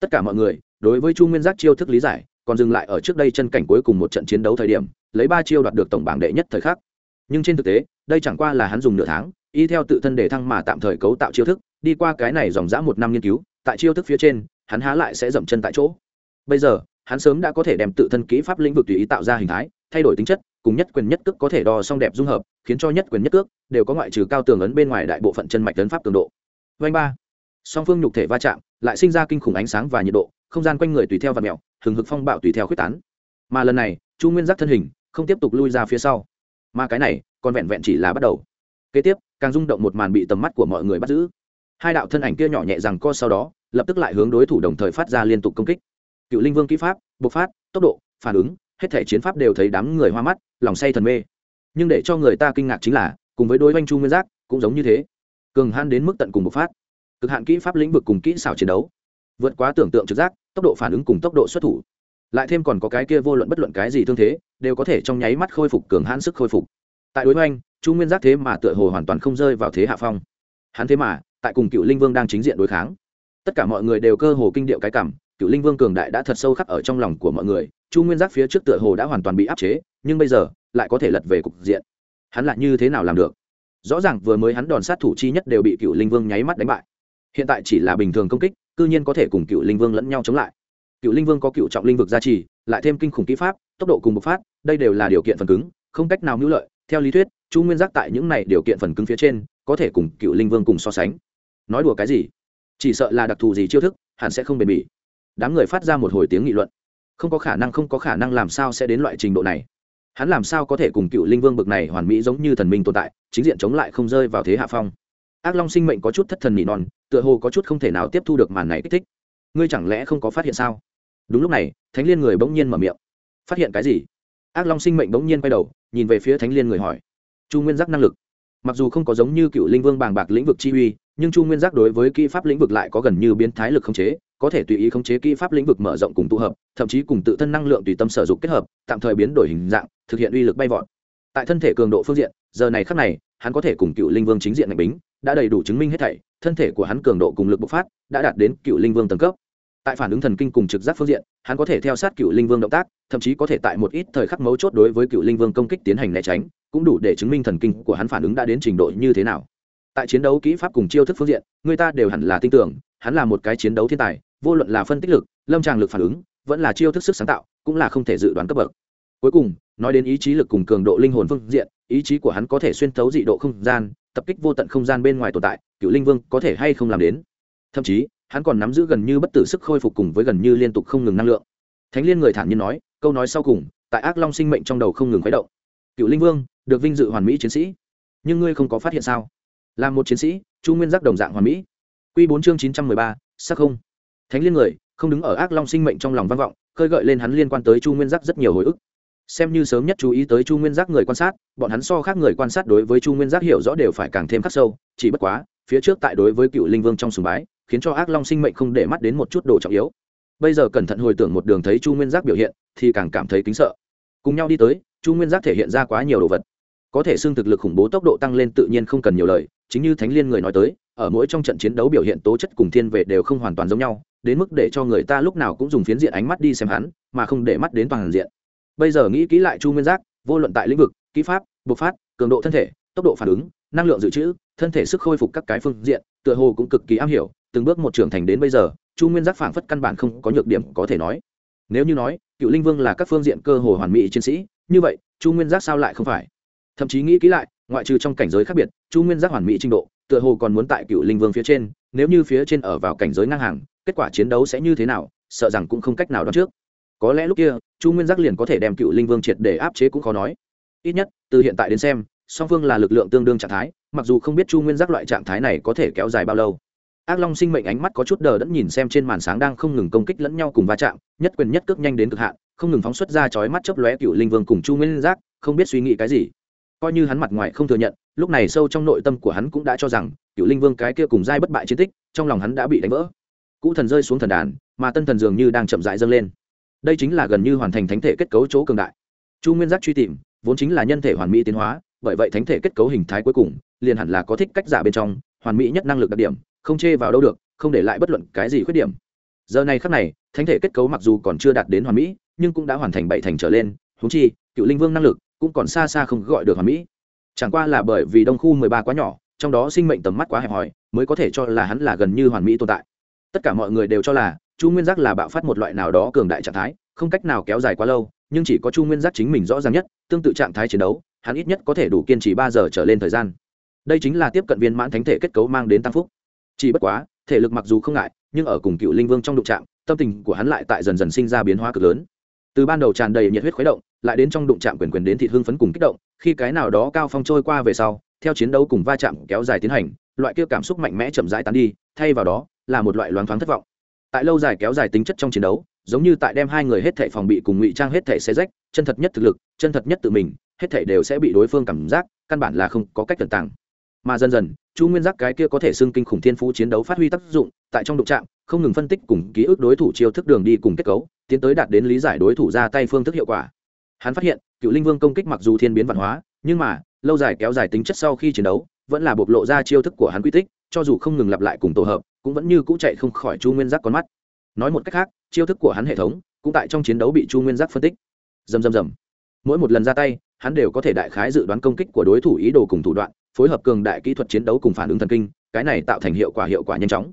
Tất cả mọi người, đối với chu nguyên giác chiêu thức lý giải, còn dừng lại ở trước đây chân cảnh cuối cùng một trận chiến đấu thời điểm lấy ba chiêu đoạt được tổng bảng đệ nhất thời khắc. Nhưng trên thực tế đây chẳng qua là hắn dùng nửa tháng y theo tự thân để thăng mà tạm thời cấu tạo chiêu thức đi qua cái này dòng dã một năm nghiên cứu tại chiêu thức phía trên hắn há lại sẽ dậm chân tại chỗ. Bây giờ hắn sớm đã có thể đem tự thân kỹ pháp lĩnh vực tùy ý tạo ra hình thái thay đổi tính chất cùng nhất quyền nhất cước có thể đo song đẹp dung hợp khiến cho nhất quyền nhất cước đều có ngoại trừ cao tường ấn bên ngoài đại bộ phận chân mạch tấn pháp cường độ. Vanh ba. Song phương nhục thể va chạm lại sinh ra kinh khủng ánh sáng và nhiệt độ không gian quanh người tùy theo và mèo, hừng hực phong bạo tùy theo quyết tán. Mà lần này chu nguyên giác thân hình không tiếp tục lui ra phía sau. Mà cái này, còn vẹn vẹn chỉ là bắt đầu. Kế tiếp, càng rung động một màn bị tầm mắt của mọi người bắt giữ. Hai đạo thân ảnh kia nhỏ nhẹ rằng co sau đó, lập tức lại hướng đối thủ đồng thời phát ra liên tục công kích. Cựu linh vương kỹ pháp, bộc phát, tốc độ, phản ứng, hết thể chiến pháp đều thấy đám người hoa mắt, lòng say thần mê. Nhưng để cho người ta kinh ngạc chính là, cùng với đối oanh chu nguyên giác, cũng giống như thế. Cường han đến mức tận cùng bộc phát. Cực hạn kỹ pháp lĩnh vực cùng kỹ xảo chiến đấu. Vượt quá tưởng tượng trực giác, tốc độ phản ứng cùng tốc độ xuất thủ. Lại thêm còn có cái kia vô luận bất luận cái gì thương thế đều có thể trong nháy mắt khôi phục cường hãn sức khôi phục. Tại đối oanh chu nguyên giác thế mà tựa hồ hoàn toàn không rơi vào thế hạ phong. Hắn thế mà, tại cùng cựu linh vương đang chính diện đối kháng. Tất cả mọi người đều cơ hồ kinh điệu cái cảm, cựu linh vương cường đại đã thật sâu khắc ở trong lòng của mọi người, chu nguyên giác phía trước tựa hồ đã hoàn toàn bị áp chế, nhưng bây giờ, lại có thể lật về cục diện. Hắn lại như thế nào làm được? Rõ ràng vừa mới hắn đòn sát thủ chi nhất đều bị cựu linh vương nháy mắt đánh bại. Hiện tại chỉ là bình thường công kích, cư nhiên có thể cùng cựu linh vương lẫn nhau chống lại. Cựu linh vương có cựu trọng linh vực gia trì, lại thêm kinh khủng kỹ pháp tốc độ cùng bộc phát, đây đều là điều kiện phần cứng, không cách nào mưu lợi. Theo lý thuyết, chu nguyên giác tại những này điều kiện phần cứng phía trên, có thể cùng cựu linh vương cùng so sánh. Nói đùa cái gì? Chỉ sợ là đặc thù gì chiêu thức, hẳn sẽ không bền bỉ. Đám người phát ra một hồi tiếng nghị luận. Không có khả năng, không có khả năng làm sao sẽ đến loại trình độ này. Hắn làm sao có thể cùng cựu linh vương bực này hoàn mỹ giống như thần minh tồn tại, chính diện chống lại không rơi vào thế hạ phong? Ác long sinh mệnh có chút thất thần nỉ non, tựa hồ có chút không thể nào tiếp thu được màn này kích thích. Ngươi chẳng lẽ không có phát hiện sao? Đúng lúc này, thánh liên người bỗng nhiên mở miệng phát hiện cái gì? Ác long sinh mệnh bỗng nhiên quay đầu, nhìn về phía thánh liên người hỏi. Chu nguyên giác năng lực. Mặc dù không có giống như cựu linh vương bàng bạc lĩnh vực chi uy, nhưng chu nguyên giác đối với kỹ pháp lĩnh vực lại có gần như biến thái lực khống chế, có thể tùy ý khống chế kỹ pháp lĩnh vực mở rộng cùng tụ hợp, thậm chí cùng tự thân năng lượng tùy tâm sở dụng kết hợp, tạm thời biến đổi hình dạng, thực hiện uy lực bay vọt. Tại thân thể cường độ phương diện, giờ này khắc này, hắn có thể cùng cựu linh vương chính diện ngạch bính, đã đầy đủ chứng minh hết thảy, thân thể của hắn cường độ cùng lực bộc phát, đã đạt đến cựu linh vương tầng cấp tại phản ứng thần kinh cùng trực giác phương diện, hắn có thể theo sát cựu linh vương động tác, thậm chí có thể tại một ít thời khắc mấu chốt đối với cựu linh vương công kích tiến hành né tránh, cũng đủ để chứng minh thần kinh của hắn phản ứng đã đến trình độ như thế nào. Tại chiến đấu kỹ pháp cùng chiêu thức phương diện, người ta đều hẳn là tin tưởng, hắn là một cái chiến đấu thiên tài, vô luận là phân tích lực, lâm tràng lực phản ứng, vẫn là chiêu thức sức sáng tạo, cũng là không thể dự đoán cấp bậc. Cuối cùng, nói đến ý chí lực cùng cường độ linh hồn phương diện, ý chí của hắn có thể xuyên thấu dị độ không gian, tập kích vô tận không gian bên ngoài tồn tại cựu linh vương có thể hay không làm đến? Thậm chí hắn còn nắm giữ gần như bất tử sức khôi phục cùng với gần như liên tục không ngừng năng lượng. Thánh liên người thản nhiên nói, câu nói sau cùng, tại ác long sinh mệnh trong đầu không ngừng khuấy động. Cựu linh vương, được vinh dự hoàn mỹ chiến sĩ, nhưng ngươi không có phát hiện sao? Là một chiến sĩ, chu nguyên giác đồng dạng hoàn mỹ. Q bốn chương chín trăm mười ba, sắc không. Thánh liên người, không đứng ở ác long sinh mệnh trong lòng văn vọng, khơi gợi lên hắn liên quan tới chu nguyên giác rất nhiều hồi ức. Xem như sớm nhất chú ý tới chu nguyên giác người quan sát, bọn hắn so khác người quan sát đối với chu nguyên giác hiểu rõ đều phải càng thêm khắc sâu, chỉ bất quá, phía trước tại đối với cựu linh vương trong sùng bái khiến cho ác long sinh mệnh không để mắt đến một chút đồ trọng yếu. Bây giờ cẩn thận hồi tưởng một đường thấy chu nguyên giác biểu hiện, thì càng cảm thấy kính sợ. Cùng nhau đi tới, chu nguyên giác thể hiện ra quá nhiều đồ vật. Có thể xưng thực lực khủng bố tốc độ tăng lên tự nhiên không cần nhiều lời, chính như thánh liên người nói tới, ở mỗi trong trận chiến đấu biểu hiện tố chất cùng thiên vệ đều không hoàn toàn giống nhau, đến mức để cho người ta lúc nào cũng dùng phiến diện ánh mắt đi xem hắn, mà không để mắt đến toàn diện. Bây giờ nghĩ kỹ lại chu nguyên giác, vô luận tại lĩnh vực, kỹ pháp, bộc phát, cường độ thân thể, tốc độ phản ứng, năng lượng dự trữ, thân thể sức khôi phục các cái phương diện, tựa hồ cũng cực kỳ am hiểu từng bước một trưởng thành đến bây giờ, chu nguyên giác phảng phất căn bản không có nhược điểm có thể nói. Nếu như nói, cựu linh vương là các phương diện cơ hồ hoàn mỹ chiến sĩ, như vậy, chu nguyên giác sao lại không phải? Thậm chí nghĩ kỹ lại, ngoại trừ trong cảnh giới khác biệt, chu nguyên giác hoàn mỹ trình độ, tựa hồ còn muốn tại cựu linh vương phía trên, nếu như phía trên ở vào cảnh giới ngang hàng, kết quả chiến đấu sẽ như thế nào, sợ rằng cũng không cách nào đoán trước. Có lẽ lúc kia, chu nguyên giác liền có thể đem cựu linh vương triệt để áp chế cũng khó nói. Ít nhất, từ hiện tại đến xem, song phương là lực lượng tương đương trạng thái, mặc dù không biết chu nguyên giác loại trạng thái này có thể kéo dài bao lâu ác long sinh mệnh ánh mắt có chút đờ đẫn nhìn xem trên màn sáng đang không ngừng công kích lẫn nhau cùng va chạm, nhất quyền nhất cước nhanh đến cực hạn, không ngừng phóng xuất ra chói mắt chớp lóe cựu linh vương cùng chu nguyên giác, không biết suy nghĩ cái gì. Coi như hắn mặt ngoài không thừa nhận, lúc này sâu trong nội tâm của hắn cũng đã cho rằng, cựu linh vương cái kia cùng giai bất bại chiến tích, trong lòng hắn đã bị đánh vỡ. Cũ thần rơi xuống thần đàn, mà tân thần dường như đang chậm rãi dâng lên. Đây chính là gần như hoàn thành thánh thể kết cấu chỗ cường đại. Chu nguyên giác truy tìm, vốn chính là nhân thể hoàn mỹ tiến hóa, bởi vậy thánh thể kết cấu hình thái cuối cùng, liền hẳn là có thích cách giả bên trong, hoàn mỹ nhất năng lực đặc điểm không chê vào đâu được, không để lại bất luận cái gì khuyết điểm. Giờ này khắc này, thánh thể kết cấu mặc dù còn chưa đạt đến hoàn mỹ, nhưng cũng đã hoàn thành bảy thành trở lên húng chi, cựu linh vương năng lực cũng còn xa xa không gọi được hoàn mỹ. Chẳng qua là bởi vì đông khu mười ba quá nhỏ, trong đó sinh mệnh tầm mắt quá hẹp hòi, mới có thể cho là hắn là gần như hoàn mỹ tồn tại. Tất cả mọi người đều cho là, chu nguyên giác là bạo phát một loại nào đó cường đại trạng thái, không cách nào kéo dài quá lâu, nhưng chỉ có chu nguyên giác chính mình rõ ràng nhất, tương tự trạng thái chiến đấu, hắn ít nhất có thể đủ kiên trì ba giờ trở lên thời gian. Đây chính là tiếp cận viên mãn thánh thể kết cấu mang đến tăng phúc chỉ bất quá, thể lực mặc dù không ngại, nhưng ở cùng cựu linh vương trong đụng trạm tâm tình của hắn lại tại dần dần sinh ra biến hóa cực lớn. Từ ban đầu tràn đầy nhiệt huyết khuấy động, lại đến trong đụng trạm quyền quyền đến thị hương phấn cùng kích động, khi cái nào đó cao phong trôi qua về sau, theo chiến đấu cùng va chạm kéo dài tiến hành, loại kia cảm xúc mạnh mẽ chậm rãi tán đi, thay vào đó, là một loại loáng thoáng thất vọng. Tại lâu dài kéo dài tính chất trong chiến đấu, giống như tại đem hai người hết thể phòng bị cùng ngụy trang hết thể xe rách, chân thật nhất thực lực, chân thật nhất tự mình, hết thể đều sẽ bị đối phương cảm giác, căn bản là không có cách tận tàng mà dần dần, chu nguyên giác cái kia có thể xưng kinh khủng thiên phú chiến đấu phát huy tác dụng, tại trong đụng trạm không ngừng phân tích cùng ký ức đối thủ chiêu thức đường đi cùng kết cấu, tiến tới đạt đến lý giải đối thủ ra tay phương thức hiệu quả. Hắn phát hiện, cựu linh vương công kích mặc dù thiên biến văn hóa, nhưng mà, lâu dài kéo dài tính chất sau khi chiến đấu, vẫn là bộc lộ ra chiêu thức của hắn quy tích, cho dù không ngừng lặp lại cùng tổ hợp, cũng vẫn như cũ chạy không khỏi chu nguyên giác con mắt. Nói một cách khác, chiêu thức của hắn hệ thống, cũng tại trong chiến đấu bị chu nguyên giác phân tích. Dầm dầm dầm mỗi một lần ra tay, hắn đều có thể đại khái dự đoán công kích của đối thủ ý đồ cùng thủ đoạn phối hợp cường đại kỹ thuật chiến đấu cùng phản ứng thần kinh, cái này tạo thành hiệu quả hiệu quả nhanh chóng.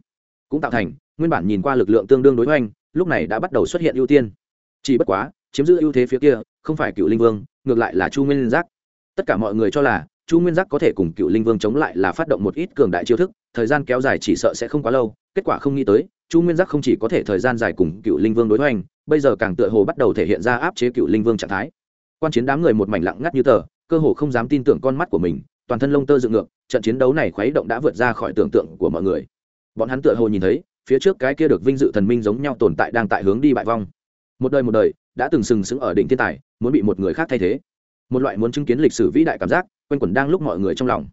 Cũng tạo thành, nguyên bản nhìn qua lực lượng tương đương đối hoành, lúc này đã bắt đầu xuất hiện ưu tiên. Chỉ bất quá, chiếm giữ ưu thế phía kia, không phải cựu linh vương, ngược lại là chu nguyên giác. Tất cả mọi người cho là, chu nguyên giác có thể cùng cựu linh vương chống lại là phát động một ít cường đại chiêu thức, thời gian kéo dài chỉ sợ sẽ không quá lâu, kết quả không nghĩ tới, chu nguyên giác không chỉ có thể thời gian dài cùng cựu linh vương đối hoành, bây giờ càng tựa hồ bắt đầu thể hiện ra áp chế cựu linh vương trạng thái. Quan chiến đám người một mảnh lặng ngắt như tờ, cơ hồ không dám tin tưởng con mắt của mình toàn thân lông tơ dựng ngược, trận chiến đấu này khuấy động đã vượt ra khỏi tưởng tượng của mọi người. Bọn hắn tựa hồ nhìn thấy, phía trước cái kia được vinh dự thần minh giống nhau tồn tại đang tại hướng đi bại vong. Một đời một đời, đã từng sừng sững ở đỉnh thiên tài, muốn bị một người khác thay thế. Một loại muốn chứng kiến lịch sử vĩ đại cảm giác, quanh quẩn đang lúc mọi người trong lòng.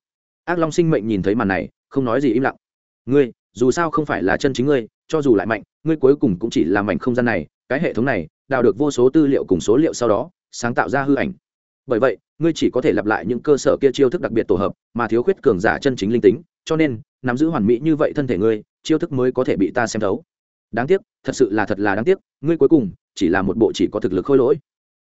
Ác long sinh mệnh nhìn thấy màn này, không nói gì im lặng. Ngươi, dù sao không phải là chân chính ngươi, cho dù lại mạnh, ngươi cuối cùng cũng chỉ là mảnh không gian này, cái hệ thống này, đào được vô số tư liệu cùng số liệu sau đó, sáng tạo ra hư ảnh bởi vậy, ngươi chỉ có thể lặp lại những cơ sở kia chiêu thức đặc biệt tổ hợp, mà thiếu khuyết cường giả chân chính linh tính, cho nên, nắm giữ hoàn mỹ như vậy thân thể ngươi, chiêu thức mới có thể bị ta xem thấu. Đáng tiếc, thật sự là thật là đáng tiếc, ngươi cuối cùng, chỉ là một bộ chỉ có thực lực khôi lỗi.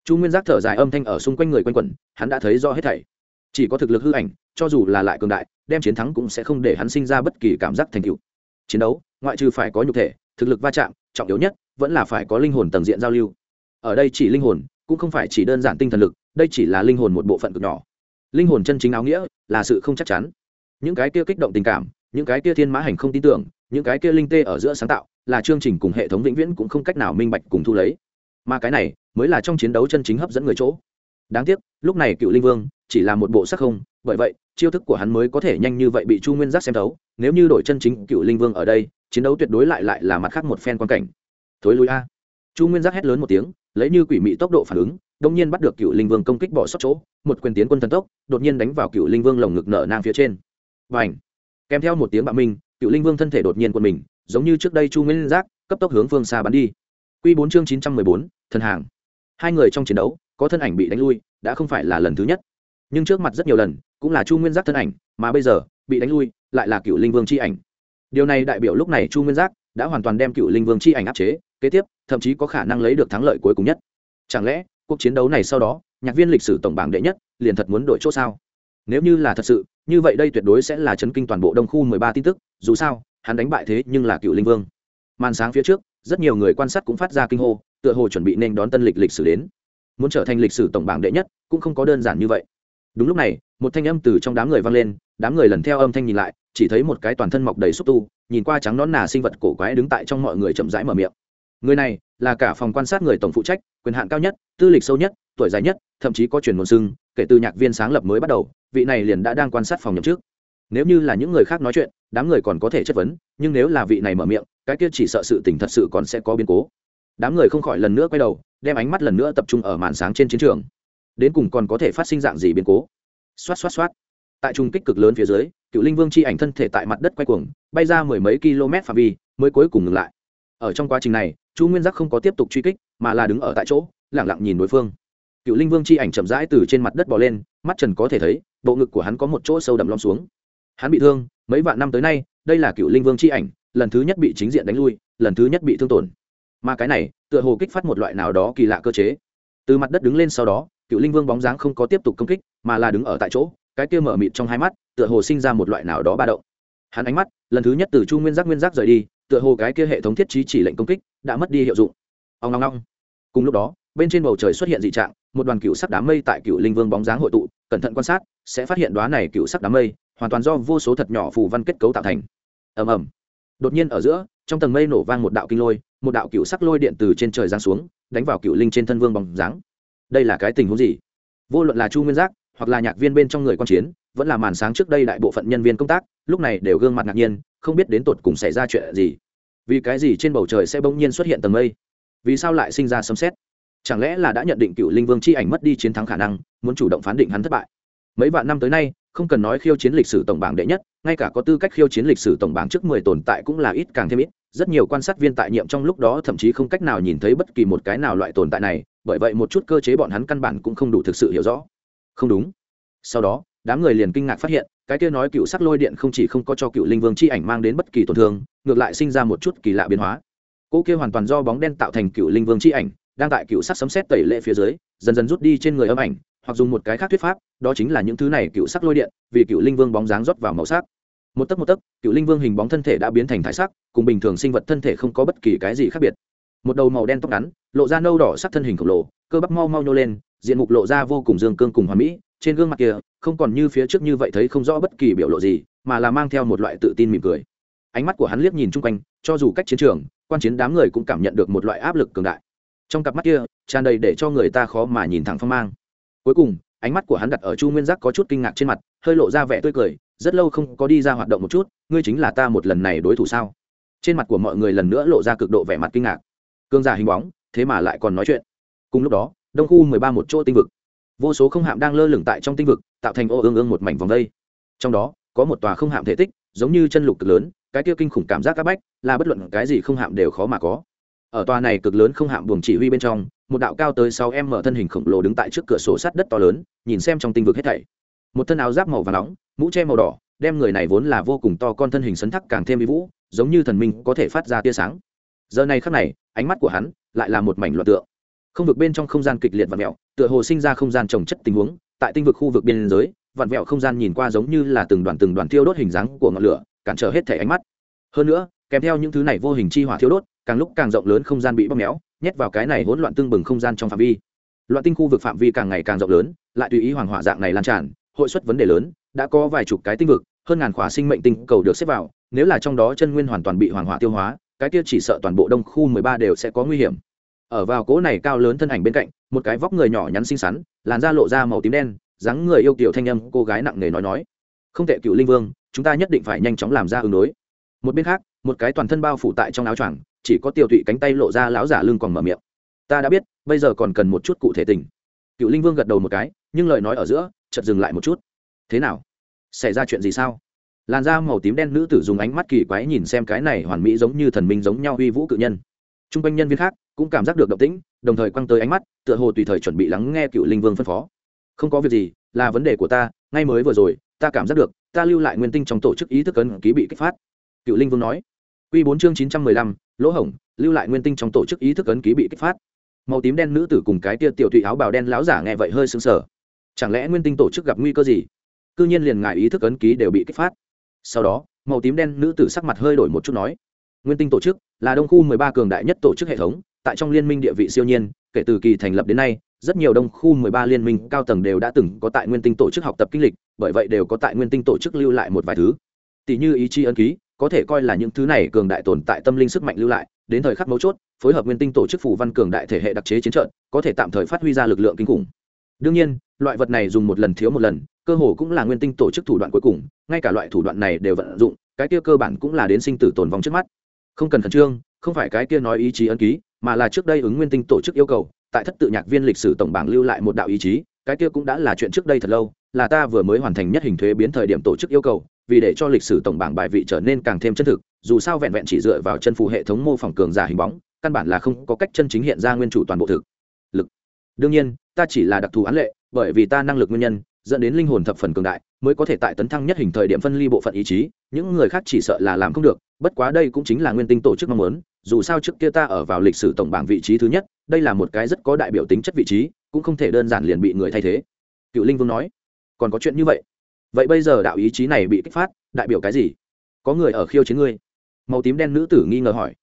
Chu nguyên giác thở dài âm thanh ở xung quanh người quanh quẩn, hắn đã thấy rõ hết thảy. Chỉ có thực lực hư ảnh, cho dù là lại cường đại, đem chiến thắng cũng sẽ không để hắn sinh ra bất kỳ cảm giác thành tựu. Chiến đấu, ngoại trừ phải có nhục thể, thực lực va chạm, trọng yếu nhất vẫn là phải có linh hồn tầng diện giao lưu. Ở đây chỉ linh hồn, cũng không phải chỉ đơn giản tinh thần lực đây chỉ là linh hồn một bộ phận cực nhỏ. Linh hồn chân chính áo nghĩa là sự không chắc chắn. Những cái kia kích động tình cảm, những cái kia thiên mã hành không tin tưởng, những cái kia linh tê ở giữa sáng tạo, là chương trình cùng hệ thống vĩnh viễn cũng không cách nào minh bạch cùng thu lấy. Mà cái này mới là trong chiến đấu chân chính hấp dẫn người chỗ. Đáng tiếc, lúc này cựu linh vương chỉ là một bộ sắc không, bởi vậy, chiêu thức của hắn mới có thể nhanh như vậy bị chu nguyên giác xem thấu. Nếu như đổi chân chính cựu linh vương ở đây, chiến đấu tuyệt đối lại lại là mặt khác một phen quan cảnh. Thối lui a. Chu nguyên giác hét lớn một tiếng, lấy như quỷ mị tốc độ phản ứng đông nhiên bắt được cựu linh vương công kích bỏ sót chỗ, một quyền tiến quân thần tốc, đột nhiên đánh vào cựu linh vương lồng ngực nở nang phía trên. Và ảnh kèm theo một tiếng bạo minh cựu linh vương thân thể đột nhiên quân mình, giống như trước đây chu nguyên giác, cấp tốc hướng phương xa bắn đi. Q bốn chương chín trăm mười bốn, thần hàng. Hai người trong chiến đấu, có thân ảnh bị đánh lui, đã không phải là lần thứ nhất. Nhưng trước mặt rất nhiều lần, cũng là chu nguyên giác thân ảnh, mà bây giờ, bị đánh lui, lại là cựu linh vương c h i ảnh. Điều này đại biểu lúc này chu nguyên giác đã hoàn toàn đem cựu linh vương c h i ảnh áp chế, kế tiếp, thậm chí có khả năng lấy được thắng lợi cuối cùng nhất. Chẳng lẽ cuộc chiến đấu này sau đó, nhạc viên lịch sử tổng bảng đệ nhất, liền thật muốn đổi c h ỗ sao? Nếu như là thật sự, như vậy đây tuyệt đối sẽ là chấn kinh toàn bộ đông khu mười ba tin tức, dù sao, hắn đánh bại thế nhưng là cựu linh vương. Màn sáng phía trước, rất nhiều người quan sát cũng phát ra kinh hô, tựa hồ chuẩn bị nên đón tân lịch lịch sử đến. Muốn trở thành lịch sử tổng bảng đệ nhất, cũng không có đơn giản như vậy. Đúng lúc này, một thanh âm từ trong đám người vang lên, đám người lần theo âm thanh nhìn lại, chỉ thấy một cái toàn thân mọc đầy xúc tu, nhìn qua trắng nón nà sinh vật cổ quái đứng tại trong mọi người chậm rãi mở miệng người này là cả phòng quan sát người tổng phụ trách, quyền hạn cao nhất, tư lịch sâu nhất, tuổi dài nhất, thậm chí có truyền nguồn xưng, kể từ nhạc viên sáng lập mới bắt đầu, vị này liền đã đang quan sát phòng nhậm trước nếu như là những người khác nói chuyện, đám người còn có thể chất vấn, nhưng nếu là vị này mở miệng, cái kia chỉ sợ sự tình thật sự còn sẽ có biến cố. Đám người không khỏi lần nữa quay đầu, đem ánh mắt lần nữa tập trung ở màn sáng trên chiến trường. Đến cùng còn có thể phát sinh dạng gì biến cố? Xoát xoát xoát. Tại trung kích cực lớn phía dưới, cựu linh vương chi ảnh thân thể tại mặt đất quay cuồng, bay ra mười mấy km phạm vi, mới cuối cùng ngừng lại. Ở trong quá trình này chu nguyên giác không có tiếp tục truy kích, mà là đứng ở tại chỗ lẳng lặng nhìn đối phương. Cựu linh vương chi ảnh chậm rãi từ trên mặt đất bò lên, mắt trần có thể thấy, bộ ngực của hắn có một chỗ sâu đậm lom xuống. Hắn bị thương, mấy vạn năm tới nay, đây là cựu linh vương chi ảnh, lần thứ nhất bị chính diện đánh lui, lần thứ nhất bị thương tổn. Mà cái này, tựa hồ kích phát một loại nào đó kỳ lạ cơ chế. Từ mặt đất đứng lên sau đó, cựu linh vương bóng dáng không có tiếp tục công kích, mà là đứng ở tại chỗ, cái kia mở mịt trong hai mắt, tựa hồ sinh ra một loại nào đó ba động. Hắn ánh mắt, lần thứ nhất từ chu nguyên giác nguyên giác rời đi tựa hồ cái kia hệ thống thiết trí chỉ lệnh công kích đã mất đi hiệu dụng. Ông long long cùng lúc đó, bên trên bầu trời xuất hiện dị trạng, một đoàn cựu sắc đám mây tại cựu linh vương bóng dáng hội tụ, cẩn thận quan sát, sẽ phát hiện đoá này cựu sắc đám mây hoàn toàn do vô số thật nhỏ phù văn kết cấu tạo thành. Ầm ầm. Đột nhiên ở giữa, trong tầng mây nổ vang một đạo kinh lôi, một đạo cựu sắc lôi điện từ trên trời giáng xuống, đánh vào cựu linh trên thân vương bóng dáng. Đây là cái tình huống gì? Vô luận là chu nguyên giác, hoặc là nhạc viên bên trong người quan chiến, vẫn là màn sáng trước đây đại bộ phận nhân viên công tác, lúc này đều gương mặt ngạc nhiên không biết đến tột cùng xảy ra chuyện gì. Vì cái gì trên bầu trời sẽ bỗng nhiên xuất hiện tầng mây? Vì sao lại sinh ra sấm xét chẳng lẽ là đã nhận định cựu linh vương c h i ảnh mất đi chiến thắng khả năng, muốn chủ động phán định hắn thất bại? Mấy vạn năm tới nay, không cần nói khiêu chiến lịch sử tổng bảng đệ nhất, ngay cả có tư cách khiêu chiến lịch sử tổng bảng trước mười tồn tại cũng là ít càng thêm ít. Rất nhiều quan sát viên tại nhiệm trong lúc đó thậm chí không cách nào nhìn thấy bất kỳ một cái nào loại tồn tại này, bởi vậy một chút cơ chế bọn hắn căn bản cũng không đủ thực sự hiểu rõ. Không đúng. Sau đó đám người liền kinh ngạc phát hiện, cái kia nói cựu sắc lôi điện không chỉ không có cho cựu linh vương chi ảnh mang đến bất kỳ tổn thương, ngược lại sinh ra một chút kỳ lạ biến hóa. Cỗ kia hoàn toàn do bóng đen tạo thành cựu linh vương chi ảnh, đang tại cựu sắc sấm xét tẩy lệ phía dưới, dần dần rút đi trên người âm ảnh, hoặc dùng một cái khác thuyết pháp, đó chính là những thứ này cựu sắc lôi điện, vì cựu linh vương bóng dáng rót vào màu sắc. Một tấc một tấc, cựu linh vương hình bóng thân thể đã biến thành thái sắc, cùng bình thường sinh vật thân thể không có bất kỳ cái gì khác biệt. Một đầu màu đen tóc ngắn, lộ ra nâu đỏ sắc thân hình khổng lồ, cơ bắp mau mau nhô lên, diện mục lộ ra vô cùng dương cương cùng hoàn mỹ trên gương mặt kia, không còn như phía trước như vậy thấy không rõ bất kỳ biểu lộ gì, mà là mang theo một loại tự tin mỉm cười. Ánh mắt của hắn liếc nhìn chung quanh, cho dù cách chiến trường, quan chiến đám người cũng cảm nhận được một loại áp lực cường đại. Trong cặp mắt kia, tràn đầy để cho người ta khó mà nhìn thẳng phong mang. Cuối cùng, ánh mắt của hắn đặt ở chu nguyên giác có chút kinh ngạc trên mặt, hơi lộ ra vẻ tươi cười, rất lâu không có đi ra hoạt động một chút, ngươi chính là ta một lần này đối thủ sao? Trên mặt của mọi người lần nữa lộ ra cực độ vẻ mặt kinh ngạc. Cương giả hình bóng, thế mà lại còn nói chuyện. Cùng lúc đó, đông khu mười ba một chỗ tinh vực vô số không hạm đang lơ lửng tại trong tinh vực, tạo thành ô ương ương một mảnh vòng đây trong đó, có một tòa không hạm thể tích, giống như chân lục cực lớn, cái kia kinh khủng cảm giác áp bách, là bất luận cái gì không hạm đều khó mà có. Ở tòa này cực lớn không hạm buồng chỉ huy bên trong, một đạo cao tới sáu em mở thân hình khổng lồ đứng tại trước cửa sổ sắt đất to lớn, nhìn xem trong tinh vực hết thảy. Một thân áo giáp màu và nóng, mũ che màu đỏ, đem người này vốn là vô cùng to con thân hình sấn thắc càng thêm vi vũ, giống như thần minh có thể phát ra tia sáng. Giờ này khắc này, ánh mắt của hắn lại là một mảnh loạt tượng không vực bên trong không gian kịch liệt và mẹo tựa hồ sinh ra không gian trồng chất tình huống, tại tinh vực khu vực biên giới, vặn vẹo không gian nhìn qua giống như là từng đoàn từng đoàn thiêu đốt hình dáng của ngọn lửa, cản trở hết thể ánh mắt. Hơn nữa, kèm theo những thứ này vô hình chi hỏa thiêu đốt, càng lúc càng rộng lớn không gian bị bóp méo, nhét vào cái này hỗn loạn tương bừng không gian trong phạm vi. Loạn tinh khu vực phạm vi càng ngày càng rộng lớn, lại tùy ý hoàng hỏa dạng này lan tràn, hội xuất vấn đề lớn, đã có vài chục cái tinh vực, hơn ngàn khỏa sinh mệnh tinh cầu được xếp vào, nếu là trong đó chân nguyên hoàn toàn bị hoàng hỏa tiêu hóa, cái kia chỉ sợ toàn bộ đông khu mười ba đều sẽ có nguy hiểm ở vào cỗ này cao lớn thân ảnh bên cạnh, một cái vóc người nhỏ nhắn xinh xắn, làn da lộ ra màu tím đen, dáng người yêu kiểu thanh âm cô gái nặng nề nói nói. Không tệ cựu linh vương, chúng ta nhất định phải nhanh chóng làm ra ứng đối. Một bên khác, một cái toàn thân bao phủ tại trong áo choàng, chỉ có tiểu tụy cánh tay lộ ra láo giả lưng còn mở miệng. Ta đã biết, bây giờ còn cần một chút cụ thể tình. Cựu linh vương gật đầu một cái, nhưng lời nói ở giữa, chợt dừng lại một chút. Thế nào? Xảy ra chuyện gì sao? Làn da màu tím đen nữ tử dùng ánh mắt kỳ quái nhìn xem cái này hoàn mỹ giống như thần minh giống nhau uy vũ cự nhân. T r u n g quanh nhân viên khác cũng cảm giác được động tĩnh, đồng thời quăng tới ánh mắt, tựa hồ tùy thời chuẩn bị lắng nghe cựu linh vương phân phó. Không có việc gì, là vấn đề của ta, ngay mới vừa rồi, ta cảm giác được, ta lưu lại nguyên tinh trong tổ chức ý thức ấn ký bị kích phát. Cựu linh vương nói. Q bốn chương chín trăm mười lăm, lỗ hổng, lưu lại nguyên tinh trong tổ chức ý thức ấn ký bị kích phát. Màu tím đen nữ tử cùng cái tia tiểu thụy áo bào đen láo giả nghe vậy hơi sững sờ. Chẳng lẽ nguyên tinh tổ chức gặp nguy cơ gì? C ư nhiên liền ngại ý thức ấn ký đều bị kích phát. Sau đó, màu tím đen nữ tử sắc mặt hơi đổi một chút nói. Nguyên tinh tổ chức là đông khu mười ba cường đại nhất tổ chức hệ thống tại trong liên minh địa vị siêu nhiên, kể từ kỳ thành lập đến nay, rất nhiều đông khu mười ba liên minh cao tầng đều đã từng có tại nguyên tinh tổ chức học tập kinh lịch, bởi vậy đều có tại nguyên tinh tổ chức lưu lại một vài thứ. Tỷ như ý chí ấn ký, có thể coi là những thứ này cường đại tồn tại tâm linh sức mạnh lưu lại, đến thời khắc mấu chốt, phối hợp nguyên tinh tổ chức phủ văn cường đại thể hệ đặc chế chiến trận, có thể tạm thời phát huy ra lực lượng kinh khủng. Đương nhiên, loại vật này dùng một lần thiếu một lần, cơ hồ cũng là nguyên tinh tổ chức thủ đoạn cuối cùng, ngay cả loại thủ đoạn này đều vận dụng, cái kia cơ bản cũng là đến sinh tử tồn vong trước mắt. Không cần khẩn trương, không phải cái kia nói ý chí ấn ký mà là trước đây ứng nguyên tinh tổ chức yêu cầu, tại thất tự nhạc viên lịch sử tổng bảng lưu lại một đạo ý chí, cái kia cũng đã là chuyện trước đây thật lâu, là ta vừa mới hoàn thành nhất hình thuế biến thời điểm tổ chức yêu cầu, vì để cho lịch sử tổng bảng bài vị trở nên càng thêm chân thực, dù sao vẹn vẹn chỉ dựa vào chân phù hệ thống mô phỏng cường giả hình bóng, căn bản là không có cách chân chính hiện ra nguyên chủ toàn bộ thực lực. Đương nhiên, ta chỉ là đặc thù án lệ, bởi vì ta năng lực nguyên nhân, dẫn đến linh hồn thập phần cường đại, mới có thể tại tấn thăng nhất hình thời điểm phân ly bộ phận ý chí, những người khác chỉ sợ là làm không được, bất quá đây cũng chính là nguyên tinh tổ chức mong muốn dù sao trước kia ta ở vào lịch sử tổng bảng vị trí thứ nhất, đây là một cái rất có đại biểu tính chất vị trí, cũng không thể đơn giản liền bị người thay thế. Cựu linh vương nói, còn có chuyện như vậy? Vậy bây giờ đạo ý chí này bị kích phát, đại biểu cái gì? Có người ở khiêu chiến ngươi? Màu tím đen nữ tử nghi ngờ hỏi.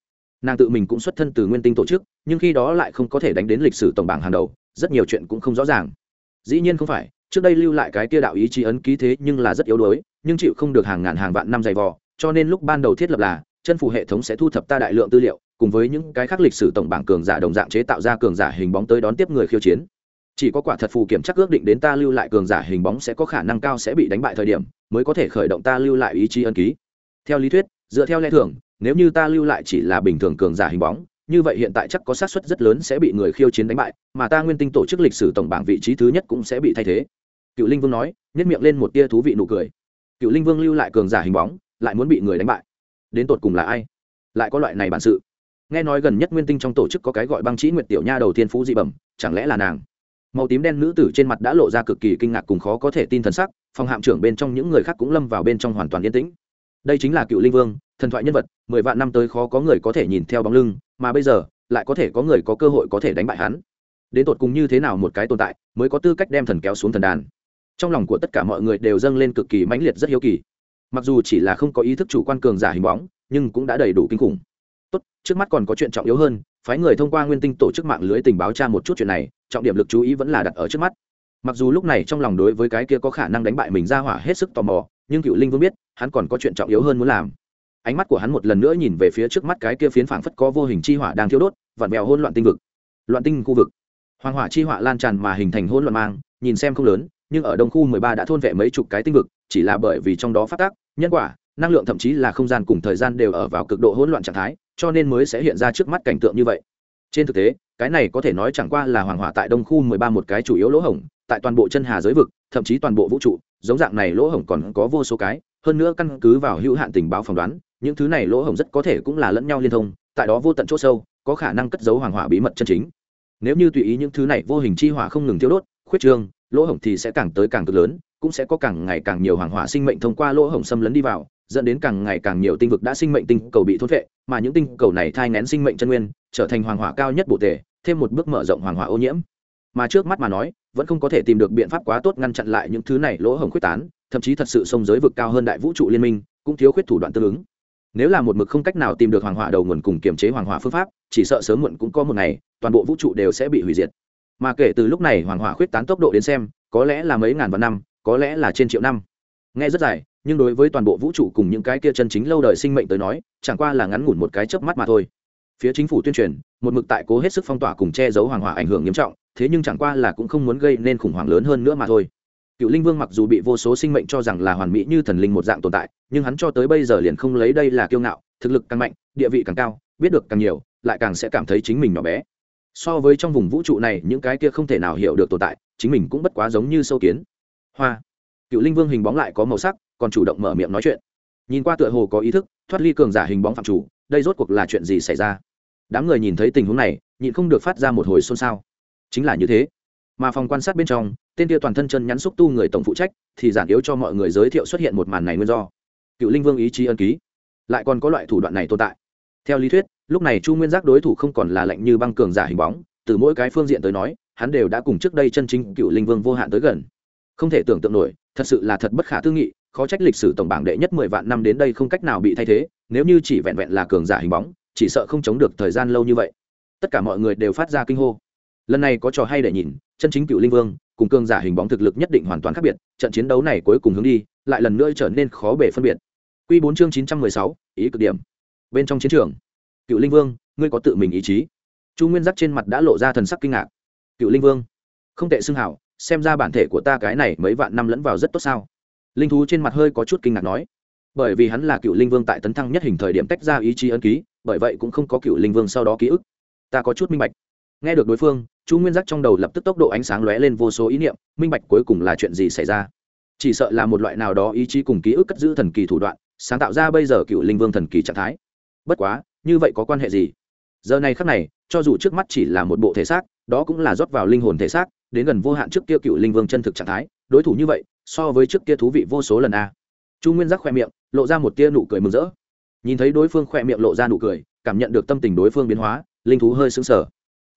Nàng tự mình cũng xuất thân từ nguyên tinh tổ chức, nhưng khi đó lại không có thể đánh đến lịch sử tổng bảng hàng đầu, rất nhiều chuyện cũng không rõ ràng. Dĩ nhiên không phải, trước đây lưu lại cái kia đạo ý chí ấn ký thế nhưng là rất yếu đuối, nhưng chịu không được hàng ngàn hàng vạn năm dày vò, cho nên lúc ban đầu thiết lập là chân phủ hệ thống sẽ thu thập ta đại lượng tư liệu, cùng với những cái khác lịch sử tổng bảng cường giả đồng dạng chế tạo ra cường giả hình bóng tới đón tiếp người khiêu chiến. Chỉ có quả thật phù kiểm chắc ước định đến ta lưu lại cường giả hình bóng sẽ có khả năng cao sẽ bị đánh bại thời điểm, mới có thể khởi động ta lưu lại ý chí ân ký. Theo lý thuyết, dựa theo lẽ thường, nếu như ta lưu lại chỉ là bình thường cường giả hình bóng, như vậy hiện tại chắc có xác suất rất lớn sẽ bị người khiêu chiến đánh bại, mà ta nguyên tinh tổ chức lịch sử tổng bảng vị trí thứ nhất cũng sẽ bị thay thế. Cựu linh vương nói nhất miệng lên một tia thú vị nụ cười. Cựu linh vương lưu lại cường giả hình bóng, lại muốn bị người đánh bại đến tột cùng là ai? Lại có loại này bản sự. Nghe nói gần nhất nguyên tinh trong tổ chức có cái gọi băng trí nguyệt tiểu nha đầu thiên phú dị bẩm, chẳng lẽ là nàng? Màu tím đen nữ tử trên mặt đã lộ ra cực kỳ kinh ngạc cùng khó có thể tin thần sắc, phòng hạm trưởng bên trong những người khác cũng lâm vào bên trong hoàn toàn yên tĩnh. Đây chính là cựu linh vương, thần thoại nhân vật, mười vạn năm tới khó có người có thể nhìn theo bóng lưng, mà bây giờ, lại có thể có người có cơ hội có thể đánh bại hắn. Đến tột cùng như thế nào một cái tồn tại, mới có tư cách đem thần kéo xuống thần đàn? Trong lòng của tất cả mọi người đều dâng lên cực kỳ mãnh liệt rất hiếu kỳ mặc dù chỉ là không có ý thức chủ quan cường giả hình bóng, nhưng cũng đã đầy đủ kinh khủng. Tốt, trước mắt còn có chuyện trọng yếu hơn, phái người thông qua nguyên tinh tổ chức mạng lưới tình báo tra một chút chuyện này, trọng điểm lực chú ý vẫn là đặt ở trước mắt. Mặc dù lúc này trong lòng đối với cái kia có khả năng đánh bại mình ra hỏa hết sức tò mò, nhưng cựu linh vương biết, hắn còn có chuyện trọng yếu hơn muốn làm. Ánh mắt của hắn một lần nữa nhìn về phía trước mắt cái kia phiến phảng phất có vô hình chi hỏa đang thiêu đốt, vặn vẹo hôn loạn tinh vực. Loạn tinh khu vực. Hoàng hỏa chi hỏa lan tràn mà hình thành hôn loạn mang, nhìn xem không lớn, nhưng ở đông khu mười ba đã thôn vệ mấy chục cái tinh vực chỉ là bởi vì trong đó phát tác, nhân quả, năng lượng thậm chí là không gian cùng thời gian đều ở vào cực độ hỗn loạn trạng thái, cho nên mới sẽ hiện ra trước mắt cảnh tượng như vậy. Trên thực tế, cái này có thể nói chẳng qua là hoàng hỏa tại đông khu mười ba một cái chủ yếu lỗ hổng, tại toàn bộ chân hà giới vực, thậm chí toàn bộ vũ trụ, giống dạng này lỗ hổng còn có vô số cái, hơn nữa căn cứ vào hữu hạn tình báo phỏng đoán, những thứ này lỗ hổng rất có thể cũng là lẫn nhau liên thông, tại đó vô tận chỗ sâu, có khả năng cất giấu hoàng hỏa bí mật chân chính. Nếu như tùy ý những thứ này vô hình chi hỏa không ngừng thiêu đốt, khuyết trương lỗ hổng thì sẽ càng tới càng cực lớn, cũng sẽ có càng ngày càng nhiều hoàng hỏa sinh mệnh thông qua lỗ hổng xâm lấn đi vào, dẫn đến càng ngày càng nhiều tinh vực đã sinh mệnh tinh cầu bị thốt vệ mà những tinh cầu này thai ngén sinh mệnh chân nguyên, trở thành hoàng hỏa cao nhất bộ tề, thêm một bước mở rộng hoàng hỏa ô nhiễm. Mà trước mắt mà nói, vẫn không có thể tìm được biện pháp quá tốt ngăn chặn lại những thứ này lỗ hổng quyết tán, thậm chí thật sự sông giới vực cao hơn đại vũ trụ liên minh, cũng thiếu khuyết thủ đoạn tương ứng. Nếu là một mực không cách nào tìm được hoàng hỏa đầu nguồn cùng kiềm chế hoàng hỏa phương pháp, chỉ sợ sớm muộn cũng có một ngày, toàn bộ vũ trụ đều sẽ bị hủy diệt mà kể từ lúc này hoàng hỏa khuyết tán tốc độ đến xem, có lẽ là mấy ngàn vạn năm, có lẽ là trên triệu năm. Nghe rất dài, nhưng đối với toàn bộ vũ trụ cùng những cái kia chân chính lâu đời sinh mệnh tới nói, chẳng qua là ngắn ngủn một cái chớp mắt mà thôi. Phía chính phủ tuyên truyền, một mực tại cố hết sức phong tỏa cùng che giấu hoàng hỏa ảnh hưởng nghiêm trọng, thế nhưng chẳng qua là cũng không muốn gây nên khủng hoảng lớn hơn nữa mà thôi. Cựu linh vương mặc dù bị vô số sinh mệnh cho rằng là hoàn mỹ như thần linh một dạng tồn tại, nhưng hắn cho tới bây giờ liền không lấy đây là kiêu ngạo, thực lực càng mạnh, địa vị càng cao, biết được càng nhiều, lại càng sẽ cảm thấy chính mình nhỏ bé so với trong vùng vũ trụ này, những cái kia không thể nào hiểu được tồn tại, chính mình cũng bất quá giống như sâu kiến. Hoa. Cựu linh vương hình bóng lại có màu sắc, còn chủ động mở miệng nói chuyện. Nhìn qua tựa hồ có ý thức, thoát ly cường giả hình bóng phạm chủ, đây rốt cuộc là chuyện gì xảy ra? Đám người nhìn thấy tình huống này, nhịn không được phát ra một hồi xôn xao. Chính là như thế. Mà phòng quan sát bên trong, tên kia toàn thân chân nhắn xúc tu người tổng phụ trách, thì giản yếu cho mọi người giới thiệu xuất hiện một màn này nguyên do. Cựu linh vương ý chí ân ký. Lại còn có loại thủ đoạn này tồn tại. Theo lý thuyết lúc này chu nguyên giác đối thủ không còn là lạnh như băng cường giả hình bóng, từ mỗi cái phương diện tới nói, hắn đều đã cùng trước đây chân chính cựu linh vương vô hạn tới gần. Không thể tưởng tượng nổi, thật sự là thật bất khả tư nghị, khó trách lịch sử tổng bảng đệ nhất mười vạn năm đến đây không cách nào bị thay thế, nếu như chỉ vẹn vẹn là cường giả hình bóng, chỉ sợ không chống được thời gian lâu như vậy. Tất cả mọi người đều phát ra kinh hô. Lần này có trò hay để nhìn, chân chính cựu linh vương cùng cường giả hình bóng thực lực nhất định hoàn toàn khác biệt, trận chiến đấu này cuối cùng hướng đi, lại lần nữa trở nên khó bể phân biệt. Q bốn chương chín trăm mười sáu, ý cực điểm. Bên trong chiến trường cựu linh vương, ngươi có tự mình ý chí. Chu nguyên giác trên mặt đã lộ ra thần sắc kinh ngạc. Cựu linh vương, không tệ xưng hảo, xem ra bản thể của ta cái này mấy vạn năm lẫn vào rất tốt sao? Linh thú trên mặt hơi có chút kinh ngạc nói. Bởi vì hắn là cựu linh vương tại tấn thăng nhất hình thời điểm tách ra ý chí ấn ký, bởi vậy cũng không có cựu linh vương sau đó ký ức. Ta có chút minh bạch. Nghe được đối phương, chu nguyên giác trong đầu lập tức tốc độ ánh sáng lóe lên vô số ý niệm, minh bạch cuối cùng là chuyện gì xảy ra. Chỉ sợ là một loại nào đó ý chí cùng ký ức cất giữ thần kỳ thủ đoạn, sáng tạo ra bây giờ cựu linh vương thần kỳ trạng thái. Bất quá như vậy có quan hệ gì? Giờ này khắc này, cho dù trước mắt chỉ là một bộ thể xác, đó cũng là rót vào linh hồn thể xác, đến gần vô hạn trước kia cựu linh vương chân thực trạng thái, đối thủ như vậy, so với trước kia thú vị vô số lần a. Chu nguyên giác khoe miệng, lộ ra một tia nụ cười mừng rỡ. Nhìn thấy đối phương khoe miệng lộ ra nụ cười, cảm nhận được tâm tình đối phương biến hóa, linh thú hơi sững sờ.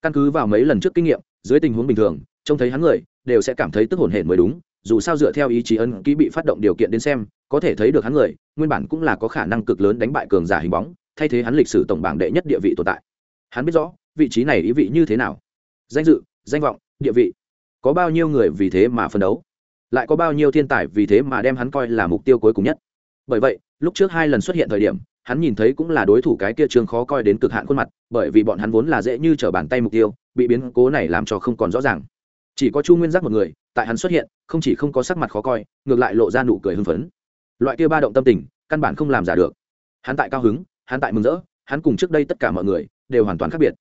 Căn cứ vào mấy lần trước kinh nghiệm, dưới tình huống bình thường, trông thấy hắn người, đều sẽ cảm thấy tức hồn hển mới đúng, dù sao dựa theo ý chí ân ký bị phát động điều kiện đến xem, có thể thấy được hắn người, nguyên bản cũng là có khả năng cực lớn đánh bại cường giả hình bóng thay thế hắn lịch sử tổng bảng đệ nhất địa vị tồn tại. Hắn biết rõ, vị trí này ý vị như thế nào. Danh dự, danh vọng, địa vị. Có bao nhiêu người vì thế mà phân đấu? Lại có bao nhiêu thiên tài vì thế mà đem hắn coi là mục tiêu cuối cùng nhất? Bởi vậy, lúc trước hai lần xuất hiện thời điểm, hắn nhìn thấy cũng là đối thủ cái kia trường khó coi đến cực hạn khuôn mặt, bởi vì bọn hắn vốn là dễ như trở bàn tay mục tiêu, bị biến cố này làm cho không còn rõ ràng. Chỉ có chu nguyên giác một người, tại hắn xuất hiện, không chỉ không có sắc mặt khó coi, ngược lại lộ ra nụ cười hưng phấn. Loại kia ba động tâm tình, căn bản không làm giả được. Hắn tại cao hứng hắn tại mừng rỡ, hắn cùng trước đây tất cả mọi người đều hoàn toàn khác biệt.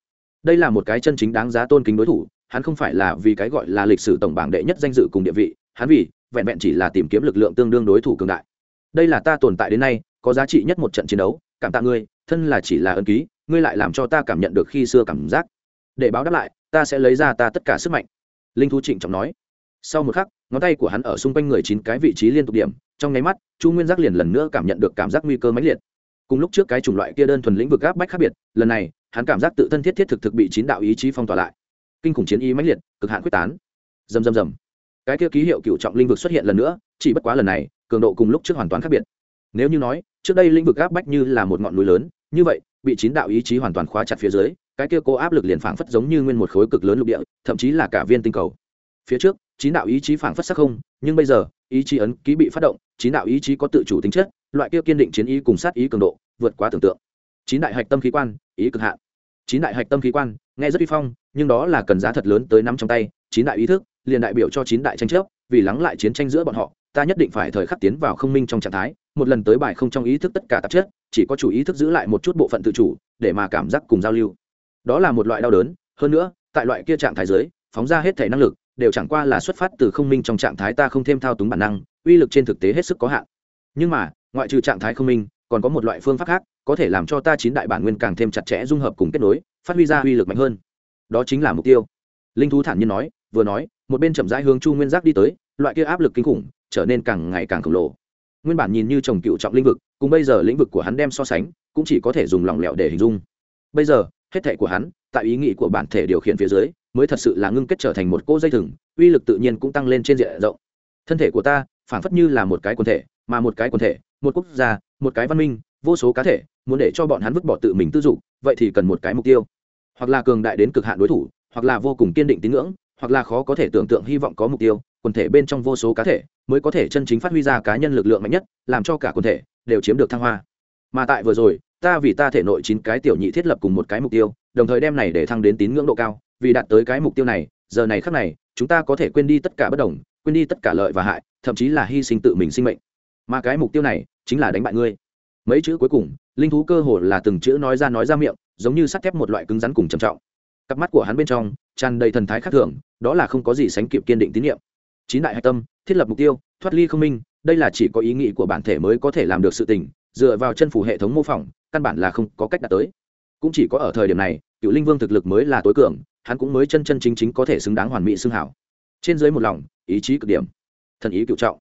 Đây là một cái chân chính đáng giá tôn kính đối thủ, hắn không phải là vì cái gọi là lịch sử tổng bảng đệ nhất danh dự cùng địa vị, hắn vì vẹn vẹn chỉ là tìm kiếm lực lượng tương đương đối thủ cường đại. Đây là ta tồn tại đến nay, có giá trị nhất một trận chiến đấu, cảm tạ ngươi, thân là chỉ là ân ký, ngươi lại làm cho ta cảm nhận được khi xưa cảm giác. Để báo đáp lại, ta sẽ lấy ra ta tất cả sức mạnh. Linh thú trịnh trọng nói. Sau một khắc, ngón tay của hắn ở xung quanh người chín cái vị trí liên tục điểm, trong nháy mắt, chu nguyên giác liền lần nữa cảm nhận được cảm giác nguy cơ mãnh liệt cùng lúc trước cái chủng loại kia đơn thuần lĩnh vực áp bách khác biệt, lần này, hắn cảm giác tự thân thiết thiết thực thực bị chín đạo ý chí phong tỏa lại. Kinh khủng chiến ý mãnh liệt, cực hạn quyết tán. Dầm dầm dầm cái kia ký hiệu cựu trọng linh vực xuất hiện lần nữa, chỉ bất quá lần này, cường độ cùng lúc trước hoàn toàn khác biệt. Nếu như nói, trước đây lĩnh vực áp bách như là một ngọn núi lớn, như vậy, bị chín đạo ý chí hoàn toàn khóa chặt phía dưới, cái kia cố áp lực liền phảng phất giống như nguyên một khối cực lớn lục địa, thậm chí là cả viên tinh cầu. Phía trước, chín đạo ý chí phảng phất sắc không, nhưng bây giờ, ý chí ấn ký bị phát động, chín đạo ý chí có tự chủ tính chất, loại kia kiên định chiến ý cùng sát ý cường độ vượt quá tưởng tượng. Chín đại hạch tâm khí quan, ý cực hạn. Chín đại hạch tâm khí quan, nghe rất uy phong, nhưng đó là cần giá thật lớn tới nắm trong tay, chín đại ý thức, liền đại biểu cho chín đại tranh chấp, vì lắng lại chiến tranh giữa bọn họ, ta nhất định phải thời khắc tiến vào không minh trong trạng thái, một lần tới bài không trong ý thức tất cả tạp chất, chỉ có chủ ý thức giữ lại một chút bộ phận tự chủ, để mà cảm giác cùng giao lưu. Đó là một loại đau đớn, hơn nữa, tại loại kia trạng thái dưới, phóng ra hết thể năng lực, đều chẳng qua là xuất phát từ không minh trong trạng thái ta không thêm thao túng bản năng, uy lực trên thực tế hết sức có hạn. Nhưng mà, ngoại trừ trạng thái không minh còn có một loại phương pháp khác, có thể làm cho ta chín đại bản nguyên càng thêm chặt chẽ dung hợp cùng kết nối, phát huy ra uy lực mạnh hơn. Đó chính là mục tiêu. Linh thú thản nhiên nói, vừa nói, một bên chậm rãi hướng chu nguyên giác đi tới, loại kia áp lực kinh khủng, trở nên càng ngày càng khổng lồ. Nguyên bản nhìn như trồng cựu trọng lĩnh vực, cùng bây giờ lĩnh vực của hắn đem so sánh, cũng chỉ có thể dùng lỏng lẻo để hình dung. Bây giờ, hết thệ của hắn, tại ý nghĩ của bản thể điều khiển phía dưới, mới thật sự là ngưng kết trở thành một cỗ dây thừng, uy lực tự nhiên cũng tăng lên trên diện rộng. Thân thể của ta phản phất như là một cái quần thể, mà một cái quần thể, một quốc gia một cái văn minh, vô số cá thể, muốn để cho bọn hắn vứt bỏ tự mình tư dục, vậy thì cần một cái mục tiêu. Hoặc là cường đại đến cực hạn đối thủ, hoặc là vô cùng kiên định tín ngưỡng, hoặc là khó có thể tưởng tượng hy vọng có mục tiêu, quần thể bên trong vô số cá thể mới có thể chân chính phát huy ra cá nhân lực lượng mạnh nhất, làm cho cả quần thể đều chiếm được thăng hoa. Mà tại vừa rồi, ta vì ta thể nội chín cái tiểu nhị thiết lập cùng một cái mục tiêu, đồng thời đem này để thăng đến tín ngưỡng độ cao, vì đạt tới cái mục tiêu này, giờ này khắc này, chúng ta có thể quên đi tất cả bất đồng, quên đi tất cả lợi và hại, thậm chí là hy sinh tự mình sinh mệnh mà cái mục tiêu này chính là đánh bại ngươi. Mấy chữ cuối cùng, linh thú cơ hồ là từng chữ nói ra nói ra miệng, giống như sắt thép một loại cứng rắn cùng trầm trọng. Cặp mắt của hắn bên trong, tràn đầy thần thái khác thường, đó là không có gì sánh kịp kiên định tín nhiệm. Chín đại hạch tâm, thiết lập mục tiêu, thoát ly không minh, đây là chỉ có ý nghĩ của bản thể mới có thể làm được sự tình, dựa vào chân phủ hệ thống mô phỏng, căn bản là không có cách đạt tới. Cũng chỉ có ở thời điểm này, cựu linh vương thực lực mới là tối cường, hắn cũng mới chân chân chính chính có thể xứng đáng hoàn mỹ xưng hảo. Trên dưới một lòng, ý chí cực điểm. Thần ý cựu trọng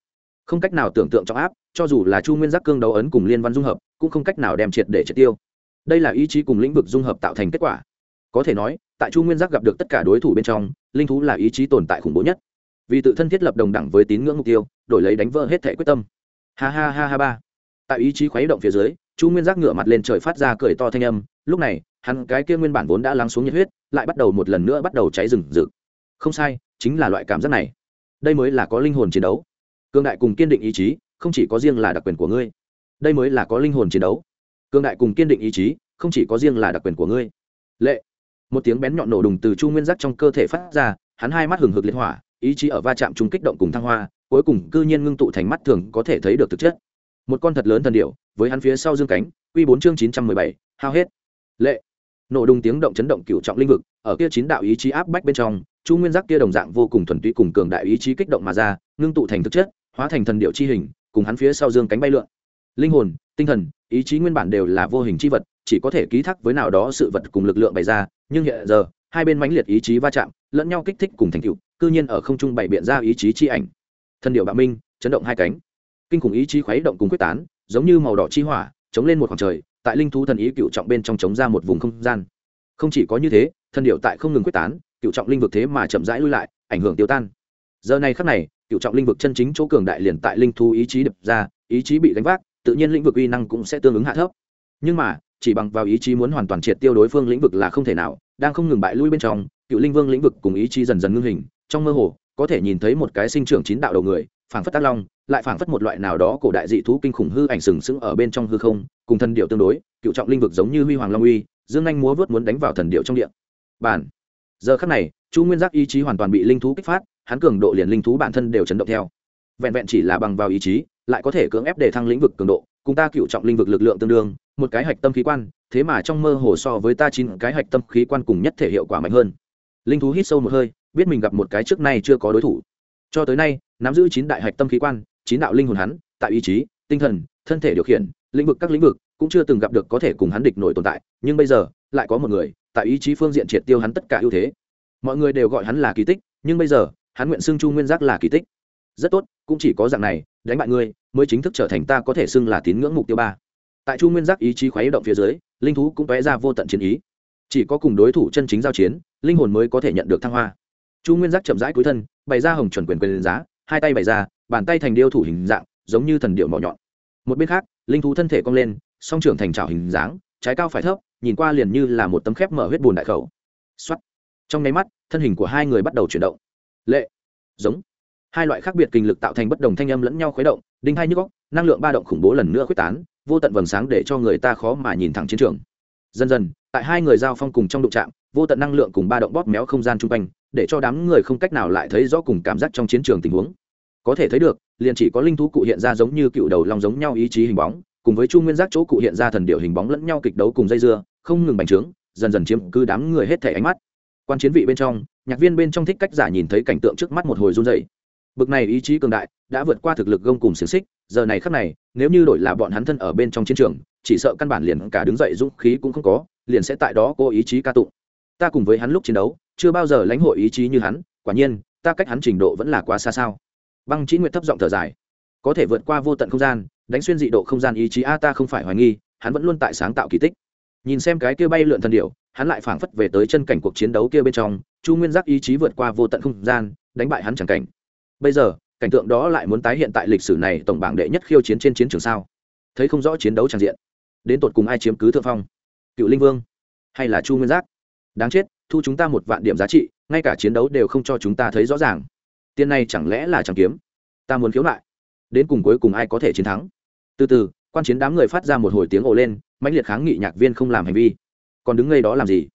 không cách nào tưởng tượng trọng áp, cho dù là chu nguyên giác cương đấu ấn cùng liên văn dung hợp, cũng không cách nào đem triệt để triệt tiêu. Đây là ý chí cùng lĩnh vực dung hợp tạo thành kết quả. Có thể nói, tại chu nguyên giác gặp được tất cả đối thủ bên trong, linh thú là ý chí tồn tại khủng bố nhất. Vì tự thân thiết lập đồng đẳng với tín ngưỡng mục tiêu, đổi lấy đánh vỡ hết thể quyết tâm. Ha ha ha ha ba. Tại ý chí khuấy động phía dưới, chu nguyên giác ngửa mặt lên trời phát ra cười to thanh âm, lúc này, hắn cái kia nguyên bản vốn đã lắng xuống nhiệt huyết, lại bắt đầu một lần nữa bắt đầu cháy rừng rực. Không sai, chính là loại cảm giác này. Đây mới là có linh hồn chiến đấu cương đại cùng kiên định ý chí không chỉ có riêng là đặc quyền của ngươi. Đây mới là có linh hồn chiến đấu. Cương đại cùng kiên định ý chí không chỉ có riêng là đặc quyền của ngươi. Lệ. Một tiếng bén nhọn nổ đùng từ chu nguyên giác trong cơ thể phát ra, hắn hai mắt hừng hực liệt hỏa, ý chí ở va chạm chúng kích động cùng thăng hoa, cuối cùng cư nhiên ngưng tụ thành mắt thường có thể thấy được thực chất. Một con thật lớn thần điệu với hắn phía sau dương cánh q bốn chương chín trăm mười bảy, hao hết. Lệ. Nổ đùng tiếng động chấn động cựu trọng linh vực, ở kia chín đạo ý chí áp bách bên trong, chu nguyên giác kia đồng dạng vô cùng thuần túy cùng cường đại ý chí kích động mà ra, ngưng tụ thành thực chất hóa thành thần điệu chi hình, cùng hắn phía sau dương cánh bay lượn. Linh hồn, tinh thần, ý chí nguyên bản đều là vô hình chi vật, chỉ có thể ký thác với nào đó sự vật cùng lực lượng bày ra, nhưng hiện giờ, hai bên mãnh liệt ý chí va chạm, lẫn nhau kích thích cùng thành cựu cư nhiên ở không trung bày biện ra ý chí chi ảnh. Thần điệu bạo minh, chấn động hai cánh. Kinh khủng ý chí khuấy động cùng quyết tán, giống như màu đỏ chi hỏa, chống lên một khoảng trời, tại linh thú thần ý cựu trọng bên trong chống ra một vùng không gian. Không chỉ có như thế, thần điệu tại không ngừng quyết tán, cựu trọng linh vực thế mà chậm rãi lui lại, ảnh hưởng tiêu tan. Giờ này khắc này cựu trọng linh vực chân chính chỗ cường đại liền tại linh thú ý chí đập ra, ý chí bị đánh vác, tự nhiên lĩnh vực uy năng cũng sẽ tương ứng hạ thấp. Nhưng mà, chỉ bằng vào ý chí muốn hoàn toàn triệt tiêu đối phương lĩnh vực là không thể nào, đang không ngừng bại lui bên trong, cựu linh vương lĩnh vực cùng ý chí dần dần ngưng hình, trong mơ hồ, có thể nhìn thấy một cái sinh trưởng chín đạo đầu người, phảng phất tác long, lại phảng phất một loại nào đó cổ đại dị thú kinh khủng hư ảnh sừng sững ở bên trong hư không, cùng thần điệu tương đối, cựu trọng linh vực giống như huy hoàng long uy, dương anh múa vớt muốn đánh vào thần điệu trong điện bản giờ khắc này, chu nguyên giác ý chí hoàn toàn bị linh thú kích phát hắn cường độ liền linh thú bản thân đều chấn động theo. Vẹn vẹn chỉ là bằng vào ý chí, lại có thể cưỡng ép để thăng lĩnh vực cường độ, cùng ta cựu trọng linh vực lực lượng tương đương, một cái hạch tâm khí quan, thế mà trong mơ hồ so với ta chín cái hạch tâm khí quan cùng nhất thể hiệu quả mạnh hơn. Linh thú hít sâu một hơi, biết mình gặp một cái trước nay chưa có đối thủ. Cho tới nay, nắm giữ chín đại hạch tâm khí quan, chín đạo linh hồn hắn, tại ý chí, tinh thần, thân thể điều khiển, lĩnh vực các lĩnh vực, cũng chưa từng gặp được có thể cùng hắn địch nổi tồn tại, nhưng bây giờ, lại có một người, tại ý chí phương diện triệt tiêu hắn tất cả ưu thế. Mọi người đều gọi hắn là kỳ tích, nhưng bây giờ hắn nguyện xưng chu nguyên giác là kỳ tích. Rất tốt, cũng chỉ có dạng này, đánh bại ngươi, mới chính thức trở thành ta có thể xưng là tín ngưỡng mục tiêu ba. Tại chu nguyên giác ý chí khuấy động phía dưới, linh thú cũng vẽ ra vô tận chiến ý. Chỉ có cùng đối thủ chân chính giao chiến, linh hồn mới có thể nhận được thăng hoa. Chu nguyên giác chậm rãi cuối thân, bày ra hồng chuẩn quyền quyền giá, hai tay bày ra, bàn tay thành điêu thủ hình dạng, giống như thần điệu mỏ nhọn. Một bên khác, linh thú thân thể cong lên, song trưởng thành trào hình dáng, trái cao phải thấp, nhìn qua liền như là một tấm khép mở huyết bùn đại khẩu. Xuất trong nháy mắt, thân hình của hai người bắt đầu chuyển động lệ, giống. Hai loại khác biệt kinh lực tạo thành bất đồng thanh âm lẫn nhau khuấy động, đinh hai như góc năng lượng ba động khủng bố lần nữa khuếch tán, vô tận vầng sáng để cho người ta khó mà nhìn thẳng chiến trường. Dần dần, tại hai người giao phong cùng trong đụng trạm vô tận năng lượng cùng ba động bóp méo không gian chung quanh, để cho đám người không cách nào lại thấy rõ cùng cảm giác trong chiến trường tình huống. Có thể thấy được, liền chỉ có linh thú cụ hiện ra giống như cựu đầu long giống nhau ý chí hình bóng, cùng với chu nguyên giác chỗ cụ hiện ra thần điệu hình bóng lẫn nhau kịch đấu cùng dây dưa, không ngừng bành trướng, dần dần chiếm cứ đám người hết thể ánh mắt quan chiến vị bên trong, nhạc viên bên trong thích cách giả nhìn thấy cảnh tượng trước mắt một hồi run dày bực này ý chí cường đại, đã vượt qua thực lực gông cùng xiềng xích, giờ này khắc này, nếu như đổi là bọn hắn thân ở bên trong chiến trường, chỉ sợ căn bản liền cả đứng dậy dũng khí cũng không có, liền sẽ tại đó cô ý chí ca tụng. Ta cùng với hắn lúc chiến đấu, chưa bao giờ lãnh hội ý chí như hắn, quả nhiên, ta cách hắn trình độ vẫn là quá xa sao. Băng chí nguyệt thấp giọng thở dài. Có thể vượt qua vô tận không gian, đánh xuyên dị độ không gian ý chí a, ta không phải hoài nghi, hắn vẫn luôn tại sáng tạo kỳ tích. Nhìn xem cái kia bay lượn thần điệu hắn lại phảng phất về tới chân cảnh cuộc chiến đấu kia bên trong, chu nguyên giác ý chí vượt qua vô tận không gian, đánh bại hắn chẳng cảnh. Bây giờ, cảnh tượng đó lại muốn tái hiện tại lịch sử này tổng bảng đệ nhất khiêu chiến trên chiến trường sao? Thấy không rõ chiến đấu tràn diện. Đến tột cùng ai chiếm cứ thượng phong? Cựu linh vương hay là chu nguyên giác? Đáng chết, thu chúng ta một vạn điểm giá trị, ngay cả chiến đấu đều không cho chúng ta thấy rõ ràng. Tiền này chẳng lẽ là chẳng kiếm? Ta muốn khiếu nại. đến cùng cuối cùng ai có thể chiến thắng? Từ từ, quan chiến đám người phát ra một hồi tiếng ồ lên, mãnh liệt kháng nghị nhạc viên không làm hành vi còn đứng ngay đó làm gì?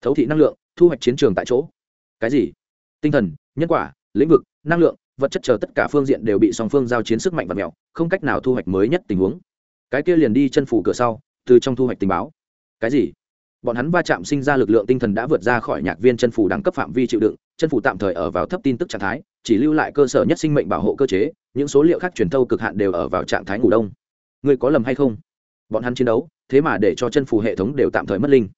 Thấu thị năng lượng, thu hoạch chiến trường tại chỗ. Cái gì? Tinh thần, nhân quả, lĩnh vực, năng lượng, vật chất chờ tất cả phương diện đều bị song phương giao chiến sức mạnh và mèo không cách nào thu hoạch mới nhất tình huống. Cái kia liền đi chân phủ cửa sau, từ trong thu hoạch tình báo. Cái gì? Bọn hắn va chạm sinh ra lực lượng tinh thần đã vượt ra khỏi nhạc viên chân phủ đẳng cấp phạm vi chịu đựng, chân phủ tạm thời ở vào thấp tin tức trạng thái, chỉ lưu lại cơ sở nhất sinh mệnh bảo hộ cơ chế, những số liệu khác truyền thâu cực hạn đều ở vào trạng thái ngủ đông. Người có lầm hay không? Bọn hắn chiến đấu, thế mà để cho chân phù hệ thống đều tạm thời mất linh.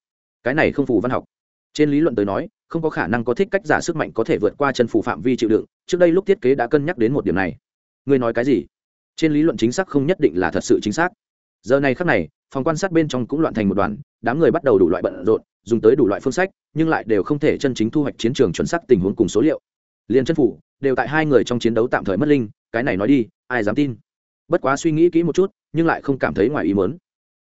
Cái này không phù văn học. Trên lý luận tới nói, không có khả năng có thích cách giả sức mạnh có thể vượt qua chân phù phạm vi chịu đựng, trước đây lúc thiết kế đã cân nhắc đến một điểm này. Ngươi nói cái gì? Trên lý luận chính xác không nhất định là thật sự chính xác. Giờ này khắc này, phòng quan sát bên trong cũng loạn thành một đoàn, đám người bắt đầu đủ loại bận rộn, dùng tới đủ loại phương sách, nhưng lại đều không thể chân chính thu hoạch chiến trường chuẩn xác tình huống cùng số liệu. Liền chân phủ đều tại hai người trong chiến đấu tạm thời mất linh, cái này nói đi, ai dám tin? Bất quá suy nghĩ kỹ một chút, nhưng lại không cảm thấy ngoài ý mớn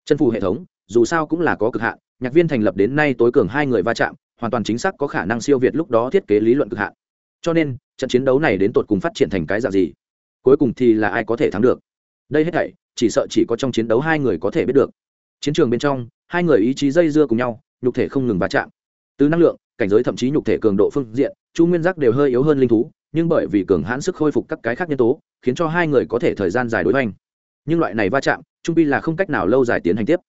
chân phù hệ thống, dù sao cũng là có cực hạn, nhạc viên thành lập đến nay tối cường hai người va chạm, hoàn toàn chính xác có khả năng siêu việt lúc đó thiết kế lý luận cực hạn. Cho nên, trận chiến đấu này đến tột cùng phát triển thành cái dạng gì? Cuối cùng thì là ai có thể thắng được? Đây hết thảy, chỉ sợ chỉ có trong chiến đấu hai người có thể biết được. Chiến trường bên trong, hai người ý chí dây dưa cùng nhau, nhục thể không ngừng va chạm. Từ năng lượng, cảnh giới thậm chí nhục thể cường độ phương diện, chu nguyên giác đều hơi yếu hơn linh thú nhưng bởi vì cường hãn sức khôi phục các cái khác nhân tố, khiến cho hai người có thể thời gian dài đối hoành. Nhưng loại này va chạm, trung pi là không cách nào lâu dài tiến hành tiếp.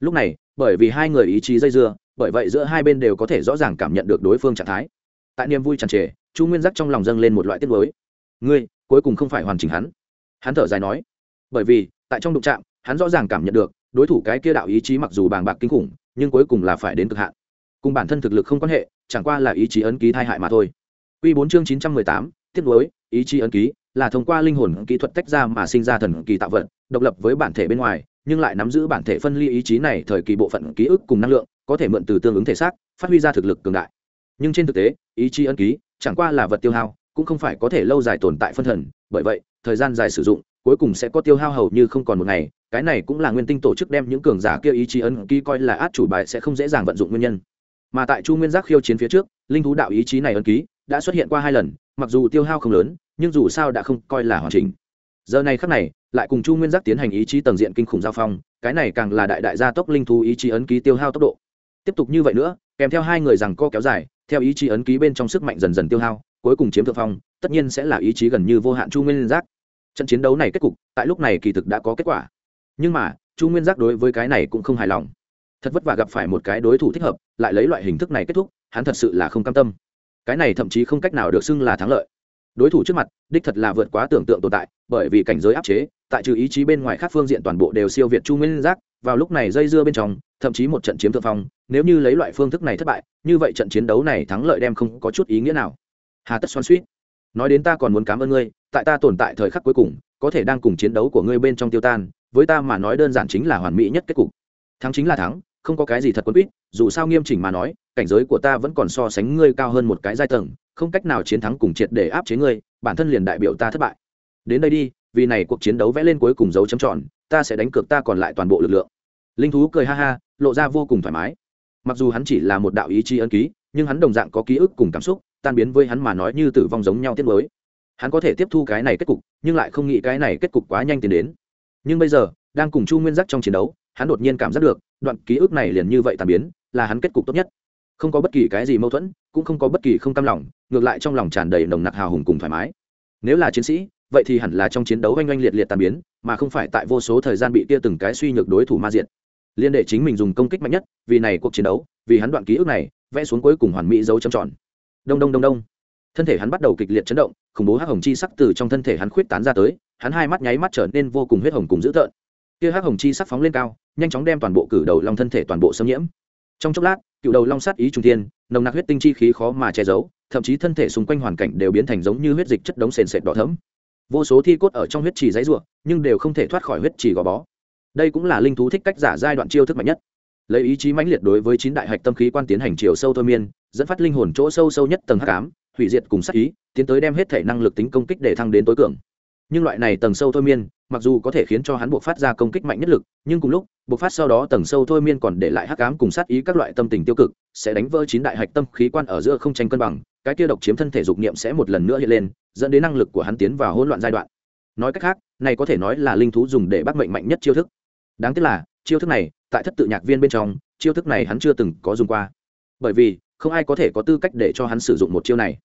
Lúc này, bởi vì hai người ý chí dây dưa, bởi vậy giữa hai bên đều có thể rõ ràng cảm nhận được đối phương trạng thái. Tại niềm vui tràn trề, chu nguyên giác trong lòng dâng lên một loại tiết mới ngươi, cuối cùng không phải hoàn chỉnh hắn. Hắn thở dài nói. Bởi vì, tại trong đụng trạm hắn rõ ràng cảm nhận được, đối thủ cái kia đạo ý chí mặc dù bàng bạc kinh khủng, nhưng cuối cùng là phải đến cực hạn. Cùng bản thân thực lực không quan hệ, chẳng qua là ý chí ấn ký thai hại mà thôi. Quy 4 chương 918, tiếp nối, ý chí ấn ký là thông qua linh hồn kỹ thuật tách ra mà sinh ra thần kỳ tạo vật, độc lập với bản thể bên ngoài, nhưng lại nắm giữ bản thể phân ly ý chí này thời kỳ bộ phận ký ức cùng năng lượng, có thể mượn từ tương ứng thể xác, phát huy ra thực lực cường đại. Nhưng trên thực tế, ý chí ấn ký chẳng qua là vật tiêu hao, cũng không phải có thể lâu dài tồn tại phân thần, bởi vậy, thời gian dài sử dụng, cuối cùng sẽ có tiêu hao hầu như không còn một ngày, cái này cũng là nguyên tinh tổ chức đem những cường giả kia ý chí ấn ký coi là át chủ bài sẽ không dễ dàng vận dụng nguyên nhân. Mà tại Chu Nguyên Giác khiêu chiến phía trước, linh thú đạo ý chí này ấn ký đã xuất hiện qua hai lần, mặc dù tiêu hao không lớn, nhưng dù sao đã không coi là hoàn chỉnh. Giờ này khắc này, lại cùng Chu Nguyên Giác tiến hành ý chí tầng diện kinh khủng giao phong, cái này càng là đại đại gia tốc linh thú ý chí ấn ký tiêu hao tốc độ. Tiếp tục như vậy nữa, kèm theo hai người rằng co kéo dài, theo ý chí ấn ký bên trong sức mạnh dần dần tiêu hao, cuối cùng chiếm thượng phong, tất nhiên sẽ là ý chí gần như vô hạn Chu Nguyên Giác. Trận chiến đấu này kết cục, tại lúc này kỳ thực đã có kết quả. Nhưng mà, Chu Nguyên Giác đối với cái này cũng không hài lòng. Thật vất vả gặp phải một cái đối thủ thích hợp, lại lấy loại hình thức này kết thúc, hắn thật sự là không cam tâm. Cái này thậm chí không cách nào được xưng là thắng lợi. Đối thủ trước mặt, đích thật là vượt quá tưởng tượng tồn tại, bởi vì cảnh giới áp chế, tại trừ ý chí bên ngoài khác phương diện toàn bộ đều siêu việt Chu Nguyên Giác, vào lúc này dây dưa bên trong, thậm chí một trận chiếm thượng phong, nếu như lấy loại phương thức này thất bại, như vậy trận chiến đấu này thắng lợi đem không có chút ý nghĩa nào. Hà tất xoan suýt Nói đến ta còn muốn cảm ơn ngươi, tại ta tồn tại thời khắc cuối cùng, có thể đang cùng chiến đấu của ngươi bên trong tiêu tan, với ta mà nói đơn giản chính là hoàn mỹ nhất kết cục. Thắng chính là thắng, không có cái gì thật quân quyết, dù sao nghiêm chỉnh mà nói, cảnh giới của ta vẫn còn so sánh ngươi cao hơn một cái giai tầng, không cách nào chiến thắng cùng triệt để áp chế ngươi, bản thân liền đại biểu ta thất bại. Đến đây đi, vì này cuộc chiến đấu vẽ lên cuối cùng dấu chấm tròn, ta sẽ đánh cược ta còn lại toàn bộ lực lượng. Linh thú cười ha ha, lộ ra vô cùng thoải mái. Mặc dù hắn chỉ là một đạo ý chí ấn ký, nhưng hắn đồng dạng có ký ức cùng cảm xúc, tan biến với hắn mà nói như tử vong giống nhau tiết mới. Hắn có thể tiếp thu cái này kết cục, nhưng lại không nghĩ cái này kết cục quá nhanh tiến đến. Nhưng bây giờ, đang cùng Chu Nguyên Giác trong chiến đấu, hắn đột nhiên cảm giác được, đoạn ký ức này liền như vậy tan biến, là hắn kết cục tốt nhất. Không có bất kỳ cái gì mâu thuẫn, cũng không có bất kỳ không cam lòng, ngược lại trong lòng tràn đầy nồng nặc hào hùng cùng thoải mái. Nếu là chiến sĩ, vậy thì hẳn là trong chiến đấu oanh oanh liệt liệt tan biến, mà không phải tại vô số thời gian bị kia từng cái suy nhược đối thủ ma diệt. Liên đệ chính mình dùng công kích mạnh nhất, vì này cuộc chiến đấu, vì hắn đoạn ký ức này, vẽ xuống cuối cùng hoàn mỹ dấu chấm tròn. Đông đông đông đông. Thân thể hắn bắt đầu kịch liệt chấn động, khủng bố hắc hồng chi sắc từ trong thân thể hắn khuyết tán ra tới, hắn hai mắt nháy mắt trở nên vô cùng huyết hồng cùng dữ tợn. Kia hắc hồng chi sắc phóng lên cao, nhanh chóng đem toàn bộ cử đầu long thân thể toàn bộ xâm nhiễm. Trong chốc lát, cựu đầu long sát ý trung tiên, nồng nặc huyết tinh chi khí khó mà che giấu, thậm chí thân thể xung quanh hoàn cảnh đều biến thành giống như huyết dịch chất đống sền sệt đỏ thẫm. vô số thi cốt ở trong huyết trì giấy ruộng nhưng đều không thể thoát khỏi huyết trì gò bó đây cũng là linh thú thích cách giả giai đoạn chiêu thức mạnh nhất lấy ý chí mãnh liệt đối với chín đại hạch tâm khí quan tiến hành chiều sâu thôi miên dẫn phát linh hồn chỗ sâu sâu nhất tầng hắc tám hủy diệt cùng sát ý tiến tới đem hết thể năng lực tính công kích để thăng đến tối cường nhưng loại này tầng sâu thôi miên mặc dù có thể khiến cho hắn buộc phát ra công kích mạnh nhất lực nhưng cùng lúc bộc phát sau đó tầng sâu thôi miên còn để lại hắc ám cùng sát ý các loại tâm tình tiêu cực, sẽ đánh vỡ chín đại hạch tâm khí quan ở giữa không tranh cân bằng, cái kia độc chiếm thân thể dục niệm sẽ một lần nữa hiện lên, dẫn đến năng lực của hắn tiến vào hỗn loạn giai đoạn. Nói cách khác, này có thể nói là linh thú dùng để bắt mệnh mạnh nhất chiêu thức. Đáng tiếc là, chiêu thức này, tại thất tự nhạc viên bên trong, chiêu thức này hắn chưa từng có dùng qua. Bởi vì, không ai có thể có tư cách để cho hắn sử dụng một chiêu này.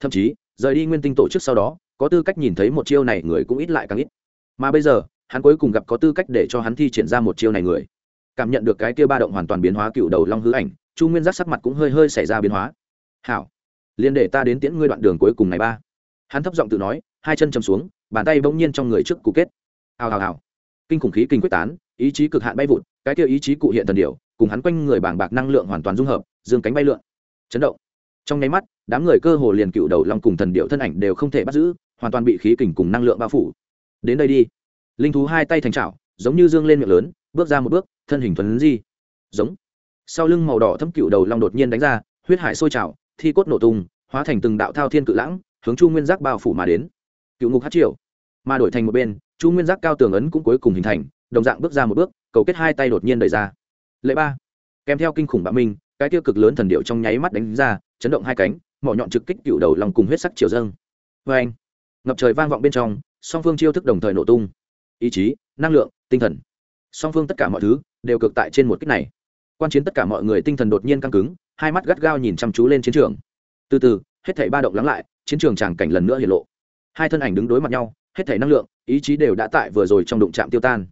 Thậm chí, rời đi nguyên tinh tổ chức sau đó, có tư cách nhìn thấy một chiêu này người cũng ít lại càng ít. Mà bây giờ hắn cuối cùng gặp có tư cách để cho hắn thi triển ra một chiêu này người. Cảm nhận được cái kia ba động hoàn toàn biến hóa cựu đầu long hư ảnh, chu nguyên giác sắc mặt cũng hơi hơi xảy ra biến hóa. Hảo, liền để ta đến tiễn ngươi đoạn đường cuối cùng này ba. Hắn thấp giọng tự nói, hai chân chầm xuống, bàn tay bỗng nhiên trong người trước cụ kết. Hào hào hào. Kinh khủng khí kinh quyết tán, ý chí cực hạn bay vụt, cái kia ý chí cụ hiện thần điều cùng hắn quanh người bảng bạc năng lượng hoàn toàn dung hợp, dương cánh bay lượn. Chấn động. Trong nháy mắt, đám người cơ hồ liền cựu đầu long cùng thần điệu thân ảnh đều không thể bắt giữ, hoàn toàn bị khí kình cùng năng lượng bao phủ. Đến đây đi linh thú hai tay thành trào giống như dương lên miệng lớn, bước ra một bước, thân hình thuần di. Giống. Sau lưng màu đỏ thâm cựu đầu long đột nhiên đánh ra, huyết hải sôi trào, thi cốt nổ tung, hóa thành từng đạo thao thiên cự lãng, hướng chu nguyên giác bao phủ mà đến. Cựu ngục hát triều. Mà đổi thành một bên, chu nguyên giác cao tường ấn cũng cuối cùng hình thành, đồng dạng bước ra một bước, cầu kết hai tay đột nhiên đẩy ra. Lệ ba. Kèm theo kinh khủng bạo minh, cái tiêu cực lớn thần điệu trong nháy mắt đánh ra, chấn động hai cánh, mỏ nhọn trực kích cựu đầu lòng cùng huyết sắc triều dâng. Vê anh ngập trời vang vọng bên trong, song phương chiêu thức đồng thời nổ tung ý chí, năng lượng, tinh thần. Song phương tất cả mọi thứ đều cực tại trên một kích này. Quan chiến tất cả mọi người tinh thần đột nhiên căng cứng, hai mắt gắt gao nhìn chăm chú lên chiến trường. Từ từ, hết thảy ba động lắng lại, chiến trường tràng cảnh lần nữa hiện lộ. Hai thân ảnh đứng đối mặt nhau, hết thảy năng lượng, ý chí đều đã tại vừa rồi trong đụng chạm tiêu tan.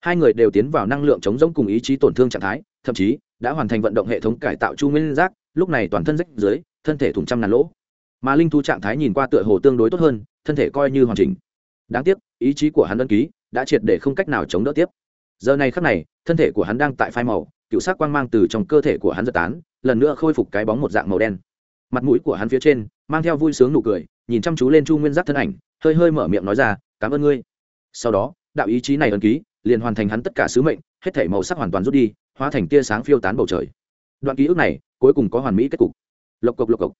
Hai người đều tiến vào năng lượng chống giống cùng ý chí tổn thương trạng thái, thậm chí đã hoàn thành vận động hệ thống cải tạo chu nguyên giác, lúc này toàn thân rách dưới thân thể thủng trăm ngàn lỗ. Mà linh thu trạng thái nhìn qua tựa hồ tương đối tốt hơn, thân thể coi như hoàn chỉnh đáng tiếc, ý chí của hắn ân ký đã triệt để không cách nào chống đỡ tiếp. Giờ này khắc này, thân thể của hắn đang tại phai màu, cựu sắc quang mang từ trong cơ thể của hắn giật tán, lần nữa khôi phục cái bóng một dạng màu đen. Mặt mũi của hắn phía trên mang theo vui sướng nụ cười, nhìn chăm chú lên chu nguyên giác thân ảnh, hơi hơi mở miệng nói ra, cảm ơn ngươi. Sau đó, đạo ý chí này ân ký liền hoàn thành hắn tất cả sứ mệnh, hết thể màu sắc hoàn toàn rút đi, hóa thành tia sáng phiêu tán bầu trời. Đoạn ký ức này cuối cùng có hoàn mỹ kết cục. Lộc cộc lộc cộc.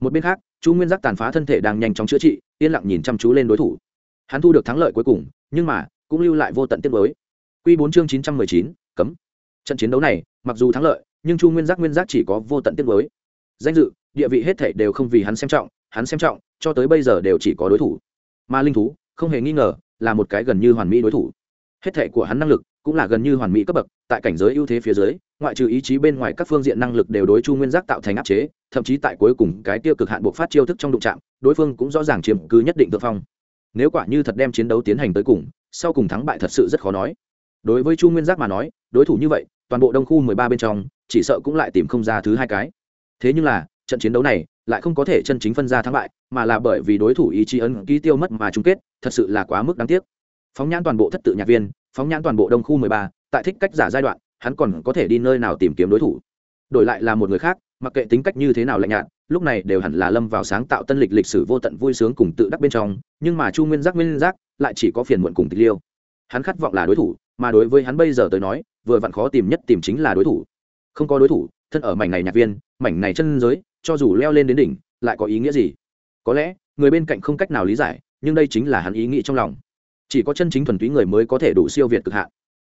Một bên khác, chu nguyên giác tàn phá thân thể đang nhanh chóng chữa trị, yên lặng nhìn chăm chú lên đối thủ hắn thu được thắng lợi cuối cùng, nhưng mà, cũng lưu lại vô tận tiết mới q bốn chương chín trăm mười chín, cấm. Trận chiến đấu này, mặc dù thắng lợi, nhưng chu nguyên giác nguyên giác chỉ có vô tận tiết mới danh dự, địa vị hết thể đều không vì hắn xem trọng, hắn xem trọng, cho tới bây giờ đều chỉ có đối thủ. Mà linh thú, không hề nghi ngờ, là một cái gần như hoàn mỹ đối thủ. Hết thể của hắn năng lực, cũng là gần như hoàn mỹ cấp bậc, tại cảnh giới ưu thế phía dưới, ngoại trừ ý chí bên ngoài các phương diện năng lực đều đối chu nguyên giác tạo thành áp chế, thậm chí tại cuối cùng cái tiêu cực hạn buộc phát chiêu thức trong đụng trạm đối phương cũng rõ ràng chiếm cứ nhất định thượng phong nếu quả như thật đem chiến đấu tiến hành tới cùng, sau cùng thắng bại thật sự rất khó nói. Đối với chu nguyên giác mà nói, đối thủ như vậy, toàn bộ đông khu mười ba bên trong, chỉ sợ cũng lại tìm không ra thứ hai cái. Thế nhưng là, trận chiến đấu này lại không có thể chân chính phân ra thắng bại, mà là bởi vì đối thủ ý chí ấn ký tiêu mất mà chung kết, thật sự là quá mức đáng tiếc. Phóng nhãn toàn bộ thất tự nhạc viên, phóng nhãn toàn bộ đông khu mười ba, tại thích cách giả giai đoạn, hắn còn có thể đi nơi nào tìm kiếm đối thủ? Đổi lại là một người khác, mặc kệ tính cách như thế nào lạnh nhạt lúc này đều hẳn là lâm vào sáng tạo tân lịch lịch sử vô tận vui sướng cùng tự đắc bên trong, nhưng mà chu nguyên giác nguyên giác lại chỉ có phiền muộn cùng tịch liêu. Hắn khát vọng là đối thủ, mà đối với hắn bây giờ tới nói, vừa vặn khó tìm nhất tìm chính là đối thủ. Không có đối thủ, thân ở mảnh này nhạc viên, mảnh này chân giới, cho dù leo lên đến đỉnh, lại có ý nghĩa gì? Có lẽ, người bên cạnh không cách nào lý giải, nhưng đây chính là hắn ý nghĩ trong lòng. Chỉ có chân chính thuần túy người mới có thể đủ siêu việt cực hạn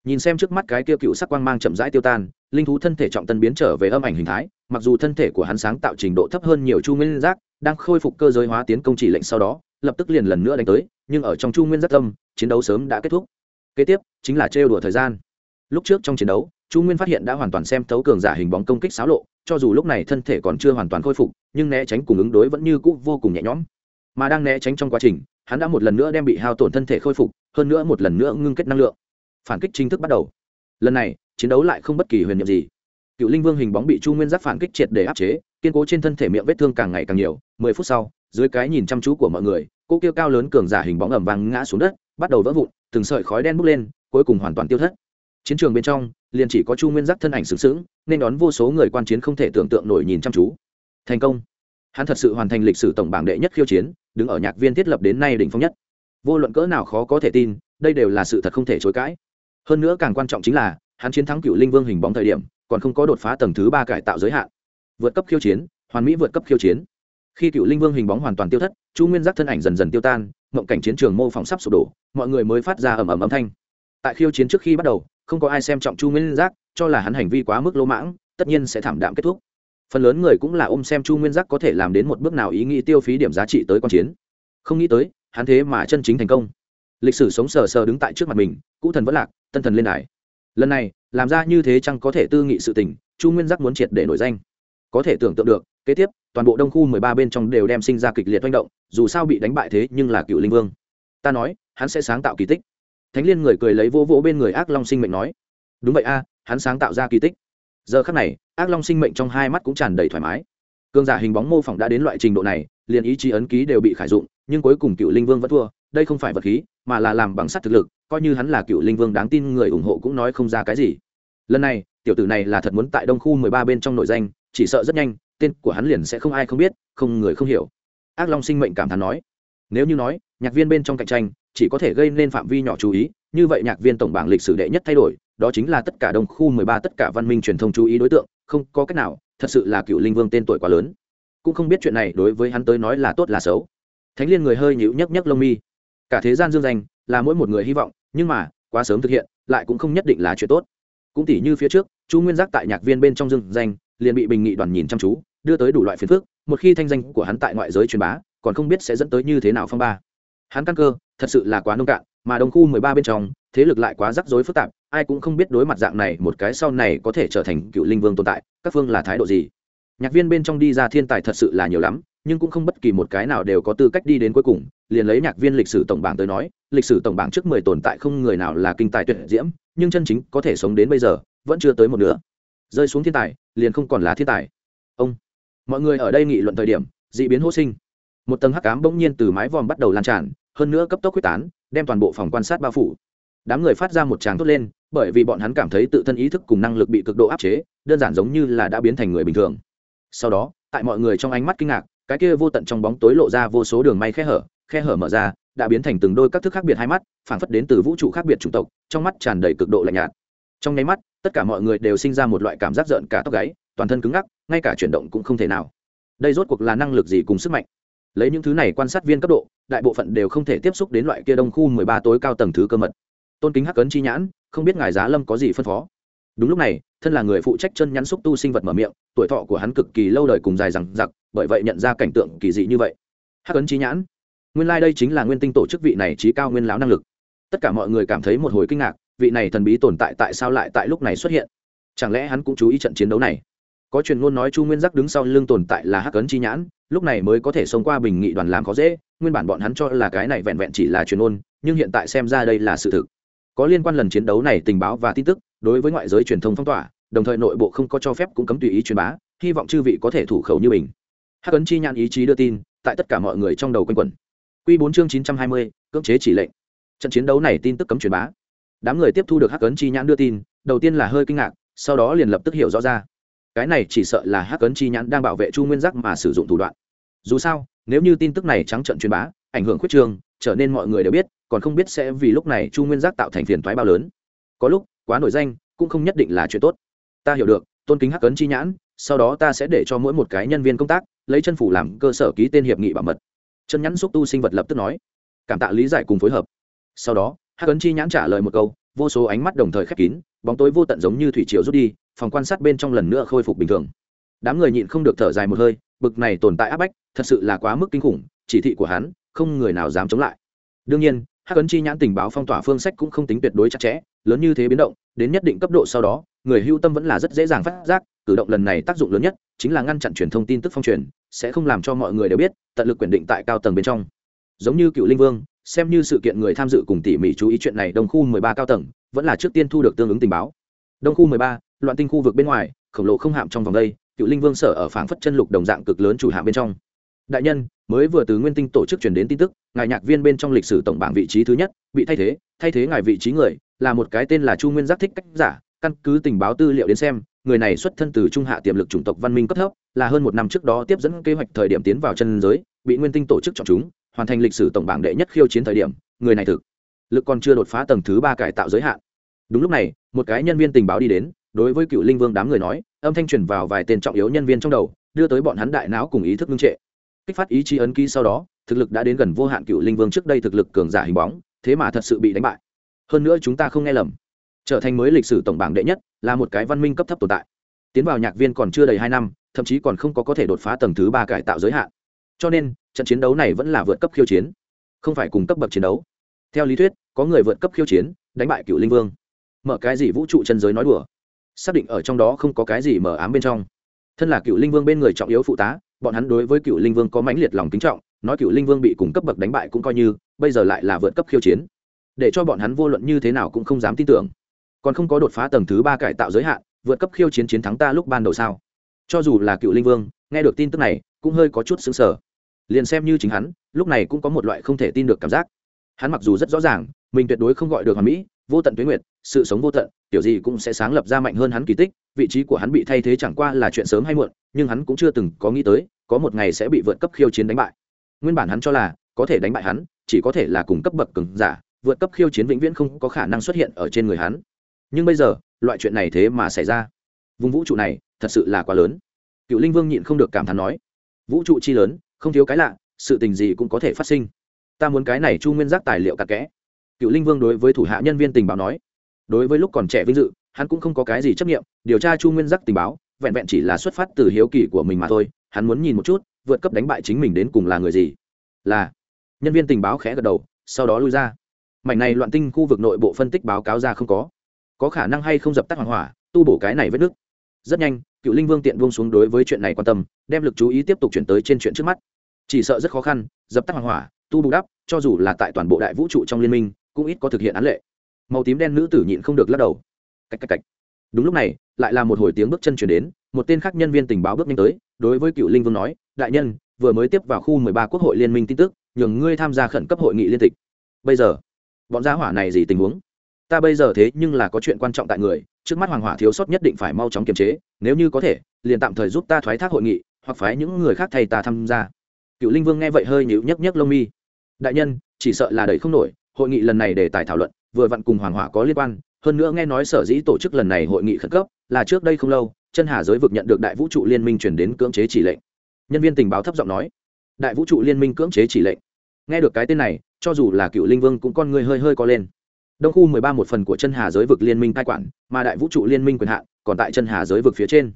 nhìn xem trước mắt cái kia cựu sắc quang mang chậm rãi tiêu tan, linh thú thân thể trọng tân biến trở về âm ảnh hình thái, mặc dù thân thể của hắn sáng tạo trình độ thấp hơn nhiều chu nguyên giác, đang khôi phục cơ giới hóa tiến công chỉ lệnh sau đó, lập tức liền lần nữa đánh tới, nhưng ở trong chu nguyên giác tâm, chiến đấu sớm đã kết thúc. Kế tiếp, chính là trêu đùa thời gian. Lúc trước trong chiến đấu, chu nguyên phát hiện đã hoàn toàn xem thấu cường giả hình bóng công kích xáo lộ, cho dù lúc này thân thể còn chưa hoàn toàn khôi phục, nhưng né tránh cùng ứng đối vẫn như cũ vô cùng nhẹ nhõm. Mà đang né tránh trong quá trình, hắn đã một lần nữa đem bị hao tổn thân thể khôi phục, hơn nữa một lần nữa ngưng kết năng lượng phản kích chính thức bắt đầu. Lần này, chiến đấu lại không bất kỳ huyền nhiệm gì. Cựu linh vương hình bóng bị chu nguyên giác phản kích triệt để áp chế, kiên cố trên thân thể miệng vết thương càng ngày càng nhiều. Mười phút sau, dưới cái nhìn chăm chú của mọi người, cô kêu cao lớn cường giả hình bóng ẩm vàng ngã xuống đất, bắt đầu vỡ vụn, từng sợi khói đen bốc lên, cuối cùng hoàn toàn tiêu thất. Chiến trường bên trong, liền chỉ có chu nguyên giác thân ảnh sướng sướng nên đón vô số người quan chiến không thể tưởng tượng nổi nhìn chăm chú. Thành công. Hắn thật sự hoàn thành lịch sử tổng bảng đệ nhất khiêu chiến, đứng ở nhạc viên thiết lập đến nay đỉnh phong nhất. Vô luận cỡ nào khó có thể tin, đây đều là sự thật không thể chối cãi hơn nữa càng quan trọng chính là, hắn chiến thắng cựu linh vương hình bóng thời điểm, còn không có đột phá tầng thứ ba cải tạo giới hạn. Vượt cấp khiêu chiến, hoàn mỹ vượt cấp khiêu chiến. Khi cựu linh vương hình bóng hoàn toàn tiêu thất, chu nguyên giác thân ảnh dần dần tiêu tan, mộng cảnh chiến trường mô phỏng sắp sụp đổ, mọi người mới phát ra ầm ầm âm thanh. Tại khiêu chiến trước khi bắt đầu, không có ai xem trọng chu nguyên giác, cho là hắn hành vi quá mức lỗ mãng, tất nhiên sẽ thảm đạm kết thúc. Phần lớn người cũng là ôm xem chu nguyên giác có thể làm đến một bước nào ý nghĩ tiêu phí điểm giá trị tới q chiến. Không nghĩ tới, hắn thế mà chân chính thành công lịch sử sống sờ sờ đứng tại trước mặt mình, cũ thần vẫn lạc, tân thần lên đài. Lần này, làm ra như thế chăng có thể tư nghị sự tình, chu nguyên giác muốn triệt để nổi danh. Có thể tưởng tượng được, kế tiếp, toàn bộ đông khu mười ba bên trong đều đem sinh ra kịch liệt manh động, dù sao bị đánh bại thế nhưng là cựu linh vương. Ta nói, hắn sẽ sáng tạo kỳ tích. Thánh liên người cười lấy vô vỗ bên người ác long sinh mệnh nói, đúng vậy a, hắn sáng tạo ra kỳ tích. Giờ khắc này, ác long sinh mệnh trong hai mắt cũng tràn đầy thoải mái. Cương giả hình bóng mô phỏng đã đến loại trình độ này, liền ý chí ấn ký đều bị khải dụng, nhưng cuối cùng cựu linh vương vẫn thua, đây không phải vật khí mà là làm bằng sắt thực lực, coi như hắn là cựu linh vương đáng tin người ủng hộ cũng nói không ra cái gì. Lần này, tiểu tử này là thật muốn tại đông khu mười ba bên trong nội danh, chỉ sợ rất nhanh, tên của hắn liền sẽ không ai không biết, không người không hiểu. Ác long sinh mệnh cảm thán nói. Nếu như nói, nhạc viên bên trong cạnh tranh, chỉ có thể gây nên phạm vi nhỏ chú ý, như vậy nhạc viên tổng bảng lịch sử đệ nhất thay đổi, đó chính là tất cả đông khu mười ba, tất cả văn minh truyền thông chú ý đối tượng, không có cách nào, thật sự là cựu linh vương tên tuổi quá lớn. Cũng không biết chuyện này đối với hắn tới nói là tốt là xấu. Thánh liên người hơi nhịu nhấc nhấc lông mi cả thế gian dương danh là mỗi một người hy vọng, nhưng mà, quá sớm thực hiện, lại cũng không nhất định là chuyện tốt. Cũng tỉ như phía trước, chu nguyên giác tại nhạc viên bên trong dương danh, liền bị bình nghị đoàn nhìn chăm chú, đưa tới đủ loại phiền phức, một khi thanh danh của hắn tại ngoại giới truyền bá, còn không biết sẽ dẫn tới như thế nào phong ba. Hắn căn cơ, thật sự là quá nông cạn, mà đồng khu mười ba bên trong, thế lực lại quá rắc rối phức tạp, ai cũng không biết đối mặt dạng này một cái sau này có thể trở thành cựu linh vương tồn tại, các phương là thái độ gì. Nhạc viên bên trong đi ra thiên tài thật sự là nhiều lắm nhưng cũng không bất kỳ một cái nào đều có tư cách đi đến cuối cùng, liền lấy nhạc viên lịch sử tổng bảng tới nói, lịch sử tổng bảng trước mười tồn tại không người nào là kinh tài tuyệt diễm, nhưng chân chính có thể sống đến bây giờ, vẫn chưa tới một nửa. Rơi xuống thiên tài, liền không còn là thiên tài. Ông, mọi người ở đây nghị luận thời điểm, d ị biến hô sinh. Một tầng hắc cám bỗng nhiên từ mái vòm bắt đầu lan tràn, hơn nữa cấp tốc quyết tán, đem toàn bộ phòng quan sát bao phủ. Đám người phát ra một tràng thốt lên, bởi vì bọn hắn cảm thấy tự thân ý thức cùng năng lực bị cực độ áp chế, đơn giản giống như là đã biến thành người bình thường. Sau đó, tại mọi người trong ánh mắt kinh ngạc cái kia vô tận trong bóng tối lộ ra vô số đường may khe hở khe hở mở ra, đã biến thành từng đôi các thức khác biệt hai mắt, phảng phất đến từ vũ trụ khác biệt chủng tộc, trong mắt tràn đầy cực độ lạnh nhạt. Trong nháy mắt, tất cả mọi người đều sinh ra một loại cảm giác rợn cả tóc gáy, toàn thân cứng ngắc, ngay cả chuyển động cũng không thể nào. Đây rốt cuộc là năng lực gì cùng sức mạnh? Lấy những thứ này quan sát viên cấp độ, đại bộ phận đều không thể tiếp xúc đến loại kia đông khu mười ba tối cao tầng thứ cơ mật. Tôn kính hắc cấn chi nhãn, không biết ngài giá lâm có gì phân phó. Đúng lúc này, thân là người phụ trách chân nhắn xúc tu sinh vật mở miệng, tuổi thọ của hắn cực kỳ lâu đời cùng dài rằng giặc bởi vậy nhận ra cảnh tượng kỳ dị như vậy. Hắc ấn chi nhãn. Nguyên lai、like、đây chính là nguyên tinh tổ chức vị này trí cao nguyên lão năng lực. Tất cả mọi người cảm thấy một hồi kinh ngạc, vị này thần bí tồn tại tại sao lại tại lúc này xuất hiện? Chẳng lẽ hắn cũng chú ý trận chiến đấu này? Có truyền ngôn nói chu nguyên giác đứng sau lưng tồn tại là hắc ấn chi nhãn, lúc này mới có thể xông qua bình nghị đoàn làm khó dễ, nguyên bản bọn hắn cho là cái này vẹn vẹn chỉ là truyền ngôn, nhưng hiện tại xem ra đây là sự thực. Có liên quan lần chiến đấu này tình báo và tin tức, đối với ngoại giới truyền thông phong tỏa, đồng thời nội bộ không có cho phép cũng cấm tùy ý truyền bá, hy vọng chư vị có thể thủ khẩu như mình hắc ấn chi nhãn ý chí đưa tin, tại tất cả mọi người trong đầu quanh quẩn. Q bốn chương chín trăm hai mươi, cưỡng chế chỉ lệnh. Trận chiến đấu này tin tức cấm truyền bá. Đám người tiếp thu được hắc ấn chi nhãn đưa tin, đầu tiên là hơi kinh ngạc, sau đó liền lập tức hiểu rõ ra. Cái này chỉ sợ là hắc ấn chi nhãn đang bảo vệ chu nguyên giác mà sử dụng thủ đoạn. Dù sao, nếu như tin tức này trắng trận truyền bá, ảnh hưởng khuyết trường, trở nên mọi người đều biết, còn không biết sẽ vì lúc này chu nguyên giác tạo thành phiền thoái bao lớn. Có lúc, quá nổi danh, cũng không nhất định là chuyện tốt. Ta hiểu được, tôn kính hắc ấn chi nhãn, sau đó ta sẽ để cho mỗi một cái nhân viên công tác lấy chân phủ làm cơ sở ký tên hiệp nghị bảo mật. Chân nhắn xúc tu sinh vật lập tức nói, cảm tạ lý giải cùng phối hợp. Sau đó, hắc ấn chi nhãn trả lời một câu, vô số ánh mắt đồng thời khép kín, bóng tối vô tận giống như thủy triều rút đi, phòng quan sát bên trong lần nữa khôi phục bình thường. Đám người nhịn không được thở dài một hơi, bực này tồn tại áp bách, thật sự là quá mức kinh khủng, chỉ thị của hắn, không người nào dám chống lại. Đương nhiên, hắc ấn chi nhãn tình báo phong tỏa phương sách cũng không tính tuyệt đối chặt chẽ, lớn như thế biến động, đến nhất định cấp độ sau đó người hưu tâm vẫn là rất dễ dàng phát giác, cử động lần này tác dụng lớn nhất chính là ngăn chặn truyền thông tin tức phong truyền, sẽ không làm cho mọi người đều biết, tận lực quyền định tại cao tầng bên trong. Giống như cựu linh vương, xem như sự kiện người tham dự cùng tỉ mỉ chú ý chuyện này đông khu mười ba cao tầng, vẫn là trước tiên thu được tương ứng tình báo. Đông khu mười ba, loạn tinh khu vực bên ngoài, khổng lồ không hạm trong vòng đây, cựu linh vương sở ở phảng phất chân lục đồng dạng cực lớn chủ hạm bên trong. Đại nhân, mới vừa từ nguyên tinh tổ chức truyền đến tin tức, ngài nhạc viên bên trong lịch sử tổng bảng vị trí thứ nhất, bị thay thế thay thế ngài vị trí người, là một cái tên là chu nguyên giác thích cách giả căn cứ tình báo tư liệu đến xem, người này xuất thân từ trung hạ tiềm lực chủng tộc văn minh cấp thấp, là hơn một năm trước đó tiếp dẫn kế hoạch thời điểm tiến vào chân giới, bị nguyên tinh tổ chức chọn chúng, hoàn thành lịch sử tổng bảng đệ nhất khiêu chiến thời điểm, người này thực lực còn chưa đột phá tầng thứ ba cải tạo giới hạn. Đúng lúc này, một cái nhân viên tình báo đi đến, đối với cựu linh vương đám người nói, âm thanh truyền vào vài tên trọng yếu nhân viên trong đầu, đưa tới bọn hắn đại não cùng ý thức ngưng trệ. Kích phát ý chí ấn ký sau đó, thực lực đã đến gần vô hạn cựu linh vương trước đây thực lực cường giả hình bóng, thế mà thật sự bị đánh bại. Hơn nữa chúng ta không nghe lầm trở thành mới lịch sử tổng bảng đệ nhất, là một cái văn minh cấp thấp tồn tại. Tiến vào nhạc viên còn chưa đầy hai năm, thậm chí còn không có có thể đột phá tầng thứ ba cải tạo giới hạn. Cho nên, trận chiến đấu này vẫn là vượt cấp khiêu chiến, không phải cùng cấp bậc chiến đấu. Theo lý thuyết, có người vượt cấp khiêu chiến, đánh bại cựu linh vương. Mở cái gì vũ trụ chân giới nói đùa? Xác định ở trong đó không có cái gì mở ám bên trong. Thân là cựu linh vương bên người trọng yếu phụ tá, bọn hắn đối với cựu linh vương có mãnh liệt lòng kính trọng, nói cựu linh vương bị cùng cấp bậc đánh bại cũng coi như, bây giờ lại là vượt cấp khiêu chiến. Để cho bọn hắn vô luận như thế nào cũng không dám tin tưởng còn không có đột phá tầng thứ ba cải tạo giới hạn, vượt cấp khiêu chiến chiến thắng ta lúc ban đầu sao? Cho dù là cựu linh vương, nghe được tin tức này, cũng hơi có chút xứng sở liền xem như chính hắn, lúc này cũng có một loại không thể tin được cảm giác. Hắn mặc dù rất rõ ràng, mình tuyệt đối không gọi được hoàn mỹ, vô tận tuyến nguyệt, sự sống vô tận kiểu gì cũng sẽ sáng lập ra mạnh hơn hắn kỳ tích, vị trí của hắn bị thay thế chẳng qua là chuyện sớm hay muộn, nhưng hắn cũng chưa từng có nghĩ tới, có một ngày sẽ bị vượt cấp khiêu chiến đánh bại. Nguyên bản hắn cho là, có thể đánh bại hắn, chỉ có thể là cùng cấp bậc cứng giả, vượt cấp khiêu chiến vĩnh viễn không có khả năng xuất hiện ở trên người hắn nhưng bây giờ, loại chuyện này thế mà xảy ra. Vùng vũ trụ này, thật sự là quá lớn. Cựu linh vương nhịn không được cảm thán nói. Vũ trụ chi lớn, không thiếu cái lạ, sự tình gì cũng có thể phát sinh. Ta muốn cái này chu nguyên giác tài liệu cặn kẽ. Cựu linh vương đối với thủ hạ nhân viên tình báo nói. Đối với lúc còn trẻ vinh dự, hắn cũng không có cái gì chấp nghiệm điều tra chu nguyên giác tình báo, vẹn vẹn chỉ là xuất phát từ hiếu kỳ của mình mà thôi, hắn muốn nhìn một chút, vượt cấp đánh bại chính mình đến cùng là người gì. Là, nhân viên tình báo khẽ gật đầu, sau đó lui ra. Mảnh này loạn tinh khu vực nội bộ phân tích báo cáo ra không có có khả năng hay không dập tắt hoàng hỏa, tu bổ cái này vết nước. Rất nhanh, cựu linh vương tiện buông xuống đối với chuyện này quan tâm, đem lực chú ý tiếp tục chuyển tới trên chuyện trước mắt. Chỉ sợ rất khó khăn, dập tắt hoàng hỏa, tu bù đắp, cho dù là tại toàn bộ đại vũ trụ trong liên minh, cũng ít có thực hiện án lệ. Màu tím đen nữ tử nhịn không được lắc đầu. Cách cách cách. Đúng lúc này, lại là một hồi tiếng bước chân chuyển đến, một tên khác nhân viên tình báo bước nhanh tới, đối với cựu linh vương nói, đại nhân, vừa mới tiếp vào khu mười ba quốc hội liên minh tin tức, nhường ngươi tham gia khẩn cấp hội nghị liên tịch. Bây giờ, bọn gia hỏa này gì tình huống? Ta bây giờ thế nhưng là có chuyện quan trọng tại người, trước mắt hoàng hỏa thiếu sót nhất định phải mau chóng kiềm chế, nếu như có thể, liền tạm thời giúp ta thoái thác hội nghị, hoặc phái những người khác thay ta tham gia. Cựu linh vương nghe vậy hơi nhịu nhấc nhấc lông mi. Đại nhân, chỉ sợ là đẩy không nổi, hội nghị lần này để tài thảo luận, vừa vặn cùng hoàng hỏa có liên quan, hơn nữa nghe nói sở dĩ tổ chức lần này hội nghị khẩn cấp, là trước đây không lâu, chân hà giới vực nhận được đại vũ trụ liên minh chuyển đến cưỡng chế chỉ lệnh. Nhân viên tình báo thấp giọng nói. Đại vũ trụ liên minh cưỡng chế chỉ lệnh. Nghe được cái tên này, cho dù là cựu linh vương cũng con người hơi hơi có lên đông khu mười ba một phần của chân hà giới vực liên minh cai quản, mà đại vũ trụ liên minh quyền hạn còn tại chân hà giới vực phía trên.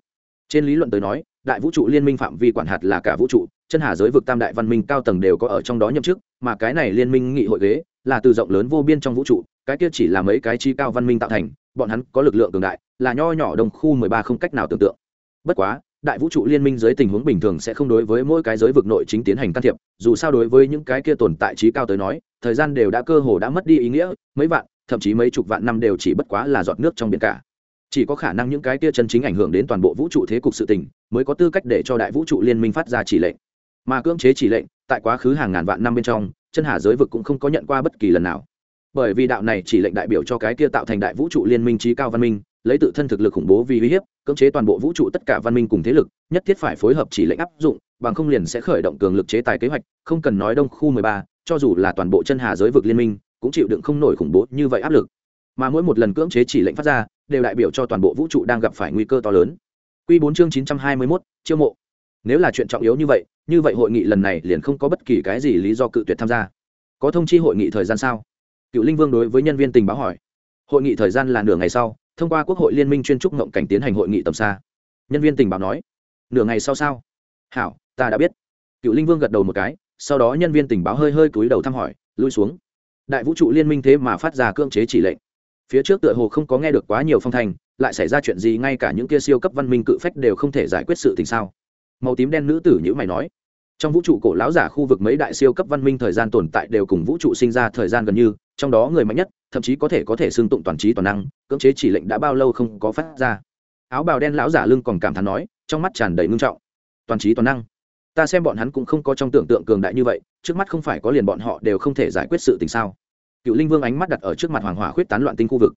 Trên lý luận tới nói, đại vũ trụ liên minh phạm vi quản hạt là cả vũ trụ, chân hà giới vực tam đại văn minh cao tầng đều có ở trong đó nhậm chức, mà cái này liên minh nghị hội ghế là từ rộng lớn vô biên trong vũ trụ, cái kia chỉ là mấy cái chi cao văn minh tạo thành, bọn hắn có lực lượng cường đại, là nho nhỏ đông khu mười ba không cách nào tưởng tượng. Bất quá, đại vũ trụ liên minh dưới tình huống bình thường sẽ không đối với mỗi cái giới vực nội chính tiến hành can thiệp, dù sao đối với những cái kia tồn tại trí cao tới nói, thời gian đều đã cơ hồ đã mất đi ý nghĩa, mấy vạn thậm chí mấy chục vạn năm đều chỉ bất quá là giọt nước trong biển cả. Chỉ có khả năng những cái kia chân chính ảnh hưởng đến toàn bộ vũ trụ thế cục sự tình, mới có tư cách để cho đại vũ trụ liên minh phát ra chỉ lệnh. Mà cưỡng chế chỉ lệnh, tại quá khứ hàng ngàn vạn năm bên trong, chân hà giới vực cũng không có nhận qua bất kỳ lần nào. Bởi vì đạo này chỉ lệnh đại biểu cho cái kia tạo thành đại vũ trụ liên minh trí cao văn minh, lấy tự thân thực lực khủng bố vì uy hiếp, cưỡng chế toàn bộ vũ trụ tất cả văn minh cùng thế lực, nhất thiết phải phối hợp chỉ lệnh áp dụng, bằng không liền sẽ khởi động cường lực chế tài kế hoạch, không cần nói đông khu mười ba, cho dù là toàn bộ chân hà giới vực liên minh cũng chịu đựng không nổi khủng bố như vậy áp lực mà mỗi một lần cưỡng chế chỉ lệnh phát ra đều đại biểu cho toàn bộ vũ trụ đang gặp phải nguy cơ to lớn Quy bốn chương 921, chiêu mộ. Nếu là chuyện trọng yếu như vậy, như vậy hội nghị lần này liền không có bất kỳ cái gì lý do cự tuyệt tham gia. Có thông chi hội nghị thời gian sao? Cựu Linh Vương đối với nhân viên tình báo hỏi. Hội nghị thời gian là nửa ngày sau, thông qua Quốc hội Liên minh chuyên trúc ngộng cảnh tiến hành hội nghị tầm xa. Nhân viên tình báo nói. Nửa ngày sau sao? Hảo, ta đã biết. Cựu Linh Vương gật đầu một cái, sau đó nhân viên tình báo hơi hơi cúi đầu thăm hỏi, lui xuống. Đại vũ trụ liên minh thế mà phát ra cưỡng chế chỉ lệnh. Phía trước tựa hồ không có nghe được quá nhiều phong thành lại xảy ra chuyện gì ngay cả những kia siêu cấp văn minh cự phách đều không thể giải quyết sự tình sao? Màu tím đen nữ tử nhữ mày nói, trong vũ trụ cổ lão giả khu vực mấy đại siêu cấp văn minh thời gian tồn tại đều cùng vũ trụ sinh ra thời gian gần như, trong đó người mạnh nhất, thậm chí có thể có thể xương tụng toàn trí toàn năng, cưỡng chế chỉ lệnh đã bao lâu không có phát ra. Áo bào đen lão giả lưng còn cảm thán nói, trong mắt tràn đầy ngưng trọng, toàn trí toàn năng? Ta xem bọn hắn cũng không có trong tưởng tượng cường đại như vậy, trước mắt không phải có liền bọn họ đều không thể giải quyết sự tình sao? Cựu linh vương ánh mắt đặt ở trước mặt hoàng hỏa khuyết tán loạn tinh khu vực.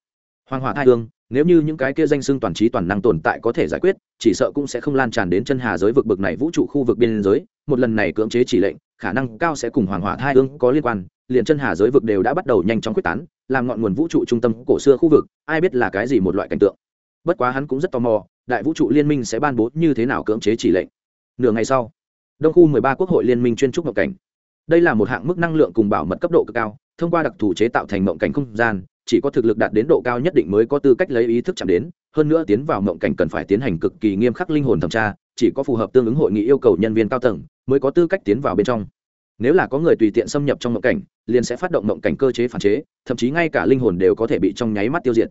Hoàng hỏa thai hương, nếu như những cái kia danh xưng toàn trí toàn năng tồn tại có thể giải quyết, chỉ sợ cũng sẽ không lan tràn đến chân hà giới vực bực này vũ trụ khu vực biên giới. Một lần này cưỡng chế chỉ lệnh, khả năng cao sẽ cùng hoàng hỏa thai hương có liên quan, liền chân hà giới vực đều đã bắt đầu nhanh chóng quyết tán, làm ngọn nguồn vũ trụ trung tâm cổ xưa khu vực, ai biết là cái gì một loại cảnh tượng. Bất quá hắn cũng rất tò mò, đại vũ trụ liên minh sẽ ban bố như thế nào cưỡng chế chỉ lệnh. Nửa ngày sau đông khu 13 quốc hội liên minh chuyên trúc mộng cảnh. Đây là một hạng mức năng lượng cùng bảo mật cấp độ cực cao, thông qua đặc thù chế tạo thành mộng cảnh không gian, chỉ có thực lực đạt đến độ cao nhất định mới có tư cách lấy ý thức chạm đến, hơn nữa tiến vào mộng cảnh cần phải tiến hành cực kỳ nghiêm khắc linh hồn thẩm tra, chỉ có phù hợp tương ứng hội nghị yêu cầu nhân viên cao tầng mới có tư cách tiến vào bên trong. Nếu là có người tùy tiện xâm nhập trong mộng cảnh, liền sẽ phát động mộng cảnh cơ chế phản chế, thậm chí ngay cả linh hồn đều có thể bị trong nháy mắt tiêu diệt.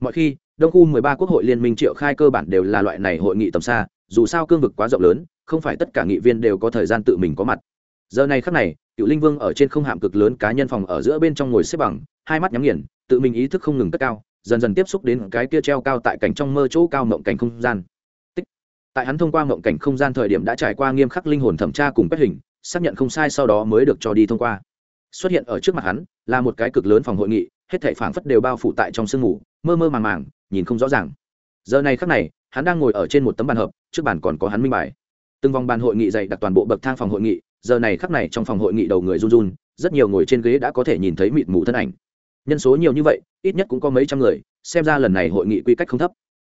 Mọi khi, đông khu 13 quốc hội liên minh triệu khai cơ bản đều là loại này hội nghị tầm xa dù sao cương vực quá rộng lớn, không phải tất cả nghị viên đều có thời gian tự mình có mặt. Giờ này khắc này, cựu linh vương ở trên không hạm cực lớn cá nhân phòng ở giữa bên trong ngồi xếp bằng, hai mắt nhắm nghiền, tự mình ý thức không ngừng cất cao, dần dần tiếp xúc đến cái kia treo cao tại cảnh trong mơ chỗ cao mộng cảnh không gian. Tích. tại hắn thông qua mộng cảnh không gian thời điểm đã trải qua nghiêm khắc linh hồn thẩm tra cùng quét hình, xác nhận không sai sau đó mới được cho đi thông qua. Xuất hiện ở trước mặt hắn là một cái cực lớn phòng hội nghị, hết thảy phảng phất đều bao phủ tại trong sương mù, mơ mơ màng màng, nhìn không rõ ràng. Giờ này khắc này hắn đang ngồi ở trên một tấm bàn hợp, trước bàn còn có hắn minh bài. Từng vòng bàn hội nghị dày đặt toàn bộ bậc thang phòng hội nghị, giờ này khắp này trong phòng hội nghị đầu người run run, rất nhiều ngồi trên ghế đã có thể nhìn thấy mịt mù thân ảnh. Nhân số nhiều như vậy, ít nhất cũng có mấy trăm người, xem ra lần này hội nghị quy cách không thấp.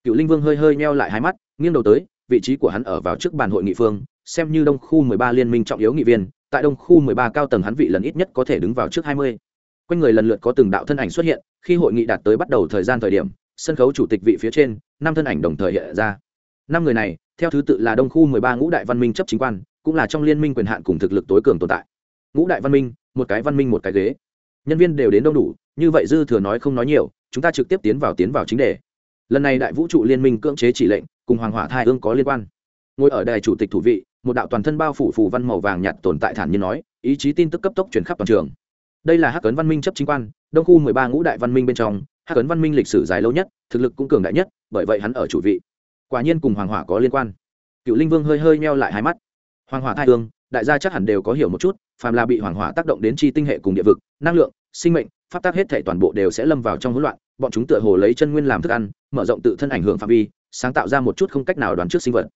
Cựu linh vương hơi hơi meo lại hai mắt, nghiêng đầu tới, vị trí của hắn ở vào trước bàn hội nghị phương, xem như đông khu mười ba liên minh trọng yếu nghị viên, tại đông khu mười ba cao tầng hắn vị lần ít nhất có thể đứng vào trước hai mươi. Quanh người lần lượt có từng đạo thân ảnh xuất hiện, khi hội nghị đạt tới bắt đầu thời gian thời điểm, sân khấu chủ tịch vị phía trên năm thân ảnh đồng thời hiện ra. Năm người này, theo thứ tự là đông khu mười ba ngũ đại văn minh chấp chính quan, cũng là trong liên minh quyền hạn cùng thực lực tối cường tồn tại. Ngũ đại văn minh, một cái văn minh một cái ghế. Nhân viên đều đến đông đủ, như vậy dư thừa nói không nói nhiều, chúng ta trực tiếp tiến vào tiến vào chính đề. Lần này đại vũ trụ liên minh cưỡng chế chỉ lệnh, cùng hoàng hỏa thai ương có liên quan. Ngồi ở đài chủ tịch thủ vị, một đạo toàn thân bao phủ phù văn màu vàng nhạt tồn tại thản nhiên nói, ý chí tin tức cấp tốc truyền khắp toàn trường. Đây là hắc ấn văn minh chấp chính quan, đông khu mười ba ngũ đại văn minh bên trong, hắc ấn văn minh lịch sử dài lâu nhất, thực lực cũng cường đại nhất bởi vậy hắn ở chủ vị. Quả nhiên cùng hoàng hỏa có liên quan. Cựu linh vương hơi hơi meo lại hai mắt. Hoàng hỏa thai thương đại gia chắc hẳn đều có hiểu một chút, phàm là bị hoàng hỏa tác động đến chi tinh hệ cùng địa vực, năng lượng, sinh mệnh, pháp tác hết thể toàn bộ đều sẽ lâm vào trong hỗn loạn, bọn chúng tựa hồ lấy chân nguyên làm thức ăn, mở rộng tự thân ảnh hưởng phạm vi, sáng tạo ra một chút không cách nào đoán trước sinh vật.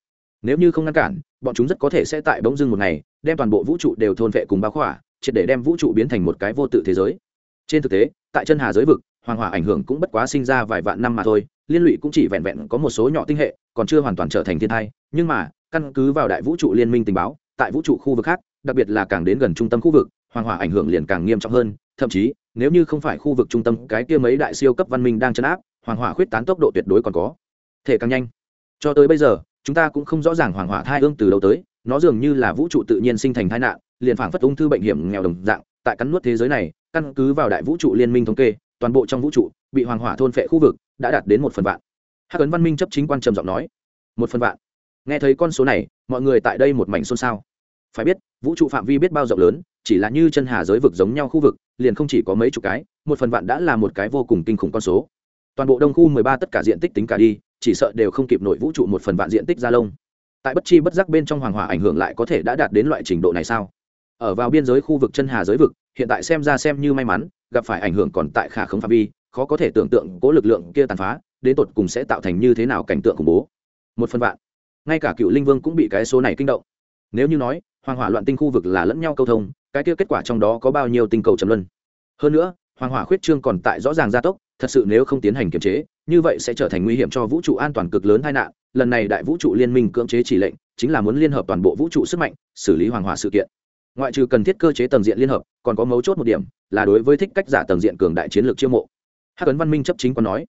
Nếu như không ngăn cản, bọn chúng rất có thể sẽ tại bỗng dưng một ngày, đem toàn bộ vũ trụ đều thôn vệ cùng bao khỏa, triệt để đem vũ trụ biến thành một cái vô tự thế giới. Trên thực tế, tại chân hà giới vực, hoàng hỏa ảnh hưởng cũng bất quá sinh ra vài vạn năm mà thôi liên lụy cũng chỉ vẹn vẹn có một số nhỏ tinh hệ, còn chưa hoàn toàn trở thành thiên thai. Nhưng mà, căn cứ vào đại vũ trụ liên minh tình báo, tại vũ trụ khu vực khác, đặc biệt là càng đến gần trung tâm khu vực, hoàng hỏa ảnh hưởng liền càng nghiêm trọng hơn. Thậm chí, nếu như không phải khu vực trung tâm, cái kia mấy đại siêu cấp văn minh đang chấn áp, hoàng hỏa khuyết tán tốc độ tuyệt đối còn có. Thể càng nhanh. Cho tới bây giờ, chúng ta cũng không rõ ràng hoàng hỏa thai ương từ đầu tới, nó dường như là vũ trụ tự nhiên sinh thành tai nạn, liền phảng phất ung thư bệnh hiểm nghèo đồng dạng. Tại cắn nuốt thế giới này, căn cứ vào đại vũ trụ liên minh thống kê toàn bộ trong vũ trụ, bị hoàng hỏa thôn phệ khu vực, đã đạt đến một phần vạn. Hắc ấn văn minh chấp chính quan trầm giọng nói, một phần vạn. Nghe thấy con số này, mọi người tại đây một mảnh xôn xao. Phải biết, vũ trụ phạm vi biết bao rộng lớn, chỉ là như chân hà giới vực giống nhau khu vực, liền không chỉ có mấy chục cái, một phần vạn đã là một cái vô cùng kinh khủng con số. Toàn bộ đông khu mười ba tất cả diện tích tính cả đi, chỉ sợ đều không kịp nổi vũ trụ một phần vạn diện tích gia lông. Tại bất chi bất giác bên trong hoàng hỏa ảnh hưởng lại có thể đã đạt đến loại trình độ này sao? Ở vào biên giới khu vực chân hà giới vực hiện tại xem ra xem như may mắn, gặp phải ảnh hưởng còn tại khả không phạm vi, khó có thể tưởng tượng cố lực lượng kia tàn phá, đến tột cùng sẽ tạo thành như thế nào cảnh tượng khủng bố. Một phần vạn. Ngay cả cựu linh vương cũng bị cái số này kinh động. Nếu như nói, hoàng hỏa loạn tinh khu vực là lẫn nhau câu thông, cái kia kết quả trong đó có bao nhiêu tinh cầu trầm luân? Hơn nữa, hoàng hỏa khuyết trương còn tại rõ ràng gia tốc, thật sự nếu không tiến hành kiềm chế, như vậy sẽ trở thành nguy hiểm cho vũ trụ an toàn cực lớn tai nạn. Lần này đại vũ trụ liên minh cưỡng chế chỉ lệnh, chính là muốn liên hợp toàn bộ vũ trụ sức mạnh, xử lý hoàng hỏa sự kiện ngoại trừ cần thiết cơ chế tầng diện liên hợp, còn có mấu chốt một điểm, là đối với thích cách giả tầng diện cường đại chiến lược chiêu mộ. Hắc ấn văn minh chấp chính quan nói.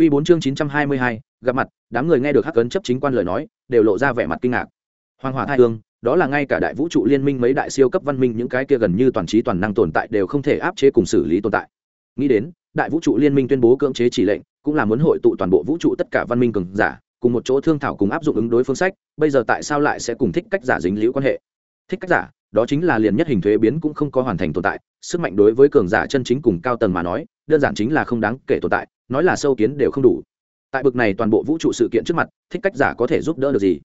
Q bốn chương chín trăm hai mươi hai, gặp mặt, đám người nghe được hắc ấn chấp chính quan lời nói, đều lộ ra vẻ mặt kinh ngạc. Hoàng hỏa thai hương, đó là ngay cả đại vũ trụ liên minh mấy đại siêu cấp văn minh những cái kia gần như toàn trí toàn năng tồn tại đều không thể áp chế cùng xử lý tồn tại. Nghĩ đến, đại vũ trụ liên minh tuyên bố cưỡng chế chỉ lệnh, cũng là muốn hội tụ toàn bộ vũ trụ tất cả văn minh cường giả, cùng một chỗ thương thảo cùng áp dụng ứng đối phương sách, bây giờ tại sao lại sẽ cùng thích cách giả dính liễu quan hệ? Thích cách giả đó chính là liền nhất hình thuế biến cũng không có hoàn thành tồn tại, sức mạnh đối với cường giả chân chính cùng cao tầng mà nói, đơn giản chính là không đáng kể tồn tại, nói là sâu kiến đều không đủ. Tại bực này toàn bộ vũ trụ sự kiện trước mặt, thích cách giả có thể giúp đỡ được gì?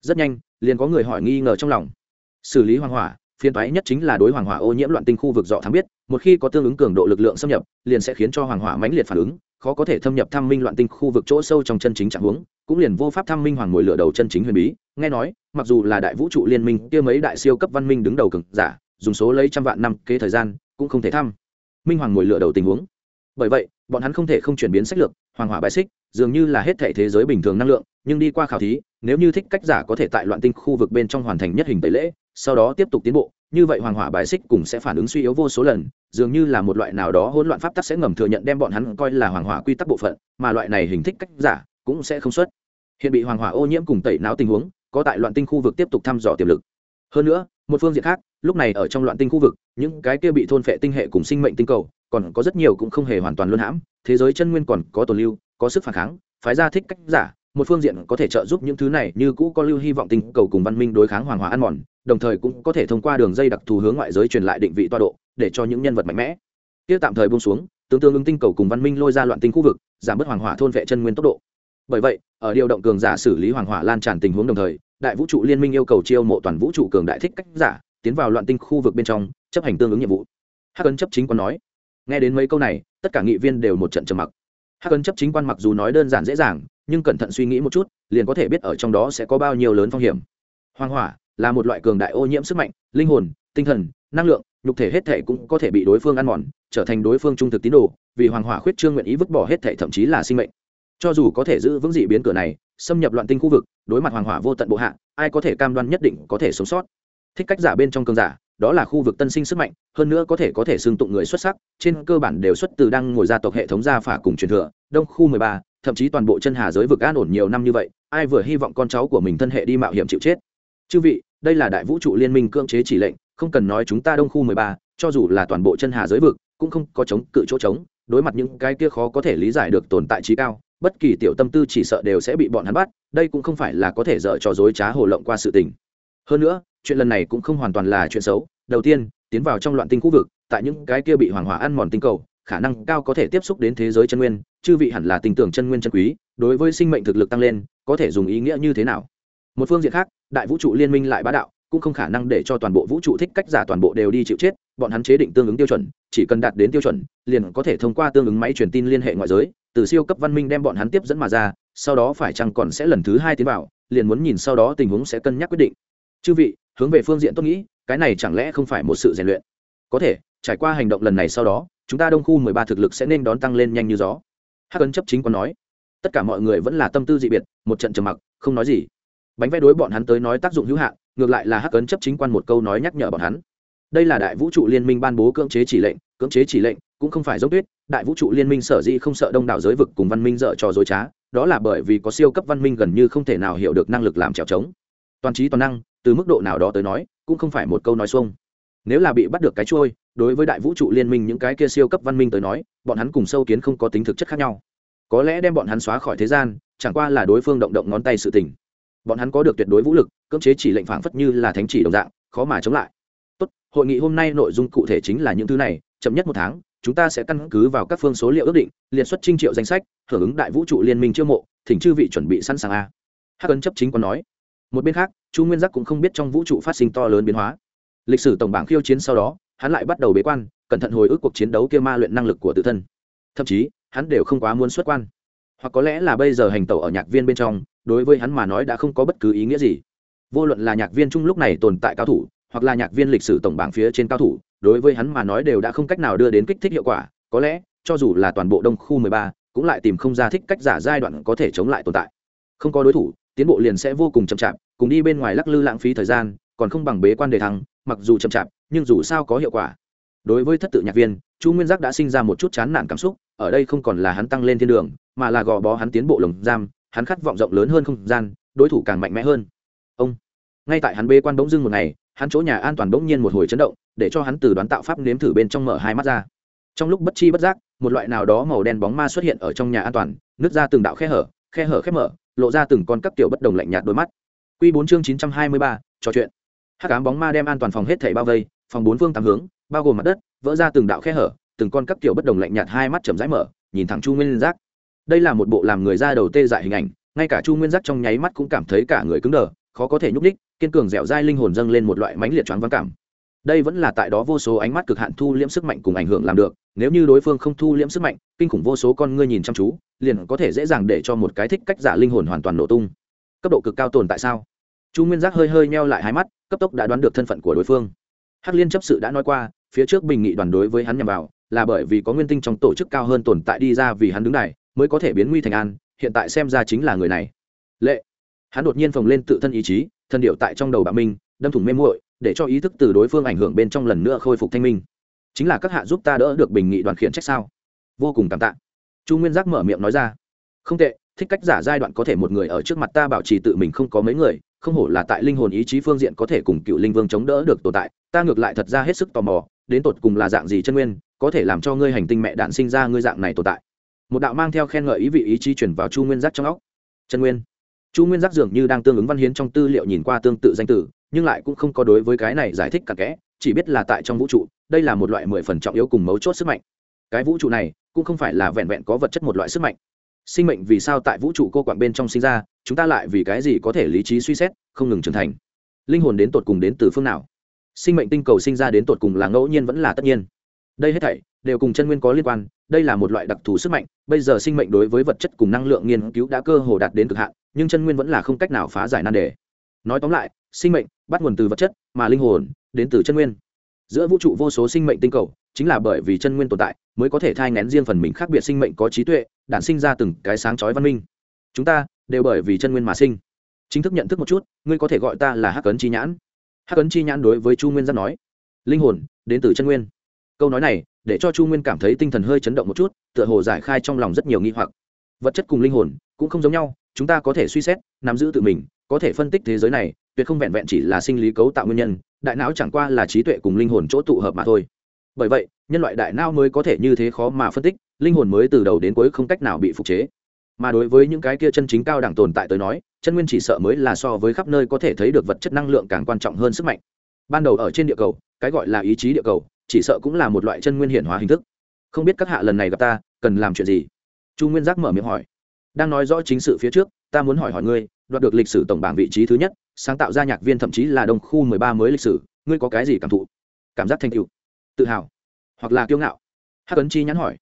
Rất nhanh, liền có người hỏi nghi ngờ trong lòng. Xử lý hoàng hỏa phiên toái nhất chính là đối hoàng hỏa ô nhiễm loạn tinh khu vực dọ thắng biết, một khi có tương ứng cường độ lực lượng xâm nhập, liền sẽ khiến cho hoàng hỏa mãnh liệt phản ứng, khó có thể thâm nhập thăm minh loạn tinh khu vực chỗ sâu trong chân chính trạng huống, cũng liền vô pháp thăm minh hoàng mồi lửa đầu chân chính huyền bí nghe nói, mặc dù là đại vũ trụ liên minh, kia mấy đại siêu cấp văn minh đứng đầu cực giả, dùng số lấy trăm vạn năm kế thời gian, cũng không thể thăm. Minh hoàng ngồi lựa đầu tình huống. Bởi vậy, bọn hắn không thể không chuyển biến sách lược, hoàng hỏa bài xích, dường như là hết thể thế giới bình thường năng lượng, nhưng đi qua khảo thí, nếu như thích cách giả có thể tại loạn tinh khu vực bên trong hoàn thành nhất hình tẩy lễ, sau đó tiếp tục tiến bộ, như vậy hoàng hỏa bài xích cũng sẽ phản ứng suy yếu vô số lần, dường như là một loại nào đó hỗn loạn pháp tắc sẽ ngầm thừa nhận đem bọn hắn coi là hoàng hỏa quy tắc bộ phận, mà loại này hình thích cách giả cũng sẽ không xuất. Hiện bị hoàng hỏa ô nhiễm cùng tẩy não tình huống có tại loạn tinh khu vực tiếp tục thăm dò tiềm lực. Hơn nữa, một phương diện khác, lúc này ở trong loạn tinh khu vực, những cái kia bị thôn phệ tinh hệ cùng sinh mệnh tinh cầu, còn có rất nhiều cũng không hề hoàn toàn luân hãm, thế giới chân nguyên còn có tồn lưu, có sức phản kháng, phái ra thích cách giả, một phương diện có thể trợ giúp những thứ này như cũ có lưu hy vọng tinh cầu cùng văn minh đối kháng hoàng hòa ăn mòn, đồng thời cũng có thể thông qua đường dây đặc thù hướng ngoại giới truyền lại định vị toa độ, để cho những nhân vật mạnh mẽ. Kia tạm thời buông xuống tương tương ứng tinh cầu cùng văn minh lôi ra loạn tinh khu vực, giảm bớt hoàng hỏa thôn vệ chân nguyên tốc độ bởi vậy, ở điều động cường giả xử lý hoàng hỏa lan tràn tình huống đồng thời, đại vũ trụ liên minh yêu cầu chiêu mộ toàn vũ trụ cường đại thích cách giả, tiến vào loạn tinh khu vực bên trong, chấp hành tương ứng nhiệm vụ. Hắc ấn chấp chính quan nói. Nghe đến mấy câu này, tất cả nghị viên đều một trận trầm mặc. Hắc ấn chấp chính quan mặc dù nói đơn giản dễ dàng, nhưng cẩn thận suy nghĩ một chút, liền có thể biết ở trong đó sẽ có bao nhiêu lớn phong hiểm. Hoàng hỏa là một loại cường đại ô nhiễm sức mạnh, linh hồn, tinh thần, năng lượng, nhục thể hết thể cũng có thể bị đối phương ăn mòn, trở thành đối phương trung thực tín đồ, vì hoàng hỏa khuyết trương nguyện ý vứt bỏ hết thể thậm chí là sinh mệnh cho dù có thể giữ vững dị biến cửa này, xâm nhập loạn tinh khu vực, đối mặt hoàng hỏa vô tận bộ hạ, ai có thể cam đoan nhất định có thể sống sót? Thích cách giả bên trong cơn giả, đó là khu vực tân sinh sức mạnh, hơn nữa có thể có thể xưng tụng người xuất sắc, trên cơ bản đều xuất từ đang ngồi gia tộc hệ thống gia phả cùng truyền thừa, đông khu mười ba, thậm chí toàn bộ chân hà giới vực an ổn nhiều năm như vậy, ai vừa hy vọng con cháu của mình thân hệ đi mạo hiểm chịu chết? Chư vị, đây là đại vũ trụ liên minh cưỡng chế chỉ lệnh, không cần nói chúng ta đông khu mười ba, cho dù là toàn bộ chân hà giới vực, cũng không có chống cự chỗ trống, đối mặt những cái kia khó có thể lý giải được tồn tại trí cao bất kỳ tiểu tâm tư chỉ sợ đều sẽ bị bọn hắn bắt, đây cũng không phải là có thể dở trò dối trá hồ lộng qua sự tình. Hơn nữa, chuyện lần này cũng không hoàn toàn là chuyện xấu. Đầu tiên, tiến vào trong loạn tinh khu vực, tại những cái kia bị hoàng hỏa ăn mòn tinh cầu, khả năng cao có thể tiếp xúc đến thế giới chân nguyên, chư vị hẳn là tình tưởng chân nguyên chân quý, đối với sinh mệnh thực lực tăng lên, có thể dùng ý nghĩa như thế nào? Một phương diện khác, đại vũ trụ liên minh lại bá đạo, cũng không khả năng để cho toàn bộ vũ trụ thích cách giả toàn bộ đều đi chịu chết, bọn hắn chế định tương ứng tiêu chuẩn, chỉ cần đạt đến tiêu chuẩn, liền có thể thông qua tương ứng máy truyền tin liên hệ ngoại giới từ siêu cấp văn minh đem bọn hắn tiếp dẫn mà ra, sau đó phải chăng còn sẽ lần thứ hai tiến vào, liền muốn nhìn sau đó tình huống sẽ cân nhắc quyết định. Chư vị, hướng về phương diện tốt nghĩ, cái này chẳng lẽ không phải một sự rèn luyện? Có thể, trải qua hành động lần này sau đó, chúng ta đông khu mười ba thực lực sẽ nên đón tăng lên nhanh như gió. Hắc ấn chấp chính còn nói, tất cả mọi người vẫn là tâm tư dị biệt, một trận trầm mặc, không nói gì. Bánh vẽ đối bọn hắn tới nói tác dụng hữu hạn, ngược lại là hắc ấn chấp chính quan một câu nói nhắc nhở bọn hắn. Đây là đại vũ trụ liên minh ban bố cưỡng chế chỉ lệnh, cưỡng chế chỉ lệnh cũng không phải giống tuyết, đại vũ trụ liên minh sở dĩ không sợ đông đảo giới vực cùng văn minh dở trò dối trá, đó là bởi vì có siêu cấp văn minh gần như không thể nào hiểu được năng lực làm trèo trống. Toàn trí toàn năng, từ mức độ nào đó tới nói, cũng không phải một câu nói xuông. Nếu là bị bắt được cái trôi, đối với đại vũ trụ liên minh những cái kia siêu cấp văn minh tới nói, bọn hắn cùng sâu kiến không có tính thực chất khác nhau. Có lẽ đem bọn hắn xóa khỏi thế gian, chẳng qua là đối phương động động ngón tay sự tình. Bọn hắn có được tuyệt đối vũ lực, cưỡng chế chỉ lệnh phảng phất như là thánh chỉ đồng dạng, khó mà chống lại. Tốt, hội nghị hôm nay nội dung cụ thể chính là những thứ này, chậm nhất một tháng chúng ta sẽ căn cứ vào các phương số liệu ước định, liệt xuất trinh triệu danh sách, hưởng ứng đại vũ trụ liên minh chiêu mộ, thỉnh chư vị chuẩn bị sẵn sàng a. Hắc ấn chấp chính còn nói. Một bên khác, chu nguyên giác cũng không biết trong vũ trụ phát sinh to lớn biến hóa. Lịch sử tổng bảng khiêu chiến sau đó, hắn lại bắt đầu bế quan, cẩn thận hồi ức cuộc chiến đấu kia ma luyện năng lực của tự thân. Thậm chí, hắn đều không quá muốn xuất quan. Hoặc có lẽ là bây giờ hành tẩu ở nhạc viên bên trong, đối với hắn mà nói đã không có bất cứ ý nghĩa gì. Vô luận là nhạc viên chung lúc này tồn tại cao thủ hoặc là nhạc viên lịch sử tổng bảng phía trên cao thủ, đối với hắn mà nói đều đã không cách nào đưa đến kích thích hiệu quả, có lẽ, cho dù là toàn bộ đông khu mười ba, cũng lại tìm không ra thích cách giả giai đoạn có thể chống lại tồn tại. Không có đối thủ, tiến bộ liền sẽ vô cùng chậm chạp, cùng đi bên ngoài lắc lư lãng phí thời gian, còn không bằng bế quan đề thăng, mặc dù chậm chạp, nhưng dù sao có hiệu quả. Đối với thất tự nhạc viên, chu nguyên giác đã sinh ra một chút chán nản cảm xúc, ở đây không còn là hắn tăng lên thiên đường, mà là gò bó hắn tiến bộ lồng giam, hắn khát vọng rộng lớn hơn không gian, đối thủ càng mạnh mẽ hơn. Ông, ngay tại hắn bế quan bỗng dưng một ngày hắn chỗ nhà an toàn bỗng nhiên một hồi chấn động, để cho hắn từ đoán tạo pháp nếm thử bên trong mở hai mắt ra. Trong lúc bất chi bất giác, một loại nào đó màu đen bóng ma xuất hiện ở trong nhà an toàn, nứt ra từng đạo khe hở khe hở khép mở, lộ ra từng con các tiểu bất đồng lạnh nhạt đôi mắt. Quy bốn chương chín trăm hai mươi ba, trò chuyện. Hắc ám bóng ma đem an toàn phòng hết thảy bao vây, phòng bốn phương tám hướng, bao gồm mặt đất, vỡ ra từng đạo khe hở, từng con các tiểu bất đồng lạnh nhạt hai mắt chầm rãi mở, nhìn thẳng chu nguyên giác. Đây là một bộ làm người ra đầu tê dại hình ảnh, ngay cả chu nguyên giác trong nháy mắt cũng cảm thấy cả người cứng đờ, khó có thể nhúc ních kiên cường dẻo dai linh hồn dâng lên một loại mãnh liệt choáng vắng cảm. Đây vẫn là tại đó vô số ánh mắt cực hạn thu liễm sức mạnh cùng ảnh hưởng làm được, nếu như đối phương không thu liễm sức mạnh, kinh khủng vô số con ngươi nhìn chăm chú, liền có thể dễ dàng để cho một cái thích cách giả linh hồn hoàn toàn nổ tung. Cấp độ cực cao tồn tại sao? Chu nguyên giác hơi hơi neo lại hai mắt, cấp tốc đã đoán được thân phận của đối phương. Hắc liên chấp sự đã nói qua, phía trước bình nghị đoàn đối với hắn nhằm vào, là bởi vì có nguyên tinh trong tổ chức cao hơn tồn tại đi ra vì hắn đứng này mới có thể biến nguy thành an, hiện tại xem ra chính là người này. Lệ! Hắn đột nhiên phồng lên tự thân ý chí thần điệu tại trong đầu bạo minh, đâm thủng mê muội, để cho ý thức từ đối phương ảnh hưởng bên trong lần nữa khôi phục thanh minh. Chính là các hạ giúp ta đỡ được bình nghị đoàn khiển trách sao? Vô cùng cảm tạ. Chu nguyên giác mở miệng nói ra. Không tệ, thích cách giả giai đoạn có thể một người ở trước mặt ta bảo trì tự mình không có mấy người, không hổ là tại linh hồn ý chí phương diện có thể cùng cựu linh vương chống đỡ được tồn tại, ta ngược lại thật ra hết sức tò mò, đến tột cùng là dạng gì chân nguyên, có thể làm cho ngươi hành tinh mẹ đạn sinh ra ngươi dạng này tồn tại. Một đạo mang theo khen ngợi ý vị ý chí chuyển vào chu nguyên giác trong óc. Chân nguyên chu nguyên giác dường như đang tương ứng văn hiến trong tư liệu nhìn qua tương tự danh từ, nhưng lại cũng không có đối với cái này giải thích cặn kẽ, chỉ biết là tại trong vũ trụ, đây là một loại mười phần trọng yếu cùng mấu chốt sức mạnh. Cái vũ trụ này cũng không phải là vẹn vẹn có vật chất một loại sức mạnh. Sinh mệnh vì sao tại vũ trụ cô quạng bên trong sinh ra, chúng ta lại vì cái gì có thể lý trí suy xét, không ngừng trưởng thành? Linh hồn đến tột cùng đến từ phương nào? Sinh mệnh tinh cầu sinh ra đến tột cùng là ngẫu nhiên vẫn là tất nhiên? Đây hết thảy đều cùng chân nguyên có liên quan, đây là một loại đặc thù sức mạnh, bây giờ sinh mệnh đối với vật chất cùng năng lượng nghiên cứu đã cơ hồ đạt đến cực hạn, nhưng chân nguyên vẫn là không cách nào phá giải nan đề. Nói tóm lại, sinh mệnh bắt nguồn từ vật chất, mà linh hồn đến từ chân nguyên. Giữa vũ trụ vô số sinh mệnh tinh cầu, chính là bởi vì chân nguyên tồn tại, mới có thể thai ngén riêng phần mình khác biệt sinh mệnh có trí tuệ, đản sinh ra từng cái sáng chói văn minh. Chúng ta đều bởi vì chân nguyên mà sinh. Chính thức nhận thức một chút, ngươi có thể gọi ta là hắc ấn chi nhãn. Hắc ấn chi nhãn đối với chu nguyên giác nói, linh hồn đến từ chân nguyên câu nói này để cho chu nguyên cảm thấy tinh thần hơi chấn động một chút, tựa hồ giải khai trong lòng rất nhiều nghi hoặc. Vật chất cùng linh hồn cũng không giống nhau, chúng ta có thể suy xét, nắm giữ tự mình, có thể phân tích thế giới này, tuyệt không vẹn vẹn chỉ là sinh lý cấu tạo nguyên nhân, đại não chẳng qua là trí tuệ cùng linh hồn chỗ tụ hợp mà thôi. Bởi vậy, nhân loại đại não mới có thể như thế khó mà phân tích, linh hồn mới từ đầu đến cuối không cách nào bị phục chế. Mà đối với những cái kia chân chính cao đẳng tồn tại tới nói, chân nguyên chỉ sợ mới là so với khắp nơi có thể thấy được vật chất năng lượng càng quan trọng hơn sức mạnh. Ban đầu ở trên địa cầu, cái gọi là ý chí địa cầu chỉ sợ cũng là một loại chân nguyên hiển hóa hình thức. Không biết các hạ lần này gặp ta, cần làm chuyện gì? Chu nguyên giác mở miệng hỏi. Đang nói rõ chính sự phía trước, ta muốn hỏi hỏi ngươi, đoạt được lịch sử tổng bảng vị trí thứ nhất, sáng tạo ra nhạc viên thậm chí là đông khu mười ba mới lịch sử, ngươi có cái gì cảm thụ? Cảm giác thành tựu, tự hào, hoặc là kiêu ngạo? Hắc ấn chi nhắn hỏi.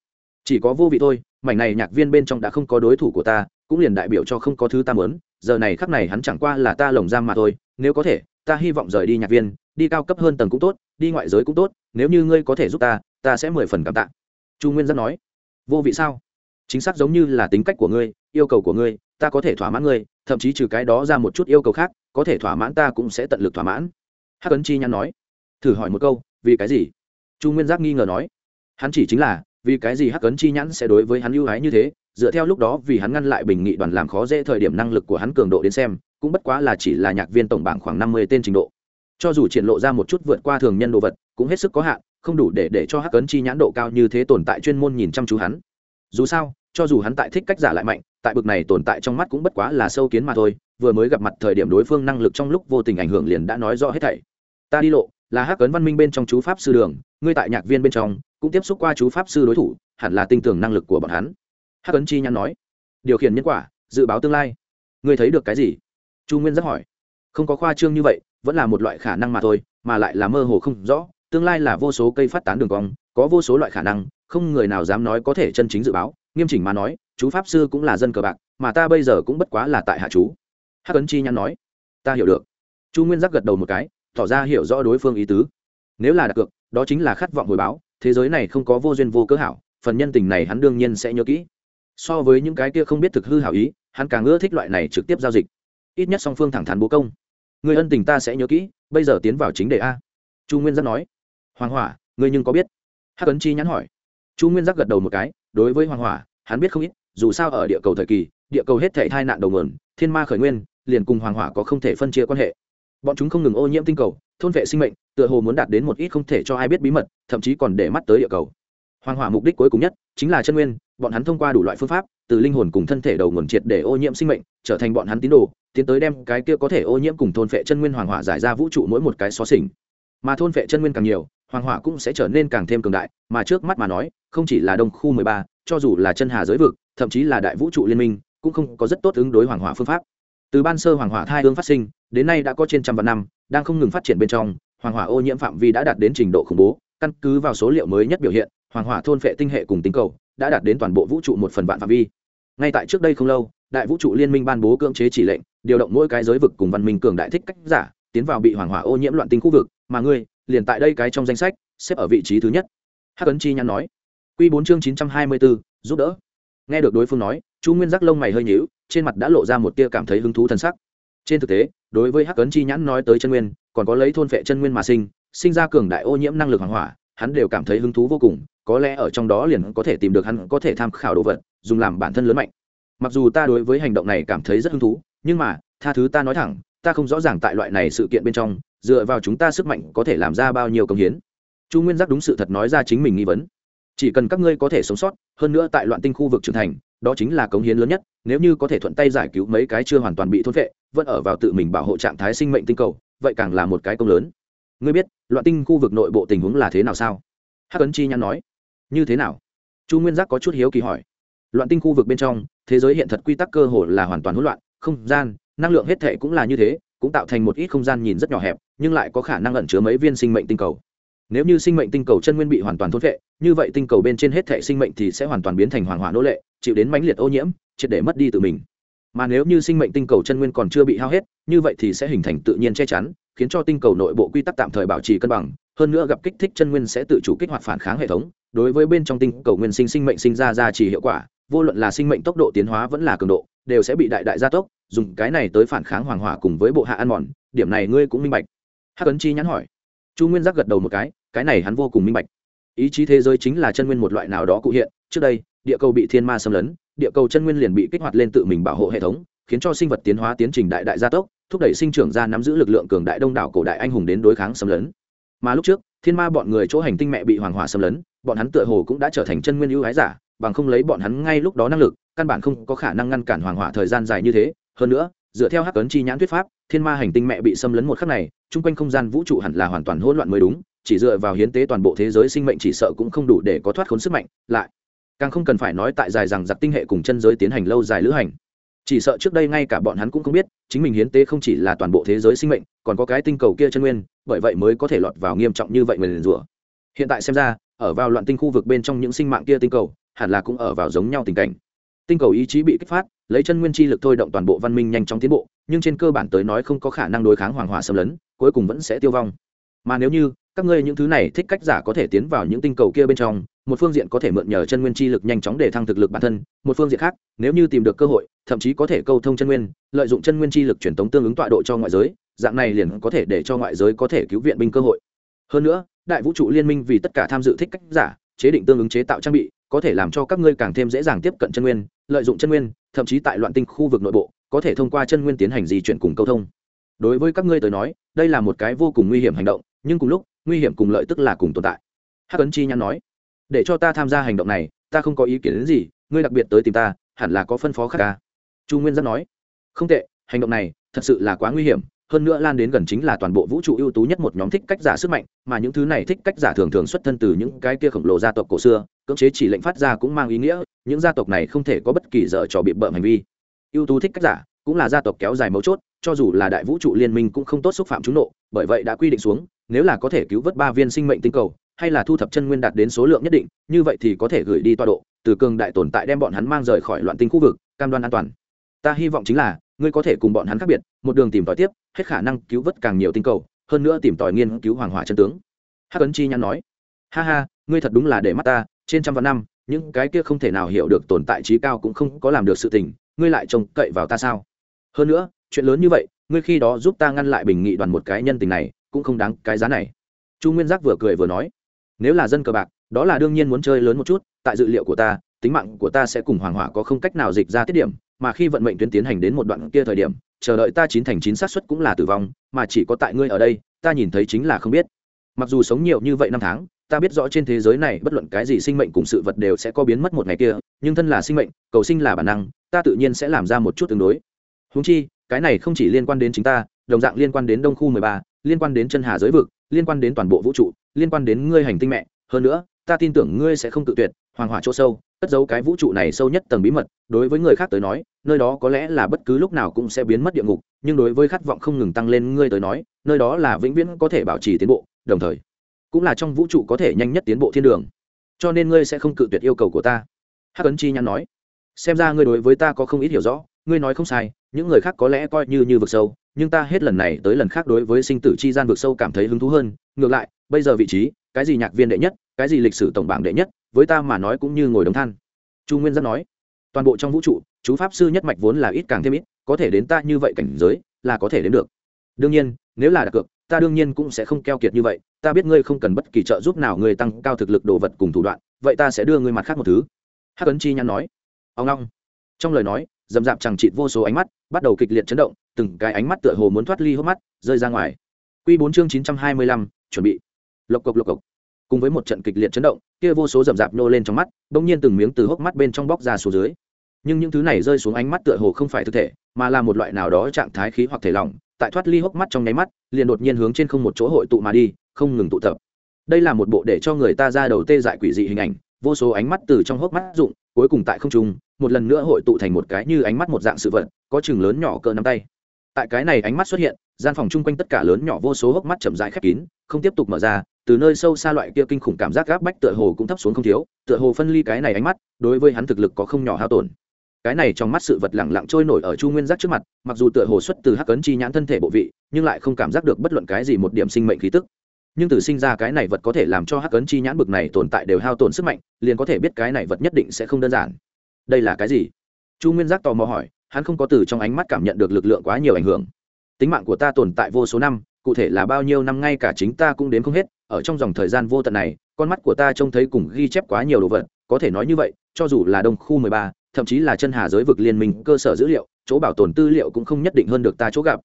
Chỉ có vô vị thôi, mảnh này nhạc viên bên trong đã không có đối thủ của ta, cũng liền đại biểu cho không có thứ ta muốn, giờ này khắc này hắn chẳng qua là ta lồng giam mà thôi, nếu có thể, ta hy vọng rời đi nhạc viên đi cao cấp hơn tầng cũng tốt, đi ngoại giới cũng tốt, nếu như ngươi có thể giúp ta ta sẽ mười phần cảm tạ. Chu nguyên giác nói. Vô vị sao? Chính xác giống như là tính cách của ngươi, yêu cầu của ngươi, ta có thể thỏa mãn ngươi, thậm chí trừ cái đó ra một chút yêu cầu khác, có thể thỏa mãn ta cũng sẽ tận lực thỏa mãn. Hắc ấn chi nhắn nói. Thử hỏi một câu, vì cái gì? Chu nguyên giác nghi ngờ nói. Hắn chỉ chính là, vì cái gì hắc ấn chi nhãn sẽ đối với hắn ưu ái như thế, dựa theo lúc đó vì hắn ngăn lại bình nghị đoàn làm khó dễ thời điểm năng lực của hắn cường độ đến xem, cũng bất quá là chỉ là nhạc viên tổng bảng khoảng năm mươi tên trình độ cho dù triển lộ ra một chút vượt qua thường nhân đồ vật, cũng hết sức có hạn, không đủ để để cho hắc ấn chi nhãn độ cao như thế tồn tại chuyên môn nhìn chăm chú hắn. Dù sao, cho dù hắn tại thích cách giả lại mạnh, tại bực này tồn tại trong mắt cũng bất quá là sâu kiến mà thôi, vừa mới gặp mặt thời điểm đối phương năng lực trong lúc vô tình ảnh hưởng liền đã nói rõ hết thảy. Ta đi lộ, là hắc ấn văn minh bên trong chú pháp sư đường, ngươi tại nhạc viên bên trong, cũng tiếp xúc qua chú pháp sư đối thủ, hẳn là tin tưởng năng lực của bọn hắn. Hắc ấn chi nhãn nói. Điều khiển nhân quả, dự báo tương lai. Ngươi thấy được cái gì? Chu nguyên rất hỏi. Không có khoa trương như vậy vẫn là một loại khả năng mà thôi, mà lại là mơ hồ không rõ, tương lai là vô số cây phát tán đường cong, có vô số loại khả năng, không người nào dám nói có thể chân chính dự báo, nghiêm chỉnh mà nói, chú pháp sư cũng là dân cờ bạc, mà ta bây giờ cũng bất quá là tại hạ chú. Hắc ấn chi nhắn nói, ta hiểu được. Chu nguyên giác gật đầu một cái, tỏ ra hiểu rõ đối phương ý tứ. Nếu là đặt cược, đó chính là khát vọng hồi báo, thế giới này không có vô duyên vô cớ hảo, phần nhân tình này hắn đương nhiên sẽ nhớ kỹ. So với những cái kia không biết thực hư hảo ý, hắn càng ưa thích loại này trực tiếp giao dịch. Ít nhất song phương thẳng thắn bố công người ân tình ta sẽ nhớ kỹ, bây giờ tiến vào chính đề a. Chu nguyên giác nói. Hoàng hỏa, ngươi nhưng có biết? Hắc ấn chi nhắn hỏi. Chu nguyên giác gật đầu một cái, đối với hoàng hỏa, hắn biết không ít, dù sao ở địa cầu thời kỳ, địa cầu hết thể thai nạn đầu nguồn, thiên ma khởi nguyên, liền cùng hoàng hỏa có không thể phân chia quan hệ. Bọn chúng không ngừng ô nhiễm tinh cầu, thôn vệ sinh mệnh, tựa hồ muốn đạt đến một ít không thể cho ai biết bí mật, thậm chí còn để mắt tới địa cầu. Hoàng hỏa mục đích cuối cùng nhất, chính là chân nguyên, bọn hắn thông qua đủ loại phương pháp, từ linh hồn cùng thân thể đầu nguồn triệt để ô nhiễm sinh mệnh, trở thành bọn hắn tín đồ tiến tới đem cái kia có thể ô nhiễm cùng thôn phệ chân nguyên hoàng hỏa giải ra vũ trụ mỗi một cái xó xỉnh. Mà thôn phệ chân nguyên càng nhiều, hoàng hỏa cũng sẽ trở nên càng thêm cường đại, mà trước mắt mà nói, không chỉ là đông khu mười ba, cho dù là chân hà giới vực, thậm chí là đại vũ trụ liên minh, cũng không có rất tốt ứng đối hoàng hỏa phương pháp. Từ ban sơ hoàng hỏa thai hương phát sinh, đến nay đã có trên trăm vạn năm, đang không ngừng phát triển bên trong, hoàng hỏa ô nhiễm phạm vi đã đạt đến trình độ khủng bố, căn cứ vào số liệu mới nhất biểu hiện, hoàng hỏa thôn phệ tinh hệ cùng tính cầu đã đạt đến toàn bộ vũ trụ một phần vạn phạm vi. Ngay tại trước đây không lâu đại vũ trụ liên minh ban bố cưỡng chế chỉ lệnh, điều động mỗi cái giới vực cùng văn minh cường đại thích cách giả, tiến vào bị hoàng hỏa ô nhiễm loạn tinh khu vực, mà ngươi, liền tại đây cái trong danh sách, xếp ở vị trí thứ nhất. Hắc ấn chi nhắn nói. Q bốn chương chín trăm hai mươi bốn giúp đỡ. Nghe được đối phương nói, chu nguyên giác lông mày hơi nhíu, trên mặt đã lộ ra một tia cảm thấy hứng thú t sắc. Trên thực tế, đối với hắc ấn chi nhãn nói tới chân nguyên, còn có lấy thôn phệ chân nguyên mà sinh sinh ra cường đại ô nhiễm năng lực hoàng hỏa, hắn đều cảm thấy hứng thú vô cùng, có lẽ ở trong đó liền có thể tìm được hắn có thể tham khảo đồ vật, dùng làm bản thân lớn mạnh mặc dù ta đối với hành động này cảm thấy rất hứng thú, nhưng mà, tha thứ ta nói thẳng, ta không rõ ràng tại loại này sự kiện bên trong, dựa vào chúng ta sức mạnh có thể làm ra bao nhiêu công hiến. Chu nguyên giác đúng sự thật nói ra chính mình nghi vấn. Chỉ cần các ngươi có thể sống sót, hơn nữa tại loạn tinh khu vực trưởng thành, đó chính là cống hiến lớn nhất, nếu như có thể thuận tay giải cứu mấy cái chưa hoàn toàn bị thôn vệ vẫn ở vào tự mình bảo hộ trạng thái sinh mệnh tinh cầu, vậy càng là một cái công lớn. Ngươi biết, loạn tinh khu vực nội bộ tình huống là thế nào sao? Hắc ấn chi nhắn nói. Như thế nào? Chu nguyên giác có chút hiếu kỳ hỏi loạn tinh khu vực bên trong, thế giới hiện thật quy tắc cơ hồ là hoàn toàn hỗn loạn, không gian, năng lượng hết thể cũng là như thế, cũng tạo thành một ít không gian nhìn rất nhỏ hẹp, nhưng lại có khả năng ẩn chứa mấy viên sinh mệnh tinh cầu. Nếu như sinh mệnh tinh cầu chân nguyên bị hoàn toàn thốt vệ như vậy tinh cầu bên trên hết thể sinh mệnh thì sẽ hoàn toàn biến thành hoàng hỏa nô lệ, chịu đến mãnh liệt ô nhiễm, triệt để mất đi tự mình. Mà nếu như sinh mệnh tinh cầu chân nguyên còn chưa bị hao hết, như vậy thì sẽ hình thành tự nhiên che chắn, khiến cho tinh cầu nội bộ quy tắc tạm thời bảo trì cân bằng, hơn nữa gặp kích thích chân nguyên sẽ tự chủ kích hoạt phản kháng hệ thống, đối với bên trong tinh cầu nguyên sinh sinh mệnh sinh ra ra chỉ hiệu quả vô luận là sinh mệnh tốc độ tiến hóa vẫn là cường độ, đều sẽ bị đại đại gia tốc, dùng cái này tới phản kháng hoàng hỏa cùng với bộ hạ ăn mòn, điểm này ngươi cũng minh bạch. Hắc ấn chi nhắn hỏi. Chu nguyên giác gật đầu một cái cái này hắn vô cùng minh bạch. Ý chí thế giới chính là chân nguyên một loại nào đó cụ hiện, trước đây, địa cầu bị thiên ma xâm lấn, địa cầu chân nguyên liền bị kích hoạt lên tự mình bảo hộ hệ thống, khiến cho sinh vật tiến hóa tiến trình đại đại gia tốc, thúc đẩy sinh trưởng ra nắm giữ lực lượng cường đại đông đảo cổ đại anh hùng đến đối kháng xâm lấn. Mà lúc trước, thiên ma bọn người chỗ hành tinh mẹ bị hoàng hỏa xâm lấn, bọn hắn tựa hồ cũng đã trở thành chân nguyên ưu ái giả bằng không lấy bọn hắn ngay lúc đó năng lực, căn bản không có khả năng ngăn cản hoàng hỏa thời gian dài như thế. Hơn nữa, dựa theo hắc ấn chi nhãn thuyết pháp, thiên ma hành tinh mẹ bị xâm lấn một khắc này, chung quanh không gian vũ trụ hẳn là hoàn toàn hỗn loạn mới đúng, chỉ dựa vào hiến tế toàn bộ thế giới sinh mệnh chỉ sợ cũng không đủ để có thoát khốn sức mạnh. Lại, càng không cần phải nói tại dài rằng giặc tinh hệ cùng chân giới tiến hành lâu dài lữ hành. Chỉ sợ trước đây ngay cả bọn hắn cũng không biết, chính mình hiến tế không chỉ là toàn bộ thế giới sinh mệnh, còn có cái tinh cầu kia chân nguyên, bởi vậy mới có thể lọt vào nghiêm trọng như vậy mình rủa. Hiện tại xem ra ở vào loạn tinh khu vực bên trong những sinh mạng kia tinh cầu, hẳn là cũng ở vào giống nhau tình cảnh. Tinh cầu ý chí bị kích phát, lấy chân nguyên chi lực thôi động toàn bộ văn minh nhanh chóng tiến bộ, nhưng trên cơ bản tới nói không có khả năng đối kháng hoàng hòa xâm lấn, cuối cùng vẫn sẽ tiêu vong. Mà nếu như, các ngươi những thứ này thích cách giả có thể tiến vào những tinh cầu kia bên trong, một phương diện có thể mượn nhờ chân nguyên chi lực nhanh chóng để thăng thực lực bản thân, một phương diện khác, nếu như tìm được cơ hội, thậm chí có thể câu thông chân nguyên, lợi dụng chân nguyên chi lực truyền tống tương ứng tọa độ cho ngoại giới, dạng này liền có thể để cho ngoại giới có thể cứu viện binh cơ hội. Hơn nữa đại vũ trụ liên minh vì tất cả tham dự thích cách giả, chế định tương ứng chế tạo trang bị, có thể làm cho các ngươi càng thêm dễ dàng tiếp cận chân nguyên, lợi dụng chân nguyên, thậm chí tại loạn tinh khu vực nội bộ, có thể thông qua chân nguyên tiến hành di chuyển cùng câu thông. Đối với các ngươi tới nói, đây là một cái vô cùng nguy hiểm hành động, nhưng cùng lúc, nguy hiểm cùng lợi tức là cùng tồn tại. Hắc ấn chi nhắn nói, để cho ta tham gia hành động này, ta không có ý kiến đến gì, ngươi đặc biệt tới tìm ta, hẳn là có phân phó khác ca chu nguyên giác nói, không tệ, hành động này thật sự là quá nguy hiểm hơn nữa lan đến gần chính là toàn bộ vũ trụ ưu tú nhất một nhóm thích cách giả sức mạnh, mà những thứ này thích cách giả thường thường xuất thân từ những cái kia khổng lồ gia tộc cổ xưa, cưỡng chế chỉ lệnh phát ra cũng mang ý nghĩa, những gia tộc này không thể có bất kỳ dở trò bị bợm hành vi. Ưu tú thích cách giả cũng là gia tộc kéo dài mấu chốt, cho dù là đại vũ trụ liên minh cũng không tốt xúc phạm chúng nộ, bởi vậy đã quy định xuống, nếu là có thể cứu vớt ba viên sinh mệnh tinh cầu, hay là thu thập chân nguyên đạt đến số lượng nhất định, như vậy thì có thể gửi đi toa độ, từ cường đại tồn tại đem bọn hắn mang rời khỏi loạn tinh khu vực, cam đoan an toàn. Ta hy vọng chính là ngươi có thể cùng bọn hắn khác biệt, một đường tìm tòi tiếp, hết khả năng cứu vớt càng nhiều tinh cầu, hơn nữa tìm tòi nghiên cứu hoàng hỏa chân tướng. Hắc ấn chi nhắn nói. Ha ha, ngươi thật đúng là để mắt ta, trên trăm vạn năm, những cái kia không thể nào hiểu được tồn tại trí cao cũng không có làm được sự tình, ngươi lại trông cậy vào ta sao? Hơn nữa, chuyện lớn như vậy, ngươi khi đó giúp ta ngăn lại bình nghị đoàn một cái nhân tình này, cũng không đáng cái giá này. Chu nguyên giác vừa cười vừa nói. Nếu là dân cờ bạc, đó là đương nhiên muốn chơi lớn một chút, tại dự liệu của ta, tính mạng của ta sẽ cùng hoàng hỏa có không cách nào dịch ra tiết điểm mà khi vận mệnh tuyến tiến hành đến một đoạn kia thời điểm, chờ đợi ta chín thành chín xác suất cũng là tử vong, mà chỉ có tại ngươi ở đây, ta nhìn thấy chính là không biết. Mặc dù sống nhiều như vậy năm tháng, ta biết rõ trên thế giới này bất luận cái gì sinh mệnh cùng sự vật đều sẽ có biến mất một ngày kia, nhưng thân là sinh mệnh, cầu sinh là bản năng, ta tự nhiên sẽ làm ra một chút tương đối. Húng chi, cái này không chỉ liên quan đến chính ta, đồng dạng liên quan đến đông khu mười ba, liên quan đến chân hà giới vực, liên quan đến toàn bộ vũ trụ, liên quan đến ngươi hành tinh mẹ. Hơn nữa, ta tin tưởng ngươi sẽ không tự tuyệt, hoàng hỏa chỗ sâu cất giấu cái vũ trụ này sâu nhất tầng bí mật, đối với người khác tới nói, nơi đó có lẽ là bất cứ lúc nào cũng sẽ biến mất địa ngục, nhưng đối với khát vọng không ngừng tăng lên ngươi tới nói, nơi đó là vĩnh viễn có thể bảo trì tiến bộ, đồng thời, cũng là trong vũ trụ có thể nhanh nhất tiến bộ thiên đường. Cho nên ngươi sẽ không cự tuyệt yêu cầu của ta. Hắc ấn chi nhắn nói. Xem ra ngươi đối với ta có không ít hiểu rõ, ngươi nói không sai, những người khác có lẽ coi như như vực sâu, nhưng ta hết lần này tới lần khác đối với sinh tử chi gian vực sâu cảm thấy hứng thú hơn, ngược lại bây giờ vị trí, cái gì nhạc viên đệ nhất, cái gì lịch sử tổng bảng đệ nhất, với ta mà nói cũng như ngồi đống than. Chu nguyên giác nói, toàn bộ trong vũ trụ, chú pháp sư nhất mạch vốn là ít càng thêm ít, có thể đến ta như vậy cảnh giới là có thể đến được. Đương nhiên, nếu là đặt cược, ta đương nhiên cũng sẽ không keo kiệt như vậy, ta biết ngươi không cần bất kỳ trợ giúp nào, ngươi tăng cao thực lực đồ vật cùng thủ đoạn, vậy ta sẽ đưa ngươi mặt khác một thứ. Hắc ấn chi nhắn nói. Ông long. Trong lời nói, dầm dạp chẳng chịt vô số ánh mắt, bắt đầu kịch liệt chấn động, từng cái ánh mắt tựa hồ muốn thoát ly hốc mắt, rơi ra ngoài. Q bốn chương chín trăm hai mươi lăm, chuẩn bị lộc cộc lộc cộc. Cùng với một trận kịch liệt chấn động, kia vô số rậm rạp nô lên trong mắt bỗng nhiên từng miếng từ hốc mắt bên trong bóc ra xuống dưới. Nhưng những thứ này rơi xuống ánh mắt tựa hồ không phải thực thể, mà là một loại nào đó trạng thái khí hoặc thể lỏng, tại thoát ly hốc mắt trong nháy mắt, liền đột nhiên hướng trên không một chỗ hội tụ mà đi, không ngừng tụ tập. Đây là một bộ để cho người ta ra đầu tê dại quỷ dị hình ảnh, vô số ánh mắt từ trong hốc mắt dụng cuối cùng tại không trung, một lần nữa hội tụ thành một cái như ánh mắt một dạng sự vật, có chừng lớn nhỏ cỡ nắm tay. Tại cái này ánh mắt xuất hiện, gian phòng chung quanh tất cả lớn nhỏ vô số hốc mắt chậm rãi khép kín, không tiếp tục mở ra từ nơi sâu xa loại kia kinh khủng cảm giác gáp bách tựa hồ cũng thấp xuống không thiếu, tựa hồ phân ly cái này ánh mắt, đối với hắn thực lực có không nhỏ hao tổn. Cái này trong mắt sự vật lẳng lặng trôi nổi ở chu nguyên giác trước mặt, mặc dù tựa hồ xuất từ hắc ấn chi nhãn thân thể bộ vị, nhưng lại không cảm giác được bất luận cái gì một điểm sinh mệnh khí tức. Nhưng từ sinh ra cái này vật có thể làm cho hắc ấn chi nhãn bực này tồn tại đều hao tổn sức mạnh, liền có thể biết cái này vật nhất định sẽ không đơn giản. Đây là cái gì? Chu nguyên giác tò mò hỏi, hắn không có từ trong ánh mắt cảm nhận được lực lượng quá nhiều ảnh hưởng. Tính mạng của ta tồn tại vô số năm cụ thể là bao nhiêu năm ngay cả chính ta cũng đến không hết, ở trong dòng thời gian vô tận này, con mắt của ta trông thấy cùng ghi chép quá nhiều đồ vật, có thể nói như vậy, cho dù là đông khu mười ba, thậm chí là chân hà giới vực liên minh, cơ sở dữ liệu, chỗ bảo tồn tư liệu cũng không nhất định hơn được ta chỗ gặp.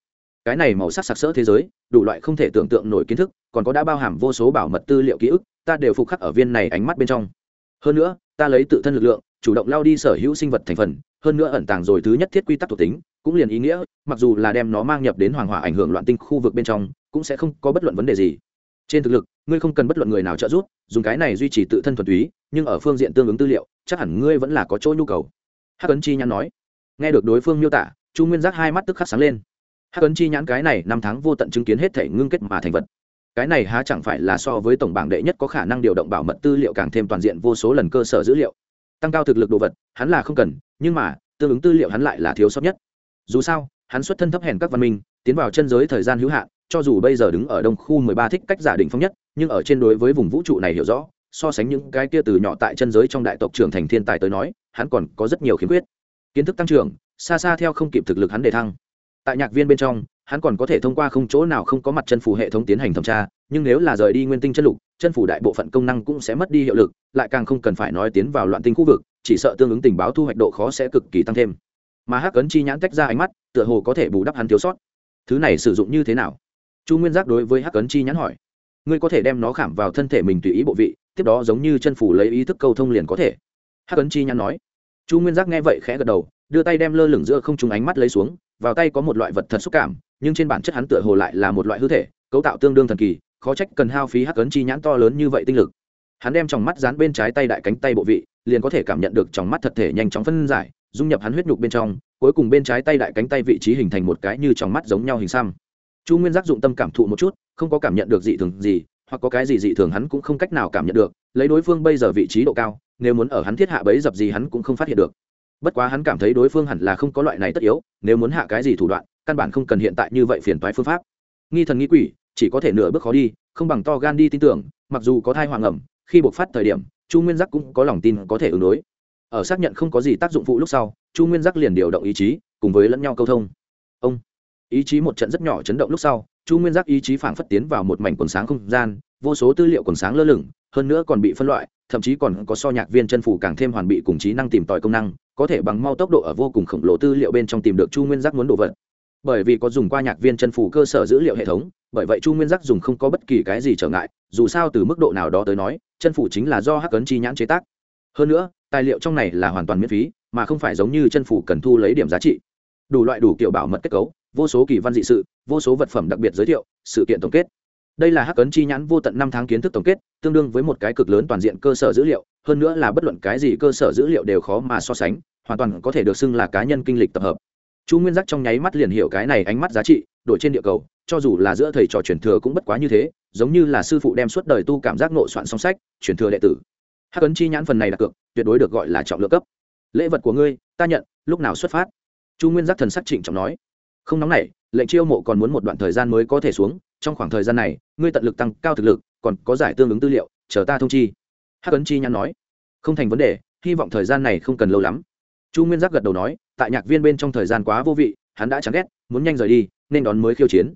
Cái này màu sắc sặc sỡ thế giới, đủ loại không thể tưởng tượng nổi kiến thức, còn có đã bao hàm vô số bảo mật tư liệu ký ức, ta đều phục khắc ở viên này ánh mắt bên trong. Hơn nữa, ta lấy tự thân lực lượng, chủ động lao đi sở hữu sinh vật thành phần hơn nữa ẩn tàng rồi thứ nhất thiết quy tắc thuộc tính, cũng liền ý nghĩa, mặc dù là đem nó mang nhập đến hoàng hỏa ảnh hưởng loạn tinh khu vực bên trong, cũng sẽ không có bất luận vấn đề gì. Trên thực lực, ngươi không cần bất luận người nào trợ giúp, dùng cái này duy trì tự thân thuần túy, nhưng ở phương diện tương ứng tư liệu, chắc hẳn ngươi vẫn là có chỗ nhu cầu. Hắc ấn chi nhãn nói. Nghe được đối phương miêu tả, chu nguyên giác hai mắt tức khắc sáng lên. Hắc ấn chi nhãn cái này năm tháng vô tận chứng kiến hết thể ngưng kết mà thành vật. Cái này há chẳng phải là so với tổng bảng đệ nhất có khả năng điều động bảo mật tư liệu càng thêm toàn diện vô số lần cơ sở dữ liệu tăng cao thực lực đồ vật, hắn là không cần, nhưng mà, tương ứng tư liệu hắn lại là thiếu sót nhất. Dù sao, hắn xuất thân thấp hèn các văn minh, tiến vào chân giới thời gian hữu hạn, cho dù bây giờ đứng ở đông khu mười ba thích cách giả định phong nhất, nhưng ở trên đối với vùng vũ trụ này hiểu rõ, so sánh những cái kia từ nhỏ tại chân giới trong đại tộc trưởng thành thiên tài tới nói, hắn còn có rất nhiều khiếm khuyết. Kiến thức tăng trưởng, xa xa theo không kịp thực lực hắn để thăng. Tại nhạc viên bên trong hắn còn có thể thông qua không chỗ nào không có mặt chân phủ hệ thống tiến hành thẩm tra, nhưng nếu là rời đi nguyên tinh chân lục, chân phủ đại bộ phận công năng cũng sẽ mất đi hiệu lực, lại càng không cần phải nói tiến vào loạn tinh khu vực, chỉ sợ tương ứng tình báo thu hoạch độ khó sẽ cực kỳ tăng thêm. Mà hắc ấn chi nhãn tách ra ánh mắt, tựa hồ có thể bù đắp hắn thiếu sót. Thứ này sử dụng như thế nào? Chu nguyên giác đối với hắc ấn chi nhãn hỏi. Ngươi có thể đem nó khảm vào thân thể mình tùy ý bộ vị, tiếp đó giống như chân phủ lấy ý thức câu thông liền có thể. Hắc ấn chi nhãn nói. Chu nguyên giác nghe vậy khẽ gật đầu, đưa tay đem lơ lửng giữa không trùng ánh mắt lấy xuống, vào tay có một loại vật thật xúc cảm nhưng trên bản chất hắn tựa hồ lại là một loại hư thể, cấu tạo tương đương thần kỳ, khó trách cần hao phí hắc ấn chi nhãn to lớn như vậy tinh lực. Hắn đem trong mắt dán bên trái tay đại cánh tay bộ vị, liền có thể cảm nhận được trong mắt thật thể nhanh chóng phân giải, dung nhập hắn huyết nhục bên trong, cuối cùng bên trái tay đại cánh tay vị trí hình thành một cái như trong mắt giống nhau hình xăm. Chu nguyên giác dụng tâm cảm thụ một chút, không có cảm nhận được dị thường gì, hoặc có cái gì dị thường hắn cũng không cách nào cảm nhận được, lấy đối phương bây giờ vị trí độ cao, nếu muốn ở hắn thiết hạ bấy dập gì hắn cũng không phát hiện được bất quá hắn cảm thấy đối phương hẳn là không có loại này tất yếu, nếu muốn hạ cái gì thủ đoạn, căn bản không cần hiện tại như vậy phiền toái phương pháp. Nghi thần nghi quỷ, chỉ có thể nửa bước khó đi, không bằng to gan đi tin tưởng, mặc dù có thai hoàng ẩm, khi buộc phát thời điểm, chu nguyên giác cũng có lòng tin có thể ứng đối. Ở xác nhận không có gì tác dụng phụ lúc sau, chu nguyên giác liền điều động ý chí, cùng với lẫn nhau câu thông. Ông. Ý chí một trận rất nhỏ chấn động lúc sau, chu nguyên giác ý chí phảng phất tiến vào một mảnh quần sáng không gian, vô số tư liệu quần sáng lơ lửng hơn nữa còn bị phân loại, thậm chí còn có so nhạc viên chân phủ càng thêm hoàn bị cùng trí năng tìm tòi công năng, có thể bằng mau tốc độ ở vô cùng khổng lồ tư liệu bên trong tìm được chu nguyên giác muốn đồ vật. Bởi vì có dùng qua nhạc viên chân phủ cơ sở dữ liệu hệ thống, bởi vậy chu nguyên giác dùng không có bất kỳ cái gì trở ngại, dù sao từ mức độ nào đó tới nói, chân phủ chính là do hắc ấn chi nhãn chế tác. Hơn nữa, tài liệu trong này là hoàn toàn miễn phí, mà không phải giống như chân phủ cần thu lấy điểm giá trị. Đủ loại đủ kiểu bảo mật kết cấu, vô số kỳ văn dị sự, vô số vật phẩm đặc biệt giới thiệu, sự kiện tổng kết đây là hắc ấn chi nhãn vô tận năm tháng kiến thức tổng kết, tương đương với một cái cực lớn toàn diện cơ sở dữ liệu, hơn nữa là bất luận cái gì cơ sở dữ liệu đều khó mà so sánh, hoàn toàn có thể được xưng là cá nhân kinh lịch tập hợp. Chu nguyên giác trong nháy mắt liền hiểu cái này ánh mắt giá trị, đổi trên địa cầu, cho dù là giữa thầy trò truyền thừa cũng bất quá như thế, giống như là sư phụ đem suốt đời tu cảm giác nộ soạn song sách, truyền thừa đệ tử. Hắc ấn chi nhãn phần này là cược, tuyệt đối được gọi là trọng lượng cấp. Lễ vật của ngươi, ta nhận, lúc nào xuất phát? Chu nguyên giác thần sắc trịnh trọng nói. Không nóng nảy lệnh chiêu mộ còn muốn một đoạn thời gian mới có thể xuống trong khoảng thời gian này, ngươi tận lực tăng cao thực lực, còn có giải tương ứng tư liệu, chờ ta thông chi. Hắc ấn chi nhắn nói. Không thành vấn đề, hy vọng thời gian này không cần lâu lắm. Chu nguyên giác gật đầu nói, tại nhạc viên bên trong thời gian quá vô vị, hắn đã chán ghét, muốn nhanh rời đi, nên đón mới khiêu chiến.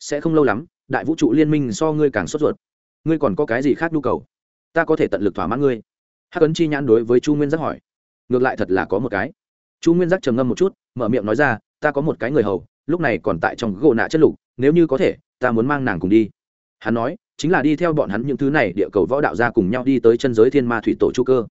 Sẽ không lâu lắm, đại vũ trụ liên minh so ngươi càng sốt ruột. Ngươi còn có cái gì khác nhu cầu? Ta có thể tận lực thỏa mãn ngươi. Hắc ấn chi nhãn đối với chu nguyên giác hỏi. Ngược lại thật là có một cái. Chu nguyên giác trầm ngâm một chút, mở miệng nói ra, ta có một cái người hầu, lúc này còn tại trong gỗ nạ chất lục, nếu như có thể ta muốn mang nàng cùng đi. Hắn nói, chính là đi theo bọn hắn những thứ này địa cầu võ đạo ra cùng nhau đi tới chân giới thiên ma thủy tổ chu cơ.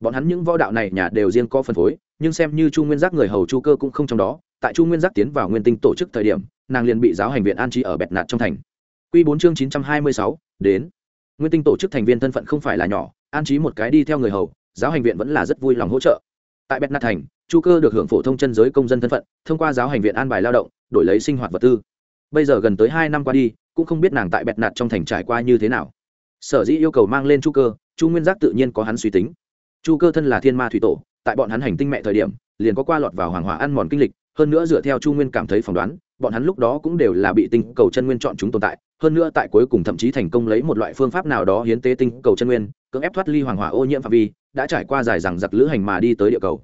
Bọn hắn những võ đạo này nhà đều riêng có phân phối, nhưng xem như chu nguyên giác người hầu chu cơ cũng không trong đó, tại chu nguyên giác tiến vào nguyên tinh tổ chức thời điểm, nàng liền bị giáo hành viện an trí ở bẹt nạt trong thành. Q bốn chương chín trăm hai mươi sáu, đến. Nguyên tinh tổ chức thành viên thân phận không phải là nhỏ, an trí một cái đi theo người hầu, giáo hành viện vẫn là rất vui lòng hỗ trợ. Tại bẹt nạt thành, chu cơ được hưởng phổ thông chân giới công dân thân phận, thông qua giáo hành viện an bài lao động, đổi lấy sinh hoạt vật tư bây giờ gần tới hai năm qua đi, cũng không biết nàng tại bẹt nạt trong thành trải qua như thế nào. Sở dĩ yêu cầu mang lên chu cơ, chu nguyên giác tự nhiên có hắn suy tính. Chu cơ thân là thiên ma thủy tổ, tại bọn hắn hành tinh mẹ thời điểm, liền có qua lọt vào hoàng hỏa ăn mòn kinh lịch, hơn nữa dựa theo chu nguyên cảm thấy phỏng đoán, bọn hắn lúc đó cũng đều là bị tinh cầu chân nguyên chọn chúng tồn tại, hơn nữa tại cuối cùng thậm chí thành công lấy một loại phương pháp nào đó hiến tế tinh cầu chân nguyên, cưỡng ép thoát ly hoàng hỏa ô nhiễm phạm vi, đã trải qua dài rằng giặc lữ hành mà đi tới địa cầu.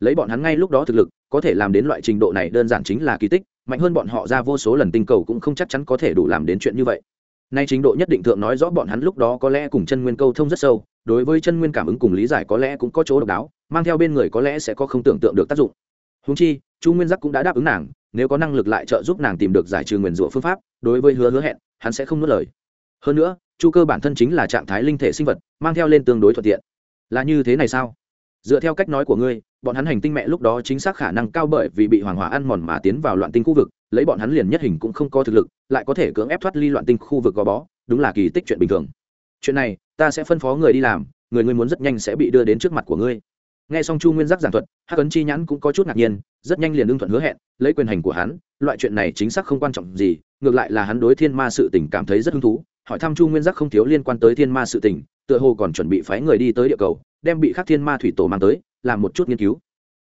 Lấy bọn hắn ngay lúc đó thực lực, có thể làm đến loại trình độ này đơn giản chính là kỳ tích mạnh hơn bọn họ ra vô số lần tinh cầu cũng không chắc chắn có thể đủ làm đến chuyện như vậy. Nay trình độ nhất định thượng nói rõ bọn hắn lúc đó có lẽ cùng chân nguyên câu thông rất sâu, đối với chân nguyên cảm ứng cùng lý giải có lẽ cũng có chỗ độc đáo, mang theo bên người có lẽ sẽ có không tưởng tượng được tác dụng. Húng chi, chu nguyên giác cũng đã đáp ứng nàng, nếu có năng lực lại trợ giúp nàng tìm được giải trừ nguyền rủa phương pháp, đối với hứa hứa hẹn, hắn sẽ không nuốt lời. Hơn nữa, chu cơ bản thân chính là trạng thái linh thể sinh vật, mang theo lên tương đối thuận tiện. Là như thế này sao? Dựa theo cách nói của ngươi, bọn hắn hành tinh mẹ lúc đó chính xác khả năng cao bởi vì bị hoàng hỏa ăn mòn mà tiến vào loạn tinh khu vực, lấy bọn hắn liền nhất hình cũng không có thực lực, lại có thể cưỡng ép thoát ly loạn tinh khu vực gò bó, đúng là kỳ tích chuyện bình thường. Chuyện này, ta sẽ phân phó người đi làm, người ngươi muốn rất nhanh sẽ bị đưa đến trước mặt của ngươi. Nghe xong chu nguyên giác giảng thuật, hắc ấn chi nhãn cũng có chút ngạc nhiên, rất nhanh liền ưng thuận hứa hẹn, lấy quyền hành của hắn, loại chuyện này chính xác không quan trọng gì, ngược lại là hắn đối thiên ma sự tình cảm thấy rất hứng thú, hỏi thăm chu nguyên giác không thiếu liên quan tới thiên ma sự tình, tựa hồ còn chuẩn bị phái người đi tới địa cầu đem bị khắc thiên ma thủy tổ mang tới, làm một chút nghiên cứu.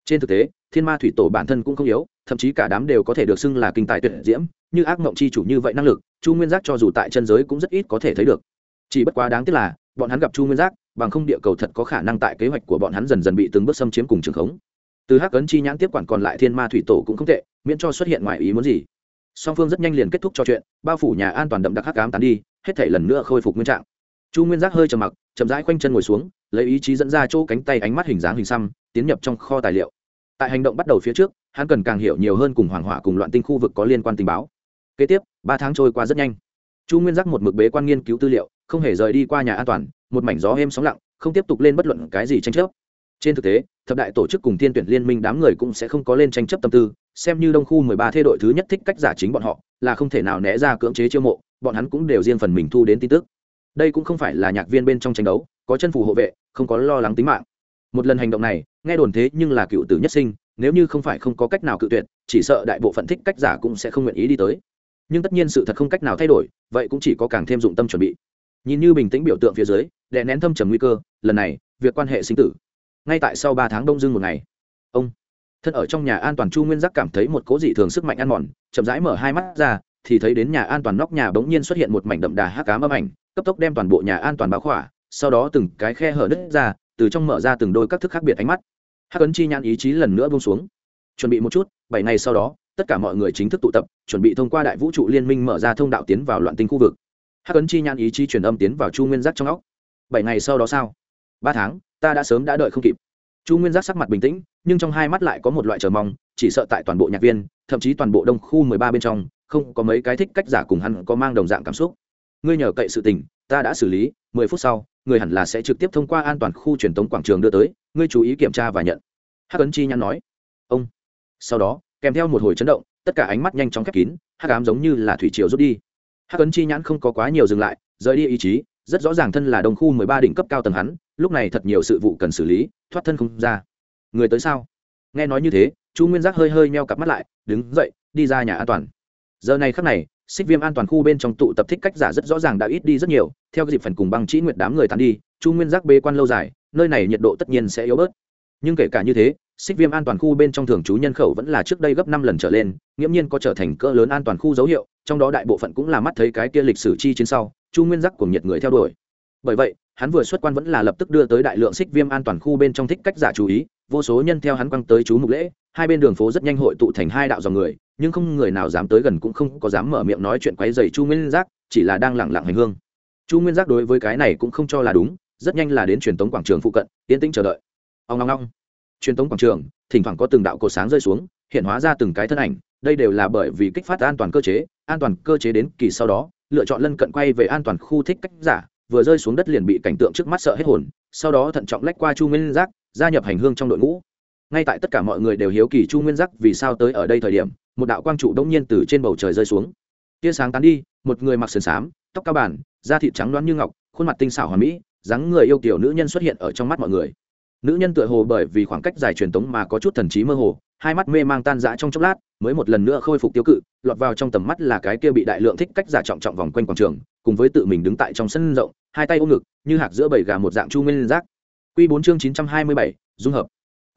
Trên thực tế, thiên ma thủy tổ bản thân cũng không yếu, thậm chí cả đám đều có thể được xưng là kinh tài tuyệt diễm, như ác mộng chi chủ như vậy năng lực, chu nguyên giác cho dù tại chân giới cũng rất ít có thể thấy được. Chỉ bất quá đáng tiếc là, bọn hắn gặp chu nguyên giác, bằng không địa cầu thật có khả năng tại kế hoạch của bọn hắn dần dần bị từng bước xâm chiếm cùng trường khống. Từ hắc ấn chi nhãn tiếp quản còn lại thiên ma thủy tổ cũng không tệ, miễn cho xuất hiện ngoài ý muốn gì. Song phương rất nhanh liền kết thúc trò chuyện, bao phủ nhà an toàn đậm đặc hắc cám tán đi, hết thể lần nữa khôi phục nguyên trạng chu nguyên giác hơi trầm mặc, chậm rãi khoanh chân ngồi xuống, lấy ý chí dẫn ra chỗ cánh tay ánh mắt hình dáng hình xăm, tiến nhập trong kho tài liệu. Tại hành động bắt đầu phía trước, hắn cần càng hiểu nhiều hơn cùng hoàng hỏa cùng loạn tinh khu vực có liên quan tình báo. Kế tiếp, ba tháng trôi qua rất nhanh. Chu nguyên giác một mực bế quan nghiên cứu tư liệu, không hề rời đi qua nhà an toàn, một mảnh gió êm sóng lặng, không tiếp tục lên bất luận cái gì tranh chấp. Trên thực tế, thập đại tổ chức cùng thiên tuyển liên minh đám người cũng sẽ không có lên tranh chấp tâm tư, xem như đông khu mười ba thê đội thứ nhất thích cách giả chính bọn họ, là không thể nào né ra cưỡng chế chiêu mộ, bọn hắn cũng đều riêng phần mình thu đến tin tức đây cũng không phải là nhạc viên bên trong tranh đấu, có chân phù hộ vệ, không có lo lắng tính mạng. Một lần hành động này, nghe đồn thế nhưng là cựu tử nhất sinh, nếu như không phải không có cách nào cự tuyệt, chỉ sợ đại bộ phận thích cách giả cũng sẽ không nguyện ý đi tới. Nhưng tất nhiên sự thật không cách nào thay đổi, vậy cũng chỉ có càng thêm dụng tâm chuẩn bị. Nhìn như bình tĩnh biểu tượng phía dưới, đè nén thâm trầm nguy cơ, lần này, việc quan hệ sinh tử. Ngay tại sau ba tháng đông dưng một ngày, ông thân ở trong nhà an toàn chu nguyên giác cảm thấy một cố dị thường sức mạnh ăn mòn, chậm rãi mở hai mắt ra, thì thấy đến nhà an toàn nóc nhà bỗng nhiên xuất hiện một mảnh đậm đà hắc cám âm ảnh cấp tốc đem toàn bộ nhà an toàn báo khỏa, sau đó từng cái khe hở nứt ra, từ trong mở ra từng đôi các thức khác biệt ánh mắt. Hắc ấn chi nhãn ý chí lần nữa bông xuống. Chuẩn bị một chút, bảy ngày sau đó, tất cả mọi người chính thức tụ tập, chuẩn bị thông qua đại vũ trụ liên minh mở ra thông đạo tiến vào loạn tinh khu vực. Hắc ấn chi nhãn ý chí truyền âm tiến vào chu nguyên giác trong óc. Bảy ngày sau đó sao? Ba tháng, ta đã sớm đã đợi không kịp. Chu nguyên giác sắc mặt bình tĩnh, nhưng trong hai mắt lại có một loại chờ mong, chỉ sợ tại toàn bộ nhạc viên, thậm chí toàn bộ đông khu mười ba bên trong, không có mấy cái thích cách giả cùng hắn có mang đồng dạng cảm xúc ngươi nhờ cậy sự tình, ta đã xử lý, mười phút sau, người hẳn là sẽ trực tiếp thông qua an toàn khu truyền tống quảng trường đưa tới, ngươi chú ý kiểm tra và nhận. Hắc ấn chi nhắn nói. Ông. Sau đó, kèm theo một hồi chấn động, tất cả ánh mắt nhanh chóng khép kín, hắc ám giống như là thủy triều rút đi. Hắc ấn chi nhãn không có quá nhiều dừng lại, rời đi ý chí, rất rõ ràng thân là đồng khu mười ba đỉnh cấp cao tầng hắn, lúc này thật nhiều sự vụ cần xử lý, thoát thân không ra. Người tới sao? Nghe nói như thế, chu nguyên giác hơi hơi meo cặp mắt lại, đứng dậy, đi ra nhà an toàn. Giờ này khắc này xích viêm an toàn khu bên trong tụ tập thích cách giả rất rõ ràng đã ít đi rất nhiều, theo dịp phần cùng băng chỉ nguyệt đám người tàn đi, chu nguyên giác bê quan lâu dài, nơi này nhiệt độ tất nhiên sẽ yếu bớt. Nhưng kể cả như thế, xích viêm an toàn khu bên trong thường trú nhân khẩu vẫn là trước đây gấp năm lần trở lên, nghiễm nhiên có trở thành cỡ lớn an toàn khu dấu hiệu, trong đó đại bộ phận cũng là mắt thấy cái kia lịch sử chi chiến sau, chu nguyên giác cùng nhiệt người theo đuổi. Bởi vậy, hắn vừa xuất quan vẫn là lập tức đưa tới đại lượng xích viêm an toàn khu bên trong thích cách giả chú ý vô số nhân theo hắn quăng tới chú mục lễ, hai bên đường phố rất nhanh hội tụ thành hai đạo dòng người, nhưng không người nào dám tới gần cũng không có dám mở miệng nói chuyện quấy dày chu nguyên giác, chỉ là đang lẳng lặng hành hương. Chu nguyên giác đối với cái này cũng không cho là đúng, rất nhanh là đến truyền tống quảng trường phụ cận tiến tĩnh chờ đợi. Ông ngong ngong truyền tống quảng trường, thỉnh thoảng có từng đạo cột sáng rơi xuống, hiện hóa ra từng cái thân ảnh, đây đều là bởi vì kích phát an toàn cơ chế, an toàn cơ chế đến kỳ sau đó, lựa chọn lân cận quay về an toàn khu thích cách giả vừa rơi xuống đất liền bị cảnh tượng trước mắt sợ hết hồn, sau đó thận trọng lách qua chu nguyên giác, gia nhập hành hương trong đội ngũ. Ngay tại tất cả mọi người đều hiếu kỳ chu nguyên giác vì sao tới ở đây thời điểm, một đạo quang trụ đông nhiên từ trên bầu trời rơi xuống. Tia sáng tán đi, một người mặc sườn xám, tóc cao bản, da thịt trắng đoán như ngọc, khuôn mặt tinh xảo hòa mỹ, dáng người yêu kiểu nữ nhân xuất hiện ở trong mắt mọi người. Nữ nhân tựa hồ bởi vì khoảng cách dài truyền tống mà có chút thần trí mơ hồ hai mắt mê mang tan rã trong chốc lát, mới một lần nữa khôi phục tiêu cự, lọt vào trong tầm mắt là cái kia bị đại lượng thích cách giả trọng trọng vòng quanh quảng trường, cùng với tự mình đứng tại trong sân rộng, hai tay ôm ngực, như hạc giữa bầy gà một dạng chu nguyên giác. Q bốn chương chín trăm hai mươi bảy, dung hợp.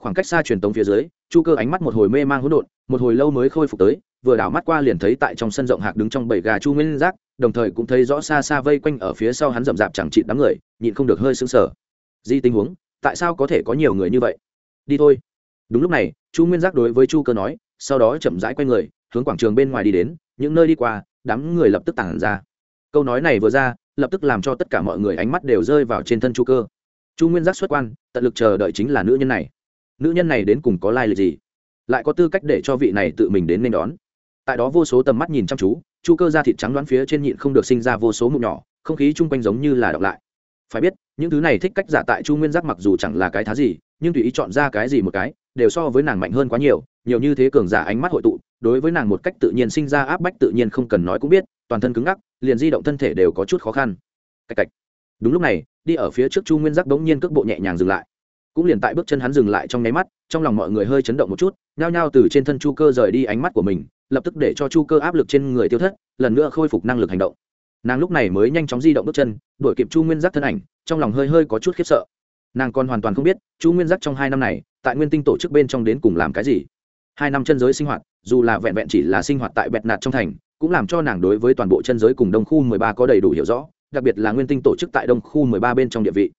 Khoảng cách xa truyền tống phía dưới, chu cơ ánh mắt một hồi mê mang hỗn độn, một hồi lâu mới khôi phục tới, vừa đảo mắt qua liền thấy tại trong sân rộng hạc đứng trong bầy gà chu nguyên giác, đồng thời cũng thấy rõ xa xa vây quanh ở phía sau hắn rậm rạp chẳng chịt đám người, nhịn không được hơi sững sờ. Di tình huống, tại sao có thể có nhiều người như vậy? Đi thôi đúng lúc này, chu nguyên giác đối với chu cơ nói, sau đó chậm rãi q u a y người, hướng quảng trường bên ngoài đi đến, những nơi đi qua, đám người lập tức tản ra. Câu nói này vừa ra, lập tức làm cho tất cả mọi người ánh mắt đều rơi vào trên thân chu cơ. Chu nguyên giác xuất quan, tận lực chờ đợi chính là nữ nhân này. Nữ nhân này đến cùng có lai lịch gì? Lại có tư cách để cho vị này tự mình đến nên đón. Tại đó vô số tầm mắt nhìn chăm chú, chu cơ ra thịt trắng đoán phía trên nhịn không được sinh ra vô số mụn nhỏ, không khí chung quanh giống như là đọc lại. Phải biết, những thứ này thích cách giả tại chu nguyên giác mặc dù chẳng là cái thá gì nhưng tùy ý chọn ra cái gì một cái, đều so với nàng mạnh hơn quá nhiều nhiều như thế cường giả ánh mắt hội tụ, đối với nàng một cách tự nhiên sinh ra áp bách tự nhiên không cần nói cũng biết, toàn thân cứng ngắc, liền di động thân thể đều có chút khó khăn. Cạch cạch. Đúng lúc này, đi ở phía trước chu nguyên giác bỗng nhiên cước bộ nhẹ nhàng dừng lại. Cũng liền tại bước chân hắn dừng lại trong nháy mắt, trong lòng mọi người hơi chấn động một chút, nhao nhao từ trên thân chu cơ rời đi ánh mắt của mình, lập tức để cho chu cơ áp lực trên người tiêu thất, lần nữa khôi phục năng lực hành động. Nàng lúc này mới nhanh chóng di động bước chân, đuổi kịp chu nguyên giác thân ảnh, trong lòng hơi hơi có chút khiếp sợ nàng còn hoàn toàn không biết, chu nguyên giác trong hai năm này, tại nguyên tinh tổ chức bên trong đến cùng làm cái gì. Hai năm chân giới sinh hoạt, dù là vẹn vẹn chỉ là sinh hoạt tại bẹt nạt trong thành, cũng làm cho nàng đối với toàn bộ chân giới cùng đông khu mười ba có đầy đủ hiểu rõ, đặc biệt là nguyên tinh tổ chức tại đông khu mười ba bên trong địa vị.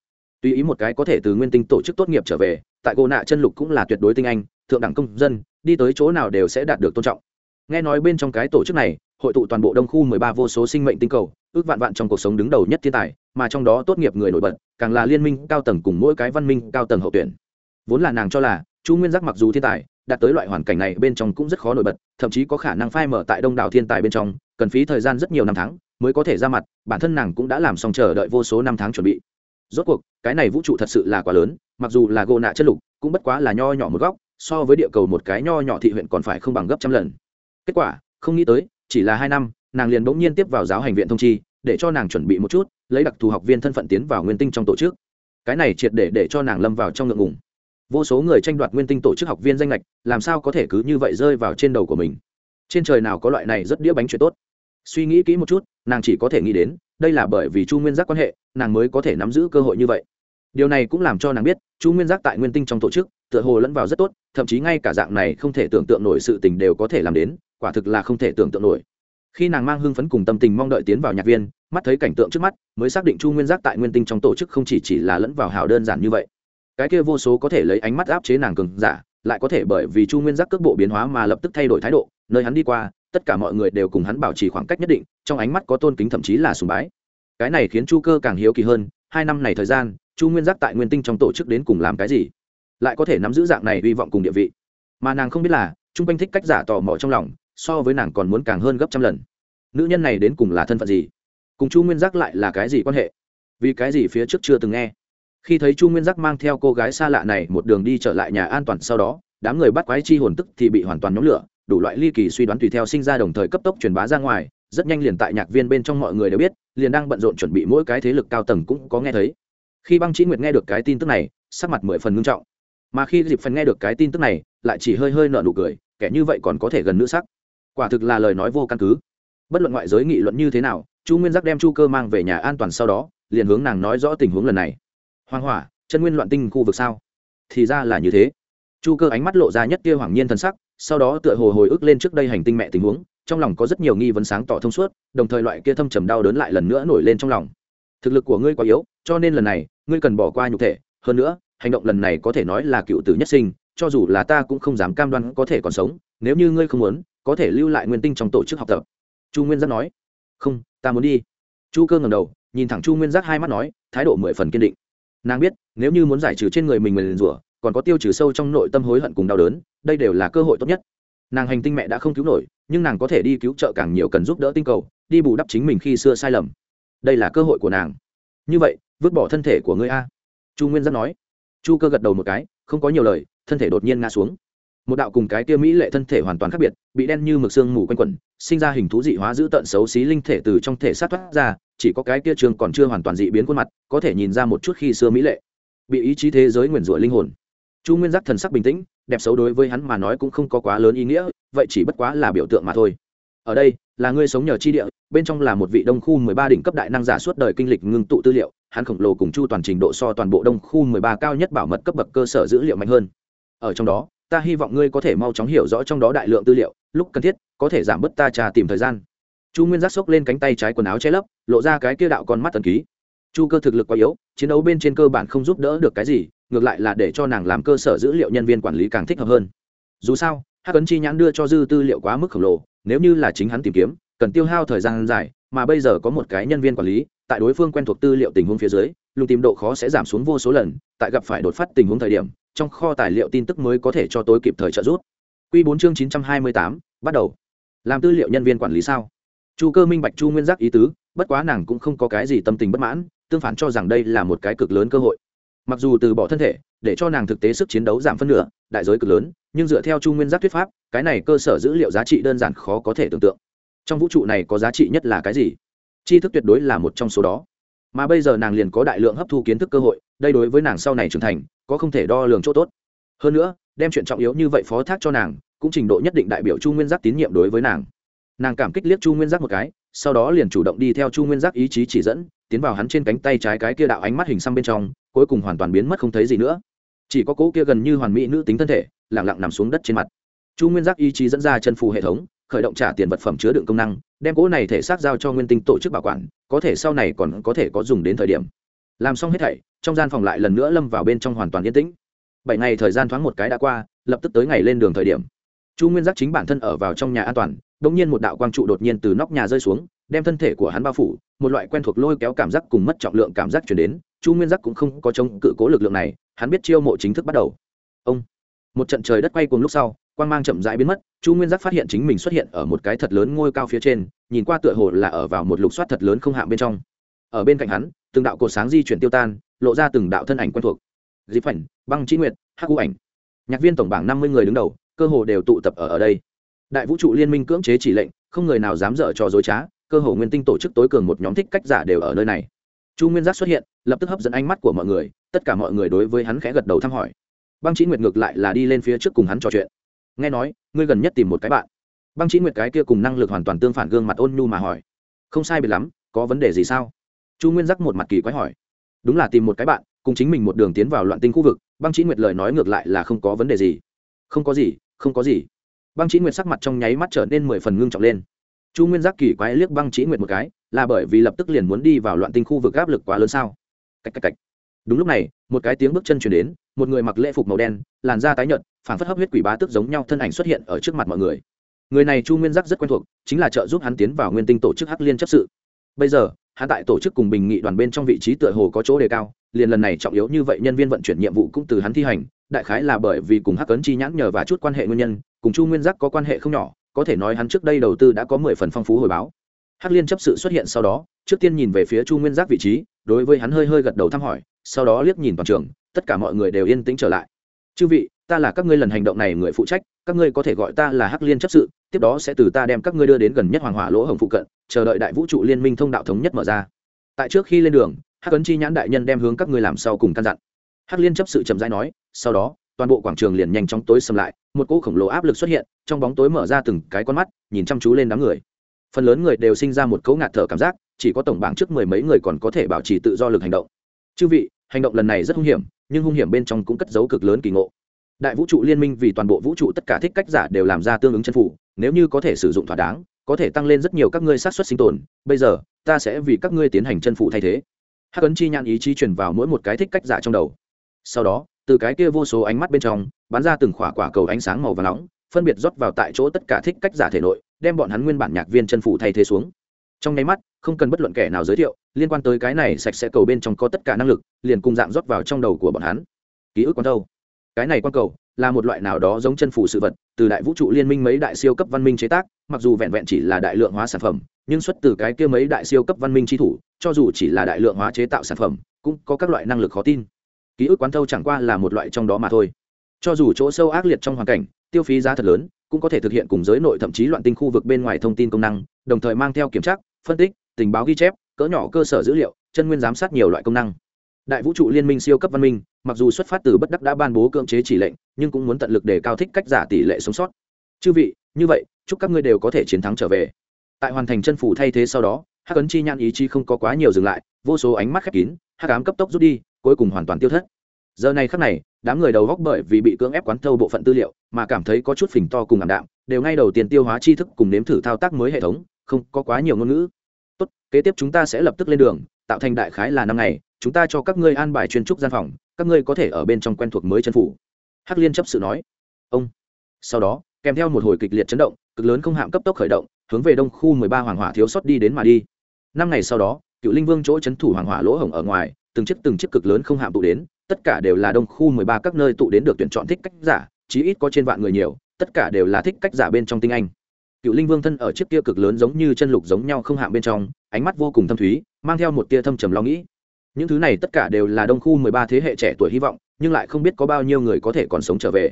Tùy ý một cái có thể từ nguyên tinh tổ chức tốt nghiệp trở về, tại gỗ nạ chân lục cũng là tuyệt đối tinh anh, thượng đẳng công dân, đi tới chỗ nào đều sẽ đạt được tôn trọng. Nghe nói bên trong cái tổ chức này, hội tụ toàn bộ đông khu mười ba vô số sinh mệnh tinh cầu, ước vạn vạn trong cuộc sống đứng đầu nhất thiên tài mà trong đó tốt nghiệp người nổi bật, càng là liên minh cao tầng cùng mỗi cái văn minh cao tầng hậu tuyển. Vốn là nàng cho là, chu nguyên giác mặc dù thiên tài, đạt tới loại hoàn cảnh này bên trong cũng rất khó nổi bật, thậm chí có khả năng phai mở tại đông đảo thiên tài bên trong, cần phí thời gian rất nhiều năm tháng mới có thể ra mặt, bản thân nàng cũng đã làm xong chờ đợi vô số năm tháng chuẩn bị. Rốt cuộc, cái này vũ trụ thật sự là quá lớn, mặc dù là gô nạ chất lục, cũng bất quá là nho nhỏ một góc, so với địa cầu một cái nho nhỏ thị huyện còn phải không bằng gấp trăm lần. Kết quả, không nghĩ tới, chỉ là hai năm, nàng liền bỗng nhiên tiếp vào giáo hành viện thông chi để cho nàng chuẩn bị một chút, lấy đặc thù học viên thân phận tiến vào nguyên tinh trong tổ chức. Cái này triệt để để cho nàng lâm vào trong ngượng ngùng. Vô số người tranh đoạt nguyên tinh tổ chức học viên danh lệch làm sao có thể cứ như vậy rơi vào trên đầu của mình? Trên trời nào có loại này rất đĩa bánh chuyện tốt? Suy nghĩ kỹ một chút, nàng chỉ có thể nghĩ đến, đây là bởi vì chu nguyên giác quan hệ, nàng mới có thể nắm giữ cơ hội như vậy. Điều này cũng làm cho nàng biết, chu nguyên giác tại nguyên tinh trong tổ chức, tựa hồ lẫn vào rất tốt, thậm chí ngay cả dạng này không thể tưởng tượng nổi sự tình đều có thể làm đến, quả thực là không thể tưởng tượng nổi khi nàng mang hưng phấn cùng tâm tình mong đợi tiến vào nhạc viên, mắt thấy cảnh tượng trước mắt, mới xác định chu nguyên giác tại nguyên tinh trong tổ chức không chỉ chỉ là lẫn vào hào đơn giản như vậy. Cái kia vô số có thể lấy ánh mắt áp chế nàng cường giả, lại có thể bởi vì chu nguyên giác cước bộ biến hóa mà lập tức thay đổi thái độ, nơi hắn đi qua, tất cả mọi người đều cùng hắn bảo trì khoảng cách nhất định, trong ánh mắt có tôn kính thậm chí là sùng bái. Cái này khiến chu cơ càng hiếu kỳ hơn, hai năm này thời gian, chu nguyên giác tại nguyên tinh trong tổ chức đến cùng làm cái gì? Lại có thể nắm giữ dạng này hy vọng cùng địa vị. Mà nàng không biết là, chung quanh thích cách giả tò mò trong lòng so với nàng còn muốn càng hơn gấp trăm lần. Nữ nhân này đến cùng là thân phận gì? Cùng chu nguyên giác lại là cái gì quan hệ? Vì cái gì phía trước chưa từng nghe? Khi thấy chu nguyên giác mang theo cô gái xa lạ này một đường đi trở lại nhà an toàn sau đó, đám người bắt quái chi hồn tức thì bị hoàn toàn nhóm lửa, đủ loại ly kỳ suy đoán tùy theo sinh ra đồng thời cấp tốc truyền bá ra ngoài, rất nhanh liền tại nhạc viên bên trong mọi người đều biết, liền đang bận rộn chuẩn bị mỗi cái thế lực cao tầng cũng có nghe thấy. Khi băng chí nguyệt nghe được cái tin tức này, sắc mặt mười phần ngưng trọng. Mà khi dịp phần nghe được cái tin tức này, lại chỉ hơi hơi nợ nụ cười, kẻ như vậy còn có thể gần nữ sắc quả thực là lời nói vô căn cứ. Bất luận ngoại giới nghị luận như thế nào, chu nguyên giác đem chu cơ mang về nhà an toàn sau đó, liền hướng nàng nói rõ tình huống lần này. Hoàng hỏa, chân nguyên loạn tinh khu vực sao? Thì ra là như thế. Chu cơ ánh mắt lộ ra nhất kia hoàng nhiên thân sắc, sau đó tựa hồ hồi ức lên trước đây hành tinh mẹ tình huống, trong lòng có rất nhiều nghi vấn sáng tỏ thông suốt, đồng thời loại kia thâm trầm đau đớn lại lần nữa nổi lên trong lòng. Thực lực của ngươi quá yếu, cho nên lần này, ngươi cần bỏ qua nhục thể. Hơn nữa, hành động lần này có thể nói là cựu tử nhất sinh, cho dù là ta cũng không dám cam đoan có thể còn sống, nếu như ngươi không muốn có thể lưu lại nguyên tinh trong tổ chức học tập. Chu nguyên giác nói, không, ta muốn đi. Chu cơ ngầm đầu, nhìn thẳng chu nguyên giác hai mắt nói, thái độ mười phần kiên định. Nàng biết, nếu như muốn giải trừ trên người mình mình rủa, còn có tiêu trừ sâu trong nội tâm hối hận cùng đau đớn, đây đều là cơ hội tốt nhất. Nàng hành tinh mẹ đã không cứu nổi, nhưng nàng có thể đi cứu trợ càng nhiều cần giúp đỡ tinh cầu, đi bù đắp chính mình khi xưa sai lầm. Đây là cơ hội của nàng. Như vậy, vứt bỏ thân thể của ngươi a. Chu nguyên giác nói. Chu cơ gật đầu một cái, không có nhiều lời, thân thể đột nhiên ngã xuống một đạo cùng cái kia mỹ lệ thân thể hoàn toàn khác biệt, bị đen như mực xương mù quanh quẩn, sinh ra hình thú dị hóa giữ tận xấu xí linh thể từ trong thể sát thoát ra, chỉ có cái kia trường còn chưa hoàn toàn dị biến khuôn mặt, có thể nhìn ra một chút khi xưa mỹ lệ. Bị ý chí thế giới nguyền rủa linh hồn. Chu nguyên giác thần sắc bình tĩnh, đẹp xấu đối với hắn mà nói cũng không có quá lớn ý nghĩa, vậy chỉ bất quá là biểu tượng mà thôi. Ở đây, là ngươi sống nhờ chi địa, bên trong là một vị đông khu mười ba đỉnh cấp đại năng giả suốt đời kinh lịch ngưng tụ tư liệu, hắn khổng lồ cùng chu toàn trình độ so toàn bộ đông khu mười ba cao nhất bảo mật cấp bậc cơ sở dữ liệu mạnh hơn. Ở trong đó ta hy vọng ngươi có thể mau chóng hiểu rõ trong đó đại lượng tư liệu, lúc cần thiết, có thể giảm bớt ta trà tìm thời gian. Chu nguyên giác xốc lên cánh tay trái quần áo che lấp, lộ ra cái kia đạo con mắt tần ký. Chu cơ thực lực quá yếu, chiến đấu bên trên cơ bản không giúp đỡ được cái gì, ngược lại là để cho nàng làm cơ sở dữ liệu nhân viên quản lý càng thích hợp hơn. Dù sao, hắc ấn chi nhãn đưa cho dư tư liệu quá mức khổng lồ, nếu như là chính hắn tìm kiếm, cần tiêu hao thời gian dài, mà bây giờ có một cái nhân viên quản lý, tại đối phương quen thuộc tư liệu tình huống phía dưới, lùng tìm độ khó sẽ giảm xuống vô số lần, tại gặp phải đột phát tình huống thời điểm trong kho tài liệu tin tức mới có thể cho tôi kịp thời trợ giúp. Q bốn chương chín trăm hai mươi tám, bắt đầu. Làm tư liệu nhân viên quản lý sao? Chu cơ minh bạch chu nguyên giác ý tứ, bất quá nàng cũng không có cái gì tâm tình bất mãn, tương phản cho rằng đây là một cái cực lớn cơ hội. Mặc dù từ bỏ thân thể, để cho nàng thực tế sức chiến đấu giảm phân nửa, đại giới cực lớn, nhưng dựa theo chu nguyên giác thuyết pháp, cái này cơ sở dữ liệu giá trị đơn giản khó có thể tưởng tượng. Trong vũ trụ này có giá trị nhất là cái gì? Tri thức tuyệt đối là một trong số đó. Mà bây giờ nàng liền có đại lượng hấp thu kiến thức cơ hội, đây đối với nàng sau này trưởng thành có không thể đo lường chỗ tốt. Hơn nữa, đem chuyện trọng yếu như vậy phó thác cho nàng, cũng trình độ nhất định đại biểu chu nguyên giác tín nhiệm đối với nàng. Nàng cảm kích liếc chu nguyên giác một cái, sau đó liền chủ động đi theo chu nguyên giác ý chí chỉ dẫn, tiến vào hắn trên cánh tay trái cái kia đạo ánh mắt hình xăm bên trong, cuối cùng hoàn toàn biến mất không thấy gì nữa. Chỉ có cỗ kia gần như hoàn mỹ nữ tính thân thể lẳng lặng nằm xuống đất trên mặt. Chu nguyên giác ý chí dẫn ra chân phù hệ thống, khởi động trả tiền vật phẩm chứa đựng công năng, đem cỗ này thể xác giao cho nguyên tinh tổ chức bảo quản, có thể sau này còn có thể có dùng đến thời điểm làm xong hết thảy, trong gian phòng lại lần nữa lâm vào bên trong hoàn toàn yên tĩnh. Bảy ngày thời gian thoáng một cái đã qua, lập tức tới ngày lên đường thời điểm. Chu nguyên giác chính bản thân ở vào trong nhà an toàn đ ỗ n g nhiên một đạo quang trụ đột nhiên từ nóc nhà rơi xuống, đem thân thể của hắn bao phủ, một loại quen thuộc lôi kéo cảm giác cùng mất trọng lượng cảm giác chuyển đến. Chu nguyên giác cũng không có chống cự cố lực lượng này, hắn biết chiêu mộ chính thức bắt đầu. Ông! Một trận trời đất quay cùng lúc sau, quang mang chậm rãi biến mất, chu nguyên giác phát hiện chính mình xuất hiện ở một cái thật lớn ngôi cao phía trên, nhìn qua tựa hồ là ở vào một lục soát thật lớn không hạng bên trong. Ở bên cạnh hắn từng đạo cột sáng di chuyển tiêu tan, lộ ra từng đạo thân ảnh quen thuộc. Dịp ảnh, băng trí nguyệt, hắc u ảnh. Nhạc viên tổng bảng năm mươi người đứng đầu, cơ hồ đều tụ tập ở ở đây. Đại vũ trụ liên minh cưỡng chế chỉ lệnh, không người nào dám dở cho dối trá, cơ hồ nguyên tinh tổ chức tối cường một nhóm thích cách giả đều ở nơi này. Chu nguyên giác xuất hiện, lập tức hấp dẫn ánh mắt của mọi người, tất cả mọi người đối với hắn khẽ gật đầu thăm hỏi. Băng trí nguyệt ngược lại là đi lên phía trước cùng hắn trò chuyện. Nghe nói, ngươi gần nhất tìm một cái bạn. Băng trí nguyệt cái kia cùng năng lực hoàn toàn tương phản gương mặt ôn nhu mà hỏi. Không sai biệt lắm, có vấn đề gì sao? Chu nguyên giác một mặt kỳ quái hỏi. Đúng là tìm một cái bạn, cùng chính mình một đường tiến vào loạn tinh khu vực, băng chí nguyệt lời nói ngược lại là không có vấn đề gì. Không có gì, không có gì. Băng chí nguyệt sắc mặt trong nháy mắt trở nên mười phần ngưng trọng lên. Chu nguyên giác kỳ quái liếc băng chí nguyệt một cái, là bởi vì lập tức liền muốn đi vào loạn tinh khu vực áp lực quá lớn sao? Cách cách cách đúng lúc này, một cái tiếng bước chân chuyển đến, một người mặc lễ phục màu đen, làn da tái nhợt, phảng phất hấp huyết quỷ bá tức giống nhau thân ảnh xuất hiện ở trước mặt mọi người. Người này chu nguyên giác rất quen thuộc, chính là trợ giúp hắn tiến vào nguyên tinh tổ chức hắc liên chấp sự. Bây giờ hắn tại tổ chức cùng bình nghị đoàn bên trong vị trí tựa hồ có chỗ đề cao, liền lần này trọng yếu như vậy nhân viên vận chuyển nhiệm vụ cũng từ hắn thi hành, đại khái là bởi vì cùng hắc ấn chi nhãn nhờ và chút quan hệ nguyên nhân, cùng chu nguyên giác có quan hệ không nhỏ, có thể nói hắn trước đây đầu tư đã có mười phần phong phú hồi báo. Hắc liên chấp sự xuất hiện sau đó, trước tiên nhìn về phía chu nguyên giác vị trí, đối với hắn hơi hơi gật đầu thăm hỏi, sau đó liếc nhìn toàn trường, tất cả mọi người đều yên tĩnh trở lại. Chư vị ta là các ngươi lần hành động này người phụ trách, các ngươi có thể gọi ta là hắc liên chấp sự, tiếp đó sẽ từ ta đem các ngươi đưa đến gần nhất hoàng hỏa lỗ hồng phụ cận, chờ đợi đại vũ trụ liên minh thông đạo thống nhất mở ra. Tại trước khi lên đường, hắc ấn chi nhãn đại nhân đem hướng các ngươi làm sau cùng căn dặn. Hắc liên chấp sự chậm rãi nói, sau đó, toàn bộ quảng trường liền nhanh chóng tối xâm lại, một cỗ khổng lồ áp lực xuất hiện, trong bóng tối mở ra từng cái con mắt, nhìn chăm chú lên đám người. Phần lớn người đều sinh ra một cấu ngạt thở cảm giác, chỉ có tổng bảng trước mười mấy người còn có thể bảo trì tự do lực hành động. Chư vị, hành động lần này rất hung hiểm, nhưng hung hiểm bên trong cũng cất dấu cực lớn kỳ ngộ đại vũ trụ liên minh vì toàn bộ vũ trụ tất cả thích cách giả đều làm ra tương ứng chân phủ, nếu như có thể sử dụng thỏa đáng, có thể tăng lên rất nhiều các ngươi sát xuất sinh tồn. Bây giờ, ta sẽ vì các ngươi tiến hành chân phụ thay thế. Hắc ấn chi nhãn ý chí truyền vào mỗi một cái thích cách giả trong đầu. Sau đó, từ cái kia vô số ánh mắt bên trong, bắn ra từng khỏa quả cầu ánh sáng màu và nóng, phân biệt rót vào tại chỗ tất cả thích cách giả thể nội, đem bọn hắn nguyên bản nhạc viên chân phụ thay thế xuống. Trong nháy mắt, không cần bất luận kẻ nào giới thiệu, liên quan tới cái này sạch sẽ cầu bên trong có tất cả năng lực, liền cùng dạng rót vào trong đầu của bọn hắn. Ký ức còn đâu? Cái này quan cầu là một loại nào đó giống chân phủ sự vật, từ đại vũ trụ liên minh mấy đại siêu cấp văn minh chế tác, mặc dù vẹn vẹn chỉ là đại lượng hóa sản phẩm, nhưng xuất từ cái kia mấy đại siêu cấp văn minh tri thủ, cho dù chỉ là đại lượng hóa chế tạo sản phẩm, cũng có các loại năng lực khó tin. Ký ức quán thâu chẳng qua là một loại trong đó mà thôi. Cho dù chỗ sâu ác liệt trong hoàn cảnh, tiêu phí giá thật lớn, cũng có thể thực hiện cùng giới nội thậm chí loạn tinh khu vực bên ngoài thông tin công năng, đồng thời mang theo kiểm tra, phân tích, tình báo ghi chép, cỡ nhỏ cơ sở dữ liệu, chân nguyên giám sát nhiều loại công năng đại vũ trụ liên minh siêu cấp văn minh, mặc dù xuất phát từ bất đắc đã ban bố cưỡng chế chỉ lệnh, nhưng cũng muốn tận lực để cao thích cách giả tỷ lệ sống sót. Chư vị, như vậy, chúc các ngươi đều có thể chiến thắng trở về. Tại hoàn thành chân phủ thay thế sau đó, hắc ấn chi nhãn ý chí không có quá nhiều dừng lại, vô số ánh mắt khép kín, hắc ám cấp tốc rút đi, cuối cùng hoàn toàn tiêu thất. Giờ này khắc này, đám người đầu góc bởi vì bị cưỡng ép quán thâu bộ phận tư liệu, mà cảm thấy có chút phình to cùng ảm đạm, đều ngay đầu tiên tiêu hóa tri thức cùng nếm thử thao tác mới hệ thống, không có quá nhiều ngôn ngữ. Tốt, kế tiếp chúng ta sẽ lập tức lên đường tạo thành đại khái là năm ngày, chúng ta cho các ngươi an bài chuyên trúc gian phòng, các ngươi có thể ở bên trong quen thuộc mới chân phủ. Hắc liên chấp sự nói. Ông. Sau đó, kèm theo một hồi kịch liệt chấn động, cực lớn không hạm cấp tốc khởi động, hướng về đông khu mười ba hoàng hỏa thiếu sót đi đến mà đi. Năm ngày sau đó, cựu linh vương chỗ c h ấ n thủ hoàng hỏa lỗ hổng ở ngoài, từng chiếc từng chiếc cực lớn không hạm tụ đến, tất cả đều là đông khu mười ba các nơi tụ đến được tuyển chọn thích cách giả, chí ít có trên vạn người nhiều, tất cả đều là thích cách giả bên trong tinh anh cựu linh vương thân ở chiếc kia cực lớn giống như chân lục giống nhau không hạng bên trong, ánh mắt vô cùng thâm thúy, mang theo một tia thâm trầm lo nghĩ. Những thứ này tất cả đều là đông khu mười ba thế hệ trẻ tuổi hy vọng, nhưng lại không biết có bao nhiêu người có thể còn sống trở về.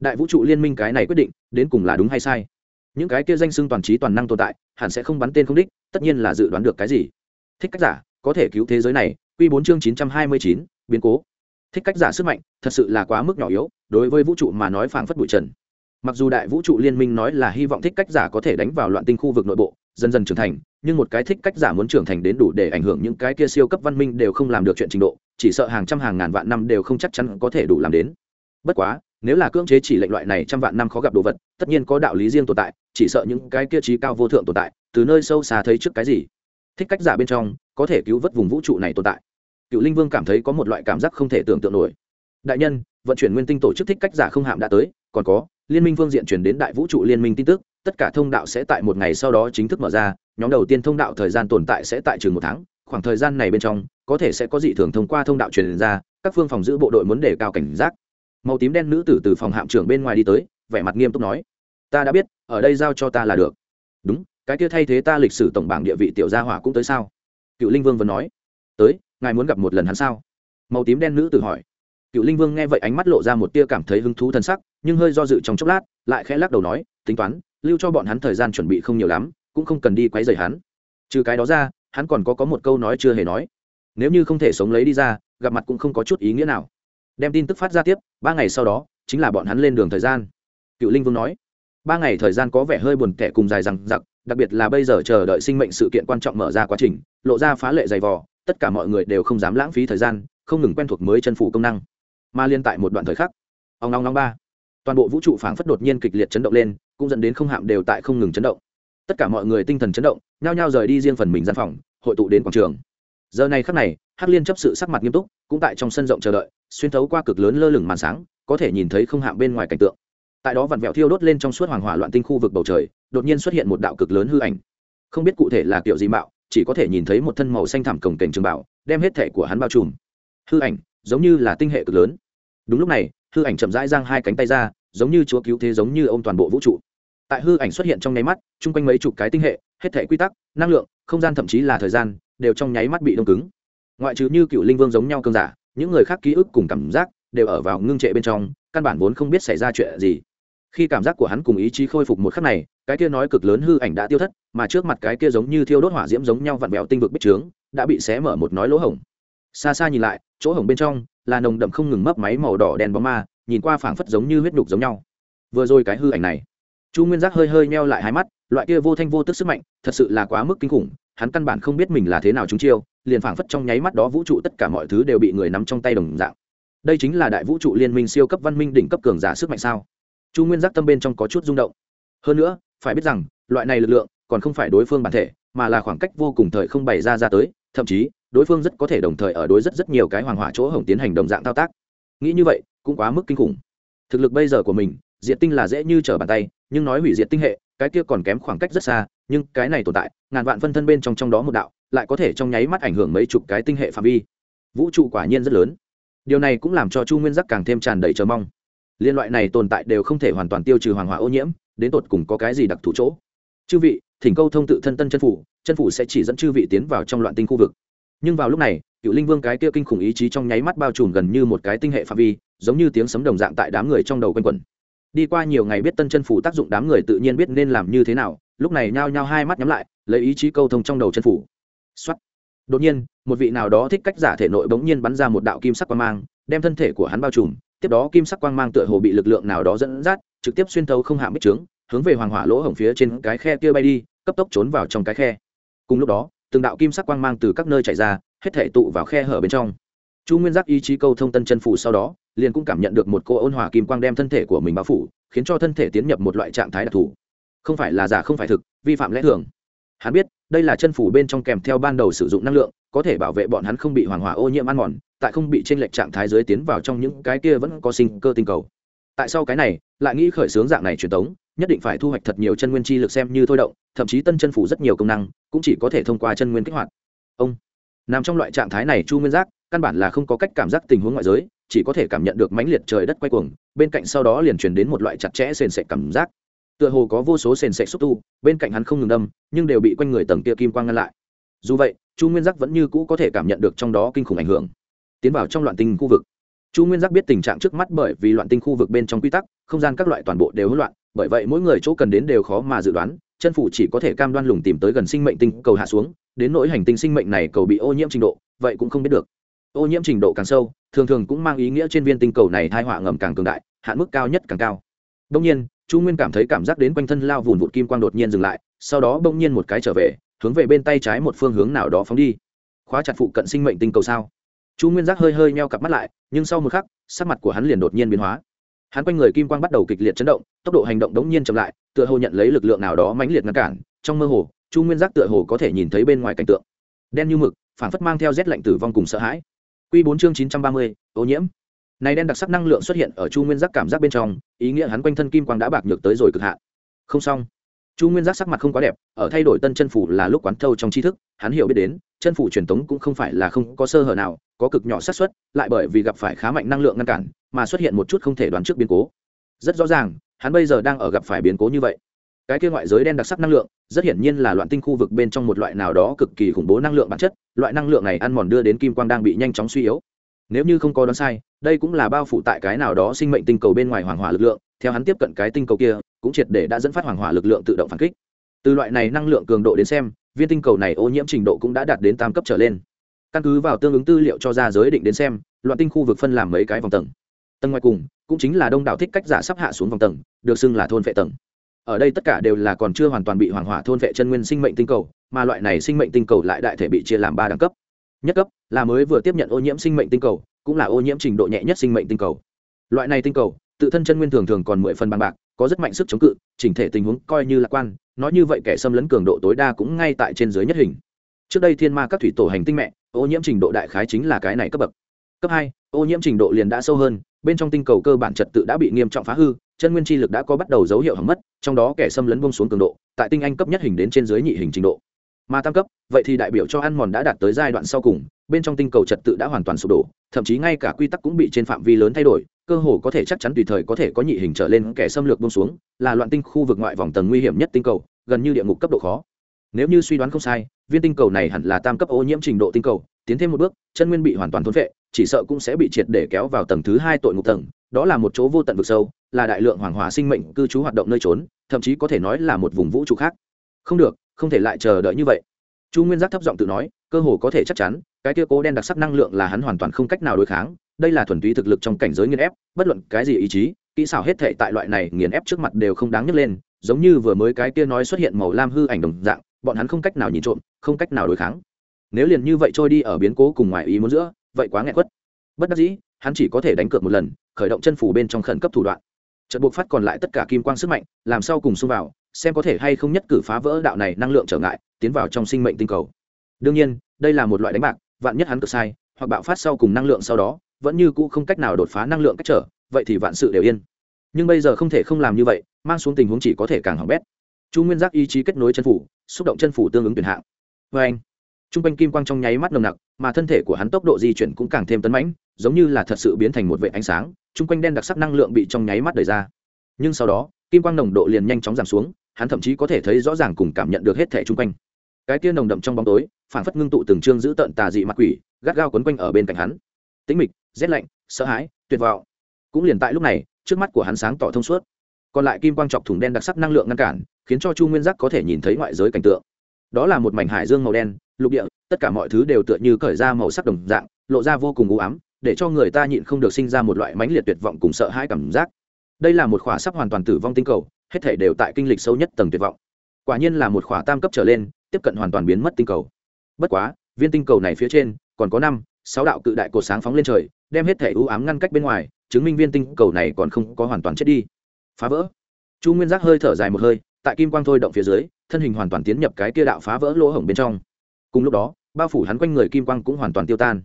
Đại vũ trụ liên minh cái này quyết định, đến cùng là đúng hay sai? Những cái kia danh xưng toàn trí toàn năng tồn tại, hẳn sẽ không bắn tên không đích, tất nhiên là dự đoán được cái gì? Thích cách giả, có thể cứu thế giới này q bốn chương chín trăm hai mươi chín, biến cố. Thích cách giả sức mạnh, thật sự là quá mức nhỏ yếu, đối với vũ trụ mà nói phảng phất bụi trần mặc dù đại vũ trụ liên minh nói là hy vọng thích cách giả có thể đánh vào loạn tinh khu vực nội bộ, dần dần trưởng thành, nhưng một cái thích cách giả muốn trưởng thành đến đủ để ảnh hưởng những cái kia siêu cấp văn minh đều không làm được chuyện trình độ, chỉ sợ hàng trăm hàng ngàn vạn năm đều không chắc chắn có thể đủ làm đến. Bất quá, nếu là cưỡng chế chỉ lệnh loại này trăm vạn năm khó gặp đồ vật, tất nhiên có đạo lý riêng tồn tại, chỉ sợ những cái kia trí cao vô thượng tồn tại, từ nơi sâu xa thấy trước cái gì? Thích cách giả bên trong, có thể cứu vớt vùng vũ trụ này tồn tại. Cựu linh vương cảm thấy có một loại cảm giác không thể tưởng tượng nổi. Đại nhân, vận chuyển nguyên tinh tổ chức thích cách giả không hạm đã tới, còn có liên minh phương diện chuyển đến đại vũ trụ liên minh tin tức, tất cả thông đạo sẽ tại một ngày sau đó chính thức mở ra, nhóm đầu tiên thông đạo thời gian tồn tại sẽ tại trường một tháng, khoảng thời gian này bên trong, có thể sẽ có dị thường thông qua thông đạo truyền ra, các phương phòng giữ bộ đội muốn đề cao cảnh giác. Màu tím đen nữ tử từ phòng hạm trưởng bên ngoài đi tới, vẻ mặt nghiêm túc nói, ta đã biết, ở đây giao cho ta là được. Đúng, cái kia thay thế ta lịch sử tổng bảng địa vị tiểu gia hỏa cũng tới sao? Cựu linh vương vẫn nói, tới, ngài muốn gặp một lần hắn sao? Màu tím đen nữ tử hỏi. Cựu linh vương nghe vậy ánh mắt lộ ra một tia cảm thấy hứng thú t sắc nhưng hơi do dự trong chốc lát, lại khẽ lắc đầu nói, tính toán, lưu cho bọn hắn thời gian chuẩn bị không nhiều lắm, cũng không cần đi quấy rầy hắn. Trừ cái đó ra, hắn còn có có một câu nói chưa hề nói. Nếu như không thể sống lấy đi ra, gặp mặt cũng không có chút ý nghĩa nào. Đem tin tức phát ra tiếp, ba ngày sau đó, chính là bọn hắn lên đường thời gian. Cựu linh vương nói, ba ngày thời gian có vẻ hơi buồn tẻ cùng dài rằng giặc đặc biệt là bây giờ chờ đợi sinh mệnh sự kiện quan trọng mở ra quá trình, lộ ra phá lệ dày vò, tất cả mọi người đều không dám lãng phí thời gian, không ngừng quen thuộc mới chân phủ công năng. Mà liên tại một đoạn thời khắc ông long long ba toàn bộ vũ trụ phảng phất đột nhiên kịch liệt chấn động lên, cũng dẫn đến không hạm đều tại không ngừng chấn động. Tất cả mọi người tinh thần chấn động, nhao nhao rời đi riêng phần mình gian phòng, hội tụ đến quảng trường. Giờ này khắc này, hắc liên chấp sự sắc mặt nghiêm túc, cũng tại trong sân rộng chờ đợi, xuyên thấu qua cực lớn lơ lửng màn sáng, có thể nhìn thấy không hạm bên ngoài cảnh tượng. Tại đó vặn vẹo thiêu đốt lên trong suốt hoàng hỏa loạn tinh khu vực bầu trời, đột nhiên xuất hiện một đạo cực lớn hư ảnh. Không biết cụ thể là kiểu gì mạo, chỉ có thể nhìn thấy một thân màu xanh thẳm cổng cảnh trường bảo, đem hết thể của hắn bao trùm. Hư ảnh giống như là tinh hệ cực lớn. Đúng lúc này hư ảnh chậm rãi giang hai cánh tay ra, giống như chúa cứu thế, giống như ô m toàn bộ vũ trụ. Tại hư ảnh xuất hiện trong nháy mắt, chung quanh mấy chục cái tinh hệ, hết thể quy tắc, năng lượng, không gian thậm chí là thời gian, đều trong nháy mắt bị đông cứng. Ngoại trừ như cựu linh vương giống nhau cơn giả, những người khác ký ức cùng cảm giác đều ở vào ngưng trệ bên trong, căn bản vốn không biết xảy ra chuyện gì. Khi cảm giác của hắn cùng ý chí khôi phục một khắc này, cái kia nói cực lớn hư ảnh đã tiêu thất, mà trước mặt cái kia giống như thiêu đốt hỏa diễm giống nhau vặn vẹo tinh vực bích trướng, đã bị xé mở một nói lỗ hổng. Xa xa nhìn lại, chỗ hổng bên trong là nồng đậm không ngừng mấp máy màu đỏ đèn bóng ma, nhìn qua phảng phất giống như huyết đục giống nhau. Vừa rồi cái hư ảnh này, chu nguyên giác hơi hơi meo lại hai mắt, loại kia vô thanh vô tức sức mạnh, thật sự là quá mức kinh khủng, hắn căn bản không biết mình là thế nào chúng chiêu, liền phảng phất trong nháy mắt đó vũ trụ tất cả mọi thứ đều bị người nắm trong tay đồng dạng. Đây chính là đại vũ trụ liên minh siêu cấp văn minh đỉnh cấp cường giả sức mạnh sao? Chu nguyên giác tâm bên trong có chút rung động. Hơn nữa, phải biết rằng, loại này lực lượng còn không phải đối phương bản thể, mà là khoảng cách vô cùng thời không bày ra ra tới thậm chí, đối phương rất có thể đồng thời ở đối rất rất nhiều cái hoàng hỏa chỗ hồng tiến hành đồng dạng thao tác. Nghĩ như vậy, cũng quá mức kinh khủng. Thực lực bây giờ của mình, diệt tinh là dễ như trở bàn tay, nhưng nói hủy diệt tinh hệ, cái kia còn kém khoảng cách rất xa, nhưng cái này tồn tại, ngàn vạn phân thân bên trong trong đó một đạo, lại có thể trong nháy mắt ảnh hưởng mấy chục cái tinh hệ phạm vi. Vũ trụ quả nhiên rất lớn. Điều này cũng làm cho chu nguyên giác càng thêm tràn đầy chờ mong. Liên loại này tồn tại đều không thể hoàn toàn tiêu trừ hoàng hỏa ô nhiễm, đến tột cùng có cái gì đặc thù chỗ? Chư vị, thỉnh câu thông tự thân tân chân phủ chân phủ sẽ chỉ dẫn chư vị tiến vào trong loạn tinh khu vực. Nhưng vào lúc này, cựu linh vương cái kia kinh khủng ý chí trong nháy mắt bao trùm gần như một cái tinh hệ phạm vi, giống như tiếng sấm đồng dạng tại đám người trong đầu quanh quẩn. Đi qua nhiều ngày biết tân chân phủ tác dụng đám người tự nhiên biết nên làm như thế nào, lúc này nhao nhao hai mắt nhắm lại, lấy ý chí câu thông trong đầu chân phủ. Xuất đột nhiên, một vị nào đó thích cách giả thể nội bỗng nhiên bắn ra một đạo kim sắc quang mang, đem thân thể của hắn bao trùm, tiếp đó kim sắc quang mang tựa hồ bị lực lượng nào đó dẫn dắt, trực tiếp xuyên thấu không hạ bích trướng hướng về hoàng hỏa lỗ hổng phía trên cái khe kia bay đi, cấp tốc trốn vào trong cái khe. Cùng lúc đó, từng đạo kim sắc quang mang từ các nơi chạy ra, hết thể tụ vào khe hở bên trong. Chu nguyên giác ý chí câu thông tân chân phủ sau đó, liền cũng cảm nhận được một cô ôn hòa kim quang đem thân thể của mình bao phủ, khiến cho thân thể tiến nhập một loại trạng thái đặc thù. Không phải là giả không phải thực, vi phạm lẽ thường. Hắn biết, đây là chân phủ bên trong kèm theo ban đầu sử dụng năng lượng, có thể bảo vệ bọn hắn không bị hoàng hỏa ô nhiễm ăn mòn, tại không bị trên lệch trạng thái dưới tiến vào trong những cái kia vẫn có sinh cơ tinh cầu. Tại sau cái này, lại nghĩ khởi xướng dạng này truyền thống nhất định phải thu hoạch thật nhiều chân nguyên chi lực xem như thôi động, thậm chí tân chân phủ rất nhiều công năng cũng chỉ có thể thông qua chân nguyên kích hoạt. Ông, nằm trong loại trạng thái này chu nguyên giác, căn bản là không có cách cảm giác tình huống ngoại giới, chỉ có thể cảm nhận được mãnh liệt trời đất quay cuồng, bên cạnh sau đó liền truyền đến một loại chặt chẽ sền sệt cảm giác. Tựa hồ có vô số sền sệt xúc tu, bên cạnh hắn không ngừng đâm, nhưng đều bị quanh người tầng kia kim quang ngăn lại. Dù vậy, chu nguyên giác vẫn như cũ có thể cảm nhận được trong đó kinh khủng ảnh hưởng. Tiến vào trong loạn tinh khu vực. Chu nguyên giác biết tình trạng trước mắt bởi vì loạn tinh khu vực bên trong quy tắc, không gian các loại toàn bộ đều hỗn loạn bởi vậy mỗi người chỗ cần đến đều khó mà dự đoán, chân phủ chỉ có thể cam đoan lùng tìm tới gần sinh mệnh tinh cầu hạ xuống, đến nỗi hành tinh sinh mệnh này cầu bị ô nhiễm trình độ, vậy cũng không biết được. Ô nhiễm trình độ càng sâu, thường thường cũng mang ý nghĩa trên viên tinh cầu này thai họa ngầm càng cường đại, hạn mức cao nhất càng cao. Đông nhiên, chu nguyên cảm thấy cảm giác đến quanh thân lao vùn vụt kim quang đột nhiên dừng lại, sau đó bỗng nhiên một cái trở về, hướng về bên tay trái một phương hướng nào đó phóng đi. Khóa chặt phụ cận sinh mệnh tinh cầu sao? Chu nguyên giác hơi hơi neo cặp mắt lại, nhưng sau một khắc, sắc mặt của hắn liền đột nhiên biến hóa hắn quanh người kim quang bắt đầu kịch liệt chấn động, tốc độ hành động đống nhiên chậm lại, tựa hồ nhận lấy lực lượng nào đó mãnh liệt ngăn cản, trong mơ hồ, chu nguyên giác tựa hồ có thể nhìn thấy bên ngoài cảnh tượng. Đen như mực phản phất mang theo rét lạnh tử vong cùng sợ hãi. Q bốn chương chín trăm ba mươi, ô nhiễm. Này đen đặc sắc năng lượng xuất hiện ở chu nguyên giác cảm giác bên trong, ý nghĩa hắn quanh thân kim quang đã bạc nhược tới rồi cực hạn. Không xong. Chu nguyên giác sắc mặt không quá đẹp, ở thay đổi tân chân phủ là lúc quán thâu trong tri thức, hắn hiểu biết đến, chân phủ truyền thống cũng không phải là không có sơ hở nào, có cực nhỏ xác suất, lại bởi vì gặp phải khá mạnh năng lượng ngăn cản mà xuất hiện một chút không thể đoán trước biến cố. Rất rõ ràng, hắn bây giờ đang ở gặp phải biến cố như vậy. Cái kia ngoại giới đen đặc sắc năng lượng, rất hiển nhiên là loạn tinh khu vực bên trong một loại nào đó cực kỳ khủng bố năng lượng bản chất. Loại năng lượng này ăn mòn đưa đến kim quang đang bị nhanh chóng suy yếu. Nếu như không có đoán sai, đây cũng là bao phủ tại cái nào đó sinh mệnh tinh cầu bên ngoài hoàng hỏa lực lượng. Theo hắn tiếp cận cái tinh cầu kia, cũng triệt để đã dẫn phát hoàng hỏa lực lượng tự động phản kích. Từ loại này năng lượng cường độ đến xem, viên tinh cầu này ô nhiễm trình độ cũng đã đạt đến tam cấp trở lên. Căn cứ vào tương ứng tư liệu cho ra giới định đến xem, loạn tinh khu vực phân làm mấy cái vòng tầng tầng ngoài cùng, cũng chính là đông đảo thích cách giả sắp hạ xuống vòng tầng, được xưng là thôn vệ tầng. Ở đây tất cả đều là còn chưa hoàn toàn bị hoàng hỏa thôn vệ chân nguyên sinh mệnh tinh cầu, mà loại này sinh mệnh tinh cầu lại đại thể bị chia làm ba đẳng cấp. Nhất cấp là mới vừa tiếp nhận ô nhiễm sinh mệnh tinh cầu, cũng là ô nhiễm trình độ nhẹ nhất sinh mệnh tinh cầu. Loại này tinh cầu, tự thân chân nguyên thường thường còn mười phần bằng bạc, có rất mạnh sức chống cự, chỉnh thể tình huống coi như lạc quan, nói như vậy kẻ xâm lấn cường độ tối đa cũng ngay tại trên dưới nhất hình. Trước đây thiên ma các thủy tổ hành tinh mẹ, ô nhiễm trình độ đại khái chính là cái này cấp bậc. Cấp hai, ô nhiễm trình độ liền đã sâu hơn bên trong tinh cầu cơ bản trật tự đã bị nghiêm trọng phá hư, chân nguyên chi lực đã có bắt đầu dấu hiệu hỏng mất, trong đó kẻ xâm lấn bông xuống cường độ, tại tinh anh cấp nhất hình đến trên dưới nhị hình trình độ. Mà tam cấp, vậy thì đại biểu cho ăn mòn đã đạt tới giai đoạn sau cùng, bên trong tinh cầu trật tự đã hoàn toàn sụp đổ, thậm chí ngay cả quy tắc cũng bị trên phạm vi lớn thay đổi, cơ hồ có thể chắc chắn tùy thời có thể có nhị hình trở lên kẻ xâm lược bông xuống, là loạn tinh khu vực ngoại vòng tầng nguy hiểm nhất tinh cầu, gần như địa ngục cấp độ khó. Nếu như suy đoán không sai, viên tinh cầu này hẳn là tam cấp ô nhiễm trình độ tinh cầu, tiến thêm một bước, chân nguyên bị hoàn toàn thốn vệ chỉ sợ cũng sẽ bị triệt để kéo vào tầng thứ hai tội ngục tầng, đó là một chỗ vô tận vực sâu, là đại lượng hoàng hòa sinh mệnh cư trú hoạt động nơi trốn, thậm chí có thể nói là một vùng vũ trụ khác. Không được, không thể lại chờ đợi như vậy. Chu nguyên giác thấp giọng tự nói, cơ hồ có thể chắc chắn, cái kia cố đen đặc sắc năng lượng là hắn hoàn toàn không cách nào đối kháng, đây là thuần túy thực lực trong cảnh giới nghiền ép, bất luận cái gì ý chí, kỹ xảo hết thệ tại loại này nghiền ép trước mặt đều không đáng nhấc lên, giống như vừa mới cái kia nói xuất hiện màu lam hư ảnh đồng dạng, bọn hắn không cách nào nhìn trộm, không cách nào đối kháng. Nếu liền như vậy trôi đi ở biến cố cùng ngoài ý muốn giữa vậy quá nghẹn quất. Bất đắc dĩ, hắn chỉ có thể đánh cược một lần, khởi động chân phủ bên trong khẩn cấp thủ đoạn. Trận buộc phát còn lại tất cả kim quang sức mạnh, làm sao cùng xông vào, xem có thể hay không nhất cử phá vỡ đạo này năng lượng trở ngại, tiến vào trong sinh mệnh tinh cầu. Đương nhiên, đây là một loại đánh bạc, vạn nhất hắn cực sai, hoặc bạo phát sau cùng năng lượng sau đó, vẫn như cũ không cách nào đột phá năng lượng cách trở, vậy thì vạn sự đều yên. Nhưng bây giờ không thể không làm như vậy, mang xuống tình huống chỉ có thể càng hỏng bét. Chu nguyên giác ý chí kết nối chân phủ, xúc động chân phủ tương ứng tuyển hạng. Vâng. Vê anh t r u n g quanh kim quang trong nháy mắt nồng nặc mà thân thể của hắn tốc độ di chuyển cũng càng thêm tấn mãnh, giống như là thật sự biến thành một vệ ánh sáng, chung quanh đen đặc sắc năng lượng bị trong nháy mắt đời ra. Nhưng sau đó, kim quang nồng độ liền nhanh chóng giảm xuống, hắn thậm chí có thể thấy rõ ràng cùng cảm nhận được hết thẻ chung quanh. Cái tia nồng đậm trong bóng tối phản phất ngưng tụ từng trương giữ tợn tà dị mặt quỷ, gắt gao quấn quanh ở bên cạnh hắn. Tĩnh mịch, rét lạnh, sợ hãi, tuyệt vọng. Cũng liền tại lúc này, trước mắt của hắn sáng tỏ thông suốt. Còn lại kim quang chọc thủng đen đặc sắc năng lượng ngăn cản, khiến cho chu nguyên giác có thể nhìn thấy ngoại giới cảnh tượng đó là một mảnh hải dương màu đen, lục địa, tất cả mọi thứ đều tựa như cởi ra màu sắc đồng dạng, lộ ra vô cùng u ám, để cho người ta nhịn không được sinh ra một loại mãnh liệt tuyệt vọng cùng sợ hãi cảm giác. Đây là một khỏa sắp hoàn toàn tử vong tinh cầu, hết thể đều tại kinh lịch sâu nhất tầng tuyệt vọng. Quả nhiên là một khỏa tam cấp trở lên, tiếp cận hoàn toàn biến mất tinh cầu. Bất quá, viên tinh cầu này phía trên, còn có năm, sáu đạo cự đại cột sáng phóng lên trời, đem hết thể ưu ám ngăn cách bên ngoài, chứng minh viên tinh cầu này còn không có hoàn toàn chết đi. Phá vỡ. Chu nguyên giác hơi thở dài một hơi tại kim quang thôi động phía dưới, thân hình hoàn toàn tiến nhập cái kia đạo phá vỡ lỗ hổng bên trong. Cùng lúc đó, bao phủ hắn quanh người kim quang cũng hoàn toàn tiêu tan.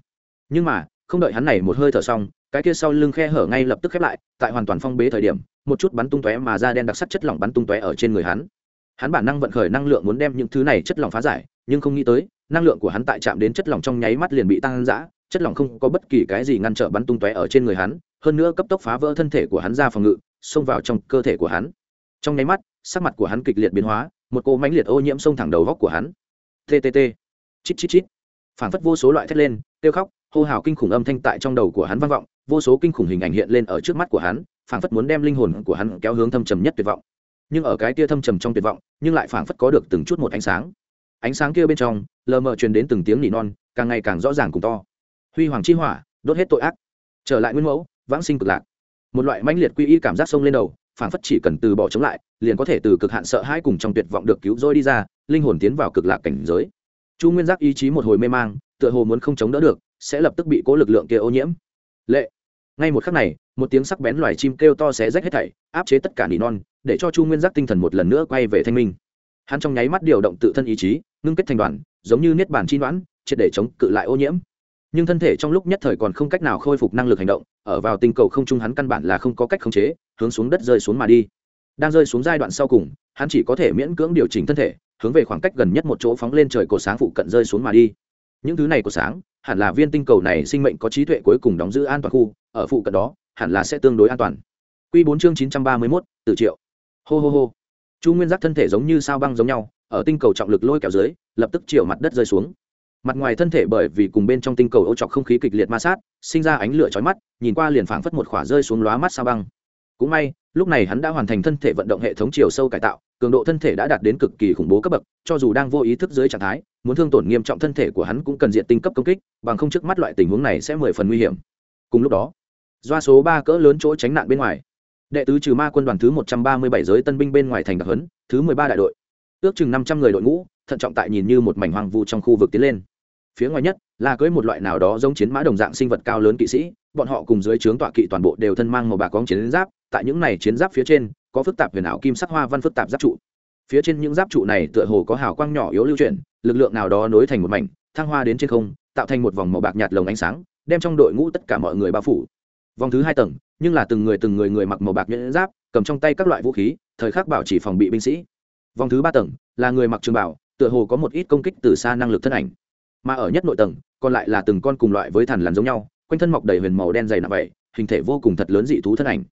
Nhưng mà, không đợi hắn này một hơi thở xong, cái kia sau lưng khe hở ngay lập tức khép lại, tại hoàn toàn phong bế thời điểm, một chút bắn tung tóe mà ra đen đặc sắc chất lỏng bắn tung tóe ở trên người hắn. Hắn bản năng vận khởi năng lượng muốn đem những thứ này chất lỏng phá giải, nhưng không nghĩ tới, năng lượng của hắn tại chạm đến chất lỏng trong nháy mắt liền bị tăng giã chất lỏng không có bất kỳ cái gì ngăn trở bắn tung tóe ở trên người hắn, hơn nữa cấp tốc phá vỡ thân thể của hắn ra phòng ngự, xông vào trong cơ thể của hắn. Trong nháy mắt sắc mặt của hắn kịch liệt biến hóa, một cô mãnh liệt ô nhiễm xông thẳng đầu góc của hắn. Ttt chít chít chít. Phản phất vô số loại thét lên, kêu khóc, hô hào kinh khủng âm thanh tại trong đầu của hắn vang vọng, vô số kinh khủng hình ảnh hiện lên ở trước mắt của hắn phản phất muốn đem linh hồn của hắn kéo hướng thâm trầm nhất tuyệt vọng. Nhưng ở cái kia thâm trầm trong tuyệt vọng, nhưng lại phản phất có được từng chút một ánh sáng. Ánh sáng kia bên trong, lờ mờ truyền đến từng tiếng nỉ non, càng ngày càng rõ ràng cùng to. Huy hoàng chi hỏa, đốt hết tội ác. Trở lại nguyên mẫu, vãng sinh cực lạc. Một loại mãnh liệt quy y cảm giác sông lên đầu phản phất chỉ cần từ bỏ chống lại, liền có thể từ cực hạn sợ hãi cùng trong tuyệt vọng được cứu rỗi đi ra, linh hồn tiến vào cực lạc cảnh giới. Chu nguyên giác ý chí một hồi mê mang, tựa hồ muốn không chống đỡ được, sẽ lập tức bị cố lực lượng kia ô nhiễm. Lệ. Ngay một khắc này, một tiếng sắc bén loài chim kêu to xé rách hết thảy, áp chế tất cả nỉ non, để cho chu nguyên giác tinh thần một lần nữa quay về thanh minh. Hắn trong nháy mắt điều động tự thân ý chí, ngưng kết thành đoàn, giống như niết bàn chi đoán triệt để chống cự lại ô nhiễm nhưng thân thể trong lúc nhất thời còn không cách nào khôi phục năng lực hành động ở vào tinh cầu không trung hắn căn bản là không có cách khống chế hướng xuống đất rơi xuống mà đi đang rơi xuống giai đoạn sau cùng hắn chỉ có thể miễn cưỡng điều chỉnh thân thể hướng về khoảng cách gần nhất một chỗ phóng lên trời cổ sáng phụ cận rơi xuống mà đi những thứ này của sáng hẳn là viên tinh cầu này sinh mệnh có trí tuệ cuối cùng đóng giữ an toàn khu ở phụ cận đó hẳn là sẽ tương đối an toàn Quy bốn chương 931, tự triệu. Hô hô hô. Chu Nguyên Giác thân thể giống như sao băng giống nhau, ở tinh cầu trọng lực lôi kéo dưới, lập tức chiều mặt đất rơi xuống mặt ngoài thân thể bởi vì cùng bên trong tinh cầu ô chọc không khí kịch liệt ma sát, sinh ra ánh lửa chói mắt, nhìn qua liền phảng phất một khỏa rơi xuống lóa mắt sao băng. Cũng may, lúc này hắn đã hoàn thành thân thể vận động hệ thống chiều sâu cải tạo, cường độ thân thể đã đạt đến cực kỳ khủng bố cấp bậc, cho dù đang vô ý thức dưới trạng thái, muốn thương tổn nghiêm trọng thân thể của hắn cũng cần diện tinh cấp công kích, bằng không trước mắt loại tình huống này sẽ mười phần nguy hiểm. Cùng lúc đó doa số ba cỡ lớn chỗ tránh nạn bên ngoài, đệ tứ trừ ma quân đoàn thứ một trăm ba mươi bảy giới tân binh bên ngoài thành đặc huấn, thứ mười ba đại đội ước chừng năm trăm người đội ngũ, thận trọng tại nhìn như một mảnh hoang vu trong khu vực tiến lên. Phía ngoài nhất, là cưới một loại nào đó giống chiến mã đồng dạng sinh vật cao lớn kỵ sĩ, bọn họ cùng dưới trướng tọa kỵ toàn bộ đều thân mang màu bạc quang chiến giáp, tại những này chiến giáp phía trên, có phức tạp huyền ảo kim sắc hoa văn phức tạp giáp trụ. Phía trên những giáp trụ này tựa hồ có hào quang nhỏ yếu lưu chuyển, lực lượng nào đó nối thành một mảnh, thăng hoa đến trên không, tạo thành một vòng màu bạc nhạt lồng ánh sáng, đem trong đội ngũ tất cả mọi người bao phủ. Vòng thứ hai tầng, nhưng là từng người từng người người mặc màu bạc nhẫn giáp, cầm trong tay các loại vũ khí, thời khắc bảo chỉ phòng bị binh sĩ vòng thứ ba tầng, là người mặc trường bảo, tựa hồ có một ít công kích từ xa năng lực thân ảnh. Mà ở nhất nội tầng, còn lại là từng con cùng loại với thằn lằn giống nhau, quanh thân mọc đầy huyền màu đen dày nặng vậy, hình thể vô cùng thật lớn dị thú thân ảnh.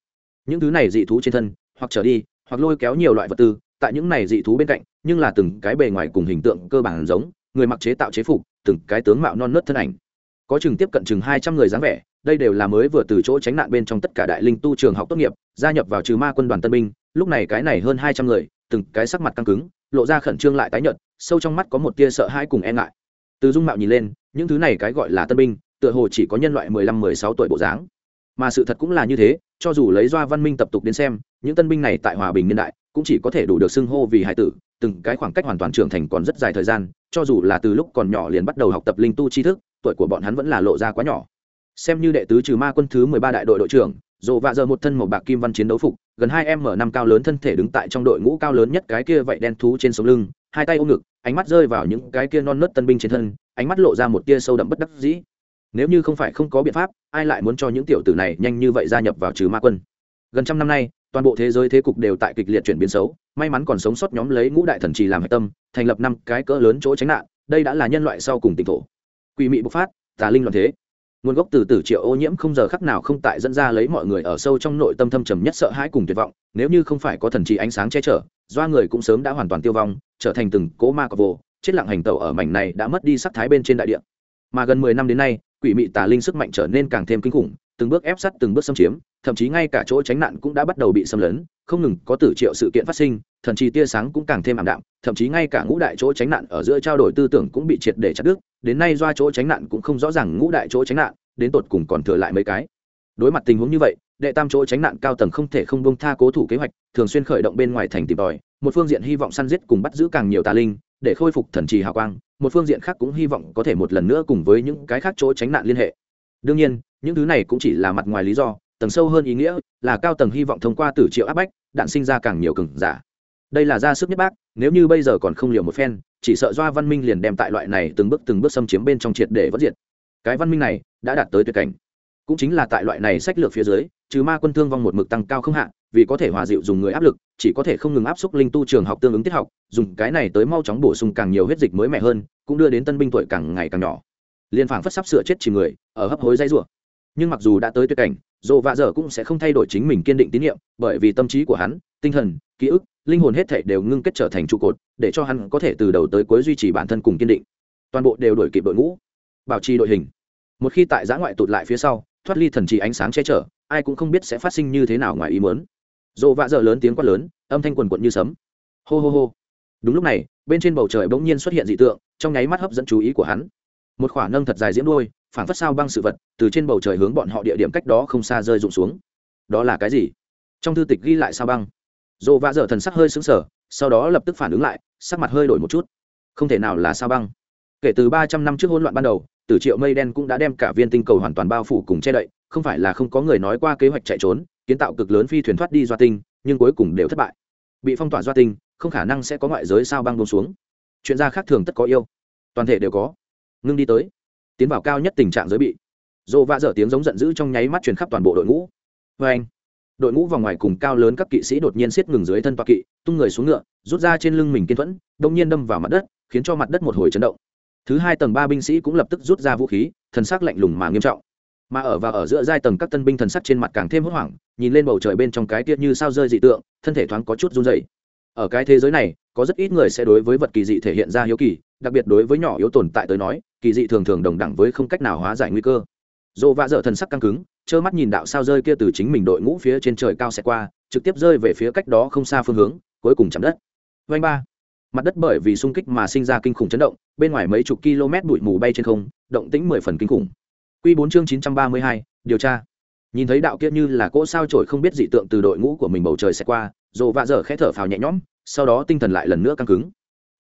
Những thứ này dị thú trên thân, hoặc trở đi, hoặc lôi kéo nhiều loại vật tư, tại những này dị thú bên cạnh, nhưng là từng cái bề ngoài cùng hình tượng cơ bản giống, người mặc chế tạo chế phục, từng cái tướng mạo non nớt thân ảnh. Có chừng tiếp cận chừng hai trăm người dáng vẻ, đây đều là mới vừa từ chỗ tránh nạn bên trong tất cả đại linh tu trường học tốt nghiệp, gia nhập vào trừ ma quân đoàn tân binh, lúc này cái này hơn hai trăm người từng cái sắc mặt căng cứng, lộ ra khẩn trương lại tái nhợt, sâu trong mắt có một tia sợ hãi cùng e ngại. Từ dung mạo nhìn lên, những thứ này cái gọi là tân binh, tựa hồ chỉ có nhân loại mười lăm, mười sáu tuổi bộ dáng. Mà sự thật cũng là như thế, cho dù lấy doa văn minh tập tục đến xem, những tân binh này tại hòa bình niên đại, cũng chỉ có thể đủ được xưng hô vì hải tử, từng cái khoảng cách hoàn toàn trưởng thành còn rất dài thời gian, cho dù là từ lúc còn nhỏ liền bắt đầu học tập linh tu tri thức, tuổi của bọn hắn vẫn là lộ ra quá nhỏ. Xem như đệ tứ trừ ma quân thứ mười ba đại đội đội trưởng dồ vạ giờ một thân màu bạc kim văn chiến đấu phục gần hai em mở năm cao lớn thân thể đứng tại trong đội ngũ cao lớn nhất cái kia vậy đen thú trên sống lưng, hai tay ôm ngực, ánh mắt rơi vào những cái kia non nớt tân binh trên thân, ánh mắt lộ ra một tia sâu đậm bất đắc dĩ. Nếu như không phải không có biện pháp, ai lại muốn cho những tiểu tử này nhanh như vậy gia nhập vào trừ ma quân? Gần trăm năm nay, toàn bộ thế giới thế cục đều tại kịch liệt chuyển biến xấu, may mắn còn sống sót nhóm lấy ngũ đại thần trì làm hạch tâm, thành lập năm cái cỡ lớn chỗ tránh nạn, đây đã là nhân loại sau cùng tỉnh thổ. Quỷ mị bộc phát, tà linh loạn thế nguồn gốc từ tử triệu ô nhiễm không giờ khắc nào không tại dẫn ra lấy mọi người ở sâu trong nội tâm thâm trầm nhất sợ hãi cùng tuyệt vọng, nếu như không phải có thần trì ánh sáng che chở, doa người cũng sớm đã hoàn toàn tiêu vong, trở thành từng cỗ ma cọc vô chết lặng hành tẩu ở mảnh này đã mất đi sắc thái bên trên đại địa. Mà gần mười năm đến nay, quỷ mị tà linh sức mạnh trở nên càng thêm kinh khủng, từng bước ép sát từng bước xâm chiếm, thậm chí ngay cả chỗ tránh nạn cũng đã bắt đầu bị xâm lấn, không ngừng có tử triệu sự kiện phát sinh thần trì tia sáng cũng càng thêm ảm đạm, thậm chí ngay cả ngũ đại chỗ tránh nạn ở giữa trao đổi tư tưởng cũng bị triệt để chặt đứt, đến nay do chỗ tránh nạn cũng không rõ ràng ngũ đại chỗ tránh nạn, đến tột cùng còn thừa lại mấy cái. Đối mặt tình huống như vậy, đệ tam chỗ tránh nạn cao tầng không thể không bông tha cố thủ kế hoạch, thường xuyên khởi động bên ngoài thành tìm tòi, một phương diện hy vọng săn giết cùng bắt giữ càng nhiều tà linh, để khôi phục thần trì hào quang, một phương diện khác cũng hy vọng có thể một lần nữa cùng với những cái khác chỗ tránh nạn liên hệ. Đương nhiên, những thứ này cũng chỉ là mặt ngoài lý do, tầng sâu hơn ý nghĩa là cao tầng hy vọng thông qua tử triệu áp bách, đạn sinh ra càng nhiều cừng giả đây là ra sức nhất bác, nếu như bây giờ còn không liều một phen, chỉ sợ doa văn minh liền đem tại loại này từng bước từng bước xâm chiếm bên trong triệt để vất diệt. Cái văn minh này đã đạt tới tuyệt cảnh. Cũng chính là tại loại này sách lược phía dưới, trừ ma quân thương vong một mực tăng cao không hạn vì có thể hòa dịu dùng người áp lực, chỉ có thể không ngừng áp xúc linh tu trường học tương ứng tiết học, dùng cái này tới mau chóng bổ sung càng nhiều huyết dịch mới mẻ hơn, cũng đưa đến tân binh tuổi càng ngày càng nhỏ. Liên phảng phất sắp sửa chết chỉ người, ở hấp hối dây rủa. Nhưng mặc dù đã tới tuyệt cảnh dồ vạ dở cũng sẽ không thay đổi chính mình kiên định tín nhiệm, bởi vì tâm trí của hắn, tinh thần, ký ức linh hồn hết thể đều ngưng kết trở thành trụ cột, để cho hắn có thể từ đầu tới cuối duy trì bản thân cùng kiên định. Toàn bộ đều đổi kịp đội ngũ. Bảo trì đội hình. Một khi tại giã ngoại tụt lại phía sau, thoát ly thần trì ánh sáng che chở, ai cũng không biết sẽ phát sinh như thế nào ngoài ý muốn. Dồ vạ dở lớn tiếng quát lớn, âm thanh quần quận như sấm. Hô hô hô. Đúng lúc này, bên trên bầu trời bỗng nhiên xuất hiện dị tượng, trong nháy mắt hấp dẫn chú ý của hắn. Một khoả nâng thật dài diễm đôi phản phất sao băng sự vật, từ trên bầu trời hướng bọn họ địa điểm cách đó không xa rơi rụng xuống. Đó là cái gì? Trong thư tịch ghi lại sao băng dồ vạ dở thần sắc hơi xứng sở sau đó lập tức phản ứng lại, sắc mặt hơi đổi một chút. Không thể nào là sao băng. Kể từ ba trăm năm trước hỗn loạn ban đầu tử triệu mây đen cũng đã đem cả viên tinh cầu hoàn toàn bao phủ cùng che đậy, không phải là không có người nói qua kế hoạch chạy trốn, kiến tạo cực lớn phi thuyền thoát đi doa tinh, nhưng cuối cùng đều thất bại. Bị phong tỏa doa tinh, không khả năng sẽ có ngoại giới sao băng bông xuống. Chuyện gia khác thường tất có yêu. Toàn thể đều có. Ngưng đi tới. Tiến vào cao nhất tình trạng giới bị. Dồ vạ dở tiếng giống giận dữ trong nháy mắt truyền khắp toàn bộ đội ngũ. Vê anh đội ngũ vòng ngoài cùng cao lớn các kỵ sĩ đột nhiên siết ngừng dưới thân toa kỵ, tung người xuống ngựa, rút ra trên lưng mình kiên thuẫn, đông nhiên đâm vào mặt đất, khiến cho mặt đất một hồi chấn động. Thứ hai tầng ba binh sĩ cũng lập tức rút ra vũ khí, thần sắc lạnh lùng mà nghiêm trọng. Mà ở và ở giữa giai tầng các tân binh thần sắc trên mặt càng thêm hốt hoảng, nhìn lên bầu trời bên trong cái tiết như sao rơi dị tượng, thân thể thoáng có chút run dày ở cái thế giới này, có rất ít người sẽ đối với vật kỳ dị thể hiện ra hiếu kỳ, đặc biệt đối với nhỏ yếu tồn tại tới nói, kỳ dị thường thường đồng đẳng với không cách nào hóa giải nguy cơ. Dồ vạ dở thần sắc căng cứng trơ mắt nhìn đạo sao rơi kia từ chính mình đội ngũ phía trên trời cao xẹt qua, trực tiếp rơi về phía cách đó không xa phương hướng, cuối cùng chạm đất. Vanh ba. Mặt đất bởi vì xung kích mà sinh ra kinh khủng chấn động, bên ngoài mấy chục km bụi mù bay trên không, động tĩnh mười phần kinh khủng. Q bốn chương chín trăm ba mươi hai, điều tra. Nhìn thấy đạo kia như là cỗ sao trổi không biết dị tượng từ đội ngũ của mình bầu trời xẹt qua, dồ vạ dở khẽ thở phào nhẹ nhõm, sau đó tinh thần lại lần nữa căng cứng.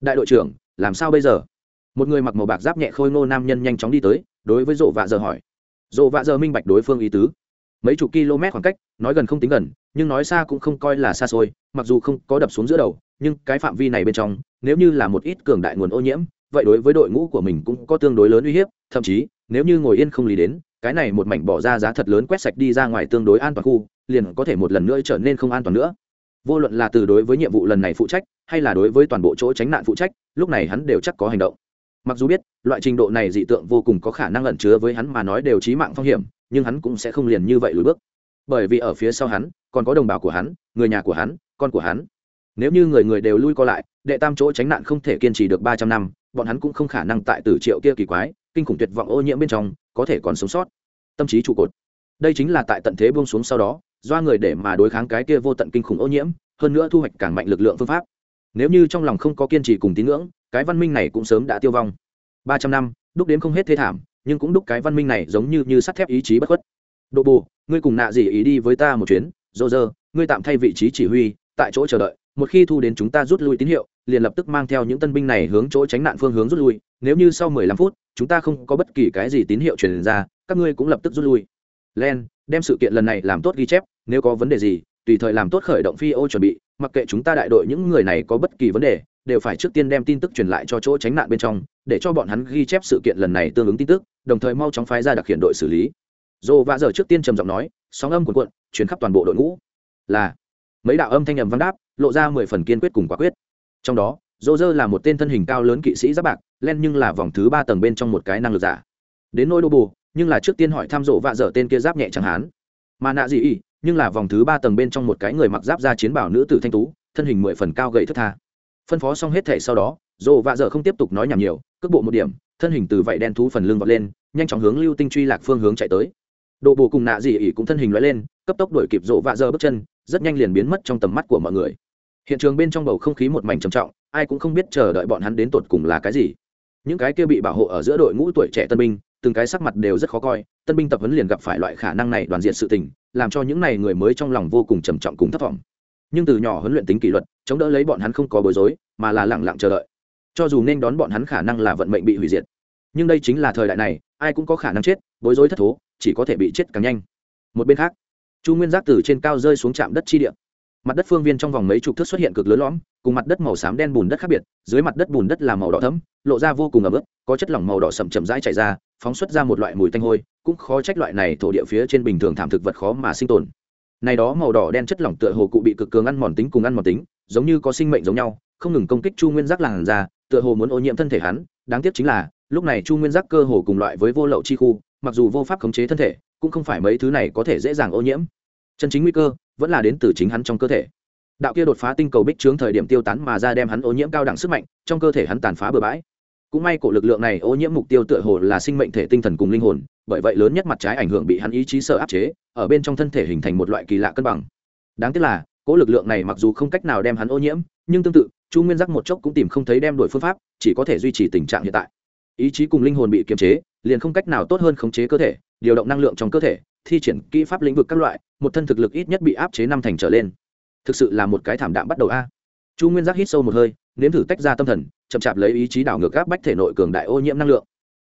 Đại đội trưởng, làm sao bây giờ? Một người mặc màu bạc giáp nhẹ khôi ngô nam nhân nhanh chóng đi tới, đối với rộ vạ giờ hỏi dồ vạ giờ minh bạch đối phương ý tứ. Mấy chục km khoảng cách, nói gần không tính gần, nhưng nói xa cũng không coi là xa xôi, mặc dù không có đập xuống giữa đầu, nhưng cái phạm vi này bên trong, nếu như là một ít cường đại nguồn ô nhiễm, vậy đối với đội ngũ của mình cũng có tương đối lớn uy hiếp, thậm chí, nếu như ngồi yên không lý đến, cái này một mảnh bỏ ra giá thật lớn quét sạch đi ra ngoài tương đối an toàn khu, liền có thể một lần nữa trở nên không an toàn nữa. Vô luận là từ đối với nhiệm vụ lần này phụ trách, hay là đối với toàn bộ chỗ tránh nạn phụ trách, lúc này hắn đều chắc có hành động mặc dù biết, loại trình độ này dị tượng vô cùng có khả năng ẩn chứa với hắn mà nói đều trí mạng phong hiểm, nhưng hắn cũng sẽ không liền như vậy lùi bước. Bởi vì ở phía sau hắn, còn có đồng bào của hắn, người nhà của hắn, con của hắn. Nếu như người người đều lui co lại, đệ tam chỗ tránh nạn không thể kiên trì được ba trăm năm, bọn hắn cũng không khả năng tại tử triệu kia kỳ quái, kinh khủng tuyệt vọng ô nhiễm bên trong, có thể còn sống sót. Tâm trí trụ cột. Đây chính là tại tận thế buông xuống sau đó, do người để mà đối kháng cái kia vô tận kinh khủng ô nhiễm, hơn nữa thu hoạch càng mạnh lực lượng phương pháp. Nếu như trong lòng không có kiên trì cùng tín ngưỡng cái văn minh này cũng sớm đã tiêu vong. Ba trăm năm, đúc đến không hết thế thảm, nhưng cũng đúc cái văn minh này giống như như sắt thép ý chí bất khuất. Độ bù, ngươi cùng nạ gì ý đi với ta một chuyến dô dơ ngươi tạm thay vị trí chỉ huy, tại chỗ chờ đợi, một khi thu đến chúng ta rút lui tín hiệu, liền lập tức mang theo những tân binh này hướng chỗ tránh nạn phương hướng rút lui, nếu như sau mười lăm phút, chúng ta không có bất kỳ cái gì tín hiệu truyền ra, các ngươi cũng lập tức rút lui. Len, đem sự kiện lần này làm tốt ghi chép, nếu có vấn đề gì, tùy thời làm tốt khởi động phi ô chuẩn bị, mặc kệ chúng ta đại đội những người này có bất kỳ vấn đề đều phải trước tiên đem tin tức truyền lại cho chỗ tránh nạn bên trong, để cho bọn hắn ghi chép sự kiện lần này tương ứng tin tức, đồng thời mau chóng phái ra đặc hiện đội xử lý. Dồ vạ giờ trước tiên trầm giọng nói, sóng âm cuộn cuộn chuyển khắp toàn bộ đội ngũ. Là, mấy đạo âm thanh nhầm văn đáp, lộ ra mười phần kiên quyết cùng quả quyết. Trong đó, dô dơ là một tên thân hình cao lớn kỵ sĩ giáp bạc, len nhưng là vòng thứ ba tầng bên trong một cái năng lực giả. Đến nỗi đô bù, nhưng là trước tiên hỏi thăm rộ vạ dở tên kia giáp nhẹ chẳng hán mà nạ gì y nhưng là vòng thứ ba tầng bên trong một cái người mặc giáp ra chiến bảo nữ tử thanh tú, thân hình mười phần cao gậy thất tha phân phó xong hết thể sau đó dồ vạ dở không tiếp tục nói nhảm nhiều, cước bộ một điểm, thân hình từ vảy đen thú phần lưng vọt lên, nhanh chóng hướng lưu tinh truy lạc phương hướng chạy tới. Độ bù cùng nạ dị ỉ cũng thân hình loại lên, cấp tốc đuổi kịp rộ vạ dơ bước chân, rất nhanh liền biến mất trong tầm mắt của mọi người. Hiện trường bên trong bầu không khí một mảnh trầm trọng, ai cũng không biết chờ đợi bọn hắn đến tột cùng là cái gì. Những cái kia bị bảo hộ ở giữa đội ngũ tuổi trẻ tân binh, từng cái sắc mặt đều rất khó coi, tân binh tập huấn liền gặp phải loại khả năng này đoàn diện sự tình, làm cho những này người mới trong lòng vô cùng trầm trọng cùng thất vọng. Nhưng từ nhỏ huấn luyện tính kỷ luật chống đỡ lấy bọn hắn không có bối rối, mà là lẳng lặng chờ đợi. Cho dù nên đón bọn hắn khả năng là vận mệnh bị hủy diệt. Nhưng đây chính là thời đại này, ai cũng có khả năng chết, bối rối thất thố, chỉ có thể bị chết càng nhanh. Một bên khác, chu nguyên giác từ trên cao rơi xuống trạm đất chi địa. Mặt đất phương viên trong vòng mấy chục thước xuất hiện cực lớn lõm, cùng mặt đất màu xám đen bùn đất khác biệt, dưới mặt đất bùn đất là màu đỏ thấm lộ ra vô cùng ấm ướt, có chất lỏng màu đỏ sậm chậm rãi chảy ra, phóng xuất ra một loại mùi tanh hôi, cũng khó trách loại này thổ địa phía trên bình thường thảm thực vật khó mà sinh tồn. Này đó màu đỏ đen chất lỏng tựa hồ cụ bị cực cường ăn mòn tính cùng ăn mòn tính giống như có sinh mệnh giống nhau, không ngừng công kích chu nguyên giác làn ra tựa hồ muốn ô nhiễm thân thể hắn. Đáng tiếc chính là, lúc này chu nguyên giác cơ hồ cùng loại với vô lậu chi khu, mặc dù vô pháp khống chế thân thể, cũng không phải mấy thứ này có thể dễ dàng ô nhiễm. Chân chính nguy cơ, vẫn là đến từ chính hắn trong cơ thể. Đạo kia đột phá tinh cầu bích trướng thời điểm tiêu tán mà ra đem hắn ô nhiễm cao đẳng sức mạnh, trong cơ thể hắn tàn phá bừa bãi. Cũng may cổ lực lượng này ô nhiễm mục tiêu tựa hồ là sinh mệnh thể tinh thần cùng linh hồn, bởi vậy lớn nhất mặt trái ảnh hưởng bị hắn ý chí sợ áp chế, ở bên trong thân thể hình thành một loại kỳ lạ cân bằng. Đáng tiếc là cỗ lực lượng này mặc dù không cách nào đem hắn ô nhiễm, nhưng tương tự, chu nguyên giác một chốc cũng tìm không thấy đem đổi phương pháp, chỉ có thể duy trì tình trạng hiện tại. Ý chí cùng linh hồn bị kiềm chế, liền không cách nào tốt hơn khống chế cơ thể, điều động năng lượng trong cơ thể, thi triển kỹ pháp lĩnh vực các loại, một thân thực lực ít nhất bị áp chế năm thành trở lên. Thực sự là một cái thảm đạm bắt đầu a. Chu nguyên giác hít sâu một hơi, nếm thử tách ra tâm thần, chậm chạp lấy ý chí đảo ngược áp bách thể nội cường đại ô nhiễm năng lượng.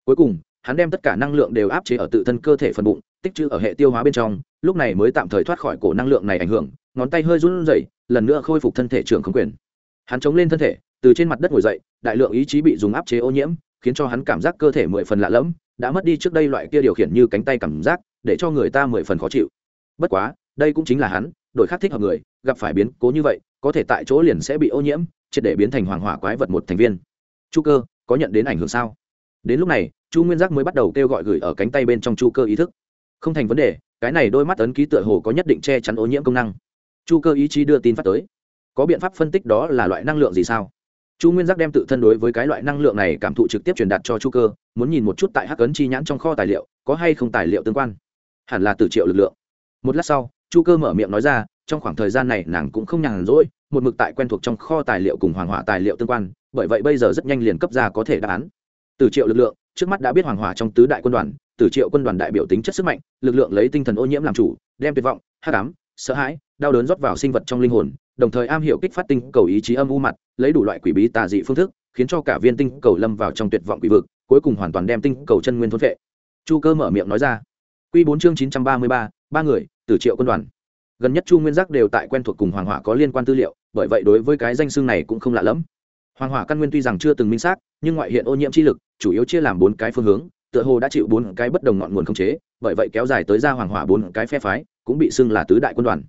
Cuối cùng, hắn đem tất cả năng lượng đều áp chế ở tự thân cơ thể phần bụng, tích trữ ở hệ tiêu hóa bên trong, lúc này mới tạm thời thoát khỏi cổ năng lượng này ảnh hưởng ngón tay hơi run rẩy, lần nữa khôi phục thân thể trưởng không quyền. Hắn chống lên thân thể, từ trên mặt đất ngồi dậy, đại lượng ý chí bị dùng áp chế ô nhiễm, khiến cho hắn cảm giác cơ thể mười phần lạ lẫm, đã mất đi trước đây loại kia điều khiển như cánh tay cảm giác, để cho người ta mười phần khó chịu. Bất quá, đây cũng chính là hắn đội khác thích hợp người, gặp phải biến cố như vậy, có thể tại chỗ liền sẽ bị ô nhiễm, triệt để biến thành hoàng hỏa quái vật một thành viên. Chu cơ, có nhận đến ảnh hưởng sao? Đến lúc này, chu nguyên giác mới bắt đầu kêu gọi gửi ở cánh tay bên trong chu cơ ý thức. Không thành vấn đề, cái này đôi mắt ấn ký tựa hồ có nhất định che chắn ô nhiễm công năng chu cơ ý chí đưa tin phát tới. Có biện pháp phân tích đó là loại năng lượng gì sao? Chu nguyên giác đem tự thân đối với cái loại năng lượng này cảm thụ trực tiếp truyền đạt cho chu cơ muốn nhìn một chút tại hắc ấn chi nhãn trong kho tài liệu có hay không tài liệu tương quan. Hẳn là từ triệu lực lượng. Một lát sau chu cơ mở miệng nói ra trong khoảng thời gian này nàng cũng không nhàn rỗi một mực tại quen thuộc trong kho tài liệu cùng hoàng hỏa tài liệu tương quan bởi vậy bây giờ rất nhanh liền cấp ra có thể đáp án. Từ triệu lực lượng trước mắt đã biết hoàng hỏa trong tứ đại quân đoàn từ triệu quân đoàn đại biểu tính chất sức mạnh lực lượng lấy tinh thần ô nhiễm làm chủ đem tuyệt vọng hắc ám, sợ hãi đau đớn rót vào sinh vật trong linh hồn, đồng thời am hiểu kích phát tinh cầu ý chí âm u mặt, lấy đủ loại quỷ bí tà dị phương thức, khiến cho cả viên tinh cầu lâm vào trong tuyệt vọng quỷ vực, cuối cùng hoàn toàn đem tinh cầu chân nguyên thốn vệ chu cơ mở miệng nói ra. Q bốn chương chín trăm ba mươi ba ba người từ triệu quân đoàn. Gần nhất chu nguyên giác đều tại quen thuộc cùng hoàng hỏa có liên quan tư liệu, bởi vậy đối với cái danh xương này cũng không lạ lẫm. Hoàng hỏa căn nguyên tuy rằng chưa từng minh xác, nhưng ngoại hiện ô nhiễm chi lực, chủ yếu chia làm bốn cái phương hướng, tựa hồ đã chịu bốn cái bất đồng ngọn nguồn không chế, bởi vậy kéo dài tới ra hoàng hỏa bốn cái phe phái, cũng bị xưng là tứ đại quân đoàn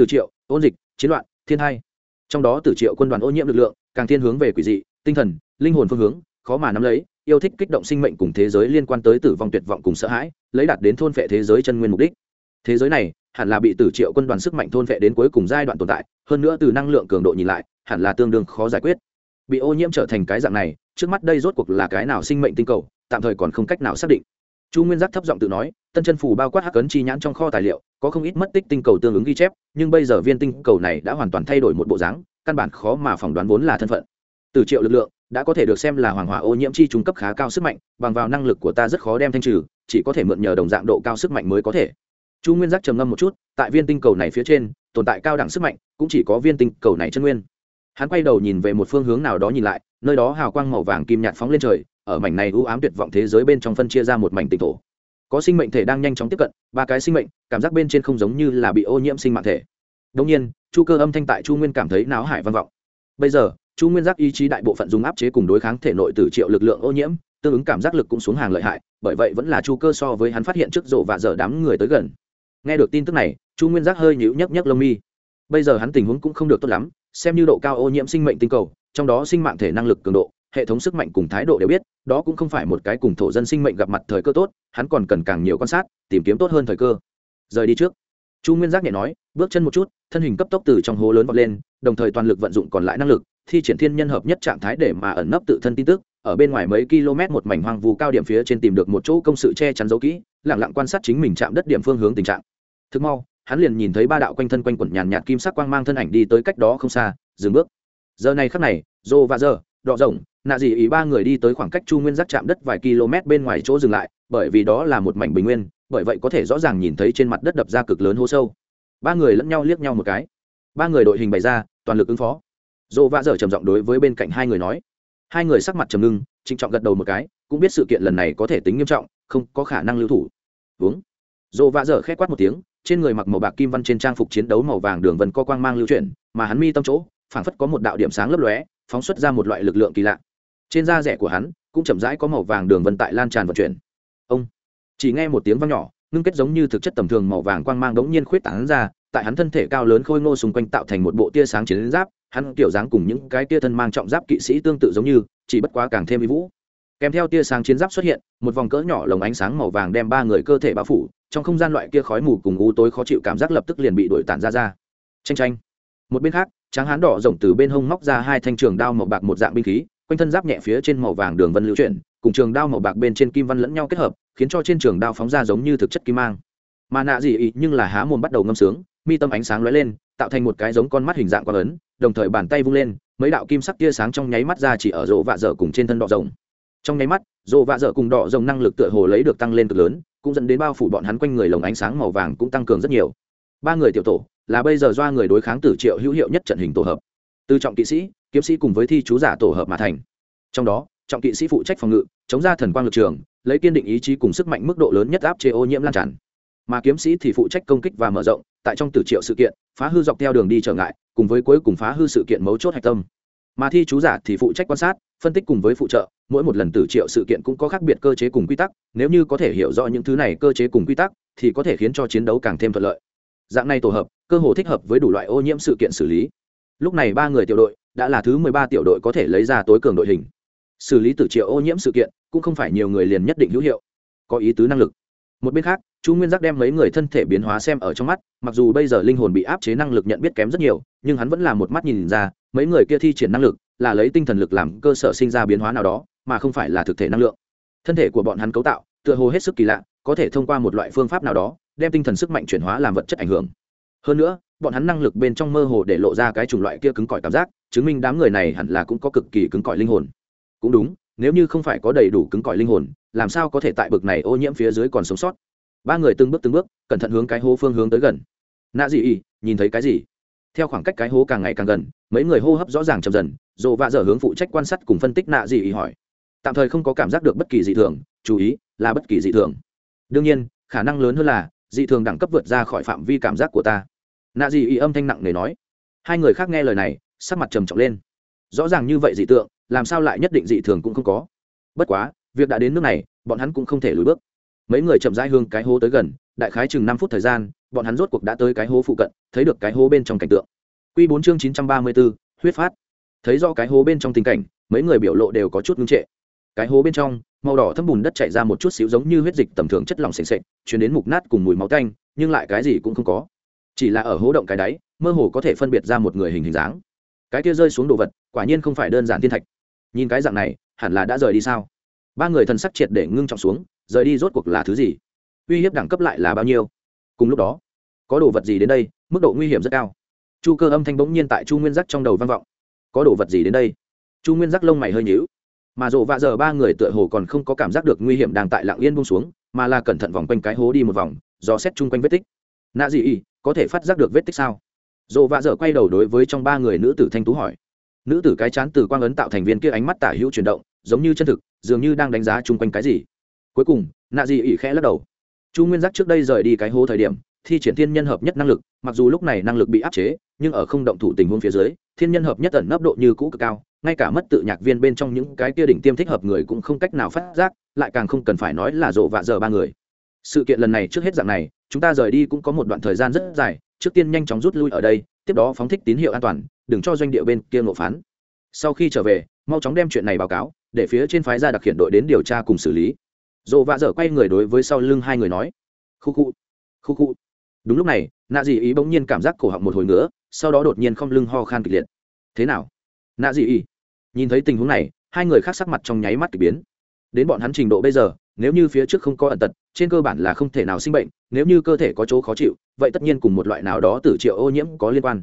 từ triệu, ôn dịch, chiến loạn, thiên hai. Trong đó từ triệu quân đoàn ô nhiễm lực lượng, càng thiên hướng về quỷ dị, tinh thần, linh hồn phương hướng, khó mà nắm lấy, yêu thích kích động sinh mệnh cùng thế giới liên quan tới tử vong tuyệt vọng cùng sợ hãi, lấy đạt đến thôn phệ thế giới chân nguyên mục đích. Thế giới này hẳn là bị tử triệu quân đoàn sức mạnh thôn phệ đến cuối cùng giai đoạn tồn tại, hơn nữa từ năng lượng cường độ nhìn lại, hẳn là tương đương khó giải quyết. Bị ô nhiễm trở thành cái dạng này, trước mắt đây rốt cuộc là cái nào sinh mệnh tinh cầu, tạm thời còn không cách nào xác định chu nguyên giác thấp giọng tự nói, tân chân phủ bao quát hắc ấn chi nhãn trong kho tài liệu, có không ít mất tích tinh cầu tương ứng ghi chép, nhưng bây giờ viên tinh cầu này đã hoàn toàn thay đổi một bộ dáng, căn bản khó mà phỏng đoán vốn là thân phận. Từ triệu lực lượng, đã có thể được xem là hoàng hỏa ô nhiễm chi trung cấp khá cao sức mạnh, bằng vào năng lực của ta rất khó đem thanh trừ, chỉ có thể mượn nhờ đồng dạng độ cao sức mạnh mới có thể. Chu nguyên giác trầm ngâm một chút, tại viên tinh cầu này phía trên, tồn tại cao đẳng sức mạnh, cũng chỉ có viên tinh cầu này chân nguyên hắn quay đầu nhìn về một phương hướng nào đó nhìn lại, nơi đó hào quang màu vàng kim nhạt phóng lên trời, ở mảnh này u ám tuyệt vọng thế giới bên trong phân chia ra một mảnh tịnh thổ. Có sinh mệnh thể đang nhanh chóng tiếp cận, ba cái sinh mệnh, cảm giác bên trên không giống như là bị ô nhiễm sinh mạng thể. Đông nhiên, chu cơ âm thanh tại chu nguyên cảm thấy náo hải vang vọng. Bây giờ, chu nguyên giác ý chí đại bộ phận dùng áp chế cùng đối kháng thể nội từ triệu lực lượng ô nhiễm, tương ứng cảm giác lực cũng xuống hàng lợi hại, bởi vậy vẫn là chu cơ so với hắn phát hiện trước rộ và dở đám người tới gần. Nghe được tin tức này, chu nguyên giác hơi nhíu nhấc nhấc lông mi. Bây giờ hắn tình huống cũng không được tốt lắm xem như độ cao ô nhiễm sinh mệnh tinh cầu, trong đó sinh mạng thể năng lực cường độ, hệ thống sức mạnh cùng thái độ đều biết, đó cũng không phải một cái cùng thổ dân sinh mệnh gặp mặt thời cơ tốt, hắn còn cần càng nhiều quan sát, tìm kiếm tốt hơn thời cơ. Rời đi trước. Chu nguyên giác nhẹ nói, bước chân một chút, thân hình cấp tốc từ trong hố lớn vọt lên, đồng thời toàn lực vận dụng còn lại năng lực, thi triển thiên nhân hợp nhất trạng thái để mà ẩn nấp tự thân tin tức, ở bên ngoài mấy km một mảnh hoang vu cao điểm phía trên tìm được một chỗ công sự che chắn dấu kỹ lẳng lặng quan sát chính mình chạm đất điểm phương hướng tình trạng. Thực mau hắn liền nhìn thấy ba đạo quanh thân quanh quẩn nhàn nhạt kim sắc quang mang thân ảnh đi tới cách đó không xa, dừng bước. Giờ này khắc này dô và giờ đọ rộng nạ dị ý ba người đi tới khoảng cách chu nguyên giác chạm đất vài km bên ngoài chỗ dừng lại, bởi vì đó là một mảnh bình nguyên, bởi vậy có thể rõ ràng nhìn thấy trên mặt đất đập ra cực lớn hố sâu. Ba người lẫn nhau liếc nhau một cái. Ba người đội hình bày ra, toàn lực ứng phó. Dô và dở trầm giọng đối với bên cạnh hai người nói. Hai người sắc mặt trầm ngưng, trịnh trọng gật đầu một cái, cũng biết sự kiện lần này có thể tính nghiêm trọng, không có khả năng lưu thủ. Uống dô và dở khét quát một tiếng trên người mặc màu bạc kim văn trên trang phục chiến đấu màu vàng đường vân co quang mang lưu chuyển, mà hắn mi tâm chỗ, phảng phất có một đạo điểm sáng lấp lóe, phóng xuất ra một loại lực lượng kỳ lạ. Trên da rẻ của hắn, cũng chậm rãi có màu vàng đường vân tại lan tràn vận chuyển. Ông chỉ nghe một tiếng vang nhỏ, ngưng kết giống như thực chất tầm thường màu vàng quang mang đống nhiên khuyết tảng ra, tại hắn thân thể cao lớn khôi ngô xung quanh tạo thành một bộ tia sáng chiến giáp, hắn kiểu dáng cùng những cái tia thân mang trọng giáp kỵ sĩ tương tự giống như, chỉ bất quá càng thêm uy vũ kèm theo tia sáng chiến giáp xuất hiện, một vòng cỡ nhỏ lồng ánh sáng màu vàng đem ba người cơ thể bao phủ, trong không gian loại kia khói mù cùng u tối khó chịu cảm giác lập tức liền bị đuổi tản ra ra. Tranh tranh một bên khác, tráng hán đỏ rộng từ bên hông móc ra hai thanh trường đao màu bạc một dạng binh khí, quanh thân giáp nhẹ phía trên màu vàng đường vân lưu chuyển, cùng trường đao màu bạc bên trên kim văn lẫn nhau kết hợp, khiến cho trên trường đao phóng ra giống như thực chất kim mang. Mà nạ gì ý nhưng là há mồm bắt đầu ngâm sướng, mi tâm ánh sáng lóe lên, tạo thành một cái giống con mắt hình dạng quang ấn, đồng thời bàn tay vung lên, mấy đạo kim sắc tia sáng trong nháy mắt ra chỉ ở rộ vạ dở cùng trên thân đỏ rồng trong nháy mắt rộ vạ dở cùng đỏ rồng năng lực tựa hồ lấy được tăng lên cực lớn, cũng dẫn đến bao phủ bọn hắn quanh người lồng ánh sáng màu vàng cũng tăng cường rất nhiều. Ba người tiểu tổ, là bây giờ do người đối kháng tử triệu hữu hiệu nhất trận hình tổ hợp. Từ trọng kỵ sĩ, kiếm sĩ cùng với thi chú giả tổ hợp mà thành. Trong đó, trọng kỵ sĩ phụ trách phòng ngự, chống ra thần quang lực trường, lấy kiên định ý chí cùng sức mạnh mức độ lớn nhất áp chế ô nhiễm lan tràn. Mà kiếm sĩ thì phụ trách công kích và mở rộng, tại trong tử triệu sự kiện, phá hư dọc theo đường đi trở ngại, cùng với cuối cùng phá hư sự kiện mấu chốt hạch tâm mà thi chú giả thì phụ trách quan sát, phân tích cùng với phụ trợ, mỗi một lần tử triệu sự kiện cũng có khác biệt cơ chế cùng quy tắc, nếu như có thể hiểu rõ những thứ này cơ chế cùng quy tắc, thì có thể khiến cho chiến đấu càng thêm thuận lợi. Dạng này tổ hợp, cơ hồ thích hợp với đủ loại ô nhiễm sự kiện xử lý. Lúc này ba người tiểu đội, đã là thứ mười ba tiểu đội có thể lấy ra tối cường đội hình. Xử lý tử triệu ô nhiễm sự kiện, cũng không phải nhiều người liền nhất định hữu hiệu. Có ý tứ năng lực. Một bên khác chu nguyên giác đem mấy người thân thể biến hóa xem ở trong mắt, mặc dù bây giờ linh hồn bị áp chế năng lực nhận biết kém rất nhiều, nhưng hắn vẫn là một mắt nhìn ra, mấy người kia thi triển năng lực là lấy tinh thần lực làm cơ sở sinh ra biến hóa nào đó, mà không phải là thực thể năng lượng. Thân thể của bọn hắn cấu tạo, tựa hồ hết sức kỳ lạ, có thể thông qua một loại phương pháp nào đó, đem tinh thần sức mạnh chuyển hóa làm vật chất ảnh hưởng. Hơn nữa, bọn hắn năng lực bên trong mơ hồ để lộ ra cái chủng loại kia cứng cỏi cảm giác, chứng minh đám người này hẳn là cũng có cực kỳ cứng cỏi linh hồn. Cũng đúng, nếu như không phải có đầy đủ cứng cỏi linh hồn, làm sao có thể tại bực này ô nhiễm phía dưới còn sống sót? Ba người từng bước từng bước cẩn thận hướng cái hố phương hướng tới gần nạ dị ỉ, nhìn thấy cái gì? theo khoảng cách cái hố càng ngày càng gần, mấy người hô hấp rõ ràng chậm dần, dồ vạ dở hướng phụ trách quan sát cùng phân tích nạ dị ỉ hỏi. tạm thời không có cảm giác được bất kỳ dị thường, chú ý là bất kỳ dị thường. đương nhiên, khả năng lớn hơn là dị thường đẳng cấp vượt ra khỏi phạm vi cảm giác của ta. nạ dị ỉ âm thanh nặng nề nói. hai người khác nghe lời này, sắc mặt trầm trọng lên. rõ ràng như vậy dị tượng, làm sao lại nhất định dị thường cũng không có? bất quá, việc đã đến nước này, bọn hắn cũng không thể lùi bước mấy người chậm rãi hương cái hố tới gần, đại khái chừng năm phút thời gian, bọn hắn rốt cuộc đã tới cái hố phụ cận, thấy được cái hố bên trong cảnh tượng. Q bốn chương chín trăm ba mươi b ố huyết phát. Thấy do cái hố bên trong tình cảnh, mấy người biểu lộ đều có chút ngưng trệ. Cái hố bên trong, màu đỏ thâm bùn đất chạy ra một chút xíu giống như huyết dịch tầm thường chất lỏng s ề n s ệ c chuyển đến mục nát cùng mùi máu tanh, nhưng lại cái gì cũng không có. Chỉ là ở hố động cái đáy, mơ hồ có thể phân biệt ra một người hình hình dáng. Cái kia rơi xuống đồ vật, quả nhiên không phải đơn giản thiên thạch. Nhìn cái dạng này, hẳn là đã rời đi sao? Ba người thần sắc triệt để ngưng trọng xuống rời đi rốt cuộc là thứ gì? Uy hiếp đẳng cấp lại là bao nhiêu? Cùng lúc đó, có đồ vật gì đến đây? Mức độ nguy hiểm rất cao. Chu cơ âm thanh bỗng nhiên tại chu nguyên giác trong đầu vang vọng. Có đồ vật gì đến đây? Chu nguyên giác lông mày hơi nhíu. Mà rộ vạ giờ ba người tựa hồ còn không có cảm giác được nguy hiểm đang tại lạng yên bông xuống, mà là cẩn thận vòng quanh cái hố đi một vòng, dò xét chung quanh vết tích. Nạ gì y, có thể phát giác được vết tích sao? Rộ vạ giờ quay đầu đối với trong ba người nữ tử thanh tú hỏi. Nữ tử cái chán từ quang ấn tạo thành viên kia ánh mắt tả hữu chuyển động, giống như chân thực, dường như đang đánh giá chung quanh cái gì cuối cùng, nạ dị ỉ khẽ lắc đầu. Chu nguyên giác trước đây rời đi cái hố thời điểm, thi triển thiên nhân hợp nhất năng lực, mặc dù lúc này năng lực bị áp chế, nhưng ở không động thủ tình huống phía dưới, thiên nhân hợp nhất ẩn nấp độ như cũ cực cao, ngay cả mất tự nhạc viên bên trong những cái kia đỉnh tiêm thích hợp người cũng không cách nào phát giác, lại càng không cần phải nói là rộ vạ giờ ba người. Sự kiện lần này trước hết dạng này, chúng ta rời đi cũng có một đoạn thời gian rất dài, trước tiên nhanh chóng rút lui ở đây, tiếp đó phóng thích tín hiệu an toàn, đừng cho doanh địa bên kia ngộ phán. Sau khi trở về, mau chóng đem chuyện này báo cáo, để phía trên phái ra đặc hiện đội đến điều tra cùng xử lý dồ vạ dở quay người đối với sau lưng hai người nói, khu khu khu khu. Đúng lúc này, nạ dị ý bỗng nhiên cảm giác cổ họng một hồi nữa sau đó đột nhiên không lưng ho khan kịch liệt. Thế nào? Nạ dị ý nhìn thấy tình huống này, hai người khác sắc mặt trong nháy mắt k ỳ biến. Đến bọn hắn trình độ bây giờ, nếu như phía trước không có ẩn tật, trên cơ bản là không thể nào sinh bệnh, nếu như cơ thể có chỗ khó chịu, vậy tất nhiên cùng một loại nào đó từ triệu ô nhiễm có liên quan.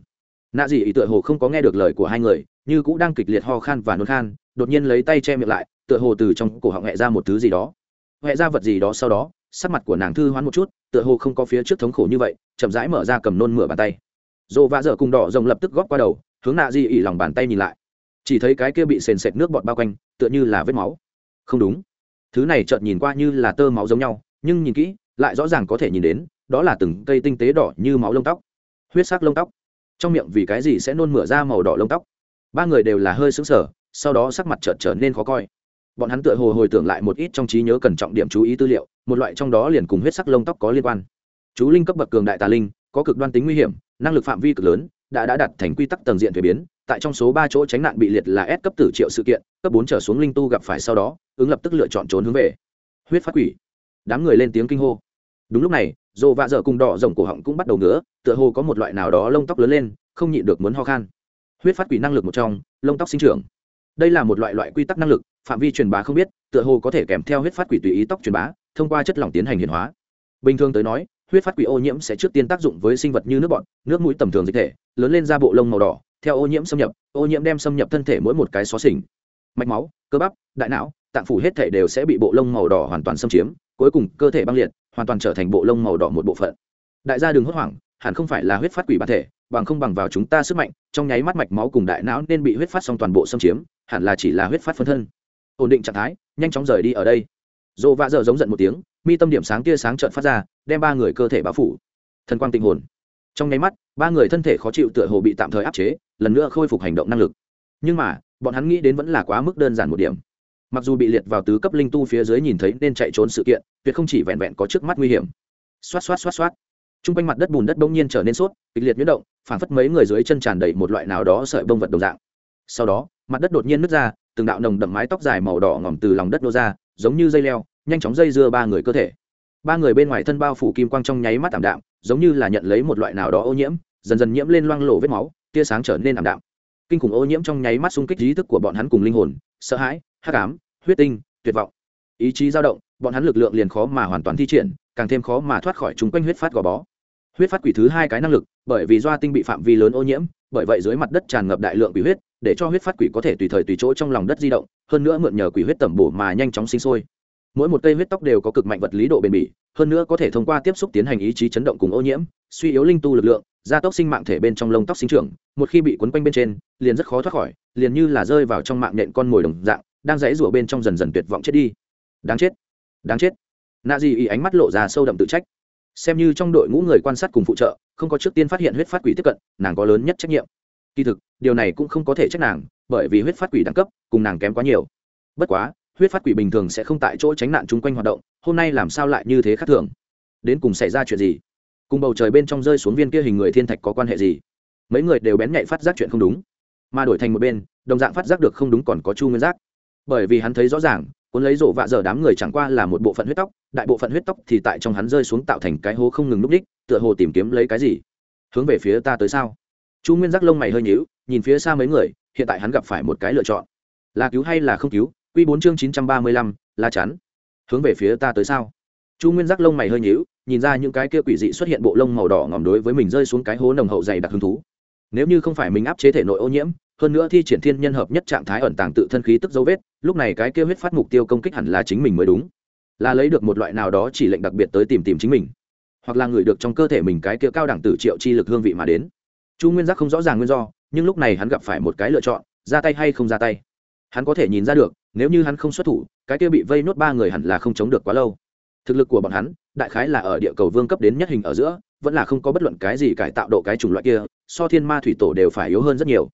Nạ dị ý tựa hồ không có nghe được lời của hai người, như cũng đang kịch liệt ho khan và nôn khan, đột nhiên lấy tay che miệng lại, tựa hồ từ trong cổ họng hẹ ra một thứ gì đó hẹ ra vật gì đó sau đó, sắc mặt của nàng thư hoán một chút, tựa hồ không có phía trước thống khổ như vậy, chậm rãi mở ra cầm nôn mửa bàn tay. Dồ vạ dở cùng đỏ rồng lập tức góp qua đầu, hướng nạ di ỉ lòng bàn tay nhìn lại. Chỉ thấy cái kia bị sền sệt nước bọt bao quanh, tựa như là vết máu. Không đúng. Thứ này chợt nhìn qua như là tơ máu giống nhau, nhưng nhìn kỹ, lại rõ ràng có thể nhìn đến, đó là từng cây tinh tế đỏ như máu lông tóc. Huyết sắc lông tóc. Trong miệng vì cái gì sẽ nôn mửa ra màu đỏ lông tóc? Ba người đều là hơi sững sờ, sau đó sắc mặt chợt trở nên khó coi bọn hắn tựa hồ hồi tưởng lại một ít trong trí nhớ cần trọng điểm chú ý tư liệu, một loại trong đó liền cùng huyết sắc lông tóc có liên quan. Chú linh cấp bậc cường đại tà linh, có cực đoan tính nguy hiểm, năng lực phạm vi cực lớn, đã đã đặt thành quy tắc tầng diện thuế biến, tại trong số ba chỗ tránh nạn bị liệt là S cấp tử triệu sự kiện, cấp bốn trở xuống linh tu gặp phải sau đó, ứng lập tức lựa chọn trốn hướng về. Huyết phát quỷ. Đám người lên tiếng kinh hô. Đúng lúc này dồ vạ dở cùng đỏ rồng cổ họng cũng bắt đầu ngứa, tựa hồ có một loại nào đó lông tóc lớn lên, không nhịn được muốn ho khan. Huyết phát quỷ năng lực một trong, lông tóc sinh trưởng. Đây là một loại loại quy tắc năng lực phạm vi truyền bá không biết, tựa hồ có thể kèm theo huyết phát quỷ tùy ý tóc truyền bá, thông qua chất lỏng tiến hành hiện hóa. Bình thường tới nói, huyết phát quỷ ô nhiễm sẽ trước tiên tác dụng với sinh vật như nước bọt, nước mũi tầm thường dịch thể, lớn lên ra bộ lông màu đỏ, theo ô nhiễm xâm nhập, ô nhiễm đem xâm nhập thân thể mỗi một cái xó xỉnh. Mạch máu, cơ bắp, đại não, tạng phủ hết thể đều sẽ bị bộ lông màu đỏ hoàn toàn xâm chiếm, cuối cùng cơ thể băng liệt, hoàn toàn trở thành bộ lông màu đỏ một bộ phận. Đại gia đừng hốt hoảng, hẳn không phải là huyết phát quỷ bản thể, bằng không bằng vào chúng ta sức mạnh, trong nháy mắt mạch máu cùng đại não nên bị huyết phát xong toàn bộ xâm chiếm, hẳn là chỉ là huyết phát phân thân ổn định trạng thái, nhanh chóng rời đi ở đây. Dồ vạ dở giống giận một tiếng, mi tâm điểm sáng tia sáng trợn phát ra, đem ba người cơ thể bao phủ. Thần quang tình hồn. Trong nháy mắt, ba người thân thể khó chịu tựa hồ bị tạm thời áp chế, lần nữa khôi phục hành động năng lực. Nhưng mà, bọn hắn nghĩ đến vẫn là quá mức đơn giản một điểm. Mặc dù bị liệt vào tứ cấp linh tu phía dưới nhìn thấy nên chạy trốn sự kiện, tuyệt không chỉ vẹn vẹn có trước mắt nguy hiểm. Xoát xoát xoát xoát. T r u n g quanh mặt đất bùn đất bỗng nhiên trở nên sốt, kịch liệt nhuyễn động, phản phất mấy người dưới chân tràn đầy một loại nào đó sợi bông vật đồng dạng. Sau đó, mặt đất đột nhiên nứt ra từng đạo nồng đậm mái tóc dài màu đỏ ngòm từ lòng đất nô ra, giống như dây leo, nhanh chóng dây dưa ba người cơ thể. Ba người bên ngoài thân bao phủ kim quang trong nháy mắt ảm đạm, giống như là nhận lấy một loại nào đó ô nhiễm, dần dần nhiễm lên loang lổ vết máu, tia sáng trở nên ảm đạm. Kinh khủng ô nhiễm trong nháy mắt xung kích ý thức của bọn hắn cùng linh hồn, sợ hãi, hắc ám, huyết tinh, tuyệt vọng. Ý chí dao động, bọn hắn lực lượng liền khó mà hoàn toàn thi triển, càng thêm khó mà thoát khỏi chúng quanh huyết phát gò bó. Huyết phát quỷ thứ hai cái năng lực, bởi vì doa tinh bị phạm vi lớn ô nhiễm, bởi vậy dưới mặt đất tràn ngập đại lượng quỷ huyết để cho huyết phát quỷ có thể tùy thời tùy chỗ trong lòng đất di động, hơn nữa mượn nhờ quỷ huyết tẩm bổ mà nhanh chóng sinh sôi. Mỗi một cây huyết tóc đều có cực mạnh vật lý độ bền bỉ, hơn nữa có thể thông qua tiếp xúc tiến hành ý chí chấn động cùng ô nhiễm, suy yếu linh tu lực lượng, gia tốc sinh mạng thể bên trong lông tóc sinh trưởng, một khi bị quấn quanh bên trên, liền rất khó thoát khỏi, liền như là rơi vào trong mạng nhện con mồi đồng dạng, đang rẽ rủa bên trong dần dần tuyệt vọng chết đi. Đáng chết đáng chết. Nạ dị ý ánh mắt lộ ra sâu đậm tự trách. Xem như trong đội ngũ người quan sát cùng phụ trợ, không có trước tiên phát hiện huyết phát quỷ tiếp cận, nàng có lớn nhất trách nhiệm kỳ thực, điều này cũng không có thể trách nàng, bởi vì huyết phát quỷ đẳng cấp cùng nàng kém quá nhiều. Bất quá, huyết phát quỷ bình thường sẽ không tại chỗ tránh nạn chung quanh hoạt động, hôm nay làm sao lại như thế khác thường? Đến cùng xảy ra chuyện gì? Cùng bầu trời bên trong rơi xuống viên kia hình người thiên thạch có quan hệ gì? Mấy người đều bén nhạy phát giác chuyện không đúng, mà đổi thành một bên, đồng dạng phát giác được không đúng còn có chu nguyên giác. Bởi vì hắn thấy rõ ràng, cuốn lấy rổ vạ dở đám người chẳng qua là một bộ phận huyết tóc, đại bộ phận huyết tóc thì tại trong hắn rơi xuống tạo thành cái hố không ngừng núp đích, tựa hồ tìm kiếm lấy cái gì? Hướng về phía ta tới sao? Chu nguyên giác lông mày hơi nhíu, nhìn phía xa mấy người, hiện tại hắn gặp phải một cái lựa chọn. Là cứu hay là không cứu? Q bốn chương chín trăm ba mươi lăm, la chắn. Hướng về phía ta tới sao? Chu nguyên giác lông mày hơi nhíu, nhìn ra những cái kia quỷ dị xuất hiện bộ lông màu đỏ ngòm đối với mình rơi xuống cái hố nồng hậu dày đặc hứng thú. Nếu như không phải mình áp chế thể nội ô nhiễm, hơn nữa thi triển thiên nhân hợp nhất trạng thái ẩn tàng tự thân khí tức dấu vết, lúc này cái kia huyết phát mục tiêu công kích hẳn là chính mình mới đúng. Là lấy được một loại nào đó chỉ lệnh đặc biệt tới tìm tìm chính mình, hoặc là người được trong cơ thể mình cái kia cao đẳng tử triệu chi lực hương vị mà đến chu nguyên giác không rõ ràng nguyên do, nhưng lúc này hắn gặp phải một cái lựa chọn, ra tay hay không ra tay. Hắn có thể nhìn ra được, nếu như hắn không xuất thủ, cái kia bị vây nốt ba người hẳn là không chống được quá lâu. Thực lực của bọn hắn, đại khái là ở địa cầu vương cấp đến nhất hình ở giữa, vẫn là không có bất luận cái gì cải tạo độ cái chủng loại kia, so thiên ma thủy tổ đều phải yếu hơn rất nhiều.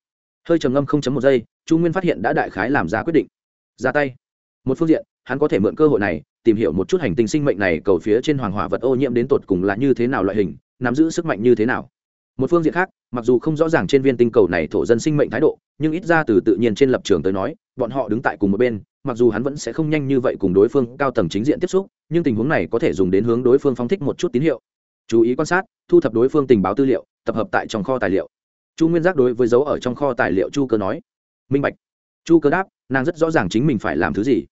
Hơi trầm ngâm không chấm một giây, chu nguyên phát hiện đã đại khái làm ra quyết định. Ra tay. Một phương diện, hắn có thể mượn cơ hội này, tìm hiểu một chút hành tinh sinh mệnh này cầu phía trên hoàng hỏa vật ô nhiễm đến tột cùng là như thế nào loại hình, nắm giữ sức mạnh như thế nào một phương diện khác, mặc dù không rõ ràng trên viên tinh cầu này thổ dân sinh mệnh thái độ, nhưng ít ra từ tự nhiên trên lập trường tới nói, bọn họ đứng tại cùng một bên, mặc dù hắn vẫn sẽ không nhanh như vậy cùng đối phương cao tầng chính diện tiếp xúc, nhưng tình huống này có thể dùng đến hướng đối phương phong thích một chút tín hiệu. Chú ý quan sát, thu thập đối phương tình báo tư liệu, tập hợp tại trong kho tài liệu. Chu nguyên giác đối với dấu ở trong kho tài liệu chu cơ nói, minh bạch. Chu cơ đáp, nàng rất rõ ràng chính mình phải làm thứ gì.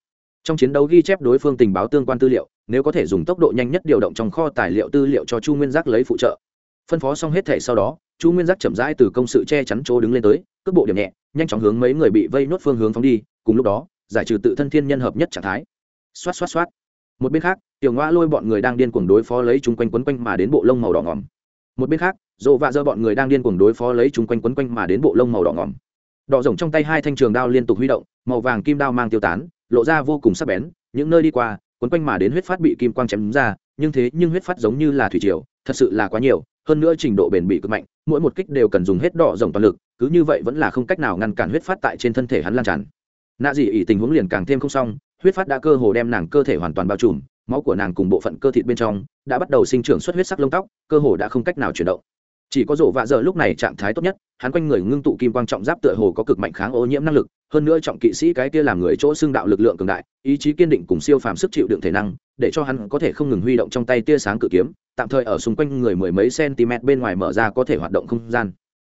Trong chiến đấu ghi chép đối phương tình báo tương quan tư liệu, nếu có thể dùng tốc độ nhanh nhất điều động trong kho tài liệu tư liệu cho chu nguyên giác lấy phụ trợ phân phó xong hết thể sau đó, chu nguyên giác chậm rãi từ công sự che chắn chỗ đứng lên tới, cước bộ điểm nhẹ, nhanh chóng hướng mấy người bị vây nốt phương hướng phóng đi, cùng lúc đó, giải trừ tự thân thiên nhân hợp nhất trạng thái. Xoát xoát xoát. Một bên khác, tiểu ngoa lôi bọn người đang điên cuồng đối phó lấy chúng quanh quấn quanh mà đến bộ lông màu đỏ ngỏm một bên khác dồ vạ dơ bọn người đang điên cuồng đối phó lấy chúng quanh quấn quanh mà đến bộ lông màu đỏ ngỏm đỏ rồng trong tay hai thanh trường đao liên tục huy động, màu vàng kim đao mang tiêu tán, lộ ra vô cùng sắc bén, những nơi đi qua, quấn quanh mà đến huyết phát bị kim quang chém ra, nhưng thế nhưng huyết phát giống như là thủy triều, thật sự là quá nhiều hơn nữa trình độ bền bỉ cực mạnh, mỗi một kích đều cần dùng hết đỏ rồng toàn lực, cứ như vậy vẫn là không cách nào ngăn cản huyết phát tại trên thân thể hắn lan tràn. Nạ dị ỉ tình huống liền càng thêm không xong, huyết phát đã cơ hồ đem nàng cơ thể hoàn toàn bao trùm, máu của nàng cùng bộ phận cơ thịt bên trong đã bắt đầu sinh trưởng xuất huyết sắc lông tóc, cơ hồ đã không cách nào chuyển động chỉ có rổ vạ dở lúc này trạng thái tốt nhất, hắn quanh người ngưng tụ kim quang trọng giáp tựa hồ có cực mạnh kháng ô nhiễm năng lực, hơn nữa trọng kỵ sĩ cái kia làm người chỗ xương đạo lực lượng cường đại, ý chí kiên định cùng siêu phàm sức chịu đựng thể năng, để cho hắn có thể không ngừng huy động trong tay tia sáng cự kiếm, tạm thời ở xung quanh người mười mấy cm bên ngoài mở ra có thể hoạt động không gian.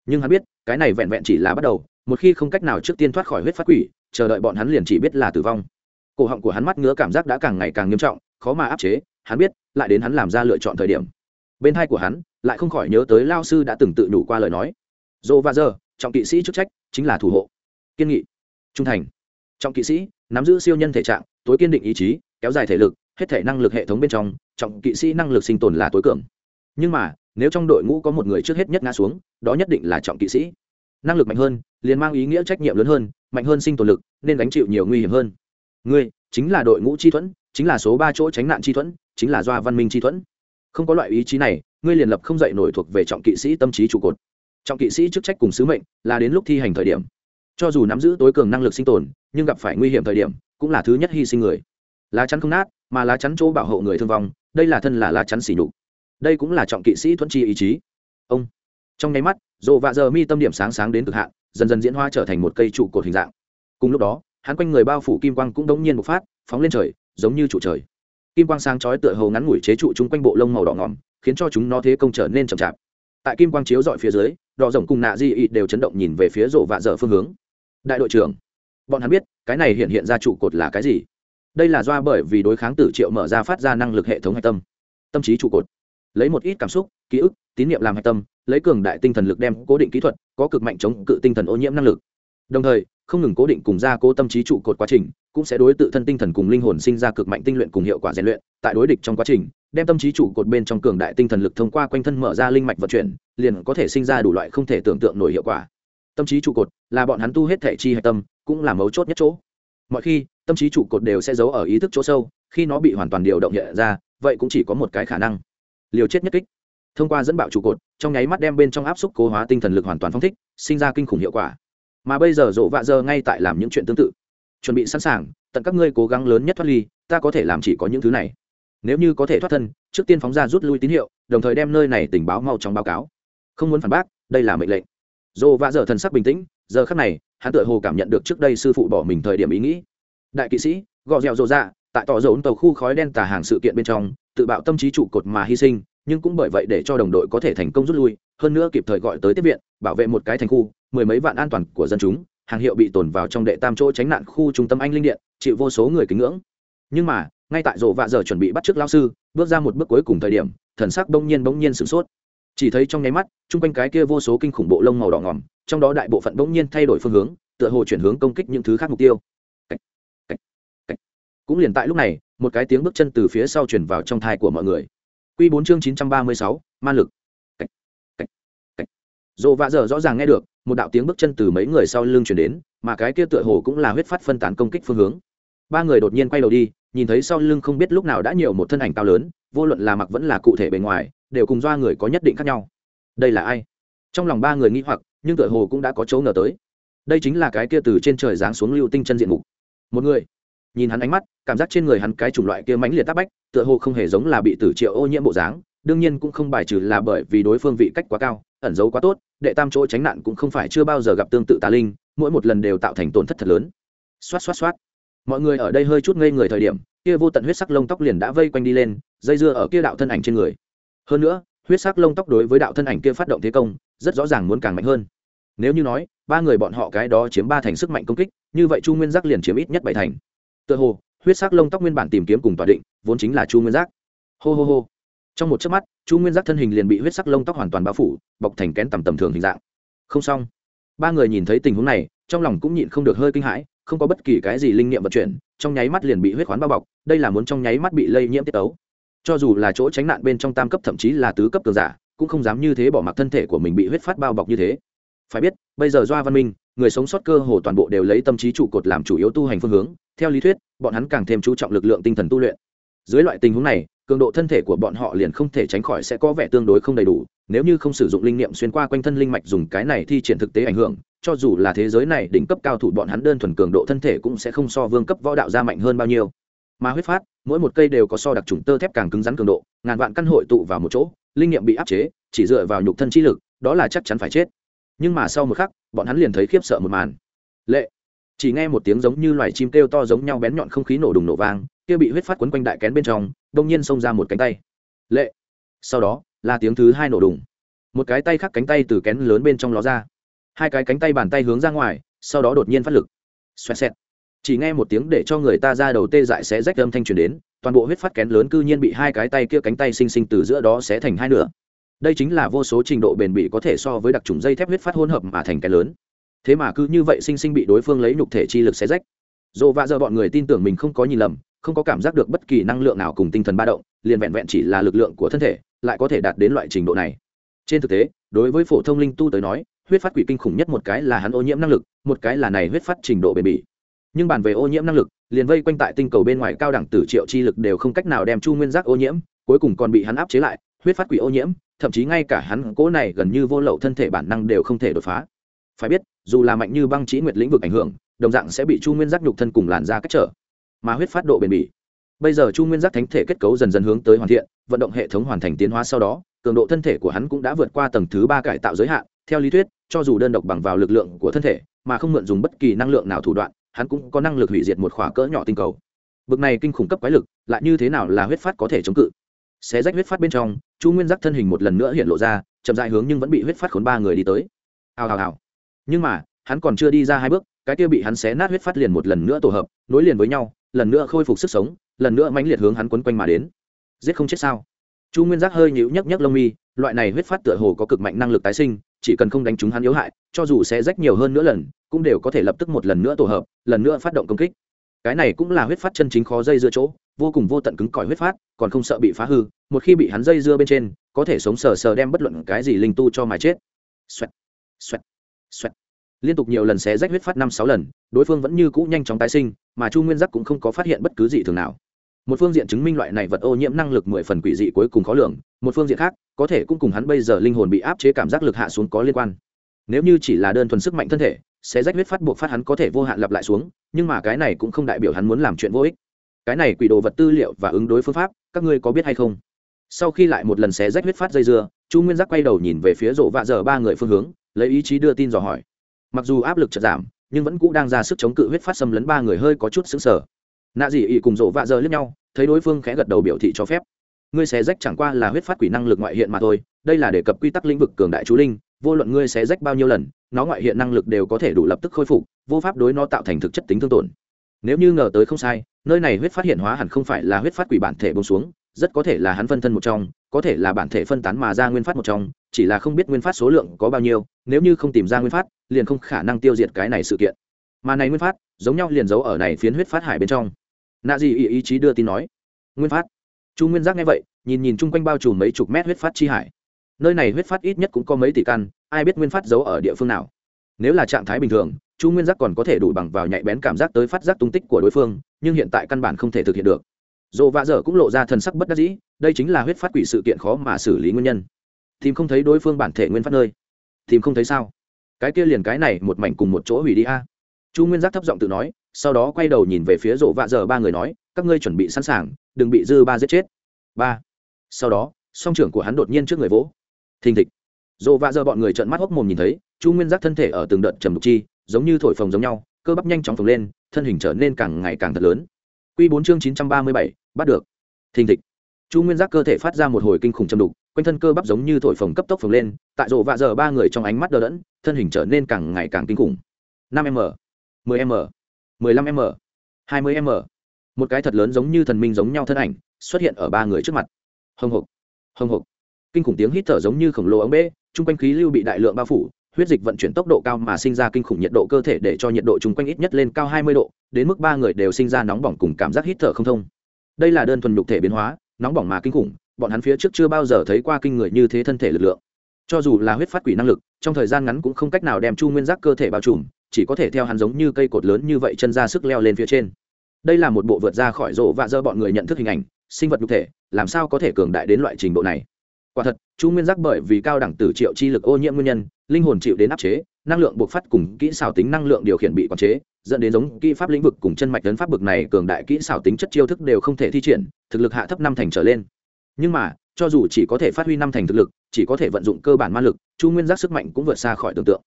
Nhưng hắn biết, cái này vẹn vẹn chỉ là bắt đầu, một khi không cách nào trước tiên thoát khỏi huyết phát quỷ, chờ đợi bọn hắn liền chỉ biết là tử vong. Cổ họng của hắn mắt ngứa cảm giác đã càng ngày càng nghiêm trọng, khó mà áp chế, hắn biết, lại đến hắn làm ra lựa chọn thời điểm. Bên hai của hắn lại không khỏi nhớ tới lao sư đã từng tự đủ qua lời nói. Dồ và giờ trọng kỵ sĩ chức trách, chính là thủ hộ. Kiên nghị. Trung thành. Trọng kỵ sĩ, nắm giữ siêu nhân thể trạng, tối kiên định ý chí, kéo dài thể lực, hết thể năng lực hệ thống bên trong, trọng kỵ sĩ năng lực sinh tồn là tối cường. Nhưng mà, nếu trong đội ngũ có một người trước hết nhất ngã xuống, đó nhất định là trọng kỵ sĩ. Năng lực mạnh hơn, liền mang ý nghĩa trách nhiệm lớn hơn, mạnh hơn sinh tồn lực, nên gánh chịu nhiều nguy hiểm hơn. Ngươi, chính là đội ngũ chi thuẫn, chính là số ba chỗ tránh nạn chi thuẫn, chính là doa văn minh chi thuẫn. Không có loại ý chí này ngươi liền lập không dậy nổi thuộc về trọng kỵ sĩ tâm trí trụ cột. Trọng kỵ sĩ chức trách cùng sứ mệnh là đến lúc thi hành thời điểm. Cho dù nắm giữ tối cường năng lực sinh tồn, nhưng gặp phải nguy hiểm thời điểm, cũng là thứ nhất hy sinh người. Lá chắn không nát, mà lá chắn chỗ bảo hộ người thương vong, đây là thân là lá chắn xỉ nhục. Đây cũng là trọng kỵ sĩ thuận chi ý chí. Ông. Trong nháy mắt rộ vạ giờ mi tâm điểm sáng sáng đến cực hạn, dần dần diễn hoa trở thành một cây trụ cột hình dạng. Cùng lúc đó, hắn quanh người bao phủ kim quang cũng đống nhiên một phát, phóng lên trời, giống như trụ trời. Kim quang sáng chói tựa hồ ngắn ngủi chế trụ chúng quanh bộ lông màu đỏ ngỏm khiến cho chúng nó thế công trở nên chậm chạp. Tại kim quang chiếu dọi phía dưới, đỏ rồng cùng nạ di ị đều chấn động nhìn về phía rộ vạ dở phương hướng. Đại đội trưởng, bọn hắn biết, cái này hiện hiện ra trụ cột là cái gì? Đây là do bởi vì đối kháng tử triệu mở ra phát ra năng lực hệ thống hạch tâm. Tâm trí trụ cột. Lấy một ít cảm xúc, ký ức, tín nhiệm làm hạch tâm, lấy cường đại tinh thần lực đem cố định kỹ thuật, có cực mạnh chống cự tinh thần ô nhiễm năng lực. Đồng thời không ngừng cố định cùng gia cố tâm trí trụ cột quá trình, cũng sẽ đối tự thân tinh thần cùng linh hồn sinh ra cực mạnh tinh luyện cùng hiệu quả rèn luyện. Tại đối địch trong quá trình, đem tâm trí trụ cột bên trong cường đại tinh thần lực thông qua quanh thân mở ra linh mạch vận chuyển, liền có thể sinh ra đủ loại không thể tưởng tượng nổi hiệu quả. Tâm trí trụ cột là bọn hắn tu hết thể chi hạch tâm, cũng là mấu chốt nhất chỗ. Mọi khi, tâm trí trụ cột đều sẽ giấu ở ý thức chỗ sâu, khi nó bị hoàn toàn điều động nhẹ ra, vậy cũng chỉ có một cái khả năng. Liều chết nhất kích. Thông qua dẫn bạo trụ cột, trong nháy mắt đem bên trong áp suất cố hóa tinh thần lực hoàn toàn phong thích, sinh ra kinh khủng hiệu quả mà bây giờ rộ vạ giờ ngay tại làm những chuyện tương tự. Chuẩn bị sẵn sàng tận các ngươi cố gắng lớn nhất thoát ly ta có thể làm chỉ có những thứ này. Nếu như có thể thoát thân trước tiên phóng ra rút lui tín hiệu đồng thời đem nơi này tình báo mau trong báo cáo. Không muốn phản bác đây là mệnh lệnh. Dồ vạ giờ thần sắc bình tĩnh giờ khắc này hắn tựa hồ cảm nhận được trước đây sư phụ bỏ mình thời điểm ý nghĩ. Đại kỵ sĩ gò dẻo rộ Dạ, tại tỏ dồn tàu khu khói đen tà hàng sự kiện bên trong tự bạo tâm trí trụ cột mà hy sinh nhưng cũng bởi vậy để cho đồng đội có thể thành công rút lui hơn nữa kịp thời gọi tới tiếp viện bảo vệ một cái thành khu mười mấy vạn an toàn của dân chúng hàng hiệu bị tồn vào trong đệ tam chỗ tránh nạn khu trung tâm anh linh điện chịu vô số người kính ngưỡng. Nhưng mà ngay tại rộ vạ giờ chuẩn bị bắt trước lao sư bước ra một bước cuối cùng thời điểm thần sắc bỗng nhiên bỗng nhiên sửng sốt. Chỉ thấy trong nháy mắt chung quanh cái kia vô số kinh khủng bộ lông màu đỏ ngỏm trong đó đại bộ phận bỗng nhiên thay đổi phương hướng tựa hồ chuyển hướng công kích những thứ khác mục tiêu. Cách, cách, cách. cũng liền tại lúc này một cái tiếng bước chân từ phía sau chuyển vào trong thai của mọi người. Quy bốn chương chín trăm ba mươi sáu ma lực. Cách, cách, cách. Dỗ vạ giờ rõ ràng nghe được một đạo tiếng bước chân từ mấy người sau lưng truyền đến mà cái kia tựa hồ cũng là huyết phát phân tán công kích phương hướng. Ba người đột nhiên quay đầu đi nhìn thấy sau lưng không biết lúc nào đã nhiều một thân ảnh cao lớn vô luận là mặc vẫn là cụ thể bề ngoài đều cùng doa người có nhất định khác nhau. Đây là ai? Trong lòng ba người nghĩ hoặc nhưng tựa hồ cũng đã có chỗ ngờ tới. Đây chính là cái kia từ trên trời giáng xuống lưu tinh chân diện mục. Một người nhìn hắn ánh mắt, cảm giác trên người hắn cái chủng loại kia mãnh liệt tác bách, tựa hồ không hề giống là bị tử triệu ô nhiễm bộ dáng, đương nhiên cũng không bài trừ là bởi vì đối phương vị cách quá cao, ẩn giấu quá tốt, đệ tam chỗ tránh nạn cũng không phải chưa bao giờ gặp tương tự tà linh, mỗi một lần đều tạo thành tổn thất thật lớn. Xoát xoát xoát. Mọi người ở đây hơi chút ngây người thời điểm, kia vô tận huyết sắc lông tóc liền đã vây quanh đi lên, dây dưa ở kia đạo thân ảnh trên người. Hơn nữa, huyết sắc lông tóc đối với đạo thân ảnh kia phát động thế công, rất rõ ràng muốn càng mạnh hơn. Nếu như nói, ba người bọn họ cái đó chiếm ba thành sức mạnh công kích, như vậy chu nguyên giác liền chiếm ít nhất bảy thành tựa hồ, huyết sắc lông tóc nguyên bản tìm kiếm cùng tòa định, vốn chính là chu nguyên giác. Hô hô hô. Trong một chớp mắt, chu nguyên giác thân hình liền bị huyết sắc lông tóc hoàn toàn bao phủ, bọc thành kén tầm tầm thường hình dạng. Không xong. Ba người nhìn thấy tình huống này, trong lòng cũng nhịn không được hơi kinh hãi, không có bất kỳ cái gì linh nghiệm vận chuyển, trong nháy mắt liền bị huyết khoán bao bọc, đây là muốn trong nháy mắt bị lây nhiễm tiết ấu cho dù là chỗ tránh nạn bên trong tam cấp thậm chí là tứ cấp cường giả, cũng không dám như thế bỏ mặc thân thể của mình bị huyết phát bao bọc như thế. Phải biết, bây giờ doa văn minh người sống sót cơ hồ toàn bộ đều lấy tâm trí trụ cột làm chủ yếu tu hành phương hướng. Theo lý thuyết, bọn hắn càng thêm chú trọng lực lượng tinh thần tu luyện. Dưới loại tình huống này, cường độ thân thể của bọn họ liền không thể tránh khỏi sẽ có vẻ tương đối không đầy đủ. Nếu như không sử dụng linh niệm xuyên qua quanh thân linh mạch dùng cái này thi triển thực tế ảnh hưởng, cho dù là thế giới này đỉnh cấp cao thủ bọn hắn đơn thuần cường độ thân thể cũng sẽ không so vương cấp võ đạo ra mạnh hơn bao nhiêu. Mà huyết phát, mỗi một cây đều có so đặc trùng tơ thép càng cứng rắn cường độ, ngàn vạn căn hội tụ vào một chỗ, linh niệm bị áp chế, chỉ dựa vào nhục thân chi lực, đó là chắc chắn phải chết nhưng mà sau một khắc, bọn hắn liền thấy khiếp sợ một màn. Lệ. Chỉ nghe một tiếng giống như loài chim kêu to giống nhau bén nhọn không khí nổ đùng nổ vang, kia bị huyết phát quấn quanh đại kén bên trong, đông nhiên xông ra một cánh tay. Lệ. Sau đó, là tiếng thứ hai nổ đùng. Một cái tay khác cánh tay từ kén lớn bên trong ló ra. Hai cái cánh tay bàn tay hướng ra ngoài, sau đó đột nhiên phát lực. Xoẹt xẹt. Chỉ nghe một tiếng để cho người ta ra đầu tê dại sẽ rách âm thanh truyền đến, toàn bộ huyết phát kén lớn cư nhiên bị hai cái tay kia cánh tay xinh xinh từ giữa đó sẽ thành hai nửa đây chính là vô số trình độ bền bỉ có thể so với đặc trùng dây thép huyết phát hỗn hợp mà thành cái lớn. Thế mà cứ như vậy sinh sinh bị đối phương lấy nhục thể chi lực xé rách. Dồ vạ giờ bọn người tin tưởng mình không có nhìn lầm, không có cảm giác được bất kỳ năng lượng nào cùng tinh thần ba động, liền vẹn vẹn chỉ là lực lượng của thân thể, lại có thể đạt đến loại trình độ này. Trên thực tế, đối với phổ thông linh tu tới nói, huyết phát quỷ kinh khủng nhất một cái là hắn ô nhiễm năng lực, một cái là này huyết phát trình độ bền bỉ. Nhưng bàn về ô nhiễm năng lực, liền vây quanh tại tinh cầu bên ngoài cao đẳng tử triệu chi lực đều không cách nào đem chu nguyên giác ô nhiễm, cuối cùng còn bị hắn áp chế lại, huyết phát quỷ ô nhiễm thậm chí ngay cả hắn cố này gần như vô lậu thân thể bản năng đều không thể đột phá. Phải biết, dù là mạnh như băng trí nguyệt lĩnh vực ảnh hưởng, đồng dạng sẽ bị chu nguyên giác nhục thân cùng làn ra cách trở. Mà huyết phát độ bền bỉ. Bây giờ chu nguyên giác thánh thể kết cấu dần dần hướng tới hoàn thiện, vận động hệ thống hoàn thành tiến hóa sau đó, cường độ thân thể của hắn cũng đã vượt qua tầng thứ ba cải tạo giới hạn. Theo lý thuyết, cho dù đơn độc bằng vào lực lượng của thân thể, mà không mượn dùng bất kỳ năng lượng nào thủ đoạn, hắn cũng có năng lực hủy diệt một khỏa cỡ nhỏ tinh cầu. Bực này kinh khủng cấp quái lực, lại như thế nào là huyết phát có thể chống cự? Xé rách huyết phát bên trong chu nguyên giác thân hình một lần nữa hiện lộ ra, chậm dại hướng nhưng vẫn bị huyết phát khốn ba người đi tới. Hào hào hào. Nhưng mà, hắn còn chưa đi ra hai bước, cái kia bị hắn xé nát huyết phát liền một lần nữa tổ hợp, nối liền với nhau, lần nữa khôi phục sức sống, lần nữa mãnh liệt hướng hắn quấn quanh mà đến. Giết không chết sao? Chu nguyên giác hơi nhíu nhấc nhấc lông mi, loại này huyết phát tựa hồ có cực mạnh năng lực tái sinh, chỉ cần không đánh trúng hắn yếu hại, cho dù sẽ rách nhiều hơn nữa lần, cũng đều có thể lập tức một lần nữa tổ hợp, lần nữa phát động công kích. Cái này cũng là huyết phát chân chính khó dây dưa chỗ, vô cùng vô tận cứng cỏi huyết phát, còn không sợ bị phá hư một khi bị hắn dây dưa bên trên có thể sống sờ sờ đem bất luận cái gì linh tu cho mà chết. Xoẹt, xoẹt, xoẹt. liên tục nhiều lần xé rách huyết phát năm sáu lần đối phương vẫn như cũ nhanh chóng tái sinh mà chu nguyên giác cũng không có phát hiện bất cứ gì thường nào. Một phương diện chứng minh loại này vật ô nhiễm năng lực mười phần quỷ dị cuối cùng khó lường một phương diện khác có thể cũng cùng hắn bây giờ linh hồn bị áp chế cảm giác lực hạ xuống có liên quan. Nếu như chỉ là đơn thuần sức mạnh thân thể sẽ rách huyết phát buộc phát hắn có thể vô hạn lặp lại xuống nhưng mà cái này cũng không đại biểu hắn muốn làm chuyện vô ích. Cái này quỷ đồ vật tư liệu và ứng đối phương pháp các ngươi có biết hay không? Sau khi lại một lần xé rách huyết phát dây dưa, chu nguyên giác quay đầu nhìn về phía rộ vạ dở ba người phương hướng, lấy ý chí đưa tin dò hỏi. Mặc dù áp lực chợt giảm, nhưng vẫn cũ đang ra sức chống cự huyết phát xâm lấn ba người hơi có chút xứng sở nạ dị ỉ cùng rộ vạ dở lướt nhau, thấy đối phương khẽ gật đầu biểu thị cho phép. Ngươi xé rách chẳng qua là huyết phát quỷ năng lực ngoại hiện mà thôi, đây là đề cập quy tắc lĩnh vực cường đại chú linh, vô luận ngươi xé rách bao nhiêu lần, nó ngoại hiện năng lực đều có thể đủ lập tức khôi phục, vô pháp đối nó tạo thành thực chất tính thương tổn. Nếu như ngờ tới không sai, nơi này huyết phát hiện hóa hẳn không phải là huyết phát quỷ bản thể bông xuống rất có thể là hắn phân thân một trong có thể là bản thể phân tán mà ra nguyên phát một trong chỉ là không biết nguyên phát số lượng có bao nhiêu nếu như không tìm ra nguyên phát liền không khả năng tiêu diệt cái này sự kiện. Mà này nguyên phát giống nhau liền giấu ở này phiến huyết phát hải bên trong. Nạ gì ý, ý chí đưa tin nói nguyên phát. Chu nguyên giác nghe vậy nhìn nhìn chung quanh bao trùm mấy chục mét huyết phát chi hải. Nơi này huyết phát ít nhất cũng có mấy tỷ căn ai biết nguyên phát giấu ở địa phương nào. Nếu là trạng thái bình thường chu nguyên giác còn có thể đủ bằng vào nhạy bén cảm giác tới phát giác tung tích của đối phương nhưng hiện tại căn bản không thể thực hiện được dồ vạ dở cũng lộ ra thần sắc bất đắc dĩ, đây chính là huyết phát quỷ sự kiện khó mà xử lý nguyên nhân. Tìm không thấy đối phương bản thể nguyên phát nơi. Tìm không thấy sao? Cái kia liền cái này, một mảnh cùng một chỗ hủy đi a. Chu nguyên giác thấp giọng tự nói, sau đó quay đầu nhìn về phía rộ vạ giờ ba người nói, các ngươi chuẩn bị sẵn sàng, đừng bị dư ba giết chết. Ba. Sau đó, song trưởng của hắn đột nhiên trước người vỗ. Thình thịch. Rộ vạ giờ bọn người trợn mắt hốc mồm nhìn thấy, chu nguyên giác thân thể ở từng đợt trầm đục chi, giống như thổi phồng giống nhau, cơ bắp nhanh chóng phồng lên, thân hình trở nên càng ngày càng thật lớn. Quy 4 chương chín trăm ba mươi bảy bắt được. Thình thịch. Chu nguyên giác cơ thể phát ra một hồi kinh khủng châm đục quanh thân cơ bắp giống như thổi phồng cấp tốc phồng lên tại rồ vạ giờ ba người trong ánh mắt đờ đẫn thân hình trở nên càng ngày càng kinh khủng. 5m, 10 m 15 m 20 m. Một cái thật lớn giống như thần minh giống nhau thân ảnh xuất hiện ở ba người trước mặt. Hùng hục, hùng hục, kinh khủng tiếng hít thở giống như khổng lồ ống bê trung quanh khí lưu bị đại lượng bao phủ huyết dịch vận chuyển tốc độ cao mà sinh ra kinh khủng nhiệt độ cơ thể để cho nhiệt độ chung quanh ít nhất lên cao 20 độ, đến mức ba người đều sinh ra nóng bỏng cùng cảm giác hít thở không thông. Đây là đơn thuần nhục thể biến hóa, nóng bỏng mà kinh khủng, bọn hắn phía trước chưa bao giờ thấy qua kinh người như thế thân thể lực lượng. Cho dù là huyết phát quỷ năng lực, trong thời gian ngắn cũng không cách nào đem chu nguyên giác cơ thể bao trùm, chỉ có thể theo hắn giống như cây cột lớn như vậy chân ra sức leo lên phía trên. Đây là một bộ vượt ra khỏi rộ và dơ bọn người nhận thức hình ảnh, sinh vật nhục thể, làm sao có thể cường đại đến loại trình độ này? Quả thật, chu nguyên giác bởi vì cao đẳng tử triệu chi lực ô nhiễm nguyên nhân, linh hồn chịu đến áp chế, năng lượng buộc phát cùng kỹ xảo tính năng lượng điều khiển bị quản chế, dẫn đến giống kỹ pháp lĩnh vực cùng chân mạch tấn pháp bực này cường đại kỹ xảo tính chất chiêu thức đều không thể thi triển, thực lực hạ thấp năm thành trở lên. Nhưng mà, cho dù chỉ có thể phát huy năm thành thực lực, chỉ có thể vận dụng cơ bản ma lực, chu nguyên giác sức mạnh cũng vượt xa khỏi tưởng tượng.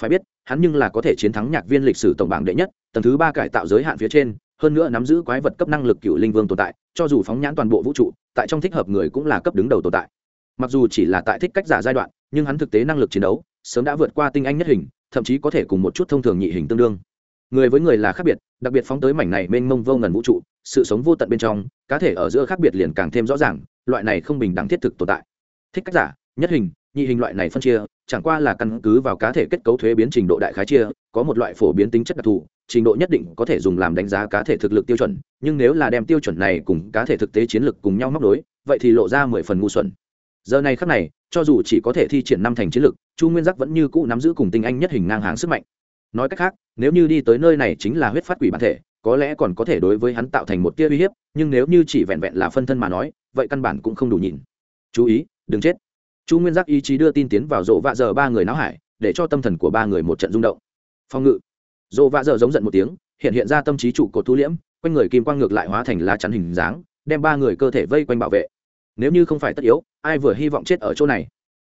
Phải biết, hắn nhưng là có thể chiến thắng nhạc viên lịch sử tổng bảng đệ nhất, tầng thứ ba cải tạo giới hạn phía trên, hơn nữa nắm giữ quái vật cấp năng lực cựu linh vương tồn tại, cho dù phóng nhãn toàn bộ vũ trụ, tại trong thích hợp người cũng là cấp đứng đầu tồn tại mặc dù chỉ là tại thích cách giả giai đoạn, nhưng hắn thực tế năng lực chiến đấu sớm đã vượt qua tinh anh nhất hình, thậm chí có thể cùng một chút thông thường nhị hình tương đương. Người với người là khác biệt, đặc biệt phóng tới mảnh này mênh mông vô ngần vũ trụ, sự sống vô tận bên trong, cá thể ở giữa khác biệt liền càng thêm rõ ràng, loại này không bình đẳng thiết thực tồn tại. Thích cách giả, nhất hình, nhị hình loại này phân chia, chẳng qua là căn cứ vào cá thể kết cấu thuế biến trình độ đại khái chia, có một loại phổ biến tính chất đặc thù, trình độ nhất định có thể dùng làm đánh giá cá thể thực lực tiêu chuẩn, nhưng nếu là đem tiêu chuẩn này cùng cá thể thực tế chiến lược cùng nhau móc đối vậy thì lộ ra mười phần ngu xuẩn giờ này khắc này, cho dù chỉ có thể thi triển năm thành chiến lược chu nguyên giác vẫn như cũ nắm giữ cùng tinh anh nhất hình ngang hàng sức mạnh. Nói cách khác, nếu như đi tới nơi này chính là huyết phát quỷ bản thể, có lẽ còn có thể đối với hắn tạo thành một tia uy hiếp, nhưng nếu như chỉ vẹn vẹn là phân thân mà nói, vậy căn bản cũng không đủ nhìn chú ý, đừng chết. Chu nguyên giác ý chí đưa tin tiến vào rộ vạ giờ ba người náo hải, để cho tâm thần của ba người một trận rung động. Phòng ngự. Rộ vạ giờ giống giận một tiếng, hiện hiện ra tâm trí trụ cột thu liễm, quanh người kim quang ngược lại hóa thành lá chắn hình dáng, đem ba người cơ thể vây quanh bảo vệ nếu như không phải tất yếu, ai vừa hy vọng chết ở chỗ này?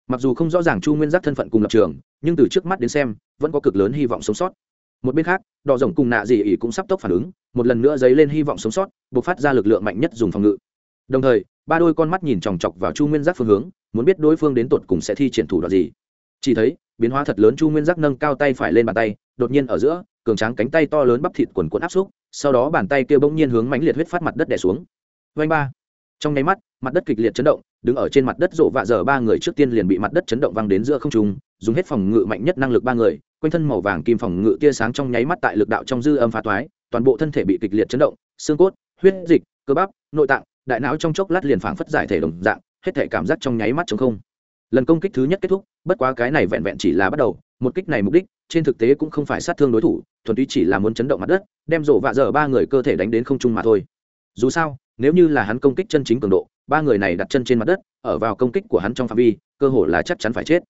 Mặc dù không rõ ràng chu nguyên giác thân phận cùng lập trường, nhưng từ trước mắt đến xem, vẫn có cực lớn hy vọng sống sót. Một bên khác, đỏ rồng cùng nạ dị ỉ cũng sắp tốc phản ứng, một lần nữa dấy lên hy vọng sống sót buộc phát ra lực lượng mạnh nhất dùng phòng ngự. Đồng thời, ba đôi con mắt nhìn chòng chọc vào chu nguyên giác phương hướng, muốn biết đối phương đến tột cùng sẽ thi triển thủ đoạn gì. Chỉ thấy, biến hóa thật lớn chu nguyên giác nâng cao tay phải lên bàn tay, đột nhiên ở giữa, cường tráng cánh tay to lớn bắp thịt quần quẫn áp xúc, sau đó bàn tay kia bỗng nhiên hướng mánh liệt huyết phát mặt đất đè xuống. Vanh ba! Trong nháy mắt, mặt đất kịch liệt chấn động, đứng ở trên mặt đất rộ vạ dở ba người trước tiên liền bị mặt đất chấn động văng đến giữa không trung, dùng hết phòng ngự mạnh nhất năng lực ba người, quanh thân màu vàng kim phòng ngự tia sáng trong nháy mắt tại lực đạo trong dư âm phá toái, toàn bộ thân thể bị kịch liệt chấn động, xương cốt, huyết dịch, cơ bắp, nội tạng, đại não trong chốc lát liền phảng phất giải thể đồng dạng, hết thể cảm giác trong nháy mắt chống không. Lần công kích thứ nhất kết thúc, bất quá cái này vẹn vẹn chỉ là bắt đầu, một kích này mục đích, trên thực tế cũng không phải sát thương đối thủ, thuần túy chỉ là muốn chấn động mặt đất, đem rổ vạ dở ba người cơ thể đánh đến không trung mà thôi. Dù sao nếu như là hắn công kích chân chính cường độ, ba người này đặt chân trên mặt đất, ở vào công kích của hắn trong phạm vi, cơ hội là chắc chắn phải chết.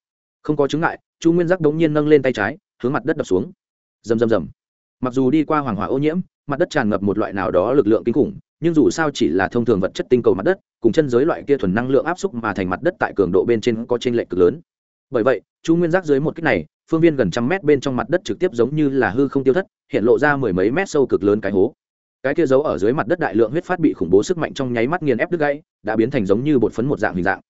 Không có chứng ngại, chu nguyên giác đống nhiên nâng lên tay trái, hướng mặt đất đập xuống. Rầm rầm rầm. Mặc dù đi qua hoàng hỏa ô nhiễm, mặt đất tràn ngập một loại nào đó lực lượng kinh khủng, nhưng dù sao chỉ là thông thường vật chất tinh cầu mặt đất, cùng chân giới loại kia thuần năng lượng áp xúc mà thành mặt đất tại cường độ bên trên có t r ê n lệch cực lớn. Bởi vậy, chu nguyên giác dưới một cách này, phương viên gần trăm mét bên trong mặt đất trực tiếp giống như là hư không tiêu thất, hiện lộ ra mười mấy mét sâu cực lớn cái hố cái kia giấu ở dưới mặt đất đại lượng huyết phát bị khủng bố sức mạnh trong nháy mắt nghiền ép đứt gãy, đã biến thành giống như bột phấn một dạng hình dạng.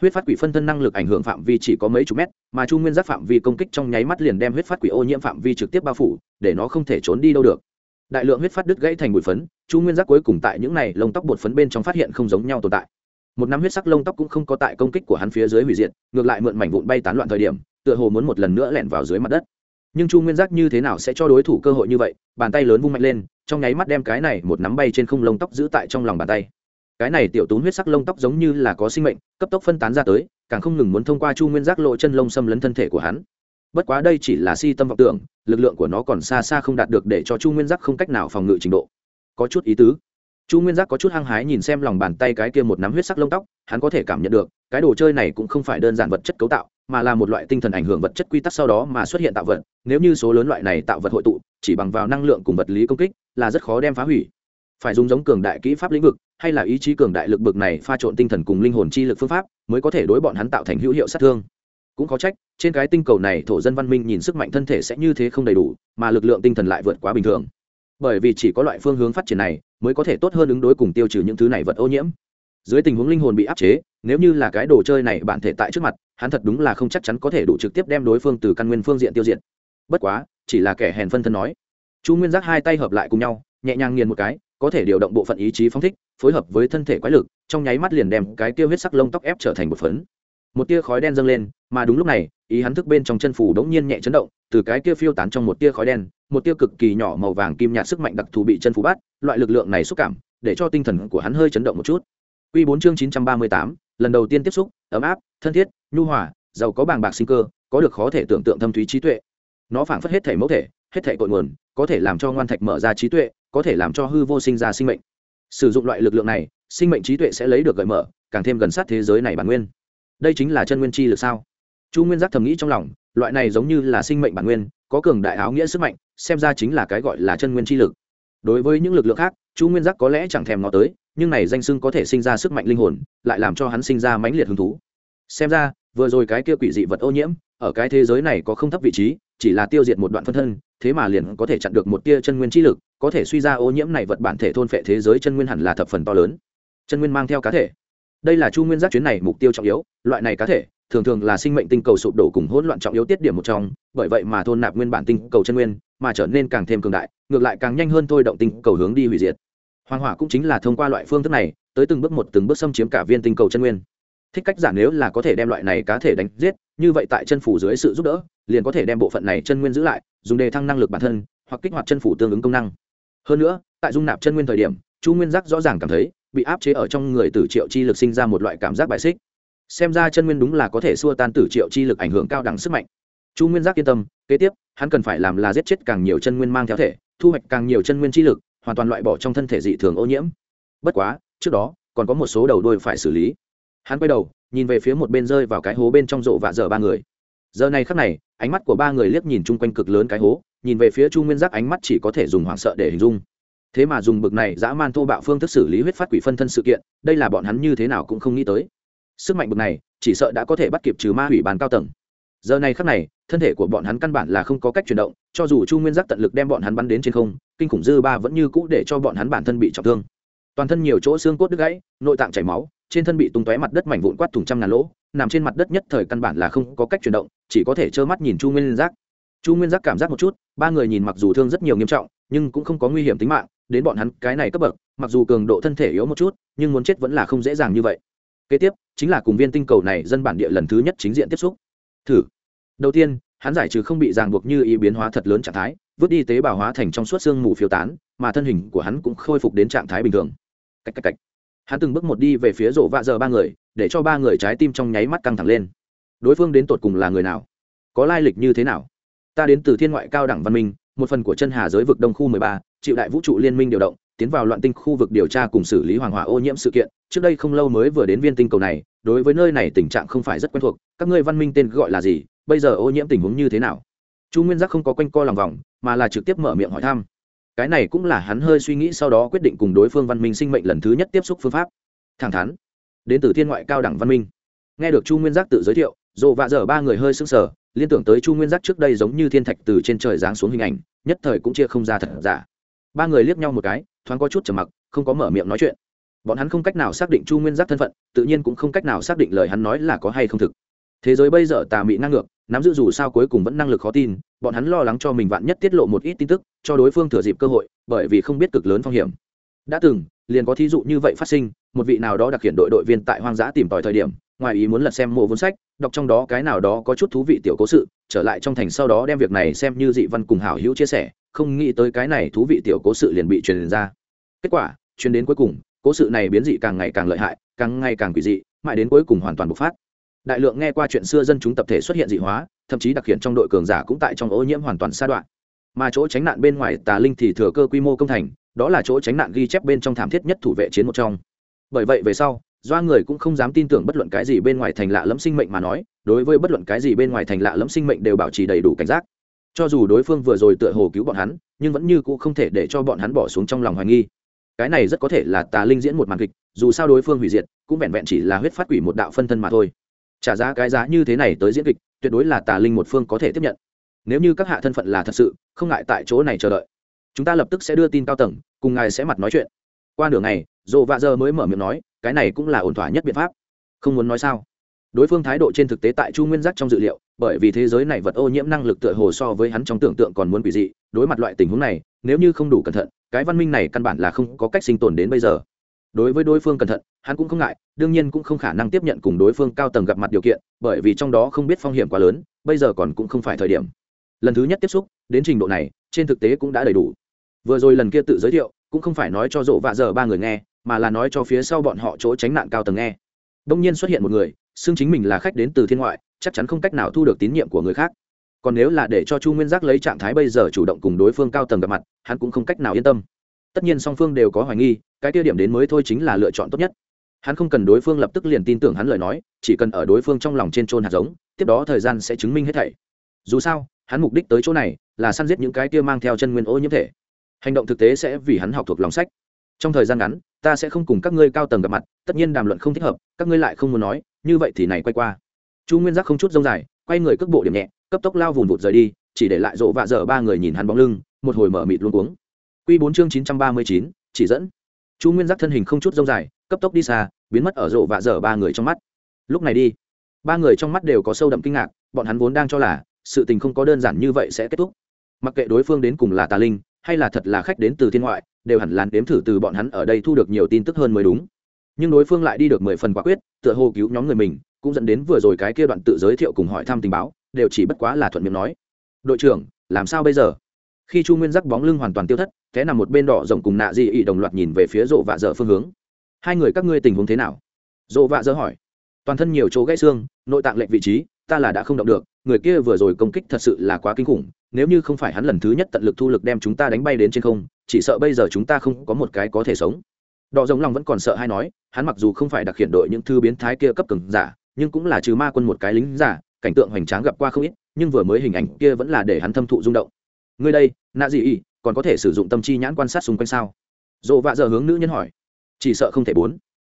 Huyết phát quỷ phân thân năng lực ảnh hưởng phạm vi chỉ có mấy chục mét, mà chu nguyên giác phạm vi công kích trong nháy mắt liền đem huyết phát quỷ ô nhiễm phạm vi trực tiếp bao phủ, để nó không thể trốn đi đâu được. Đại lượng huyết phát đứt gãy thành bụi phấn, chu nguyên giác cuối cùng tại những này lông tóc bột phấn bên trong phát hiện không giống nhau tồn tại. Một nắm huyết sắc lông tóc cũng không có tại công kích của hắn phía dưới hủy diệt, ngược lại mượn mảnh vụn bay tán loạn thời điểm, tựa hồ muốn một lần nữa lẻn vào dưới mặt đất nhưng chu nguyên giác như thế nào sẽ cho đối thủ cơ hội như vậy bàn tay lớn vung mạnh lên trong nháy mắt đem cái này một nắm bay trên không lông tóc giữ tại trong lòng bàn tay cái này tiểu tún huyết sắc lông tóc giống như là có sinh mệnh cấp tốc phân tán ra tới càng không ngừng muốn thông qua chu nguyên giác lộ chân lông xâm lấn thân thể của hắn bất quá đây chỉ là si tâm vọng tưởng lực lượng của nó còn xa xa không đạt được để cho chu nguyên giác không cách nào phòng ngự trình độ có chút ý tứ chu nguyên giác có chút hăng hái nhìn xem lòng bàn tay cái kia một nắm huyết sắc lông tóc hắn có thể cảm nhận được cái đồ chơi này cũng không phải đơn giản vật chất cấu tạo mà là một loại tinh thần ảnh hưởng vật chất quy tắc sau đó mà xuất hiện tạo vật. Nếu như số lớn loại này tạo vật hội tụ chỉ bằng vào năng lượng cùng vật lý công kích, là rất khó đem phá hủy. Phải dùng giống cường đại kỹ pháp lĩnh vực, hay là ý chí cường đại lực bực này pha trộn tinh thần cùng linh hồn chi lực phương pháp, mới có thể đối bọn hắn tạo thành hữu hiệu sát thương. Cũng có trách, trên cái tinh cầu này thổ dân văn minh nhìn sức mạnh thân thể sẽ như thế không đầy đủ, mà lực lượng tinh thần lại vượt quá bình thường. Bởi vì chỉ có loại phương hướng phát triển này, mới có thể tốt hơn ứng đối cùng tiêu trừ những thứ này vật ô nhiễm dưới tình huống linh hồn bị áp chế, nếu như là cái đồ chơi này bản thể tại trước mặt, hắn thật đúng là không chắc chắn có thể đủ trực tiếp đem đối phương từ căn nguyên phương diện tiêu diệt. Bất quá, chỉ là kẻ hèn phân thân nói. Chu nguyên giác hai tay hợp lại cùng nhau, nhẹ nhàng nghiền một cái, có thể điều động bộ phận ý chí phóng thích, phối hợp với thân thể quái lực, trong nháy mắt liền đem cái tiêu huyết sắc lông tóc ép trở thành một phấn. Một tia khói đen dâng lên, mà đúng lúc này, ý hắn thức bên trong chân phủ đống nhiên nhẹ chấn động, từ cái kia phiêu tán trong một tia khói đen, một tia cực kỳ nhỏ màu vàng kim nhạt sức mạnh đặc thù bị chân phủ bắt, loại lực lượng này xúc cảm, để cho tinh thần của hắn hơi chấn động một chút. Quy 4 chương 938, lần đầu tiên tiếp xúc, ấm áp, thân thiết, nhu hòa, giàu có bàng bạc sinh cơ, có được khó thể tưởng tượng thâm thúy trí tuệ. Nó phảng phất hết thể mẫu thể, hết thể cội nguồn, có thể làm cho ngoan thạch mở ra trí tuệ, có thể làm cho hư vô sinh ra sinh mệnh. Sử dụng loại lực lượng này, sinh mệnh trí tuệ sẽ lấy được gợi mở, càng thêm gần sát thế giới này bản nguyên. Đây chính là chân nguyên chi lực sao? Chu Nguyên giác thầm nghĩ trong lòng, loại này giống như là sinh mệnh bản nguyên, có cường đại áo nghĩa sức mạnh, xem ra chính là cái gọi là chân nguyên chi lực. Đối với những lực lượng khác, Chu Nguyên giác có lẽ chẳng thèm ngó tới, nhưng này danh sưng có thể sinh ra sức mạnh linh hồn lại làm cho hắn sinh ra mãnh liệt hứng thú. Xem ra vừa rồi cái kia quỷ dị vật ô nhiễm ở cái thế giới này có không thấp vị trí chỉ là tiêu diệt một đoạn phân thân thế mà liền có thể chặn được một tia chân nguyên chi lực có thể suy ra ô nhiễm này vật bản thể thôn phệ thế giới chân nguyên hẳn là thập phần to lớn. Chân nguyên mang theo cá thể. Đây là chu nguyên giác chuyến này mục tiêu trọng yếu loại này cá thể thường thường là sinh mệnh tinh cầu sụp đổ cùng hỗn loạn trọng yếu tiết điểm một trong bởi vậy mà thôn nạp nguyên bản tinh cầu chân nguyên mà trở nên càng thêm cường đại, ngược lại càng nhanh hơn thôi động tinh cầu hướng đi hủy diệt. Hoàng hỏa cũng chính là thông qua loại phương thức này, tới từng bước một từng bước xâm chiếm cả viên tinh cầu chân nguyên. Thích cách giả nếu là có thể đem loại này cá thể đánh giết, như vậy tại chân phủ dưới sự giúp đỡ, liền có thể đem bộ phận này chân nguyên giữ lại, dùng đề thăng năng lực bản thân, hoặc kích hoạt chân phủ tương ứng công năng. Hơn nữa, tại dung nạp chân nguyên thời điểm, chu nguyên giác rõ ràng cảm thấy, bị áp chế ở trong người tử triệu chi lực sinh ra một loại cảm giác bài xích. Xem ra chân nguyên đúng là có thể xua tan tử triệu chi lực ảnh hưởng cao đẳng sức mạnh chu nguyên giác yên tâm, kế tiếp, hắn cần phải làm là giết chết càng nhiều chân nguyên mang theo thể, thu hoạch càng nhiều chân nguyên chi lực, hoàn toàn loại bỏ trong thân thể dị thường ô nhiễm. Bất quá, trước đó, còn có một số đầu đuôi phải xử lý. Hắn quay đầu, nhìn về phía một bên rơi vào cái hố bên trong rộ vạ dở ba người. Giờ này khắc này, ánh mắt của ba người liếc nhìn chung quanh cực lớn cái hố, nhìn về phía chu nguyên giác ánh mắt chỉ có thể dùng hoảng sợ để hình dung. Thế mà dùng bực này dã man thô bạo phương thức xử lý huyết phát quỷ phân thân sự kiện, đây là bọn hắn như thế nào cũng không nghĩ tới. Sức mạnh bực này, chỉ sợ đã có thể bắt kịp trừ ma hủy bàn cao tầng. Giờ này khắc này thân thể của bọn hắn căn bản là không có cách chuyển động, cho dù chu nguyên giác tận lực đem bọn hắn bắn đến trên không, kinh khủng dư ba vẫn như cũ để cho bọn hắn bản thân bị trọng thương. Toàn thân nhiều chỗ xương cốt đứt gãy, nội tạng chảy máu, trên thân bị tung tóe mặt đất mảnh vụn quát thùng trăm ngàn lỗ, nằm trên mặt đất nhất thời căn bản là không có cách chuyển động, chỉ có thể trơ mắt nhìn chu nguyên giác. Chu nguyên giác cảm giác một chút, ba người nhìn mặc dù thương rất nhiều nghiêm trọng, nhưng cũng không có nguy hiểm tính mạng, đến bọn hắn cái này cấp bậc, mặc dù cường độ thân thể yếu một chút, nhưng muốn chết vẫn là không dễ dàng như vậy. Kế tiếp, chính là cùng viên tinh cầu này dân bản địa lần thứ nhất chính diện tiếp xúc. Thử đầu tiên, hắn giải trừ không bị ràng buộc như ý biến hóa thật lớn trạng thái, vứt đi tế bào hóa thành trong suốt xương mù phiêu tán, mà thân hình của hắn cũng khôi phục đến trạng thái bình thường. Cách cách cách. Hắn từng bước một đi về phía rổ vạ giờ ba người, để cho ba người trái tim trong nháy mắt căng thẳng lên. Đối phương đến tột cùng là người nào? Có lai lịch như thế nào? Ta đến từ thiên ngoại cao đẳng văn minh, một phần của chân hà giới vực đông khu mười ba, chịu đại vũ trụ liên minh điều động, tiến vào loạn tinh khu vực điều tra cùng xử lý hoàng hỏa ô nhiễm sự kiện. Trước đây không lâu mới vừa đến viên tinh cầu này, đối với nơi này tình trạng không phải rất quen thuộc, các ngươi văn minh tên gọi là gì? Bây giờ ô nhiễm tình huống như thế nào? Chu nguyên giác không có quanh co lòng vòng, mà là trực tiếp mở miệng hỏi thăm. Cái này cũng là hắn hơi suy nghĩ sau đó quyết định cùng đối phương văn minh sinh mệnh lần thứ nhất tiếp xúc phương pháp. Thẳng thắn. Đến từ thiên ngoại cao đẳng văn minh. Nghe được chu nguyên giác tự giới thiệu dồ vạ dở ba người hơi sững sờ, liên tưởng tới chu nguyên giác trước đây giống như thiên thạch từ trên trời giáng xuống hình ảnh, nhất thời cũng chia không ra thật giả. Ba người liếc nhau một cái, thoáng có chút trầm mặc, không có mở miệng nói chuyện. Bọn hắn không cách nào xác định chu nguyên giác thân phận, tự nhiên cũng không cách nào xác định lời hắn nói là có hay không thực thế giới bây giờ tà mị năng ngược, nắm giữ dù sao cuối cùng vẫn năng lực khó tin, bọn hắn lo lắng cho mình vạn nhất tiết lộ một ít tin tức, cho đối phương thừa dịp cơ hội, bởi vì không biết cực lớn phong hiểm. Đã từng, liền có thí dụ như vậy phát sinh, một vị nào đó đặc hiện đội đội viên tại hoang dã tìm tòi thời điểm, ngoài ý muốn lật xem mộ vốn sách, đọc trong đó cái nào đó có chút thú vị tiểu cố sự, trở lại trong thành sau đó đem việc này xem như dị văn cùng hảo hữu chia sẻ, không nghĩ tới cái này thú vị tiểu cố sự liền bị truyền ra. Kết quả, truyền đến cuối cùng, cố sự này biến dị càng ngày càng lợi hại, càng ngày càng quỷ dị, mãi đến cuối cùng hoàn toàn bộc phát đại lượng nghe qua chuyện xưa dân chúng tập thể xuất hiện dị hóa, thậm chí đặc hiện trong đội cường giả cũng tại trong ô nhiễm hoàn toàn sa đoạn. Mà chỗ tránh nạn bên ngoài tà linh thì thừa cơ quy mô công thành, đó là chỗ tránh nạn ghi chép bên trong thảm thiết nhất thủ vệ chiến một trong. Bởi vậy về sau, doa người cũng không dám tin tưởng bất luận cái gì bên ngoài thành lạ lẫm sinh mệnh mà nói, đối với bất luận cái gì bên ngoài thành lạ lẫm sinh mệnh đều bảo trì đầy đủ cảnh giác. Cho dù đối phương vừa rồi tựa hồ cứu bọn hắn, nhưng vẫn như cũng không thể để cho bọn hắn bỏ xuống trong lòng hoài nghi. Cái này rất có thể là tà linh diễn một màn kịch, dù sao đối phương hủy diệt, cũng vẹn vẹn chỉ là huyết phát quỷ một đạo phân thân mà thôi trả giá cái giá như thế này tới diễn kịch, tuyệt đối là tà linh một phương có thể tiếp nhận. Nếu như các hạ thân phận là thật sự, không ngại tại chỗ này chờ đợi. Chúng ta lập tức sẽ đưa tin cao tầng, cùng ngài sẽ mặt nói chuyện. Qua nửa ngày dồ vạ giờ mới mở miệng nói, cái này cũng là ổn thỏa nhất biện pháp. Không muốn nói sao? Đối phương thái độ trên thực tế tại chu nguyên giác trong dự liệu, bởi vì thế giới này vật ô nhiễm năng lực tựa hồ so với hắn trong tưởng tượng còn muốn quỷ dị, đối mặt loại tình huống này, nếu như không đủ cẩn thận, cái văn minh này căn bản là không có cách sinh tồn đến bây giờ. Đối với đối phương cẩn thận hắn cũng không ngại, đương nhiên cũng không khả năng tiếp nhận cùng đối phương cao tầng gặp mặt điều kiện, bởi vì trong đó không biết phong hiểm quá lớn, bây giờ còn cũng không phải thời điểm. Lần thứ nhất tiếp xúc, đến trình độ này, trên thực tế cũng đã đầy đủ. Vừa rồi lần kia tự giới thiệu, cũng không phải nói cho rộ vạ giờ ba người nghe, mà là nói cho phía sau bọn họ chỗ tránh nạn cao tầng nghe. Đông nhiên xuất hiện một người, xưng chính mình là khách đến từ thiên ngoại, chắc chắn không cách nào thu được tín nhiệm của người khác. Còn nếu là để cho chu nguyên giác lấy trạng thái bây giờ chủ động cùng đối phương cao tầng gặp mặt, hắn cũng không cách nào yên tâm. Tất nhiên song phương đều có hoài nghi, cái tiêu điểm đến mới thôi chính là lựa chọn tốt nhất hắn không cần đối phương lập tức liền tin tưởng hắn lời nói, chỉ cần ở đối phương trong lòng trên trôn hạt giống, tiếp đó thời gian sẽ chứng minh hết thảy. Dù sao, hắn mục đích tới chỗ này là săn giết những cái kia mang theo chân nguyên ô nhiễm thể. Hành động thực tế sẽ vì hắn học thuộc lòng sách. Trong thời gian ngắn, ta sẽ không cùng các ngươi cao tầng gặp mặt, tất nhiên đàm luận không thích hợp, các ngươi lại không muốn nói, như vậy thì này quay qua. Chu nguyên giác không chút rông dài, quay người cước bộ điểm nhẹ, cấp tốc lao vùn vụt rời đi, chỉ để lại rộ vạ dở ba người nhìn hắn bóng lưng, một hồi mở mịt luôn cuống. Q bốn chương chín trăm ba mươi chín, chỉ dẫn. Chu nguyên giác thân hình không chút rông dài cấp tốc đi xa, biến mất ở rộ vạ dở ba người trong mắt. Lúc này đi. Ba người trong mắt đều có sâu đậm kinh ngạc, bọn hắn vốn đang cho là sự tình không có đơn giản như vậy sẽ kết thúc. Mặc kệ đối phương đến cùng là tà linh, hay là thật là khách đến từ thiên ngoại, đều hẳn làn đếm thử từ bọn hắn ở đây thu được nhiều tin tức hơn mới đúng. Nhưng đối phương lại đi được mười phần quả quyết, tựa hồ cứu nhóm người mình, cũng dẫn đến vừa rồi cái kia đoạn tự giới thiệu cùng hỏi thăm tình báo, đều chỉ bất quá là thuận miệng nói. Đội trưởng, làm sao bây giờ? Khi chu nguyên giác bóng lưng hoàn toàn tiêu thất thế nằm một bên đỏ rộng cùng nạ di ị đồng loạt nhìn về phía rộ vạ dở phương hướng hai người các ngươi tình huống thế nào? Dỗ vạ dở hỏi. Toàn thân nhiều chỗ gãy xương, nội tạng lệnh vị trí, ta là đã không động được, người kia vừa rồi công kích thật sự là quá kinh khủng, nếu như không phải hắn lần thứ nhất tận lực thu lực đem chúng ta đánh bay đến trên không, chỉ sợ bây giờ chúng ta không có một cái có thể sống. Đỏ giống lòng vẫn còn sợ hay nói, hắn mặc dù không phải đặc hiện đội những thư biến thái kia cấp cường giả, nhưng cũng là trừ ma quân một cái lính giả, cảnh tượng hoành tráng gặp qua không ít, nhưng vừa mới hình ảnh kia vẫn là để hắn thâm thụ rung động. Ngươi đây, nạ gì y, còn có thể sử dụng tâm chi nhãn quan sát xung quanh sao? Dồ vạ giờ hướng nữ nhân hỏi chỉ sợ không thể bốn.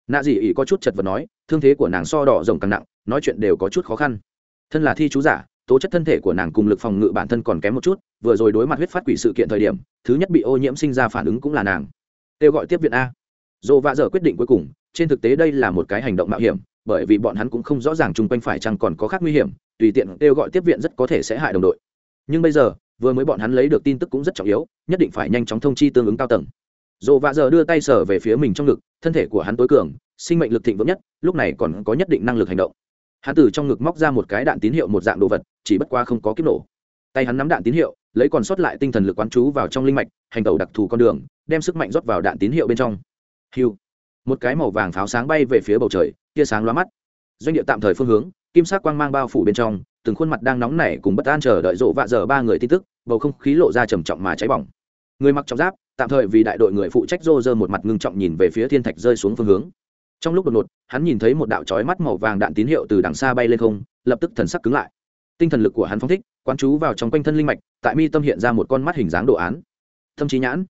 Nạ dị ỉ có chút chật vật nói, thương thế của nàng so đỏ rồng càng nặng, nói chuyện đều có chút khó khăn. Thân là thi chú giả, tố chất thân thể của nàng cùng lực phòng ngự bản thân còn kém một chút, vừa rồi đối mặt huyết phát quỷ sự kiện thời điểm, thứ nhất bị ô nhiễm sinh ra phản ứng cũng là nàng. Kêu gọi tiếp viện a. Dồ vạ dở quyết định cuối cùng, trên thực tế đây là một cái hành động mạo hiểm, bởi vì bọn hắn cũng không rõ ràng chung quanh phải chăng còn có khác nguy hiểm, tùy tiện kêu gọi tiếp viện rất có thể sẽ hại đồng đội. Nhưng bây giờ, vừa mới bọn hắn lấy được tin tức cũng rất trọng yếu, nhất định phải nhanh chóng thông chi tương ứng cao tầng dồ vạ giờ đưa tay sở về phía mình trong ngực, thân thể của hắn tối cường, sinh mệnh lực thịnh vượng nhất, lúc này còn có nhất định năng lực hành động. Hắn từ trong ngực móc ra một cái đạn tín hiệu một dạng đồ vật, chỉ bất qua không có kiếp nổ. Tay hắn nắm đạn tín hiệu, lấy còn sót lại tinh thần lực quán chú vào trong linh mạch, hành tàu đặc thù con đường, đem sức mạnh rót vào đạn tín hiệu bên trong. Hiu. Một cái màu vàng pháo sáng bay về phía bầu trời, tia sáng lóa mắt. Doanh địa tạm thời phương hướng, kim sắc quang mang bao phủ bên trong, từng khuôn mặt đang nóng nảy cùng bất an chờ đợi rộ vạ giờ ba người tin tức, bầu không khí lộ ra trầm trọng mà cháy bỏng. Người mặc trọng giáp tạm thời vì đại đội người phụ trách rô rơ một mặt ngưng trọng nhìn về phía thiên thạch rơi xuống phương hướng. Trong lúc đột ngột, hắn nhìn thấy một đạo trói mắt màu vàng đạn tín hiệu từ đằng xa bay lên không, lập tức thần sắc cứng lại. Tinh thần lực của hắn phóng thích, quán chú vào trong quanh thân linh mạch, tại mi tâm hiện ra một con mắt hình dáng đồ án. Tâm trí nhãn.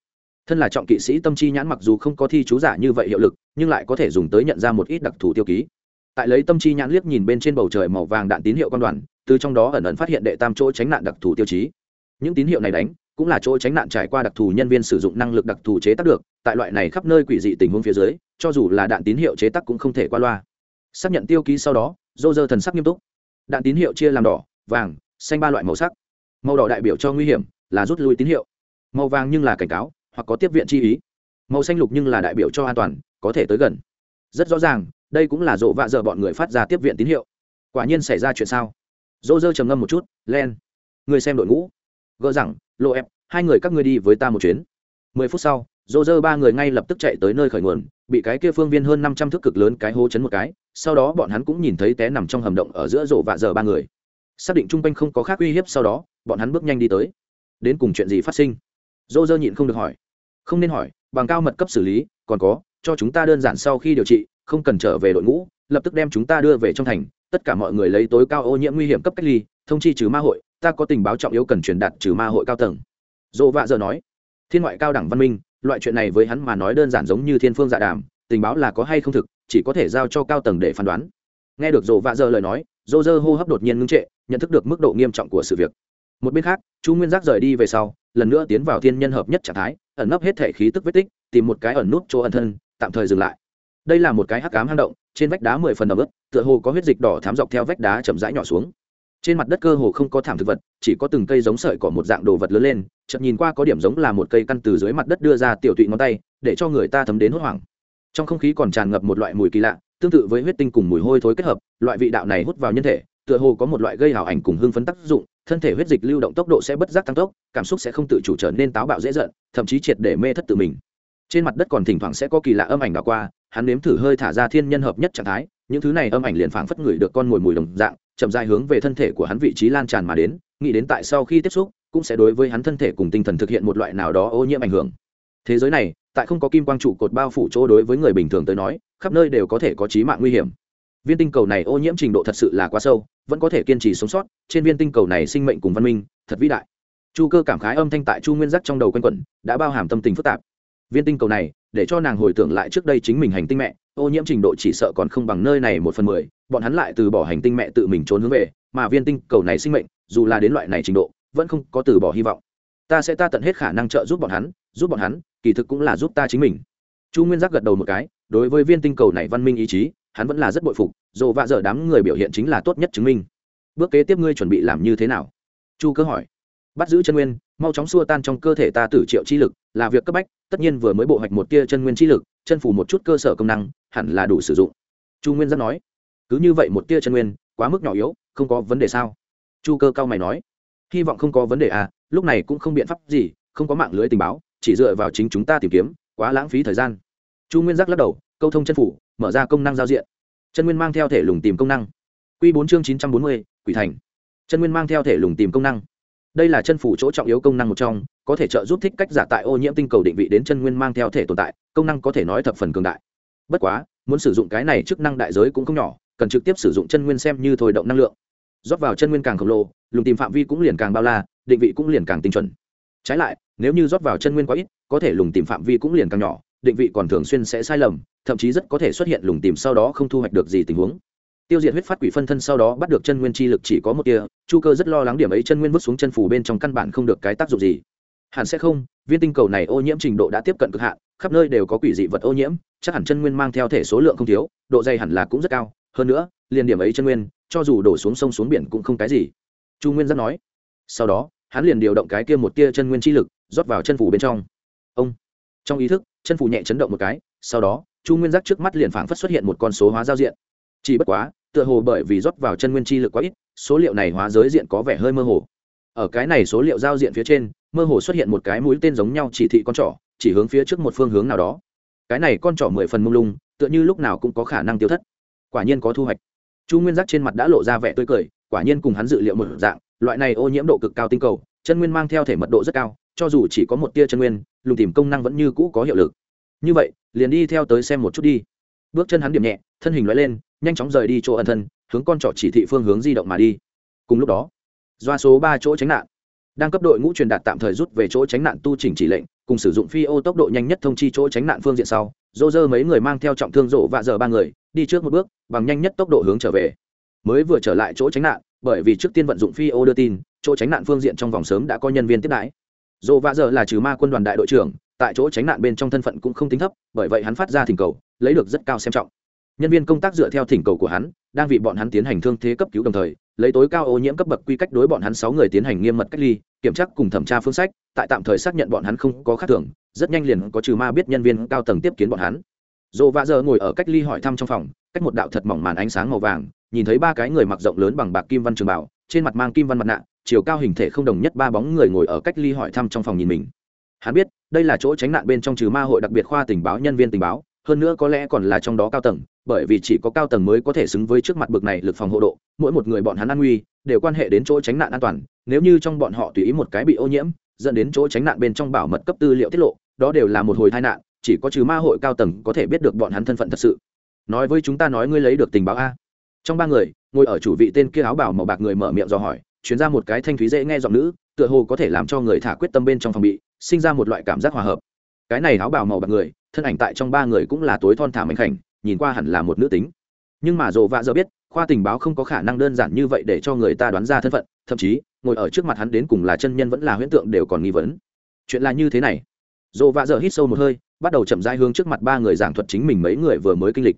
Thân là trọng kỵ sĩ, tâm trí nhãn mặc dù không có thi chú giả như vậy hiệu lực, nhưng lại có thể dùng tới nhận ra một ít đặc thù tiêu ký. Tại lấy tâm trí nhãn liếc nhìn bên trên bầu trời màu vàng đạn tín hiệu quan đoàn, từ trong đó ẩn ẩn phát hiện đệ tam chỗ tránh nạn đặc thù tiêu chí. Những tín hiệu này đánh cũng là chỗ tránh nạn trải qua đặc thù nhân viên sử dụng năng lực đặc thù chế tác được, tại loại này khắp nơi quỷ dị tình huống phía dưới, cho dù là đạn tín hiệu chế tác cũng không thể qua loa. Xác nhận tiêu ký sau đó dô dơ thần sắc nghiêm túc. Đạn tín hiệu chia làm đỏ, vàng, xanh ba loại màu sắc. Màu đỏ đại biểu cho nguy hiểm, là rút lui tín hiệu. Màu vàng nhưng là cảnh cáo, hoặc có tiếp viện chi ý. Màu xanh lục nhưng là đại biểu cho an toàn, có thể tới gần. Rất rõ ràng, đây cũng là rộ vạ dở bọn người phát ra tiếp viện tín hiệu. Quả nhiên xảy ra chuyện sao? Dô dơ trầm ngâm một chút, len, người xem đội ngũ. Gỡ rằng lộ ép, hai người các ngươi đi với ta một chuyến. Mười phút sau, dô dơ ba người ngay lập tức chạy tới nơi khởi nguồn, bị cái kia phương viên hơn năm trăm thước cực lớn cái hố chấn một cái, sau đó bọn hắn cũng nhìn thấy té nằm trong hầm động ở giữa rổ vạ giờ ba người. Xác định chung quanh không có khác uy hiếp sau đó, bọn hắn bước nhanh đi tới. Đến cùng chuyện gì phát sinh? Dô dơ nhịn không được hỏi. Không nên hỏi, bằng cao mật cấp xử lý, còn có, cho chúng ta đơn giản sau khi điều trị, không cần trở về đội ngũ, lập tức đem chúng ta đưa về trong thành, tất cả mọi người lấy tối cao ô nhiễm nguy hiểm cấp cách ly, thông chi trừ ma hội ta có tình báo trọng yếu cần truyền đạt trừ ma hội cao tầng. Dỗ vạ giờ nói, thiên ngoại cao đẳng văn minh, loại chuyện này với hắn mà nói đơn giản giống như thiên phương dạ đàm, tình báo là có hay không thực, chỉ có thể giao cho cao tầng để phán đoán. Nghe được dỗ vạ giờ lời nói dô dơ hô hấp đột nhiên ngưng trệ, nhận thức được mức độ nghiêm trọng của sự việc. Một bên khác, chu nguyên giác rời đi về sau, lần nữa tiến vào thiên nhân hợp nhất trạng thái, ẩn nấp hết thể khí tức vết tích, tìm một cái ẩn nút chỗ ẩn thân, tạm thời dừng lại. Đây là một cái hắc cám hang động, trên vách đá mười phần đầm ướt, tựa hồ có huyết dịch đỏ thám dọc theo vách đá chậm rãi nhỏ xuống trên mặt đất cơ hồ không có thảm thực vật chỉ có từng cây giống sợi cỏ một dạng đồ vật lớn lên chậm nhìn qua có điểm giống là một cây căn từ dưới mặt đất đưa ra tiểu tụy ngón tay để cho người ta thấm đến hốt hoảng. Trong không khí còn tràn ngập một loại mùi kỳ lạ tương tự với huyết tinh cùng mùi hôi thối kết hợp loại vị đạo này hút vào nhân thể tựa hồ có một loại gây hào ảnh cùng hưng phấn tác dụng thân thể huyết dịch lưu động tốc độ sẽ bất giác tăng tốc cảm xúc sẽ không tự chủ trở nên táo bạo dễ dợn, thậm chí triệt để mê thất tự mình. Trên mặt đất còn thỉnh thoảng sẽ có kỳ lạ âm ảnh đ qua hắn nếm thử hơi thả ra thiên nhân hợp nhất trạng thái những thứ này âm ảnh liền phảng phất ngửi được con mồi mùi đồng dạng chậm dài hướng về thân thể của hắn vị trí lan tràn mà đến, nghĩ đến tại sau khi tiếp xúc, cũng sẽ đối với hắn thân thể cùng tinh thần thực hiện một loại nào đó ô nhiễm ảnh hưởng. Thế giới này, tại không có kim quang trụ cột bao phủ chỗ đối với người bình thường tới nói, khắp nơi đều có thể có trí mạng nguy hiểm. Viên tinh cầu này ô nhiễm trình độ thật sự là quá sâu, vẫn có thể kiên trì sống sót, trên viên tinh cầu này sinh mệnh cùng văn minh, thật vĩ đại. Chu cơ cảm khái âm thanh tại chu nguyên giác trong đầu quanh quẩn, đã bao hàm tâm tình phức tạp. Viên tinh cầu này, để cho nàng hồi tưởng lại trước đây chính mình hành tinh mẹ ô nhiễm trình độ chỉ sợ còn không bằng nơi này một phần mười, bọn hắn lại từ bỏ hành tinh mẹ tự mình trốn hướng về, mà viên tinh cầu này sinh mệnh, dù là đến loại này trình độ, vẫn không có từ bỏ hy vọng. Ta sẽ ta tận hết khả năng trợ giúp bọn hắn, giúp bọn hắn, kỳ thực cũng là giúp ta chính mình. Chu nguyên giác gật đầu một cái, đối với viên tinh cầu này văn minh ý chí, hắn vẫn là rất bội phục, dù vạ dở đám người biểu hiện chính là tốt nhất chứng minh. Bước kế tiếp ngươi chuẩn bị làm như thế nào? Chu cơ hỏi. Bắt giữ chân nguyên mau chóng xua tan trong cơ thể ta tử triệu chi lực, là việc cấp bách, tất nhiên vừa mới bộ hoạch một tia chân nguyên chi lực, chân phủ một chút cơ sở công năng, hẳn là đủ sử dụng. Chu nguyên giác nói, cứ như vậy một tia chân nguyên, quá mức nhỏ yếu, không có vấn đề sao? Chu cơ cao mày nói, hy vọng không có vấn đề à lúc này cũng không biện pháp gì, không có mạng lưới tình báo, chỉ dựa vào chính chúng ta tìm kiếm, quá lãng phí thời gian. Chu nguyên giác lắc đầu, câu thông chân phủ, mở ra công năng giao diện. Chân nguyên mang theo thể lùng tìm công năng. Q bốn chương chín trăm bốn mươi, quỷ thành. Chân nguyên mang theo thể lùng tìm công năng đây là chân phủ chỗ trọng yếu công năng một trong, có thể trợ giúp thích cách giả tại ô nhiễm tinh cầu định vị đến chân nguyên mang theo thể tồn tại, công năng có thể nói thập phần cường đại. Bất quá, muốn sử dụng cái này chức năng đại giới cũng không nhỏ, cần trực tiếp sử dụng chân nguyên xem như thôi động năng lượng. Rót vào chân nguyên càng khổng lồ, lùng tìm phạm vi cũng liền càng bao la, định vị cũng liền càng tinh chuẩn. Trái lại, nếu như rót vào chân nguyên quá ít, có thể lùng tìm phạm vi cũng liền càng nhỏ, định vị còn thường xuyên sẽ sai lầm, thậm chí rất có thể xuất hiện lùng tìm sau đó không thu hoạch được gì tình huống tiêu diệt huyết phát quỷ phân thân sau đó bắt được chân nguyên chi lực chỉ có một tia, chu cơ rất lo lắng điểm ấy chân nguyên vứt xuống chân phủ bên trong căn bản không được cái tác dụng gì. Hẳn sẽ không, viên tinh cầu này ô nhiễm trình độ đã tiếp cận cực hạn, khắp nơi đều có quỷ dị vật ô nhiễm, chắc hẳn chân nguyên mang theo thể số lượng không thiếu, độ dày hẳn là cũng rất cao. Hơn nữa, liền điểm ấy chân nguyên, cho dù đổ xuống sông xuống biển cũng không cái gì. Chu nguyên rất nói. Sau đó, hắn liền điều động cái kia một tia chân nguyên chi lực, rót vào chân phủ bên trong. Ông. Trong ý thức, chân phủ nhẹ chấn động một cái, sau đó, chu nguyên giác trước mắt liền phảng phất xuất hiện một con số hóa giao diện chỉ bất quá, tựa hồ bởi vì rót vào chân nguyên chi lực quá ít, số liệu này hóa giới diện có vẻ hơi mơ hồ. Ở cái này số liệu giao diện phía trên, mơ hồ xuất hiện một cái mũi tên giống nhau chỉ thị con trỏ, chỉ hướng phía trước một phương hướng nào đó. Cái này con trỏ mười phần mông lung, tựa như lúc nào cũng có khả năng tiêu thất. Quả nhiên có thu hoạch. Chu nguyên giác trên mặt đã lộ ra vẻ tươi cười, quả nhiên cùng hắn dự liệu một dạng, loại này ô nhiễm độ cực cao tinh cầu, chân nguyên mang theo thể mật độ rất cao, cho dù chỉ có một tia chân nguyên, lùng tìm công năng vẫn như cũ có hiệu lực. Như vậy, liền đi theo tới xem một chút đi. Bước chân hắn điểm nhẹ, thân hình loại lên nhanh chóng rời đi chỗ ẩn thân, hướng con trỏ chỉ thị phương hướng di động mà đi. Cùng lúc đó, doa số ba chỗ tránh nạn. Đang cấp đội ngũ truyền đạt tạm thời rút về chỗ tránh nạn tu chỉnh chỉ lệnh, cùng sử dụng phi ô tốc độ nhanh nhất thông chi chỗ tránh nạn phương diện sau dô dơ mấy người mang theo trọng thương rộ và giờ ba người, đi trước một bước, bằng nhanh nhất tốc độ hướng trở về. Mới vừa trở lại chỗ tránh nạn, bởi vì trước tiên vận dụng phi ô đưa tin, chỗ tránh nạn phương diện trong vòng sớm đã có nhân viên tiếp đãi. Dô vạ giờ là trừ ma quân đoàn đại đội trưởng, tại chỗ tránh nạn bên trong thân phận cũng không tính thấp, bởi vậy hắn phát ra thỉnh cầu, lấy được rất cao xem trọng nhân viên công tác dựa theo thỉnh cầu của hắn, đang vì bọn hắn tiến hành thương thế cấp cứu đồng thời, lấy tối cao ô nhiễm cấp bậc quy cách đối bọn hắn sáu người tiến hành nghiêm mật cách ly, kiểm tra cùng thẩm tra phương sách, tại tạm thời xác nhận bọn hắn không có khác thường, rất nhanh liền có trừ ma biết nhân viên cao tầng tiếp kiến bọn hắn. Dồ vạ giờ ngồi ở cách ly hỏi thăm trong phòng, cách một đạo thật mỏng màn ánh sáng màu vàng, nhìn thấy ba cái người mặc rộng lớn bằng bạc kim văn trường bảo, trên mặt mang kim văn mặt nạ, chiều cao hình thể không đồng nhất ba bóng người ngồi ở cách ly hỏi thăm trong phòng nhìn mình. Hắn biết, đây là chỗ tránh nạn bên trong trừ ma hội đặc biệt khoa tình báo, nhân viên tình báo hơn nữa có lẽ còn là trong đó cao tầng, bởi vì chỉ có cao tầng mới có thể xứng với trước mặt bực này lực phòng hộ độ, mỗi một người bọn hắn an nguy, đều quan hệ đến chỗ tránh nạn an toàn, nếu như trong bọn họ tùy ý một cái bị ô nhiễm, dẫn đến chỗ tránh nạn bên trong bảo mật cấp tư liệu tiết lộ, đó đều là một hồi tai nạn, chỉ có trừ ma hội cao tầng có thể biết được bọn hắn thân phận thật sự. Nói với chúng ta nói ngươi lấy được tình báo a. Trong ba người, ngồi ở chủ vị tên kia áo bảo màu bạc người mở miệng dò hỏi chuyển ra một cái thanh thúy dễ nghe giọng nữ, tựa hồ có thể làm cho người thả quyết tâm bên trong phòng bị, sinh ra một loại cảm giác hòa hợp. Cái này áo bảo màu bạc người thân ảnh tại trong ba người cũng là tối thon thả mảnh khảnh, nhìn qua hẳn là một nữ tính. Nhưng mà dồ vạ giờ biết, khoa tình báo không có khả năng đơn giản như vậy để cho người ta đoán ra thân phận, thậm chí, ngồi ở trước mặt hắn đến cùng là chân nhân vẫn là huyễn tượng đều còn nghi vấn. Chuyện là như thế này. Dồ vạ giờ hít sâu một hơi, bắt đầu chậm rãi hướng trước mặt ba người giảng thuật chính mình mấy người vừa mới kinh lịch.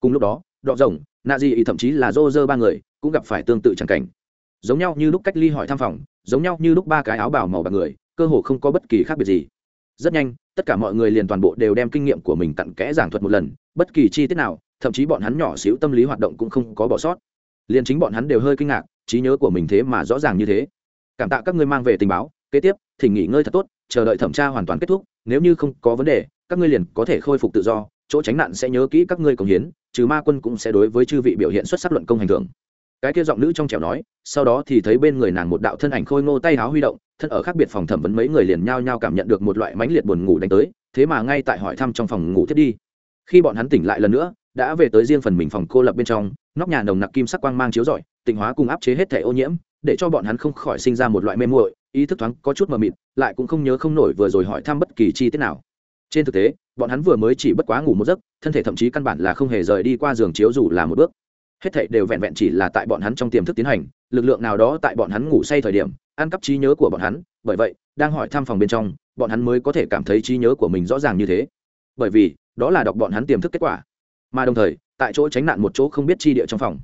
Cùng lúc đó, đọ rồng nạ gì thậm chí là dô dơ ba người cũng gặp phải tương tự chẳng cảnh. Giống nhau như lúc cách ly hỏi thăm phòng, giống nhau như lúc ba cái áo bào màu bạc người, cơ hồ không có bất kỳ khác biệt gì rất nhanh, tất cả mọi người liền toàn bộ đều đem kinh nghiệm của mình cặn kẽ giảng thuật một lần, bất kỳ chi tiết nào, thậm chí bọn hắn nhỏ xíu tâm lý hoạt động cũng không có bỏ sót. Liền chính bọn hắn đều hơi kinh ngạc, trí nhớ của mình thế mà rõ ràng như thế. Cảm tạ các ngươi mang về tình báo, kế tiếp, thỉnh nghỉ ngơi thật tốt, chờ đợi thẩm tra hoàn toàn kết thúc, nếu như không có vấn đề, các ngươi liền có thể khôi phục tự do, chỗ tránh nạn sẽ nhớ kỹ các ngươi công hiến, trừ ma quân cũng sẽ đối với chư vị biểu hiện xuất sắc luận công hành thưởng cái kia giọng nữ trong trẻo nói, sau đó thì thấy bên người nàng một đạo thân ảnh khôi ngô tay háo huy động, thân ở khác biệt phòng thẩm vấn mấy người liền nhao nhao cảm nhận được một loại mãnh liệt buồn ngủ đánh tới, thế mà ngay tại hỏi thăm trong phòng ngủ thiết đi. Khi bọn hắn tỉnh lại lần nữa, đã về tới riêng phần mình phòng cô lập bên trong, nóc nhà nồng nặc kim sắc quang mang chiếu rọi, tịnh hóa cùng áp chế hết thể ô nhiễm, để cho bọn hắn không khỏi sinh ra một loại mê muội, ý thức thoáng có chút mờ mịt, lại cũng không nhớ không nổi vừa rồi hỏi thăm bất kỳ chi tiết nào. Trên thực tế, bọn hắn vừa mới chỉ bất quá ngủ một giấc, thân thể thậm chí căn bản là không hề rời đi qua giường chiếu dù là một bước hết thảy đều vẹn vẹn chỉ là tại bọn hắn trong tiềm thức tiến hành, lực lượng nào đó tại bọn hắn ngủ say thời điểm, ăn cắp trí nhớ của bọn hắn, bởi vậy, đang hỏi thăm phòng bên trong, bọn hắn mới có thể cảm thấy trí nhớ của mình rõ ràng như thế. Bởi vì, đó là đọc bọn hắn tiềm thức kết quả. Mà đồng thời, tại chỗ tránh nạn một chỗ không biết chi địa trong phòng.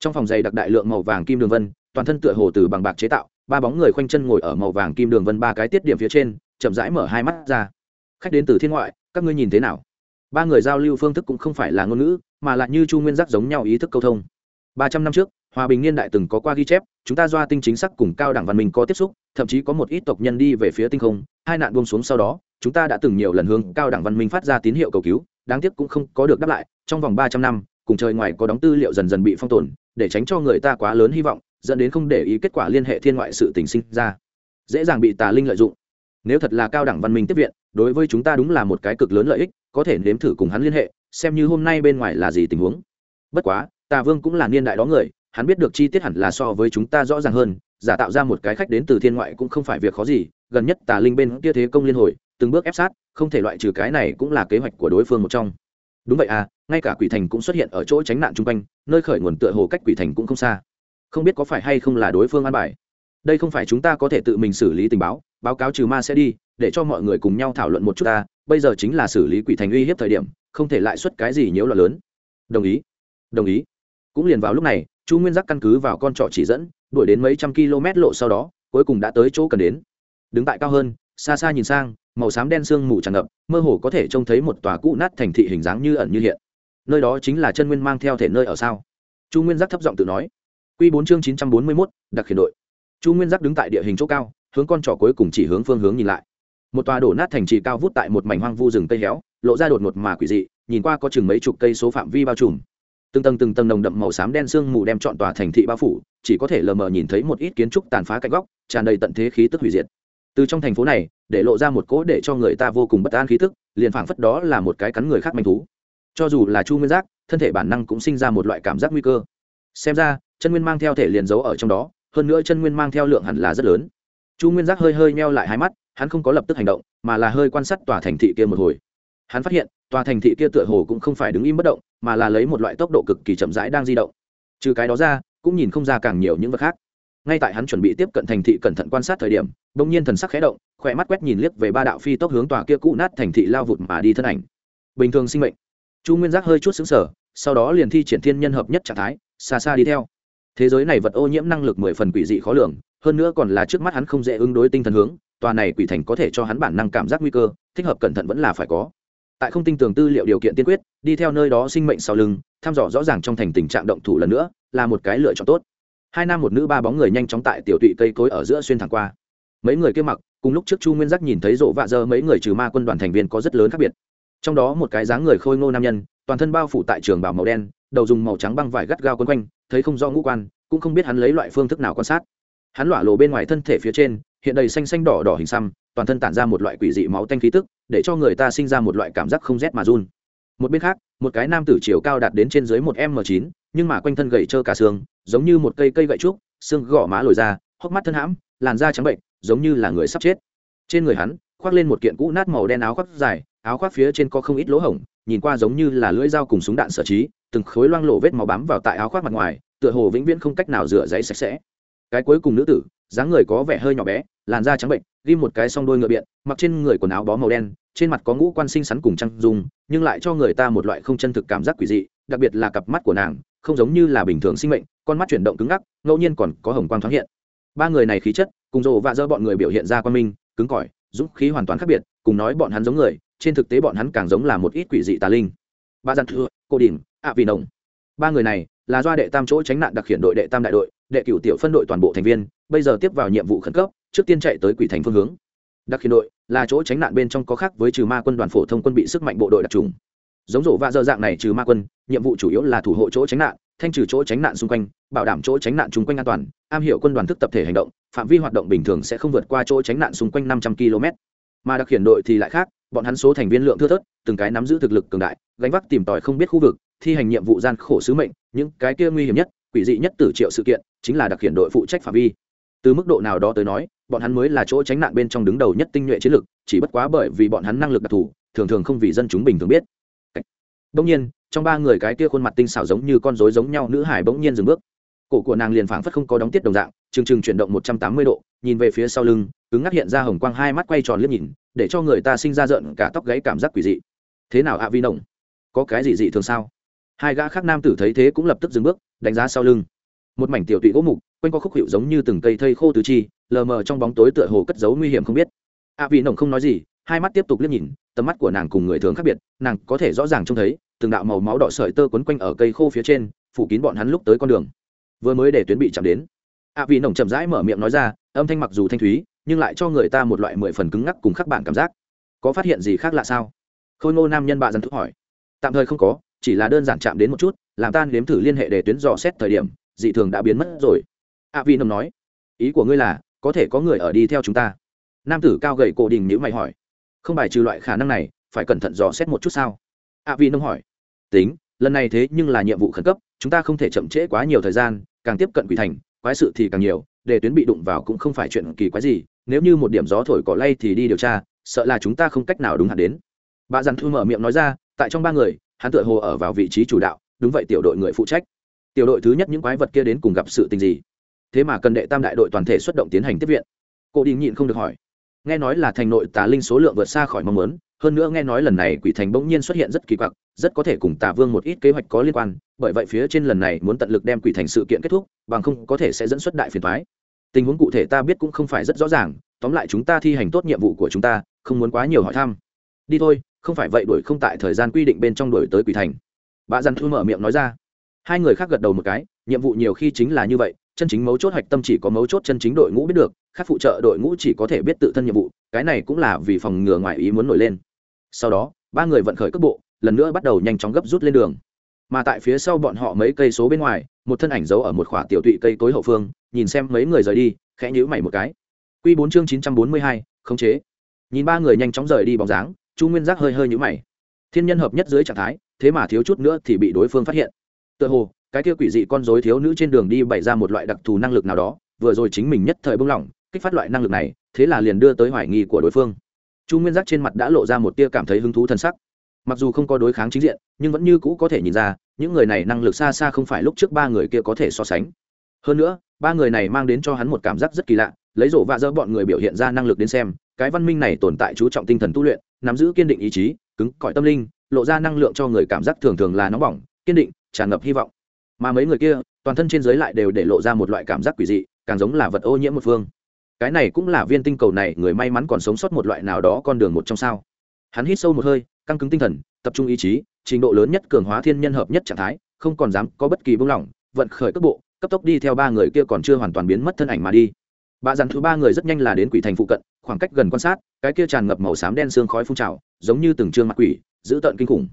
Trong phòng dày đặc đại lượng màu vàng kim đường vân, toàn thân tựa hồ từ bằng bạc chế tạo, ba bóng người khoanh chân ngồi ở màu vàng kim đường vân ba cái tiết điểm phía trên, chậm rãi mở hai mắt ra. Khách đến từ thiên ngoại, các ngươi nhìn thế nào? Ba người giao lưu phương thức cũng không phải là ngôn ngữ mà lại như chu nguyên giác giống nhau ý thức câu thông. Ba trăm năm trước, hòa bình niên đại từng có qua ghi chép, chúng ta doa tinh chính xác cùng cao đẳng văn minh có tiếp xúc, thậm chí có một ít tộc nhân đi về phía tinh không, hai nạn buông xuống sau đó, chúng ta đã từng nhiều lần hướng cao đẳng văn minh phát ra tín hiệu cầu cứu, đáng tiếc cũng không có được đáp lại, trong vòng ba trăm năm, cùng trời ngoài có đóng tư liệu dần dần bị phong tồn, để tránh cho người ta quá lớn hy vọng, dẫn đến không để ý kết quả liên hệ thiên ngoại sự tình sinh ra. Dễ dàng bị tà linh lợi dụng. Nếu thật là cao đẳng văn minh tiếp viện, đối với chúng ta đúng là một cái cực lớn lợi ích, có thể nếm thử cùng hắn liên hệ xem như hôm nay bên ngoài là gì tình huống. Bất quá, tà vương cũng là niên đại đó người, hắn biết được chi tiết hẳn là so với chúng ta rõ ràng hơn, giả tạo ra một cái khách đến từ thiên ngoại cũng không phải việc khó gì, gần nhất tà linh bên kia thế công liên hồi, từng bước ép sát, không thể loại trừ cái này cũng là kế hoạch của đối phương một trong. Đúng vậy à ngay cả quỷ thành cũng xuất hiện ở chỗ tránh nạn chung quanh, nơi khởi nguồn tựa hồ cách quỷ thành cũng không xa. Không biết có phải hay không là đối phương an bài. Đây không phải chúng ta có thể tự mình xử lý tình báo báo cáo trừ ma sẽ đi, để cho mọi người cùng nhau thảo luận một chút ta, bây giờ chính là xử lý quỷ thành uy hiếp thời điểm không thể lại xuất cái gì nhiễu loạn lớn. Đồng ý đồng ý. Cũng liền vào lúc này, chu nguyên giác căn cứ vào con trọ chỉ dẫn, đuổi đến mấy trăm km lộ sau đó, cuối cùng đã tới chỗ cần đến. Đứng tại cao hơn, xa xa nhìn sang, màu xám đen sương mù tràn ngập, mơ hồ có thể trông thấy một tòa cũ nát thành thị hình dáng như ẩn như hiện. Nơi đó chính là chân nguyên mang theo thể nơi ở sao? Chu nguyên giác thấp giọng tự nói. Q bốn chương chín trăm bốn mươi mốt, đặc khiển đội. Chu nguyên giác đứng tại địa hình chỗ cao, hướng con trỏ cuối cùng chỉ hướng phương hướng nhìn lại. Một tòa đổ nát thành trì cao vút tại một mảnh hoang vu rừng cây héo lộ ra đột ngột mà quỷ dị, nhìn qua có chừng mấy chục cây số phạm vi bao trùm. Từng tầng từng tầng nồng đậm màu xám đen sương mù đem trọn tòa thành thị bao phủ, chỉ có thể lờ mờ nhìn thấy một ít kiến trúc tàn phá cạnh góc, tràn đầy tận thế khí tức hủy diệt. Từ trong thành phố này, để lộ ra một cỗ để cho người ta vô cùng bất an khí tức, liền phảng phất đó là một cái cắn người khác manh thú. Cho dù là chu nguyên giác, thân thể bản năng cũng sinh ra một loại cảm giác nguy cơ. Xem ra, chân nguyên mang theo thể liền giấu ở trong đó, hơn nữa chân nguyên mang theo lượng hẳn là rất lớn. Chu nguyên giác hơi hơi meo lại hai mắt, hắn không có lập tức hành động, mà là hơi quan sát tòa thành thị kia một hồi hắn phát hiện, tòa thành thị kia tựa hồ cũng không phải đứng im bất động, mà là lấy một loại tốc độ cực kỳ chậm rãi đang di động. Trừ cái đó ra, cũng nhìn không ra càng nhiều những vật khác. Ngay tại hắn chuẩn bị tiếp cận thành thị cẩn thận quan sát thời điểm đ ỗ n g nhiên thần sắc khé động, khỏe mắt quét nhìn liếc về ba đạo phi tốc hướng tòa kia cũ nát thành thị lao vụt mà đi thân ảnh. Bình thường sinh mệnh. Chu nguyên giác hơi chút xứng sở sau đó liền thi triển thiên nhân hợp nhất trạng thái, xa xa đi theo. Thế giới này vật ô nhiễm năng lực mười phần quỷ dị khó lường, hơn nữa còn là trước mắt hắn không dễ ứng đối tinh thần hướng, tòa này quỷ thành có thể cho hắn bản năng cảm giác nguy cơ, thích hợp cẩn thận vẫn là phải có tại không tin tưởng tư liệu điều kiện tiên quyết, đi theo nơi đó sinh mệnh sau lưng, thăm dò rõ ràng trong thành tình trạng động thủ lần nữa, là một cái lựa chọn tốt. Hai nam một nữ ba bóng người nhanh chóng tại tiểu tụy cây cối ở giữa xuyên thẳng qua. Mấy người kia mặc, cùng lúc trước chu nguyên giác nhìn thấy rộ vạ dơ mấy người trừ ma quân đoàn thành viên có rất lớn khác biệt. Trong đó một cái dáng người khôi ngô nam nhân, toàn thân bao phủ tại trường bảo màu đen, đầu dùng màu trắng băng vải gắt gao quấn quanh, thấy không do ngũ quan, cũng không biết hắn lấy loại phương thức nào quan sát. Hắn lọa lộ bên ngoài thân thể phía trên, hiện đầy xanh xanh đỏ đỏ hình xăm toàn thân tản ra một loại quỷ dị máu tanh khí tức, để cho người ta sinh ra một loại cảm giác không rét mà run. Một bên khác, một cái nam tử chiều cao đạt đến trên dưới một m chín, nhưng mà quanh thân gậy trơ cả xương, giống như một cây cây gậy trúc, xương gõ má lồi ra, hốc mắt thân hãm, làn da trắng bệnh, giống như là người sắp chết. Trên người hắn, khoác lên một kiện cũ nát màu đen áo khoác dài, áo khoác phía trên có không ít lỗ hổng, nhìn qua giống như là lưỡi dao cùng súng đạn sở trí, từng khối loang lộ vết máu bám vào tại áo khoác mặt ngoài, tựa hồ vĩnh viễn không cách nào rửa giấy sạch sẽ. Cái cuối cùng nữ tử, dáng người có vẻ hơi nhỏ bé làn da trắng bệnh ghi một cái song đôi ngựa biện, mặc trên người quần áo bó màu đen, trên mặt có ngũ quan sinh sắn cùng trăng dung, nhưng lại cho người ta một loại không chân thực cảm giác quỷ dị, đặc biệt là cặp mắt của nàng, không giống như là bình thường sinh mệnh, con mắt chuyển động cứng ngắc, ngẫu nhiên còn có hồng quang thoáng hiện. Ba người này khí chất, cùng dồ và dơ bọn người biểu hiện ra quan minh, cứng cỏi, dũng khí hoàn toàn khác biệt, cùng nói bọn hắn giống người, trên thực tế bọn hắn càng giống là một ít quỷ dị tà linh. Ba gian thưa cô đỉnh ạ vì nồng. Ba người này là do đệ tam chỗ tránh nạn đặc hiện đội đệ tam đại đội, đệ cửu tiểu phân đội toàn bộ thành viên, bây giờ tiếp vào nhiệm vụ khẩn cấp trước tiên chạy tới quỷ thành phương hướng. Đặc hiện đội, là chỗ tránh nạn bên trong có khác với trừ ma quân đoàn phổ thông quân bị sức mạnh bộ đội đặc trùng. Giống rổ và dơ dạng này trừ ma quân, nhiệm vụ chủ yếu là thủ hộ chỗ tránh nạn, thanh trừ chỗ tránh nạn xung quanh, bảo đảm chỗ tránh nạn chung quanh an toàn, am hiểu quân đoàn thức tập thể hành động, phạm vi hoạt động bình thường sẽ không vượt qua chỗ tránh nạn xung quanh năm trăm km. Mà đặc hiện đội thì lại khác, bọn hắn số thành viên lượng thưa thớt, từng cái nắm giữ thực lực cường đại, gánh vác tìm tòi không biết khu vực, thi hành nhiệm vụ gian khổ sứ mệnh, những cái kia nguy hiểm nhất, quỷ dị nhất tử triệu sự kiện, chính là đặc hiện đội phụ trách phạm vi từ mức độ nào đó tới nói, bọn hắn mới là chỗ tránh nạn bên trong đứng đầu nhất tinh nhuệ chiến lực, chỉ bất quá bởi vì bọn hắn năng lực đặc thù, thường thường không vì dân chúng bình thường biết. Đông nhiên, trong ba người cái kia khuôn mặt tinh xảo giống như con rối giống nhau nữ hải bỗng nhiên dừng bước. Cổ của nàng liền phảng phất không có đóng tiết đồng dạng, trừng trừng chuyển động một trăm tám mươi độ, nhìn về phía sau lưng, cứng ngắc hiện ra hồng quang hai mắt quay tròn liếc nhìn, để cho người ta sinh ra rợn cả tóc gáy cảm giác quỷ dị. Thế nào ạ vi nồng? Có cái gì dị thường sao? Hai gã khác nam tử thấy thế cũng lập tức dừng bước, đánh giá sau lưng. Một mảnh tiểu tụy gỗ mục quanh qua khúc hiệu giống như từng cây thây khô tứ chi, lờ mờ trong bóng tối tựa hồ cất giấu nguy hiểm không biết. Ạ vi nồng không nói gì, hai mắt tiếp tục liếc nhìn, tầm mắt của nàng cùng người thường khác biệt, nàng có thể rõ ràng trông thấy, từng đạo màu máu đỏ sợi tơ quấn quanh ở cây khô phía trên, phủ kín bọn hắn lúc tới con đường. Vừa mới để tuyến bị chạm đến ạ vi nồng chậm rãi mở miệng nói ra, âm thanh mặc dù thanh thúy, nhưng lại cho người ta một loại mười phần cứng ngắc cùng khắc bản cảm giác. Có phát hiện gì khác lạ sao? Khôi ngô nam nhân bạ dần thúc hỏi. Tạm thời không có, chỉ là đơn giản chạm đến một chút, làm tan nếm thử liên hệ để tuyến dò xét thời điểm, dị thường đã biến mất rồi a vi nầm nói, ý của ngươi là, có thể có người ở đi theo chúng ta? Nam tử cao gầy cổ đình nhữ mày hỏi, không bài trừ loại khả năng này, phải cẩn thận dò xét một chút sao? A vi nông hỏi, tính, lần này thế nhưng là nhiệm vụ khẩn cấp, chúng ta không thể chậm trễ quá nhiều thời gian, càng tiếp cận quỷ thành, quái sự thì càng nhiều, để tuyến bị đụng vào cũng không phải chuyện kỳ quái gì, nếu như một điểm gió thổi cỏ lay thì đi điều tra, sợ là chúng ta không cách nào đúng hạn đến. Bà dằn thu mở miệng nói ra, tại trong ba người, hắn tựa hồ ở vào vị trí chủ đạo, đúng vậy tiểu đội người phụ trách. Tiểu đội thứ nhất những quái vật kia đến cùng gặp sự tình gì? Thế mà cần đệ tam đại đội toàn thể xuất động tiến hành tiếp viện. Cô đi nhịn không được hỏi. Nghe nói là thành nội tà linh số lượng vượt xa khỏi mong muốn, hơn nữa nghe nói lần này quỷ thành bỗng nhiên xuất hiện rất kỳ quặc, rất có thể cùng tà vương một ít kế hoạch có liên quan, bởi vậy phía trên lần này muốn tận lực đem quỷ thành sự kiện kết thúc, bằng không có thể sẽ dẫn xuất đại phiền thoái tình huống cụ thể ta biết cũng không phải rất rõ ràng, tóm lại chúng ta thi hành tốt nhiệm vụ của chúng ta, không muốn quá nhiều hỏi thăm. Đi thôi, không phải vậy đuổi không tại thời gian quy định bên trong đuổi tới quỷ thành. Bà dằn thu mở miệng nói ra. Hai người khác gật đầu một cái, nhiệm vụ nhiều khi chính là như vậy chân chính mấu chốt hạch tâm chỉ có mấu chốt chân chính đội ngũ biết được khác phụ trợ đội ngũ chỉ có thể biết tự thân nhiệm vụ cái này cũng là vì phòng ngừa ngoại ý muốn nổi lên sau đó ba người vận khởi cước bộ lần nữa bắt đầu nhanh chóng gấp rút lên đường mà tại phía sau bọn họ mấy cây số bên ngoài một thân ảnh giấu ở một khỏa tiểu tụy cây tối hậu phương nhìn xem mấy người rời đi khẽ nhíu mày một cái Quy bốn chương 942, khống chế. Nhìn ba người nhanh chóng rời đi bóng dáng, Chu Nguyên Giác hơi hơi nhíu mày. Thiên nhân hợp nhất dưới trạng thái, thế mà thiếu chút nữa thì bị đối phương phát hiện. Tựa hồ, cái kia quỷ dị con rối thiếu nữ trên đường đi bày ra một loại đặc thù năng lực nào đó, vừa rồi chính mình nhất thời bưng lỏng, kích phát loại năng lực này, thế là liền đưa tới hoài nghi của đối phương. Chu Nguyên Giác trên mặt đã lộ ra một tia cảm thấy hứng thú thân sắc. Mặc dù không có đối kháng chính diện, nhưng vẫn như cũ có thể nhìn ra, những người này năng lực xa xa không phải lúc trước ba người kia có thể so sánh. Hơn nữa, ba người này mang đến cho hắn một cảm giác rất kỳ lạ, lấy rổ vạ dỡ bọn người biểu hiện ra năng lực đến xem cái văn minh này tồn tại chú trọng tinh thần tu luyện nắm giữ kiên định ý chí cứng cỏi tâm linh lộ ra năng lượng cho người cảm giác thường thường là nóng bỏng kiên định tràn ngập hy vọng mà mấy người kia, toàn thân trên giới lại đều để lộ ra một loại cảm giác quỷ dị, càng giống là vật ô nhiễm một phương. Cái này cũng là viên tinh cầu này, người may mắn còn sống sót một loại nào đó con đường một trong sao. Hắn hít sâu một hơi, căng cứng tinh thần, tập trung ý chí, trình độ lớn nhất cường hóa thiên nhân hợp nhất trạng thái, không còn dám có bất kỳ buông lỏng, vận khởi cấp bộ, cấp tốc đi theo ba người kia còn chưa hoàn toàn biến mất thân ảnh mà đi. Bà dặn thứ ba người rất nhanh là đến quỷ thành phụ cận, khoảng cách gần quan sát, cái kia tràn ngập màu xám đen xương khói phun trào, giống như từng trương mặt quỷ, dữ tợn kinh khủng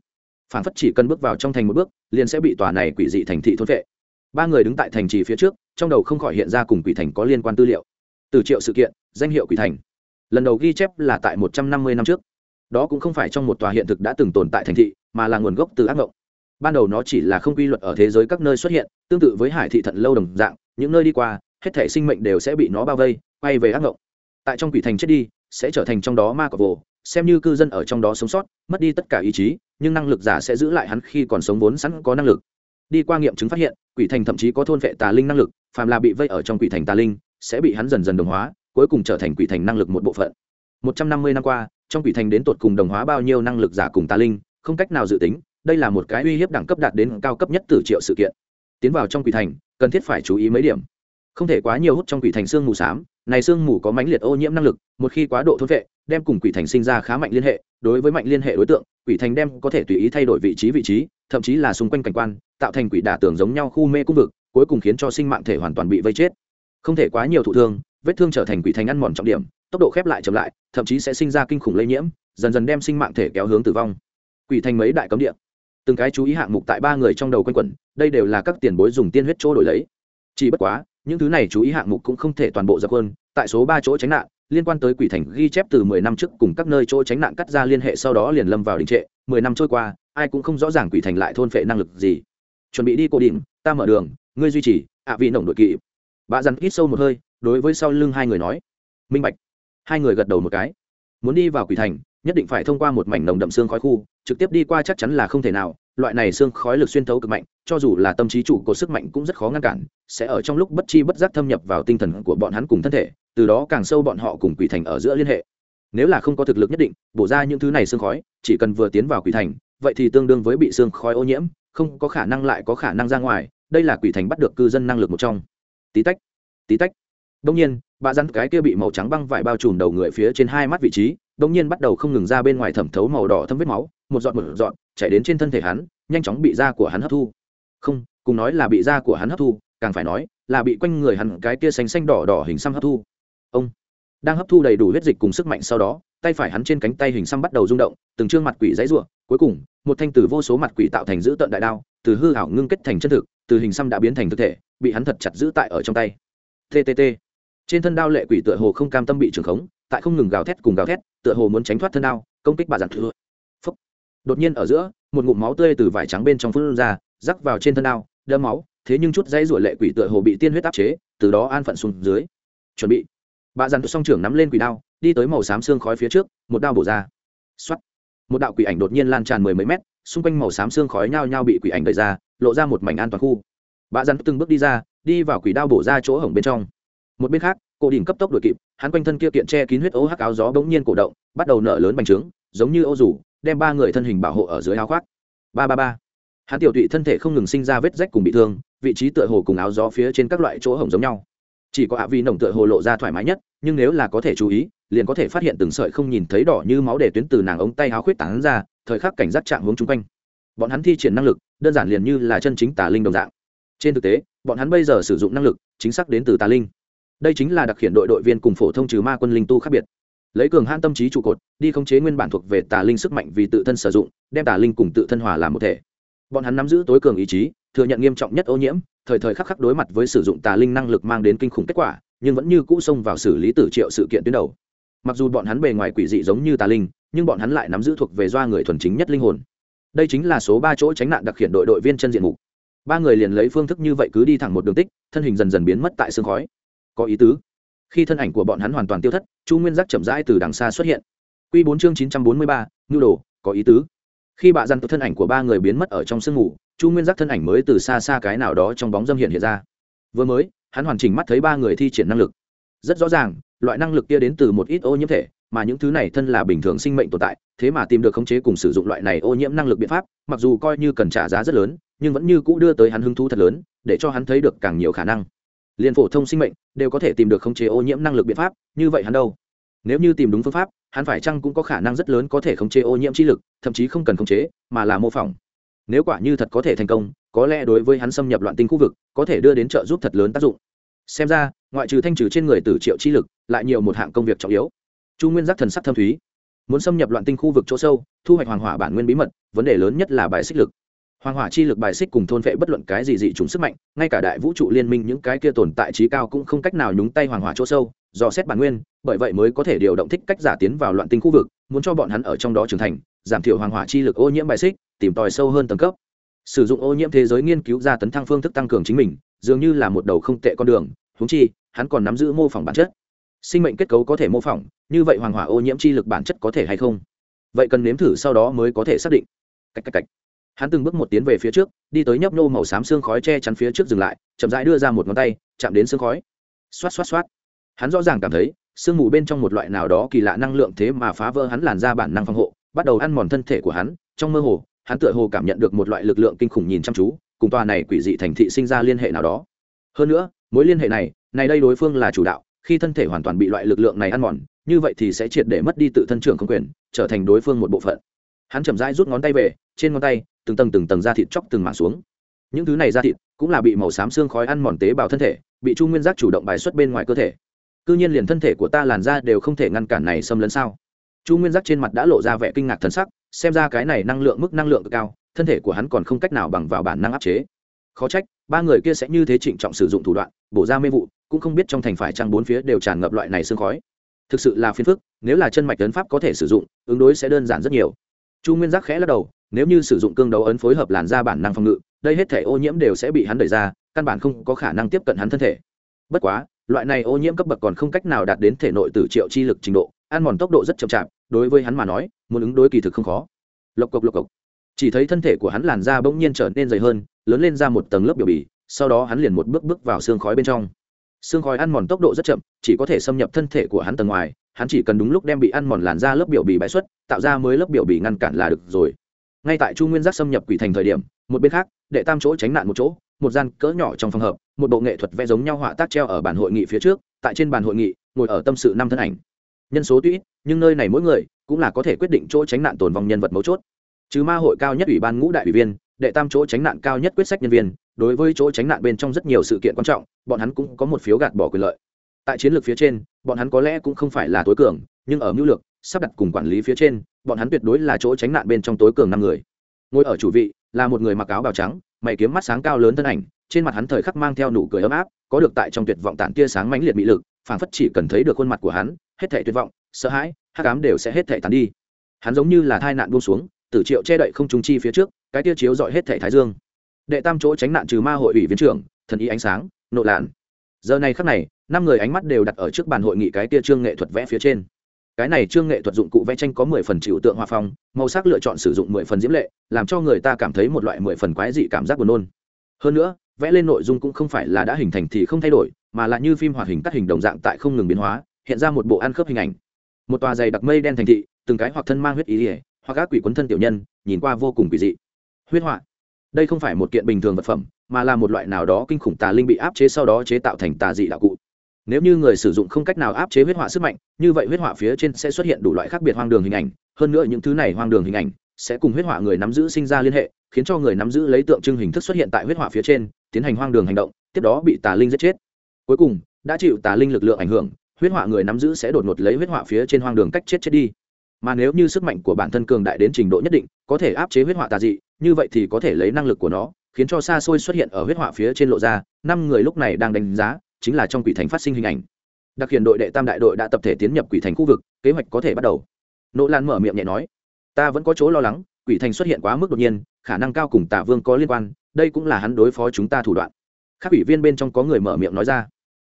phản phất chỉ cần bước vào trong thành một bước, liền sẽ bị tòa này quỷ dị thành thị thôn vệ ba người đứng tại thành trì phía trước, trong đầu không khỏi hiện ra cùng quỷ thành có liên quan tư liệu. Từ triệu sự kiện, danh hiệu quỷ thành. Lần đầu ghi chép là tại một trăm năm mươi năm trước. Đó cũng không phải trong một tòa hiện thực đã từng tồn tại thành thị, mà là nguồn gốc từ ác mộng ban đầu nó chỉ là không quy luật ở thế giới các nơi xuất hiện, tương tự với hải thị thận lâu đồng dạng, những nơi đi qua, hết thể sinh mệnh đều sẽ bị nó bao vây, quay về ác mộng tại trong quỷ thành chết đi, sẽ trở thành trong đó ma cọc vồ xem như cư dân ở trong đó sống sót, mất đi tất cả ý chí, nhưng năng lực giả sẽ giữ lại hắn khi còn sống vốn sẵn có năng lực. Đi qua nghiệm chứng phát hiện, quỷ thành thậm chí có thôn vệ tà linh năng lực, phàm là bị vây ở trong quỷ thành tà linh, sẽ bị hắn dần dần đồng hóa, cuối cùng trở thành quỷ thành năng lực một bộ phận. Một trăm năm mươi năm qua, trong quỷ thành đến tột cùng đồng hóa bao nhiêu năng lực giả cùng tà linh, không cách nào dự tính, đây là một cái uy hiếp đẳng cấp đạt đến cao cấp nhất từ triệu sự kiện. Tiến vào trong quỷ thành, cần thiết phải chú ý mấy điểm. Không thể quá nhiều hút trong quỷ thành xương mù s á m này xương mù có mãnh liệt ô nhiễm năng lực, một khi quá độ thôn vệ, đem cùng quỷ thành sinh ra khá mạnh liên hệ, đối với mạnh liên hệ đối tượng, quỷ thành đem có thể tùy ý thay đổi vị trí vị trí, thậm chí là xung quanh cảnh quan, tạo thành quỷ đả tường giống nhau khu mê cung vực, cuối cùng khiến cho sinh mạng thể hoàn toàn bị vây chết. Không thể quá nhiều thụ thương, vết thương trở thành quỷ thành ăn mòn trọng điểm, tốc độ khép lại chậm lại, thậm chí sẽ sinh ra kinh khủng lây nhiễm, dần dần đem sinh mạng thể kéo hướng tử vong. Quỷ thành mấy đại cấm địa. Từng cái chú ý hạng mục tại ba người trong đầu quanh quẩn, đây đều là các tiền bối dùng tiên huyết chỗ đổi lấy. Chỉ bất quá những thứ này chú ý hạng mục cũng không thể toàn bộ dập hơn tại số ba chỗ tránh nạn, liên quan tới quỷ thành ghi chép từ mười năm trước cùng các nơi chỗ tránh nạn cắt ra liên hệ sau đó liền lâm vào đình trệ. Mười năm trôi qua, ai cũng không rõ ràng quỷ thành lại thôn phệ năng lực gì. Chuẩn bị đi cô đỉnh ta mở đường, ngươi duy trì, ạ vị nồng đội kỵ. Bà dằn ít sâu một hơi, đối với sau lưng hai người nói. Minh bạch. Hai người gật đầu một cái. Muốn đi vào quỷ thành, nhất định phải thông qua một mảnh nồng đậm xương khói khu, trực tiếp đi qua chắc chắn là không thể nào loại này xương khói lực xuyên thấu cực mạnh, cho dù là tâm trí chủ của sức mạnh cũng rất khó ngăn cản, sẽ ở trong lúc bất chi bất giác thâm nhập vào tinh thần của bọn hắn cùng thân thể, từ đó càng sâu bọn họ cùng quỷ thành ở giữa liên hệ. Nếu là không có thực lực nhất định, bổ ra những thứ này xương khói, chỉ cần vừa tiến vào quỷ thành, vậy thì tương đương với bị xương khói ô nhiễm, không có khả năng lại có khả năng ra ngoài, đây là quỷ thành bắt được cư dân năng lực một trong. Tí tách tí tách. Đông nhiên, bà rắn cái kia bị màu trắng băng vải bao trùm đầu người phía trên hai mắt vị trí đông nhiên bắt đầu không ngừng ra bên ngoài thẩm thấu màu đỏ thâm vết máu, một giọt một giọt chạy đến trên thân thể hắn, nhanh chóng bị da của hắn hấp thu. Không, cùng nói là bị da của hắn hấp thu, càng phải nói là bị quanh người hắn cái kia xanh xanh đỏ đỏ hình xăm hấp thu. Ông đang hấp thu đầy đủ huyết dịch cùng sức mạnh sau đó, tay phải hắn trên cánh tay hình xăm bắt đầu rung động, từng trương mặt quỷ dãy ruộng cuối cùng, một thanh từ vô số mặt quỷ tạo thành giữ tận đại đao, từ hư hảo ngưng kết thành chân thực, từ hình xăm đã biến thành thực thể, bị hắn thật chặt giữ tại ở trong tay. Ttt trên thân đao lệ quỷ tựa hồ không cam tâm bị trường khống, tại không ngừng gào thét cùng gào thét, tựa hồ muốn tránh thoát thân đao, công kích bà giản thừa đột nhiên ở giữa, một ngụm máu tươi từ vải trắng bên trong phun ra, rắc vào trên thân đao đâm máu, thế nhưng chút dây rủa lệ quỷ tựa hồ bị tiên huyết áp chế, từ đó an phận xuống dưới. Chuẩn bị. Bà dàn song trưởng nắm lên quỷ đao, đi tới màu xám xương khói phía trước, một đao bổ ra. Xuất một đạo quỷ ảnh đột nhiên lan tràn mười mấy mét, xung quanh màu xám xương khói nhao nhao bị quỷ ảnh đẩy ra, lộ ra một mảnh an toàn khu. Bà dàn từng bước đi ra, đi vào quỷ đao bổ ra chỗ hổng bên trong. Một bên khác, cổ đỉnh cấp tốc đuổi kịp, hắn quanh thân kia kiện che kín huyết ố hắc áo gió bỗng nhiên cổ động, bắt đầu nở lớn bành trướng, giống như ô rủ đem ba người thân hình bảo hộ ở dưới áo khoác. Ba ba ba. Hắn tiểu tụy thân thể không ngừng sinh ra vết rách cùng bị thương, vị trí tựa hồ cùng áo gió phía trên các loại chỗ hổng giống nhau. Chỉ có ạ vi nồng tựa hồ lộ ra thoải mái nhất, nhưng nếu là có thể chú ý, liền có thể phát hiện từng sợi không nhìn thấy đỏ như máu để tuyến từ nàng ống tay áo khuyết tán ra, thời khắc cảnh giác chạm hướng chung quanh. Bọn hắn thi triển năng lực, đơn giản liền như là chân chính tà linh đồng dạng. Trên thực tế, bọn hắn bây giờ sử dụng năng lực chính xác đến từ tà linh. Đây chính là đặc hiện đội đội viên cùng phổ thông trừ ma quân linh tu khác biệt lấy cường hãn tâm trí trụ cột, đi khống chế nguyên bản thuộc về tà linh sức mạnh vì tự thân sử dụng, đem tà linh cùng tự thân hòa làm một thể. Bọn hắn nắm giữ tối cường ý chí, thừa nhận nghiêm trọng nhất ô nhiễm, thời thời khắc khắc đối mặt với sử dụng tà linh năng lực mang đến kinh khủng kết quả, nhưng vẫn như cũ xông vào xử lý tử triệu sự kiện tuyến đầu. Mặc dù bọn hắn bề ngoài quỷ dị giống như tà linh, nhưng bọn hắn lại nắm giữ thuộc về doa người thuần chính nhất linh hồn. Đây chính là số ba chỗ tránh nạn đặc hiện đội đội viên chân diện mục. Ba người liền lấy phương thức như vậy cứ đi thẳng một đường tích, thân hình dần dần biến mất tại sương khói. Có ý tứ khi thân ảnh của bọn hắn hoàn toàn tiêu thất, chu nguyên giác chậm rãi từ đằng xa xuất hiện. Q bốn chương chín trăm bốn mươi ba ngưu đồ, có ý tứ. Khi bạ dằn thân ảnh của ba người biến mất ở trong sương ngủ, chu nguyên giác thân ảnh mới từ xa xa cái nào đó trong bóng dâm hiện hiện ra. Vừa mới, hắn hoàn chỉnh mắt thấy ba người thi triển năng lực. Rất rõ ràng, loại năng lực kia đến từ một ít ô nhiễm thể, mà những thứ này thân là bình thường sinh mệnh tồn tại, thế mà tìm được khống chế cùng sử dụng loại này ô nhiễm năng lực biện pháp, mặc dù coi như cần trả giá rất lớn, nhưng vẫn như cũ đưa tới hắn hứng thú thật lớn, để cho hắn thấy được càng nhiều khả năng liền phổ thông sinh mệnh đều có thể tìm được khống chế ô nhiễm năng lực biện pháp, như vậy hắn đâu? Nếu như tìm đúng phương pháp, hắn phải chăng cũng có khả năng rất lớn có thể khống chế ô nhiễm chi lực, thậm chí không cần khống chế, mà là mô phỏng. Nếu quả như thật có thể thành công, có lẽ đối với hắn xâm nhập loạn tinh khu vực, có thể đưa đến trợ giúp thật lớn tác dụng. Xem ra, ngoại trừ thanh trừ trên người tử triệu chi lực, lại nhiều một hạng công việc trọng yếu. Chu nguyên giác thần sắc thâm thúy. Muốn xâm nhập loạn tinh khu vực chỗ sâu, thu hoạch hoàng hỏa bản nguyên bí mật, vấn đề lớn nhất là bài xích lực hoàng hỏa chi lực bài xích cùng thôn vệ bất luận cái gì dị chúng sức mạnh, ngay cả đại vũ trụ liên minh những cái kia tồn tại trí cao cũng không cách nào nhúng tay hoàng hỏa chỗ sâu dò xét bản nguyên, bởi vậy mới có thể điều động thích cách giả tiến vào loạn tinh khu vực, muốn cho bọn hắn ở trong đó trưởng thành, giảm thiểu hoàng hỏa chi lực ô nhiễm bài xích, tìm tòi sâu hơn tầng cấp. Sử dụng ô nhiễm thế giới nghiên cứu ra tấn thăng phương thức tăng cường chính mình, dường như là một đầu không tệ con đường húng chi, hắn còn nắm giữ mô phỏng bản chất. Sinh mệnh kết cấu có thể mô phỏng, như vậy hoàng hỏa ô nhiễm chi lực bản chất có thể hay không? Vậy cần nếm thử sau đó mới có thể xác định. Cách cách cách hắn từng bước một tiến về phía trước, đi tới nhấp nô màu xám xương khói che chắn phía trước dừng lại, chậm rãi đưa ra một ngón tay, chạm đến xương khói. Xoát xoát xoát. Hắn rõ ràng cảm thấy, sương mù bên trong một loại nào đó kỳ lạ năng lượng thế mà phá vỡ hắn làn ra bản năng phòng hộ, bắt đầu ăn mòn thân thể của hắn. Trong mơ hồ, hắn tựa hồ cảm nhận được một loại lực lượng kinh khủng nhìn chăm chú, cùng tòa này quỷ dị thành thị sinh ra liên hệ nào đó. Hơn nữa, mối liên hệ này này đây đối phương là chủ đạo, khi thân thể hoàn toàn bị loại lực lượng này ăn mòn, như vậy thì sẽ triệt để mất đi tự thân trưởng không quyền, trở thành đối phương một bộ phận hắn chậm rãi rút ngón tay về, trên ngón tay, từng tầng từng tầng da thịt chóc từng mảng xuống. Những thứ này da thịt cũng là bị màu xám xương khói ăn mòn tế bào thân thể, bị chu nguyên giác chủ động bài xuất bên ngoài cơ thể. Cứ nhiên liền thân thể của ta làn da đều không thể ngăn cản này xâm lấn sao? Chu nguyên giác trên mặt đã lộ ra vẻ kinh ngạc thân sắc, xem ra cái này năng lượng mức năng lượng cực cao, thân thể của hắn còn không cách nào bằng vào bản năng áp chế. Khó trách, ba người kia sẽ như thế trịnh trọng sử dụng thủ đoạn, bổ ra mê vụ, cũng không biết trong thành phải trăng bốn phía đều tràn ngập loại này xương khói. Thực sự là phiền phức, nếu là chân mạch tấn pháp có thể sử dụng, ứng đối sẽ đơn giản rất nhiều chu nguyên giác khẽ lắc đầu, nếu như sử dụng cương đấu ấn phối hợp làn da bản năng phòng ngự, đây hết thể ô nhiễm đều sẽ bị hắn đẩy ra, căn bản không có khả năng tiếp cận hắn thân thể. Bất quá, loại này ô nhiễm cấp bậc còn không cách nào đạt đến thể nội tử triệu chi lực trình độ, ăn mòn tốc độ rất chậm chạp, đối với hắn mà nói, muốn ứng đối kỳ thực không khó. Lộc cộc lộc cộc. Chỉ thấy thân thể của hắn làn da bỗng nhiên trở nên dày hơn, lớn lên ra một tầng lớp biểu bì, sau đó hắn liền một bước bước vào xương khói bên trong. Xương khói ăn mòn tốc độ rất chậm, chỉ có thể xâm nhập thân thể của hắn tầng ngoài hắn chỉ cần đúng lúc đem bị ăn mòn làn ra lớp biểu bì bãi xuất, tạo ra mới lớp biểu bì ngăn cản là được rồi. Ngay tại chu nguyên giác xâm nhập quỷ thành thời điểm, một bên khác, đệ tam chỗ tránh nạn một chỗ, một gian cỡ nhỏ trong phòng hợp, một bộ nghệ thuật vẽ giống nhau họa tác treo ở bàn hội nghị phía trước, tại trên bàn hội nghị, ngồi ở tâm sự năm thân ảnh. Nhân số tuy nhưng nơi này mỗi người cũng là có thể quyết định chỗ tránh nạn tồn vong nhân vật mấu chốt. Chứ ma hội cao nhất ủy ban ngũ đại ủy viên, đệ tam chỗ tránh nạn cao nhất quyết sách nhân viên, đối với chỗ tránh nạn bên trong rất nhiều sự kiện quan trọng, bọn hắn cũng có một phiếu gạt bỏ quyền lợi. Tại chiến lược phía trên bọn hắn có lẽ cũng không phải là tối cường, nhưng ở mưu lược, sắp đặt cùng quản lý phía trên, bọn hắn tuyệt đối là chỗ tránh nạn bên trong tối cường năm người. Ngồi ở chủ vị, là một người mặc áo bào trắng, mày kiếm mắt sáng cao lớn thân ảnh, trên mặt hắn thời khắc mang theo nụ cười ấm áp, có được tại trong tuyệt vọng tản tia sáng mãnh liệt bị lực, phảng phất chỉ cần thấy được khuôn mặt của hắn, hết thể tuyệt vọng, sợ hãi, hắc ám đều sẽ hết thể tàn đi. Hắn giống như là thai nạn buông xuống, tử triệu che đậy không trung chi phía trước, cái tia chiếu dọi hết thể thái dương. Đệ tam chỗ tránh nạn trừ ma hội ủy viên trưởng, thần ý ánh sáng, nộ lạn giờ này khắc này, năm người ánh mắt đều đặt ở trước bàn hội nghị cái tia trương nghệ thuật vẽ phía trên. Cái này trương nghệ thuật dụng cụ vẽ tranh có mười phần chịu tượng hoa phong, màu sắc lựa chọn sử dụng mười phần diễm lệ, làm cho người ta cảm thấy một loại mười phần quái dị cảm giác buồn nôn. Hơn nữa, vẽ lên nội dung cũng không phải là đã hình thành thì không thay đổi, mà là như phim hoạt hình cắt hình đồng dạng tại không ngừng biến hóa, hiện ra một bộ ăn khớp hình ảnh. Một tòa dày đặc mây đen thành thị, từng cái hoặc thân mang huyết ý ỉa hoặc các quỷ quấn thân tiểu nhân, nhìn qua vô cùng quỷ dị. Huyết họa đây không phải một kiện bình thường vật phẩm, mà là một loại nào đó kinh khủng tà linh bị áp chế sau đó chế tạo thành tà dị đạo cụ. Nếu như người sử dụng không cách nào áp chế huyết họa sức mạnh, như vậy huyết họa phía trên sẽ xuất hiện đủ loại khác biệt hoang đường hình ảnh. Hơn nữa những thứ này hoang đường hình ảnh sẽ cùng huyết họa người nắm giữ sinh ra liên hệ, khiến cho người nắm giữ lấy tượng trưng hình thức xuất hiện tại huyết họa phía trên, tiến hành hoang đường hành động, tiếp đó bị tà linh giết chết. Cuối cùng, đã chịu tà linh lực lượng ảnh hưởng, huyết họa người nắm giữ sẽ đột ngột lấy huyết họa phía trên hoang đường cách chết chết đi. Mà nếu như sức mạnh của bản thân cường đại đến trình độ nhất định, có thể áp chế huyết họa tà dị như vậy thì có thể lấy năng lực của nó, khiến cho xa xôi xuất hiện ở huyết họa phía trên lộ ra, năm người lúc này đang đánh giá, chính là trong quỷ thành phát sinh hình ảnh. Đặc hiện đội đệ tam đại đội đã tập thể tiến nhập quỷ thành khu vực, kế hoạch có thể bắt đầu. Nỗ lan mở miệng nhẹ nói, ta vẫn có chỗ lo lắng, quỷ thành xuất hiện quá mức đột nhiên, khả năng cao cùng tả vương có liên quan, đây cũng là hắn đối phó chúng ta thủ đoạn. Các ủy viên bên trong có người mở miệng nói ra,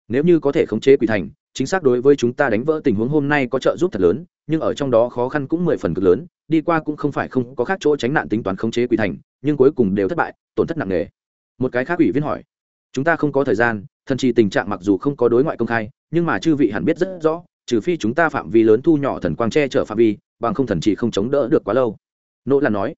nếu như có thể khống chế quỷ thành chính xác đối với chúng ta đánh vỡ tình huống hôm nay có trợ giúp thật lớn, nhưng ở trong đó khó khăn cũng mười phần cực lớn, đi qua cũng không phải không có khác chỗ tránh nạn tính toán khống chế quỷ thành, nhưng cuối cùng đều thất bại, tổn thất nặng nề. Một cái khác ủy viên hỏi, chúng ta không có thời gian, thần trì tình trạng mặc dù không có đối ngoại công khai, nhưng mà chư vị hẳn biết rất rõ, trừ phi chúng ta phạm vi lớn thu nhỏ thần quang tre chở phạm vi, bằng không thần trì không chống đỡ được quá lâu. Nỗ là nói